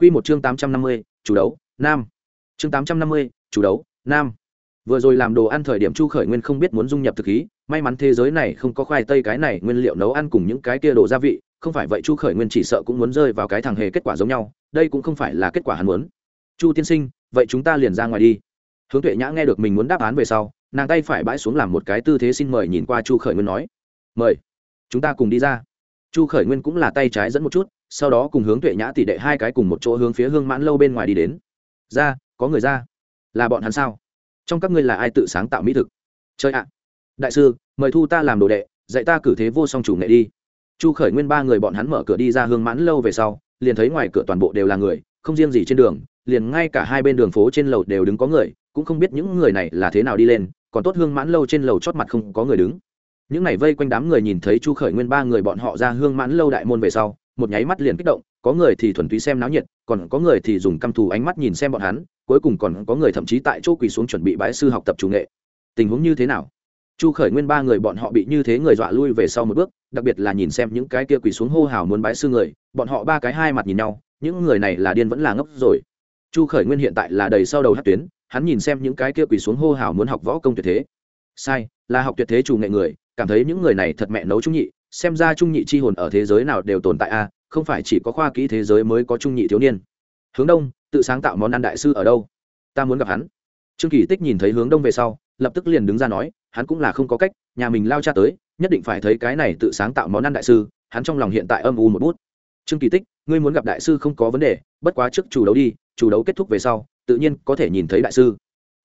Quy một chương tám trăm năm mươi, chủ đấu, nam. Chương tám trăm năm mươi, chủ đấu, nam. Vừa rồi làm đồ ăn thời điểm chu khởi nguyên không biết muốn dung nhập thực khí, may mắn thế giới này không có khoai tây cái này nguyên liệu nấu ăn cùng những cái kia đồ gia vị, không phải vậy chu khởi nguyên chỉ sợ cũng muốn rơi vào cái thằng hề kết quả giống nhau, đây cũng không phải là kết quả hắn muốn. Chu tiên sinh, vậy chúng ta liền ra ngoài đi. Hướng tuệ nhã nghe được mình muốn đáp án về sau, nàng tay phải bãi xuống làm một cái tư thế xin mời nhìn qua chu khởi nguyên nói, mời, chúng ta cùng đi ra. Chu khởi nguyên cũng là tay trái dẫn một chút sau đó cùng hướng tuệ nhã tỷ đệ hai cái cùng một chỗ hướng phía hương mãn lâu bên ngoài đi đến. Ra, có người ra. Là bọn hắn sao? Trong các ngươi là ai tự sáng tạo mỹ thực? Chơi ạ. Đại sư, mời thu ta làm đồ đệ, dạy ta cử thế vô song chủ nghệ đi. Chu khởi nguyên ba người bọn hắn mở cửa đi ra hương mãn lâu về sau, liền thấy ngoài cửa toàn bộ đều là người, không riêng gì trên đường, liền ngay cả hai bên đường phố trên lầu đều đứng có người, cũng không biết những người này là thế nào đi lên, còn tốt hương mãn lâu trên lầu chót mặt không có người đứng. Những này vây quanh đám người nhìn thấy chu khởi nguyên ba người bọn họ ra hương mãn lâu đại môn về sau một nháy mắt liền kích động, có người thì thuần túy xem náo nhiệt, còn có người thì dùng căm thù ánh mắt nhìn xem bọn hắn, cuối cùng còn có người thậm chí tại chỗ quỳ xuống chuẩn bị bãi sư học tập chủ nghệ. Tình huống như thế nào? Chu khởi nguyên ba người bọn họ bị như thế người dọa lui về sau một bước, đặc biệt là nhìn xem những cái kia quỳ xuống hô hào muốn bãi sư người, bọn họ ba cái hai mặt nhìn nhau, những người này là điên vẫn là ngốc rồi. Chu khởi nguyên hiện tại là đầy sau đầu hát tuyến, hắn nhìn xem những cái kia quỳ xuống hô hào muốn học võ công tuyệt thế. Sai, là học tuyệt thế chủ nghệ người, cảm thấy những người này thật mẹ nấu trung nhị xem ra trung nhị chi hồn ở thế giới nào đều tồn tại a, không phải chỉ có khoa kỹ thế giới mới có trung nhị thiếu niên. Hướng đông, tự sáng tạo món ăn đại sư ở đâu? Ta muốn gặp hắn. Trương kỳ tích nhìn thấy hướng đông về sau, lập tức liền đứng ra nói, hắn cũng là không có cách, nhà mình lao cha tới, nhất định phải thấy cái này tự sáng tạo món ăn đại sư, hắn trong lòng hiện tại âm u một bút. Trương kỳ tích, ngươi muốn gặp đại sư không có vấn đề, bất quá trước chủ đấu đi, chủ đấu kết thúc về sau, tự nhiên có thể nhìn thấy đại sư.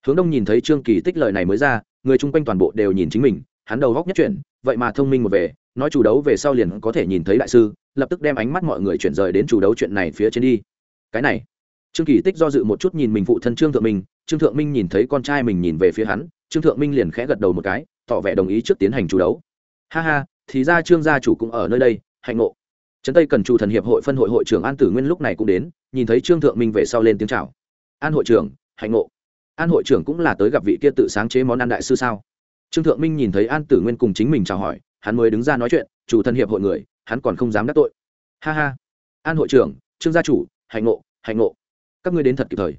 Hướng đông nhìn thấy trương kỳ tích lời này mới ra, người chung quanh toàn bộ đều nhìn chính mình, hắn đầu góc nhất chuyển, vậy mà thông minh một về nói chủ đấu về sau liền có thể nhìn thấy đại sư, lập tức đem ánh mắt mọi người chuyển rời đến chủ đấu chuyện này phía trên đi. Cái này, trương kỳ tích do dự một chút nhìn mình phụ thân trương thượng minh, trương thượng minh nhìn thấy con trai mình nhìn về phía hắn, trương thượng minh liền khẽ gật đầu một cái, tỏ vẻ đồng ý trước tiến hành chủ đấu. Ha ha, thì ra trương gia chủ cũng ở nơi đây, hạnh ngộ. Trấn tây cần chủ thần hiệp hội phân hội hội trưởng an tử nguyên lúc này cũng đến, nhìn thấy trương thượng minh về sau lên tiếng chào. An hội trưởng, hạnh ngộ. An hội trưởng cũng là tới gặp vị kia tự sáng chế món ăn đại sư sao? Trương thượng minh nhìn thấy an tử nguyên cùng chính mình chào hỏi hắn mới đứng ra nói chuyện, chủ thân hiệp hội người, hắn còn không dám đắc tội. Ha ha. An hội trưởng, trương gia chủ, hạnh ngộ hạnh ngộ. Các ngươi đến thật kịp thời.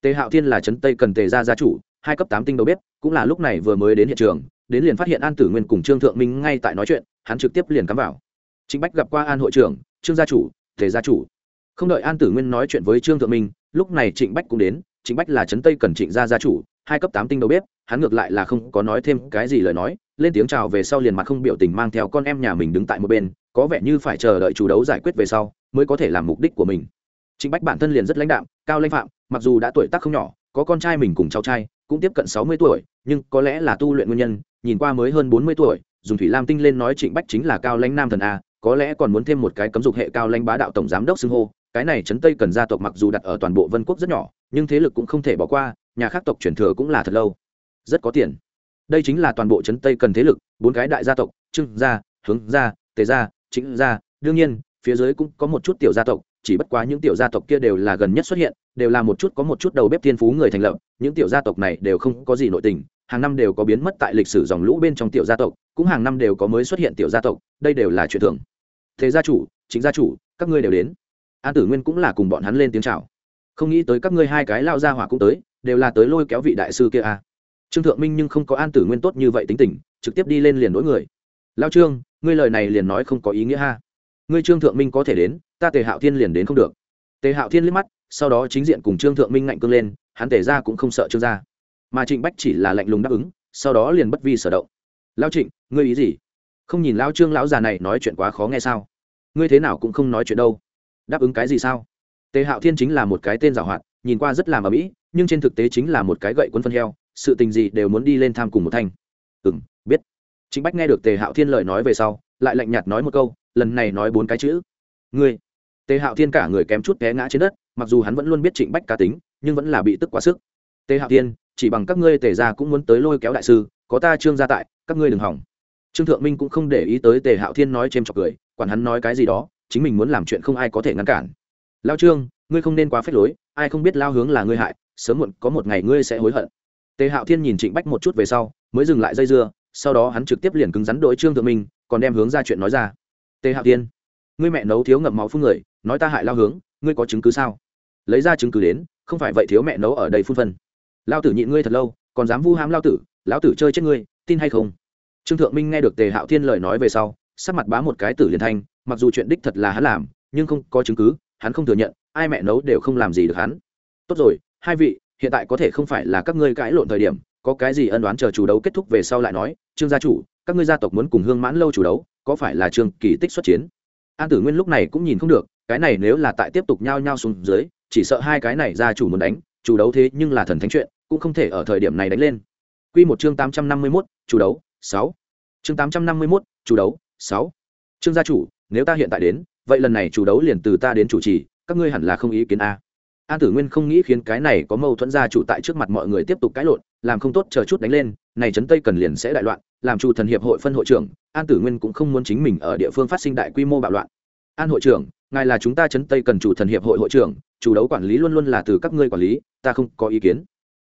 Tề hạo thiên là trấn tây cần tề gia gia chủ, hai cấp tám tinh đầu bếp, cũng là lúc này vừa mới đến hiện trường, đến liền phát hiện an tử nguyên cùng trương thượng minh ngay tại nói chuyện, hắn trực tiếp liền cắm vào. Chính bách gặp qua an hội trưởng, trương gia chủ, tề gia chủ. Không đợi an tử nguyên nói chuyện với trương thượng minh, lúc này trịnh bách cũng đến, trịnh bách là trấn tây cần trịnh gia gia chủ, hai cấp tám tinh đầu bếp, hắn ngược lại là không có nói thêm cái gì lời nói lên tiếng chào về sau liền mặt không biểu tình mang theo con em nhà mình đứng tại một bên, có vẻ như phải chờ đợi chủ đấu giải quyết về sau mới có thể làm mục đích của mình. Trịnh bách bản thân liền rất lãnh đạm, cao lãnh phạm, mặc dù đã tuổi tác không nhỏ, có con trai mình cùng cháu trai, cũng tiếp cận sáu mươi tuổi, nhưng có lẽ là tu luyện nguyên nhân, nhìn qua mới hơn bốn mươi tuổi, dùng thủy lam tinh lên nói trịnh bách chính là cao lãnh nam thần a, có lẽ còn muốn thêm một cái cấm dục hệ cao lãnh bá đạo tổng giám đốc xưng hô, cái này trấn tây cần gia tộc mặc dù đặt ở toàn bộ vân quốc rất nhỏ, nhưng thế lực cũng không thể bỏ qua, nhà khác tộc truyền thừa cũng là thật lâu. Rất có tiền đây chính là toàn bộ trấn tây cần thế lực, bốn cái đại gia tộc trưng gia, hướng gia, tề gia chính gia. Đương nhiên, phía dưới cũng có một chút tiểu gia tộc, chỉ bất quá những tiểu gia tộc kia đều là gần nhất xuất hiện, đều là một chút có một chút đầu bếp thiên phú người thành lập, những tiểu gia tộc này đều không có gì nội tình, hàng năm đều có biến mất tại lịch sử dòng lũ bên trong tiểu gia tộc, cũng hàng năm đều có mới xuất hiện tiểu gia tộc, đây đều là chuyện thường. Thế gia chủ chính gia chủ, các ngươi đều đến. An tử nguyên cũng là cùng bọn hắn lên tiếng chào. Không nghĩ tới các ngươi hai cái lao gia hỏa cũng tới, đều là tới lôi kéo vị đại sư kia à trương thượng minh nhưng không có an tử nguyên tốt như vậy tính tình, trực tiếp đi lên liền đối người. Lao trương, ngươi lời này liền nói không có ý nghĩa ha. Ngươi trương thượng minh có thể đến, ta tề hạo thiên liền đến không được. Tề hạo thiên liếc mắt, sau đó chính diện cùng trương thượng minh ngạnh cương lên, hắn tề ra cũng không sợ trương gia. Mà trịnh bách chỉ là lạnh lùng đáp ứng, sau đó liền bất vi sở động. Lao trịnh, ngươi ý gì? Không nhìn lao trương lão già này nói chuyện quá khó nghe sao? Ngươi thế nào cũng không nói chuyện đâu. Đáp ứng cái gì sao? Tề hạo thiên chính là một cái tên giảo hoạt, nhìn qua rất làm ở mỹ, nhưng trên thực tế chính là một cái gậy quân phân heo sự tình gì đều muốn đi lên tham cùng một thanh. Ừ m biết. Chính bách nghe được tề hạo thiên lời nói về sau, lại lạnh nhạt nói một câu, lần này nói bốn cái chữ. Ngươi. Tề hạo thiên cả người kém chút té ngã trên đất, mặc dù hắn vẫn luôn biết trịnh bách cá tính, nhưng vẫn là bị tức quá sức. Tề hạo thiên, chỉ bằng các ngươi tề ra cũng muốn tới lôi kéo đại sư, có ta trương gia tại, các ngươi đừng hỏng. Trương thượng minh cũng không để ý tới tề hạo thiên nói c h chọc cười, quản hắn nói cái gì đó, chính mình muốn làm chuyện không ai có thể ngăn cản. Lao trương, ngươi không nên quá phép lối, ai không biết lao hướng là ngươi hại, sớm muộn có một ngày ngươi sẽ hối hận tề hạo thiên nhìn trịnh bách một chút về sau, mới dừng lại dây dưa, sau đó hắn trực tiếp liền cứng rắn đội trương thượng minh, còn đem hướng ra chuyện nói ra. Tề hạo thiên, ngươi mẹ nấu thiếu ngậm máu phương người, nói ta hại lao hướng, ngươi có chứng cứ sao? Lấy ra chứng cứ đến, không phải vậy thiếu mẹ nấu ở đây phun phân. Lao tử nhịn ngươi thật lâu, còn dám vu hãm lao tử, lão tử chơi chết ngươi, tin hay không? Trương thượng minh nghe được tề hạo thiên lời nói về sau, sắc mặt bá một cái tử liền thanh, mặc dù chuyện đích thật là hắn làm, nhưng không có chứng cứ, hắn không thừa nhận, ai mẹ nấu đều không làm gì được hắn. Tốt rồi, hai vị hiện tại có thể không phải là các ngươi cãi lộn thời điểm có cái gì ân đoán chờ chủ đấu kết thúc về sau lại nói trương gia chủ các ngươi gia tộc muốn cùng hương mãn lâu chủ đấu có phải là trương kỳ tích xuất chiến an tử nguyên lúc này cũng nhìn không được cái này nếu là tại tiếp tục nhao nhao xuống dưới chỉ sợ hai cái này gia chủ muốn đánh chủ đấu thế nhưng là thần thánh chuyện cũng không thể ở thời điểm này đánh lên Quy một chương tám trăm năm mươi 851, chủ đấu, sáu. Chương tám trăm năm mươi 851, chủ đấu, sáu. Trương gia chủ, nếu ta hiện tại đến, vậy lần này chủ đấu liền từ ta đến chủ trì, các ngươi hẳn là không ý kiến a. An Tử Nguyên không nghĩ khiến cái này có mâu thuẫn gia chủ tại trước mặt mọi người tiếp tục cãi lộn, làm không tốt chờ chút đánh lên, này trấn Tây cần liền sẽ đại loạn, làm chủ thần hiệp hội phân hội trưởng, An Tử Nguyên cũng không muốn chính mình ở địa phương phát sinh đại quy mô bạo loạn. An hội trưởng, ngài là chúng ta trấn Tây cần chủ thần hiệp hội hội trưởng, chủ đấu quản lý luôn luôn là từ các ngươi quản lý, ta không có ý kiến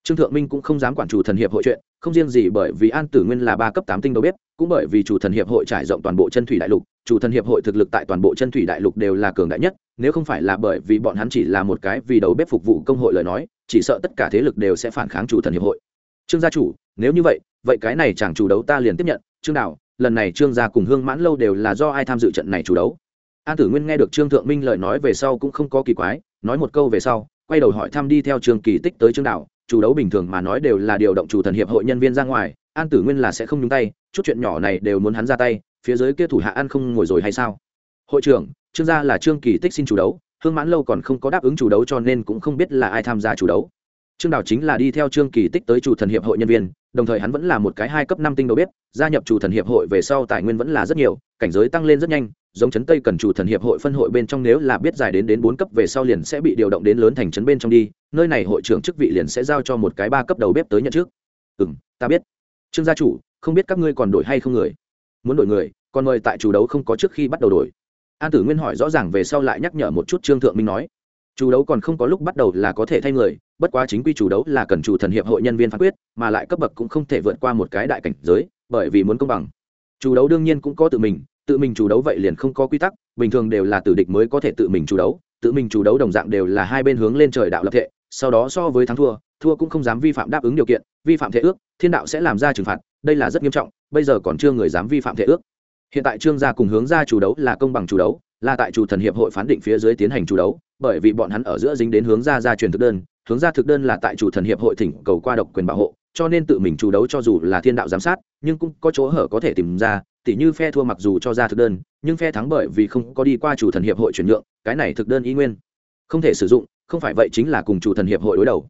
trương thượng minh cũng không dám quản chủ thần hiệp hội chuyện, không riêng gì bởi vì an tử nguyên là ba cấp tám tinh đầu bếp, cũng bởi vì chủ thần hiệp hội trải rộng toàn bộ chân thủy đại lục, chủ thần hiệp hội thực lực tại toàn bộ chân thủy đại lục đều là cường đại nhất, nếu không phải là bởi vì bọn hắn chỉ là một cái vì đầu bếp phục vụ công hội lời nói, chỉ sợ tất cả thế lực đều sẽ phản kháng chủ thần hiệp hội. Trương gia chủ, nếu như vậy vậy cái này chẳng chủ đấu ta liền tiếp nhận, trương đạo lần này trương gia cùng hương mãn lâu đều là do ai tham dự trận này chủ đấu? An tử nguyên nghe được trương thượng minh lời nói về sau cũng không có kỳ quái, nói một câu về sau, quay đầu hỏi thăm đi theo Trường kỳ tích tới trương đạo chủ đấu bình thường mà nói đều là điều động chủ thần hiệp hội nhân viên ra ngoài, an tử nguyên là sẽ không nhúng tay, chút chuyện nhỏ này đều muốn hắn ra tay, phía dưới kia thủ hạ ăn không ngồi rồi hay sao? Hội trưởng, trương gia là trương kỳ tích xin chủ đấu, hương mãn lâu còn không có đáp ứng chủ đấu cho nên cũng không biết là ai tham gia chủ đấu. Trương đào chính là đi theo trương kỳ tích tới chủ thần hiệp hội nhân viên, đồng thời hắn vẫn là một cái hai cấp năm tinh đầu bếp, gia nhập chủ thần hiệp hội về sau tài nguyên vẫn là rất nhiều, cảnh giới tăng lên rất nhanh giống Trấn tây cần chủ thần hiệp hội phân hội bên trong nếu là biết dài đến đến bốn cấp về sau liền sẽ bị điều động đến lớn thành trấn bên trong đi, nơi này hội trưởng chức vị liền sẽ giao cho một cái ba cấp đầu bếp tới nhận trước ừ m ta biết. Trương gia chủ, không biết các ngươi còn đổi hay không người? Muốn đổi người, còn mời tại chủ đấu không có trước khi bắt đầu đổi. An tử nguyên hỏi rõ ràng về sau lại nhắc nhở một chút trương thượng minh nói. Chủ đấu còn không có lúc bắt đầu là có thể thay người, bất quá chính quy chủ đấu là cần chủ thần hiệp hội nhân viên phán quyết, mà lại cấp bậc cũng không thể vượt qua một cái đại cảnh giới, bởi vì muốn công bằng. Chủ đấu đương nhiên cũng có tự mình tự mình chủ đấu vậy liền không có quy tắc, bình thường đều là tử địch mới có thể tự mình chủ đấu, tự mình chủ đấu đồng dạng đều là hai bên hướng lên trời đạo lập thể sau đó so với thắng thua thua cũng không dám vi phạm đáp ứng điều kiện, vi phạm thể ước, thiên đạo sẽ làm ra trừng phạt, đây là rất nghiêm trọng, bây giờ còn chưa người dám vi phạm thể ước. Hiện tại trương gia cùng hướng ra chủ đấu là công bằng chủ đấu, là tại chủ thần hiệp hội phán định phía dưới tiến hành chủ đấu, bởi vì bọn hắn ở giữa dính đến hướng ra gia truyền thực đơn, hướng ra thực đơn là tại chủ thần hiệp hội thỉnh cầu qua độc quyền bảo hộ, cho nên tự mình chủ đấu cho dù là thiên đạo giám sát, nhưng cũng có chỗ hở có thể tìm ra tỉ như phe thua mặc dù cho ra thực đơn, nhưng phe thắng bởi vì không có đi qua chủ thần hiệp hội chuyển nhượng, cái này thực đơn y nguyên. Không thể sử dụng, không phải vậy chính là cùng chủ thần hiệp hội đối đầu.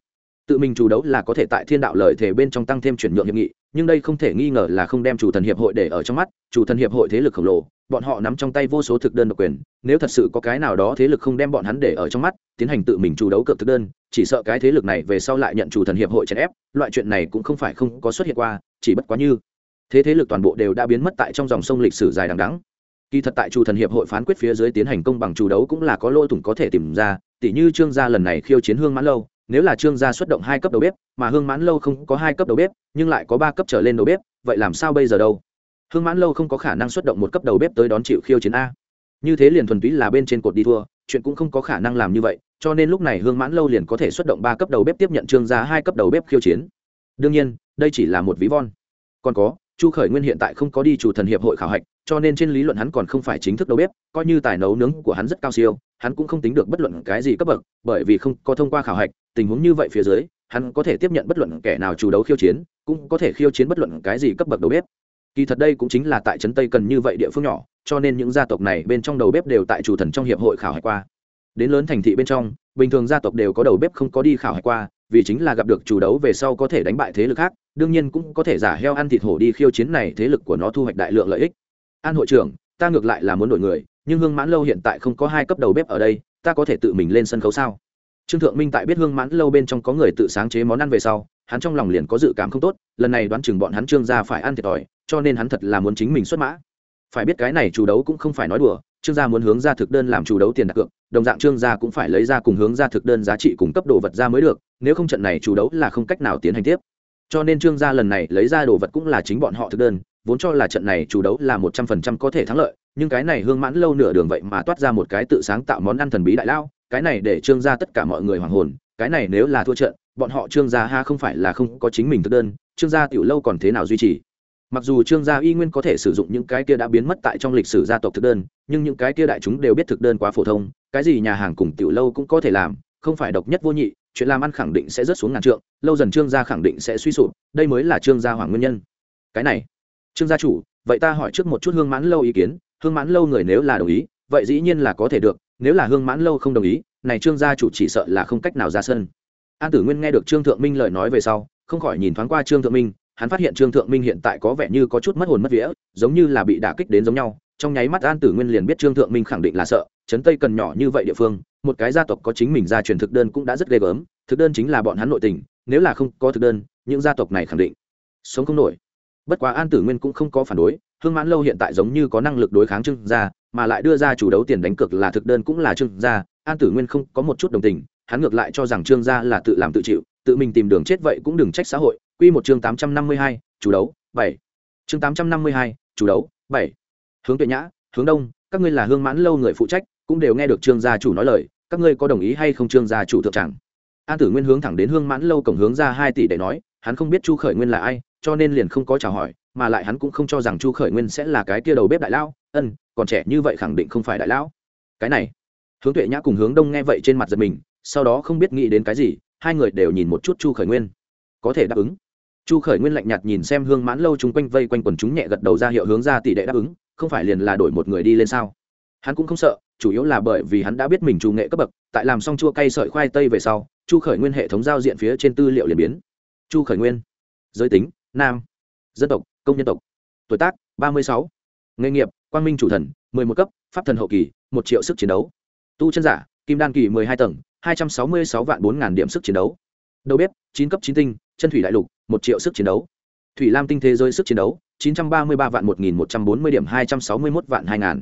Tự mình chủ đấu là có thể tại thiên đạo lợi thể bên trong tăng thêm chuyển nhượng hiệp nghị, nhưng đây không thể nghi ngờ là không đem chủ thần hiệp hội để ở trong mắt, chủ thần hiệp hội thế lực khổng lồ, bọn họ nắm trong tay vô số thực đơn độc quyền, nếu thật sự có cái nào đó thế lực không đem bọn hắn để ở trong mắt, tiến hành tự mình chủ đấu cược thực đơn, chỉ sợ cái thế lực này về sau lại nhận chủ thần hiệp hội chèn ép, loại chuyện này cũng không phải không có xuất hiện qua, chỉ bất quá như thế thế lực toàn bộ đều đã biến mất tại trong dòng sông lịch sử dài đằng đắng kỳ thật tại chủ thần hiệp hội phán quyết phía dưới tiến hành công bằng chủ đấu cũng là có lỗ thủng có thể tìm ra, tỉ như trương gia lần này khiêu chiến hương mãn lâu, nếu là trương gia xuất động hai cấp đầu bếp, mà hương mãn lâu không có hai cấp đầu bếp, nhưng lại có ba cấp trở lên đầu bếp, vậy làm sao bây giờ đâu? Hương mãn lâu không có khả năng xuất động một cấp đầu bếp tới đón chịu khiêu chiến a. Như thế liền thuần túy là bên trên cột đi thua, chuyện cũng không có khả năng làm như vậy, cho nên lúc này hương mãn lâu liền có thể xuất động ba cấp đầu bếp tiếp nhận trương gia hai cấp đầu bếp khiêu chiến. Đương nhiên, đây chỉ là một ví von. Còn có chu khởi nguyên hiện tại không có đi chủ thần hiệp hội khảo hạch, cho nên trên lý luận hắn còn không phải chính thức đầu bếp, coi như tài nấu nướng của hắn rất cao siêu, hắn cũng không tính được bất luận cái gì cấp bậc, bởi vì không có thông qua khảo hạch, tình huống như vậy phía dưới, hắn có thể tiếp nhận bất luận kẻ nào chủ đấu khiêu chiến, cũng có thể khiêu chiến bất luận cái gì cấp bậc đầu bếp. Kỳ thật đây cũng chính là tại trấn tây cần như vậy địa phương nhỏ, cho nên những gia tộc này bên trong đầu bếp đều tại chủ thần trong hiệp hội khảo hạch qua. Đến lớn thành thị bên trong, bình thường gia tộc đều có đầu bếp không có đi khảo hạch qua vì chính là gặp được chủ đấu về sau có thể đánh bại thế lực khác, đương nhiên cũng có thể giả heo ăn thịt hổ đi khiêu chiến này thế lực của nó thu hoạch đại lượng lợi ích. An hội trưởng, ta ngược lại là muốn đổi người, nhưng hương mãn lâu hiện tại không có hai cấp đầu bếp ở đây, ta có thể tự mình lên sân khấu sao? Trương thượng minh tại biết hương mãn lâu bên trong có người tự sáng chế món ăn về sau, hắn trong lòng liền có dự cảm không tốt, lần này đoán chừng bọn hắn trương gia phải ăn thiệt thòi, cho nên hắn thật là muốn chính mình xuất mã. Phải biết cái này chủ đấu cũng không phải nói đùa trương gia muốn hướng ra thực đơn làm chủ đấu tiền đặt cược, đồng dạng trương gia cũng phải lấy ra cùng hướng ra thực đơn giá trị cùng cấp đồ vật ra mới được, nếu không trận này chủ đấu là không cách nào tiến hành tiếp. Cho nên trương gia lần này lấy ra đồ vật cũng là chính bọn họ thực đơn, vốn cho là trận này chủ đấu là một trăm phần trăm có thể thắng lợi, nhưng cái này hương mãn lâu nửa đường vậy mà toát ra một cái tự sáng tạo món ăn thần bí đại lao, cái này để trương gia tất cả mọi người hoàng hồn, cái này nếu là thua trận, bọn họ trương gia ha không phải là không có chính mình thực đơn, trương gia tiểu lâu còn thế nào duy trì? Mặc dù trương gia y nguyên có thể sử dụng những cái kia đã biến mất tại trong lịch sử gia tộc thực đơn, nhưng những cái kia đại chúng đều biết thực đơn quá phổ thông, cái gì nhà hàng cùng tiểu lâu cũng có thể làm, không phải độc nhất vô nhị, chuyện làm ăn khẳng định sẽ rớt xuống ngàn trượng, lâu dần trương gia khẳng định sẽ suy sụp, đây mới là trương gia hoàng nguyên nhân. Cái này, trương gia chủ, vậy ta hỏi trước một chút hương mãn lâu ý kiến, hương mãn lâu người nếu là đồng ý, vậy dĩ nhiên là có thể được, nếu là hương mãn lâu không đồng ý, này trương gia chủ chỉ sợ là không cách nào ra sân. An tử nguyên nghe được trương thượng minh lời nói về sau, không khỏi nhìn thoáng qua trương thượng minh hắn phát hiện trương thượng minh hiện tại có vẻ như có chút mất hồn mất vía, giống như là bị đả kích đến giống nhau. Trong nháy mắt an tử nguyên liền biết trương thượng minh khẳng định là sợ. Trấn tây cần nhỏ như vậy địa phương, một cái gia tộc có chính mình gia truyền thực đơn cũng đã rất ghê gớm. Thực đơn chính là bọn hắn nội tình, nếu là không có thực đơn, những gia tộc này khẳng định sống không nổi. Bất quá an tử nguyên cũng không có phản đối, hương mãn lâu hiện tại giống như có năng lực đối kháng trương gia, mà lại đưa ra chủ đấu tiền đánh cược là thực đơn cũng là trương gia. An tử nguyên không có một chút đồng tình, hắn ngược lại cho rằng trương gia là tự làm tự chịu tự mình tìm đường chết vậy cũng đừng trách xã hội. Quy một chương tám trăm năm mươi hai, chủ đấu, bảy. Chương tám trăm năm mươi hai, chủ đấu, bảy. Hướng tuệ nhã, hướng đông, các ngươi là hương mãn lâu người phụ trách, cũng đều nghe được trương gia chủ nói lời, các ngươi có đồng ý hay không trương gia chủ thượng chẳng? An tử nguyên hướng thẳng đến hương mãn lâu cổng hướng ra hai tỷ để nói, hắn không biết chu khởi nguyên là ai, cho nên liền không có chào hỏi, mà lại hắn cũng không cho rằng chu khởi nguyên sẽ là cái kia đầu bếp đại lão. Ân, còn trẻ như vậy khẳng định không phải đại lão. Cái này. Hướng tuệ nhã cùng hướng đông nghe vậy trên mặt giật mình, sau đó không biết nghĩ đến cái gì hai người đều nhìn một chút chu khởi nguyên. Có thể đáp ứng. Chu khởi nguyên lạnh nhạt nhìn xem hương mãn lâu chung quanh vây quanh quần chúng nhẹ gật đầu ra hiệu hướng ra tỷ đệ đáp ứng, không phải liền là đổi một người đi lên sao? Hắn cũng không sợ, chủ yếu là bởi vì hắn đã biết mình chủ nghệ cấp bậc, tại làm xong chua cay sợi khoai tây về sau, chu khởi nguyên hệ thống giao diện phía trên tư liệu liền biến. Chu khởi nguyên. Giới tính, nam. Dân tộc, công nhân tộc. Tuổi tác, ba mươi sáu. Nghề nghiệp, quang minh chủ thần, mười một cấp, pháp thần hậu kỳ, một triệu sức chiến đấu. Tu chân giả, kim đan kỳ mười hai tầng hai trăm sáu mươi sáu vạn bốn ngàn điểm sức chiến đấu. Đầu bếp, chín cấp chín tinh, chân thủy đại lục, một triệu sức chiến đấu. Thủy lam tinh thế giới sức chiến đấu, chín trăm ba mươi ba vạn một nghìn một trăm bốn mươi điểm, hai trăm sáu mươi mốt vạn hai ngàn.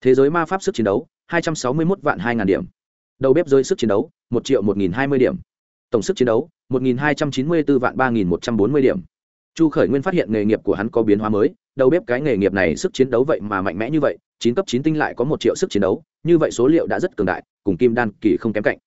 Thế giới ma pháp sức chiến đấu, hai trăm sáu mươi mốt vạn hai ngàn điểm. Đầu bếp giới sức chiến đấu, một triệu một nghìn hai mươi điểm. Tổng sức chiến đấu, một nghìn hai trăm chín mươi bốn vạn ba nghìn một trăm bốn mươi điểm. Chu khởi nguyên phát hiện nghề nghiệp của hắn có biến hóa mới, đầu bếp cái nghề nghiệp này sức chiến đấu vậy mà mạnh mẽ như vậy, chín cấp chín tinh lại có một triệu sức chiến đấu, như vậy số liệu đã rất cường đại, cùng kim đan kỳ không kém cạnh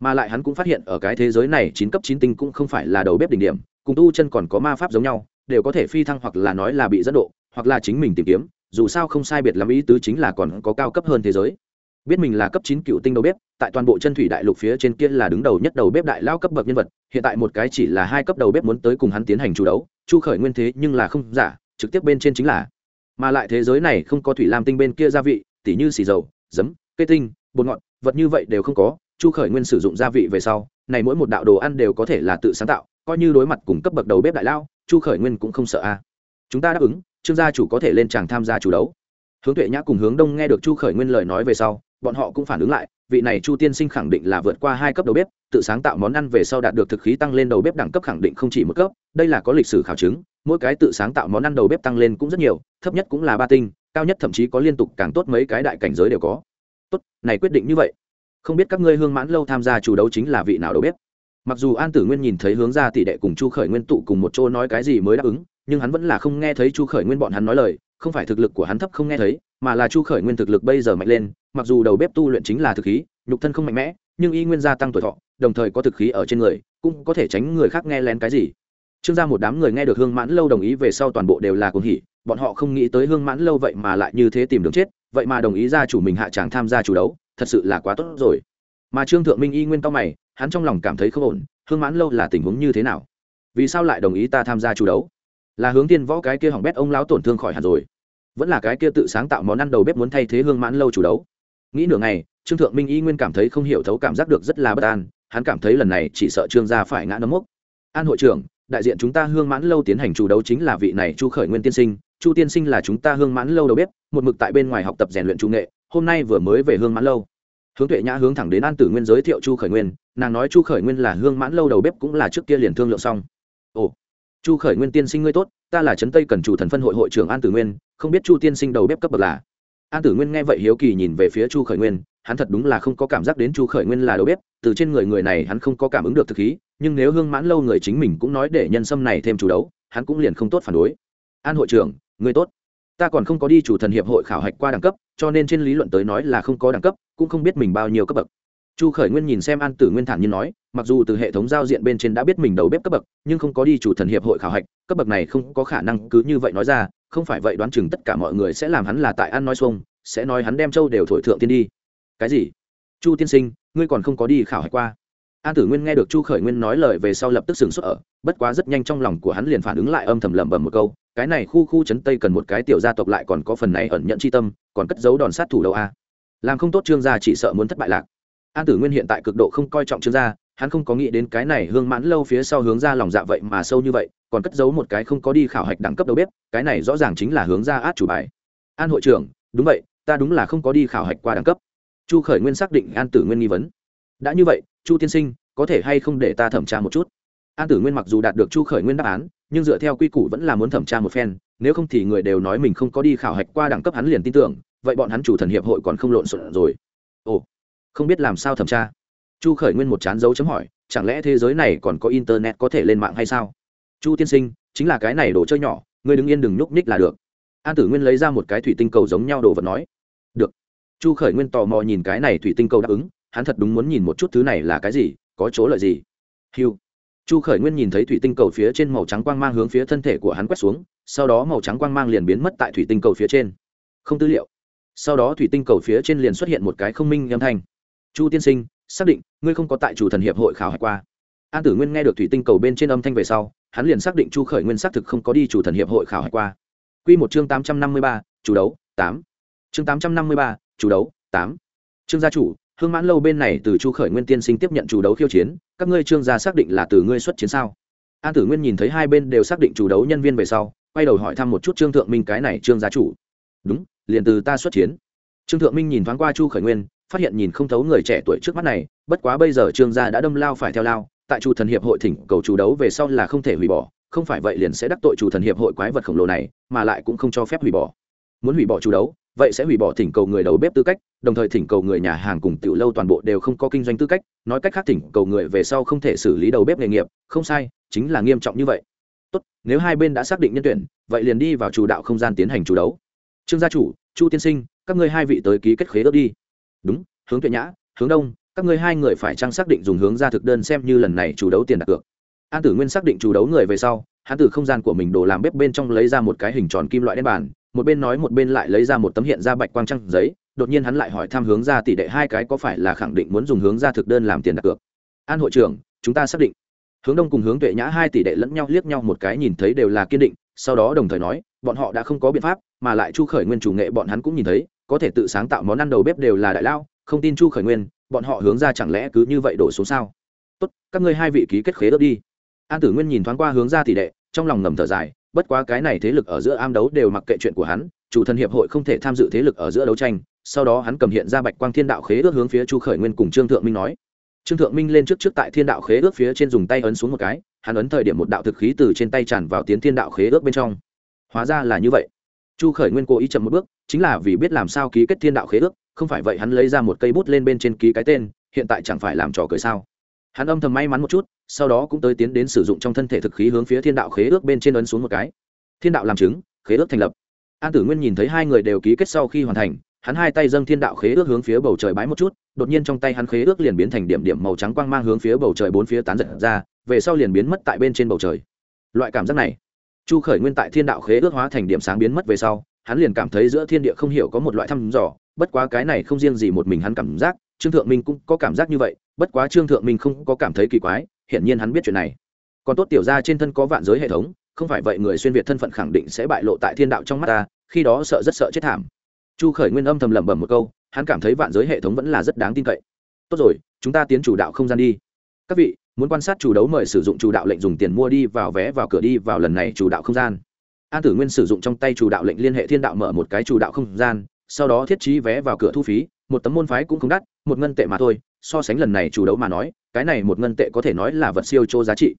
mà lại hắn cũng phát hiện ở cái thế giới này chín cấp chín tinh cũng không phải là đầu bếp đỉnh điểm, cùng tu chân còn có ma pháp giống nhau, đều có thể phi thăng hoặc là nói là bị dẫn độ, hoặc là chính mình tìm kiếm, dù sao không sai biệt lắm ý tứ chính là còn có cao cấp hơn thế giới. Biết mình là cấp chín cựu tinh đầu bếp, tại toàn bộ chân thủy đại lục phía trên kia là đứng đầu nhất đầu bếp đại lao cấp bậc nhân vật, hiện tại một cái chỉ là hai cấp đầu bếp muốn tới cùng hắn tiến hành chủ đấu, chu khởi nguyên thế nhưng là không giả, trực tiếp bên trên chính là. Mà lại thế giới này không có thủy lam tinh bên kia gia vị, tỉ như xì dầu, giấm, cây tinh, bột ngọt, vật như vậy đều không có chu khởi nguyên sử dụng gia vị về sau, này mỗi một đạo đồ ăn đều có thể là tự sáng tạo, coi như đối mặt cùng cấp bậc đầu bếp đại lao, chu khởi nguyên cũng không sợ a. Chúng ta đáp ứng, trương gia chủ có thể lên tràng tham gia chủ đấu. Hướng tuệ nhã cùng hướng đông nghe được chu khởi nguyên lời nói về sau, bọn họ cũng phản ứng lại, vị này chu tiên sinh khẳng định là vượt qua hai cấp đầu bếp, tự sáng tạo món ăn về sau đạt được thực khí tăng lên đầu bếp đẳng cấp khẳng định không chỉ một cấp, đây là có lịch sử khảo chứng, mỗi cái tự sáng tạo món ăn đầu bếp tăng lên cũng rất nhiều, thấp nhất cũng là ba tinh, cao nhất thậm chí có liên tục càng tốt mấy cái đại cảnh giới đều có. Tốt, này quyết định như vậy không biết các ngươi hương mãn lâu tham gia chủ đấu chính là vị nào đầu bếp. Mặc dù an tử nguyên nhìn thấy hướng ra tỷ đệ cùng chu khởi nguyên tụ cùng một chỗ nói cái gì mới đáp ứng, nhưng hắn vẫn là không nghe thấy chu khởi nguyên bọn hắn nói lời, không phải thực lực của hắn thấp không nghe thấy, mà là chu khởi nguyên thực lực bây giờ mạnh lên, mặc dù đầu bếp tu luyện chính là thực khí, nhục thân không mạnh mẽ, nhưng y nguyên gia tăng tuổi thọ, đồng thời có thực khí ở trên người, cũng có thể tránh người khác nghe lén cái gì. Trương gia một đám người nghe được hương mãn lâu đồng ý về sau toàn bộ đều là cuồng hỉ, bọn họ không nghĩ tới hương mãn lâu vậy mà lại như thế tìm đường chết, vậy mà đồng ý ra chủ mình hạ tràng tham gia chủ đấu thật sự là quá tốt rồi. Mà trương thượng minh y nguyên cao mày, hắn trong lòng cảm thấy không ổn, hương mãn lâu là tình huống như thế nào? Vì sao lại đồng ý ta tham gia chủ đấu? Là hướng tiên võ cái kia hỏng bét ông lão tổn thương khỏi hẳn rồi. Vẫn là cái kia tự sáng tạo món ăn đầu bếp muốn thay thế hương mãn lâu chủ đấu. Nghĩ nửa ngày, trương thượng minh y nguyên cảm thấy không hiểu thấu cảm giác được rất là bất an, hắn cảm thấy lần này chỉ sợ trương gia phải ngã nấm mốc. An hội trưởng, đại diện chúng ta hương mãn lâu tiến hành chủ đấu chính là vị này chu khởi nguyên tiên sinh. Chu tiên sinh là chúng ta hương mãn lâu đầu bếp, một mực tại bên ngoài học tập rèn luyện trung nghệ hôm nay vừa mới về hương mãn lâu. Hướng tuệ nhã hướng thẳng đến an tử nguyên giới thiệu chu khởi nguyên, nàng nói chu khởi nguyên là hương mãn lâu đầu bếp cũng là trước kia liền thương lượng xong. Ồ, chu khởi nguyên tiên sinh ngươi tốt, ta là trấn tây cần chủ thần phân hội hội trưởng an tử nguyên, không biết chu tiên sinh đầu bếp cấp bậc là. An tử nguyên nghe vậy hiếu kỳ nhìn về phía chu khởi nguyên, hắn thật đúng là không có cảm giác đến chu khởi nguyên là đầu bếp, từ trên người người này hắn không có cảm ứng được thực khí, nhưng nếu hương mãn lâu người chính mình cũng nói để nhân sâm này thêm chủ đấu, hắn cũng liền không tốt phản đối. An hội trưởng, ngươi tốt ta còn không có đi chủ thần hiệp hội khảo hạch qua đẳng cấp, cho nên trên lý luận tới nói là không có đẳng cấp, cũng không biết mình bao nhiêu cấp bậc. Chu khởi nguyên nhìn xem an tử nguyên thản nhiên nói, mặc dù từ hệ thống giao diện bên trên đã biết mình đầu bếp cấp bậc, nhưng không có đi chủ thần hiệp hội khảo hạch, cấp bậc này không có khả năng cứ như vậy nói ra, không phải vậy đoán chừng tất cả mọi người sẽ làm hắn là tại ăn nói xuông, sẽ nói hắn đem châu đều thổi thượng tiên đi. Cái gì? Chu tiên sinh, ngươi còn không có đi khảo hạch qua. An tử nguyên nghe được chu khởi nguyên nói lời về sau lập tức sửng sốt ở bất quá rất nhanh trong lòng của hắn liền phản ứng lại âm thầm lẩm bẩm một câu, cái này khu khu trấn tây cần một cái tiểu gia tộc lại còn có phần này ẩn nhận c h i tâm, còn cất giấu đòn sát thủ đâu a? Làm không tốt trương gia chỉ sợ muốn thất bại lạc. An tử nguyên hiện tại cực độ không coi trọng trương gia, hắn không có nghĩ đến cái này hương mãn lâu phía sau hướng ra lòng dạ vậy mà sâu như vậy, còn cất giấu một cái không có đi khảo hạch đẳng cấp đầu bếp, cái này rõ ràng chính là hướng ra át chủ bài. An hội trưởng, đúng vậy, ta đúng là không có đi khảo hạch qua đẳng cấp. Chu khởi nguyên xác định an tử nguyên nghi vấn. Đã như vậy, chu tiên sinh, có thể hay không để ta thẩm tra một chút? An tử nguyên mặc dù đạt được chu khởi nguyên đáp án, nhưng dựa theo quy củ vẫn là muốn thẩm tra một phen, nếu không thì người đều nói mình không có đi khảo hạch qua đẳng cấp hắn liền tin tưởng, vậy bọn hắn chủ thần hiệp hội còn không lộn xộn rồi. Ồ, không biết làm sao thẩm tra. Chu khởi nguyên một chán dấu chấm hỏi, chẳng lẽ thế giới này còn có internet có thể lên mạng hay sao? Chu tiên sinh, chính là cái này đồ chơi nhỏ ngươi đứng yên đừng nhúc nhích là được. An tử nguyên lấy ra một cái thủy tinh cầu giống nhau đồ vật nói. Được. Chu khởi nguyên tò mò nhìn cái này thủy tinh cầu đáp ứng, hắn thật đúng muốn nhìn một chút thứ này là cái gì, có chỗ lợi gì. Hiu chu khởi nguyên nhìn thấy thủy tinh cầu phía trên màu trắng quang mang hướng phía thân thể của hắn quét xuống, sau đó màu trắng quang mang liền biến mất tại thủy tinh cầu phía trên. Không tư liệu. Sau đó thủy tinh cầu phía trên liền xuất hiện một cái không minh âm thanh. Chu tiên sinh, xác định, ngươi không có tại chủ thần hiệp hội khảo hải qua. An tử nguyên nghe được thủy tinh cầu bên trên âm thanh về sau, hắn liền xác định chu khởi nguyên xác thực không có đi chủ thần hiệp hội khảo hải qua. Q một chương tám trăm năm mươi ba, chủ đấu, tám. Chương tám trăm năm mươi ba, chủ đấu, tám. Chương gia chủ hương mãn lâu bên này từ chu khởi nguyên tiên sinh tiếp nhận chủ đấu khiêu chiến, các ngươi trương gia xác định là từ ngươi xuất chiến sao? An tử nguyên nhìn thấy hai bên đều xác định chủ đấu nhân viên về sau, quay đầu hỏi thăm một chút trương thượng minh cái này trương gia chủ. Đúng, liền từ ta xuất chiến. Trương thượng minh nhìn thoáng qua chu khởi nguyên, phát hiện nhìn không thấu người trẻ tuổi trước mắt này, bất quá bây giờ trương gia đã đâm lao phải theo lao, tại chủ thần hiệp hội thỉnh cầu chủ đấu về sau là không thể hủy bỏ, không phải vậy liền sẽ đắc tội chủ thần hiệp hội quái vật khổng lồ này, mà lại cũng không cho phép hủy bỏ. Muốn hủy bỏ chủ đấu, vậy sẽ hủy bỏ thỉnh cầu người đầu bếp tư cách đồng thời thỉnh cầu người nhà hàng cùng tiểu lâu toàn bộ đều không có kinh doanh tư cách, nói cách khác thỉnh cầu người về sau không thể xử lý đầu bếp nghề nghiệp, không sai, chính là nghiêm trọng như vậy. Tốt, nếu hai bên đã xác định nhân tuyển, vậy liền đi vào chủ đạo không gian tiến hành chủ đấu. Trương gia chủ, chu tiên sinh, các ngươi hai vị tới ký kết khế ước đi. Đúng, hướng tuyệt nhã, hướng đông, các ngươi hai người phải trang xác định dùng hướng ra thực đơn xem như lần này chủ đấu tiền đặt cược. An tử nguyên xác định chủ đấu người về sau, hắn từ không gian của mình đổ làm bếp bên trong lấy ra một cái hình tròn kim loại đen bàn, một bên nói một bên lại lấy ra một tấm hiện ra bạch quang trăng giấy đột nhiên hắn lại hỏi thăm hướng ra tỷ đệ hai cái có phải là khẳng định muốn dùng hướng ra thực đơn làm tiền đặt cược. An hội trưởng, chúng ta xác định. Hướng đông cùng hướng tuệ nhã hai tỷ đệ lẫn nhau liếc nhau một cái nhìn thấy đều là kiên định, sau đó đồng thời nói, bọn họ đã không có biện pháp, mà lại chu khởi nguyên chủ nghệ bọn hắn cũng nhìn thấy, có thể tự sáng tạo món ăn đầu bếp đều là đại lao, không tin chu khởi nguyên, bọn họ hướng ra chẳng lẽ cứ như vậy đổ xuống sao? Tốt, các ngươi hai vị ký kết khế ước đi. An tử nguyên nhìn thoáng qua hướng ra tỷ đệ, trong lòng ngầm thở dài, bất quá cái này thế lực ở giữa am đấu đều mặc kệ chuyện của hắn, chủ thần hiệp hội không thể tham dự thế lực ở giữa đấu tranh sau đó hắn cầm hiện ra bạch quang thiên đạo khế ước hướng phía chu khởi nguyên cùng trương thượng minh nói trương thượng minh lên trước trước tại thiên đạo khế ước phía trên dùng tay ấn xuống một cái hắn ấn thời điểm một đạo thực khí từ trên tay tràn vào tiến thiên đạo khế ước bên trong hóa ra là như vậy chu khởi nguyên cố ý chậm một bước chính là vì biết làm sao ký kết thiên đạo khế ước không phải vậy hắn lấy ra một cây bút lên bên trên ký cái tên hiện tại chẳng phải làm trò cười sao hắn âm thầm may mắn một chút sau đó cũng tới tiến đến sử dụng trong thân thể thực khí hướng phía thiên đạo khế ước bên trên ấn xuống một cái thiên đạo làm chứng khế ước thành lập an tử nguyên nhìn thấy hai người đều ký kết sau khi hoàn thành hắn hai tay dâng thiên đạo khế ước hướng phía bầu trời bái một chút, đột nhiên trong tay hắn khế ước liền biến thành điểm điểm màu trắng quang mang hướng phía bầu trời bốn phía tán giật ra, về sau liền biến mất tại bên trên bầu trời. Loại cảm giác này, chu khởi nguyên tại thiên đạo khế ước hóa thành điểm sáng biến mất về sau, hắn liền cảm thấy giữa thiên địa không hiểu có một loại thăm dò, bất quá cái này không riêng gì một mình hắn cảm giác, trương thượng minh cũng có cảm giác như vậy, bất quá trương thượng minh không có cảm thấy kỳ quái, hiển nhiên hắn biết chuyện này. Còn tốt tiểu ra trên thân có vạn giới hệ thống, không phải vậy người xuyên việt thân phận khẳng định sẽ bại lộ tại thiên đạo trong mắt ta, khi đó sợ rất sợ chết thảm chu khởi nguyên âm thầm lẩm bẩm một câu, hắn cảm thấy vạn giới hệ thống vẫn là rất đáng tin cậy. Tốt rồi, chúng ta tiến chủ đạo không gian đi. Các vị, muốn quan sát chủ đấu mời sử dụng chủ đạo lệnh dùng tiền mua đi vào vé vào cửa đi vào lần này chủ đạo không gian. An tử nguyên sử dụng trong tay chủ đạo lệnh liên hệ thiên đạo mở một cái chủ đạo không gian, sau đó thiết trí vé vào cửa thu phí, một tấm môn phái cũng không đắt, một ngân tệ mà thôi. So sánh lần này chủ đấu mà nói, cái này một ngân tệ có thể nói là vật siêu chô giá trị.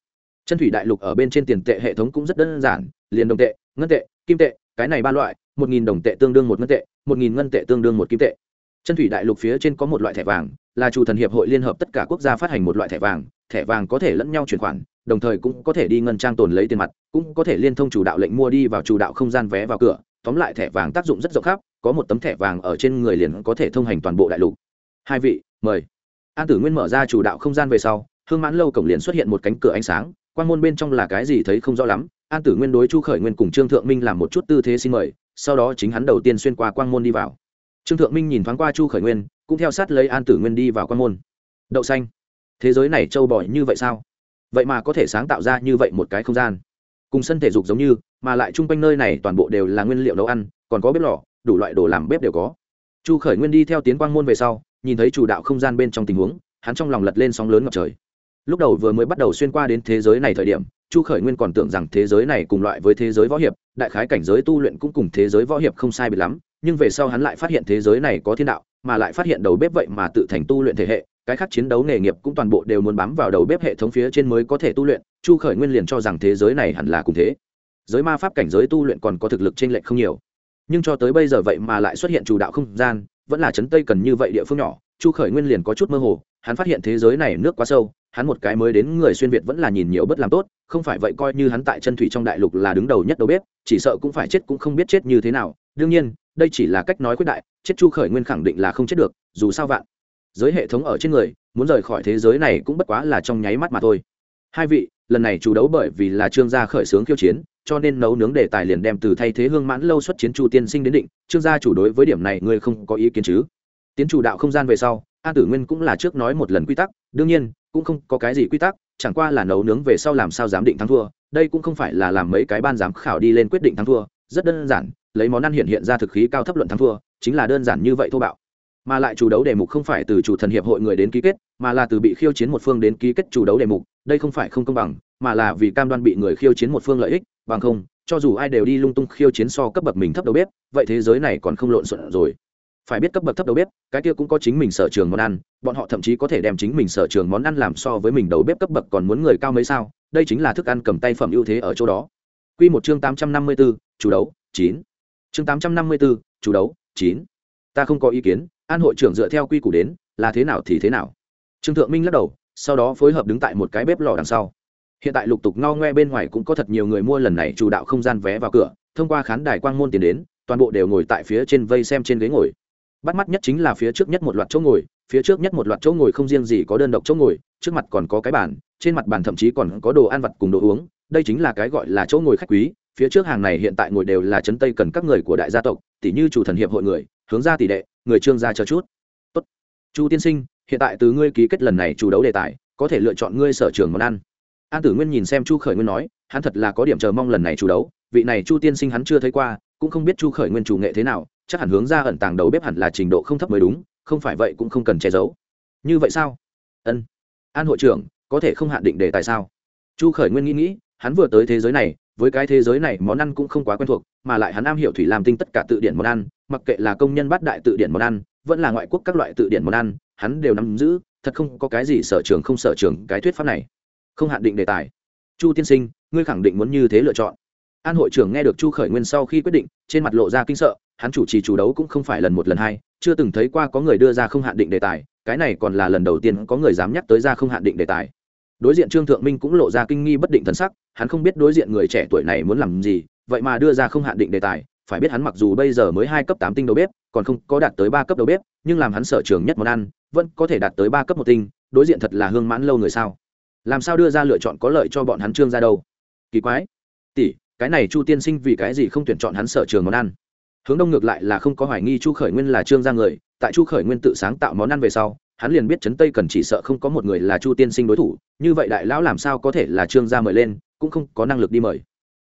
Chân thủy đại lục ở bên trên tiền tệ hệ thống cũng rất đơn giản, liền đồng tệ, ngân tệ, kim tệ, cái này ba loại một nghìn đồng tệ tương đương một ngân tệ, một nghìn ngân tệ tương đương một kim tệ. Chân thủy đại lục phía trên có một loại thẻ vàng, là chủ thần hiệp hội liên hợp tất cả quốc gia phát hành một loại thẻ vàng thẻ vàng có thể lẫn nhau chuyển khoản, đồng thời cũng có thể đi ngân trang tồn lấy tiền mặt, cũng có thể liên thông chủ đạo lệnh mua đi vào chủ đạo không gian vé vào cửa. Tóm lại thẻ vàng tác dụng rất rộng khắp, có một tấm thẻ vàng ở trên người liền có thể thông hành toàn bộ đại lục. Hai vị, mời. An tử nguyên mở ra chủ đạo không gian về sau, hương mãn lâu cổng liền xuất hiện một cánh cửa ánh sáng quan môn bên trong là cái gì thấy không rõ lắm an tử nguyên đối chu khởi nguyên cùng trương thượng minh làm một chút tư thế xin mời, sau đó chính hắn đầu tiên xuyên qua quang môn đi vào. Trương thượng minh nhìn thoáng qua chu khởi nguyên, cũng theo sát lấy an tử nguyên đi vào quang môn. Đậu xanh. Thế giới này trâu bỏi như vậy sao? Vậy mà có thể sáng tạo ra như vậy một cái không gian. Cùng sân thể dục giống như, mà lại chung quanh nơi này toàn bộ đều là nguyên liệu nấu ăn, còn có bếp lò, đủ loại đồ làm bếp đều có. Chu khởi nguyên đi theo tiến quang môn về sau, nhìn thấy chủ đạo không gian bên trong tình huống, hắn trong lòng lật lên sóng lớn ngập trời. Lúc đầu vừa mới bắt đầu xuyên qua đến thế giới này thời điểm chu khởi nguyên còn tưởng rằng thế giới này cùng loại với thế giới võ hiệp, đại khái cảnh giới tu luyện cũng cùng thế giới võ hiệp không sai biệt lắm, nhưng về sau hắn lại phát hiện thế giới này có thiên đạo, mà lại phát hiện đầu bếp vậy mà tự thành tu luyện thể hệ, cái khác chiến đấu nghề nghiệp cũng toàn bộ đều muốn bám vào đầu bếp hệ thống phía trên mới có thể tu luyện, chu khởi nguyên liền cho rằng thế giới này hẳn là cùng thế. Giới ma pháp cảnh giới tu luyện còn có thực lực t r ê n lệch không nhiều. Nhưng cho tới bây giờ vậy mà lại xuất hiện chủ đạo không gian, vẫn là chấn tây cần như vậy địa phương nhỏ, chu khởi nguyên liền có chút mơ hồ, hắn phát hiện thế giới này nước quá sâu hắn một cái mới đến người xuyên việt vẫn là nhìn nhiều bất làm tốt, không phải vậy coi như hắn tại chân thủy trong đại lục là đứng đầu nhất đầu bếp, chỉ sợ cũng phải chết cũng không biết chết như thế nào. Đương nhiên, đây chỉ là cách nói quyết đại, chết chu khởi nguyên khẳng định là không chết được, dù sao vạn giới hệ thống ở trên người, muốn rời khỏi thế giới này cũng bất quá là trong nháy mắt mà thôi. Hai vị, lần này chủ đấu bởi vì là trương gia khởi xướng khiêu chiến, cho nên nấu nướng đề tài liền đem từ thay thế hương mãn lâu xuất chiến chu tiên sinh đến định, trương gia chủ đối với điểm này ngươi không có ý kiến chứ? Tiến chủ đạo không gian về sau an tử nguyên cũng là trước nói một lần quy tắc, đương nhiên cũng không có cái gì quy tắc, chẳng qua là nấu nướng về sau làm sao giám định thắng thua. Đây cũng không phải là làm mấy cái ban giám khảo đi lên quyết định thắng thua, rất đơn giản, lấy món ăn hiện hiện ra thực khí cao thấp luận thắng thua, chính là đơn giản như vậy thô bạo. Mà lại chủ đấu đề mục không phải từ chủ thần hiệp hội người đến ký kết, mà là từ bị khiêu chiến một phương đến ký kết chủ đấu đề mục, đây không phải không công bằng, mà là vì cam đoan bị người khiêu chiến một phương lợi ích, bằng không, cho dù ai đều đi lung tung khiêu chiến so cấp bậc mình thấp đầu bếp, vậy thế giới này còn không lộn xộn rồi phải biết cấp bậc thấp đầu bếp cái kia cũng có chính mình sở trường món ăn bọn họ thậm chí có thể đem chính mình sở trường món ăn làm so với mình đầu bếp cấp bậc còn muốn người cao mấy sao đây chính là thức ăn cầm tay phẩm ưu thế ở chỗ đó. Quy một chương tám trăm năm mươi 854, chủ đấu, chín. Chương tám trăm năm mươi 854, chủ đấu, chín. Ta không có ý kiến, an hội trưởng dựa theo quy củ đến là thế nào thì thế nào. Trương thượng minh lắc đầu sau đó phối hợp đứng tại một cái bếp lò đằng sau. Hiện tại lục tục ngao ngoe bên ngoài cũng có thật nhiều người mua lần này chủ đạo không gian vé vào cửa thông qua khán đài quang môn tiền đến toàn bộ đều ngồi tại phía trên vây xem trên ghế ngồi bắt mắt nhất chính là phía trước nhất một loạt chỗ ngồi, phía trước nhất một loạt chỗ ngồi không riêng gì có đơn độc chỗ ngồi, trước mặt còn có cái bàn, trên mặt bàn thậm chí còn có đồ ăn vặt cùng đồ uống, đây chính là cái gọi là chỗ ngồi khách quý, phía trước hàng này hiện tại ngồi đều là trấn tây cần các người của đại gia tộc tỷ như chủ thần hiệp hội người, hướng ra tỷ đệ, người trương gia chờ chút. Tốt. Chu tiên sinh, hiện tại từ ngươi ký kết lần này chủ đấu đề tài, có thể lựa chọn ngươi sở trường món ăn. An tử nguyên nhìn xem chu khởi nguyên nói, hắn thật là có điểm chờ mong lần này chủ đấu, vị này chu tiên sinh hắn chưa thấy qua cũng không biết chu khởi nguyên chủ nghệ thế nào, chắc hẳn hướng ra ẩn tàng đầu bếp hẳn là trình độ không thấp mới đúng, không phải vậy cũng không cần che giấu. Như vậy sao? Ân. An hội trưởng, có thể không hạn định đề tài sao? Chu khởi nguyên nghĩ nghĩ, hắn vừa tới thế giới này, với cái thế giới này món ăn cũng không quá quen thuộc, mà lại hắn am hiểu thủy làm tinh tất cả tự điển món ăn, mặc kệ là công nhân bát đại tự điển món ăn, vẫn là ngoại quốc các loại tự điển món ăn, hắn đều nắm giữ, thật không có cái gì sở trường không sở trường cái thuyết pháp này. Không hạn định đề tài. Chu tiên sinh, ngươi khẳng định muốn như thế lựa chọn an hội trưởng nghe được chu khởi nguyên sau khi quyết định, trên mặt lộ ra kinh sợ, hắn chủ trì chủ đấu cũng không phải lần một lần hai, chưa từng thấy qua có người đưa ra không hạn định đề tài, cái này còn là lần đầu tiên có người dám nhắc tới ra không hạn định đề tài. Đối diện trương thượng minh cũng lộ ra kinh nghi bất định thần sắc, hắn không biết đối diện người trẻ tuổi này muốn làm gì, vậy mà đưa ra không hạn định đề tài, phải biết hắn mặc dù bây giờ mới hai cấp tám tinh đầu bếp, còn không có đạt tới ba cấp đầu bếp, nhưng làm hắn sở trường nhất món ăn, vẫn có thể đạt tới ba cấp một tinh, đối diện thật là hương mãn lâu người sao? Làm sao đưa ra lựa chọn có lợi cho bọn hắn trương ra đâu? Kỳ quái. Tỷ cái này chu tiên sinh vì cái gì không tuyển chọn hắn sở trường món ăn? Hướng đông ngược lại là không có hoài nghi chu khởi nguyên là trương gia người, tại chu khởi nguyên tự sáng tạo món ăn về sau, hắn liền biết trấn tây cần chỉ sợ không có một người là chu tiên sinh đối thủ, như vậy đại lão làm sao có thể là trương gia mời lên, cũng không có năng lực đi mời.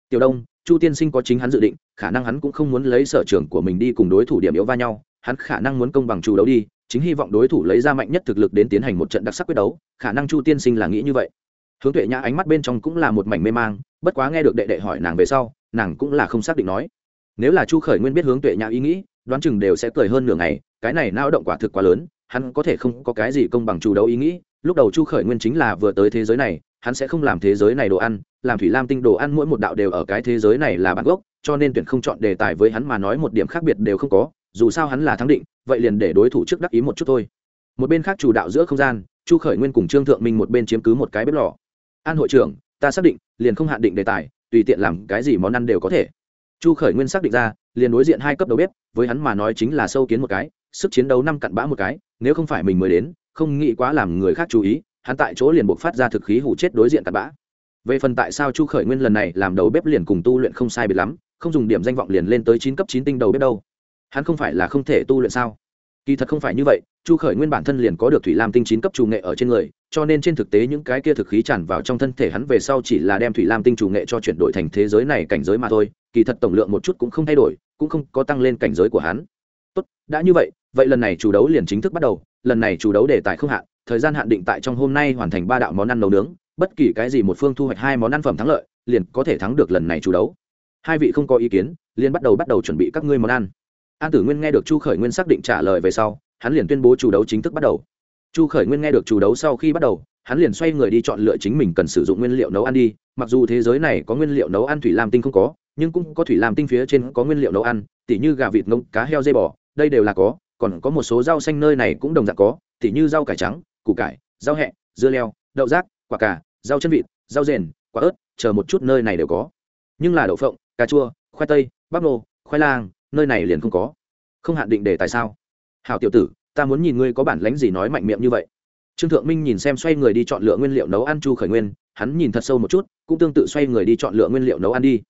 Tiểu đông, chu tiên sinh có chính hắn dự định, khả năng hắn cũng không muốn lấy sở trường của mình đi cùng đối thủ điểm yếu va nhau, hắn khả năng muốn công bằng chủ đấu đi, chính hy vọng đối thủ lấy ra mạnh nhất thực lực đến tiến hành một trận đặc sắc quyết đấu, khả năng chu tiên sinh là nghĩ như vậy hướng tuệ nhã ánh mắt bên trong cũng là một mảnh mê mang, bất quá nghe được đệ đệ hỏi nàng về sau, nàng cũng là không xác định nói. Nếu là chu khởi nguyên biết hướng tuệ nhã ý nghĩ, đoán chừng đều sẽ cười hơn nửa ngày, cái này nao động quả thực quá lớn, hắn có thể không có cái gì công bằng chủ đấu ý nghĩ, lúc đầu chu khởi nguyên chính là vừa tới thế giới này, hắn sẽ không làm thế giới này đồ ăn, làm thủy lam tinh đồ ăn mỗi một đạo đều ở cái thế giới này là bản gốc, cho nên tuyển không chọn đề tài với hắn mà nói một điểm khác biệt đều không có, dù sao hắn là thắng định, vậy liền để đối thủ trước đắc ý một chút thôi. Một bên khác chủ đạo giữa không gian, chu khởi nguyên cùng trương thượng minh một bên chiếm cứ một cái bếp lò an hội trưởng, ta xác định, liền không hạn định đề tài, tùy tiện làm cái gì món ăn đều có thể. Chu khởi nguyên xác định ra, liền đối diện hai cấp đầu bếp, với hắn mà nói chính là sâu kiến một cái, sức chiến đấu năm cặn bã một cái, nếu không phải mình mới đến, không nghĩ quá làm người khác chú ý, hắn tại chỗ liền buộc phát ra thực khí hủ chết đối diện cặn bã. Về phần tại sao chu khởi nguyên lần này làm đầu bếp liền cùng tu luyện không sai biệt lắm, không dùng điểm danh vọng liền lên tới chín cấp chín tinh đầu bếp đâu? Hắn không phải là không thể tu luyện sao? Kỳ thật không phải như vậy, chu khởi nguyên bản thân liền có được thủy lam tinh chín cấp chủ nghệ ở trên người, cho nên trên thực tế những cái kia thực khí tràn vào trong thân thể hắn về sau chỉ là đem thủy lam tinh chủ nghệ cho chuyển đổi thành thế giới này cảnh giới mà thôi, kỳ thật tổng lượng một chút cũng không thay đổi, cũng không có tăng lên cảnh giới của hắn. Tốt, đã như vậy vậy lần này chủ đấu liền chính thức bắt đầu, lần này chủ đấu đề tài không hạn, thời gian hạn định tại trong hôm nay hoàn thành ba đạo món ăn nấu nướng, bất kỳ cái gì một phương thu hoạch hai món ăn phẩm thắng lợi, liền có thể thắng được lần này chủ đấu. Hai vị không có ý kiến, liền bắt đầu bắt đầu chuẩn bị các ngươi món ăn an tử nguyên nghe được chu khởi nguyên xác định trả lời về sau, hắn liền tuyên bố chủ đấu chính thức bắt đầu. Chu khởi nguyên nghe được chủ đấu sau khi bắt đầu, hắn liền xoay người đi chọn lựa chính mình cần sử dụng nguyên liệu nấu ăn đi. Mặc dù thế giới này có nguyên liệu nấu ăn thủy lam tinh không có, nhưng cũng có thủy lam tinh phía trên có nguyên liệu nấu ăn, tỉ như gà vịt ngông cá heo dây bò, đây đều là có, còn có một số rau xanh nơi này cũng đồng dạng có, tỉ như rau cải trắng, củ cải, rau hẹ, dưa leo, đậu rác, quả cà, rau chân vịt, rau rền, quả ớt, chờ một chút nơi này đều có. Nhưng là đậu phộng, cà chua, khoai tây, bắp nô, khoai lang nơi này liền không có. Không hạn định để tại sao? Hảo tiểu tử, ta muốn nhìn ngươi có bản lánh gì nói mạnh miệng như vậy. Trương thượng minh nhìn xem xoay người đi chọn lựa nguyên liệu nấu ăn chu khởi nguyên, hắn nhìn thật sâu một chút, cũng tương tự xoay người đi chọn lựa nguyên liệu nấu ăn đi.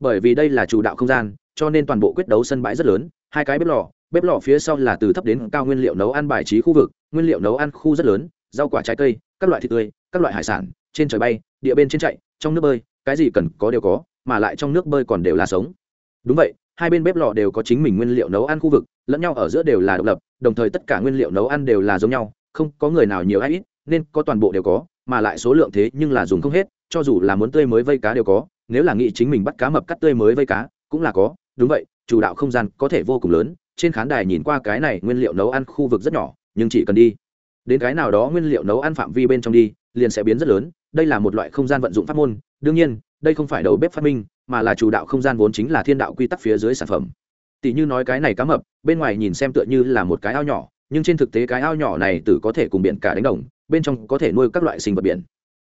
Bởi vì đây là chủ đạo không gian, cho nên toàn bộ quyết đấu sân bãi rất lớn, hai cái bếp lò bếp lò phía sau là từ thấp đến cao nguyên liệu nấu ăn bài trí khu vực, nguyên liệu nấu ăn khu rất lớn, rau quả trái cây, các loại thịt tươi, các loại hải sản, trên trời bay, địa bên trên chạy, trong nước bơi, cái gì cần có đều có, mà lại trong nước bơi còn đều là sống. Đúng vậy hai bên bếp lò đều có chính mình nguyên liệu nấu ăn khu vực, lẫn nhau ở giữa đều là độc lập, đồng thời tất cả nguyên liệu nấu ăn đều là giống nhau, không có người nào nhiều hay ít, nên có toàn bộ đều có, mà lại số lượng thế nhưng là dùng không hết, cho dù là muốn tươi mới vây cá đều có, nếu là nghĩ chính mình bắt cá mập cắt tươi mới vây cá, cũng là có, đúng vậy, chủ đạo không gian có thể vô cùng lớn, trên khán đài nhìn qua cái này nguyên liệu nấu ăn khu vực rất nhỏ, nhưng chỉ cần đi, đến cái nào đó nguyên liệu nấu ăn phạm vi bên trong đi, liền sẽ biến rất lớn, đây là một loại không gian vận dụng pháp môn, đương nhiên đây không phải đầu bếp phát minh, mà là chủ đạo không gian vốn chính là thiên đạo quy tắc phía dưới sản phẩm. Tỷ như nói cái này cá mập, bên ngoài nhìn xem tựa như là một cái ao nhỏ, nhưng trên thực tế cái ao nhỏ này tử có thể cùng biển cả đánh đồng, bên trong có thể nuôi các loại sinh vật biển.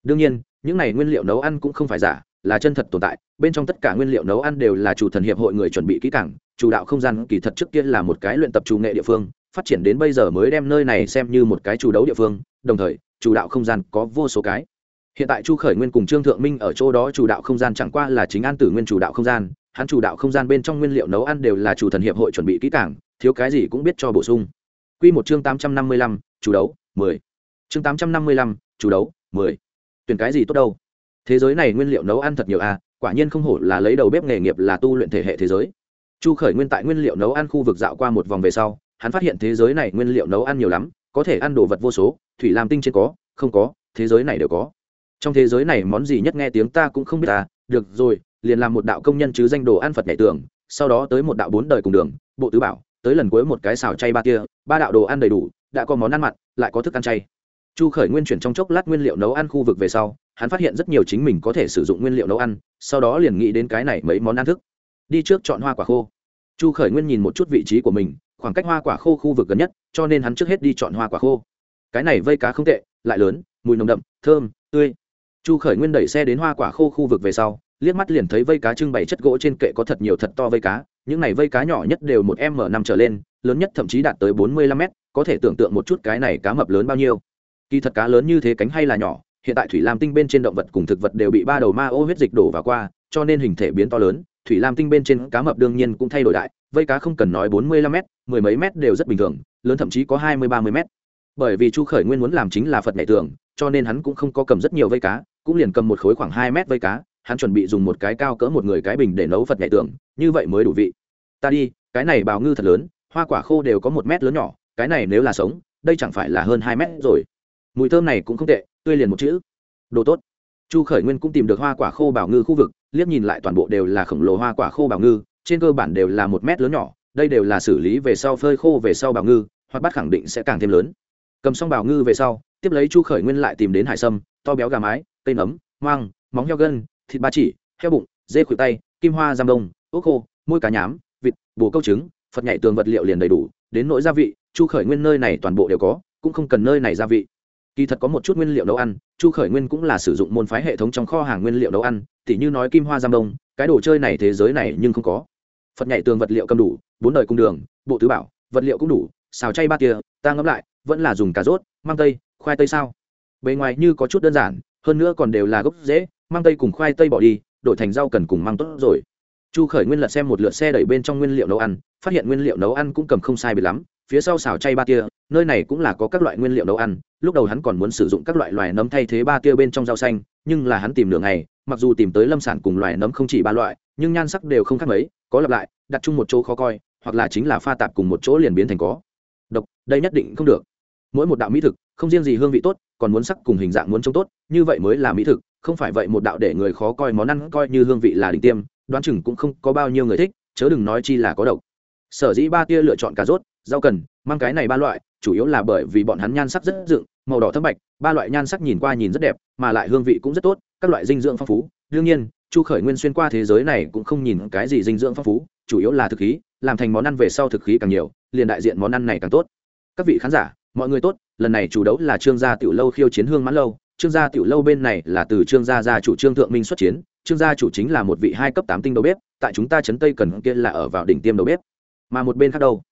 Đương nhiên, những này nguyên liệu nấu ăn cũng không phải giả, là chân thật tồn tại, bên trong tất cả nguyên liệu nấu ăn đều là chủ thần hiệp hội người chuẩn bị kỹ càng, chủ đạo không gian kỳ thật trước kia là một cái luyện tập chủ nghệ địa phương, phát triển đến bây giờ mới đem nơi này xem như một cái chủ đấu địa phương, đồng thời, chủ đạo không gian có vô số cái hiện tại chu khởi nguyên cùng trương thượng minh ở chỗ đó chủ đạo không gian chẳng qua là chính an tử nguyên chủ đạo không gian, hắn chủ đạo không gian bên trong nguyên liệu nấu ăn đều là chủ thần hiệp hội chuẩn bị kỹ càng, thiếu cái gì cũng biết cho bổ sung. Q một chương tám trăm năm mươi lăm, chủ đấu, mười. Chương tám trăm năm mươi lăm, chủ đấu, mười. Tuyển cái gì tốt đâu? Thế giới này nguyên liệu nấu ăn thật nhiều à quả nhiên không hổ là lấy đầu bếp nghề nghiệp là tu luyện thể hệ thế giới. Chu khởi nguyên tại nguyên liệu nấu ăn khu vực dạo qua một vòng về sau, hắn phát hiện thế giới này nguyên liệu nấu ăn nhiều lắm, có thể ăn đồ vật vô số, thủy làm tinh trên có, không có, thế giới này đều có trong thế giới này món gì nhất nghe tiếng ta cũng không biết ta. Được rồi, liền làm một đạo công nhân chứ danh đồ ăn phật nhảy tường, sau đó tới một đạo bốn đời cùng đường, bộ tứ bảo, tới lần cuối một cái xào chay ba kia ba đạo đồ ăn đầy đủ, đã có món ăn mặn, lại có thức ăn chay. Chu khởi nguyên chuyển trong chốc lát nguyên liệu nấu ăn khu vực về sau, hắn phát hiện rất nhiều chính mình có thể sử dụng nguyên liệu nấu ăn, sau đó liền nghĩ đến cái này mấy món ăn thức. Đi trước chọn hoa quả khô. Chu khởi nguyên nhìn một chút vị trí của mình, khoảng cách hoa quả khô khu vực gần nhất, cho nên hắn trước hết đi chọn hoa quả khô. Cái này vây cá không tệ, lại lớn, mùi nồng đậm, thơm, tươi chu khởi nguyên đẩy xe đến hoa quả khô khu vực về sau, liếc mắt liền thấy vây cá trưng bày chất gỗ trên kệ có thật nhiều thật to vây cá, những này vây cá nhỏ nhất đều một m năm trở lên, lớn nhất thậm chí đạt tới bốn mươi lăm m có thể tưởng tượng một chút cái này cá mập lớn bao nhiêu. Kỳ thật cá lớn như thế cánh hay là nhỏ, hiện tại thủy lam tinh bên trên động vật cùng thực vật đều bị ba đầu ma ô huyết dịch đổ vào qua, cho nên hình thể biến to lớn, thủy lam tinh bên trên cá mập đương nhiên cũng thay đổi đại, vây cá không cần nói bốn mươi lăm m mười mấy mét đều rất bình thường, lớn thậm chí có hai mươi ba mươi m bởi vì chu khởi nguyên muốn làm chính là phật nhảy tường, cho nên hắn cũng không có cầm rất nhiều vây cá cũng liền cầm một khối khoảng hai mét vây cá, hắn chuẩn bị dùng một cái cao cỡ một người cái bình để nấu phật nhảy tường, như vậy mới đủ vị. Ta đi, cái này bào ngư thật lớn, hoa quả khô đều có một mét lớn nhỏ, cái này nếu là sống, đây chẳng phải là hơn hai mét rồi. Mùi thơm này cũng không tệ, tươi liền một chữ. Đồ tốt. Chu khởi nguyên cũng tìm được hoa quả khô bào ngư khu vực, liếc nhìn lại toàn bộ đều là khổng lồ hoa quả khô bào ngư, trên cơ bản đều là một mét lớn nhỏ, đây đều là xử lý về sau phơi khô về sau bào ngư hoặc bắt khẳng định sẽ càng thêm lớn. Cầm xong bào ngư về sau, tiếp lấy chu khởi nguyên lại tìm đến hải sâm, to béo gà mái cây nấm mang móng heo gân, thịt ba chỉ, heo bụng, dê khuỷu tay, kim hoa giam đông, ốc khô, môi cá nhám, vịt, bồ câu trứng, phật nhảy tường vật liệu liền đầy đủ, đến nỗi gia vị, chu khởi nguyên nơi này toàn bộ đều có, cũng không cần nơi này gia vị. Kỳ thật có một chút nguyên liệu nấu ăn, chu khởi nguyên cũng là sử dụng môn phái hệ thống trong kho hàng nguyên liệu nấu ăn, tỉ như nói kim hoa giam đông, cái đồ chơi này thế giới này nhưng không có. Phật nhảy tường vật liệu cầm đủ, bốn đời cung đường, bộ tứ bảo, vật liệu cũng đủ, xào chay ba tia, ta ngẫm lại, vẫn là dùng cà rốt mang tây, khoai tây sao? Bề ngoài như có chút đơn giản hơn nữa còn đều là gốc dễ mang tây cùng khoai tây bỏ đi, đổi thành rau cần cùng mang tốt rồi. Chu khởi nguyên lật xem một lượt xe đẩy bên trong nguyên liệu nấu ăn, phát hiện nguyên liệu nấu ăn cũng cầm không sai biệt lắm, phía sau xào chay ba tia, nơi này cũng là có các loại nguyên liệu nấu ăn, lúc đầu hắn còn muốn sử dụng các loại loài nấm thay thế ba tia bên trong rau xanh, nhưng là hắn tìm đường này mặc dù tìm tới lâm sản cùng loài nấm không chỉ ba loại, nhưng nhan sắc đều không khác mấy, có lặp lại, đặt chung một chỗ khó coi, hoặc là chính là pha tạp cùng một chỗ liền biến thành có. Độc, đây nhất định không được. Mỗi một đạo mỹ thực, không riêng gì hương vị tốt còn muốn sắc cùng hình dạng muốn trông tốt, như vậy mới là mỹ thực, không phải vậy một đạo để người khó coi món ăn coi như hương vị là đỉnh tiêm, đoán chừng cũng không có bao nhiêu người thích, chớ đừng nói chi là có độc. Sở dĩ ba tia lựa chọn cà rốt, rau cần, mang cái này ba loại, chủ yếu là bởi vì bọn hắn nhan sắc rất dựng, màu đỏ thâm bạch, ba loại nhan sắc nhìn qua nhìn rất đẹp, mà lại hương vị cũng rất tốt, các loại dinh dưỡng phong phú. Đương nhiên, chu khởi nguyên xuyên qua thế giới này cũng không nhìn cái gì dinh dưỡng phong phú, chủ yếu là thực khí, làm thành món ăn về sau thực khí càng nhiều, liền đại diện món ăn này càng tốt. Các vị khán giả, mọi người tốt lần này chủ đấu là trương gia tiểu lâu khiêu chiến hương mãn lâu. Trương gia tiểu lâu bên này là từ trương gia gia chủ trương thượng minh xuất chiến. Trương gia chủ chính là một vị hai cấp tám tinh đầu bếp, tại chúng ta trấn tây cần kia là ở vào đỉnh tiêm đầu bếp. Mà một bên khác đâu?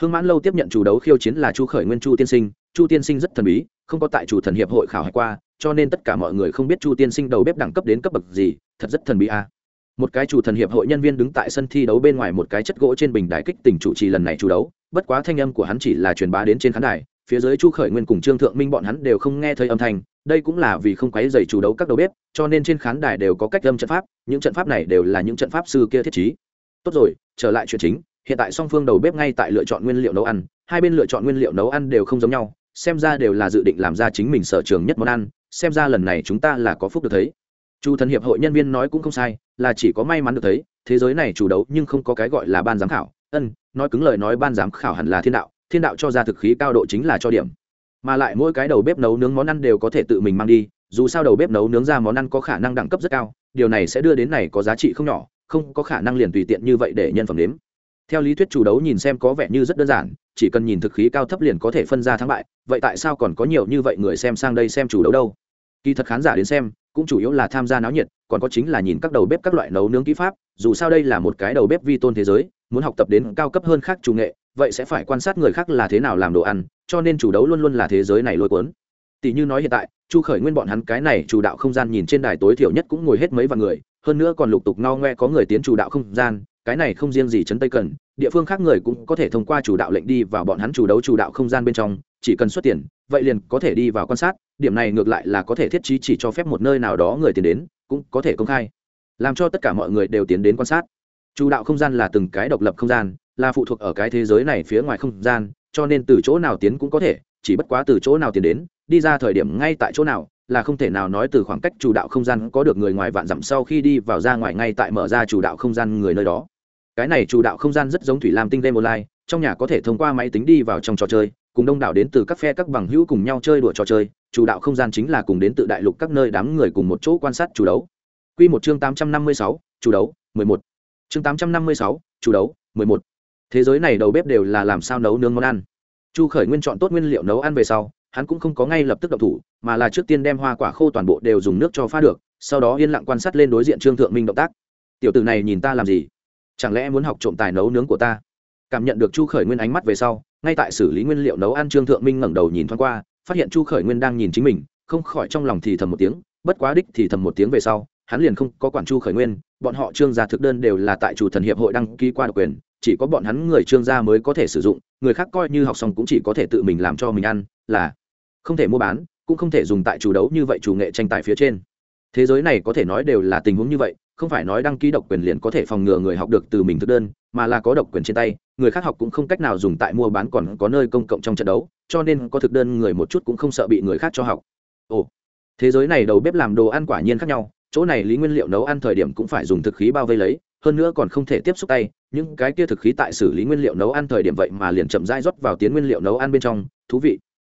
Hương mãn lâu tiếp nhận chủ đấu khiêu chiến là chu khởi nguyên chu tiên sinh. Chu tiên sinh rất thần bí, không có tại chủ thần hiệp hội khảo hải qua, cho nên tất cả mọi người không biết chu tiên sinh đầu bếp đẳng cấp đến cấp bậc gì, thật rất thần bí a. À. một cái chủ thần hiệp hội nhân viên đứng tại sân thi đấu bên ngoài một cái chất gỗ trên bình đài kích tỉnh chủ trì lần này chủ đấu. Bất quá thanh âm của hắn chỉ là truyền bá đến trên khán đài phía dưới chu khởi nguyên cùng trương thượng minh bọn hắn đều không nghe thấy âm thanh, đây cũng là vì không quấy dày chủ đấu các đầu bếp, cho nên trên khán đài đều có cách âm trận pháp, những trận pháp này đều là những trận pháp sư kia thiết trí. Tốt rồi, trở lại chuyện chính, hiện tại song phương đầu bếp ngay tại lựa chọn nguyên liệu nấu ăn, hai bên lựa chọn nguyên liệu nấu ăn đều không giống nhau, xem ra đều là dự định làm ra chính mình sở trường nhất món ăn, xem ra lần này chúng ta là có phúc được thấy. Chu thần hiệp hội nhân viên nói cũng không sai, là chỉ có may mắn được thấy, thế giới này chủ đấu nhưng không có cái gọi là ban giám khảo. Ân, nói cứng lời nói ban giám khảo hẳn là thiên đạo thiên đạo cho ra thực khí cao độ chính là cho điểm. Mà lại mỗi cái đầu bếp nấu nướng món ăn đều có thể tự mình mang đi, dù sao đầu bếp nấu nướng ra món ăn có khả năng đẳng cấp rất cao, điều này sẽ đưa đến này có giá trị không nhỏ, không có khả năng liền tùy tiện như vậy để nhân phẩm nếm. Theo lý thuyết chủ đấu nhìn xem có vẻ như rất đơn giản, chỉ cần nhìn thực khí cao thấp liền có thể phân ra thắng bại, vậy tại sao còn có nhiều như vậy người xem sang đây xem chủ đấu đâu? Kỳ thật khán giả đến xem, cũng chủ yếu là tham gia náo nhiệt, còn có chính là nhìn các đầu bếp các loại nấu nướng kỹ pháp, dù sao đây là một cái đầu bếp vi tôn thế giới, muốn học tập đến cao cấp hơn khác chủ nghệ vậy sẽ phải quan sát người khác là thế nào làm đồ ăn, cho nên chủ đấu luôn luôn là thế giới này lôi cuốn. Tỷ như nói hiện tại, chu khởi nguyên bọn hắn cái này chủ đạo không gian nhìn trên đài tối thiểu nhất cũng ngồi hết mấy vạn người, hơn nữa còn lục tục no ngoe có người tiến chủ đạo không gian, cái này không riêng gì Trấn tây cần, địa phương khác người cũng có thể thông qua chủ đạo lệnh đi vào bọn hắn chủ đấu chủ đạo không gian bên trong, chỉ cần xuất tiền, vậy liền có thể đi vào quan sát, điểm này ngược lại là có thể thiết trí chỉ cho phép một nơi nào đó người tiến đến, cũng có thể công khai. Làm cho tất cả mọi người đều tiến đến quan sát. Chủ đạo không gian là từng cái độc lập không gian là phụ thuộc ở cái thế giới này phía ngoài không gian, cho nên từ chỗ nào tiến cũng có thể, chỉ bất quá từ chỗ nào tiến đến, đi ra thời điểm ngay tại chỗ nào, là không thể nào nói từ khoảng cách chủ đạo không gian có được người ngoài vạn dặm sau khi đi vào ra ngoài ngay tại mở ra chủ đạo không gian người nơi đó. Cái này chủ đạo không gian rất giống thủy lam tinh game online, trong nhà có thể thông qua máy tính đi vào trong trò chơi, cùng đông đảo đến từ các phe các bằng hữu cùng nhau chơi đùa trò chơi, chủ đạo không gian chính là cùng đến từ đại lục các nơi đám người cùng một chỗ quan sát chủ đấu. Quy một chương tám trăm năm mươi sáu, chủ đấu, mười một. Chương tám trăm năm mươi sáu, chủ đấu, mười một thế giới này đầu bếp đều là làm sao nấu nướng món ăn? Chu khởi nguyên chọn tốt nguyên liệu nấu ăn về sau, hắn cũng không có ngay lập tức động thủ, mà là trước tiên đem hoa quả khô toàn bộ đều dùng nước cho pha được, sau đó yên lặng quan sát lên đối diện trương thượng minh động tác. Tiểu tử này nhìn ta làm gì? Chẳng lẽ muốn học trộm tài nấu nướng của ta? Cảm nhận được chu khởi nguyên ánh mắt về sau, ngay tại xử lý nguyên liệu nấu ăn, trương thượng minh ngẩng đầu nhìn thoáng qua, phát hiện chu khởi nguyên đang nhìn chính mình, không khỏi trong lòng thì thầm một tiếng, bất quá đích thì thầm một tiếng về sau, hắn liền không có quản chu khởi nguyên, bọn họ trương gia thực đơn đều là tại chủ thần hiệp hội đăng ký qua độc quyền chỉ có bọn hắn người trương gia mới có thể sử dụng, người khác coi như học xong cũng chỉ có thể tự mình làm cho mình ăn, là không thể mua bán, cũng không thể dùng tại chủ đấu như vậy chủ nghệ tranh tài phía trên. Thế giới này có thể nói đều là tình huống như vậy, không phải nói đăng ký độc quyền liền có thể phòng ngừa người học được từ mình thực đơn, mà là có độc quyền trên tay, người khác học cũng không cách nào dùng tại mua bán còn có nơi công cộng trong trận đấu, cho nên có thực đơn người một chút cũng không sợ bị người khác cho học. Ồ, thế giới này đầu bếp làm đồ ăn quả nhiên khác nhau, chỗ này lý nguyên liệu nấu ăn thời điểm cũng phải dùng thực khí bao vây lấy hơn nữa còn không thể tiếp xúc tay, những cái kia thực khí tại xử lý nguyên liệu nấu ăn thời điểm vậy mà liền chậm rãi rót vào tiến nguyên liệu nấu ăn bên trong, thú vị.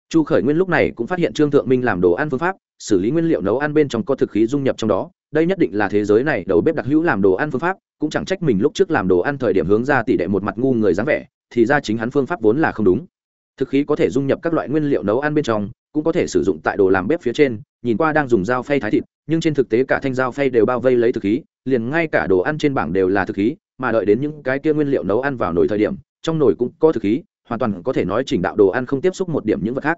Chu khởi nguyên lúc này cũng phát hiện trương thượng minh làm đồ ăn phương pháp, xử lý nguyên liệu nấu ăn bên trong có thực khí dung nhập trong đó, đây nhất định là thế giới này đầu bếp đặc hữu làm đồ ăn phương pháp, cũng chẳng trách mình lúc trước làm đồ ăn thời điểm hướng ra tỷ đệ một mặt ngu người dáng vẻ, thì ra chính hắn phương pháp vốn là không đúng. Thực khí có thể dung nhập các loại nguyên liệu nấu ăn bên trong, cũng có thể sử dụng tại đồ làm bếp phía trên, nhìn qua đang dùng dao phay thái thịt, nhưng trên thực tế cả thanh dao phay đều bao vây lấy thực khí liền ngay cả đồ ăn trên bảng đều là thực khí, mà đợi đến những cái kia nguyên liệu nấu ăn vào nồi thời điểm, trong nồi cũng có thực khí, hoàn toàn có thể nói chỉnh đạo đồ ăn không tiếp xúc một điểm những vật khác.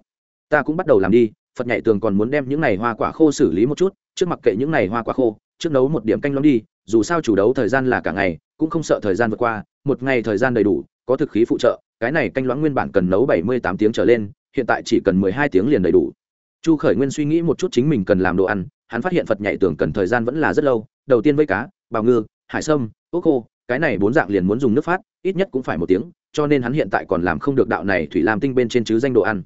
Ta cũng bắt đầu làm đi, phật nhảy tường còn muốn đem những này hoa quả khô xử lý một chút, trước mặc kệ những này hoa quả khô, trước nấu một điểm canh lõng đi, dù sao chủ đấu thời gian là cả ngày, cũng không sợ thời gian vượt qua, một ngày thời gian đầy đủ, có thực khí phụ trợ, cái này canh loãng nguyên bản cần nấu bảy mươi tám tiếng trở lên, hiện tại chỉ cần mười hai tiếng liền đầy đủ. Chu khởi nguyên suy nghĩ một chút chính mình cần làm đồ ăn hắn phát hiện phật nhảy tường cần thời gian vẫn là rất lâu, đầu tiên với cá, bào ngư, hải sâm, ốc khô, cái này bốn dạng liền muốn dùng nước phát, ít nhất cũng phải một tiếng, cho nên hắn hiện tại còn làm không được đạo này thủy làm tinh bên trên chứ danh đồ ăn.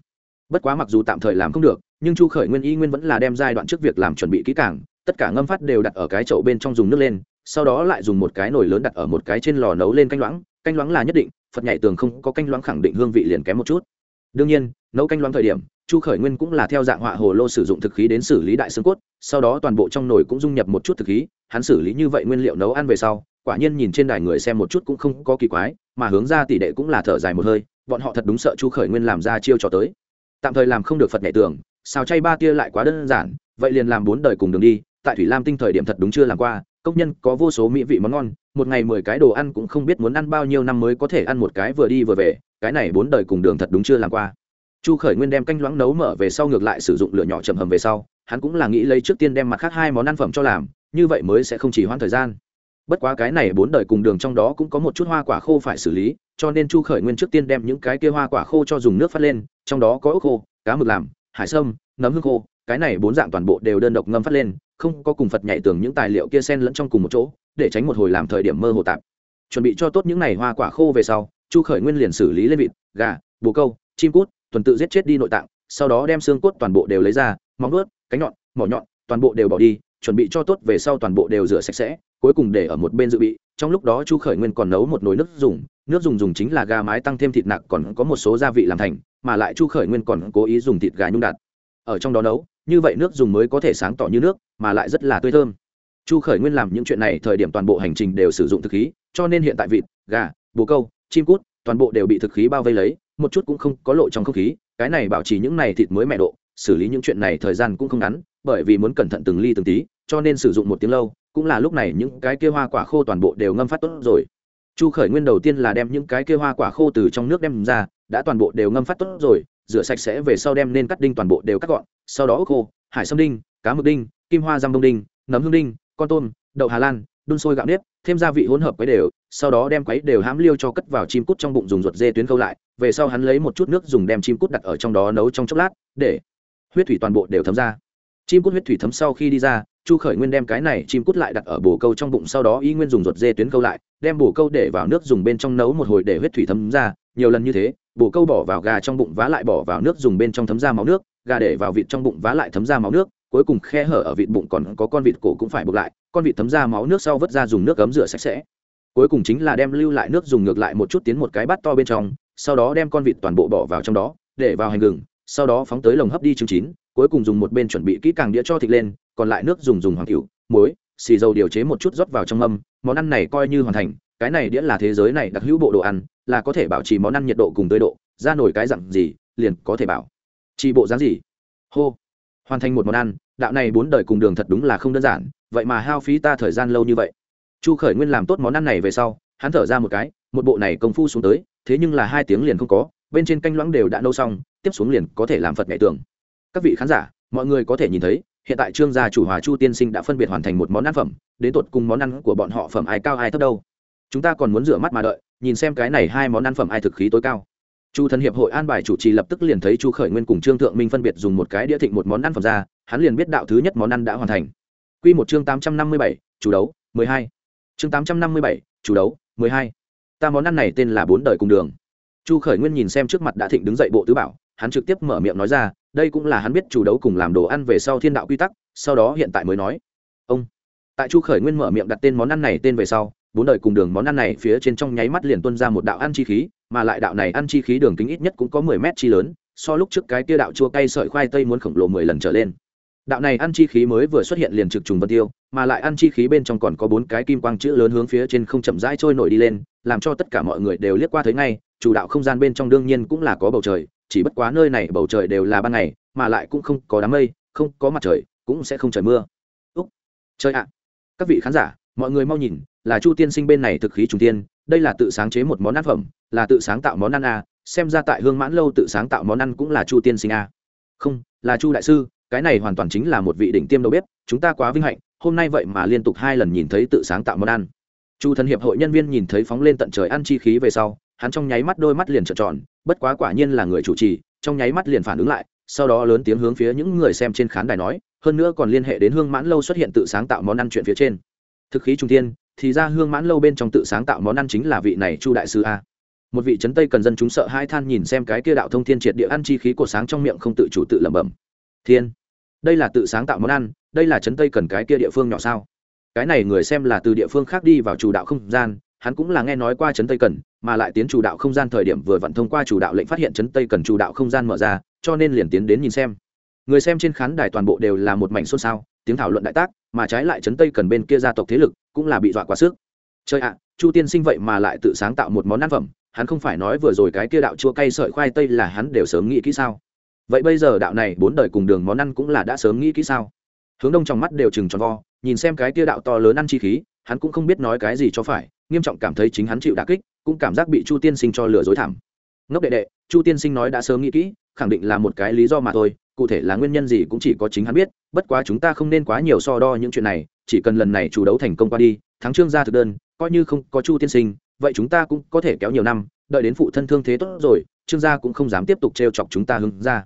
Bất quá mặc dù tạm thời làm không được, nhưng chu khởi nguyên y nguyên vẫn là đem giai đoạn trước việc làm chuẩn bị kỹ càng, tất cả ngâm phát đều đặt ở cái chậu bên trong dùng nước lên, sau đó lại dùng một cái nồi lớn đặt ở một cái trên lò nấu lên canh loãng canh loãng là nhất định, phật nhảy tường không có canh loãng khẳng định hương vị liền kém một chút. Đương nhiên, nấu canh loãng thời điểm chu khởi nguyên cũng là theo dạng họa hồ lô sử dụng thực khí đến xử lý đại xương cốt, sau đó toàn bộ trong nồi cũng dung nhập một chút thực khí, hắn xử lý như vậy nguyên liệu nấu ăn về sau, quả nhiên nhìn trên đài người xem một chút cũng không có kỳ quái, mà hướng ra tỷ đệ cũng là thở dài một hơi, bọn họ thật đúng sợ chu khởi nguyên làm ra chiêu cho tới. Tạm thời làm không được phật nhẹ tưởng xào chay ba tia lại quá đơn giản, vậy liền làm bốn đời cùng đường đi, tại thủy lam tinh thời điểm thật đúng chưa làm qua, công nhân có vô số mỹ vị món ngon, một ngày mười cái đồ ăn cũng không biết muốn ăn bao nhiêu năm mới có thể ăn một cái vừa đi vừa về, cái này bốn đời cùng đường thật đúng chưa làm qua chu khởi nguyên đem canh loãng nấu mở về sau ngược lại sử dụng lửa nhỏ chầm hầm về sau, hắn cũng là nghĩ lấy trước tiên đem mặt khác hai món ăn phẩm cho làm, như vậy mới sẽ không chỉ hoãn thời gian. Bất quá cái này bốn đời cùng đường trong đó cũng có một chút hoa quả khô phải xử lý, cho nên chu khởi nguyên trước tiên đem những cái kia hoa quả khô cho dùng nước phát lên, trong đó có ốc khô, cá mực làm, hải sâm, nấm hương khô, cái này bốn dạng toàn bộ đều đơn độc ngâm phát lên, không có cùng phật nhảy tưởng những tài liệu kia xen lẫn trong cùng một chỗ, để tránh một hồi làm thời điểm mơ hồ tạp chuẩn bị cho tốt những này hoa quả khô về sau, chu khởi nguyên liền xử lý lên vịt, gà, bồ câu, chim cút tuần tự giết chết đi nội tạng, sau đó đem xương cốt toàn bộ đều lấy ra, móng ướt cánh nhọn, mỏ nhọn, toàn bộ đều bỏ đi, chuẩn bị cho tốt về sau toàn bộ đều rửa sạch sẽ, cuối cùng để ở một bên dự bị, trong lúc đó chu khởi nguyên còn nấu một nồi nước dùng nước dùng dùng chính là gà mái tăng thêm thịt nạc còn có một số gia vị làm thành, mà lại chu khởi nguyên còn cố ý dùng thịt gà nhung đạt ở trong đó nấu, như vậy nước dùng mới có thể sáng tỏ như nước, mà lại rất là tươi thơm. Chu khởi nguyên làm những chuyện này thời điểm toàn bộ hành trình đều sử dụng thực khí, cho nên hiện tại vịt, gà, bồ câu, chim cút, toàn bộ đều bị thực khí bao vây lấy một chút cũng không có lộ trong không khí, cái này bảo trì những này thịt mới mẹ độ, xử lý những chuyện này thời gian cũng không ngắn, bởi vì muốn cẩn thận từng ly từng tí, cho nên sử dụng một tiếng lâu, cũng là lúc này những cái kia hoa quả khô toàn bộ đều ngâm phát tốt rồi. Chu khởi nguyên đầu tiên là đem những cái kia hoa quả khô từ trong nước đem ra, đã toàn bộ đều ngâm phát tốt rồi, rửa sạch sẽ về sau đem nên cắt đinh toàn bộ đều cắt gọn, sau đó ốc khô, hải sâm đinh, cá mực đinh, kim hoa răm đông đinh, nấm hương đinh, con tôm, đậu hà lan, đun sôi gạo nếp thêm gia vị hỗn hợp quấy đều, sau đó đem quấy đều hãm liêu cho cất vào chim cút trong bụng dùng ruột dê tuyến câu lại, về sau hắn lấy một chút nước dùng đem chim cút đặt ở trong đó nấu trong chốc lát, để huyết thủy toàn bộ đều thấm ra. Chim cút huyết thủy thấm sau khi đi ra, chu khởi nguyên đem cái này chim cút lại đặt ở bổ câu trong bụng, sau đó y nguyên dùng ruột dê tuyến câu lại, đem bổ câu để vào nước dùng bên trong nấu một hồi để huyết thủy thấm ra, nhiều lần như thế bổ câu bỏ vào gà trong bụng vá lại bỏ vào nước dùng bên trong thấm ra máu nước, gà để vào vịt trong bụng vá lại thấm ra máu nước, cuối cùng khe hở ở vịt bụng còn có con vịt cổ cũng phải buộc lại con vịt thấm ra máu nước sau vớt ra dùng nước cấm rửa sạch sẽ. Cuối cùng chính là đem lưu lại nước dùng ngược lại một chút tiến một cái bát to bên trong, sau đó đem con vịt toàn bộ bỏ vào trong đó, để vào hành gừng, sau đó phóng tới lồng hấp đi trứng chín, cuối cùng dùng một bên chuẩn bị kỹ càng đĩa cho thịt lên, còn lại nước dùng dùng hoàng cửu muối, xì dầu điều chế một chút rót vào trong mâm, món ăn này coi như hoàn thành, cái này đĩa là thế giới này đặc hữu bộ đồ ăn, là có thể bảo trì món ăn nhiệt độ cùng tươi độ, ra nổi cái dặn gì, liền có thể bảo trì bộ dáng gì. Hô, hoàn thành một món ăn, đạo này bốn đời cùng đường thật đúng là không đơn giản vậy mà hao phí ta thời gian lâu như vậy. Chu khởi nguyên làm tốt món ăn này về sau, hắn thở ra một cái, một bộ này công phu xuống tới, thế nhưng là hai tiếng liền không có, bên trên canh loãng đều đã nâu xong, tiếp xuống liền có thể làm phật nhảy tường các vị khán giả, mọi người có thể nhìn thấy, hiện tại trương gia chủ hòa chu tiên sinh đã phân biệt hoàn thành một món ăn phẩm, đến tột cùng món ăn của bọn họ phẩm ai cao ai thấp đâu. Chúng ta còn muốn rửa mắt mà đợi, nhìn xem cái này hai món ăn phẩm ai thực khí tối cao. Chu thần hiệp hội an bài chủ trì lập tức liền thấy chu khởi nguyên cùng trương thượng minh phân biệt dùng một cái đĩa thịnh một món ăn phẩm ra, hắn liền biết đạo thứ nhất món ăn đã hoàn thành. Quy một chương tám trăm năm mươi bảy, chủ đấu, mười hai. Chương tám trăm năm mươi bảy, chủ đấu, mười hai. Ta món ăn này tên là bốn đời cùng đường. Chu khởi nguyên nhìn xem trước mặt đã thịnh đứng dậy bộ tứ bảo, hắn trực tiếp mở miệng nói ra, đây cũng là hắn biết chủ đấu cùng làm đồ ăn về sau thiên đạo quy tắc, sau đó hiện tại mới nói. Ông. Tại chu khởi nguyên mở miệng đặt tên món ăn này tên về sau, bốn đời cùng đường món ăn này phía trên trong nháy mắt liền tuôn ra một đạo ăn chi khí, mà lại đạo này ăn chi khí đường kính ít nhất cũng có mười mét chi lớn, so lúc trước cái kia đạo chua cay sợi khoai tây muốn khổng lồ mười lần trở lên đạo này ăn chi khí mới vừa xuất hiện liền trực trùng vân tiêu, mà lại ăn chi khí bên trong còn có bốn cái kim quang chữ lớn hướng phía trên không chậm rãi trôi nổi đi lên, làm cho tất cả mọi người đều liếc qua thấy ngay, chủ đạo không gian bên trong đương nhiên cũng là có bầu trời, chỉ bất quá nơi này bầu trời đều là ban ngày, mà lại cũng không có đám mây, không có mặt trời, cũng sẽ không trời mưa. Úc, trời ạ. Các vị khán giả, mọi người mau nhìn, là chu tiên sinh bên này thực khí trùng tiên, đây là tự sáng chế một món ăn phẩm, là tự sáng tạo món ăn a xem ra tại hương mãn lâu tự sáng tạo món ăn cũng là chu tiên sinh a không, là chu đại sư cái này hoàn toàn chính là một vị đỉnh tiêm đầu bếp, chúng ta quá vinh hạnh, hôm nay vậy mà liên tục hai lần nhìn thấy tự sáng tạo món ăn. Chu thần hiệp hội nhân viên nhìn thấy phóng lên tận trời ăn chi khí về sau, hắn trong nháy mắt đôi mắt liền trợn tròn, bất quá quả nhiên là người chủ trì, trong nháy mắt liền phản ứng lại, sau đó lớn tiếng hướng phía những người xem trên khán đài nói, hơn nữa còn liên hệ đến hương mãn lâu xuất hiện tự sáng tạo món ăn chuyện phía trên. Thực khí trung thiên, thì ra hương mãn lâu bên trong tự sáng tạo món ăn chính là vị này chu đại sư a. Một vị trấn tây cần dân chúng sợ hai than nhìn xem cái kia đạo thông thiên triệt địa ăn chi khí của sáng trong miệng không tự chủ tự lẩm bẩm. Thiên! Đây là tự sáng tạo món ăn, đây là trấn tây cần cái kia địa phương nhỏ sao? Cái này người xem là từ địa phương khác đi vào chủ đạo không gian, hắn cũng là nghe nói qua trấn tây cần, mà lại tiến chủ đạo không gian thời điểm vừa vặn thông qua chủ đạo lệnh phát hiện trấn tây cần chủ đạo không gian mở ra, cho nên liền tiến đến nhìn xem. Người xem trên khán đài toàn bộ đều là một mảnh xôn xao, tiếng thảo luận đại tác, mà trái lại trấn tây cần bên kia gia tộc thế lực cũng là bị dọa quá sức. Chơi ạ, chu tiên sinh vậy mà lại tự sáng tạo một món ăn phẩm, hắn không phải nói vừa rồi cái kia đạo chua cay sợi khoai tây là hắn đều sớm nghĩ kỹ sao? Vậy bây giờ đạo này bốn đời cùng đường món ăn cũng là đã sớm nghĩ kỹ sao? Hướng đông trong mắt đều chừng tròn vo, nhìn xem cái kia đạo to lớn ăn chi khí, hắn cũng không biết nói cái gì cho phải, nghiêm trọng cảm thấy chính hắn chịu đà kích, cũng cảm giác bị chu tiên sinh cho lừa dối thảm. Ngốc đệ đệ, chu tiên sinh nói đã sớm nghĩ kỹ, khẳng định là một cái lý do mà thôi, cụ thể là nguyên nhân gì cũng chỉ có chính hắn biết, bất quá chúng ta không nên quá nhiều so đo những chuyện này, chỉ cần lần này chủ đấu thành công qua đi, thắng trương gia thực đơn, coi như không có chu tiên sinh, vậy chúng ta cũng có thể kéo nhiều năm, đợi đến phụ thân thương thế tốt rồi, trương gia cũng không dám tiếp tục t chọc chúng ta hưng ra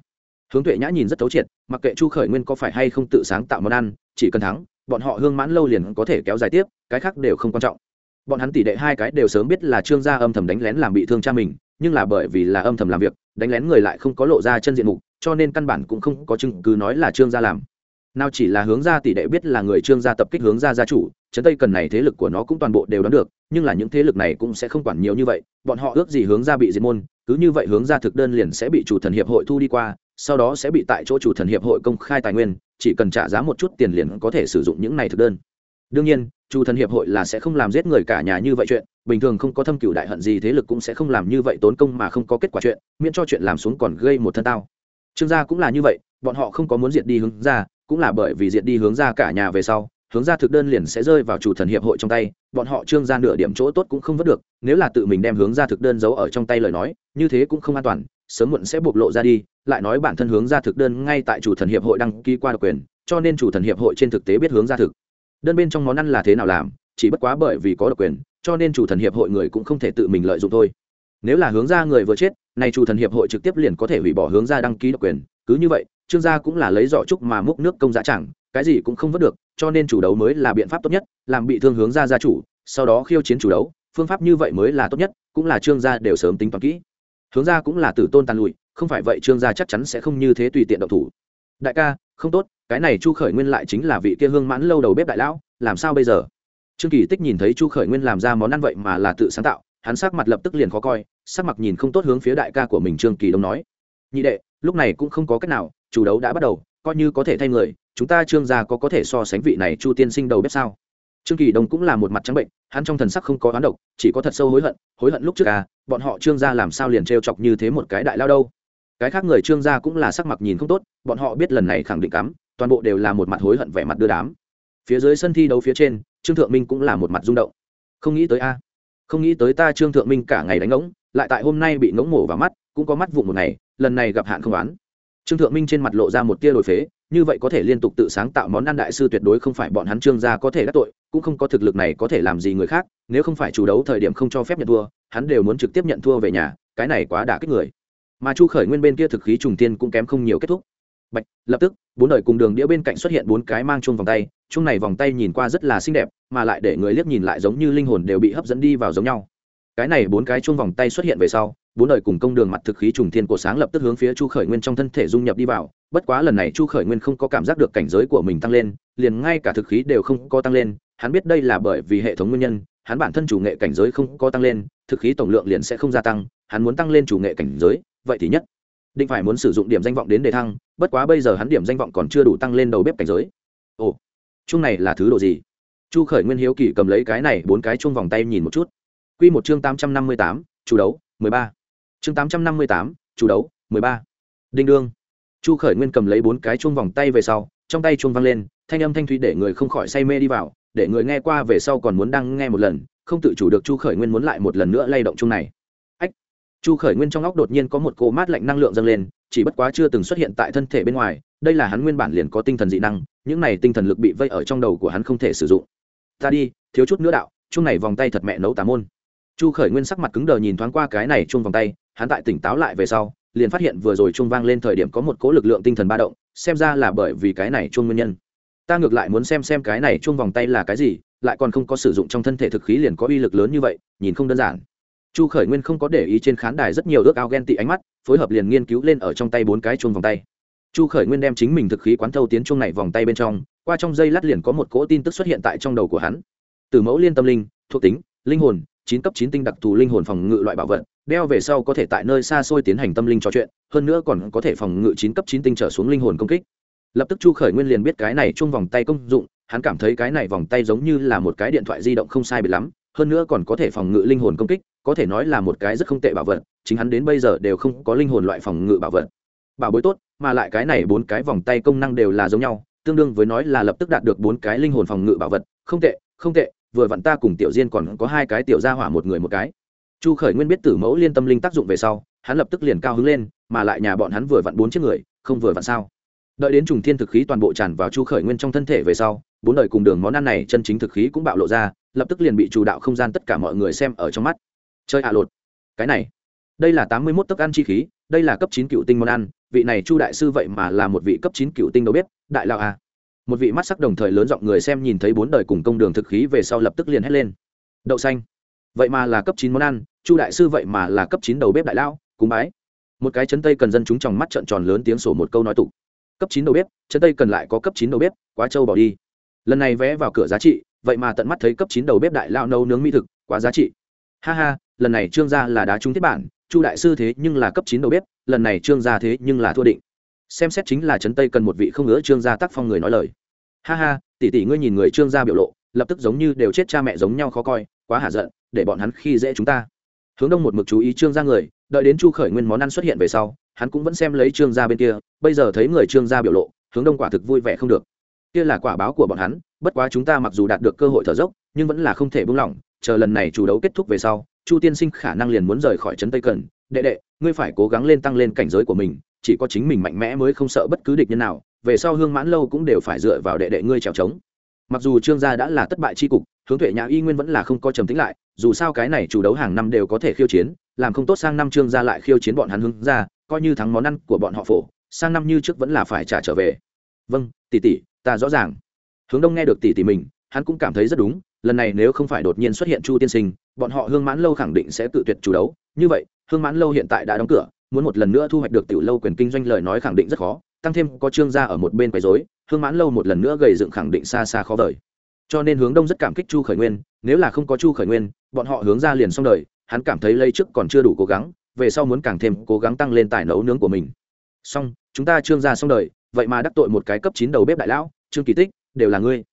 hướng tuệ nhã nhìn rất thấu triệt, mặc kệ chu khởi nguyên có phải hay không tự sáng tạo món ăn, chỉ cần thắng, bọn họ hương mãn lâu liền có thể kéo dài tiếp, cái khác đều không quan trọng. Bọn hắn tỷ đệ hai cái đều sớm biết là trương gia âm thầm đánh lén làm bị thương cha mình, nhưng là bởi vì là âm thầm làm việc, đánh lén người lại không có lộ ra chân diện mục, cho nên căn bản cũng không có chứng cứ nói là trương gia làm. Nào chỉ là hướng gia tỷ đệ biết là người trương gia tập kích hướng gia gia chủ, trấn tây cần này thế lực của nó cũng toàn bộ đều đoán được, nhưng là những thế lực này cũng sẽ không quản nhiều như vậy, bọn họ ước gì hướng gia bị diệt môn, cứ như vậy hướng gia thực đơn liền sẽ bị chủ thần hiệp hội thu đi qua sau đó sẽ bị tại chỗ chủ thần hiệp hội công khai tài nguyên, chỉ cần trả giá một chút tiền liền có thể sử dụng những này thực đơn. Đương nhiên, chủ thần hiệp hội là sẽ không làm giết người cả nhà như vậy chuyện, bình thường không có thâm cựu đại hận gì thế lực cũng sẽ không làm như vậy tốn công mà không có kết quả chuyện, miễn cho chuyện làm xuống còn gây một thân tao. Trương gia cũng là như vậy, bọn họ không có muốn diệt đi hướng ra cũng là bởi vì diệt đi hướng ra cả nhà về sau, hướng ra thực đơn liền sẽ rơi vào chủ thần hiệp hội trong tay, bọn họ trương ra nửa điểm chỗ tốt cũng không vớt được, nếu là tự mình đem hướng ra thực đơn giấu ở trong tay lời nói, như thế cũng không an toàn sớm muộn sẽ bộc lộ ra đi, lại nói bản thân hướng ra thực đơn ngay tại chủ thần hiệp hội đăng ký qua độc quyền, cho nên chủ thần hiệp hội trên thực tế biết hướng ra thực. Đơn bên trong món ăn là thế nào làm, chỉ bất quá bởi vì có độc quyền, cho nên chủ thần hiệp hội người cũng không thể tự mình lợi dụng thôi. Nếu là hướng ra người vừa chết nay chủ thần hiệp hội trực tiếp liền có thể hủy bỏ hướng ra đăng ký độc quyền, cứ như vậy, trương gia cũng là lấy giỏ trúc mà múc nước công giá chẳng, cái gì cũng không vớt được, cho nên chủ đấu mới là biện pháp tốt nhất, làm bị thương hướng ra gia chủ, sau đó khiêu chiến chủ đấu, phương pháp như vậy mới là tốt nhất, cũng là trương gia đều sớm tính toán kỹ hướng ra cũng là tử tôn tàn lụi, không phải vậy trương gia chắc chắn sẽ không như thế tùy tiện động thủ. Đại ca, không tốt, cái này chu khởi nguyên lại chính là vị kia hương mãn lâu đầu bếp đại lão, làm sao bây giờ? Trương kỳ tích nhìn thấy chu khởi nguyên làm ra món ăn vậy mà là tự sáng tạo, hắn sắc mặt lập tức liền khó coi, sắc mặt nhìn không tốt hướng phía đại ca của mình trương kỳ đông nói. Nhị đệ, lúc này cũng không có cách nào, chủ đấu đã bắt đầu, coi như có thể thay người, chúng ta trương gia có có thể so sánh vị này chu tiên sinh đầu bếp sao? Trương kỳ đông cũng là một mặt trắng bệnh hắn trong thần sắc không có oán độc, chỉ có thật sâu hối hận hối hận lúc trước à bọn họ trương gia làm sao liền trêu chọc như thế một cái đại lao đâu. Cái khác người trương gia cũng là sắc mặt nhìn không tốt, bọn họ biết lần này khẳng định cắm, toàn bộ đều là một mặt hối hận vẻ mặt đưa đám. Phía dưới sân thi đấu phía trên, trương thượng minh cũng là một mặt rung động. Không nghĩ tới a, không nghĩ tới ta trương thượng minh cả ngày đánh ngỗng, lại tại hôm nay bị ngỗng mổ vào mắt, cũng có mắt vụ một ngày, lần này gặp hạn không oán. Trương thượng minh trên mặt lộ ra một tia đổi phế như vậy có thể liên tục tự sáng tạo món ăn đại sư tuyệt đối không phải bọn hắn trương gia có thể đắc tội, cũng không có thực lực này có thể làm gì người khác, nếu không phải chủ đấu thời điểm không cho phép nhận thua, hắn đều muốn trực tiếp nhận thua về nhà, cái này quá đả kích người. Mà chu khởi nguyên bên kia thực khí trùng tiên cũng kém không nhiều kết thúc. Bạch, lập tức, bốn đời cùng đường đĩa bên cạnh xuất hiện bốn cái mang chung vòng tay chung này vòng tay nhìn qua rất là xinh đẹp, mà lại để người liếc nhìn lại giống như linh hồn đều bị hấp dẫn đi vào giống nhau. Cái này bốn cái chung vòng tay xuất hiện về sau bốn đời cùng công đường mặt thực khí trùng thiên của sáng lập tức hướng phía chu khởi nguyên trong thân thể dung nhập đi vào, bất quá lần này chu khởi nguyên không có cảm giác được cảnh giới của mình tăng lên, liền ngay cả thực khí đều không có tăng lên, hắn biết đây là bởi vì hệ thống nguyên nhân, hắn bản thân chủ nghệ cảnh giới không có tăng lên, thực khí tổng lượng liền sẽ không gia tăng, hắn muốn tăng lên chủ nghệ cảnh giới, vậy thì nhất định phải muốn sử dụng điểm danh vọng đến đề thăng, bất quá bây giờ hắn điểm danh vọng còn chưa đủ tăng lên đầu bếp cảnh giới. Ồ, chung này là thứ đồ gì? Chu khởi nguyên hiếu kỳ cầm lấy cái này, bốn cái chung vòng tay nhìn một chút. Q một chương tám trăm năm mươi tám, chủ đấu, mười ba chương tám trăm năm mươi tám, chủ đấu, mười ba. Đinh đương. Chu khởi nguyên cầm lấy bốn cái chuông vòng tay về sau, trong tay chuông văng lên, thanh âm thanh thúy để người không khỏi say mê đi vào, để người nghe qua về sau còn muốn đăng nghe một lần, không tự chủ được chu khởi nguyên muốn lại một lần nữa lay động chung này. Ách! Chu khởi nguyên trong óc đột nhiên có một cỗ mát lạnh năng lượng dâng lên, chỉ bất quá chưa từng xuất hiện tại thân thể bên ngoài, đây là hắn nguyên bản liền có tinh thần dị năng, những này tinh thần lực bị vây ở trong đầu của hắn không thể sử dụng. Ta đi, thiếu chút nữa đạo chung này vòng tay thật mẹ nấu tà môn. Chu khởi nguyên sắc mặt cứng đờ nhìn thoáng qua cái này chung vòng tay hắn tại tỉnh táo lại về sau, liền phát hiện vừa rồi chung vang lên thời điểm có một cỗ lực lượng tinh thần ba động, xem ra là bởi vì cái này chung nguyên nhân. Ta ngược lại muốn xem xem cái này chung vòng tay là cái gì, lại còn không có sử dụng trong thân thể thực khí liền có uy lực lớn như vậy, nhìn không đơn giản. Chu khởi nguyên không có để ý trên khán đài rất nhiều ước ao ghen tị ánh mắt, phối hợp liền nghiên cứu lên ở trong tay bốn cái chuông vòng tay. Chu khởi nguyên đem chính mình thực khí quán thâu tiến chuông này vòng tay bên trong, qua trong dây lát liền có một cỗ tin tức xuất hiện tại trong đầu của hắn. Từ mẫu liên tâm linh, thuộc tính, linh hồn chín cấp chín tinh đặc thù linh hồn phòng ngự loại bảo vật, đeo về sau có thể tại nơi xa xôi tiến hành tâm linh trò chuyện, hơn nữa còn có thể phòng ngự chín cấp chín tinh trở xuống linh hồn công kích. Lập tức chu khởi nguyên liền biết cái này chung vòng tay công dụng, hắn cảm thấy cái này vòng tay giống như là một cái điện thoại di động không sai biệt lắm, hơn nữa còn có thể phòng ngự linh hồn công kích, có thể nói là một cái rất không tệ bảo vật, chính hắn đến bây giờ đều không có linh hồn loại phòng ngự bảo vật. Bảo bối tốt, mà lại cái này bốn cái vòng tay công năng đều là giống nhau, tương đương với nói là lập tức đạt được bốn cái linh hồn phòng ngự bảo vật, không tệ không tệ vừa vặn ta cùng tiểu diên còn có hai cái tiểu gia hỏa một người một cái. Chu khởi nguyên biết tử mẫu liên tâm linh tác dụng về sau, hắn lập tức liền cao hứng lên, mà lại nhà bọn hắn vừa vặn bốn chiếc người, không vừa vặn sao. Đợi đến trùng thiên thực khí toàn bộ tràn vào chu khởi nguyên trong thân thể về sau, bốn đời cùng đường món ăn này chân chính thực khí cũng bạo lộ ra, lập tức liền bị chủ đạo không gian tất cả mọi người xem ở trong mắt. Chơi ạ lột. Cái này, đây là tám mươi mốt tấc ăn chi khí, đây là cấp chín cựu tinh món ăn, vị này chu đại sư vậy mà là một vị cấp chín cựu tinh đâu biết, đại lao à một vị mắt sắc đồng thời lớn giọng người xem nhìn thấy bốn đời cùng công đường thực khí về sau lập tức liền hét lên. Đậu xanh. Vậy mà là cấp chín món ăn, chu đại sư vậy mà là cấp chín đầu bếp đại lao cúng bái. Một cái chấn tây cần dân chúng trong mắt trợn tròn lớn tiếng sổ một câu nói tục. Cấp chín đầu bếp, chấn tây cần lại có cấp chín đầu bếp, quá trâu bỏ đi. Lần này vé vào cửa giá trị, vậy mà tận mắt thấy cấp chín đầu bếp đại lao nấu nướng mỹ thực, quá giá trị. Ha ha, lần này trương gia là đá trúng thiết bản, chu đại sư thế nhưng là cấp chín đầu bếp, lần này trương gia thế nhưng là thua định xem xét chính là trấn tây cần một vị không ngỡ trương gia tác phong người nói lời. Ha ha, tỷ tỷ ngươi nhìn người trương gia biểu lộ, lập tức giống như đều chết cha mẹ giống nhau khó coi, quá hạ giận, để bọn hắn khi dễ chúng ta. Hướng đông một mực chú ý trương gia người, đợi đến chu khởi nguyên món ăn xuất hiện về sau, hắn cũng vẫn xem lấy trương gia bên kia, bây giờ thấy người trương gia biểu lộ, hướng đông quả thực vui vẻ không được. Kia là quả báo của bọn hắn, bất quá chúng ta mặc dù đạt được cơ hội thở dốc, nhưng vẫn là không thể buông lỏng, chờ lần này chủ đấu kết thúc về sau chu tiên sinh khả năng liền muốn rời khỏi trấn tây cần. Đệ đệ, ngươi phải cố gắng lên tăng lên cảnh giới của mình, chỉ có chính mình mạnh mẽ mới không sợ bất cứ địch nhân nào. Về sau hương mãn lâu cũng đều phải dựa vào đệ đệ ngươi trèo trống. Mặc dù trương gia đã là thất bại tri cục, hướng tuệ nhã y nguyên vẫn là không có trầm tính lại, dù sao cái này chủ đấu hàng năm đều có thể khiêu chiến, làm không tốt sang năm trương gia lại khiêu chiến bọn hắn hướng ra coi như thắng món ăn của bọn họ phổ, sang năm như trước vẫn là phải trả trở về. Vâng tỷ tỷ, ta rõ ràng. Hướng đông nghe được tỷ tỷ mình, hắn cũng cảm thấy rất đúng, lần này nếu không phải đột nhiên xuất hiện chu tiên sinh bọn họ hương mãn lâu khẳng định sẽ tự tuyệt chủ đấu. Như vậy, hương mãn lâu hiện tại đã đóng cửa, muốn một lần nữa thu hoạch được tiểu lâu quyền kinh doanh lời nói khẳng định rất khó, tăng thêm có trương gia ở một bên quấy rối, hương mãn lâu một lần nữa gầy dựng khẳng định xa xa khó vời. Cho nên hướng đông rất cảm kích chu khởi nguyên, nếu là không có chu khởi nguyên, bọn họ hướng ra liền xong đời, hắn cảm thấy lây trước còn chưa đủ cố gắng, về sau muốn càng thêm cố gắng tăng lên tài nấu nướng của mình. Xong, chúng ta trương gia xong đời, vậy mà đắc tội một cái cấp chín đầu bếp đại lão, trương kỳ tích, đều là ngươi.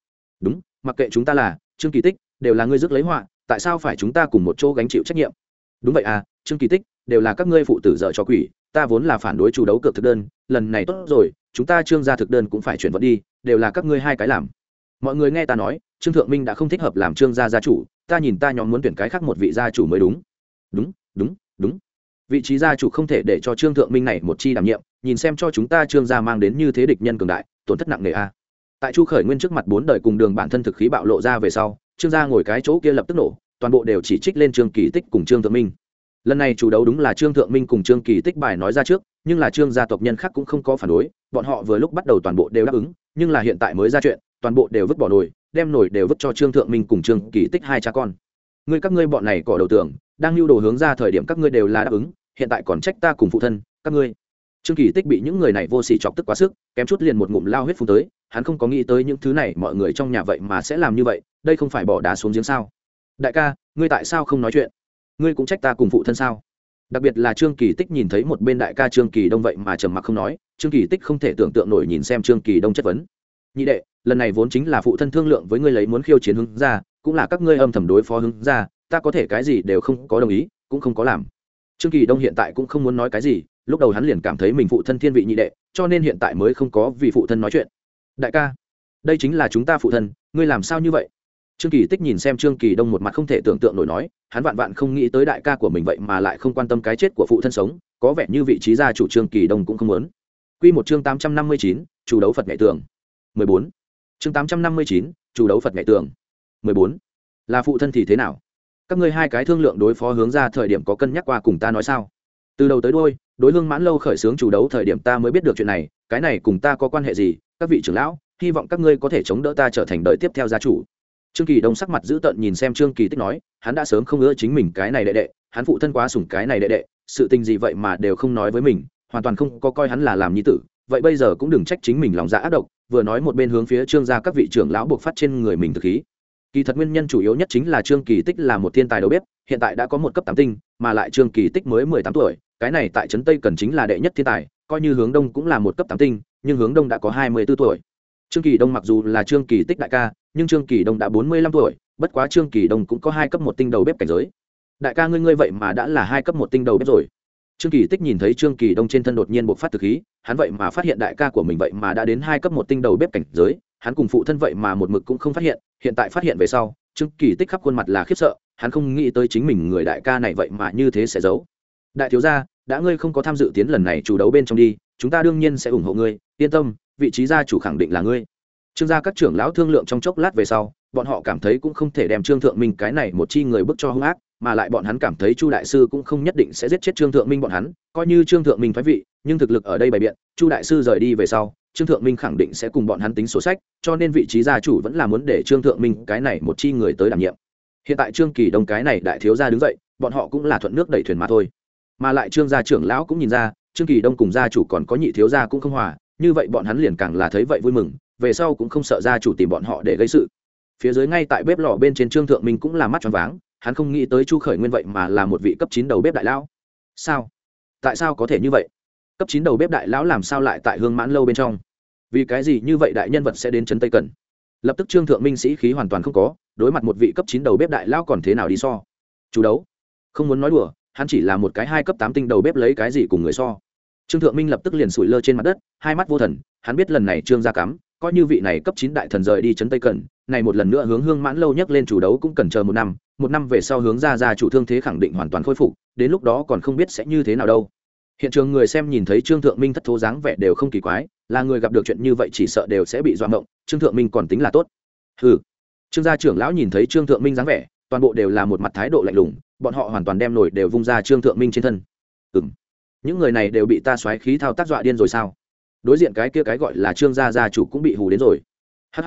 Đúng, mặc kệ chúng ta là, trương kỳ tích, đều là ngươi rước lấy họa tại sao phải chúng ta cùng một chỗ gánh chịu trách nhiệm? Đúng vậy à trương kỳ tích, đều là các ngươi phụ tử dợ cho quỷ, ta vốn là phản đối chủ đấu cược thực đơn, lần này tốt rồi, chúng ta trương gia thực đơn cũng phải chuyển vận đi, đều là các ngươi hai cái làm. Mọi người nghe ta nói, trương thượng minh đã không thích hợp làm trương gia gia chủ, ta nhìn ta nhóm muốn tuyển cái khác một vị gia chủ mới đúng. Đúng đúng đúng. Vị trí gia chủ không thể để cho trương thượng minh này một chi đảm nhiệm, nhìn xem cho chúng ta trương gia mang đến như thế địch nhân cường đại, tổn thất nặng nề a tại chu khởi nguyên trước mặt bốn đời cùng đường bản thân thực khí bạo lộ ra về sau trương gia ngồi cái chỗ kia lập tức nổ, toàn bộ đều chỉ trích lên trương kỳ tích cùng trương thượng minh. Lần này chủ đấu đúng là trương thượng minh cùng trương kỳ tích bài nói ra trước, nhưng là trương gia tộc nhân khác cũng không có phản đối, bọn họ vừa lúc bắt đầu toàn bộ đều đáp ứng, nhưng là hiện tại mới ra chuyện, toàn bộ đều vứt bỏ nổi đem nổi đều vứt cho trương thượng minh cùng trương kỳ tích hai cha con. Ngươi các ngươi bọn này cỏ đầu tưởng, đang lưu đồ hướng ra thời điểm các ngươi đều là đáp ứng, hiện tại còn trách ta cùng phụ thân, các ngươi. Trương kỳ tích bị những người này vô sỉ chọc tức quá sức, kém chút liền một ngụm lao huyết phun tới hắn không có nghĩ tới những thứ này, mọi người trong nhà vậy mà sẽ làm như vậy, đây không phải bỏ đá xuống giếng sao? Đại ca, ngươi tại sao không nói chuyện? Ngươi cũng trách ta cùng phụ thân sao? Đặc biệt là trương kỳ tích nhìn thấy một bên đại ca trương kỳ đông vậy mà trầm mặc không nói, trương kỳ tích không thể tưởng tượng nổi nhìn xem trương kỳ đông chất vấn. Nhị đệ, lần này vốn chính là phụ thân thương lượng với ngươi lấy muốn khiêu chiến hướng ra, cũng là các ngươi âm thầm đối phó hướng ra, ta có thể cái gì đều không có đồng ý, cũng không có làm. Trương kỳ đông hiện tại cũng không muốn nói cái gì, lúc đầu hắn liền cảm thấy mình phụ thân thiên vị nhị đệ, cho nên hiện tại mới không có vì phụ thân nói chuyện đại ca, đây chính là chúng ta phụ thân, ngươi làm sao như vậy? Trương kỳ tích nhìn xem trương kỳ đông một mặt không thể tưởng tượng nổi nói, hắn vạn vạn không nghĩ tới đại ca của mình vậy mà lại không quan tâm cái chết của phụ thân sống, có vẻ như vị trí gia chủ trương kỳ đông cũng không muốn. Quy một chương tám trăm năm mươi chín, chủ đấu phật nghệ tường. mười bốn. Chương tám trăm năm mươi chín, chủ đấu phật nghệ tường. mười bốn. Là phụ thân thì thế nào? Các ngươi hai cái thương lượng đối phó hướng ra thời điểm có cân nhắc qua cùng ta nói sao? Từ đầu tới đôi đối hương mãn lâu khởi xướng chủ đấu thời điểm ta mới biết được chuyện này, cái này cùng ta có quan hệ gì các vị trưởng lão, hy vọng các ngươi có thể chống đỡ ta trở thành đời tiếp theo gia chủ. Trương kỳ đông sắc mặt dữ tợn nhìn xem trương kỳ tích nói, hắn đã sớm không ngỡ chính mình cái này đệ đệ, hắn phụ thân quá sủng cái này đệ đệ, sự tình gì vậy mà đều không nói với mình, hoàn toàn không có coi hắn là làm nhi tử, vậy bây giờ cũng đừng trách chính mình lòng dạ ác độc, vừa nói một bên hướng phía trương gia các vị trưởng lão buộc phát trên người mình thực khí. Kỳ thật nguyên nhân chủ yếu nhất chính là trương kỳ tích là một thiên tài đầu bếp, hiện tại đã có một cấp tám tinh, mà lại trương kỳ tích mới mười tám tuổi, cái này tại trấn tây cần chính là đệ nhất thiên tài, coi như hướng đông cũng là một cấp tám tinh nhưng hướng đông đã có hai mươi b ố tuổi. Trương kỳ đông mặc dù là trương kỳ tích đại ca, nhưng trương kỳ đông đã bốn mươi lăm tuổi, bất quá trương kỳ đông cũng có hai cấp một tinh đầu bếp cảnh giới. Đại ca ngươi ngươi vậy mà đã là hai cấp một tinh đầu bếp rồi. Trương kỳ tích nhìn thấy trương kỳ đông trên thân đột nhiên bộc phát thực khí, hắn vậy mà phát hiện đại ca của mình vậy mà đã đến hai cấp một tinh đầu bếp cảnh giới, hắn cùng phụ thân vậy mà một mực cũng không phát hiện hiện tại phát hiện về sau, trương kỳ tích khắp khuôn mặt là khiếp sợ, hắn không nghĩ tới chính mình người đại ca này vậy mà như thế sẽ giấu. Đại thiếu gia đã ngươi không có tham dự tiến lần này chủ đấu bên trong đi, chúng ta đương nhiên sẽ ủng hộ ngươi, yên tâm, vị trí gia chủ khẳng định là ngươi. Trương gia các trưởng lão thương lượng trong chốc lát về sau, bọn họ cảm thấy cũng không thể đem trương thượng minh cái này một chi người bức cho hung ác, mà lại bọn hắn cảm thấy chu đại sư cũng không nhất định sẽ giết chết trương thượng minh bọn hắn, coi như trương thượng minh thoái vị, nhưng thực lực ở đây bày biện, chu đại sư rời đi về sau, trương thượng minh khẳng định sẽ cùng bọn hắn tính sổ sách, cho nên vị trí gia chủ vẫn là muốn để trương thượng minh cái này một chi người tới đảm nhiệm. Hiện tại trương kỳ đông cái này đại thiếu gia đứng dậy, bọn họ cũng là thuận nước đẩy thuyền mà thôi mà lại trương gia trưởng lão cũng nhìn ra, trương kỳ đông cùng gia chủ còn có nhị thiếu gia cũng không hòa, như vậy bọn hắn liền càng là thấy vậy vui mừng, về sau cũng không sợ gia chủ tìm bọn họ để gây sự. Phía dưới ngay tại bếp lò bên trên trương thượng minh cũng là mắt tròn váng, hắn không nghĩ tới chu khởi nguyên vậy mà là một vị cấp chín đầu bếp đại lão. Sao? Tại sao có thể như vậy? Cấp chín đầu bếp đại lão làm sao lại tại hương mãn lâu bên trong? Vì cái gì như vậy đại nhân vật sẽ đến trấn tây cần? Lập tức trương thượng minh sĩ khí hoàn toàn không có, đối mặt một vị cấp chín đầu bếp đại lão còn thế nào đi so? Chú đấu, không muốn nói đùa hắn chỉ là một cái hai cấp tám tinh đầu bếp lấy cái gì cùng người so. Trương thượng minh lập tức liền sủi lơ trên mặt đất hai mắt vô thần hắn biết lần này trương gia cắm coi như vị này cấp chín đại thần rời đi trấn tây cần này một lần nữa hướng hương mãn lâu nhấc lên chủ đấu cũng cần chờ một năm một năm về sau hướng ra ra chủ thương thế khẳng định hoàn toàn khôi phục đến lúc đó còn không biết sẽ như thế nào đâu. Hiện trường người xem nhìn thấy trương thượng minh thất thố dáng vẻ đều không kỳ quái là người gặp được chuyện như vậy chỉ sợ đều sẽ bị doạ ngộng, trương thượng minh còn tính là tốt. Ừ trương gia trưởng lão nhìn thấy trương thượng minh dáng vẻ toàn bộ đều là một mặt thái độ lạnh lùng bọn họ hoàn toàn đem nổi đều vung ra trương thượng minh trên thân. Ừ m những người này đều bị ta xoáy khí thao tác dọa điên rồi sao? Đối diện cái kia cái gọi là trương gia gia chủ cũng bị hù đến rồi. Hh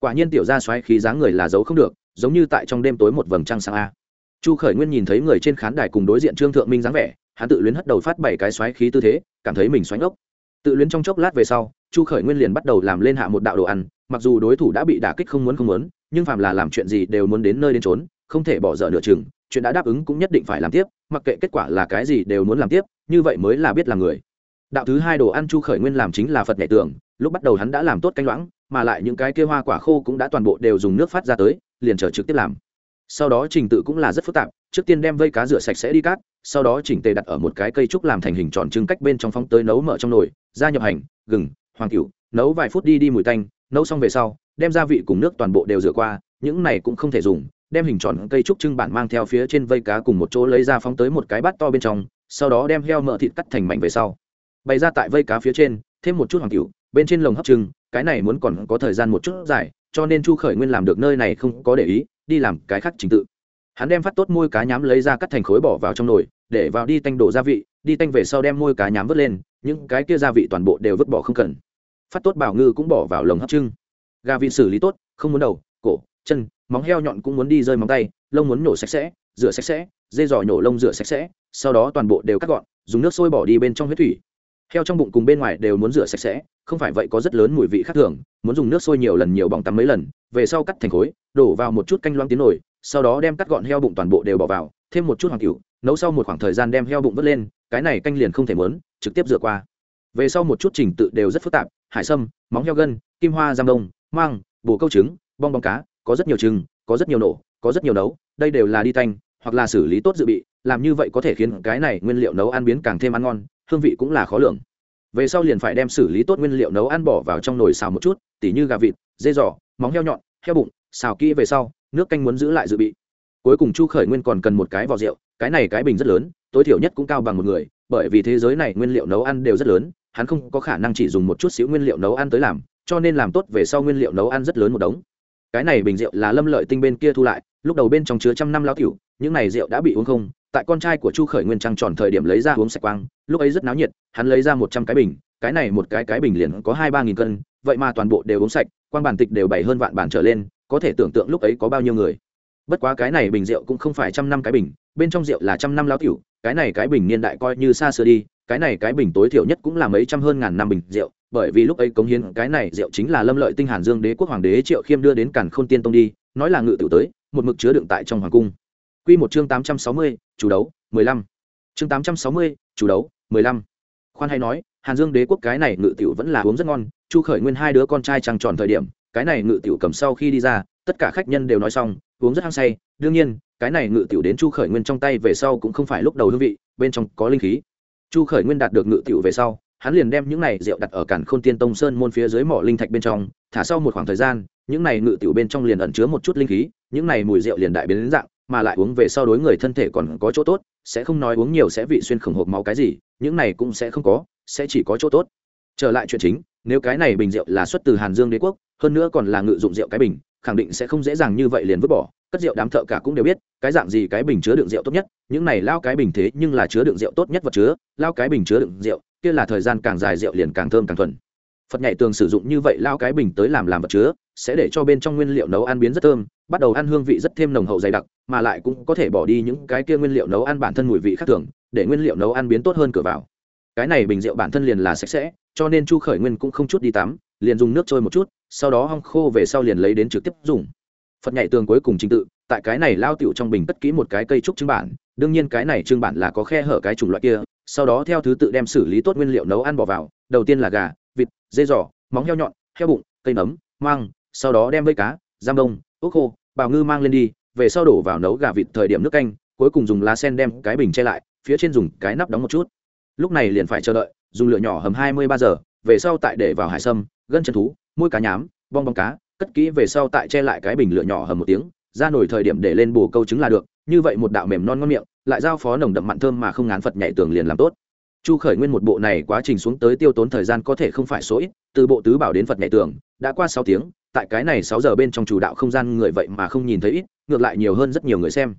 quả nhiên tiểu gia xoáy khí dáng người là giấu không được, giống như tại trong đêm tối một vầng trăng sáng a. Chu khởi nguyên nhìn thấy người trên khán đài cùng đối diện trương thượng minh dáng vẻ, hắn tự luyến hất đầu phát bảy cái xoáy khí tư thế, cảm thấy mình xoáy ngốc. Tự luyến trong chốc lát về sau, chu khởi nguyên liền bắt đầu làm lên hạ một đạo đồ ăn, mặc dù đối thủ đã bị đả kích không muốn không muốn, nhưng phàm là làm chuyện gì đều muốn đến nơi đến trốn không thể bỏ dở nửa chừng chuyện đã đáp ứng cũng nhất định phải làm tiếp, mặc kệ kết quả là cái gì đều muốn làm tiếp, như vậy mới là biết làm người đạo thứ hai đồ ăn chu khởi nguyên làm chính là phật nhẹ tưởng. lúc bắt đầu hắn đã làm tốt canh loãng, mà lại những cái kia hoa quả khô cũng đã toàn bộ đều dùng nước phát ra tới, liền chờ trực tiếp làm sau đó trình tự cũng là rất phức tạp, trước tiên đem vây cá rửa sạch sẽ đi cát, sau đó chỉnh tề đặt ở một cái cây trúc làm thành hình tròn trưng cách bên trong phong tới nấu mở trong nồi ra nhập hành, gừng, hoàng cửu, nấu vài phút đi đi mùi tanh, nấu xong về sau, đem gia vị cùng nước toàn bộ đều rửa qua, những này cũng không thể dùng đem hình tròn cây trúc trưng bản mang theo phía trên vây cá cùng một chỗ lấy ra phóng tới một cái bát to bên trong, sau đó đem heo mỡ thịt cắt thành mảnh về sau. Bày ra tại vây cá phía trên, thêm một chút hoàng cựu bên trên lồng hấp trưng, cái này muốn còn có thời gian một chút dài, cho nên chu khởi nguyên làm được nơi này không có để ý, đi làm cái khác trình tự. Hắn đem phát tốt môi cá nhám lấy ra cắt thành khối bỏ vào trong nồi, để vào đi tanh đổ gia vị, đi tanh về sau đem môi cá nhám vớt lên, những cái kia gia vị toàn bộ đều vứt bỏ không cần. Phát tốt bảo ngư cũng bỏ vào lồng hấp trưng. Gà vị xử lý tốt, không muốn đầu, cổ, chân móng heo nhọn cũng muốn đi rơi móng tay, lông muốn nhổ sạch sẽ, rửa sạch sẽ, dê giò nhổ lông rửa sạch sẽ, sau đó toàn bộ đều cắt gọn, dùng nước sôi bỏ đi bên trong huyết thủy. Heo trong bụng cùng bên ngoài đều muốn rửa sạch sẽ, không phải vậy có rất lớn mùi vị khác thường, muốn dùng nước sôi nhiều lần nhiều bỏng tắm mấy lần, về sau cắt thành khối, đổ vào một chút canh loang tiến nổi sau đó đem cắt gọn heo bụng toàn bộ đều bỏ vào, thêm một chút hoàng cựu nấu sau một khoảng thời gian đem heo bụng vớt lên, cái này canh liền không thể mớn, trực tiếp rửa qua. Về sau một chút trình tự đều rất phức tạp, hải sâm, móng heo gân, kim hoa giam đông mang bồ câu trứng, bong bóng cá có rất nhiều chừng, có rất nhiều nổ, có rất nhiều nấu, đây đều là đi tanh hoặc là xử lý tốt dự bị, làm như vậy có thể khiến cái này nguyên liệu nấu ăn biến càng thêm ăn ngon, hương vị cũng là khó lường. Về sau liền phải đem xử lý tốt nguyên liệu nấu ăn bỏ vào trong nồi xào một chút, tỉ như gà vịt, dê giò, móng heo nhọn, heo bụng, xào kỹ về sau, nước canh muốn giữ lại dự bị. Cuối cùng chu khởi nguyên còn cần một cái vò rượu, cái này cái bình rất lớn, tối thiểu nhất cũng cao bằng một người, bởi vì thế giới này nguyên liệu nấu ăn đều rất lớn, hắn không có khả năng chỉ dùng một chút xíu nguyên liệu nấu ăn tới làm, cho nên làm tốt về sau nguyên liệu nấu ăn rất lớn một đống cái này bình rượu là lâm lợi tinh bên kia thu lại, lúc đầu bên trong chứa trăm năm lao tiểu, những này rượu đã bị uống không, tại con trai của chu khởi nguyên trăng tròn thời điểm lấy ra uống sạch quang, lúc ấy rất náo nhiệt, hắn lấy ra một trăm cái bình, cái này một cái cái bình liền có hai ba nghìn cân, vậy mà toàn bộ đều uống sạch, quang bản tịch đều bảy hơn vạn bản trở lên, có thể tưởng tượng lúc ấy có bao nhiêu người. Bất quá cái này bình rượu cũng không phải trăm năm cái bình, bên trong rượu là trăm năm lao tiểu, cái này cái bình niên đại coi như xa xưa đi, cái này cái bình tối thiểu nhất cũng là mấy trăm hơn ngàn năm bình rượu bởi vì lúc ấy cống hiến cái này rượu chính là lâm lợi tinh hàn dương đế quốc hoàng đế triệu khiêm đưa đến cản khôn tiên tông đi nói là ngự tiểu tới một mực chứa đựng tại trong hoàng cung quy một chương tám trăm sáu mươi, chủ đấu mười lăm. chương tám trăm sáu mươi, chủ đấu mười lăm. khoan hay nói hàn dương đế quốc cái này ngự tiểu vẫn là uống rất ngon chu khởi nguyên hai đứa con trai trăng tròn thời điểm cái này ngự tiểu cầm sau khi đi ra tất cả khách nhân đều nói xong uống rất hăng say đương nhiên cái này ngự tiểu đến chu khởi nguyên trong tay về sau cũng không phải lúc đầu hương vị bên trong có linh khí chu khởi nguyên đạt được ngự tiểu về sau hắn liền đem những này rượu đặt ở cản khôn tiên tông sơn môn phía dưới mỏ linh thạch bên trong, thả sau một khoảng thời gian, những này ngự tiểu bên trong liền ẩn chứa một chút linh khí, những này mùi rượu liền đại biến đến dạng, mà lại uống về sau đối người thân thể còn có chỗ tốt, sẽ không nói uống nhiều sẽ vị xuyên khổng hộp máu cái gì, những này cũng sẽ không có, sẽ chỉ có chỗ tốt. Trở lại chuyện chính, nếu cái này bình rượu là xuất từ hàn dương đế quốc, hơn nữa còn là ngự dụng rượu cái bình, khẳng định sẽ không dễ dàng như vậy liền vứt bỏ, cất rượu đám thợ cả cũng đều biết, cái dạng gì cái bình chứa đựng rượu tốt nhất, những này lao cái bình thế nhưng là chứa đựng rượu tốt nhất vật chứa, lao cái bình chứa đựng rượu kia là thời gian càng dài rượu liền càng thơm càng thuần. Phật nhảy tường sử dụng như vậy lao cái bình tới làm làm vật chứa, sẽ để cho bên trong nguyên liệu nấu ăn biến rất thơm, bắt đầu ăn hương vị rất thêm nồng hậu dày đặc, mà lại cũng có thể bỏ đi những cái kia nguyên liệu nấu ăn bản thân mùi vị khác thường, để nguyên liệu nấu ăn biến tốt hơn cửa vào. Cái này bình rượu bản thân liền là sạch sẽ, cho nên chu khởi nguyên cũng không chút đi tắm, liền dùng nước trôi một chút, sau đó hong khô về sau liền lấy đến trực tiếp dùng. Phật nhảy tường cuối cùng trình tự, tại cái này lao tiểu trong bình tất kỹ một cái cây trúc trưng bản, đương nhiên cái này trưng bản là có khe hở cái chủng loại kia sau đó theo thứ tự đem xử lý tốt nguyên liệu nấu ăn bỏ vào đầu tiên là gà vịt dê giỏ, móng heo nhọn heo bụng cây nấm mang sau đó đem vây cá giam đông ốc khô bào ngư mang lên đi về sau đổ vào nấu gà vịt thời điểm nước canh cuối cùng dùng lá sen đem cái bình che lại phía trên dùng cái nắp đóng một chút. Lúc này liền phải chờ đợi dùng lửa nhỏ hầm hai mươi ba giờ về sau tại để vào hải sâm gân chân thú môi cá nhám bong bong cá cất kỹ về sau tại che lại cái bình lửa nhỏ hầm một tiếng ra nổi thời điểm để lên bồ câu trứng là được như vậy một đạo mềm non ngon miệng, lại giao phó nồng đậm mặn thơm mà không ngán phật nhảy tường liền làm tốt. Chu khởi nguyên một bộ này quá trình xuống tới tiêu tốn thời gian có thể không phải số ít, từ bộ tứ bảo đến phật nhảy tường, đã qua sáu tiếng, tại cái này sáu giờ bên trong chủ đạo không gian người vậy mà không nhìn thấy ít, ngược lại nhiều hơn rất nhiều người xem.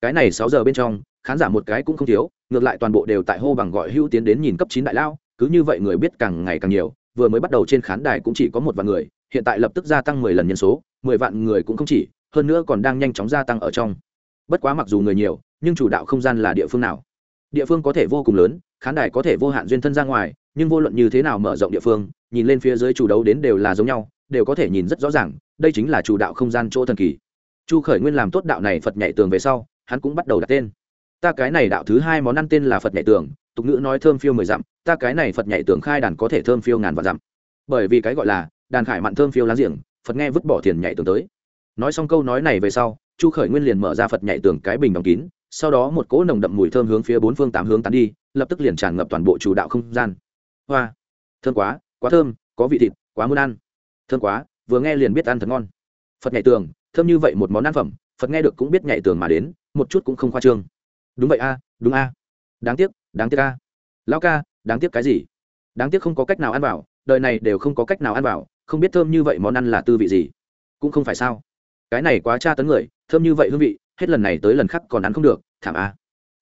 Cái này sáu giờ bên trong, khán giả một cái cũng không thiếu, ngược lại toàn bộ đều tại hô bằng gọi hữu tiến đến nhìn cấp chín đại lao, cứ như vậy người biết càng ngày càng nhiều, vừa mới bắt đầu trên khán đài cũng chỉ có một vạn người, hiện tại lập tức gia tăng mười lần nhân số, mười vạn người cũng không chỉ, hơn nữa còn đang nhanh chóng gia tăng ở trong bất quá mặc dù người nhiều, nhưng chủ đạo không gian là địa phương nào? Địa phương có thể vô cùng lớn, khán đài có thể vô hạn duyên thân ra ngoài, nhưng vô luận như thế nào mở rộng địa phương, nhìn lên phía dưới chủ đấu đến đều là giống nhau, đều có thể nhìn rất rõ ràng, đây chính là chủ đạo không gian chỗ thần kỳ. Chu khởi nguyên làm tốt đạo này phật nhảy tường về sau, hắn cũng bắt đầu đặt tên. Ta cái này đạo thứ hai món ăn tên là phật nhảy tường, tục ngữ nói thơm phiêu mười dặm, ta cái này phật nhảy tường khai đàn có thể thơm phiêu ngàn vạn dặm. Bởi vì cái gọi là đàn khải mặn thơm phiêu láng giềng, phật nghe vứt bỏ thiền nhảy tường tới. Nói xong câu nói này về sau chu khởi nguyên liền mở ra phật nhảy tường cái bình đóng kín, sau đó một cỗ nồng đậm mùi thơm hướng phía bốn phương tám hướng tán đi, lập tức liền tràn ngập toàn bộ chủ đạo không gian. Hoa! Thơm quá quá thơm, có vị thịt, quá muốn ăn. Thơm quá, vừa nghe liền biết ăn thật ngon. Phật nhảy tường, thơm như vậy một món ăn phẩm, phật nghe được cũng biết nhảy tường mà đến, một chút cũng không khoa trương. Đúng vậy a, đúng a. Đáng tiếc đáng tiếc a. Lão ca, đáng tiếc cái gì? Đáng tiếc không có cách nào ăn vào, đời này đều không có cách nào ăn vào, không biết thơm như vậy món ăn là tư vị gì. Cũng không phải sao. Cái này quá tra tấn người thơm như vậy hương vị hết lần này tới lần khác còn ăn không được thảm a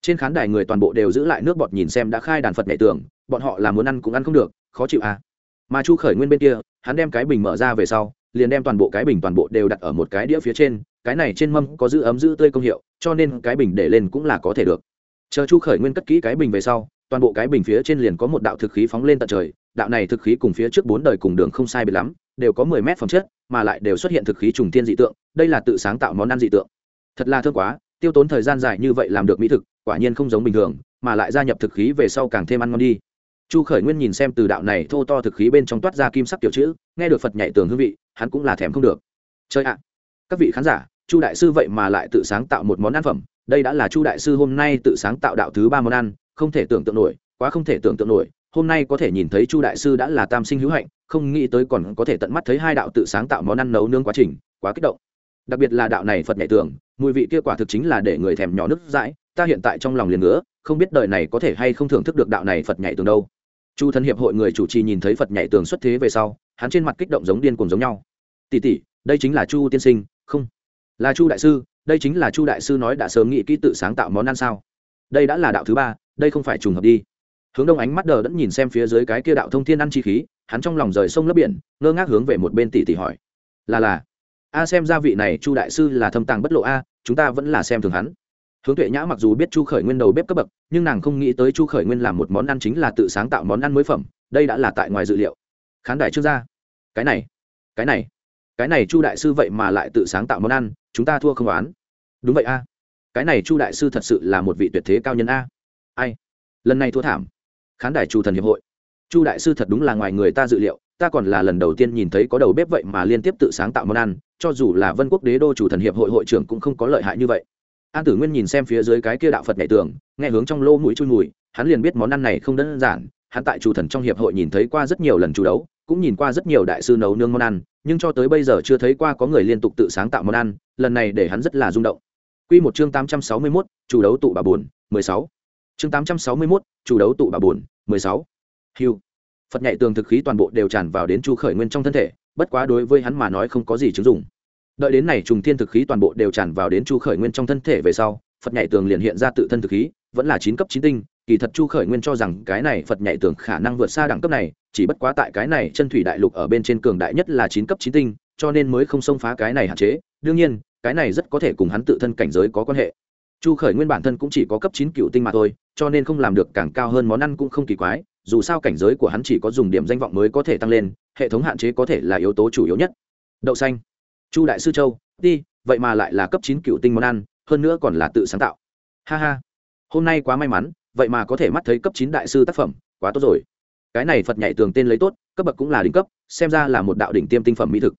trên khán đài người toàn bộ đều giữ lại nước bọt nhìn xem đã khai đàn phật nhảy tưởng, bọn họ là muốn ăn cũng ăn không được khó chịu a mà chu khởi nguyên bên kia hắn đem cái bình mở ra về sau liền đem toàn bộ cái bình toàn bộ đều đặt ở một cái đĩa phía trên cái này trên mâm có giữ ấm giữ tươi công hiệu cho nên cái bình để lên cũng là có thể được. Chờ chu khởi nguyên cất kỹ cái bình về sau toàn bộ cái bình phía trên liền có một đạo thực khí phóng lên tận trời đạo này thực khí cùng phía trước bốn đời cùng đường không sai biệt lắm đều có mười mét phẩm chất mà lại đều xuất hiện thực khí trùng tiên dị tượng, đây là tự sáng tạo món ăn dị tượng. Thật là thương quá, tiêu tốn thời gian dài như vậy làm được mỹ thực, quả nhiên không giống bình thường, mà lại gia nhập thực khí về sau càng thêm ăn ngon đi. Chu khởi nguyên nhìn xem từ đạo này thô to thực khí bên trong toát ra kim sắc kiểu chữ, nghe được phật nhảy tường hương vị, hắn cũng là thèm không được. Chơi ạ! Các vị khán giả, chu đại sư vậy mà lại tự sáng tạo một món ăn phẩm, đây đã là chu đại sư hôm nay tự sáng tạo đạo thứ ba món ăn, không thể tưởng tượng nổi, quá không thể tưởng tượng nổi, hôm nay có thể nhìn thấy chu đại sư đã là tam sinh hữu hạnh không nghĩ tới còn có thể tận mắt thấy hai đạo tự sáng tạo món ăn nấu nướng quá trình, quá kích động. Đặc biệt là đạo này phật nhảy tường, mùi vị kia quả thực chính là để người thèm nhỏ nước dãi, ta hiện tại trong lòng liền nữa không biết đời này có thể hay không thưởng thức được đạo này phật nhảy tường đâu. Chu thần hiệp hội người chủ trì nhìn thấy phật nhảy tường xuất thế về sau, hắn trên mặt kích động giống điên cùng giống nhau. Tỷ tỷ, đây chính là chu tiên sinh, không, là chu đại sư, đây chính là chu đại sư nói đã sớm nghĩ kỹ tự sáng tạo món ăn sao? Đây đã là đạo thứ ba, đây không phải trùng hợp đi hướng đông ánh mắt đờ đẫn nhìn xem phía dưới cái kia đạo thông thiên ăn chi khí, hắn trong lòng rời sông lấp biển, ngơ ngác hướng về một bên tỷ tỷ hỏi. Là là. A xem gia vị này chu đại sư là thâm tàng bất lộ a, chúng ta vẫn là xem thường hắn. Hướng tuệ nhã mặc dù biết chu khởi nguyên đầu bếp cấp bậc, nhưng nàng không nghĩ tới chu khởi nguyên làm một món ăn chính là tự sáng tạo món ăn mới phẩm, đây đã là tại ngoài dự liệu. Khán đài trước ra. Cái này cái này cái này chu đại sư vậy mà lại tự sáng tạo món ăn, chúng ta thua không đoán đúng vậy a. Cái này chu đại sư thật sự là một vị tuyệt thế cao nhân a. Ai? Lần này thua thảm khán đài chu thần hiệp hội. Chu đại sư thật đúng là ngoài người ta dự liệu ta còn là lần đầu tiên nhìn thấy có đầu bếp vậy mà liên tiếp tự sáng tạo món ăn cho dù là vân quốc đế đô chủ thần hiệp hội hội trưởng cũng không có lợi hại như vậy. An tử nguyên nhìn xem phía dưới cái kia đạo phật nhảy tường nghe hướng trong lô mũi chui mùi hắn liền biết món ăn này không đơn giản hắn tại chủ thần trong hiệp hội nhìn thấy qua rất nhiều lần chủ đấu cũng nhìn qua rất nhiều đại sư nấu nương món ăn nhưng cho tới bây giờ chưa thấy qua có người liên tục tự sáng tạo món ăn lần này để hắn rất là rung động. Quy một chương 861, chủ đấu tụ bà buồn, 16. Chương 861, chủ đấu tụ bà buồn, 16. Hưu. Phật nhảy tường thực khí toàn bộ đều tràn vào đến Chu Khởi Nguyên trong thân thể, bất quá đối với hắn mà nói không có gì chứng dụng. Đợi đến này trùng thiên thực khí toàn bộ đều tràn vào đến Chu Khởi Nguyên trong thân thể về sau, Phật nhảy tường liền hiện ra tự thân thực khí, vẫn là 9 cấp 9 tinh, kỳ thật Chu Khởi Nguyên cho rằng cái này Phật nhảy tường khả năng vượt xa đẳng cấp này, chỉ bất quá tại cái này chân thủy đại lục ở bên trên cường đại nhất là 9 cấp 9 tinh, cho nên mới không xông phá cái này hạn chế. Đương nhiên, cái này rất có thể cùng hắn tự thân cảnh giới có quan hệ chu khởi nguyên bản thân cũng chỉ có cấp chín cựu tinh mà thôi, cho nên không làm được càng cao hơn món ăn cũng không kỳ quái, dù sao cảnh giới của hắn chỉ có dùng điểm danh vọng mới có thể tăng lên, hệ thống hạn chế có thể là yếu tố chủ yếu nhất. Đậu xanh. Chu đại sư châu, đi, vậy mà lại là cấp chín cựu tinh món ăn, hơn nữa còn là tự sáng tạo. Ha ha. Hôm nay quá may mắn, vậy mà có thể mắt thấy cấp chín đại sư tác phẩm, quá tốt rồi. Cái này phật nhảy tường tên lấy tốt, cấp bậc cũng là đỉnh cấp, xem ra là một đạo đỉnh tiêm tinh phẩm mỹ thực.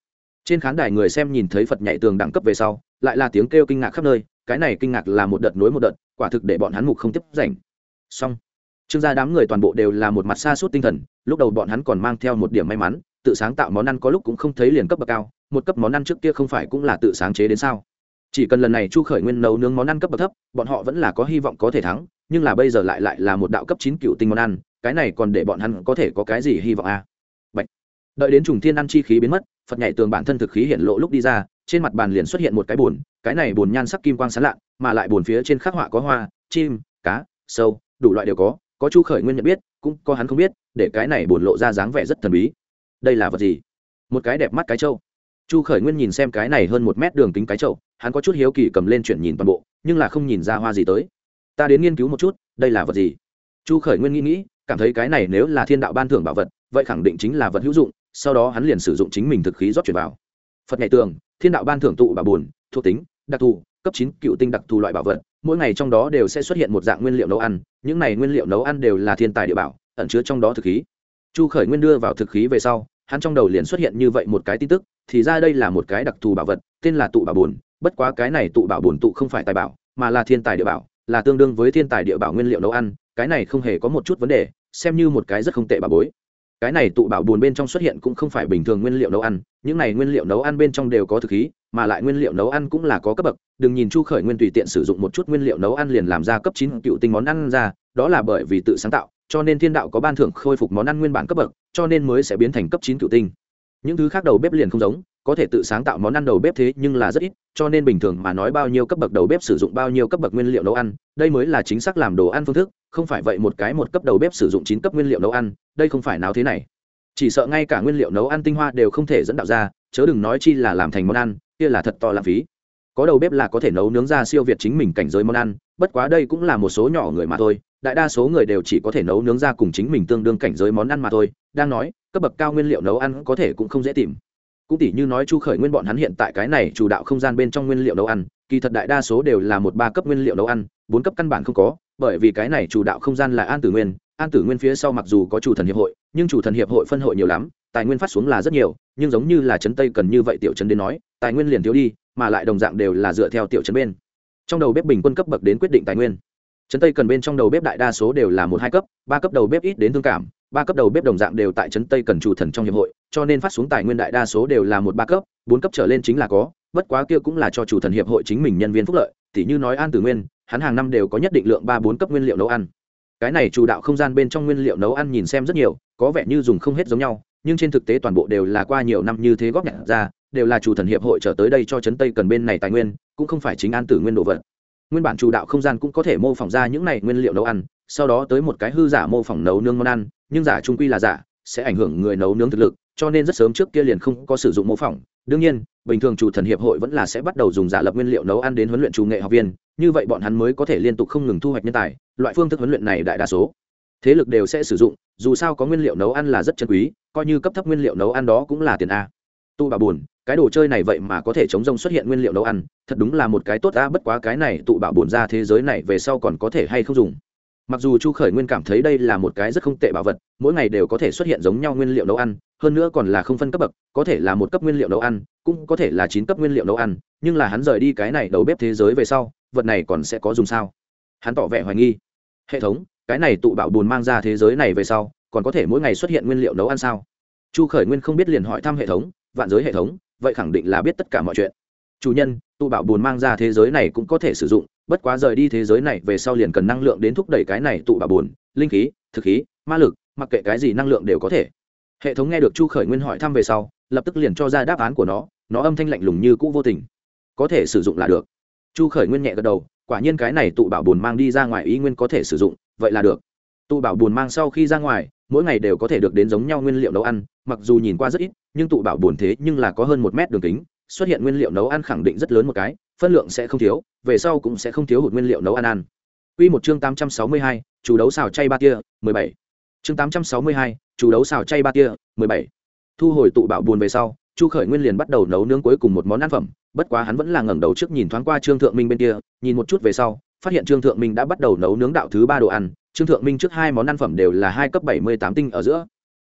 Trên khán đài người xem nhìn thấy phật nhảy tường đẳng cấp về sau, lại là tiếng kêu kinh ngạc khắp nơi cái này kinh ngạc là một đợt nối một đợt, quả thực để bọn hắn mục không tiếp rảnh xong, trương gia đám người toàn bộ đều là một mặt xa suốt tinh thần, lúc đầu bọn hắn còn mang theo một điểm may mắn, tự sáng tạo món ăn có lúc cũng không thấy liền cấp bậc cao, một cấp món ăn trước kia không phải cũng là tự sáng chế đến sao chỉ cần lần này chu khởi nguyên nấu nướng món ăn cấp bậc thấp, bọn họ vẫn là có hy vọng có thể thắng, nhưng là bây giờ lại lại là một đạo cấp chín cựu tinh món ăn, cái này còn để bọn hắn có thể có cái gì hy vọng à? Bạch. đợi đến trùng thiên ăn chi khí biến mất, phật nhảy tường bản thân thực khí hiện lộ lúc đi ra trên mặt bàn liền xuất hiện một cái bồn, cái này bồn nhan sắc kim quang sán lạ, mà lại bồn phía trên khắc họa có hoa, chim, cá, sâu, đủ loại đều có có chu khởi nguyên nhận biết, cũng có hắn không biết, để cái này bồn lộ ra dáng vẻ rất thần bí. Đây là vật gì? Một cái đẹp mắt cái trâu. Chu khởi nguyên nhìn xem cái này hơn một mét đường kính cái trâu, hắn có chút hiếu kỳ cầm lên chuyển nhìn toàn bộ, nhưng là không nhìn ra hoa gì tới. Ta đến nghiên cứu một chút, đây là vật gì? Chu khởi nguyên nghĩ nghĩ, cảm thấy cái này nếu là thiên đạo ban thưởng bảo vật, vậy khẳng định chính là vật hữu dụng, sau đó hắn liền sử dụng chính mình thực khí rót chuyển vào phật ngày tường, thiên đạo ban thưởng tụ bảo bùn, thuộc tính, đặc thù, cấp chín cựu tinh đặc thù loại bảo vật, mỗi ngày trong đó đều sẽ xuất hiện một dạng nguyên liệu nấu ăn, những này nguyên liệu nấu ăn đều là thiên tài địa bảo, ẩn chứa trong đó thực khí. Chu khởi nguyên đưa vào thực khí về sau, hắn trong đầu liền xuất hiện như vậy một cái tin tức, thì ra đây là một cái đặc thù bảo vật, tên là tụ bảo bùn, bất quá cái này tụ bảo bùn tụ không phải tài bảo, mà là thiên tài địa bảo, là tương đương với thiên tài địa bảo nguyên liệu nấu ăn, cái này không hề có một chút vấn đề, xem như một cái rất không tệ bà bối cái này tụ bảo bùn bên trong xuất hiện cũng không phải bình thường nguyên liệu nấu ăn, những này nguyên liệu nấu ăn bên trong đều có thực khí, mà lại nguyên liệu nấu ăn cũng là có cấp bậc, đừng nhìn chu khởi nguyên tùy tiện sử dụng một chút nguyên liệu nấu ăn liền làm ra cấp chín cựu tinh món ăn ra, đó là bởi vì tự sáng tạo, cho nên thiên đạo có ban thưởng khôi phục món ăn nguyên bản cấp bậc, cho nên mới sẽ biến thành cấp chín cựu tinh. Những thứ khác đầu bếp liền không giống có thể tự sáng tạo món ăn đầu bếp thế nhưng là rất ít, cho nên bình thường mà nói bao nhiêu cấp bậc đầu bếp sử dụng bao nhiêu cấp bậc nguyên liệu nấu ăn, đây mới là chính xác làm đồ ăn phương thức, không phải vậy một cái một cấp đầu bếp sử dụng chín cấp nguyên liệu nấu ăn, đây không phải nào thế này. Chỉ sợ ngay cả nguyên liệu nấu ăn tinh hoa đều không thể dẫn đạo ra, chớ đừng nói chi là làm thành món ăn, kia là thật to lãng phí. Có đầu bếp là có thể nấu nướng ra siêu việt chính mình cảnh giới món ăn, bất quá đây cũng là một số nhỏ người mà thôi, đại đa số người đều chỉ có thể nấu nướng ra cùng chính mình tương đương cảnh giới món ăn mà thôi, đang nói, cấp bậc cao nguyên liệu nấu ăn có thể cũng không dễ tìm cũng tỷ như nói chu khởi nguyên bọn hắn hiện tại cái này chủ đạo không gian bên trong nguyên liệu nấu ăn, kỳ thật đại đa số đều là một ba cấp nguyên liệu nấu ăn, bốn cấp căn bản không có, bởi vì cái này chủ đạo không gian là an tử nguyên, an tử nguyên phía sau mặc dù có chủ thần hiệp hội, nhưng chủ thần hiệp hội phân hội nhiều lắm, tài nguyên phát xuống là rất nhiều, nhưng giống như là trấn tây cần như vậy tiểu trấn đến nói, tài nguyên liền thiếu đi, mà lại đồng dạng đều là dựa theo tiểu trấn bên. Trong đầu bếp bình quân cấp bậc đến quyết định tài nguyên. Trấn tây cần bên trong đầu bếp đại đa số đều là một hai cấp, ba cấp đầu bếp ít đến thương cảm ba cấp đầu bếp đồng dạng đều tại trấn tây cần chủ thần trong hiệp hội, cho nên phát xuống tài nguyên đại đa số đều là một ba cấp, bốn cấp trở lên chính là có, bất quá kia cũng là cho chủ thần hiệp hội chính mình nhân viên phúc lợi thì như nói an tử nguyên, hắn hàng năm đều có nhất định lượng ba bốn cấp nguyên liệu nấu ăn. Cái này chủ đạo không gian bên trong nguyên liệu nấu ăn nhìn xem rất nhiều, có vẻ như dùng không hết giống nhau, nhưng trên thực tế toàn bộ đều là qua nhiều năm như thế góp nhặt ra, đều là chủ thần hiệp hội trở tới đây cho trấn tây cần bên này tài nguyên, cũng không phải chính an tử nguyên đồ vật. Nguyên bản chủ đạo không gian cũng có thể mô phỏng ra những này nguyên liệu nấu ăn sau đó tới một cái hư giả mô phỏng nấu nướng món ăn, nhưng giả trung quy là giả, sẽ ảnh hưởng người nấu nướng thực lực, cho nên rất sớm trước kia liền không có sử dụng mô phỏng. Đương nhiên, bình thường chủ thần hiệp hội vẫn là sẽ bắt đầu dùng giả lập nguyên liệu nấu ăn đến huấn luyện chủ nghệ học viên, như vậy bọn hắn mới có thể liên tục không ngừng thu hoạch nhân tài, loại phương thức huấn luyện này đại đa số thế lực đều sẽ sử dụng, dù sao có nguyên liệu nấu ăn là rất chân quý, coi như cấp thấp nguyên liệu nấu ăn đó cũng là tiền a. Tu bà buồn, cái đồ chơi này vậy mà có thể chống rông xuất hiện nguyên liệu nấu ăn, thật đúng là một cái tốt a, bất quá cái này tụ bảo buồn ra thế giới này về sau còn có thể hay không dùng mặc dù chu khởi nguyên cảm thấy đây là một cái rất không tệ bảo vật, mỗi ngày đều có thể xuất hiện giống nhau nguyên liệu nấu ăn, hơn nữa còn là không phân cấp bậc, có thể là một cấp nguyên liệu nấu ăn, cũng có thể là chín cấp nguyên liệu nấu ăn, nhưng là hắn rời đi cái này đầu bếp thế giới về sau, vật này còn sẽ có dùng sao? Hắn tỏ vẻ hoài nghi. Hệ thống, cái này tụ bảo bùn mang ra thế giới này về sau, còn có thể mỗi ngày xuất hiện nguyên liệu nấu ăn sao? Chu khởi nguyên không biết liền hỏi thăm hệ thống, vạn giới hệ thống, vậy khẳng định là biết tất cả mọi chuyện. Chủ nhân, tụ bảo bùn mang ra thế giới này cũng có thể sử dụng bất quá rời đi thế giới này về sau liền cần năng lượng đến thúc đẩy cái này tụ bảo bùn linh khí, thực khí, ma lực, mặc kệ cái gì năng lượng đều có thể. Hệ thống nghe được chu khởi nguyên hỏi thăm về sau, lập tức liền cho ra đáp án của nó nó âm thanh lạnh lùng như cũ vô tình. Có thể sử dụng là được. Chu khởi nguyên nhẹ gật đầu, quả nhiên cái này tụ bảo bùn mang đi ra ngoài ý nguyên có thể sử dụng, vậy là được. Tụ bảo bùn mang sau khi ra ngoài, mỗi ngày đều có thể được đến giống nhau nguyên liệu nấu ăn, mặc dù nhìn qua rất ít, nhưng tụ bảo bùn thế nhưng là có hơn một mét đường kính xuất hiện nguyên liệu nấu ăn khẳng định rất lớn một cái phân lượng sẽ không thiếu về sau cũng sẽ không thiếu hụt nguyên liệu nấu ăn ăn Quy một chương 862, chủ đấu xào chay ba tia, 17. Chương 862, chủ đấu xào chay ba tia, 17. Thu hồi tụ bảo buồn về sau, Chu Khởi Nguyên liền bắt đầu nấu nướng cuối cùng một món ăn phẩm, bất quá hắn vẫn là ngẩng đầu trước nhìn thoáng qua Trương Thượng Minh bên kia, nhìn một chút về sau, phát hiện Trương Thượng Minh đã bắt đầu nấu nướng đạo thứ ba đồ ăn, Trương Thượng Minh trước hai món ăn phẩm đều là hai cấp 78 tinh ở giữa.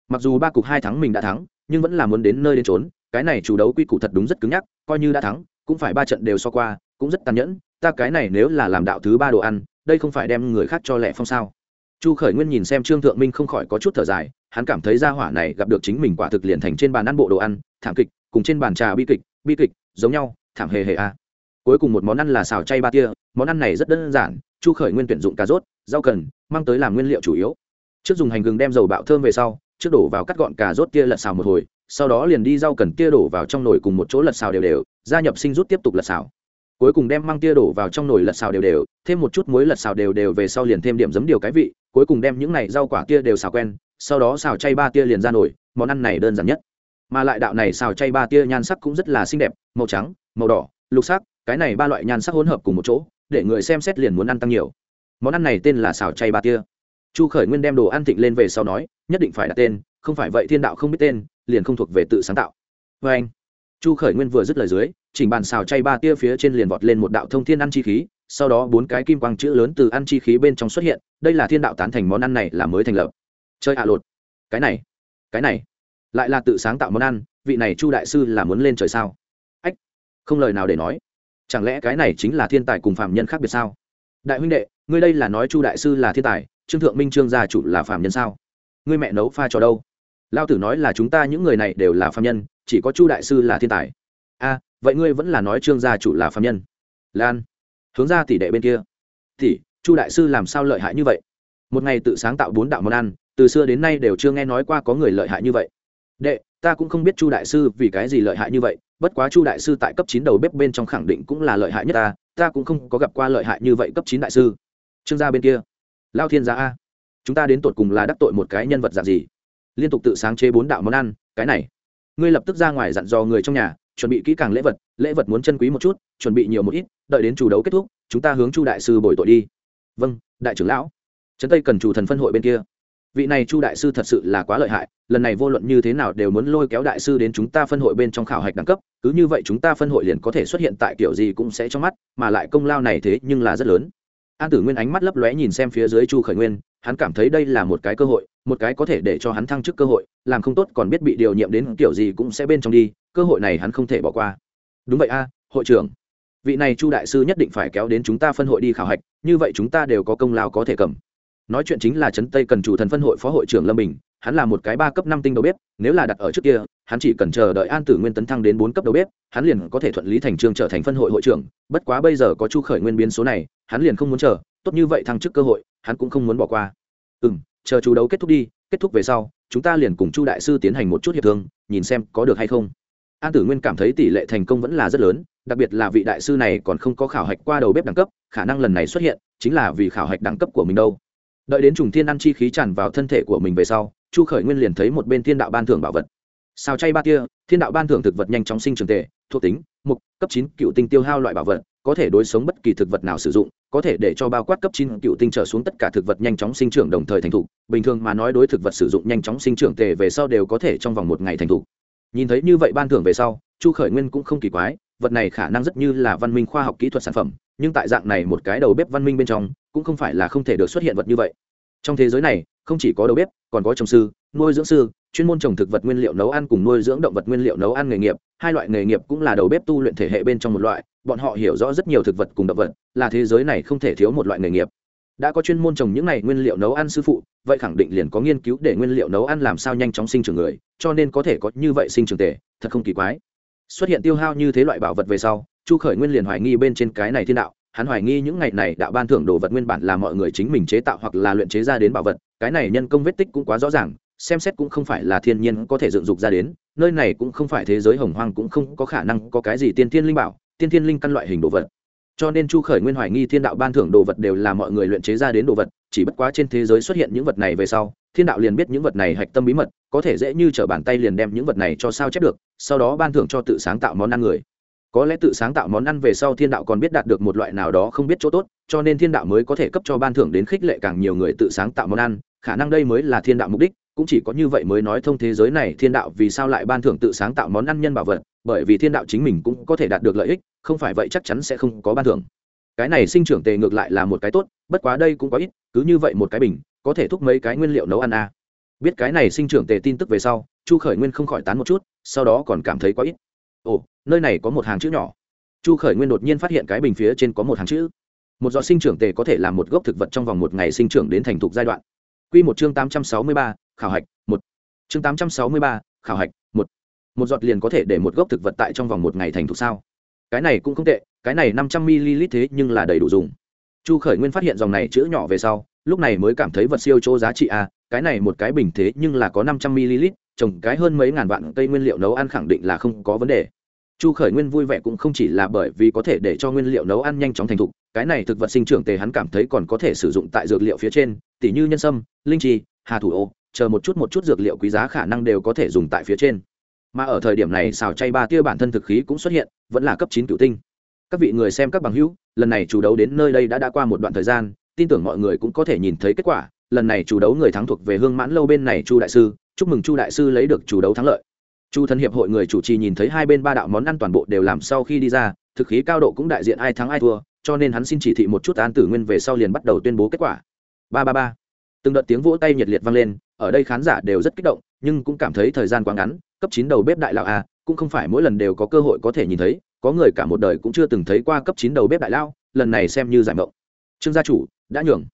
Mặc dù ba cục hai thắng mình đã thắng, nhưng vẫn là muốn đến nơi đến chốn cái này chủ đấu quy củ thật đúng rất cứng nhắc, coi như đã thắng, cũng phải ba trận đều so qua, cũng rất tàn nhẫn, ta cái này nếu là làm đạo thứ ba đồ ăn, đây không phải đem người khác cho lẹ phong sao? Chu Khởi Nguyên nhìn xem Trương Thượng Minh không khỏi có chút thở dài, hắn cảm thấy gia hỏa này gặp được chính mình quả thực liền thành trên bàn ăn bộ đồ ăn, thảm kịch, cùng trên bàn trà bi kịch, bi kịch, giống nhau, thảm hề hề a. Cuối cùng một món ăn là xào chay ba tia, món ăn này rất đơn giản, Chu Khởi Nguyên tuyển dụng cà rốt, rau cần, mang tới làm nguyên liệu chủ yếu. Trước dùng hành gừng đem dầu bạo thơm về sau, trước đổ vào cắt gọn cà rốt tia lật xào một hồi, sau đó liền đi rau cần kia đổ vào trong nồi cùng một chỗ lật xào đều đều, gia nhập sinh rút tiếp tục lật xào. Cuối cùng đem măng tia đổ vào trong nồi lật xào đều đều thêm một chút muối lật xào đều đều về sau liền thêm điểm giấm điều cái vị cuối cùng đem những này rau quả tia đều xào quen sau đó xào chay ba tia liền ra nổi món ăn này đơn giản nhất. Mà lại đạo này xào chay ba tia nhan sắc cũng rất là xinh đẹp màu trắng màu đỏ lục sắc cái này ba loại nhan sắc hỗn hợp cùng một chỗ để người xem xét liền muốn ăn tăng nhiều. Món ăn này tên là xào chay ba tia. Chu khởi nguyên đem đồ ăn thịnh lên về sau nói nhất định phải đặt tên không phải vậy thiên đạo không biết tên liền không thuộc về tự sáng tạo. Vê anh, chu khởi nguyên vừa dứt lời dưới, chỉnh bàn xào chay ba tia phía trên liền vọt lên một đạo thông thiên ăn chi khí, sau đó bốn cái kim quang chữ lớn từ ăn chi khí bên trong xuất hiện, đây là thiên đạo tán thành món ăn này là mới thành lập. Chơi ạ lột. Cái này cái này, lại là tự sáng tạo món ăn, vị này chu đại sư là muốn lên trời sao? Ách, không lời nào để nói. Chẳng lẽ cái này chính là thiên tài cùng phạm nhân khác biệt sao? Đại huynh đệ, ngươi đây là nói chu đại sư là thiên tài, trương thượng minh trương gia chủ là phạm nhân sao? Ngươi mẹ nấu pha trò đâu? Lao tử nói là chúng ta những người này đều là phạm nhân, chỉ có chu đại sư là thiên tài. A, vậy ngươi vẫn là nói trương gia chủ là phạm nhân? Lan, hướng ra tỷ đệ bên kia. Tỷ, chu đại sư làm sao lợi hại như vậy? Một ngày tự sáng tạo bốn đạo món ăn, từ xưa đến nay đều chưa nghe nói qua có người lợi hại như vậy. Đệ, ta cũng không biết chu đại sư vì cái gì lợi hại như vậy, bất quá chu đại sư tại cấp chín đầu bếp bên trong khẳng định cũng là lợi hại nhất ta ta cũng không có gặp qua lợi hại như vậy cấp chín đại sư. Trương gia bên kia. Lao thiên gia a, chúng ta đến tột cùng là đắc tội một cái nhân vật dạng gì? Liên tục tự sáng chế bốn đạo món ăn, cái này, ngươi lập tức ra ngoài dặn dò người trong nhà, chuẩn bị kỹ càng lễ vật lễ vật muốn chân quý một chút, chuẩn bị nhiều một ít, đợi đến chủ đấu kết thúc, chúng ta hướng chu đại sư bồi tội đi. Vâng đại trưởng lão. Trấn tây cần chủ thần phân hội bên kia. Vị này chu đại sư thật sự là quá lợi hại, lần này vô luận như thế nào đều muốn lôi kéo đại sư đến chúng ta phân hội bên trong khảo hạch đẳng cấp, cứ như vậy chúng ta phân hội liền có thể xuất hiện tại kiểu gì cũng sẽ trong mắt, mà lại công lao này thế nhưng là rất lớn. An tử nguyên ánh mắt lấp lóe nhìn xem phía dưới chu khởi nguyên hắn cảm thấy đây là một cái cơ hội, một cái có thể để cho hắn thăng chức cơ hội, làm không tốt còn biết bị điều nhiệm đến kiểu gì cũng sẽ bên trong đi, cơ hội này hắn không thể bỏ qua. Đúng vậy a, hội trưởng. Vị này chu đại sư nhất định phải kéo đến chúng ta phân hội đi khảo hạch, như vậy chúng ta đều có công lao có thể cầm. Nói chuyện chính là trấn tây cần chủ thần phân hội phó hội trưởng lâm bình, hắn là một cái ba cấp năm tinh đầu bếp, nếu là đặt ở trước kia, hắn chỉ cần chờ đợi an tử nguyên tấn thăng đến bốn cấp đầu bếp, hắn liền có thể thuận lý thành trương trở thành phân hội hội trưởng, bất quá bây giờ có chu khởi nguyên biến số này, hắn liền không muốn chờ, tốt như vậy thăng chức cơ hội hắn cũng không muốn bỏ qua. Ừ m chờ chú đấu kết thúc đi, kết thúc về sau, chúng ta liền cùng chu đại sư tiến hành một chút hiệp thương, nhìn xem có được hay không. An tử nguyên cảm thấy tỷ lệ thành công vẫn là rất lớn, đặc biệt là vị đại sư này còn không có khảo hạch qua đầu bếp đẳng cấp, khả năng lần này xuất hiện chính là vì khảo hạch đẳng cấp của mình đâu. Đợi đến trùng thiên ăn chi khí tràn vào thân thể của mình về sau, chu khởi nguyên liền thấy một bên thiên đạo ban thưởng bảo vật. Sao chay ba tia, thiên đạo ban thưởng thực vật nhanh chóng sinh trường tệ thuộc tính, mục, cấp chín cựu tinh tiêu hao loại bảo vật, có thể đối sống bất kỳ thực vật nào sử dụng có thể để cho bao quát cấp chín cựu tinh trở xuống tất cả thực vật nhanh chóng sinh trưởng đồng thời thành thục. Bình thường mà nói đối thực vật sử dụng nhanh chóng sinh trưởng tề về sau đều có thể trong vòng một ngày thành thục. Nhìn thấy như vậy ban thưởng về sau, chu khởi nguyên cũng không kỳ quái, vật này khả năng rất như là văn minh khoa học kỹ thuật sản phẩm, nhưng tại dạng này một cái đầu bếp văn minh bên trong, cũng không phải là không thể được xuất hiện vật như vậy. Trong thế giới này, không chỉ có đầu bếp còn có trồng sư, nuôi dưỡng sư, chuyên môn trồng thực vật nguyên liệu nấu ăn cùng nuôi dưỡng động vật nguyên liệu nấu ăn nghề nghiệp. Hai loại nghề nghiệp cũng là đầu bếp tu luyện thể hệ bên trong một loại, bọn họ hiểu rõ rất nhiều thực vật cùng động vật, là thế giới này không thể thiếu một loại nghề nghiệp. Đã có chuyên môn trồng những này nguyên liệu nấu ăn sư phụ, vậy khẳng định liền có nghiên cứu để nguyên liệu nấu ăn làm sao nhanh chóng sinh trưởng người, cho nên có thể có như vậy sinh trưởng tề, thật không kỳ quái. Xuất hiện tiêu hao như thế loại bảo vật về sau, chu khởi nguyên liền hoài nghi bên trên cái này thiên đạo hắn hoài nghi những ngày này đạo ban thưởng đồ vật nguyên bản là mọi người chính mình chế tạo hoặc là luyện chế ra đến bảo vật, cái này nhân công vết tích cũng quá rõ ràng, xem xét cũng không phải là thiên nhiên có thể dựng dục ra đến, nơi này cũng không phải thế giới hồng hoang cũng không có khả năng có cái gì tiên thiên linh bảo, tiên thiên linh căn loại hình đồ vật. Cho nên chu khởi nguyên hoài nghi thiên đạo ban thưởng đồ vật đều là mọi người luyện chế ra đến đồ vật, chỉ bất quá trên thế giới xuất hiện những vật này về sau, thiên đạo liền biết những vật này hạch tâm bí mật, có thể dễ như t r ở bàn tay liền đem những vật này cho sao chép được, sau đó ban thưởng cho tự sáng tạo món ăn người có lẽ tự sáng tạo món ăn về sau thiên đạo còn biết đạt được một loại nào đó không biết chỗ tốt, cho nên thiên đạo mới có thể cấp cho ban thưởng đến khích lệ càng nhiều người tự sáng tạo món ăn, khả năng đây mới là thiên đạo mục đích, cũng chỉ có như vậy mới nói thông thế giới này thiên đạo vì sao lại ban thưởng tự sáng tạo món ăn nhân bảo vật, bởi vì thiên đạo chính mình cũng có thể đạt được lợi ích, không phải vậy chắc chắn sẽ không có ban thưởng cái này sinh trưởng tề ngược lại là một cái tốt, bất quá đây cũng có ít, cứ như vậy một cái bình, có thể thúc mấy cái nguyên liệu nấu ăn à. biết cái này sinh trưởng tề tin tức về sau, chu khởi nguyên không khỏi tán một chút, sau đó còn cảm thấy có ít ồ nơi này có một hàng chữ nhỏ. Chu khởi nguyên đột nhiên phát hiện cái bình phía trên có một hàng chữ. Một giọt sinh trưởng tề có thể làm một gốc thực vật trong vòng một ngày sinh trưởng đến thành thục giai đoạn. Q một chương tám trăm sáu mươi ba khảo hạch một. Chương tám trăm sáu mươi ba khảo hạch một. Một giọt liền có thể để một gốc thực vật tại trong vòng một ngày thành thục sao? Cái này cũng không tệ cái này năm trăm ml thế nhưng là đầy đủ dùng. Chu khởi nguyên phát hiện dòng này chữ nhỏ về sau lúc này mới cảm thấy vật siêu chỗ giá trị a à, cái này một cái bình thế nhưng là có năm trăm ml trồng cái hơn mấy ngàn vạn cây nguyên liệu nấu ăn khẳng định là không có vấn đề chu khởi nguyên vui vẻ cũng không chỉ là bởi vì có thể để cho nguyên liệu nấu ăn nhanh chóng thành thục, cái này thực vật sinh trưởng tề hắn cảm thấy còn có thể sử dụng tại dược liệu phía trên, tỉ như nhân sâm, linh chi, hà thủ ô, chờ một chút một chút dược liệu quý giá khả năng đều có thể dùng tại phía trên. Mà ở thời điểm này xào chay ba tia bản thân thực khí cũng xuất hiện, vẫn là cấp chín cựu tinh. Các vị người xem các bằng hữu, lần này chủ đấu đến nơi đây đã đã qua một đoạn thời gian, tin tưởng mọi người cũng có thể nhìn thấy kết quả. Lần này chủ đấu người thắng thuộc về hương mãn lâu bên này chu đại sư. Chúc mừng chu đại sư lấy được chủ đấu thắng lợi chu thần hiệp hội người chủ trì nhìn thấy hai bên ba đạo món ăn toàn bộ đều làm sau khi đi ra, thực khí cao độ cũng đại diện ai thắng ai thua, cho nên hắn xin chỉ thị một chút an tử nguyên về sau liền bắt đầu tuyên bố kết quả. Ba ba ba. Từng đợt tiếng vỗ tay nhiệt liệt vang lên, ở đây khán giả đều rất kích động, nhưng cũng cảm thấy thời gian quá ngắn, cấp chín đầu bếp đại lão a, cũng không phải mỗi lần đều có cơ hội có thể nhìn thấy, có người cả một đời cũng chưa từng thấy qua cấp chín đầu bếp đại lão. lần này xem như giải mộng. Trương gia chủ, đã nhường.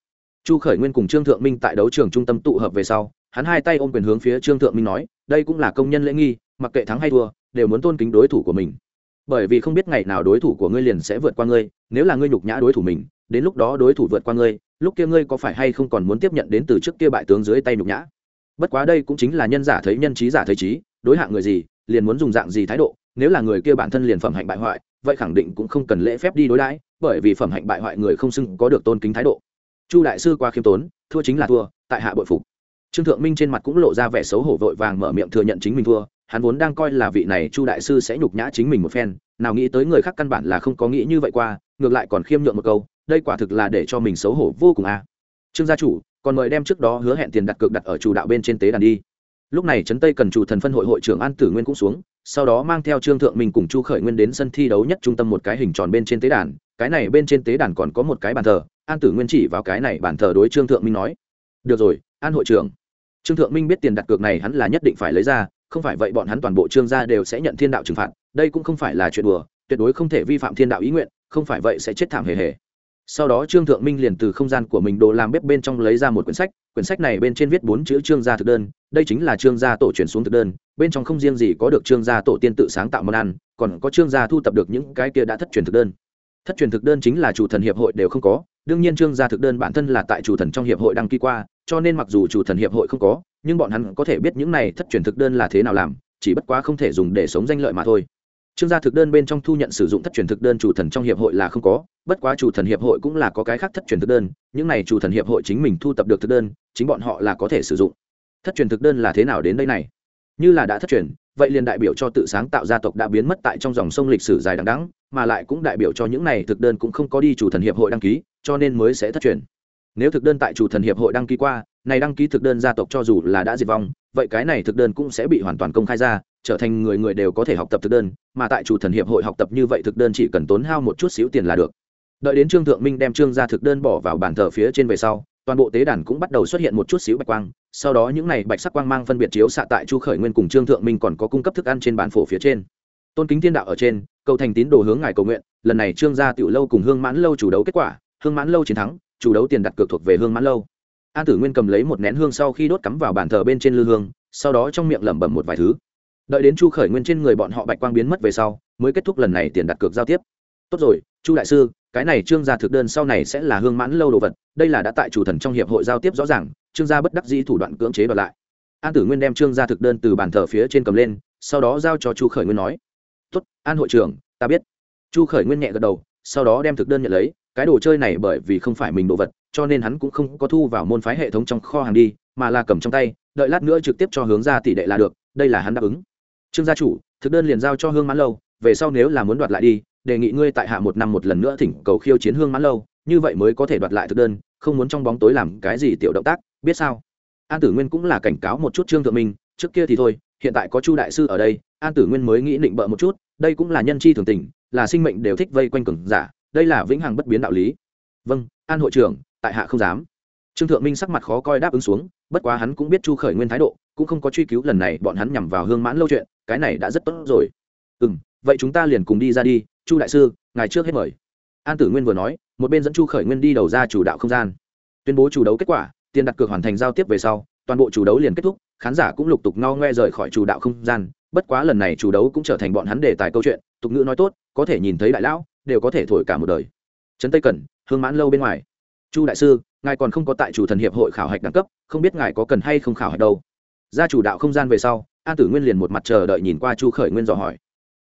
Chu khởi nguyên cùng trương thượng minh tại đấu trường trung tâm tụ hợp về sau, hắn hai tay ôm quyền hướng phía trương thượng minh nói đây cũng là công nhân lễ nghi, mặc kệ thắng hay thua, đều muốn tôn kính đối thủ của mình. Bởi vì không biết ngày nào đối thủ của ngươi liền sẽ vượt qua ngươi, nếu là ngươi nhục nhã đối thủ mình, đến lúc đó đối thủ vượt qua ngươi, lúc kia ngươi có phải hay không còn muốn tiếp nhận đến từ trước kia bại tướng dưới tay nhục nhã? Bất quá đây cũng chính là nhân giả thấy nhân trí giả thấy trí, đối hạng người gì, liền muốn dùng dạng gì thái độ, nếu là người kia bản thân liền phẩm hạnh bại hoại, vậy khẳng định cũng không cần lễ phép đi đối đãi, bởi vì phẩm hạnh bại hoại người không xưng có được tôn kính thái độ. Chu đại sư qua khiêm tốn, thua chính là thua, tại hạ bội phục trương thượng minh trên mặt cũng lộ ra vẻ xấu hổ vội vàng mở miệng thừa nhận chính mình thua, hắn vốn đang coi là vị này chu đại sư sẽ nhục nhã chính mình một phen, nào nghĩ tới người khác căn bản là không có nghĩ như vậy qua, ngược lại còn khiêm nhượng một câu, đây quả thực là để cho mình xấu hổ vô cùng a à. trương gia chủ, còn mời đem trước đó hứa hẹn tiền đặt cược đặt ở chủ đạo bên trên tế đàn đi lúc này trấn tây cần chủ thần phân hội hội trưởng an tử nguyên cũng xuống, sau đó mang theo trương thượng minh cùng chu khởi nguyên đến sân thi đấu nhất trung tâm một cái hình tròn bên trên tế đàn, cái này bên trên tế đàn còn có một cái bàn thờ, an tử nguyên chỉ vào cái này bàn thờ đối trương thượng minh nói, được rồi an hội trưởng. Trương thượng minh biết tiền đặt cược này hắn là nhất định phải lấy ra, không phải vậy bọn hắn toàn bộ trương gia đều sẽ nhận thiên đạo trừng phạt, đây cũng không phải là chuyện đùa, tuyệt đối không thể vi phạm thiên đạo ý nguyện, không phải vậy sẽ chết thảm hề hề. Sau đó trương thượng minh liền từ không gian của mình đồ làm bếp bên trong lấy ra một quyển sách quyển sách này bên trên viết bốn chữ trương gia thực đơn, đây chính là trương gia tổ truyền xuống thực đơn, bên trong không riêng gì có được trương gia tổ tiên tự sáng tạo món ăn, còn có trương gia thu tập được những cái kia đã thất truyền thực đơn. Thất truyền thực đơn chính là chủ thần hiệp hội đều không có, đương nhiên trương gia thực đơn bản thân là tại chủ thần trong hiệp hội đăng ký qua cho nên mặc dù chủ thần hiệp hội không có, nhưng bọn hắn có thể biết những này thất truyền thực đơn là thế nào làm, chỉ bất quá không thể dùng để sống danh lợi mà thôi. Trương gia thực đơn bên trong thu nhận sử dụng thất truyền thực đơn chủ thần trong hiệp hội là không có, bất quá chủ thần hiệp hội cũng là có cái khác thất truyền thực đơn, những này chủ thần hiệp hội chính mình thu tập được thực đơn, chính bọn họ là có thể sử dụng. Thất truyền thực đơn là thế nào đến đây này? Như là đã thất truyền, vậy liền đại biểu cho tự sáng tạo gia tộc đã biến mất tại trong dòng sông lịch sử dài đằng đẵng, mà lại cũng đại biểu cho những này thực đơn cũng không có đi chủ thần hiệp hội đăng ký, cho nên mới sẽ thất truyền nếu thực đơn tại chủ thần hiệp hội đăng ký qua, này đăng ký thực đơn gia tộc cho dù là đã diệt vong, vậy cái này thực đơn cũng sẽ bị hoàn toàn công khai ra, trở thành người người đều có thể học tập thực đơn, mà tại chủ thần hiệp hội học tập như vậy thực đơn chỉ cần tốn hao một chút xíu tiền là được. Đợi đến trương thượng minh đem trương gia thực đơn bỏ vào bàn thờ phía trên về sau, toàn bộ tế đàn cũng bắt đầu xuất hiện một chút xíu bạch quang, sau đó những này bạch sắc quang mang phân biệt chiếu xạ tại chu khởi nguyên cùng trương thượng minh còn có cung cấp thức ăn trên bàn phổ phía trên. Tôn kính thiên đạo ở trên, cầu thành tín đồ hướng ngài cầu nguyện, lần này trương gia tiểu lâu cùng hương mãn lâu chủ đấu kết quả, hương mãn lâu chiến thắng chủ đấu tiền đặt cược thuộc về hương mãn lâu. An tử nguyên cầm lấy một nén hương sau khi đốt cắm vào bàn thờ bên trên lư hương, sau đó trong miệng lẩm bẩm một vài thứ. Đợi đến chu khởi nguyên trên người bọn họ bạch quang biến mất về sau, mới kết thúc lần này tiền đặt cược giao tiếp. Tốt rồi, chu đại sư, cái này trương gia thực đơn sau này sẽ là hương mãn lâu đồ vật, đây là đã tại chủ thần trong hiệp hội giao tiếp rõ ràng, trương gia bất đắc dĩ thủ đoạn cưỡng chế đoạt lại. An tử nguyên đem trương gia thực đơn từ bàn thờ phía trên cầm lên, sau đó giao cho chu khởi nguyên nói, tốt, an hội trưởng, ta biết. Chu khởi nguyên nhẹ gật đầu, sau đó đem thực đơn nhận lấy cái đồ chơi này bởi vì không phải mình đồ vật, cho nên hắn cũng không có thu vào môn phái hệ thống trong kho hàng đi, mà là cầm trong tay, đợi lát nữa trực tiếp cho hướng ra tỷ đệ là được, đây là hắn đáp ứng. Trương gia chủ, thực đơn liền giao cho hương mãn lâu, về sau nếu là muốn đoạt lại đi, đề nghị ngươi tại hạ một năm một lần nữa thỉnh cầu khiêu chiến hương mãn lâu, như vậy mới có thể đoạt lại thực đơn, không muốn trong bóng tối làm cái gì tiểu động tác, biết sao? An tử nguyên cũng là cảnh cáo một chút trương thượng minh, trước kia thì thôi, hiện tại có chu đại sư ở đây, an tử nguyên mới nghĩ định bợ một chút, đây cũng là nhân chi thường tình, là sinh mệnh đều thích vây quanh cường giả đây là vĩnh hằng bất biến đạo lý. Vâng an hội trưởng, tại hạ không dám. Trương thượng minh sắc mặt khó coi đáp ứng xuống, bất quá hắn cũng biết chu khởi nguyên thái độ, cũng không có truy cứu lần này bọn hắn nhằm vào hương mãn lâu chuyện, cái này đã rất tốt rồi. Ừ m vậy chúng ta liền cùng đi ra đi, chu đại sư, ngài trước hết mời. An tử nguyên vừa nói, một bên dẫn chu khởi nguyên đi đầu ra chủ đạo không gian. Tuyên bố chủ đấu kết quả, tiền đặt cược hoàn thành giao tiếp về sau, toàn bộ chủ đấu liền kết thúc, khán giả cũng lục tục ngao ngoe rời khỏi chủ đạo không gian, bất quá lần này chủ đấu cũng trở thành bọn hắn đề tài câu chuyện, tục ngữ nói tốt, có thể nhìn thấy đại lão đều có thể thổi cả một đời. Trấn tây Cần, hương mãn lâu bên ngoài. Chu đại sư ngài còn không có tại chủ thần hiệp hội khảo hạch đẳng cấp không biết ngài có cần hay không khảo hạch đâu. Ra chủ đạo không gian về sau an tử nguyên liền một mặt chờ đợi nhìn qua chu khởi nguyên dò hỏi.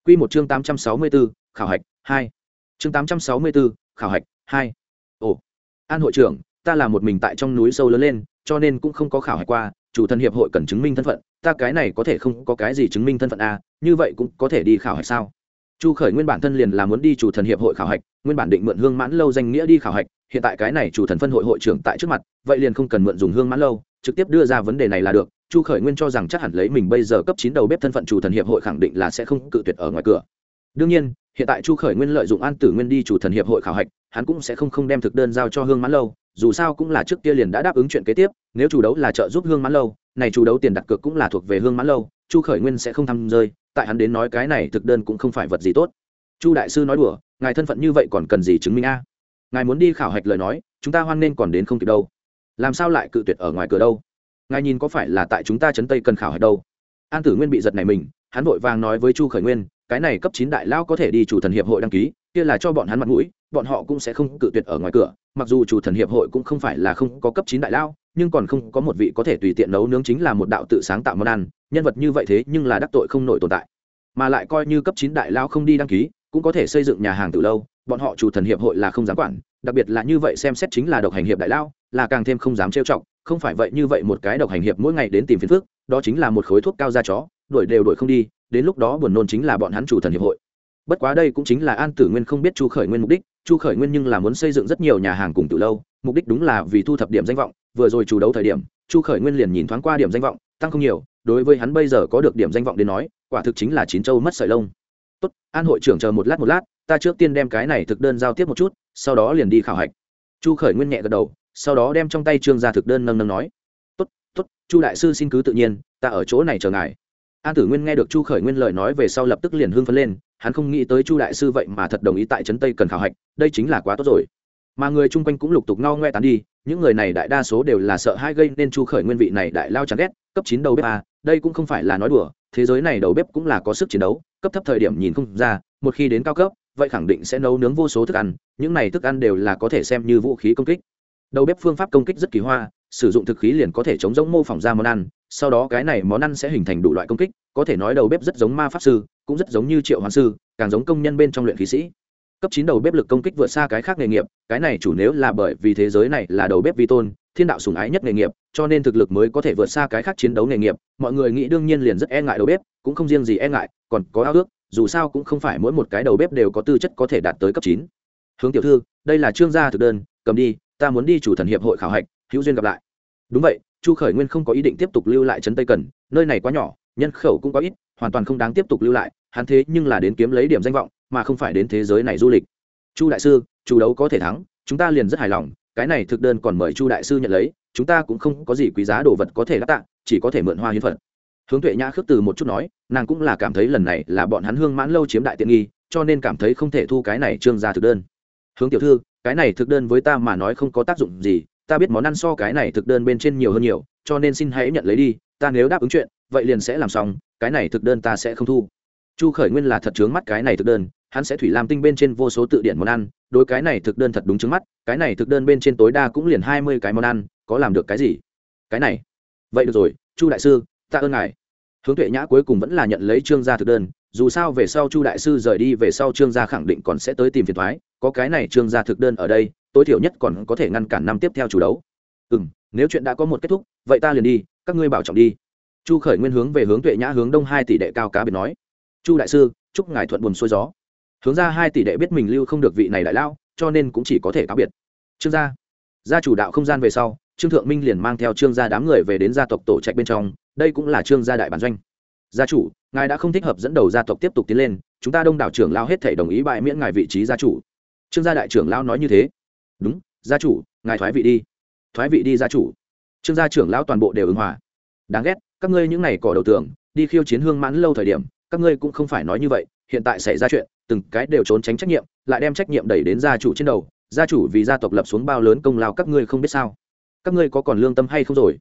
Q một chương tám trăm sáu mươi b ố khảo hạch hai. Chương tám trăm sáu mươi b ố khảo hạch hai. Ồ. An hội trưởng ta là một mình tại trong núi sâu lớn lên cho nên cũng không có khảo hạch qua chủ thần hiệp hội cần chứng minh thân phận ta cái này có thể không có cái gì chứng minh thân phận a như vậy cũng có thể đi khảo hạch sao? Chu khởi nguyên bản thân liền là muốn đi chủ thần hiệp hội khảo hạch, nguyên bản định mượn hương mãn lâu danh nghĩa đi khảo hạch, hiện tại cái này chủ thần phân hội hội trưởng tại trước mặt, vậy liền không cần mượn dùng hương mãn lâu, trực tiếp đưa ra vấn đề này là được. Chu khởi nguyên cho rằng chắc hẳn lấy mình bây giờ cấp chín đầu bếp thân phận chủ thần hiệp hội khẳng định là sẽ không cự tuyệt ở ngoài cửa. Đương nhiên, hiện tại chu khởi nguyên lợi dụng an tử nguyên đi chủ thần hiệp hội khảo hạch, hắn cũng sẽ không không đem thực đơn giao cho hương mãn lâu, dù sao cũng là trước kia liền đã đáp ứng chuyện kế tiếp, nếu chủ đấu là trợ giúp hương mãn lâu, này chủ đấu tiền đặt cược cũng là thuộc về hương mãn lâu, chu khởi nguyên sẽ không tham rơi tại hắn đến nói cái này thực đơn cũng không phải vật gì tốt. Chu đại sư nói đùa, ngài thân phận như vậy còn cần gì chứng minh a? Ngài muốn đi khảo hạch lời nói, chúng ta hoan nên còn đến không kịp đâu. Làm sao lại cự tuyệt ở ngoài cửa đâu? Ngài nhìn có phải là tại chúng ta chấn tây cần khảo hạch đâu? An tử nguyên bị giật này mình, hắn vội vàng nói với chu khởi nguyên, cái này cấp chín đại lao có thể đi chủ thần hiệp hội đăng ký, kia là cho bọn hắn mặt mũi, bọn họ cũng sẽ không cự tuyệt ở ngoài cửa mặc dù chủ thần hiệp hội cũng không phải là không có cấp chín đại lao, nhưng còn không có một vị có thể tùy tiện nấu nướng chính là một đạo tự sáng tạo món ăn, nhân vật như vậy thế nhưng là đắc tội không nổi tồn tại. Mà lại coi như cấp chín đại lao không đi đăng ký, cũng có thể xây dựng nhà hàng từ lâu, bọn họ chủ thần hiệp hội là không dám quản, đặc biệt là như vậy xem xét chính là độc hành hiệp đại lao, là càng thêm không dám trêu chọc, không phải vậy như vậy một cái độc hành hiệp mỗi ngày đến tìm phiền phước đó chính là một khối thuốc cao da chó, đuổi đều đuổi không đi, đến lúc đó buồn nôn chính là bọn hắn chủ thần hiệp hội bất quá đây cũng chính là an tử nguyên không biết chu khởi nguyên mục đích, chu khởi nguyên nhưng là muốn xây dựng rất nhiều nhà hàng cùng từ lâu, mục đích đúng là vì thu thập điểm danh vọng, vừa rồi chủ đấu thời điểm, chu khởi nguyên liền nhìn thoáng qua điểm danh vọng, tăng không nhiều, đối với hắn bây giờ có được điểm danh vọng đến nói, quả thực chính là chín châu mất sợi lông. Tốt, an hội trưởng chờ một lát một lát, ta trước tiên đem cái này thực đơn giao tiếp một chút, sau đó liền đi khảo hạch. Chu khởi nguyên nhẹ gật đầu, sau đó đem trong tay trương ra thực đơn nâng nâng nói. Tốt tốt, chu đại sư xin cứ tự nhiên, ta ở chỗ này chờ ngài. An tử nguyên nghe được chu khởi nguyên lời nói về sau lập tức liền hưng phấn lên hắn không nghĩ tới chu đại sư vậy mà thật đồng ý tại trấn tây cần khảo hạch đây chính là quá tốt rồi. Mà người chung quanh cũng lục tục ngao ngoe tán đi những người này đại đa số đều là sợ hai gây nên chu khởi nguyên vị này đại lao chán ghét cấp chín đầu bếp à, đây cũng không phải là nói đùa thế giới này đầu bếp cũng là có sức chiến đấu cấp thấp thời điểm nhìn không ra một khi đến cao cấp vậy khẳng định sẽ nấu nướng vô số thức ăn những này thức ăn đều là có thể xem như vũ khí công kích. Đầu bếp phương pháp công kích rất kỳ hoa sử dụng thực khí liền có thể chống giống mô phỏng ra món ăn, sau đó cái này món ăn sẽ hình thành đủ loại công kích, có thể nói đầu bếp rất giống ma pháp sư, cũng rất giống như triệu hoàng sư, càng giống công nhân bên trong luyện khí sĩ. Cấp chín đầu bếp lực công kích vượt xa cái khác nghề nghiệp, cái này chủ nếu là bởi vì thế giới này là đầu bếp vi tôn, thiên đạo sùng ái nhất nghề nghiệp, cho nên thực lực mới có thể vượt xa cái khác chiến đấu nghề nghiệp, mọi người nghĩ đương nhiên liền rất e ngại đầu bếp, cũng không riêng gì e ngại, còn có ao ước, dù sao cũng không phải mỗi một cái đầu bếp đều có tư chất có thể đạt tới cấp chín. Hướng tiểu thư, đây là trương gia thực đơn, cầm đi, ta muốn đi chủ thần hiệp hội khảo hạch, hữu duyên gặp lại đúng vậy, chu khởi nguyên không có ý định tiếp tục lưu lại trấn tây cần, nơi này quá nhỏ, nhân khẩu cũng có ít, hoàn toàn không đáng tiếp tục lưu lại, hắn thế nhưng là đến kiếm lấy điểm danh vọng, mà không phải đến thế giới này du lịch. Chu đại sư, chủ đấu có thể thắng, chúng ta liền rất hài lòng, cái này thực đơn còn mời chu đại sư nhận lấy, chúng ta cũng không có gì quý giá đồ vật có thể đáp tạ, chỉ có thể mượn hoa hiến phật. Hướng tuệ nhã khước từ một chút nói, nàng cũng là cảm thấy lần này là bọn hắn hương mãn lâu chiếm đại tiện nghi, cho nên cảm thấy không thể thu cái này trương ra thực đơn. Hướng tiểu thư, cái này thực đơn với ta mà nói không có tác dụng gì ta biết món ăn so cái này thực đơn bên trên nhiều hơn nhiều, cho nên xin hãy nhận lấy đi, ta nếu đáp ứng chuyện, vậy liền sẽ làm xong, cái này thực đơn ta sẽ không thu. Chu khởi nguyên là thật chướng mắt cái này thực đơn, hắn sẽ thủy làm tinh bên trên vô số tự điển món ăn, đối cái này thực đơn thật đúng chướng mắt, cái này thực đơn bên trên tối đa cũng liền hai mươi cái món ăn, có làm được cái gì? Cái này. Vậy được rồi, chu đại sư ta ơn ngài. Hướng tuệ nhã cuối cùng vẫn là nhận lấy trương gia thực đơn, dù sao về sau chu đại sư rời đi về sau trương gia khẳng định còn sẽ tới tìm phiền thoái, có cái này trương gia thực đơn ở đây tối thiểu nhất còn có thể ngăn cản năm tiếp theo chủ đấu. Ừ m nếu chuyện đã có một kết thúc, vậy ta liền đi, các ngươi bảo trọng đi. Chu khởi nguyên hướng về hướng tuệ nhã hướng đông hai tỷ đệ cao cá biệt nói. Chu đại sư, chúc ngài thuận buồn xuôi gió. Hướng ra hai tỷ đệ biết mình lưu không được vị này đại lao, cho nên cũng chỉ có thể cáo biệt. Trương gia. Gia chủ đạo không gian về sau, trương thượng minh liền mang theo trương gia đám người về đến gia tộc tổ trạch bên trong, đây cũng là trương gia đại bản doanh. Gia chủ, ngài đã không thích hợp dẫn đầu gia tộc tiếp tục tiến lên, chúng ta đông đảo trưởng lao hết thể đồng ý bại miễn ngài vị trí gia chủ. Trương gia đại trưởng lao nói như thế đúng, gia chủ, ngài thoái vị đi. Thoái vị đi gia chủ. Trương gia trưởng lão toàn bộ đều ứng hòa. Đáng ghét, các ngươi những ngày cỏ đầu tường, đi khiêu chiến hương mãn lâu thời điểm, các ngươi cũng không phải nói như vậy, hiện tại xảy ra chuyện, từng cái đều trốn tránh trách nhiệm, lại đem trách nhiệm đẩy đến gia chủ trên đầu. Gia chủ vì gia tộc lập xuống bao lớn công lao các ngươi không biết sao. Các ngươi có còn lương tâm hay không rồi?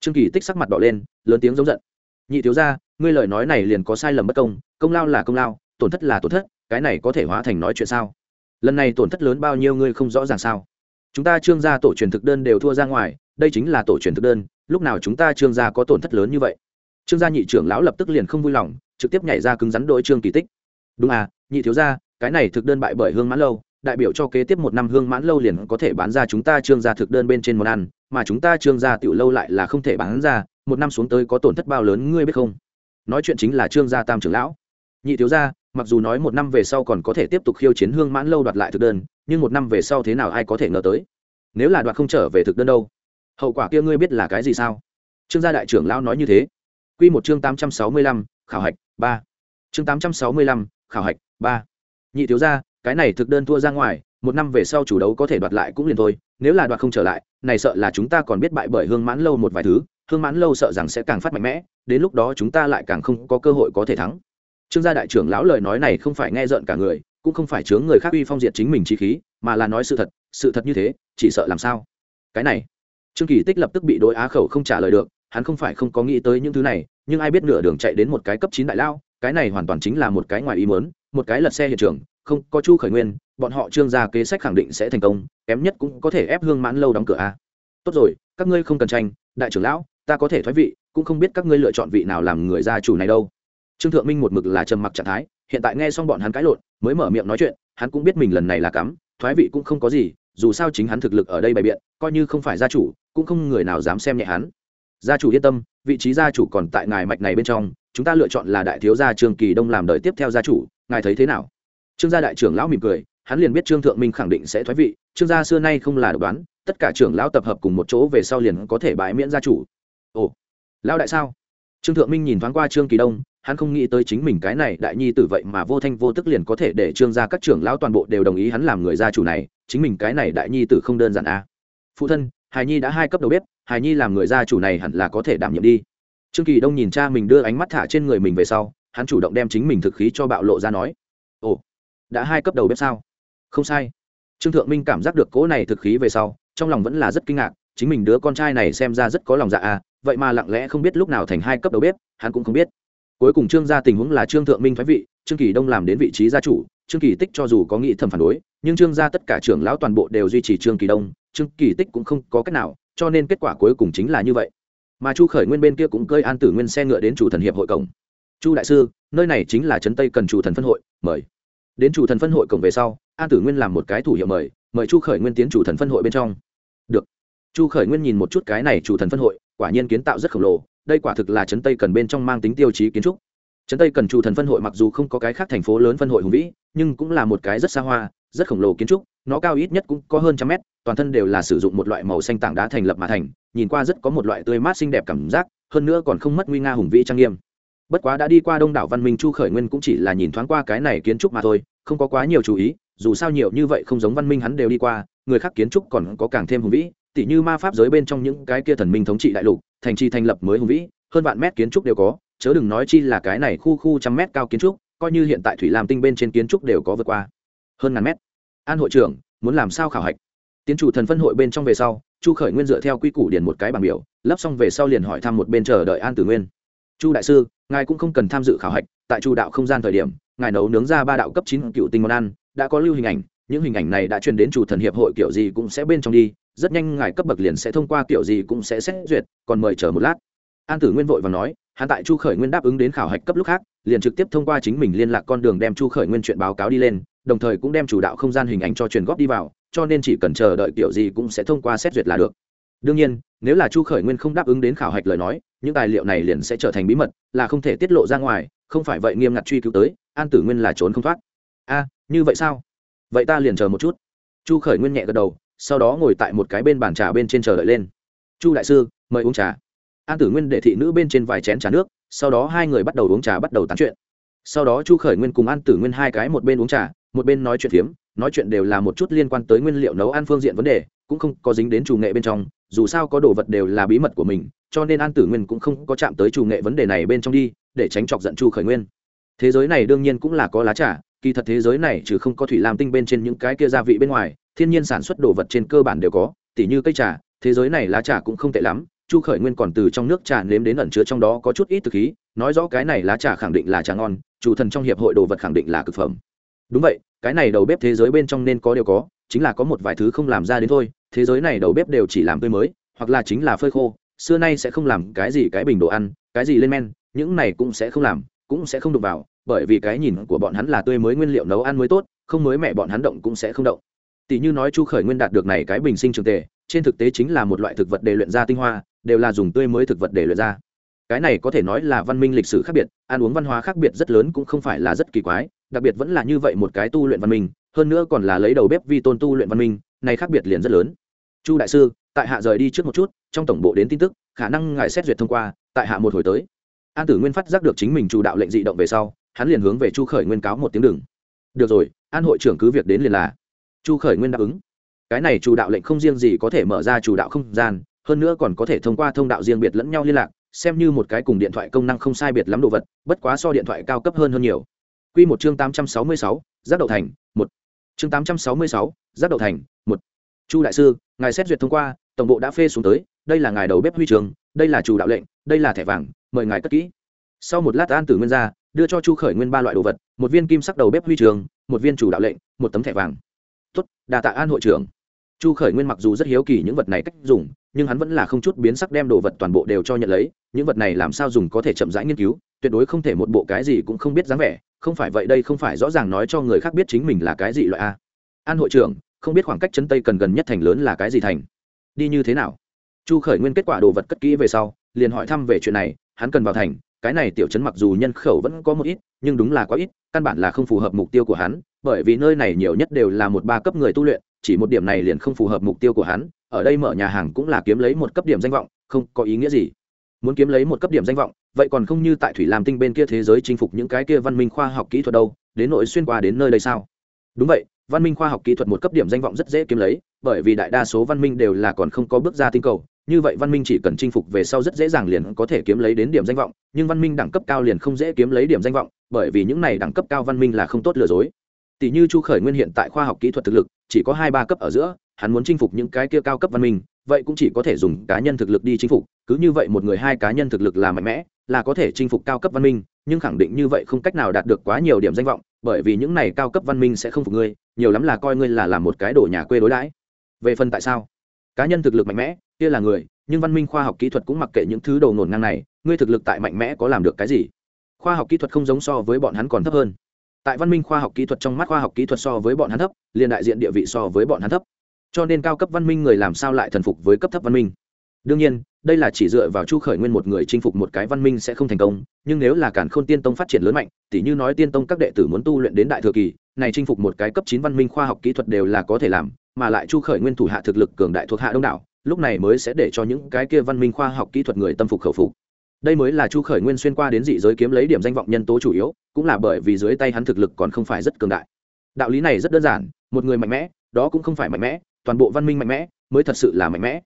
Trương kỳ tích sắc mặt đỏ lên, lớn tiếng giống giận. Nhị thiếu gia, ngươi lời nói này liền có sai lầm bất công công lao là công lao, tổn thất là tổn thất, cái này có thể hóa thành nói chuyện sao? Lần này tổn thất lớn bao nhiêu ngươi không rõ ràng sao? Chúng ta trương gia tổ truyền thực đơn đều thua ra ngoài, đây chính là tổ truyền thực đơn, lúc nào chúng ta trương gia có tổn thất lớn như vậy? Trương gia nhị trưởng lão lập tức liền không vui lòng, trực tiếp nhảy ra cứng rắn đội trương kỳ tích. Đúng à nhị thiếu gia, cái này thực đơn bại bởi hương mãn lâu, đại biểu cho kế tiếp một năm hương mãn lâu liền có thể bán ra chúng ta trương gia thực đơn bên trên món ăn, mà chúng ta trương gia tiểu lâu lại là không thể bán ra, một năm xuống tới có tổn thất bao lớn, ngươi biết không? Nói chuyện chính là trương gia tam trưởng lão. Nhị thiếu gia mặc dù nói một năm về sau còn có thể tiếp tục khiêu chiến hương mãn lâu đoạt lại thực đơn, nhưng một năm về sau thế nào ai có thể ngờ tới? Nếu là đoạt không trở về thực đơn đâu? Hậu quả kia ngươi biết là cái gì sao? Trương gia đại trưởng lão nói như thế. Q một chương tám trăm sáu mươi lăm, khảo hạch ba. Chương tám trăm sáu mươi lăm, khảo hạch ba. Nhị thiếu gia, cái này thực đơn thua ra ngoài, một năm về sau chủ đấu có thể đoạt lại cũng liền thôi, nếu là đoạt không trở lại, này sợ là chúng ta còn biết bại bởi hương mãn lâu một vài thứ, hương mãn lâu sợ rằng sẽ càng phát mạnh mẽ, đến lúc đó chúng ta lại càng không có cơ hội có thể thắng trương gia đại trưởng lão lời nói này không phải nghe rợn cả người cũng không phải chướng người khác uy phong diệt chính mình trí khí mà là nói sự thật sự thật như thế chỉ sợ làm sao? Cái này trương kỳ tích lập tức bị đối á khẩu không trả lời được hắn không phải không có nghĩ tới những thứ này nhưng ai biết nửa đường chạy đến một cái cấp chín đại lao cái này hoàn toàn chính là một cái ngoài ý muốn, một cái lật xe hiện trường không có chu khởi nguyên bọn họ trương gia kế sách khẳng định sẽ thành công kém nhất cũng có thể ép hương mãn lâu đóng cửa a. Tốt rồi các ngươi không cần tranh đại trưởng lão ta có thể thoái vị cũng không biết các ngươi lựa chọn vị nào làm người gia chủ này đâu trương thượng minh một mực là trầm mặc trạng thái, hiện tại nghe xong bọn hắn cãi lộn, mới mở miệng nói chuyện, hắn cũng biết mình lần này là cắm, thoái vị cũng không có gì, dù sao chính hắn thực lực ở đây bày biện, coi như không phải gia chủ, cũng không người nào dám xem nhẹ hắn. Gia chủ yên tâm, vị trí gia chủ còn tại ngài mạch này bên trong, chúng ta lựa chọn là đại thiếu gia trương kỳ đông làm đời tiếp theo gia chủ, ngài thấy thế nào? Trương gia đại trưởng lão mỉm cười, hắn liền biết trương thượng minh khẳng định sẽ thoái vị, trương gia xưa nay không là độc đoán, tất cả trưởng lão tập hợp cùng một chỗ về sau liền có thể bãi miễn gia chủ. Ồ, lão đại sao? Trương thượng minh nhìn thoáng qua trương kỳ đông hắn không nghĩ tới chính mình cái này đại nhi tử vậy mà vô thanh vô tức liền có thể để trương gia các trưởng lão toàn bộ đều đồng ý hắn làm người gia chủ này, chính mình cái này đại nhi tử không đơn giản à. phụ thân, hài nhi đã hai cấp đầu bếp, hài nhi làm người gia chủ này hẳn là có thể đảm nhiệm đi. Trương kỳ đông nhìn cha mình đưa ánh mắt thả trên người mình về sau, hắn chủ động đem chính mình thực khí cho bạo lộ ra nói, ồ, đã hai cấp đầu bếp sao? Không sai. Trương thượng minh cảm giác được cỗ này thực khí về sau, trong lòng vẫn là rất kinh ngạc, chính mình đứa con trai này xem ra rất có lòng dạ à vậy mà lặng lẽ không biết lúc nào thành hai cấp đầu bếp, hắn cũng không biết cuối cùng trương gia tình huống là trương thượng minh thoái vị, trương kỳ đông làm đến vị trí gia chủ, trương kỳ tích cho dù có nghĩ thầm phản đối, nhưng trương gia tất cả trưởng lão toàn bộ đều duy trì trương kỳ đông, trương kỳ tích cũng không có cách nào, cho nên kết quả cuối cùng chính là như vậy. Mà chu khởi nguyên bên kia cũng cơi an tử nguyên xe ngựa đến chủ thần hiệp hội cổng. Chu đại sư, nơi này chính là trấn tây cần chủ thần phân hội, mời. Đến chủ thần phân hội cổng về sau, an tử nguyên làm một cái thủ hiệu mời mời chu khởi nguyên tiến chủ thần phân hội bên trong. Được. Chu khởi nguyên nhìn một chút cái này chủ thần phân hội, quả nhiên kiến tạo rất khổng lồ đây quả thực là trấn tây cần bên trong mang tính tiêu chí kiến trúc. Trấn tây cần chủ thần phân hội mặc dù không có cái khác thành phố lớn phân hội hùng vĩ, nhưng cũng là một cái rất xa hoa, rất khổng lồ kiến trúc, nó cao ít nhất cũng có hơn trăm mét, toàn thân đều là sử dụng một loại màu xanh tảng đá thành lập mà thành, nhìn qua rất có một loại tươi mát xinh đẹp cảm giác, hơn nữa còn không mất nguy nga hùng vĩ trang nghiêm. Bất quá đã đi qua đông đảo văn minh chu khởi nguyên cũng chỉ là nhìn thoáng qua cái này kiến trúc mà thôi, không có quá nhiều chú ý, dù sao nhiều như vậy không giống văn minh hắn đều đi qua, người khác kiến trúc còn có càng thêm hùng vĩ tỉ như ma pháp giới bên trong những cái kia thần minh thống trị đại lục, thành trì thành lập mới hùng vĩ, hơn vạn mét kiến trúc đều có, chớ đừng nói chi là cái này khu khu trăm mét cao kiến trúc, coi như hiện tại thủy lam tinh bên trên kiến trúc đều có vượt qua hơn ngàn mét. An hội trưởng, muốn làm sao khảo hạch? Tiến chủ thần phân hội bên trong về sau, chu khởi nguyên dựa theo quy củ điền một cái bảng biểu lắp xong về sau liền hỏi thăm một bên chờ đợi an tử nguyên. Chu đại sư, ngài cũng không cần tham dự khảo hạch, tại chu đạo không gian thời điểm, ngài nấu nướng ra ba đạo cấp chín cựu tinh món ăn, đã có lưu hình ảnh, những hình ảnh này đã truyền đến chủ thần hiệp hội kiểu gì cũng sẽ bên trong đi rất nhanh ngài cấp bậc liền sẽ thông qua kiểu gì cũng sẽ xét duyệt, còn mời chờ một lát. An tử nguyên vội và nói, hắn tại chu khởi nguyên đáp ứng đến khảo hạch cấp lúc khác, liền trực tiếp thông qua chính mình liên lạc con đường đem chu khởi nguyên chuyện báo cáo đi lên, đồng thời cũng đem chủ đạo không gian hình ảnh cho truyền góp đi vào, cho nên chỉ cần chờ đợi kiểu gì cũng sẽ thông qua xét duyệt là được. Đương nhiên, nếu là chu khởi nguyên không đáp ứng đến khảo hạch lời nói, những tài liệu này liền sẽ trở thành bí mật, là không thể tiết lộ ra ngoài, không phải vậy nghiêm ngặt truy cứu tới, an tử nguyên là trốn không thoát. A, như vậy sao? Vậy ta liền chờ một chút. Chu khởi nguyên nhẹ gật đầu sau đó ngồi tại một cái bên bàn trà bên trên chờ đợi lên. Chu đại sư, mời uống trà. An tử nguyên để thị nữ bên trên vài chén trà nước, sau đó hai người bắt đầu uống trà bắt đầu tán chuyện. Sau đó chu khởi nguyên cùng an tử nguyên hai cái một bên uống trà, một bên nói chuyện phiếm, nói chuyện đều là một chút liên quan tới nguyên liệu nấu ăn phương diện vấn đề, cũng không có dính đến chủ nghệ bên trong, dù sao có đồ vật đều là bí mật của mình, cho nên an tử nguyên cũng không có chạm tới chủ nghệ vấn đề này bên trong đi, để tránh chọc giận chu khởi nguyên. Thế giới này đương nhiên cũng là có lá trà kỳ thật thế giới này chứ không có thủy lam tinh bên trên những cái kia gia vị bên ngoài, thiên nhiên sản xuất đồ vật trên cơ bản đều có, tỉ như cây trà, thế giới này lá trà cũng không tệ lắm, chu khởi nguyên còn từ trong nước trà nếm đến ẩn chứa trong đó có chút ít thực khí, nói rõ cái này lá trà khẳng định là trà ngon, chủ thần trong hiệp hội đồ vật khẳng định là cực phẩm. Đúng vậy, cái này đầu bếp thế giới bên trong nên có đều có, chính là có một vài thứ không làm ra đến thôi, thế giới này đầu bếp đều chỉ làm tươi mới, hoặc là chính là phơi khô, xưa nay sẽ không làm cái gì cái bình đồ ăn, cái gì lên men, những này cũng sẽ không làm cũng sẽ không đụng vào, bởi vì cái nhìn của bọn hắn là tươi mới nguyên liệu nấu ăn mới tốt, không mới mẹ bọn hắn động cũng sẽ không động. Tỷ như nói chu khởi nguyên đạt được này cái bình sinh trường tề, trên thực tế chính là một loại thực vật để luyện ra tinh hoa, đều là dùng tươi mới thực vật để luyện ra. Cái này có thể nói là văn minh lịch sử khác biệt, ăn uống văn hóa khác biệt rất lớn cũng không phải là rất kỳ quái, đặc biệt vẫn là như vậy một cái tu luyện văn minh, hơn nữa còn là lấy đầu bếp vi tôn tu luyện văn minh, này khác biệt liền rất lớn. Chu đại sư, tại hạ rời đi trước một chút, trong tổng bộ đến tin tức, khả năng ngài xét duyệt thông qua, tại hạ một hồi tới an tử nguyên phát giác được chính mình chủ đạo lệnh dị động về sau hắn liền hướng về chu khởi nguyên cáo một tiếng đừng được rồi an hội trưởng cứ việc đến liền là chu khởi nguyên đáp ứng cái này chủ đạo lệnh không riêng gì có thể mở ra chủ đạo không gian hơn nữa còn có thể thông qua thông đạo riêng biệt lẫn nhau liên lạc xem như một cái cùng điện thoại công năng không sai biệt lắm đồ vật bất quá so điện thoại cao cấp hơn hơn nhiều Quy một chương 866, giác đậu thành, một. Chương 866, giác đậu thành, một. Chu đại sư, ngài xét duyệt thông qua, tổng bộ đã phê xuống tới, đây là ngài đầu bếp huy trường, đây là chủ đạo lệnh, đây là thẻ vàng, mời ngài cất kỹ. Sau một lát An Tử Nguyên ra, đưa cho Chu Khởi Nguyên ba loại đồ vật, một viên kim sắc đầu bếp huy trường, một viên chủ đạo lệnh, một tấm thẻ vàng. tuất đà tạ An hội trưởng. Chu Khởi Nguyên mặc dù rất hiếu kỳ những vật này cách dùng, nhưng hắn vẫn là không chút biến sắc đem đồ vật toàn bộ đều cho nhận lấy, những vật này làm sao dùng có thể chậm rãi nghiên cứu, tuyệt đối không thể một bộ cái gì cũng không biết dáng vẻ, không phải vậy đây không phải rõ ràng nói cho người khác biết chính mình là cái gì loại a an hội trưởng không biết khoảng cách chân tây cần gần nhất thành lớn là cái gì thành đi như thế nào chu khởi nguyên kết quả đồ vật cất kỹ về sau liền hỏi thăm về chuyện này hắn cần vào thành, cái này tiểu chấn mặc dù nhân khẩu vẫn có một ít, nhưng đúng là quá ít, căn bản là không phù hợp mục tiêu của hắn, bởi vì nơi này nhiều nhất đều là một ba cấp người tu luyện, chỉ một điểm này liền không phù hợp mục tiêu của hắn, ở đây mở nhà hàng cũng là kiếm lấy một cấp điểm danh vọng, không có ý nghĩa gì. Muốn kiếm lấy một cấp điểm danh vọng, vậy còn không như tại thủy lam tinh bên kia thế giới chinh phục những cái kia văn minh khoa học kỹ thuật đâu, đến nội xuyên qua đến nơi đây sao? Đúng vậy, văn minh khoa học kỹ thuật một cấp điểm danh vọng rất dễ kiếm lấy, bởi vì đại đa số văn minh đều là còn không có bước ra tinh cầu như vậy văn minh chỉ cần chinh phục về sau rất dễ dàng liền có thể kiếm lấy đến điểm danh vọng, nhưng văn minh đẳng cấp cao liền không dễ kiếm lấy điểm danh vọng, bởi vì những này đẳng cấp cao văn minh là không tốt lừa dối. Tỷ như chu khởi nguyên hiện tại khoa học kỹ thuật thực lực, chỉ có hai ba cấp ở giữa, hắn muốn chinh phục những cái kia cao cấp văn minh, vậy cũng chỉ có thể dùng cá nhân thực lực đi chinh phục, cứ như vậy một người hai cá nhân thực lực là mạnh mẽ, là có thể chinh phục cao cấp văn minh, nhưng khẳng định như vậy không cách nào đạt được quá nhiều điểm danh vọng, bởi vì những này cao cấp văn minh sẽ không phục ngươi, nhiều lắm là coi ngươi là làm một cái đồ nhà quê đối đãi. Về phần tại sao? Cá nhân thực lực mạnh mẽ, kia là người, nhưng văn minh khoa học kỹ thuật cũng mặc kệ những thứ đầu nổn ngang này, ngươi thực lực tại mạnh mẽ có làm được cái gì? Khoa học kỹ thuật không giống so với bọn hắn còn thấp hơn. Tại văn minh khoa học kỹ thuật trong mắt khoa học kỹ thuật so với bọn hắn thấp, liền đại diện địa vị so với bọn hắn thấp. Cho nên cao cấp văn minh người làm sao lại thần phục với cấp thấp văn minh? Đương nhiên, đây là chỉ dựa vào chu khởi nguyên một người chinh phục một cái văn minh sẽ không thành công, nhưng nếu là cản khôn tiên tông phát triển lớn mạnh, tỉ như nói tiên tông các đệ tử muốn tu luyện đến đại thừa kỳ, này chinh phục một cái cấp chín văn minh khoa học kỹ thuật đều là có thể làm mà lại chu khởi nguyên thủ hạ thực lực cường đại thuộc hạ đông đảo, lúc này mới sẽ để cho những cái kia văn minh khoa học kỹ thuật người tâm phục khẩu phục. Đây mới là chu khởi nguyên xuyên qua đến dị giới kiếm lấy điểm danh vọng nhân tố chủ yếu, cũng là bởi vì dưới tay hắn thực lực còn không phải rất cường đại. Đạo lý này rất đơn giản, một người mạnh mẽ, đó cũng không phải mạnh mẽ, toàn bộ văn minh mạnh mẽ mới thật sự là mạnh mẽ.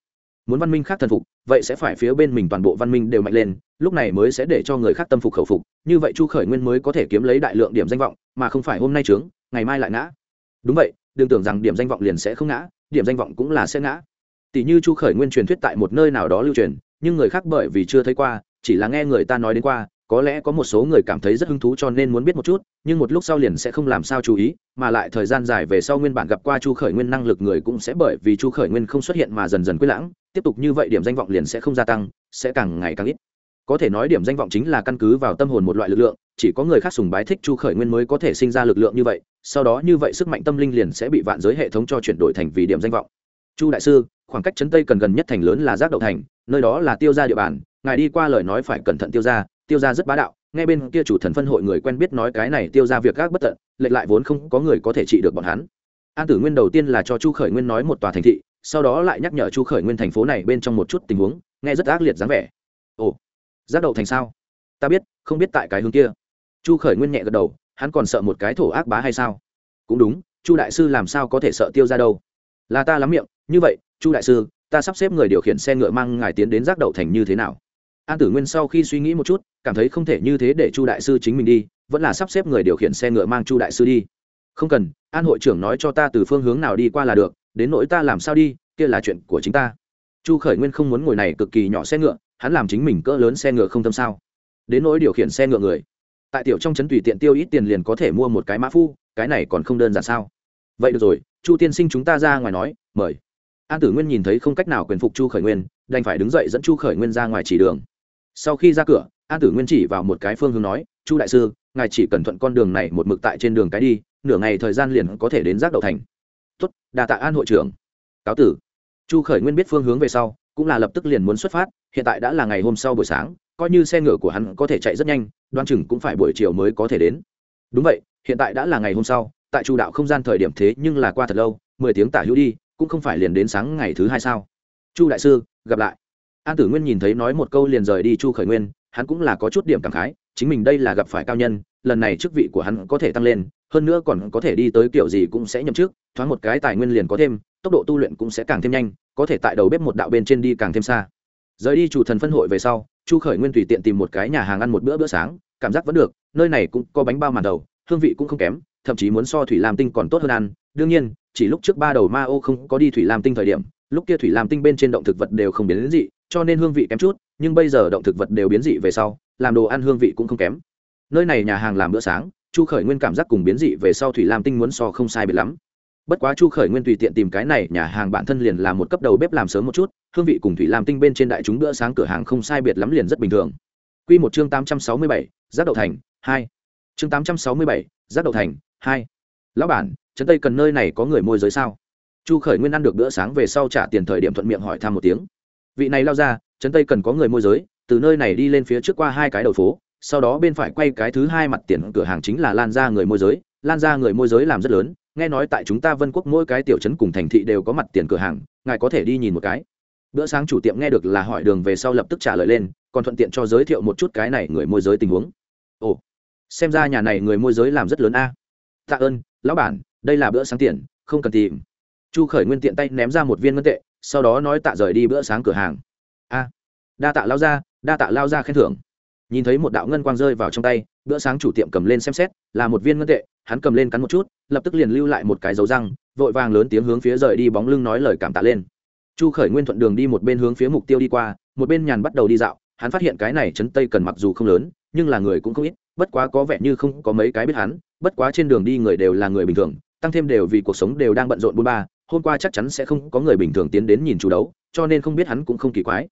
Muốn văn minh khác thần phục, vậy sẽ phải phía bên mình toàn bộ văn minh đều mạnh lên, lúc này mới sẽ để cho người khác tâm phục khẩu phục, như vậy chu khởi nguyên mới có thể kiếm lấy đại lượng điểm danh vọng, mà không phải hôm nay trướng ngày mai lại ngã. Đúng vậy đừng tưởng rằng điểm danh vọng liền sẽ không ngã, điểm danh vọng cũng là sẽ ngã. Tỷ như chu khởi nguyên truyền thuyết tại một nơi nào đó lưu truyền, nhưng người khác bởi vì chưa thấy qua, chỉ là nghe người ta nói đến qua, có lẽ có một số người cảm thấy rất hứng thú cho nên muốn biết một chút, nhưng một lúc sau liền sẽ không làm sao chú ý, mà lại thời gian dài về sau nguyên bản gặp qua chu khởi nguyên năng lực người cũng sẽ bởi vì chu khởi nguyên không xuất hiện mà dần dần quyết lãng, tiếp tục như vậy điểm danh vọng liền sẽ không gia tăng, sẽ càng ngày càng ít. Có thể nói điểm danh vọng chính là căn cứ vào tâm hồn một loại lực lượng, chỉ có người khác sùng bái thích chu khởi nguyên mới có thể sinh ra lực lượng như vậy sau đó như vậy sức mạnh tâm linh liền sẽ bị vạn giới hệ thống cho chuyển đổi thành vì điểm danh vọng. Chu đại sư, khoảng cách chấn tây cần gần nhất thành lớn là giác đậu thành, nơi đó là tiêu gia địa bàn, ngài đi qua lời nói phải cẩn thận tiêu gia. tiêu gia rất bá đạo, nghe bên kia chủ thần phân hội người quen biết nói cái này tiêu gia việc gác bất tận, lệch lại vốn không có người có thể trị được bọn hắn. An tử nguyên đầu tiên là cho chu khởi nguyên nói một tòa thành thị, sau đó lại nhắc nhở chu khởi nguyên thành phố này bên trong một chút tình huống, nghe rất ác liệt dáng vẻ. Ồ, giác đậu thành sao? Ta biết, không biết tại cái hướng kia. Chu khởi nguyên nhẹ gật đầu hắn còn sợ một cái thổ ác bá hay sao? Cũng đúng, chu đại sư làm sao có thể sợ tiêu ra đâu? Là ta lắm miệng, như vậy, chu đại sư, ta sắp xếp người điều khiển xe ngựa mang ngài tiến đến giác đậu thành như thế nào? An tử nguyên sau khi suy nghĩ một chút, cảm thấy không thể như thế để chu đại sư chính mình đi, vẫn là sắp xếp người điều khiển xe ngựa mang chu đại sư đi. Không cần, an hội trưởng nói cho ta từ phương hướng nào đi qua là được, đến nỗi ta làm sao đi, kia là chuyện của chính ta. Chu khởi nguyên không muốn ngồi này cực kỳ nhỏ xe ngựa, hắn làm chính mình cỡ lớn xe ngựa không tâm sao? Đến nỗi điều khiển xe ngựa người tại tiểu trong trấn tùy tiện tiêu ít tiền liền có thể mua một cái mã phu, cái này còn không đơn giản sao? Vậy được rồi, chu tiên sinh chúng ta ra ngoài nói, mời. An tử nguyên nhìn thấy không cách nào quyền phục chu khởi nguyên, đành phải đứng dậy dẫn chu khởi nguyên ra ngoài chỉ đường. Sau khi ra cửa, an tử nguyên chỉ vào một cái phương hướng nói, chu đại sư, ngài chỉ cần thuận con đường này một mực tại trên đường cái đi, nửa ngày thời gian liền có thể đến giác đậu thành. Tuất đà tạ an hội trưởng. Cáo tử. Chu khởi nguyên biết phương hướng về sau, cũng là lập tức liền muốn xuất phát, hiện tại đã là ngày hôm sau buổi sáng coi như xe ngựa của hắn có thể chạy rất nhanh, đoan chừng cũng phải buổi chiều mới có thể đến. Đúng vậy, hiện tại đã là ngày hôm sau, tại chu đạo không gian thời điểm thế nhưng là qua thật lâu, mười tiếng tả hữu đi, cũng không phải liền đến sáng ngày thứ hai sao. Chu đại sư, gặp lại. An tử nguyên nhìn thấy nói một câu liền rời đi chu khởi nguyên, hắn cũng là có chút điểm cảm khái, chính mình đây là gặp phải cao nhân, lần này chức vị của hắn có thể tăng lên, hơn nữa còn có thể đi tới kiểu gì cũng sẽ nhậm chức, thoáng một cái tài nguyên liền có thêm, tốc độ tu luyện cũng sẽ càng thêm nhanh, có thể tại đầu bếp một đạo bên trên đi càng thêm xa. Rời đi chủ thần phân hội về sau chu khởi nguyên tùy tiện tìm một cái nhà hàng ăn một bữa bữa sáng, cảm giác vẫn được, nơi này cũng có bánh bao màn đầu, hương vị cũng không kém, thậm chí muốn so thủy lam tinh còn tốt hơn ăn. Đương nhiên, chỉ lúc trước ba đầu ma ô không có đi thủy lam tinh thời điểm, lúc kia thủy lam tinh bên trên động thực vật đều không biến đến dị, cho nên hương vị kém chút, nhưng bây giờ động thực vật đều biến dị về sau, làm đồ ăn hương vị cũng không kém. Nơi này nhà hàng làm bữa sáng, chu khởi nguyên cảm giác cùng biến dị về sau thủy lam tinh muốn so không sai biệt lắm bất quá chu khởi nguyên tùy tiện tìm cái này, nhà hàng bản thân liền là một cấp đầu bếp làm sớm một chút, hương vị cùng thủy lam tinh bên trên đại chúng bữa sáng cửa hàng không sai biệt lắm liền rất bình thường. Q một chương tám trăm sáu mươi bảy, giác đậu thành, hai. Chương tám trăm sáu mươi bảy, giác đậu thành, hai. Lão bản, trấn tây cần nơi này có người môi giới sao? Chu khởi nguyên ăn được bữa sáng về sau trả tiền thời điểm thuận miệng hỏi thăm một tiếng. Vị này lao ra, trấn tây cần có người môi giới, từ nơi này đi lên phía trước qua hai cái đầu phố, sau đó bên phải quay cái thứ hai mặt tiền cửa hàng chính là lan ra người môi giới. Lan ra người môi giới làm rất lớn nghe nói tại chúng ta vân quốc mỗi cái tiểu trấn cùng thành thị đều có mặt tiền cửa hàng, ngài có thể đi nhìn một cái. Bữa sáng chủ tiệm nghe được là hỏi đường về sau lập tức trả lời lên, còn thuận tiện cho giới thiệu một chút cái này người môi giới tình huống. Ồ, xem ra nhà này người môi giới làm rất lớn a. Tạ ơn, lão bản, đây là bữa sáng tiền, không cần tìm. Chu khởi nguyên tiện tay ném ra một viên ngân tệ, sau đó nói tạ rời đi bữa sáng cửa hàng. A, đa tạ lao ra đa tạ lao ra khen thưởng. Nhìn thấy một đạo ngân quang rơi vào trong tay, bữa sáng chủ tiệm cầm lên xem xét, là một viên ngân tệ hắn cầm lên cắn một chút, lập tức liền lưu lại một cái dấu răng, vội vàng lớn tiếng hướng phía rời đi bóng lưng nói lời cảm tạ lên. Chu khởi nguyên thuận đường đi một bên hướng phía mục tiêu đi qua, một bên nhàn bắt đầu đi dạo, hắn phát hiện cái này chấn tây cần mặc dù không lớn, nhưng là người cũng không ít, bất quá có vẻ như không có mấy cái biết hắn, bất quá trên đường đi người đều là người bình thường, tăng thêm đều vì cuộc sống đều đang bận rộn bôn ba, hôm qua chắc chắn sẽ không có người bình thường tiến đến nhìn chủ đấu, cho nên không biết hắn cũng không kỳ quái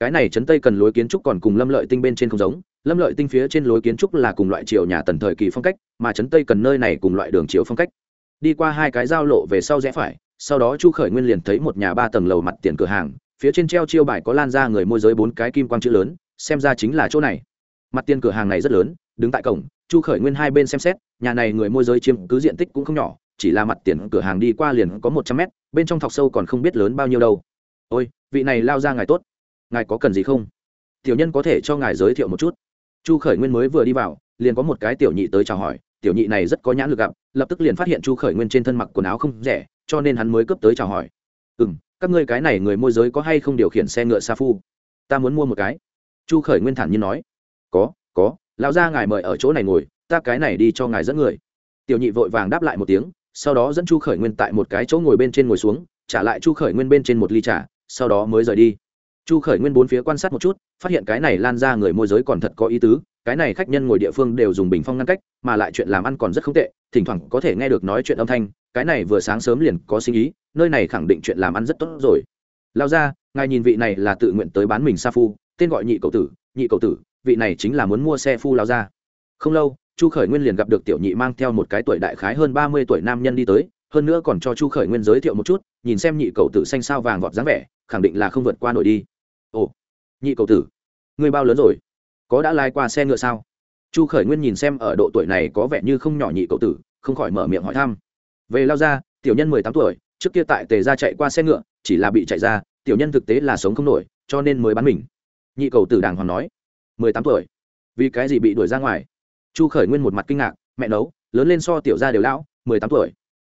cái này chấn tây cần lối kiến trúc còn cùng lâm lợi tinh bên trên không giống. Lâm lợi tinh phía trên lối kiến trúc là cùng loại triều nhà tần thời kỳ phong cách, mà chấn tây cần nơi này cùng loại đường chiều phong cách. Đi qua hai cái giao lộ về sau rẽ phải, sau đó chu khởi nguyên liền thấy một nhà ba tầng lầu mặt tiền cửa hàng, phía trên treo chiêu bài có lan ra người môi giới bốn cái kim quang chữ lớn, xem ra chính là chỗ này. Mặt tiền cửa hàng này rất lớn, đứng tại cổng, chu khởi nguyên hai bên xem xét, nhà này người môi giới chiếm cứ diện tích cũng không nhỏ, chỉ là mặt tiền cửa hàng đi qua liền có một trăm mét, bên trong thọc sâu còn không biết lớn bao nhiêu đâu. Ôi, vị này lao ra ngài tốt ngài có cần gì không? Tiểu nhân có thể cho ngài giới thiệu một chút. Chu khởi nguyên mới vừa đi vào, liền có một cái tiểu nhị tới chào hỏi. Tiểu nhị này rất có nhãn lực gặp, lập tức liền phát hiện chu khởi nguyên trên thân mặc quần áo không rẻ, cho nên hắn mới cấp tới chào hỏi. Ừ m các ngươi cái này người môi giới có hay không điều khiển xe ngựa sa phu? Ta muốn mua một cái. Chu khởi nguyên thản nhiên nói. Có có, lão ra ngài mời ở chỗ này ngồi, ta cái này đi cho ngài dẫn người. Tiểu nhị vội vàng đáp lại một tiếng, sau đó dẫn chu khởi nguyên tại một cái chỗ ngồi bên trên ngồi xuống, trả lại chu khởi nguyên bên trên một ly trà, sau đó mới rời đi chu khởi nguyên bốn phía quan sát một chút, phát hiện cái này lan ra người môi giới còn thật có ý tứ, cái này khách nhân ngồi địa phương đều dùng bình phong ngăn cách, mà lại chuyện làm ăn còn rất không tệ, thỉnh thoảng có thể nghe được nói chuyện âm thanh, cái này vừa sáng sớm liền có sinh ý, nơi này khẳng định chuyện làm ăn rất tốt rồi. Lao ra, ngài nhìn vị này là tự nguyện tới bán mình sa phu, tên gọi nhị cậu tử, nhị cậu tử, vị này chính là muốn mua xe phu lao ra. Không lâu, chu khởi nguyên liền gặp được tiểu nhị mang theo một cái tuổi đại khái hơn ba mươi tuổi nam nhân đi tới, hơn nữa còn cho chu khởi nguyên giới thiệu một chút, nhìn xem nhị cậu tử xanh sao vàng vọt dáng vẻ, khẳng định là không vượt qua nổi đi ồ, nhị cầu tử người bao lớn rồi? Có đã lai qua xe ngựa sao? Chu khởi nguyên nhìn xem ở độ tuổi này có vẻ như không nhỏ nhị cầu tử, không khỏi mở miệng hỏi thăm. Về lao ra, tiểu nhân mười tám tuổi, trước kia tại tề ra chạy qua xe ngựa, chỉ là bị chạy ra, tiểu nhân thực tế là sống không nổi, cho nên mới bán mình. Nhị cầu tử đàng hoàng nói, mười tám tuổi, vì cái gì bị đuổi ra ngoài? Chu khởi nguyên một mặt kinh ngạc, mẹ nấu, lớn lên so tiểu gia đều lão, mười tám tuổi.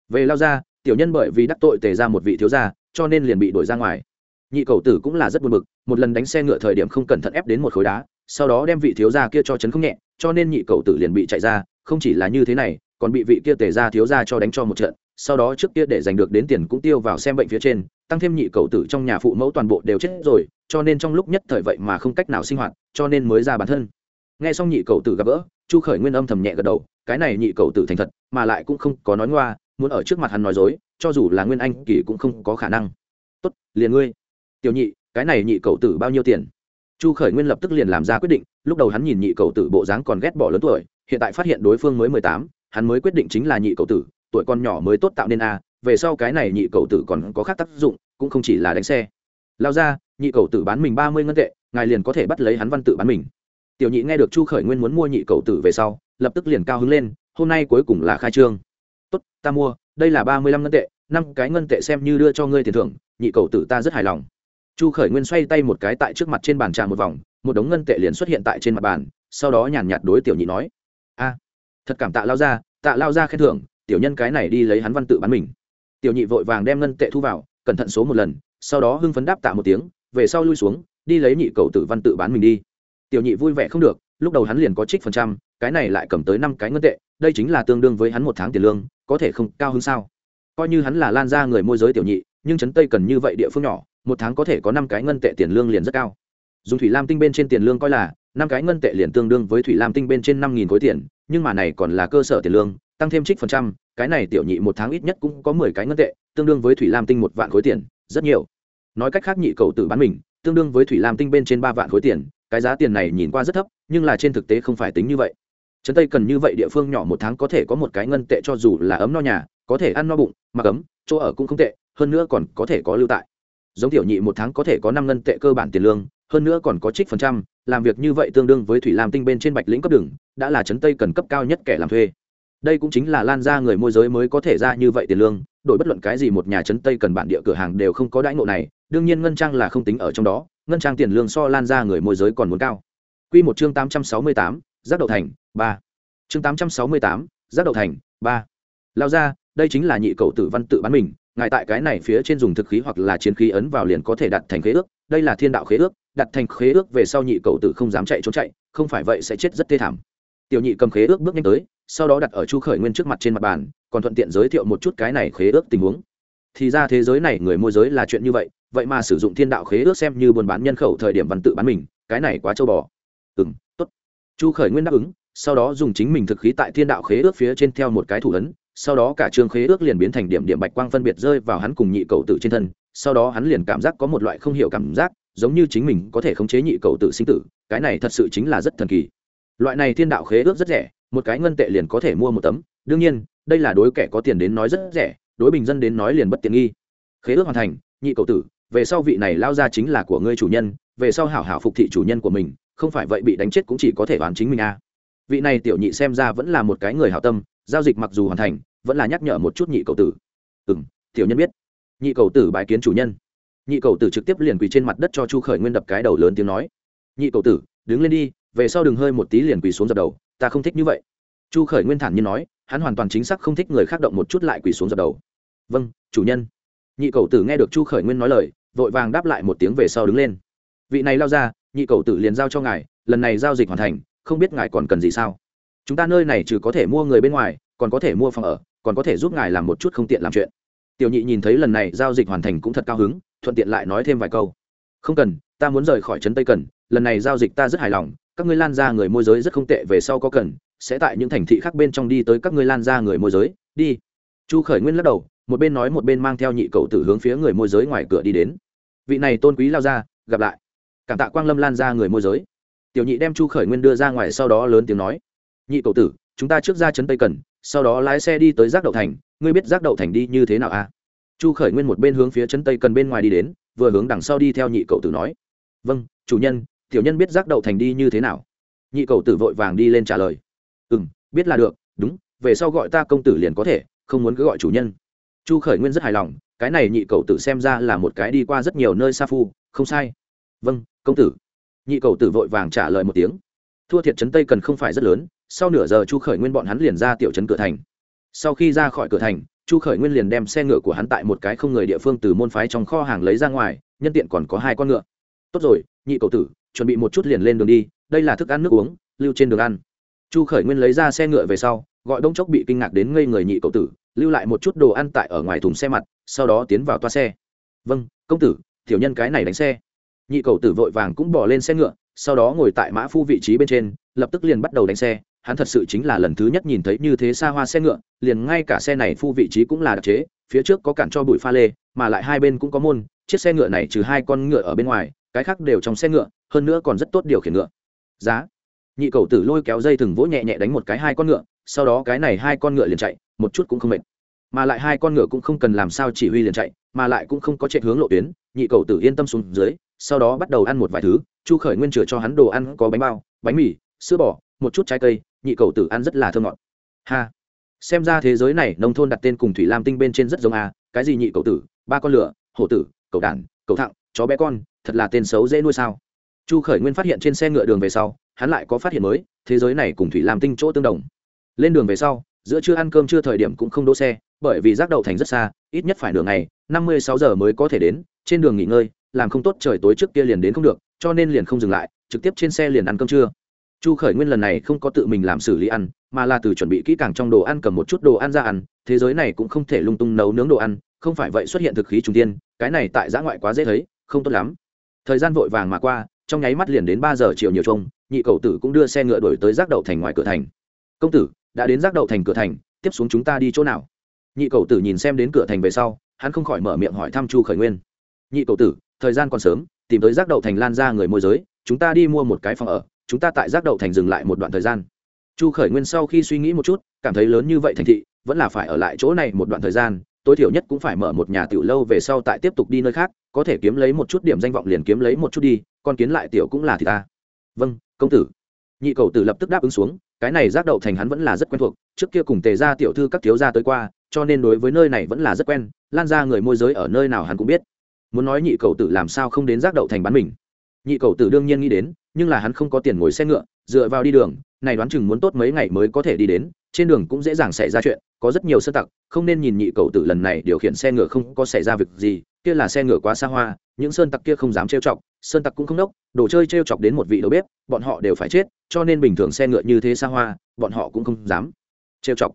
Về lao ra, tiểu nhân bởi vì đắc tội tề ra một vị thiếu gia, cho nên liền bị đuổi ra ngoài nhị cầu tử cũng là rất buồn bực, một lần đánh xe ngựa thời điểm không cẩn thận ép đến một khối đá, sau đó đem vị thiếu gia kia cho chấn không nhẹ, cho nên nhị cầu tử liền bị chạy ra, không chỉ là như thế này, còn bị vị kia tề ra thiếu gia cho đánh cho một trận, sau đó trước kia để giành được đến tiền cũng tiêu vào xem bệnh phía trên, tăng thêm nhị cầu tử trong nhà phụ mẫu toàn bộ đều chết rồi, cho nên trong lúc nhất thời vậy mà không cách nào sinh hoạt, cho nên mới ra bản thân. Nghe xong nhị cầu tử gặp gỡ, chu khởi nguyên âm thầm nhẹ gật đầu, cái này nhị cầu tử thành thật, mà lại cũng không có nói ngoa, muốn ở trước mặt hắn nói dối, cho dù là nguyên anh kỳ cũng không có khả năng. Tốt, liền ngươi tiểu nhị, cái này nhị cầu tử bao nhiêu tiền? Chu khởi nguyên lập tức liền làm ra quyết định, lúc đầu hắn nhìn nhị cầu tử bộ dáng còn ghét bỏ lớn tuổi, hiện tại phát hiện đối phương mới mười tám, hắn mới quyết định chính là nhị cầu tử, tuổi con nhỏ mới tốt tạo nên a, về sau cái này nhị cầu tử còn có khác tác dụng, cũng không chỉ là đánh xe. Lao ra, nhị cầu tử bán mình ba mươi ngân tệ, ngài liền có thể bắt lấy hắn văn tự bán mình. Tiểu nhị nghe được chu khởi nguyên muốn mua nhị cầu tử về sau, lập tức liền cao hứng lên, hôm nay cuối cùng là khai trương. Tốt, ta mua, đây là ba mươi lăm ngân tệ, năm cái ngân tệ xem như đưa cho ngươi tiền thưởng, nhị cầu tử ta rất hài lòng chu khởi nguyên xoay tay một cái tại trước mặt trên bàn trà một vòng, một đống ngân tệ liền xuất hiện tại trên mặt bàn, sau đó nhàn nhạt đối tiểu nhị nói, a, thật cảm tạ lao ra tạ lao ra khen thưởng, tiểu nhân cái này đi lấy hắn văn tự bán mình. Tiểu nhị vội vàng đem ngân tệ thu vào, cẩn thận số một lần, sau đó hưng phấn đáp tạ một tiếng, về sau lui xuống, đi lấy nhị cầu tử văn tự bán mình đi. Tiểu nhị vui vẻ không được, lúc đầu hắn liền có trích phần trăm, cái này lại cầm tới năm cái ngân tệ, đây chính là tương đương với hắn một tháng tiền lương, có thể không cao hơn sao? Coi như hắn là lan ra người môi giới tiểu nhị, nhưng trấn tây cần như vậy địa phương nhỏ một tháng có thể có năm cái ngân tệ tiền lương liền rất cao. Dùng thủy lam tinh bên trên tiền lương coi là, năm cái ngân tệ liền tương đương với thủy lam tinh bên trên năm nghìn khối tiền, nhưng mà này còn là cơ sở tiền lương, tăng thêm trích phần trăm, cái này tiểu nhị một tháng ít nhất cũng có mười cái ngân tệ, tương đương với thủy lam tinh một vạn khối tiền, rất nhiều. Nói cách khác nhị cầu tự bán mình, tương đương với thủy lam tinh bên trên ba vạn khối tiền, cái giá tiền này nhìn qua rất thấp, nhưng là trên thực tế không phải tính như vậy. Trấn tây cần như vậy địa phương nhỏ một tháng có thể có một cái ngân tệ cho dù là ấm no nhà, có thể ăn no bụng, mặc ấm, chỗ ở cũng không tệ, hơn nữa còn có thể có lưu tại giống tiểu nhị một tháng có thể có năm ngân tệ cơ bản tiền lương, hơn nữa còn có trích phần trăm, làm việc như vậy tương đương với thủy lam tinh bên trên bạch lĩnh cấp đường, đã là chấn tây cần cấp cao nhất kẻ làm thuê. Đây cũng chính là lan ra người môi giới mới có thể ra như vậy tiền lương, đổi bất luận cái gì một nhà chấn tây cần bản địa cửa hàng đều không có đãi ngộ này, đương nhiên ngân trang là không tính ở trong đó, ngân trang tiền lương so lan ra người môi giới còn muốn cao. Q một chương tám trăm sáu mươi tám, giác đậu thành, ba. Chương tám trăm sáu mươi tám, giác đậu thành, ba. Lao ra, đây chính là nhị cầu tử văn tự bán mình ngài tại cái này phía trên dùng thực khí hoặc là chiến khí ấn vào liền có thể đặt thành khế ước, đây là thiên đạo khế ước, đặt thành khế ước về sau nhị cậu tử không dám chạy trốn chạy, không phải vậy sẽ chết rất thê thảm. Tiểu nhị cầm khế ước bước nhanh tới, sau đó đặt ở chu khởi nguyên trước mặt trên mặt bàn, còn thuận tiện giới thiệu một chút cái này khế ước tình huống. Thì ra thế giới này người môi giới là chuyện như vậy vậy mà sử dụng thiên đạo khế ước xem như buôn bán nhân khẩu thời điểm văn tự bán mình, cái này quá châu bò. Ừ m tốt. Chu khởi nguyên đáp ứng, sau đó dùng chính mình thực khí tại thiên đạo khế ước phía trên theo một cái thủ ấn sau đó cả trường khế ước liền biến thành điểm điểm bạch quang phân biệt rơi vào hắn cùng nhị cầu tử trên thân, sau đó hắn liền cảm giác có một loại không hiểu cảm giác, giống như chính mình có thể khống chế nhị cầu tử sinh tử, cái này thật sự chính là rất thần kỳ. Loại này thiên đạo khế ước rất rẻ, một cái ngân tệ liền có thể mua một tấm, đương nhiên, đây là đối kẻ có tiền đến nói rất rẻ, đối bình dân đến nói liền bất tiện nghi. Khế ước hoàn thành, nhị cầu tử, về sau vị này lao ra chính là của ngươi chủ nhân, về sau hảo hảo phục thị chủ nhân của mình, không phải vậy bị đánh chết cũng chỉ có thể đoán chính mình a. Vị này tiểu nhị xem ra vẫn là một cái người hảo tâm giao dịch mặc dù hoàn thành, vẫn là nhắc nhở một chút nhị cầu tử. Ừ m tiểu nhân biết. Nhị cầu tử bài kiến chủ nhân. Nhị cầu tử trực tiếp liền quỳ trên mặt đất cho chu khởi nguyên đập cái đầu lớn tiếng nói. Nhị cầu tử, đứng lên đi, về sau đừng hơi một tí liền quỳ xuống dập đầu, ta không thích như vậy. Chu khởi nguyên thản nhiên nói, hắn hoàn toàn chính xác không thích người khác động một chút lại quỳ xuống dập đầu. Vâng chủ nhân. Nhị cầu tử nghe được chu khởi nguyên nói lời, vội vàng đáp lại một tiếng về sau đứng lên. Vị này lao ra, nhị cầu tử liền giao cho ngài, lần này giao dịch hoàn thành, không biết ngài còn cần gì sao? Chúng ta nơi này trừ có thể mua người bên ngoài, còn có thể mua phòng ở, còn có thể giúp ngài làm một chút không tiện làm chuyện. Tiểu nhị nhìn thấy lần này giao dịch hoàn thành cũng thật cao hứng, thuận tiện lại nói thêm vài câu. Không cần, ta muốn rời khỏi trấn tây cần, lần này giao dịch ta rất hài lòng, các ngươi lan ra người môi giới rất không tệ, về sau có cần, sẽ tại những thành thị khác bên trong đi tới các ngươi lan ra người môi giới, đi. Chu khởi nguyên lắc đầu, một bên nói một bên mang theo nhị cậu tử hướng phía người môi giới ngoài cửa đi đến. Vị này tôn quý lao ra gặp lại. Cảm tạ quang lâm lan ra người môi giới. Tiểu nhị đem chu khởi nguyên đưa ra ngoài, sau đó lớn tiếng nói nhị cậu tử, chúng ta trước ra trấn tây cần, sau đó lái xe đi tới giác đậu thành. Ngươi biết giác đậu thành đi như thế nào à? Chu khởi nguyên một bên hướng phía trấn tây cần bên ngoài đi đến, vừa hướng đằng sau đi theo nhị cậu tử nói. Vâng chủ nhân, tiểu nhân biết giác đậu thành đi như thế nào? Nhị cậu tử vội vàng đi lên trả lời. Ừ m biết là được, đúng, về sau gọi ta công tử liền có thể, không muốn cứ gọi chủ nhân. Chu khởi nguyên rất hài lòng, cái này nhị cậu tử xem ra là một cái đi qua rất nhiều nơi xa phu, không sai. Vâng công tử. Nhị cậu tử vội vàng trả lời một tiếng. Thua thiệt trấn tây cần không phải rất lớn sau nửa giờ chu khởi nguyên bọn hắn liền ra tiểu trấn cửa thành. Sau khi ra khỏi cửa thành, chu khởi nguyên liền đem xe ngựa của hắn tại một cái không người địa phương từ môn phái trong kho hàng lấy ra ngoài, nhân tiện còn có hai con ngựa. Tốt rồi, nhị cậu tử, chuẩn bị một chút liền lên đường đi, đây là thức ăn nước uống, lưu trên đường ăn. Chu khởi nguyên lấy ra xe ngựa về sau, gọi đông chốc bị kinh ngạc đến ngây người nhị cậu tử, lưu lại một chút đồ ăn tại ở ngoài thùng xe mặt, sau đó tiến vào toa xe. Vâng công tử, tiểu nhân cái này đánh xe. Nhị cậu tử vội vàng cũng bỏ lên xe ngựa, sau đó ngồi tại mã phu vị trí bên trên, lập tức liền bắt đầu đánh xe hắn thật sự chính là lần thứ nhất nhìn thấy như thế xa hoa xe ngựa, liền ngay cả xe này phu vị trí cũng là đặc chế, phía trước có cản cho bụi pha lê, mà lại hai bên cũng có môn, chiếc xe ngựa này trừ hai con ngựa ở bên ngoài, cái khác đều trong xe ngựa, hơn nữa còn rất tốt điều khiển ngựa. Giá. Nhị cầu tử lôi kéo dây thừng vỗ nhẹ nhẹ đánh một cái hai con ngựa, sau đó cái này hai con ngựa liền chạy, một chút cũng không mệt. Mà lại hai con ngựa cũng không cần làm sao chỉ huy liền chạy, mà lại cũng không có chạy hướng lộ tuyến, nhị cầu tử yên tâm xuống dưới, sau đó bắt đầu ăn một vài thứ, chu khởi nguyên chừa cho hắn đồ ăn có bánh bao, bánh mì, sữa bò một chút trái cây, nhị cầu tử ăn rất là thơm ngọt. Ha. Xem ra thế giới này nông thôn đặt tên cùng thủy lam tinh bên trên rất giống à cái gì nhị cầu tử, ba con lửa, hổ tử, cầu đản, cầu thặng, chó bé con, thật là tên xấu dễ nuôi sao. Chu khởi nguyên phát hiện trên xe ngựa đường về sau, hắn lại có phát hiện mới, thế giới này cùng thủy lam tinh chỗ tương đồng. Lên đường về sau, giữa trưa ăn cơm chưa thời điểm cũng không đỗ xe, bởi vì rác đậu thành rất xa, ít nhất phải nửa ngày, năm mươi sáu giờ mới có thể đến, trên đường nghỉ ngơi, làm không tốt trời tối trước kia liền đến không được, cho nên liền không dừng lại, trực tiếp trên xe liền ăn cơm trưa chu khởi nguyên lần này không có tự mình làm xử lý ăn, mà là từ chuẩn bị kỹ càng trong đồ ăn cầm một chút đồ ăn ra ăn, thế giới này cũng không thể lung tung nấu nướng đồ ăn, không phải vậy xuất hiện thực khí trung tiên, cái này tại giã ngoại quá dễ thấy, không tốt lắm. Thời gian vội vàng mà qua, trong nháy mắt liền đến ba giờ chiều nhiều trông, nhị cầu tử cũng đưa xe ngựa đổi tới rác đậu thành ngoài cửa thành. Công tử, đã đến rác đậu thành cửa thành, tiếp xuống chúng ta đi chỗ nào? Nhị cầu tử nhìn xem đến cửa thành về sau, hắn không khỏi mở miệng hỏi thăm chu khởi nguyên. Nhị cầu tử, thời gian còn sớm, tìm tới rác đậu thành lan ra người môi giới, chúng ta đi mua một cái phòng ở chúng ta tại giác đậu thành dừng lại một đoạn thời gian. Chu khởi nguyên sau khi suy nghĩ một chút, cảm thấy lớn như vậy thành thị, vẫn là phải ở lại chỗ này một đoạn thời gian, tối thiểu nhất cũng phải mở một nhà tiểu lâu về sau tại tiếp tục đi nơi khác, có thể kiếm lấy một chút điểm danh vọng liền kiếm lấy một chút đi con kiến lại tiểu cũng là thì ta. Vâng công tử. Nhị cầu tử lập tức đáp ứng xuống, cái này giác đậu thành hắn vẫn là rất quen thuộc, trước kia cùng tề ra tiểu thư các thiếu gia tới qua, cho nên đối với nơi này vẫn là rất quen, lan ra người môi giới ở nơi nào hắn cũng biết. Muốn nói nhị cầu tử làm sao không đến giác đậu thành bán mình nhị cầu tử đương nhiên nghĩ đến, nhưng là hắn không có tiền ngồi xe ngựa, dựa vào đi đường, này đoán chừng muốn tốt mấy ngày mới có thể đi đến, trên đường cũng dễ dàng xảy ra chuyện, có rất nhiều sơ tặc, không nên nhìn nhị cầu tử lần này điều khiển xe ngựa không có xảy ra việc gì, kia là xe ngựa quá xa hoa, những sơn tặc kia không dám trêu chọc, sơn tặc cũng không đốc, đồ chơi trêu chọc đến một vị đầu bếp, bọn họ đều phải chết, cho nên bình thường xe ngựa như thế xa hoa, bọn họ cũng không dám trêu chọc.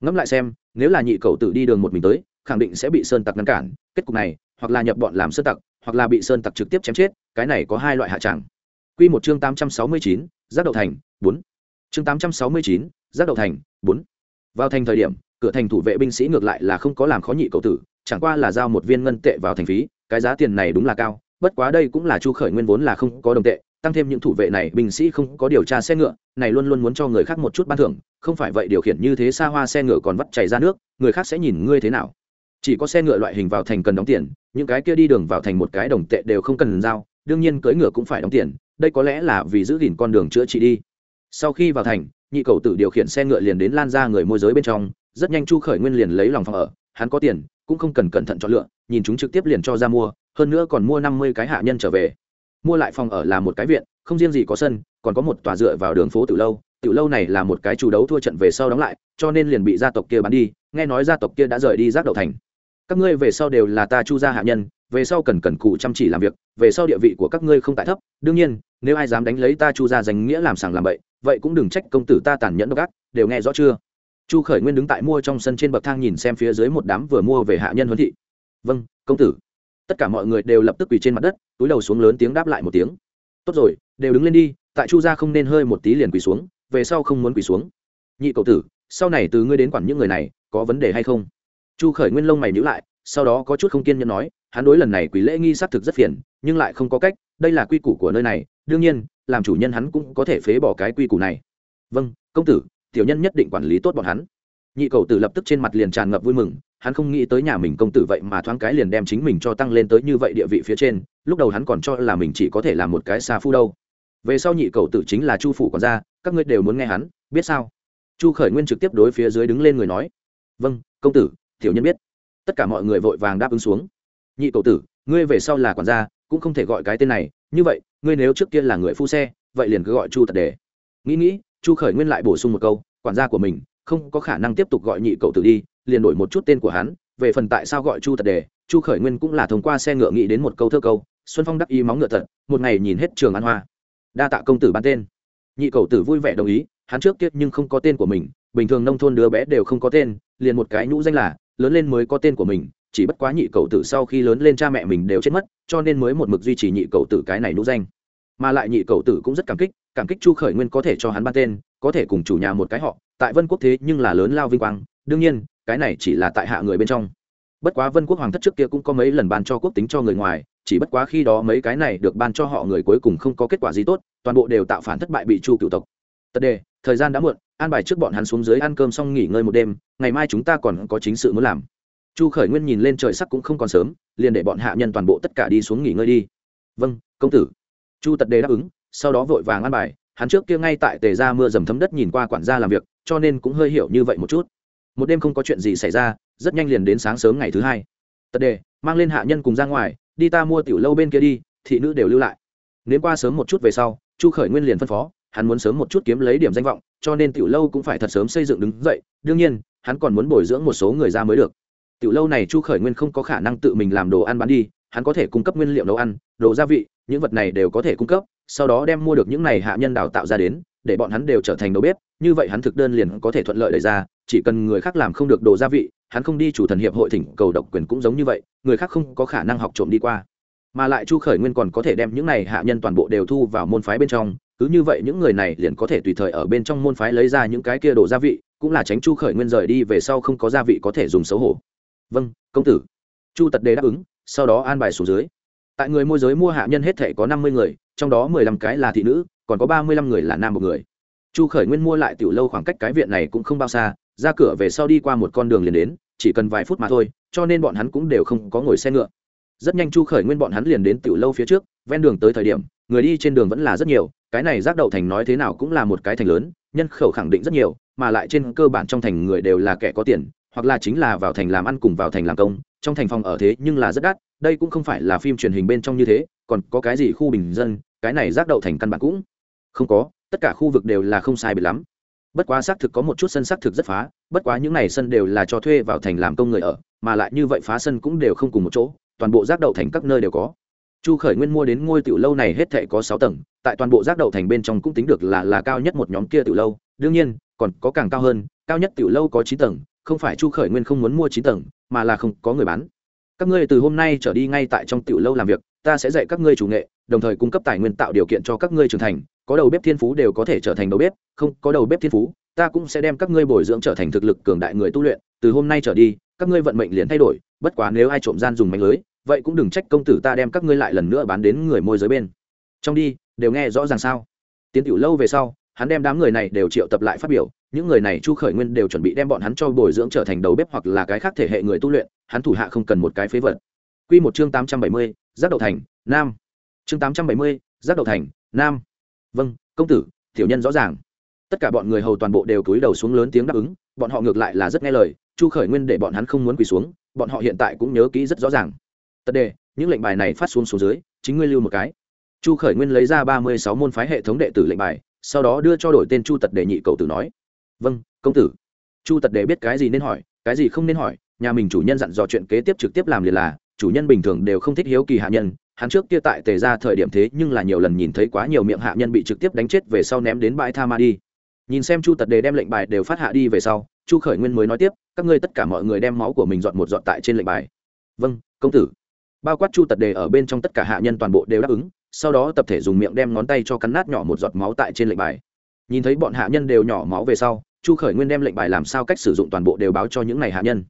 Ngẫm lại xem, nếu là nhị cầu tử đi đường một mình tới, khẳng định sẽ bị sơn tặc ngăn cản, kết cục này, hoặc là nhập bọn làm sơn tặc, hoặc là bị sơn tặc trực tiếp chém chết cái này có hai loại hạ tràng Quy một chương tám trăm sáu mươi chín, giác đậu thành, bốn. Chương tám trăm sáu mươi chín, giác đậu thành, bốn. Vào thành thời điểm, cửa thành thủ vệ binh sĩ ngược lại là không có làm khó nhị cầu tử, chẳng qua là giao một viên ngân tệ vào thành phí, cái giá tiền này đúng là cao, bất quá đây cũng là chu khởi nguyên vốn là không có đồng tệ, tăng thêm những thủ vệ này binh sĩ không có điều tra xe ngựa này luôn luôn muốn cho người khác một chút ban thưởng không phải vậy điều khiển như thế xa hoa xe ngựa còn vắt chảy ra nước người khác sẽ nhìn ngươi thế nào chỉ có xe ngựa loại hình vào thành cần đóng tiền những cái kia đi đường vào thành một cái đồng tệ đều không cần giao đương nhiên cưỡi ngựa cũng phải đóng tiền, đây có lẽ là vì giữ gìn con đường chữa trị đi. Sau khi vào thành, nhị cầu tử điều khiển xe ngựa liền đến lan ra người môi giới bên trong, rất nhanh chu khởi nguyên liền lấy lòng phòng ở, hắn có tiền, cũng không cần cẩn thận chọn lựa, nhìn chúng trực tiếp liền cho ra mua, hơn nữa còn mua năm mươi cái hạ nhân trở về. Mua lại phòng ở là một cái viện, không riêng gì có sân, còn có một tòa dựa vào đường phố từ lâu từ lâu này là một cái chủ đấu thua trận về sau đóng lại, cho nên liền bị gia tộc kia bán đi, nghe nói gia tộc kia đã rời đi giác đậu thành. Các ngươi về sau đều là ta chu gia hạ nhân về sau cần cần cụ chăm chỉ làm việc, về sau địa vị của các ngươi không tại thấp, đương nhiên, nếu ai dám đánh lấy ta chu gia danh nghĩa làm sàng làm bậy, vậy cũng đừng trách công tử ta tàn nhẫn độc ác, đều nghe rõ chưa? Chu khởi nguyên đứng tại mua trong sân trên bậc thang nhìn xem phía dưới một đám vừa mua về hạ nhân huấn thị. Vâng công tử. Tất cả mọi người đều lập tức quỳ trên mặt đất, túi đầu xuống lớn tiếng đáp lại một tiếng. Tốt rồi, đều đứng lên đi, tại chu gia không nên hơi một tí liền quỳ xuống, về sau không muốn quỳ xuống. Nhị cậu tử, sau này từ ngươi đến quản những người này, có vấn đề hay không? Chu khởi nguyên lông mày nhữ lại sau đó có chút không kiên nhẫn nói, hắn đối lần này quỷ lễ nghi xác thực rất phiền, nhưng lại không có cách, đây là quy củ của nơi này, đương nhiên, làm chủ nhân hắn cũng có thể phế bỏ cái quy củ này. Vâng công tử, tiểu nhân nhất định quản lý tốt bọn hắn. Nhị cầu tử lập tức trên mặt liền tràn ngập vui mừng, hắn không nghĩ tới nhà mình công tử vậy mà thoáng cái liền đem chính mình cho tăng lên tới như vậy địa vị phía trên, lúc đầu hắn còn cho là mình chỉ có thể làm một cái xa phu đâu. Về sau nhị cầu tử chính là chu phủ còn ra các ngươi đều muốn nghe hắn, biết sao? Chu khởi nguyên trực tiếp đối phía dưới đứng lên người nói vâng công tử, tiểu nhân biết tất cả mọi người vội vàng đáp ứng xuống. Nhị cầu tử, ngươi về sau là quản gia, cũng không thể gọi cái tên này. Như vậy, ngươi nếu trước kia là người phu xe, vậy liền cứ gọi chu tật đề. Nghĩ nghĩ, chu khởi nguyên lại bổ sung một câu, quản gia của mình không có khả năng tiếp tục gọi nhị cậu tử đi, liền đổi một chút tên của hắn. Về phần tại sao gọi chu tật đề, chu khởi nguyên cũng là thông qua xe ngựa nghĩ đến một câu thơ câu, xuân phong đắc ý móng ngựa thật, một ngày nhìn hết trường an hoa. Đa tạ công tử ban tên. Nhị cậu tử vui vẻ đồng ý, hắn trước kia nhưng không có tên của mình, bình thường nông thôn đứa bé đều không có tên, liền một cái nhũ danh là lớn lên mới có tên của mình, chỉ bất quá nhị cậu tử sau khi lớn lên cha mẹ mình đều chết mất, cho nên mới một mực duy trì nhị cậu tử cái này nhũ danh. Mà lại nhị cậu tử cũng rất cảm kích cảm kích chu khởi nguyên có thể cho hắn ban tên, có thể cùng chủ nhà một cái họ, tại vân quốc thế nhưng là lớn lao vinh quang, đương nhiên, cái này chỉ là tại hạ người bên trong. Bất quá vân quốc hoàng thất trước kia cũng có mấy lần ban cho quốc tính cho người ngoài, chỉ bất quá khi đó mấy cái này được ban cho họ người cuối cùng không có kết quả gì tốt, toàn bộ đều tạo phản thất bại bị chu cựu tộc tật đề, thời gian đã muộn, an bài trước bọn hắn xuống dưới ăn cơm xong nghỉ ngơi một đêm, ngày mai chúng ta còn có chính sự muốn làm. Chu khởi nguyên nhìn lên trời sắc cũng không còn sớm, liền để bọn hạ nhân toàn bộ tất cả đi xuống nghỉ ngơi đi. Vâng công tử. Chu tật đề đáp ứng, sau đó vội vàng ăn bài, hắn trước kia ngay tại tề ra mưa dầm thấm đất nhìn qua quản gia làm việc, cho nên cũng hơi hiểu như vậy một chút. Một đêm không có chuyện gì xảy ra, rất nhanh liền đến sáng sớm ngày thứ hai. Tật đề, mang lên hạ nhân cùng ra ngoài, đi ta mua tiểu lâu bên kia đi, thị nữ đều lưu lại. Nếu qua sớm một chút về sau, chu khởi nguyên liền phân phó hắn muốn sớm một chút kiếm lấy điểm danh vọng, cho nên tiểu lâu cũng phải thật sớm xây dựng đứng dậy, đương nhiên, hắn còn muốn bồi dưỡng một số người ra mới được. Tiểu lâu này chu khởi nguyên không có khả năng tự mình làm đồ ăn bán đi, hắn có thể cung cấp nguyên liệu nấu ăn, đồ gia vị, những vật này đều có thể cung cấp, sau đó đem mua được những này hạ nhân đào tạo ra đến, để bọn hắn đều trở thành đầu bếp, như vậy hắn thực đơn liền có thể thuận lợi đẩy ra, chỉ cần người khác làm không được đồ gia vị, hắn không đi chủ thần hiệp hội thỉnh cầu độc quyền cũng giống như vậy, người khác không có khả năng học trộm đi qua. Mà lại chu khởi nguyên còn có thể đem những này hạ nhân toàn bộ đều thu vào môn phái bên trong cứ như vậy những người này liền có thể tùy thời ở bên trong môn phái lấy ra những cái kia đồ gia vị, cũng là tránh chu khởi nguyên rời đi về sau không có gia vị có thể dùng xấu hổ. Vâng công tử. Chu tật đề đáp ứng, sau đó an bài xuống dưới. Tại người môi giới mua hạ nhân hết thể có năm mươi người, trong đó mười lăm cái là thị nữ, còn có ba mươi lăm người là nam một người. Chu khởi nguyên mua lại tiểu lâu khoảng cách cái viện này cũng không bao xa, ra cửa về sau đi qua một con đường liền đến, chỉ cần vài phút mà thôi, cho nên bọn hắn cũng đều không có ngồi xe ngựa. Rất nhanh chu khởi nguyên bọn hắn liền đến tiểu lâu phía trước, ven đường tới thời điểm người đi trên đường vẫn là rất nhiều, cái này giác đậu thành nói thế nào cũng là một cái thành lớn, nhân khẩu khẳng định rất nhiều, mà lại trên cơ bản trong thành người đều là kẻ có tiền, hoặc là chính là vào thành làm ăn cùng vào thành làm công, trong thành phòng ở thế nhưng là rất đắt, đây cũng không phải là phim truyền hình bên trong như thế, còn có cái gì khu bình dân, cái này giác đậu thành căn bản cũng không có, tất cả khu vực đều là không sai biệt lắm. Bất quá xác thực có một chút sân xác thực rất phá, bất quá những n à y sân đều là cho thuê vào thành làm công người ở, mà lại như vậy phá sân cũng đều không cùng một chỗ, toàn bộ giác đậu thành các nơi đều có chu khởi nguyên mua đến ngôi tiểu lâu này hết thệ có sáu tầng, tại toàn bộ giác đậu thành bên trong cũng tính được là là cao nhất một nhóm kia tiểu lâu. Đương nhiên, còn có càng cao hơn, cao nhất tiểu lâu có chín tầng, không phải chu khởi nguyên không muốn mua chín tầng, mà là không có người bán. Các ngươi từ hôm nay trở đi ngay tại trong tiểu lâu làm việc, ta sẽ dạy các ngươi chủ nghệ, đồng thời cung cấp tài nguyên tạo điều kiện cho các ngươi trưởng thành. Có đầu bếp thiên phú đều có thể trở thành đầu bếp, không có đầu bếp thiên phú, ta cũng sẽ đem các ngươi bồi dưỡng trở thành thực lực cường đại người tu luyện. Từ hôm nay trở đi, các ngươi vận mệnh liền thay đổi, bất quá nếu ai trộm gian dùng mạnh lưới vậy cũng đừng trách công tử ta đem các ngươi lại lần nữa bán đến người môi giới bên. Trong đi, đều nghe rõ ràng sao? Tiến tiểu lâu về sau, hắn đem đám người này đều triệu tập lại phát biểu. Những người này chu khởi nguyên đều chuẩn bị đem bọn hắn cho bồi dưỡng trở thành đầu bếp hoặc là cái khác thể hệ người tu luyện. Hắn thủ hạ không cần một cái phế vật. Q một chương tám trăm bảy mươi, giác đậu thành, nam. Chương tám trăm bảy mươi, giác đậu thành, nam. Vâng công tử, tiểu nhân rõ ràng. Tất cả bọn người hầu toàn bộ đều cúi đầu xuống lớn tiếng đáp ứng. Bọn họ ngược lại là rất nghe lời. Chu khởi nguyên để bọn hắn không muốn quỳ xuống. Bọn họ hiện tại cũng nhớ kỹ rất rõ ràng tật đề, những lệnh bài này phát xuống xuống dưới, chính ngươi lưu một cái. Chu khởi nguyên lấy ra ba mươi sáu môn phái hệ thống đệ tử lệnh bài, sau đó đưa cho đổi tên chu tật đề nhị cầu tử nói vâng công tử. Chu tật đề biết cái gì nên hỏi, cái gì không nên hỏi, nhà mình chủ nhân dặn dò chuyện kế tiếp trực tiếp làm liền là, chủ nhân bình thường đều không thích hiếu kỳ hạ nhân, hắn trước kia tại tề ra thời điểm thế nhưng là nhiều lần nhìn thấy quá nhiều miệng hạ nhân bị trực tiếp đánh chết về sau ném đến bãi tha ma đi. Nhìn xem chu tật đề đem lệnh bài đều phát hạ đi về sau, chu khởi nguyên mới nói tiếp, các ngươi tất cả mọi người đem máu của mình dọn một dọn tại trên lệnh bài. Vâng công tử bao quát chu tật đề ở bên trong tất cả hạ nhân toàn bộ đều đáp ứng, sau đó tập thể dùng miệng đem ngón tay cho cắn nát nhỏ một giọt máu tại trên lệnh bài. Nhìn thấy bọn hạ nhân đều nhỏ máu về sau, chu khởi nguyên đem lệnh bài làm sao cách sử dụng toàn bộ đều báo cho những n à y hạ nhân.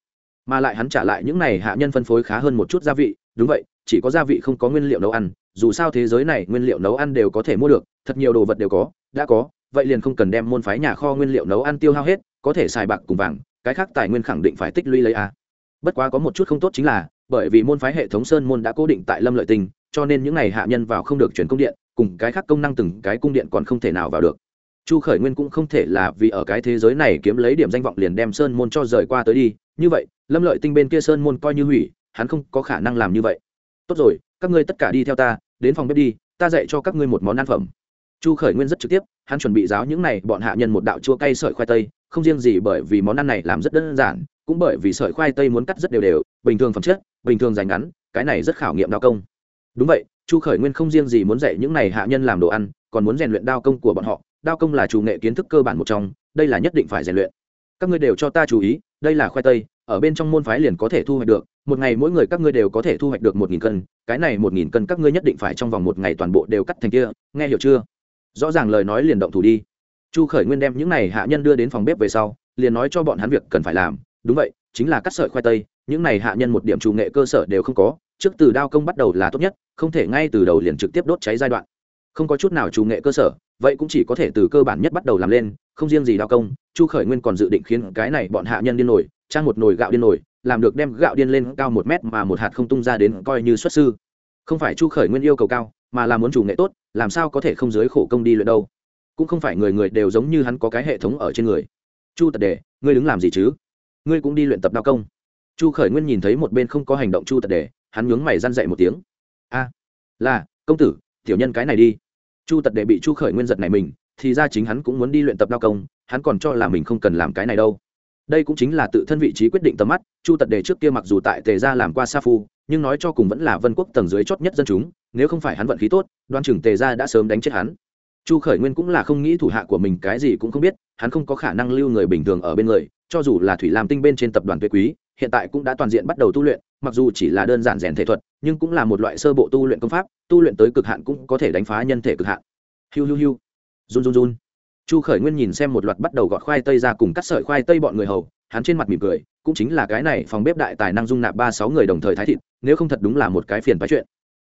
Mà lại hắn trả lại những n à y hạ nhân phân phối khá hơn một chút gia vị, đúng vậy, chỉ có gia vị không có nguyên liệu nấu ăn, dù sao thế giới này nguyên liệu nấu ăn đều có thể mua được, thật nhiều đồ vật đều có, đã có, vậy liền không cần đem môn phái nhà kho nguyên liệu nấu ăn tiêu hao hết, có thể xài bạc cùng vàng, cái khác tài nguyên khẳng định phải tích lũy lấy a bất quá có một chút không tốt chính là bởi vì môn phái hệ thống sơn môn đã cố định tại lâm lợi tinh, cho nên những ngày hạ nhân vào không được chuyển công điện, cùng cái khác công năng từng cái cung điện còn không thể nào vào được. Chu khởi nguyên cũng không thể là vì ở cái thế giới này kiếm lấy điểm danh vọng liền đem sơn môn cho rời qua tới đi. Như vậy, lâm lợi tinh bên kia sơn môn coi như hủy, hắn không có khả năng làm như vậy. Tốt rồi, các ngươi tất cả đi theo ta, đến phòng bếp đi, ta dạy cho các ngươi một món ăn phẩm. Chu khởi nguyên rất trực tiếp, hắn chuẩn bị giáo những này bọn hạ nhân một đạo chua cay sợi khoai tây, không riêng gì bởi vì món ăn này làm rất đơn giản cũng bởi vì sợi khoai tây muốn cắt rất đều đều, bình thường phẩm chất, bình thường dài ngắn, cái này rất khảo nghiệm đao công. Đúng vậy, chu khởi nguyên không riêng gì muốn dạy những này hạ nhân làm đồ ăn, còn muốn rèn luyện đao công của bọn họ. Đao công là chủ nghệ kiến thức cơ bản một trong, đây là nhất định phải rèn luyện. Các ngươi đều cho ta chú ý, đây là khoai tây, ở bên trong môn phái liền có thể thu hoạch được, một ngày mỗi người các ngươi đều có thể thu hoạch được một nghìn cân, cái này một nghìn cân các ngươi nhất định phải trong vòng một ngày toàn bộ đều cắt thành kia, nghe hiểu chưa? Rõ ràng lời nói liền động thủ đi. Chu khởi nguyên đem những này hạ nhân đưa đến phòng bếp về sau, liền nói cho bọn hắn việc cần phải làm đúng vậy, chính là cắt sợi khoai tây, những này hạ nhân một điểm chủ nghệ cơ sở đều không có, trước từ đao công bắt đầu là tốt nhất, không thể ngay từ đầu liền trực tiếp đốt cháy giai đoạn. Không có chút nào chủ nghệ cơ sở, vậy cũng chỉ có thể từ cơ bản nhất bắt đầu làm lên, không riêng gì đao công, chu khởi nguyên còn dự định khiến cái này bọn hạ nhân điên nổi, trang một nồi gạo điên nổi, làm được đem gạo điên lên cao một mét mà một hạt không tung ra đến coi như xuất sư. Không phải chu khởi nguyên yêu cầu cao, mà là muốn chủ nghệ tốt, làm sao có thể không dưới khổ công đi luyện đâu. Cũng không phải người người đều giống như hắn có cái hệ thống ở trên người. Chu tật đề, ngươi đứng làm gì chứ? Ngươi cũng đi luyện tập đao công. Chu khởi nguyên nhìn thấy một bên không có hành động chu tật đề, hắn nhướng mày răn dậy một tiếng. A, là, công tử, tiểu nhân cái này đi. Chu tật đề bị chu khởi nguyên giật này mình, thì ra chính hắn cũng muốn đi luyện tập đao công, hắn còn cho là mình không cần làm cái này đâu. Đây cũng chính là tự thân vị trí quyết định tầm mắt, chu tật đề trước kia mặc dù tại tề gia làm qua sa phu, nhưng nói cho cùng vẫn là vân quốc tầng dưới chót nhất dân chúng, nếu không phải hắn vận khí tốt, đoan chừng tề gia đã sớm đánh chết hắn chu khởi nguyên cũng là không nghĩ thủ hạ của mình cái gì cũng không biết, hắn không có khả năng lưu người bình thường ở bên người, cho dù là thủy làm tinh bên trên tập đoàn tuệ quý, hiện tại cũng đã toàn diện bắt đầu tu luyện, mặc dù chỉ là đơn giản rèn thể thuật, nhưng cũng là một loại sơ bộ tu luyện công pháp, tu luyện tới cực hạn cũng có thể đánh phá nhân thể cực hạn. Hiu hiu hiu. Run run run. Chu khởi nguyên nhìn xem một loạt bắt đầu gọt khoai tây ra cùng cắt sợi khoai tây bọn người hầu, hắn trên mặt mỉm cười, cũng chính là cái này phòng bếp đại tài năng dung nạp ba sáu người đồng thời thái thịt, nếu không thật đúng là một cái phiền phái chuyện.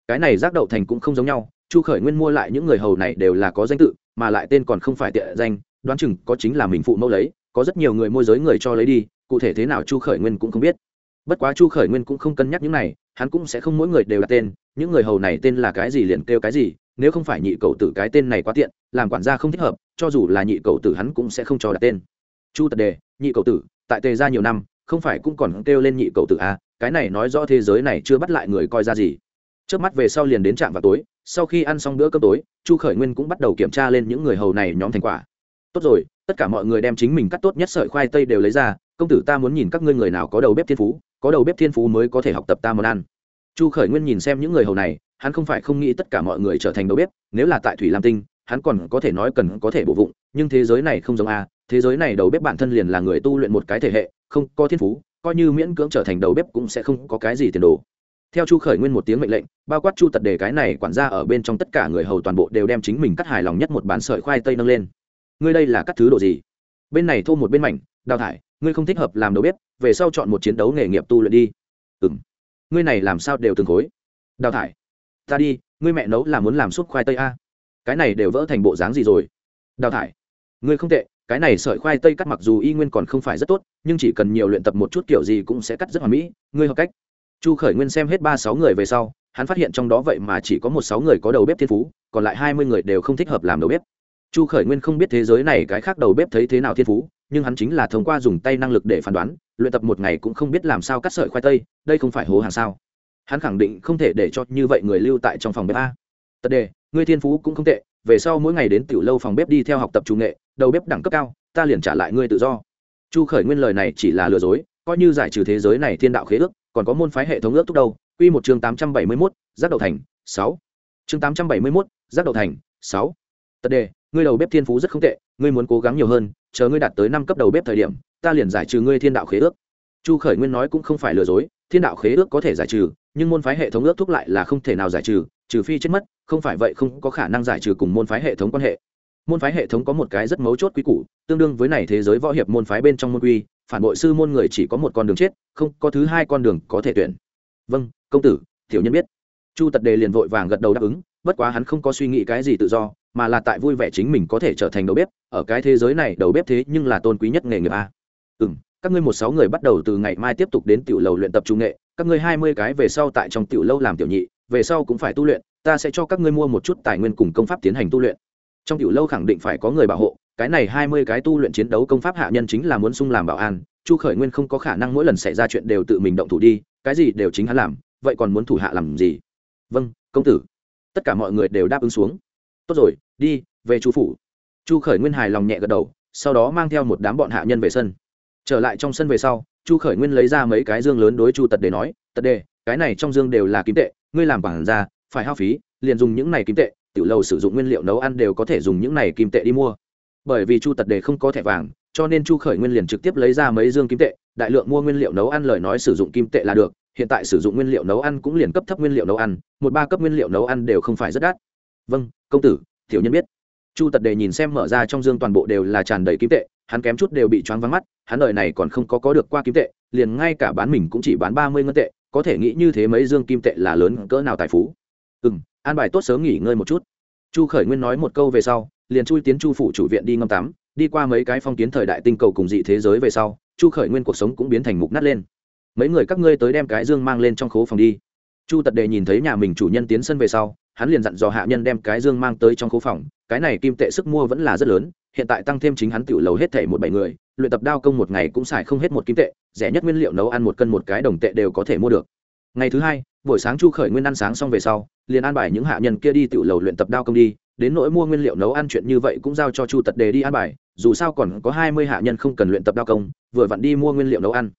Cái này giác đậu thành cũng không giống nhau chu khởi nguyên mua lại những người hầu này đều là có danh tự mà lại tên còn không phải tiện danh đoán chừng có chính là mình phụ mẫu lấy có rất nhiều người môi giới người cho lấy đi cụ thể thế nào chu khởi nguyên cũng không biết. Bất quá chu khởi nguyên cũng không cân nhắc những này hắn cũng sẽ không mỗi người đều đặt tên những người hầu này tên là cái gì liền kêu cái gì nếu không phải nhị cầu tử cái tên này quá tiện làm quản gia không thích hợp cho dù là nhị cầu tử hắn cũng sẽ không cho đặt tên. Chu tật đề nhị cầu tử tại tề ra nhiều năm không phải cũng còn kêu lên nhị cầu tử à, cái này nói rõ thế giới này chưa bắt lại người coi ra gì. Trước mắt về sau liền đến trạm vào tối sau khi ăn xong bữa cơm tối, chu khởi nguyên cũng bắt đầu kiểm tra lên những người hầu này nhóm thành quả. Tốt rồi, tất cả mọi người đem chính mình cắt tốt nhất sợi khoai tây đều lấy ra, công tử ta muốn nhìn các ngươi người nào có đầu bếp thiên phú, có đầu bếp thiên phú mới có thể học tập ta món ăn. Chu khởi nguyên nhìn xem những người hầu này, hắn không phải không nghĩ tất cả mọi người trở thành đầu bếp, nếu là tại thủy lam tinh, hắn còn có thể nói cần có thể bổ vụng, nhưng thế giới này không giống a, thế giới này đầu bếp bản thân liền là người tu luyện một cái thể hệ, không có thiên phú, coi như miễn cưỡng trở thành đầu bếp cũng sẽ không có cái gì tiền đồ theo chu khởi nguyên một tiếng mệnh lệnh, bao quát chu tật đề cái này quản gia ở bên trong tất cả người hầu toàn bộ đều đem chính mình cắt hài lòng nhất một bán sợi khoai tây nâng lên. Ngươi đây là cắt thứ độ gì? Bên này thô một bên mảnh, đào thải, ngươi không thích hợp làm đầu bếp, về sau chọn một chiến đấu nghề nghiệp tu luyện đi. Ừ m ngươi này làm sao đều từng khối? Đào thải. Ta đi, ngươi mẹ nấu là muốn làm súp khoai tây a. Cái này đều vỡ thành bộ dáng gì rồi? Đào thải. Ngươi không tệ, cái này sợi khoai tây cắt mặc dù y nguyên còn không phải rất tốt, nhưng chỉ cần nhiều luyện tập một chút kiểu gì cũng sẽ cắt rất hoàn mỹ. Ngươi hợp cách chu khởi nguyên xem hết ba sáu người về sau, hắn phát hiện trong đó vậy mà chỉ có một sáu người có đầu bếp thiên phú, còn lại hai mươi người đều không thích hợp làm đầu bếp. Chu khởi nguyên không biết thế giới này cái khác đầu bếp thấy thế nào thiên phú, nhưng hắn chính là thông qua dùng tay năng lực để phán đoán, luyện tập một ngày cũng không biết làm sao cắt sợi khoai tây, đây không phải hố hàng sao. Hắn khẳng định không thể để cho như vậy người lưu tại trong phòng bếp a. Tật đề, ngươi thiên phú cũng không tệ, về sau mỗi ngày đến tiểu lâu phòng bếp đi theo học tập chủ nghệ, đầu bếp đẳng cấp cao, ta liền trả lại ngươi tự do. Chu khởi nguyên lời này chỉ là lừa dối, coi như giải trừ thế giới này thiên đạo khế ước còn có môn phái hệ thống ước thúc đâu quy một chương tám trăm bảy mươi 871, giác đầu thành sáu. Chương tám trăm bảy mươi 871, giác đầu thành sáu. Tật đề ngươi đầu bếp thiên phú rất không tệ ngươi muốn cố gắng nhiều hơn chờ ngươi đạt tới năm cấp đầu bếp thời điểm ta liền giải trừ ngươi thiên đạo khế ước. Chu khởi nguyên nói cũng không phải lừa dối thiên đạo khế ước có thể giải trừ nhưng môn phái hệ thống ước thúc lại là không thể nào giải trừ trừ phi chết mất không phải vậy không có khả năng giải trừ cùng môn phái hệ thống quan hệ. Môn phái hệ thống có một cái rất mấu chốt quy củ tương đương với này thế giới võ hiệp môn phái bên trong môn quy phản bội sư môn người chỉ có một con đường chết, không có thứ hai con đường có thể tuyển. Vâng công tử, tiểu nhân biết. Chu tật đề liền vội vàng gật đầu đáp ứng, bất quá hắn không có suy nghĩ cái gì tự do, mà là tại vui vẻ chính mình có thể trở thành đầu bếp, ở cái thế giới này đầu bếp thế nhưng là tôn quý nhất nghề nghiệp a. Ừ m các ngươi một sáu người bắt đầu từ ngày mai tiếp tục đến tiểu lầu luyện tập trung nghệ, các ngươi hai mươi cái về sau tại trong tiểu lâu làm tiểu nhị, về sau cũng phải tu luyện, ta sẽ cho các ngươi mua một chút tài nguyên cùng công pháp tiến hành tu luyện. Trong tiểu lâu khẳng định phải có người bảo hộ cái này hai mươi cái tu luyện chiến đấu công pháp hạ nhân chính là muốn sung làm bảo an, chu khởi nguyên không có khả năng mỗi lần xảy ra chuyện đều tự mình động thủ đi, cái gì đều chính hắn làm, vậy còn muốn thủ hạ làm gì? Vâng công tử. Tất cả mọi người đều đáp ứng xuống. Tốt rồi, đi, về chu phủ. Chu khởi nguyên hài lòng nhẹ gật đầu, sau đó mang theo một đám bọn hạ nhân về sân. Trở lại trong sân về sau, chu khởi nguyên lấy ra mấy cái dương lớn đối chu tật đề nói, tật đề, cái này trong dương đều là kim tệ, ngươi làm bản ra phải hao phí, liền dùng những này kim tệ, tiểu lầu sử dụng nguyên liệu nấu ăn đều có thể dùng những này kim tệ đi mua bởi vì chu tật đề không có thẻ vàng, cho nên chu khởi nguyên liền trực tiếp lấy ra mấy dương kim tệ, đại lượng mua nguyên liệu nấu ăn lời nói sử dụng kim tệ là được, hiện tại sử dụng nguyên liệu nấu ăn cũng liền cấp thấp nguyên liệu nấu ăn, một ba cấp nguyên liệu nấu ăn đều không phải rất đắt. Vâng công tử, tiểu nhân biết. Chu tật đề nhìn xem mở ra trong dương toàn bộ đều là tràn đầy kim tệ, hắn kém chút đều bị choáng vắng mắt, hắn đời này còn không có có được qua kim tệ, liền ngay cả bán mình cũng chỉ bán ba mươi ngân tệ, có thể nghĩ như thế mấy dương kim tệ là lớn cỡ nào tài phú. Ừ n an bài tốt sớm nghỉ ngơi một chút. Chu khởi nguyên nói một câu về sau liền chui tiến chu phủ chủ viện đi ngâm tắm, đi qua mấy cái phong kiến thời đại tinh cầu cùng dị thế giới về sau, chu khởi nguyên cuộc sống cũng biến thành mục nát lên. Mấy người các ngươi tới đem cái dương mang lên trong khố phòng đi. Chu tật đề nhìn thấy nhà mình chủ nhân tiến sân về sau, hắn liền dặn dò hạ nhân đem cái dương mang tới trong khố phòng, cái này kim tệ sức mua vẫn là rất lớn, hiện tại tăng thêm chính hắn tự lầu hết thể một bảy người, luyện tập đao công một ngày cũng xài không hết một kim tệ, rẻ nhất nguyên liệu nấu ăn một cân một cái đồng tệ đều có thể mua được. Ngày thứ hai buổi sáng chu khởi nguyên ăn sáng xong về sau, liền an bài những hạ nhân kia đi tự lầu luyện tập đao công đi, đến nỗi mua nguyên liệu nấu ăn chuyện như vậy cũng giao cho chu tật đề đi an bài, dù sao còn có hai mươi hạ nhân không cần luyện tập đao công, vừa vặn đi mua nguyên liệu nấu ăn.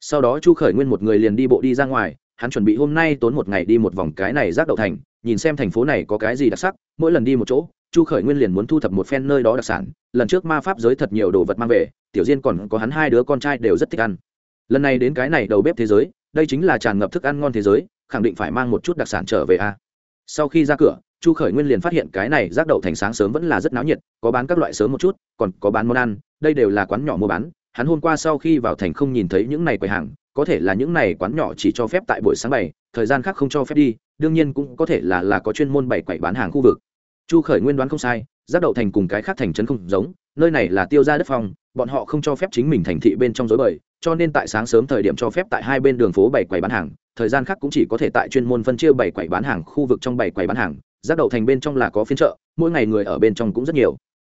Sau đó chu khởi nguyên một người liền đi bộ đi ra ngoài, hắn chuẩn bị hôm nay tốn một ngày đi một vòng cái này rác đậu thành, nhìn xem thành phố này có cái gì đặc sắc, mỗi lần đi một chỗ, chu khởi nguyên liền muốn thu thập một phen nơi đó đặc sản, lần trước ma pháp giới thật nhiều đồ vật mang về, tiểu diên còn có hắn hai đứa con trai đều rất thích ăn. Lần này đến cái này đầu bếp thế giới đây chính là tràn ngập thức ăn ngon thế giới, khẳng định phải mang một chút đặc sản trở về a. Sau khi ra cửa, chu khởi nguyên liền phát hiện cái này rác đậu thành sáng sớm vẫn là rất náo nhiệt, có bán các loại sớm một chút, còn có bán món ăn, đây đều là quán nhỏ mua bán. Hắn hôm qua sau khi vào thành không nhìn thấy những này quầy hàng, có thể là những này quán nhỏ chỉ cho phép tại buổi sáng bảy, thời gian khác không cho phép đi, đương nhiên cũng có thể là là có chuyên môn bày quầy bán hàng khu vực. Chu khởi nguyên đoán không sai giác đậu thành cùng cái khác thành trấn không giống, nơi này là tiêu ra đất phong, bọn họ không cho phép chính mình thành thị bên trong dối bời cho nên tại sáng sớm thời điểm cho phép tại hai bên đường phố bảy quầy bán hàng, thời gian khác cũng chỉ có thể tại chuyên môn phân chia bảy quầy bán hàng khu vực trong bảy quầy bán hàng, giác đậu thành bên trong là có phiên chợ, mỗi ngày người ở bên trong cũng rất nhiều.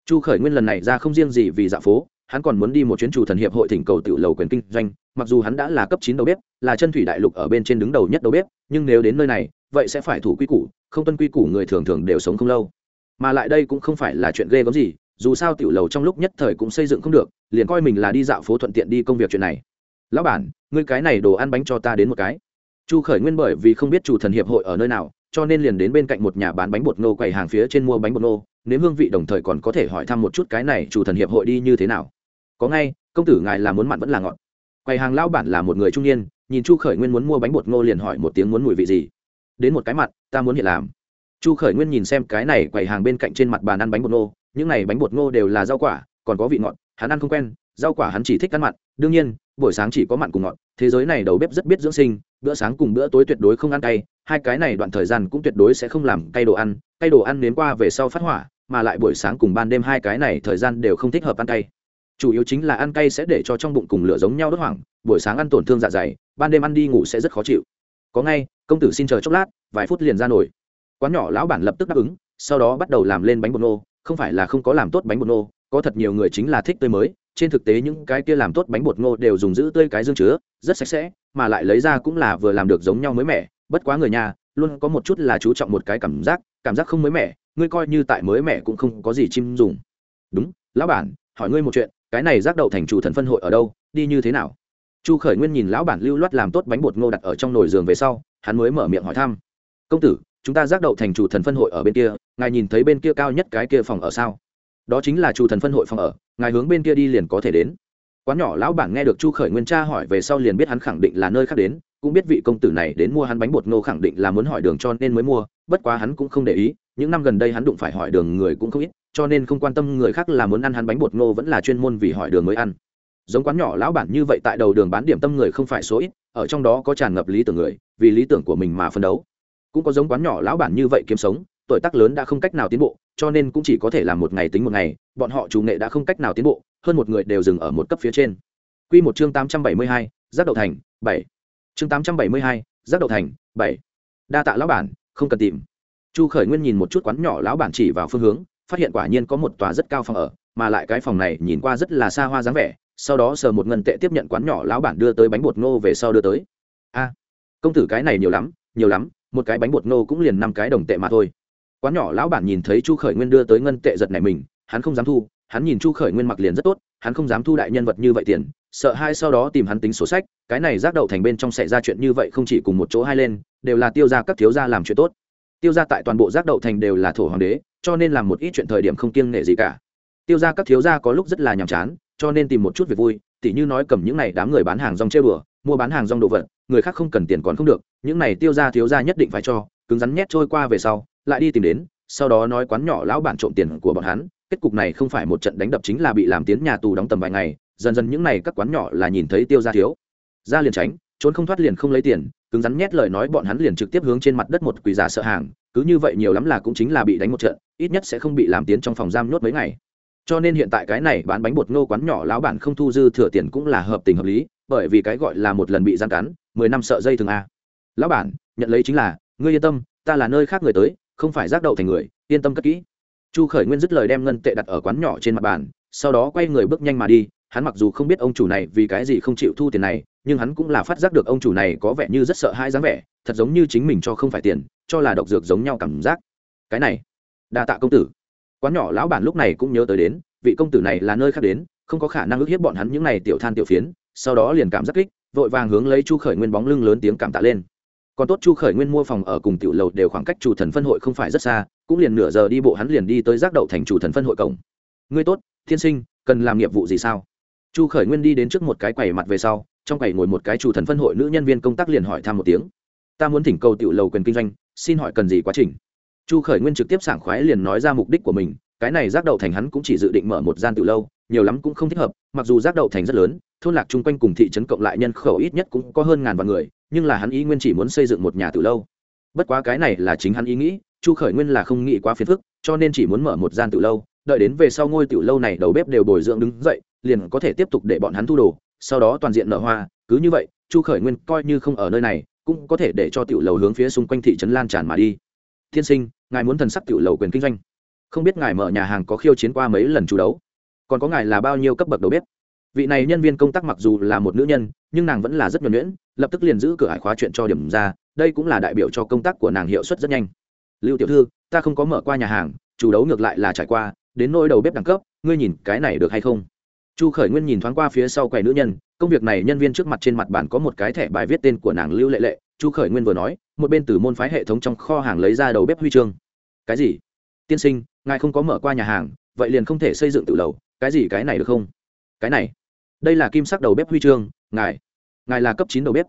Chu khởi nguyên lần này ra không riêng gì vì dạ phố, hắn còn muốn đi một chuyến chủ thần hiệp hội thỉnh cầu tiểu lầu quyền kinh doanh, mặc dù hắn đã là cấp chín đầu bếp, là chân thủy đại lục ở bên trên đứng đầu nhất đầu bếp, nhưng nếu đến nơi này, vậy sẽ phải thủ quy củ, không tuân quy củ người thường thường đều sống không lâu. Mà lại đây cũng không phải là chuyện ghê gớm gì dù sao tiểu lầu trong lúc nhất thời cũng xây dựng không được, liền coi mình là đi dạo phố thuận tiện đi công việc chuyện này. Lão bản, ngươi cái này đồ ăn bánh cho ta đến một cái. Chu khởi nguyên bởi vì không biết chủ thần hiệp hội ở nơi nào, cho nên liền đến bên cạnh một nhà bán bánh bột nô quầy hàng phía trên mua bánh bột nô nếm hương vị đồng thời còn có thể hỏi thăm một chút cái này chủ thần hiệp hội đi như thế nào. Có ngay, công tử ngài là muốn mặn vẫn là ngọt? Quầy hàng lão bản là một người trung niên, nhìn chu khởi nguyên muốn mua bánh bột ngô liền hỏi một tiếng muốn mùi vị gì. Đến một cái mặt, ta muốn hiện làm. Chu khởi nguyên nhìn xem cái này quầy hàng bên cạnh trên mặt bàn ăn bánh bột ngô những này bánh bột ngô đều là rau quả, còn có vị ngọt, hắn ăn không quen, rau quả hắn chỉ thích ăn mặn. Đương nhiên, buổi sáng chỉ có mặn cùng ngọt, thế giới này đầu bếp rất biết dưỡng sinh, bữa sáng cùng bữa tối tuyệt đối không ăn cay, hai cái này đoạn thời gian cũng tuyệt đối sẽ không làm cay đồ ăn, cay đồ ăn nếm qua về sau phát hỏa, mà lại buổi sáng cùng ban đêm hai cái này thời gian đều không thích hợp ăn cay. Chủ yếu chính là ăn cay sẽ để cho trong bụng cùng lửa giống nhau đốt hoảng, buổi sáng ăn tổn thương dạ dày, ban đêm ăn đi ngủ sẽ rất khó chịu. Có ngay, công tử xin chờ chốc lát, vài phút liền ra nổi quán nhỏ lão bản lập tức đáp ứng, sau đó bắt đầu làm lên bánh bột nô không phải là không có làm tốt bánh bột ngô, có thật nhiều người chính là thích tươi mới trên thực tế những cái kia làm tốt bánh bột ngô đều dùng giữ tươi cái dương chứa rất sạch sẽ mà lại lấy ra cũng là vừa làm được giống nhau mới mẻ. Bất quá người nhà luôn có một chút là chú trọng một cái cảm giác cảm giác không mới mẻ ngươi coi như tại mới mẻ cũng không có gì chim dùng. Đúng lão bản hỏi ngươi một chuyện cái này rác đậu thành chủ thần phân hội ở đâu đi như thế nào? Chu khởi nguyên nhìn lão bản lưu loát làm tốt bánh bột ngô đặt ở trong nồi giường về sau hắn mới mở miệng hỏi thăm. Công tử chúng ta giác đậu thành chủ thần phân hội ở bên kia, ngài nhìn thấy bên kia cao nhất cái kia phòng ở sao? Đó chính là chủ thần phân hội phòng ở, ngài hướng bên kia đi liền có thể đến. Quán nhỏ lão bản nghe được chu khởi nguyên cha hỏi về sau liền biết hắn khẳng định là nơi khác đến, cũng biết vị công tử này đến mua hắn bánh bột ngô khẳng định là muốn hỏi đường cho nên mới mua, bất quá hắn cũng không để ý, những năm gần đây hắn đụng phải hỏi đường người cũng không ít, cho nên không quan tâm người khác là muốn ăn hắn bánh bột ngô vẫn là chuyên môn vì hỏi đường mới ăn. Giống quán nhỏ lão bản như vậy tại đầu đường bán điểm tâm người không phải số ít, ở trong đó có tràn ngập lý tưởng người, vì lý tưởng của mình mà phân đấu cũng có giống quán nhỏ lão bản như vậy kiếm sống tuổi tác lớn đã không cách nào tiến bộ cho nên cũng chỉ có thể làm một ngày tính một ngày bọn họ chủ nghệ đã không cách nào tiến bộ hơn một người đều dừng ở một cấp phía trên Quy một chương tám trăm bảy mươi hai, giác đậu thành, bảy. Chương tám trăm bảy mươi hai, giác đậu thành, bảy. Đa tạ lão bản, không cần tìm. Chu Khởi Nguyên nhìn một chút quán nhỏ lão bản chỉ vào phương hướng, phát hiện quả nhiên có một tòa rất cao phòng ở, mà lại cái phòng này nhìn qua rất là xa hoa dáng vẻ, sau đó sờ một ngân tệ tiếp nhận quán nhỏ lão bản đưa tới bánh bột ngô về sau đưa tới. A, công tử cái này nhiều lắm, nhiều lắm, một cái bánh bột nô cũng liền năm cái đồng tệ mà thôi. Quán nhỏ lão bản nhìn thấy chu khởi nguyên đưa tới ngân tệ giật này mình, hắn không dám thu, hắn nhìn chu khởi nguyên mặc liền rất tốt, hắn không dám thu đại nhân vật như vậy tiền, sợ hai sau đó tìm hắn tính số sách, cái này giác đậu thành bên trong xảy ra chuyện như vậy không chỉ cùng một chỗ hai lên, đều là tiêu ra các thiếu gia làm chuyện tốt. Tiêu ra tại toàn bộ giác đậu thành đều là thổ hoàng đế, cho nên làm một ít chuyện thời điểm không kiêng nể gì cả. Tiêu ra các thiếu gia có lúc rất là nhàm chán, cho nên tìm một chút việc vui, tỉ như nói cầm những này đám người bán hàng rong chơi bừa mua bán hàng rong đồ vật, người khác không cần tiền còn không được, những này tiêu ra thiếu gia nhất định phải cho, cứng rắn nhét trôi qua về sau, lại đi tìm đến, sau đó nói quán nhỏ lão bản trộm tiền của bọn hắn, kết cục này không phải một trận đánh đập chính là bị làm tiến nhà tù đóng tầm vài ngày, dần dần những n à y các quán nhỏ là nhìn thấy tiêu ra thiếu. Ra liền tránh, trốn không thoát liền không lấy tiền, cứng rắn nhét lời nói bọn hắn liền trực tiếp hướng trên mặt đất một quỷ giả sợ hàng, cứ như vậy nhiều lắm là cũng chính là bị đánh một trận, ít nhất sẽ không bị làm tiến trong phòng giam nhốt mấy ngày cho nên hiện tại cái này bán bánh bột ngô quán nhỏ lão bản không thu dư thừa tiền cũng là hợp tình hợp lý, bởi vì cái gọi là một lần bị gian cắn, mười năm sợ dây thường a. Lão bản, nhận lấy chính là, ngươi yên tâm, ta là nơi khác người tới, không phải giác đậu thành người, yên tâm cất kỹ. Chu khởi nguyên dứt lời đem ngân tệ đặt ở quán nhỏ trên mặt bàn, sau đó quay người bước nhanh mà đi, hắn mặc dù không biết ông chủ này vì cái gì không chịu thu tiền này, nhưng hắn cũng là phát giác được ông chủ này có vẻ như rất sợ hãi dáng vẻ, thật giống như chính mình cho không phải tiền, cho là độc dược giống nhau cảm giác. Cái này, đa tạ công tử quán nhỏ lão bản lúc này cũng nhớ tới đến, vị công tử này là nơi khác đến, không có khả năng ức hiếp bọn hắn những này tiểu than tiểu phiến, sau đó liền cảm giác kích, vội vàng hướng lấy chu khởi nguyên bóng lưng lớn tiếng cảm tạ lên. Còn tốt chu khởi nguyên mua phòng ở cùng tiểu lầu đều khoảng cách chủ thần phân hội không phải rất xa, cũng liền nửa giờ đi bộ hắn liền đi tới giác đậu thành chủ thần phân hội cổng. Ngươi tốt, thiên sinh, cần làm nghiệp vụ gì sao? Chu khởi nguyên đi đến trước một cái quầy mặt về sau, trong quầy ngồi một cái chủ thần phân hội nữ nhân viên công tác liền hỏi thăm một tiếng. Ta muốn thỉnh cầu tiểu lầu quyền kinh doanh, xin hỏi cần gì quá trình? Chu khởi nguyên trực tiếp sảng khoái liền nói ra mục đích của mình, cái này giác đậu thành hắn cũng chỉ dự định mở một gian tiểu lâu, nhiều lắm cũng không thích hợp, mặc dù giác đậu thành rất lớn, thôn lạc chung quanh cùng thị trấn cộng lại nhân khẩu ít nhất cũng có hơn ngàn vạn người, nhưng là hắn ý nguyên chỉ muốn xây dựng một nhà từ lâu. Bất quá cái này là chính hắn ý nghĩ, chu khởi nguyên là không nghĩ quá phiền phức, cho nên chỉ muốn mở một gian từ lâu, đợi đến về sau ngôi tiểu lâu này đầu bếp đều bồi dưỡng đứng dậy, liền có thể tiếp tục để bọn hắn thu đồ, sau đó toàn diện nở hoa, cứ như vậy, chu khởi nguyên coi như không ở nơi này, cũng có thể để cho tiểu lầu hướng phía xung quanh thị trấn lan tràn mà đi. Thiên sinh ngài muốn thần sắc tiểu lầu quyền kinh doanh. Không biết ngài mở nhà hàng có khiêu chiến qua mấy lần chủ đấu. Còn có ngài là bao nhiêu cấp bậc đầu bếp? Vị này nhân viên công tác mặc dù là một nữ nhân, nhưng nàng vẫn là rất nhuẩn nhuyễn, lập tức liền giữ cửa hải khóa chuyện cho điểm ra, đây cũng là đại biểu cho công tác của nàng hiệu suất rất nhanh. Lưu tiểu thư, ta không có mở qua nhà hàng chủ đấu ngược lại là trải qua, đến nỗi đầu bếp đẳng cấp, ngươi nhìn cái này được hay không? Chu khởi nguyên nhìn thoáng qua phía sau quầy nữ nhân, công việc này nhân viên trước mặt trên mặt bàn có một cái thẻ bài viết tên của nàng lưu lệ lệ chu khởi nguyên vừa nói, một bên từ môn phái hệ thống trong kho hàng lấy ra đầu bếp huy chương. Cái gì? Tiên sinh, ngài không có mở qua nhà hàng, vậy liền không thể xây dựng tự lầu, cái gì cái này được không? Cái này? Đây là kim sắc đầu bếp huy chương, ngài ngài là cấp chín đầu bếp.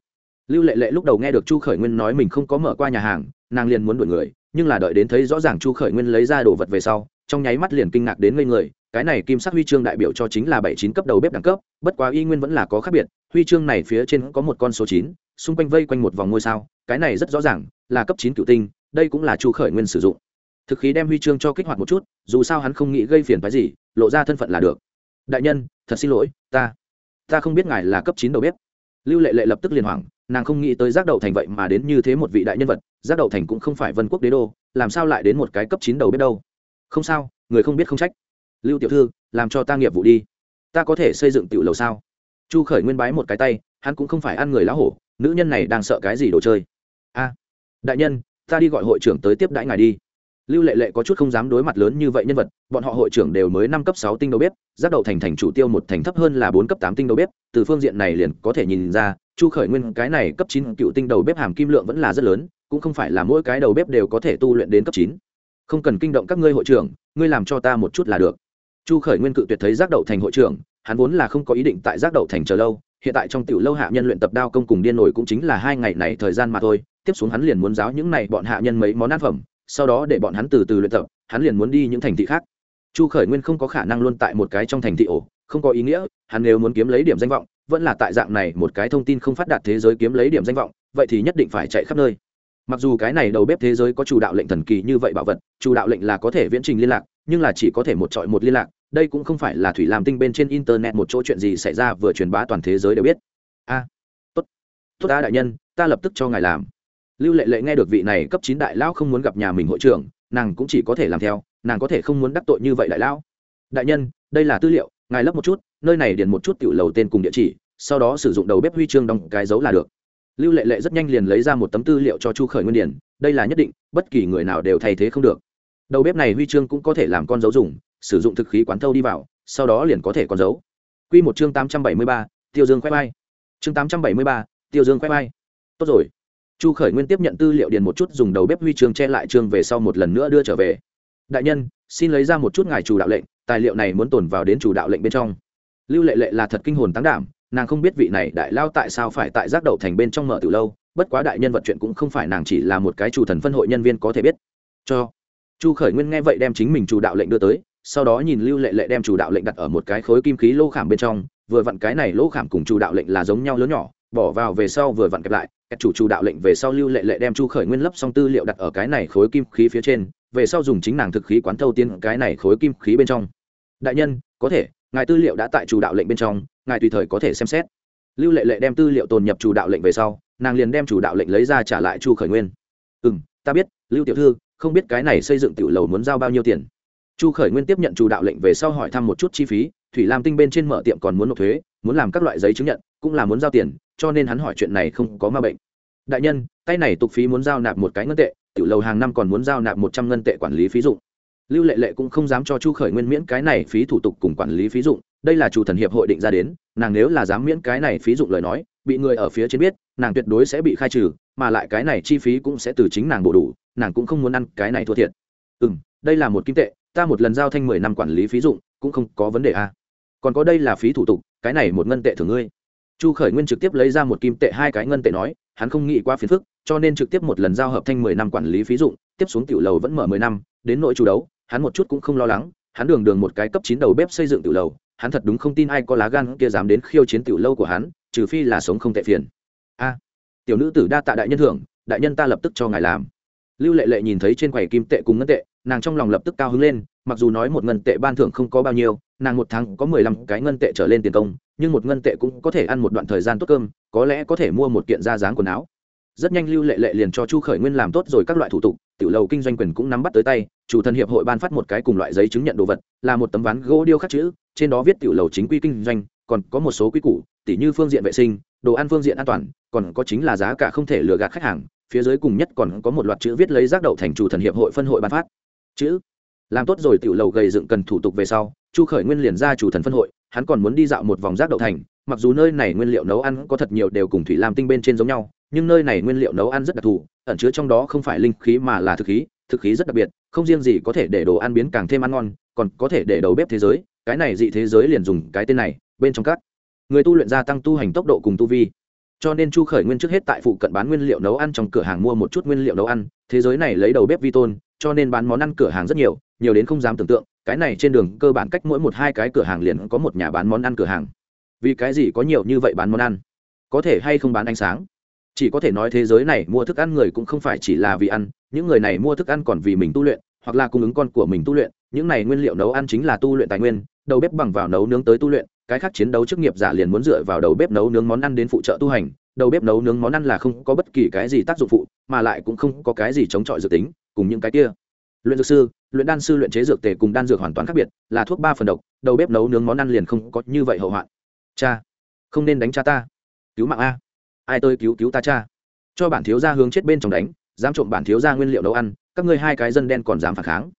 Lưu lệ lệ lúc đầu nghe được chu khởi nguyên nói mình không có mở qua nhà hàng, nàng liền muốn đuổi người, nhưng là đợi đến thấy rõ ràng chu khởi nguyên lấy ra đồ vật về sau, trong nháy mắt liền kinh ngạc đến ngây người, cái này kim sắc huy chương đại biểu cho chính là bảy chín cấp đầu bếp đẳng cấp, bất quá y nguyên vẫn là có khác biệt, huy chương này phía trên có một con số chín xung quanh vây quanh một vòng ngôi sao, cái này rất rõ ràng, là cấp chín cựu tinh, đây cũng là chu khởi nguyên sử dụng. Thực khí đem huy chương cho kích hoạt một chút, dù sao hắn không nghĩ gây phiền phái gì, lộ ra thân phận là được. Đại nhân, thật xin lỗi, ta ta không biết ngài là cấp chín đầu bếp. Lưu lệ lệ lập tức liền hoảng, nàng không nghĩ tới giác đậu thành vậy mà đến như thế một vị đại nhân vật, giác đậu thành cũng không phải vân quốc đế đô, làm sao lại đến một cái cấp chín đầu bếp đâu? Không sao, người không biết không trách. Lưu tiểu thư, làm cho ta nghiệp vụ đi. Ta có thể xây dựng tiểu lầu sao? Chu khởi nguyên bái một cái tay, hắn cũng không phải ăn người lá hổ nữ nhân này đang sợ cái gì đồ chơi? A, đại nhân, ta đi gọi hội trưởng tới tiếp đãi ngài đi. Lưu lệ lệ có chút không dám đối mặt lớn như vậy nhân vật, bọn họ hội trưởng đều mới năm cấp sáu tinh đầu bếp, giác đầu thành thành chủ tiêu một thành thấp hơn là bốn cấp tám tinh đầu bếp, từ phương diện này liền có thể nhìn ra, chu khởi nguyên cái này cấp chín cựu tinh đầu bếp hàm kim lượng vẫn là rất lớn, cũng không phải là mỗi cái đầu bếp đều có thể tu luyện đến cấp chín. Không cần kinh động các ngươi hội trưởng, ngươi làm cho ta một chút là được. Chu khởi nguyên cự tuyệt thấy giác đậu thành hội trưởng, hắn vốn là không có ý định tại giác đậu thành chờ lâu hiện tại trong tiểu lâu hạ nhân luyện tập đao công cùng điên nổi cũng chính là hai ngày này thời gian mà thôi, tiếp xuống hắn liền muốn giáo những này bọn hạ nhân mấy món ăn phẩm, sau đó để bọn hắn từ từ luyện tập, hắn liền muốn đi những thành thị khác. Chu khởi nguyên không có khả năng luôn tại một cái trong thành thị ổ, không có ý nghĩa, hắn nếu muốn kiếm lấy điểm danh vọng, vẫn là tại dạng này một cái thông tin không phát đạt thế giới kiếm lấy điểm danh vọng, vậy thì nhất định phải chạy khắp nơi. Mặc dù cái này đầu bếp thế giới có chủ đạo lệnh thần kỳ như vậy bảo vật, chủ đạo lệnh là có thể viễn trình liên lạc, nhưng là chỉ có thể một trọi một liên lạc đây cũng không phải là thủy làm tinh bên trên internet một chỗ chuyện gì xảy ra, vừa truyền bá toàn thế giới đều biết. A, tốt. Tốt ta đại nhân, ta lập tức cho ngài làm. Lưu lệ lệ nghe được vị này cấp chín đại lão không muốn gặp nhà mình hội trưởng, nàng cũng chỉ có thể làm theo, nàng có thể không muốn đắc tội như vậy đại lão. Đại nhân, đây là tư liệu, ngài lấp một chút, nơi này điền một chút tiểu lầu tên cùng địa chỉ, sau đó sử dụng đầu bếp huy chương đóng cái dấu là được. Lưu lệ lệ rất nhanh liền lấy ra một tấm tư liệu cho chu khởi nguyên điển đây là nhất định, bất kỳ người nào đều thay thế không được. Đầu bếp này huy chương cũng có thể làm con dấu dùng sử dụng thực khí quán thâu đi vào, sau đó liền có thể con dấu q một chương tám trăm bảy mươi ba, tiêu dương khoe bay chương tám trăm bảy mươi ba, tiêu dương khoe bay tốt rồi. Chu khởi nguyên tiếp nhận tư liệu điền một chút, dùng đầu bếp huy chương che lại chương về sau một lần nữa đưa trở về. Đại nhân, xin lấy ra một chút ngài chủ đạo lệnh, tài liệu này muốn tồn vào đến chủ đạo lệnh bên trong. Lưu lệ lệ là thật kinh hồn tán đảm, nàng không biết vị này đại lao tại sao phải tại giác đậu thành bên trong mở từ lâu, bất quá đại nhân vật chuyện cũng không phải nàng chỉ là một cái chủ thần phân hội nhân viên có thể biết. Cho. Chu khởi nguyên nghe vậy đem chính mình chủ đạo lệnh đưa tới sau đó nhìn lưu lệ lệ đem chủ đạo lệnh đặt ở một cái khối kim khí lô khảm bên trong, vừa vặn cái này lô khảm cùng chủ đạo lệnh là giống nhau lớn nhỏ, bỏ vào về sau vừa vặn kẹp lại các chủ chủ đạo lệnh về sau lưu lệ lệ đem chu khởi nguyên lấp xong tư liệu đặt ở cái này khối kim khí phía trên, về sau dùng chính nàng thực khí quán thâu tiên cái này khối kim khí bên trong. Đại nhân, có thể, ngài tư liệu đã tại chủ đạo lệnh bên trong, ngài tùy thời có thể xem xét. Lưu lệ lệ đem tư liệu tồn nhập chủ đạo lệnh về sau, nàng liền đem chủ đạo lệnh lấy ra trả lại chu khởi nguyên. Ừ m ta biết, lưu tiểu thư, không biết cái này xây dựng tiểu lầu muốn giao bao nhiêu tiền chu khởi nguyên tiếp nhận chủ đạo lệnh về sau hỏi thăm một chút chi phí, thủy lam tinh bên trên mở tiệm còn muốn nộp thuế, muốn làm các loại giấy chứng nhận, cũng là muốn giao tiền, cho nên hắn hỏi chuyện này không có ma bệnh. Đại nhân, tay này tục phí muốn giao nạp một cái ngân tệ, tiểu lầu hàng năm còn muốn giao nạp một trăm ngân tệ quản lý phí dụng. Lưu lệ lệ cũng không dám cho chu khởi nguyên miễn cái này phí thủ tục cùng quản lý phí dụng, đây là chủ thần hiệp hội định ra đến, nàng nếu là dám miễn cái này phí dụng lời nói, bị người ở phía trên biết, nàng tuyệt đối sẽ bị khai trừ, mà lại cái này chi phí cũng sẽ từ chính nàng bổ đủ, nàng cũng không muốn ăn cái này thua thiệt. Ừ m đây là một kim tệ ta một lần giao thanh mười năm quản lý phí dụng, cũng không có vấn đề à. còn có đây là phí thủ tục, cái này một ngân tệ thường ngươi. Chu khởi nguyên trực tiếp lấy ra một kim tệ hai cái ngân tệ nói, hắn không nghĩ qua phiền phức, cho nên trực tiếp một lần giao hợp thanh mười năm quản lý phí dụng, tiếp xuống tiểu lầu vẫn mở mười năm, đến nội chủ đấu, hắn một chút cũng không lo lắng, hắn đường đường một cái cấp chín đầu bếp xây dựng tiểu lầu, hắn thật đúng không tin ai có lá gan kia dám đến khiêu chiến tiểu lâu của hắn, trừ phi là sống không tệ phiền. A, tiểu nữ tử đa tạ đại nhân thưởng, đại nhân ta lập tức cho ngài làm. Lưu lệ lệ nhìn thấy trên quầy kim tệ cùng ngân tệ nàng trong lòng lập tức cao hứng lên, mặc dù nói một ngân tệ ban thưởng không có bao nhiêu, nàng một tháng có mười lăm cái ngân tệ trở lên tiền công, nhưng một ngân tệ cũng có thể ăn một đoạn thời gian tốt cơm, có lẽ có thể mua một kiện da dáng quần áo. Rất nhanh lưu lệ lệ liền cho chu khởi nguyên làm tốt rồi các loại thủ tục, tiểu lầu kinh doanh quyền cũng nắm bắt tới tay, chủ thần hiệp hội ban phát một cái cùng loại giấy chứng nhận đồ vật, là một tấm ván gỗ điêu khắc chữ, trên đó viết tiểu lầu chính quy kinh doanh, còn có một số quy củ, tỉ như phương diện vệ sinh, đồ ăn phương diện an toàn, còn có chính là giá cả không thể lừa gạt khách hàng, phía dưới cùng nhất còn có một loạt chữ viết lấy rác đậu thành chủ thần hiệp hội phân hội ban phát chữ. Làm tốt rồi tiểu lầu gầy dựng cần thủ tục về sau, chu khởi nguyên liền ra chủ thần phân hội, hắn còn muốn đi dạo một vòng rác đậu thành, mặc dù nơi này nguyên liệu nấu ăn có thật nhiều đều cùng thủy lam tinh bên trên giống nhau, nhưng nơi này nguyên liệu nấu ăn rất đặc thù, ẩn chứa trong đó không phải linh khí mà là thực khí thực khí rất đặc biệt, không riêng gì có thể để đồ ăn biến càng thêm ăn ngon, còn có thể để đầu bếp thế giới, cái này dị thế giới liền dùng cái tên này, bên trong các người tu luyện gia tăng tu hành tốc độ cùng tu vi. Cho nên chu khởi nguyên trước hết tại phụ cận bán nguyên liệu nấu ăn trong cửa hàng mua một chút nguyên liệu nấu ăn, thế giới này lấy đầu bếp vi tôn cho nên bán món ăn cửa hàng rất nhiều nhiều đến không dám tưởng tượng, cái này trên đường cơ bản cách mỗi một hai cái cửa hàng liền có một nhà bán món ăn cửa hàng. Vì cái gì có nhiều như vậy bán món ăn? Có thể hay không bán ánh sáng? Chỉ có thể nói thế giới này mua thức ăn người cũng không phải chỉ là vì ăn, những người này mua thức ăn còn vì mình tu luyện, hoặc là cung ứng con của mình tu luyện, những này nguyên liệu nấu ăn chính là tu luyện tài nguyên, đầu bếp bằng vào nấu nướng tới tu luyện, cái khác chiến đấu chức nghiệp giả liền muốn dựa vào đầu bếp nấu nướng món ăn đến phụ trợ tu hành, đầu bếp nấu nướng món ăn là không có bất kỳ cái gì tác dụng phụ, mà lại cũng không có cái gì chống chọi dự tính cùng những cái kia. Luyện dược sư, luyện đan sư, luyện chế dược tề cùng đan dược hoàn toàn khác biệt, là thuốc ba phần độc, đầu bếp nấu nướng món ăn liền không có như vậy hậu hoạn. Cha, không nên đánh cha ta. Cứu mạng a. Ai tôi cứu cứu ta cha? Cho bản thiếu gia hướng chết bên trong đánh, dám trộm bản thiếu gia nguyên liệu nấu ăn, các ngươi hai cái dân đen còn dám phản kháng.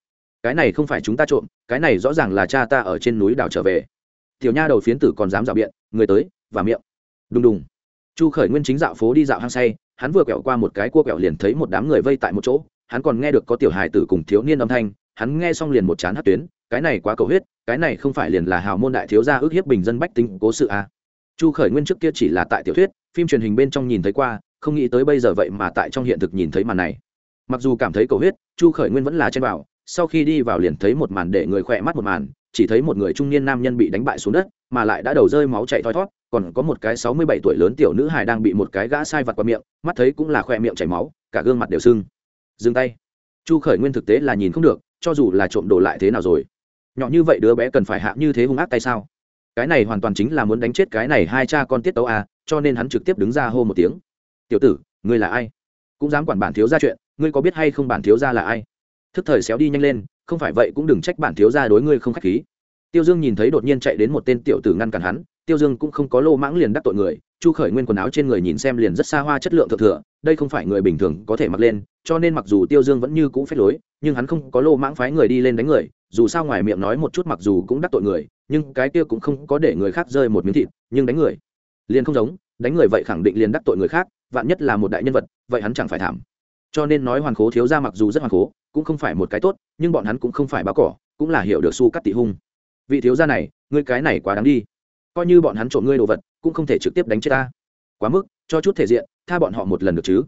Cái này không phải chúng ta trộm, cái này rõ ràng là cha ta ở trên núi đảo trở về. Tiểu nha đầu phiến tử còn dám dạo biện, người tới, và miệng. Đùng đùng. Chu khởi nguyên chính dạo phố đi dạo hang say, hắn vừa quẹo qua một cái cua quẹo liền thấy một đám người vây tại một chỗ hắn còn nghe được có tiểu hài tử cùng thiếu niên âm thanh, hắn nghe xong liền một chán hát tuyến, cái này quá cầu huyết, cái này không phải liền là hào môn đại thiếu gia ước hiếp bình dân bách tính cố sự à. chu khởi nguyên trước kia chỉ là tại tiểu thuyết, phim truyền hình bên trong nhìn thấy qua, không nghĩ tới bây giờ vậy mà tại trong hiện thực nhìn thấy màn này mặc dù cảm thấy cầu huyết, chu khởi nguyên vẫn là trên bảo sau khi đi vào liền thấy một màn để người khỏe mắt một màn, chỉ thấy một người trung niên nam nhân bị đánh bại xuống đất, mà lại đã đầu rơi máu chạy thoi thót, còn có một cái sáu mươi bảy tuổi lớn tiểu nữ hài đang bị một cái gã sai vặt qua miệng, mắt thấy cũng là khoe miệng chảy máu, cả gương mặt đều sưng dừng tay. Chu khởi nguyên thực tế là nhìn không được, cho dù là trộm đồ lại thế nào rồi. Nhỏ như vậy đứa bé cần phải hạ như thế hung ác tay sao? Cái này hoàn toàn chính là muốn đánh chết cái này hai cha con tiết tấu à cho nên hắn trực tiếp đứng ra hô một tiếng. Tiểu tử, ngươi là ai? Cũng dám quản bản thiếu ra chuyện, ngươi có biết hay không bản thiếu ra là ai? Thức thời xéo đi nhanh lên, không phải vậy cũng đừng trách bản thiếu ra đối ngươi không k h á c h khí. Tiêu dương nhìn thấy đột nhiên chạy đến một tên tiểu tử ngăn cản hắn, tiêu dương cũng không có lô mãng liền đắc tội người chu khởi nguyên quần áo trên người nhìn xem liền rất xa hoa chất lượng thượng thừa, đây không phải người bình thường có thể mặc lên, cho nên mặc dù tiêu dương vẫn như cũ phép lối, nhưng hắn không có lô mãng phái người đi lên đánh người, dù sao ngoài miệng nói một chút mặc dù cũng đắc tội người, nhưng cái kia cũng không có để người khác rơi một miếng thịt, nhưng đánh người liền không giống, đánh người vậy khẳng định liền đắc tội người khác, vạn nhất là một đại nhân vật, vậy hắn chẳng phải thảm. Cho nên nói hoàn khố thiếu ra mặc dù rất hoàn khố, cũng không phải một cái tốt, nhưng bọn hắn cũng không phải báo cỏ, cũng là hiểu được su cắt tị hung. Vị thiếu gia này, ngươi cái này quá đáng đi. Coi như bọn hắn trộm ngươi đồ vật cũng không thể trực tiếp đánh chết ta quá mức cho chút thể diện tha bọn họ một lần được chứ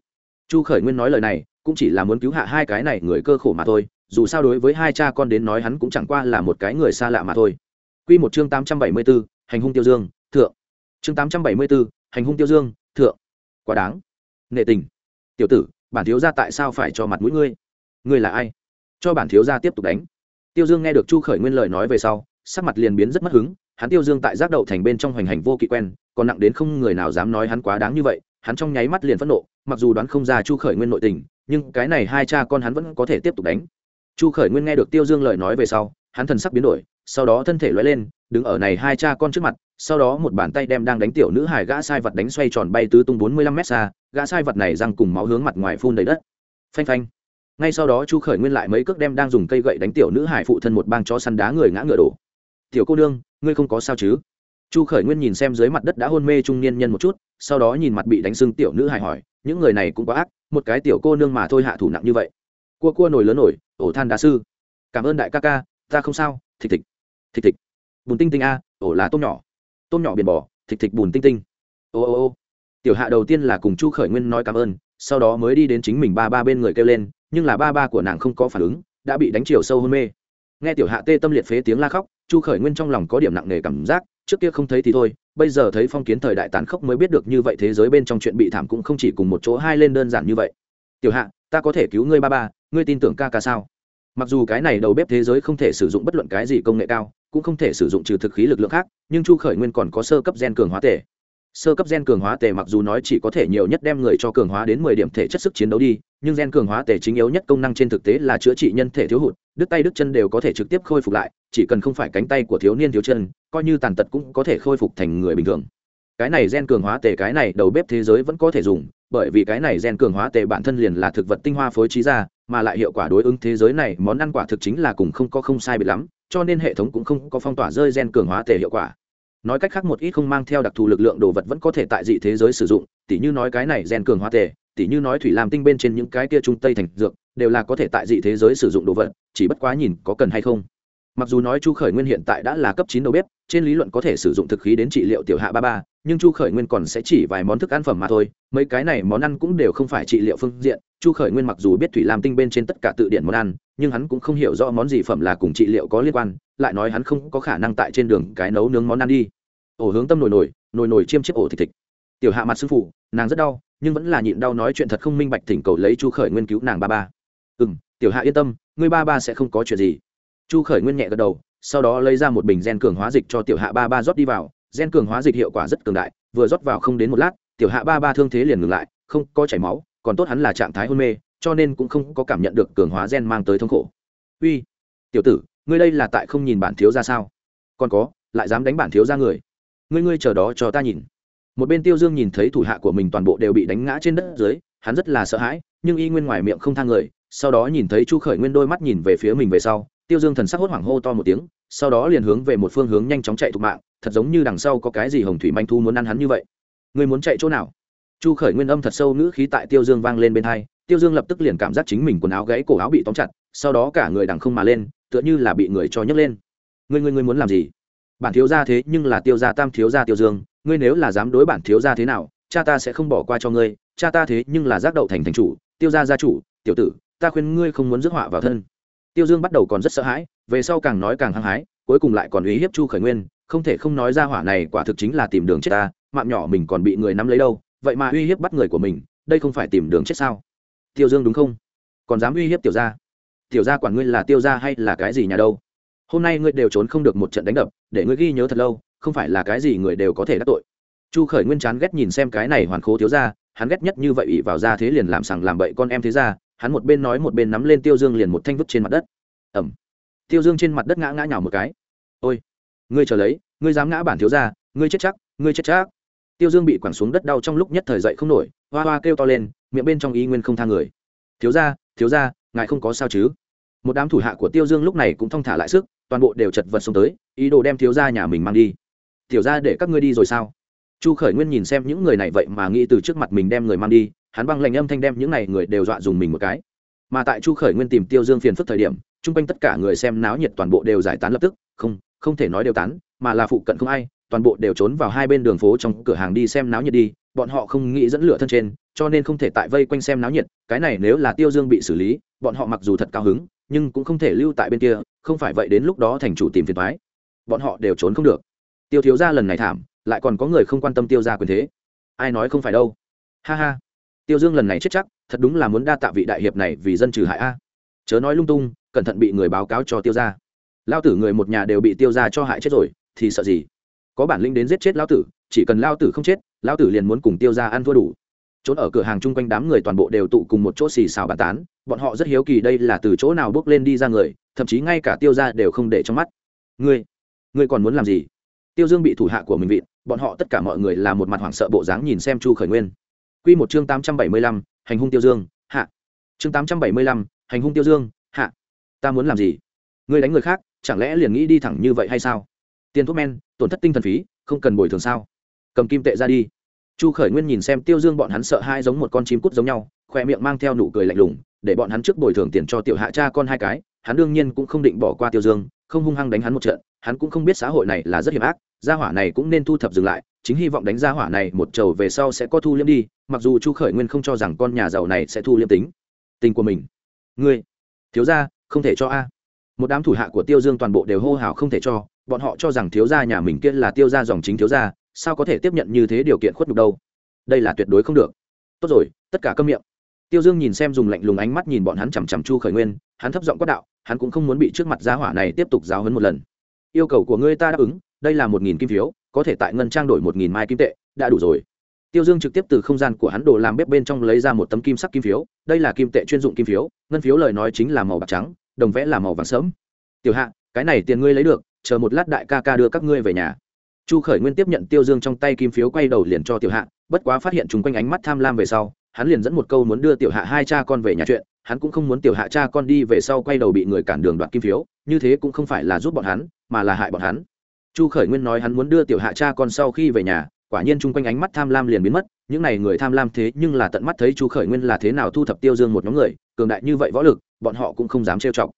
chu khởi nguyên nói lời này cũng chỉ là muốn cứu hạ hai cái này người cơ khổ mà thôi dù sao đối với hai cha con đến nói hắn cũng chẳng qua là một cái người xa lạ mà thôi Quy một chương tám trăm bảy mươi 874, hành hung tiêu dương, thượng. Chương tám trăm bảy mươi 874, hành hung tiêu dương, thượng. Quá đáng. nệ tình. Tiểu tử, bản thiếu gia tại sao phải cho mặt mũi ngươi? Ngươi là ai? Cho bản thiếu gia tiếp tục đánh. Tiêu Dương nghe được Chu Khởi Nguyên lời nói về sau, sắc mặt liền biến rất mất hứng, hắn Tiêu Dương tại giác đậu thành bên trong hoành hành vô kỵ quen, còn nặng đến không người nào dám nói hắn quá đáng như vậy, hắn trong nháy mắt liền phẫn nộ, mặc dù đoán không ra Chu Khởi Nguyên nội tình, nhưng cái này hai cha con hắn vẫn có thể tiếp tục đánh. Chu Khởi Nguyên nghe được Tiêu Dương lời nói về sau, hắn thần sắc biến đổi, sau đó thân thể lóe lên, đứng ở này hai cha con trước mặt, sau đó một bàn tay đem đang đánh tiểu nữ hải gã sai vật đánh xoay tròn bay tứ tung bốn mươi lăm mét xa, gã sai vật này răng cùng máu hướng mặt ngoài phun đầy đất. Phanh phanh. Ngay sau đó Chu Khởi Nguyên lại mấy cước đem đang dùng cây gậy đánh tiểu nữ hải phụ thân một bang chó săn đá người ngã ngựa đổ. "Tiểu cô nương, ngươi không có sao chứ?" Chu Khởi Nguyên nhìn xem dưới mặt đất đã hôn mê trung niên nhân một chút, sau đó nhìn mặt bị đánh sưng tiểu nữ hài hỏi, "Những người này cũng quá ác, một cái tiểu cô nương mà thôi hạ thủ nặng như vậy." Cua cua nổi lớn nổi, ổ than đá sư. "Cảm ơn đại ca ca, ta không sao." Thịch thịch. Thịch thịch. Bùn tinh tinh a, ổ là tôm nhỏ tôm nhỏ biển bò thịt thịt bùn tinh tinh ô ô ô tiểu hạ đầu tiên là cùng chu khởi nguyên nói cảm ơn sau đó mới đi đến chính mình ba ba bên người kêu lên nhưng là ba ba của nàng không có phản ứng đã bị đánh chiều sâu hôn mê nghe tiểu hạ tê tâm liệt phế tiếng la khóc chu khởi nguyên trong lòng có điểm nặng nề cảm giác trước kia không thấy thì thôi, bây giờ thấy phong kiến thời đại tàn khốc mới biết được như vậy thế giới bên trong chuyện bị thảm cũng không chỉ cùng một chỗ hai lên đơn giản như vậy. Tiểu hạ, ta có thể cứu ngươi ba ba, ngươi tin tưởng ca ca sao? Mặc dù cái này đầu bếp thế giới không thể sử dụng bất luận cái gì công nghệ cao, cũng không thể sử dụng trừ thực khí lực lượng khác, nhưng chu khởi nguyên còn có sơ cấp gen cường hóa tể sơ cấp gen cường hóa tề mặc dù nói chỉ có thể nhiều nhất đem người cho cường hóa đến mười điểm thể chất sức chiến đấu đi, nhưng gen cường hóa tề chính yếu nhất công năng trên thực tế là chữa trị nhân thể thiếu hụt, đứt tay đứt chân đều có thể trực tiếp khôi phục lại, chỉ cần không phải cánh tay của thiếu niên thiếu chân, coi như tàn tật cũng có thể khôi phục thành người bình thường. Cái này gen cường hóa tề, cái này đầu bếp thế giới vẫn có thể dùng, bởi vì cái này gen cường hóa tề bản thân liền là thực vật tinh hoa phối trí ra, mà lại hiệu quả đối ứng thế giới này, món ăn quả thực chính là cùng không có không sai bị lắm, cho nên hệ thống cũng không có phong tỏa rơi gen cường hóa tề hiệu quả nói cách khác một ít không mang theo đặc thù lực lượng đồ vật vẫn có thể tại dị thế giới sử dụng, tỉ như nói cái này gen cường hóa tề, tỉ như nói thủy làm tinh bên trên những cái kia trung tây thành dược, đều là có thể tại dị thế giới sử dụng đồ vật, chỉ bất quá nhìn có cần hay không. Mặc dù nói chu khởi nguyên hiện tại đã là cấp chín đầu bếp, trên lý luận có thể sử dụng thực khí đến trị liệu tiểu hạ ba ba, nhưng chu khởi nguyên còn sẽ chỉ vài món thức ăn phẩm mà thôi, mấy cái này món ăn cũng đều không phải trị liệu phương diện, chu khởi nguyên mặc dù biết thủy lam tinh bên trên tất cả tự điển món ăn nhưng hắn cũng không hiểu rõ món gì phẩm là cùng trị liệu có liên quan, lại nói hắn không có khả năng tại trên đường cái nấu nướng món ăn đi. Ổ hướng tâm nồi nồi nồi nồi chiêm chiếc ổ thịt thịt. Tiểu hạ mặt sư phụ, nàng rất đau, nhưng vẫn là nhịn đau nói chuyện thật không minh bạch thỉnh cầu lấy chu khởi nguyên cứu nàng ba ba. Ừ m tiểu hạ yên tâm, ngươi ba ba sẽ không có chuyện gì. Chu khởi nguyên nhẹ gật đầu, sau đó lấy ra một bình gen cường hóa dịch cho tiểu hạ ba ba rót đi vào. Gen cường hóa dịch hiệu quả rất cường đại, vừa rót vào không đến một lát, tiểu hạ ba ba thương thế liền ngừng lại, không có chảy máu, còn tốt hắn là trạng thái hôn mê cho nên cũng không có cảm nhận được cường hóa gen mang tới thống khổ. Uy, tiểu tử, ngươi đây là tại không nhìn bản thiếu ra sao? Còn có, lại dám đánh bản thiếu ra người. Ngươi ngươi chờ đó cho ta nhìn. Một bên tiêu dương nhìn thấy thủ hạ của mình toàn bộ đều bị đánh ngã trên đất dưới, hắn rất là sợ hãi, nhưng y nguyên ngoài miệng không thang người, sau đó nhìn thấy chu khởi nguyên đôi mắt nhìn về phía mình về sau, tiêu dương thần sắc hốt hoảng hô to một tiếng, sau đó liền hướng về một phương hướng nhanh chóng chạy thục mạng, thật giống như đằng sau có cái gì hồng thủy manh thu muốn ăn hắn như vậy. Người muốn chạy chỗ nào? Chu khởi nguyên âm thật sâu nữ khí tại tiêu dương vang lên bên hai tiêu dương lập tức liền cảm giác chính mình quần áo gãy cổ áo bị tóm chặt, sau đó cả người đằng không mà lên, tựa như là bị người cho nhấc lên. Ngươi ngươi ngươi muốn làm gì? Bản thiếu gia thế nhưng là tiêu gia tam thiếu gia tiêu dương, ngươi nếu là dám đối bản thiếu gia thế nào, cha ta sẽ không bỏ qua cho ngươi, cha ta thế nhưng là giác đậu thành thành chủ, tiêu gia gia chủ, tiểu tử, ta khuyên ngươi không muốn rước họa vào thân. Tiêu dương bắt đầu còn rất sợ hãi, về sau càng nói càng hăng hái, cuối cùng lại còn uy hiếp chu khởi nguyên, không thể không nói ra hỏa này quả thực chính là tìm đường chết ta, mạng nhỏ mình còn bị người nắm lấy đâu, vậy mà uy hiếp bắt người của mình, đây không phải tìm đường chết sao? Tiêu dương đúng không? Còn dám uy hiếp tiểu gia? Tiểu gia quản ngươi là tiêu gia hay là cái gì nhà đâu? Hôm nay ngươi đều trốn không được một trận đánh đập, để ngươi ghi nhớ thật lâu, không phải là cái gì người đều có thể đắc tội. Chu khởi nguyên chán ghét nhìn xem cái này hoàn khố thiếu gia, hắn ghét nhất như vậy ỉ vào ra thế liền làm sằng làm bậy con em thế gia hắn một bên nói một bên nắm lên tiêu dương liền một thanh vứt trên mặt đất. Ẩm tiêu dương trên mặt đất ngã ngã nhào một cái. Ôi, ngươi chờ lấy, ngươi dám ngã bản thiếu gia, ngươi chết chắc, ngươi chết chắc. Tiêu dương bị quẳng xuống đất đau trong lúc nhất thời dậy không nổi, hoa hoa kêu to lên miệng bên trong y nguyên không tha người. Thiếu gia thiếu gia, ngài không có sao chứ? Một đám thủ hạ của tiêu dương lúc này cũng thong thả lại sức, toàn bộ đều chật vật xuống tới, ý đồ đem thiếu gia nhà mình mang đi. Tiểu gia để các ngươi đi rồi sao? Chu khởi nguyên nhìn xem những người này vậy mà nghĩ từ trước mặt mình đem người mang đi, hắn băng lệnh âm thanh đem những này người đều dọa dùng mình một cái. Mà tại chu khởi nguyên tìm tiêu dương phiền phức thời điểm, chung quanh tất cả người xem náo nhiệt toàn bộ đều giải tán lập tức, không không thể nói đều tán, mà là phụ cận không ai, toàn bộ đều trốn vào hai bên đường phố trong cửa hàng đi xem náo nhiệt đi, bọn họ không nghĩ dẫn lửa thân trên cho nên không thể tại vây quanh xem náo nhiệt, cái này nếu là tiêu dương bị xử lý, bọn họ mặc dù thật cao hứng, nhưng cũng không thể lưu tại bên kia, không phải vậy đến lúc đó thành chủ tìm phiền thoái bọn họ đều trốn không được. Tiêu thiếu ra lần này thảm, lại còn có người không quan tâm tiêu ra quyền thế. Ai nói không phải đâu. Ha ha. Tiêu dương lần này chết chắc, thật đúng là muốn đa tạ vị đại hiệp này vì dân trừ hại a. Chớ nói lung tung, cẩn thận bị người báo cáo cho tiêu ra lao tử người một nhà đều bị tiêu ra cho hại chết rồi, thì sợ gì? Có bản lĩnh đến giết chết lao tử, chỉ cần lao tử không chết lao tử liền muốn cùng tiêu ra ăn thua đủ trốn ở cửa hàng chung quanh đám người toàn bộ đều tụ cùng một chỗ xì xào bàn tán, bọn họ rất hiếu kỳ đây là từ chỗ nào bước lên đi ra người, thậm chí ngay cả tiêu ra đều không để trong mắt. Ngươi ngươi còn muốn làm gì? Tiêu dương bị thủ hạ của mình vịn, bọn họ tất cả mọi người là một mặt hoảng sợ bộ dáng nhìn xem chu khởi nguyên. Q một chương tám trăm bảy mươi lăm, hành hung tiêu dương, hạ. Chương tám trăm bảy mươi lăm, hành hung tiêu dương, hạ. Ta muốn làm gì? Ngươi đánh người khác, chẳng lẽ liền nghĩ đi thẳng như vậy hay sao? Tiền thuốc men, tổn thất tinh thần phí, không cần bồi thường sao? Cầm kim tệ ra đi chu khởi nguyên nhìn xem tiêu dương bọn hắn sợ hai giống một con chim cút giống nhau khoe miệng mang theo nụ cười lạnh lùng, để bọn hắn trước bồi thường tiền cho tiểu hạ cha con hai cái, hắn đương nhiên cũng không định bỏ qua tiêu dương, không hung hăng đánh hắn một trận, hắn cũng không biết xã hội này là rất hiểm ác, gia hỏa này cũng nên thu thập dừng lại, chính hy vọng đánh gia hỏa này một trầu về sau sẽ có thu liêm đi, mặc dù chu khởi nguyên không cho rằng con nhà giàu này sẽ thu liêm tính. Tình của mình. Ngươi. Thiếu gia, không thể cho a. Một đám thủ hạ của tiêu dương toàn bộ đều hô hào không thể cho, bọn họ cho rằng thiếu gia nhà mình kia là tiêu gia dòng chính thiếu gia sao có thể tiếp nhận như thế điều kiện khuất nhục đâu? Đây là tuyệt đối không được. Tốt rồi, tất cả câm miệng. Tiêu dương nhìn xem dùng lạnh lùng ánh mắt nhìn bọn hắn chằm chằm chu khởi nguyên, hắn thấp giọng quát đạo, hắn cũng không muốn bị trước mặt gia hỏa này tiếp tục giáo hấn một lần. Yêu cầu của ngươi ta đáp ứng, đây là một nghìn kim phiếu, có thể tại ngân trang đổi một nghìn mai kim tệ, đã đủ rồi. Tiêu dương trực tiếp từ không gian của hắn đồ làm bếp bên trong lấy ra một tấm kim sắc kim phiếu, đây là kim tệ chuyên dụng kim phiếu, ngân phiếu lời nói chính là màu bạc trắng, đồng vẽ là màu vàng sớm tiểu hạ, cái này tiền ngươi lấy được, chờ một lát đại ca ca đưa các ngươi về nhà chu khởi nguyên tiếp nhận tiêu dương trong tay kim phiếu quay đầu liền cho tiểu hạ, bất quá phát hiện chúng quanh ánh mắt tham lam về sau, hắn liền dẫn một câu muốn đưa tiểu hạ hai cha con về nhà chuyện, hắn cũng không muốn tiểu hạ cha con đi về sau quay đầu bị người cản đường đoạt kim phiếu, như thế cũng không phải là giúp bọn hắn, mà là hại bọn hắn. Chu khởi nguyên nói hắn muốn đưa tiểu hạ cha con sau khi về nhà, quả nhiên chung quanh ánh mắt tham lam liền biến mất, những n à y người tham lam thế nhưng là tận mắt thấy chu khởi nguyên là thế nào thu thập tiêu dương một nhóm người, cường đại như vậy võ lực, bọn họ cũng không dám trêu chọc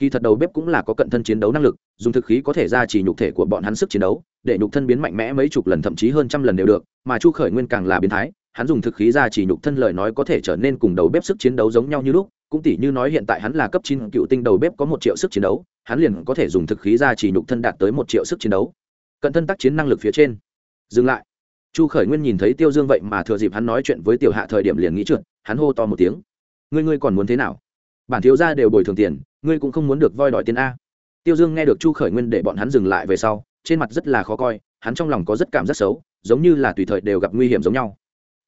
kỳ thật đầu bếp cũng là có cận thân chiến đấu năng lực, dùng thực khí có thể ra chỉ nhục thể của bọn hắn sức chiến đấu, để nhục thân biến mạnh mẽ mấy chục lần thậm chí hơn trăm lần đều được, mà chu khởi nguyên càng là biến thái, hắn dùng thực khí ra chỉ nhục thân lời nói có thể trở nên cùng đầu bếp sức chiến đấu giống nhau như lúc, cũng tỷ như nói hiện tại hắn là cấp chín cựu tinh đầu bếp có một triệu sức chiến đấu, hắn liền có thể dùng thực khí ra chỉ nhục thân đạt tới một triệu sức chiến đấu. Cận thân tác chiến năng lực phía trên. Dừng lại. Chu khởi nguyên nhìn thấy tiêu dương vậy mà thừa dịp hắn nói chuyện với tiểu hạ thời điểm liền nghĩ trượt, hắn hô to một tiếng. Ngươi ngươi còn muốn thế nào? Bản thiếu gia đều bồi thường tiền, ngươi cũng không muốn được voi đòi tiền a. Tiêu dương nghe được chu khởi nguyên để bọn hắn dừng lại về sau, trên mặt rất là khó coi, hắn trong lòng có rất cảm rất xấu, giống như là tùy thời đều gặp nguy hiểm giống nhau.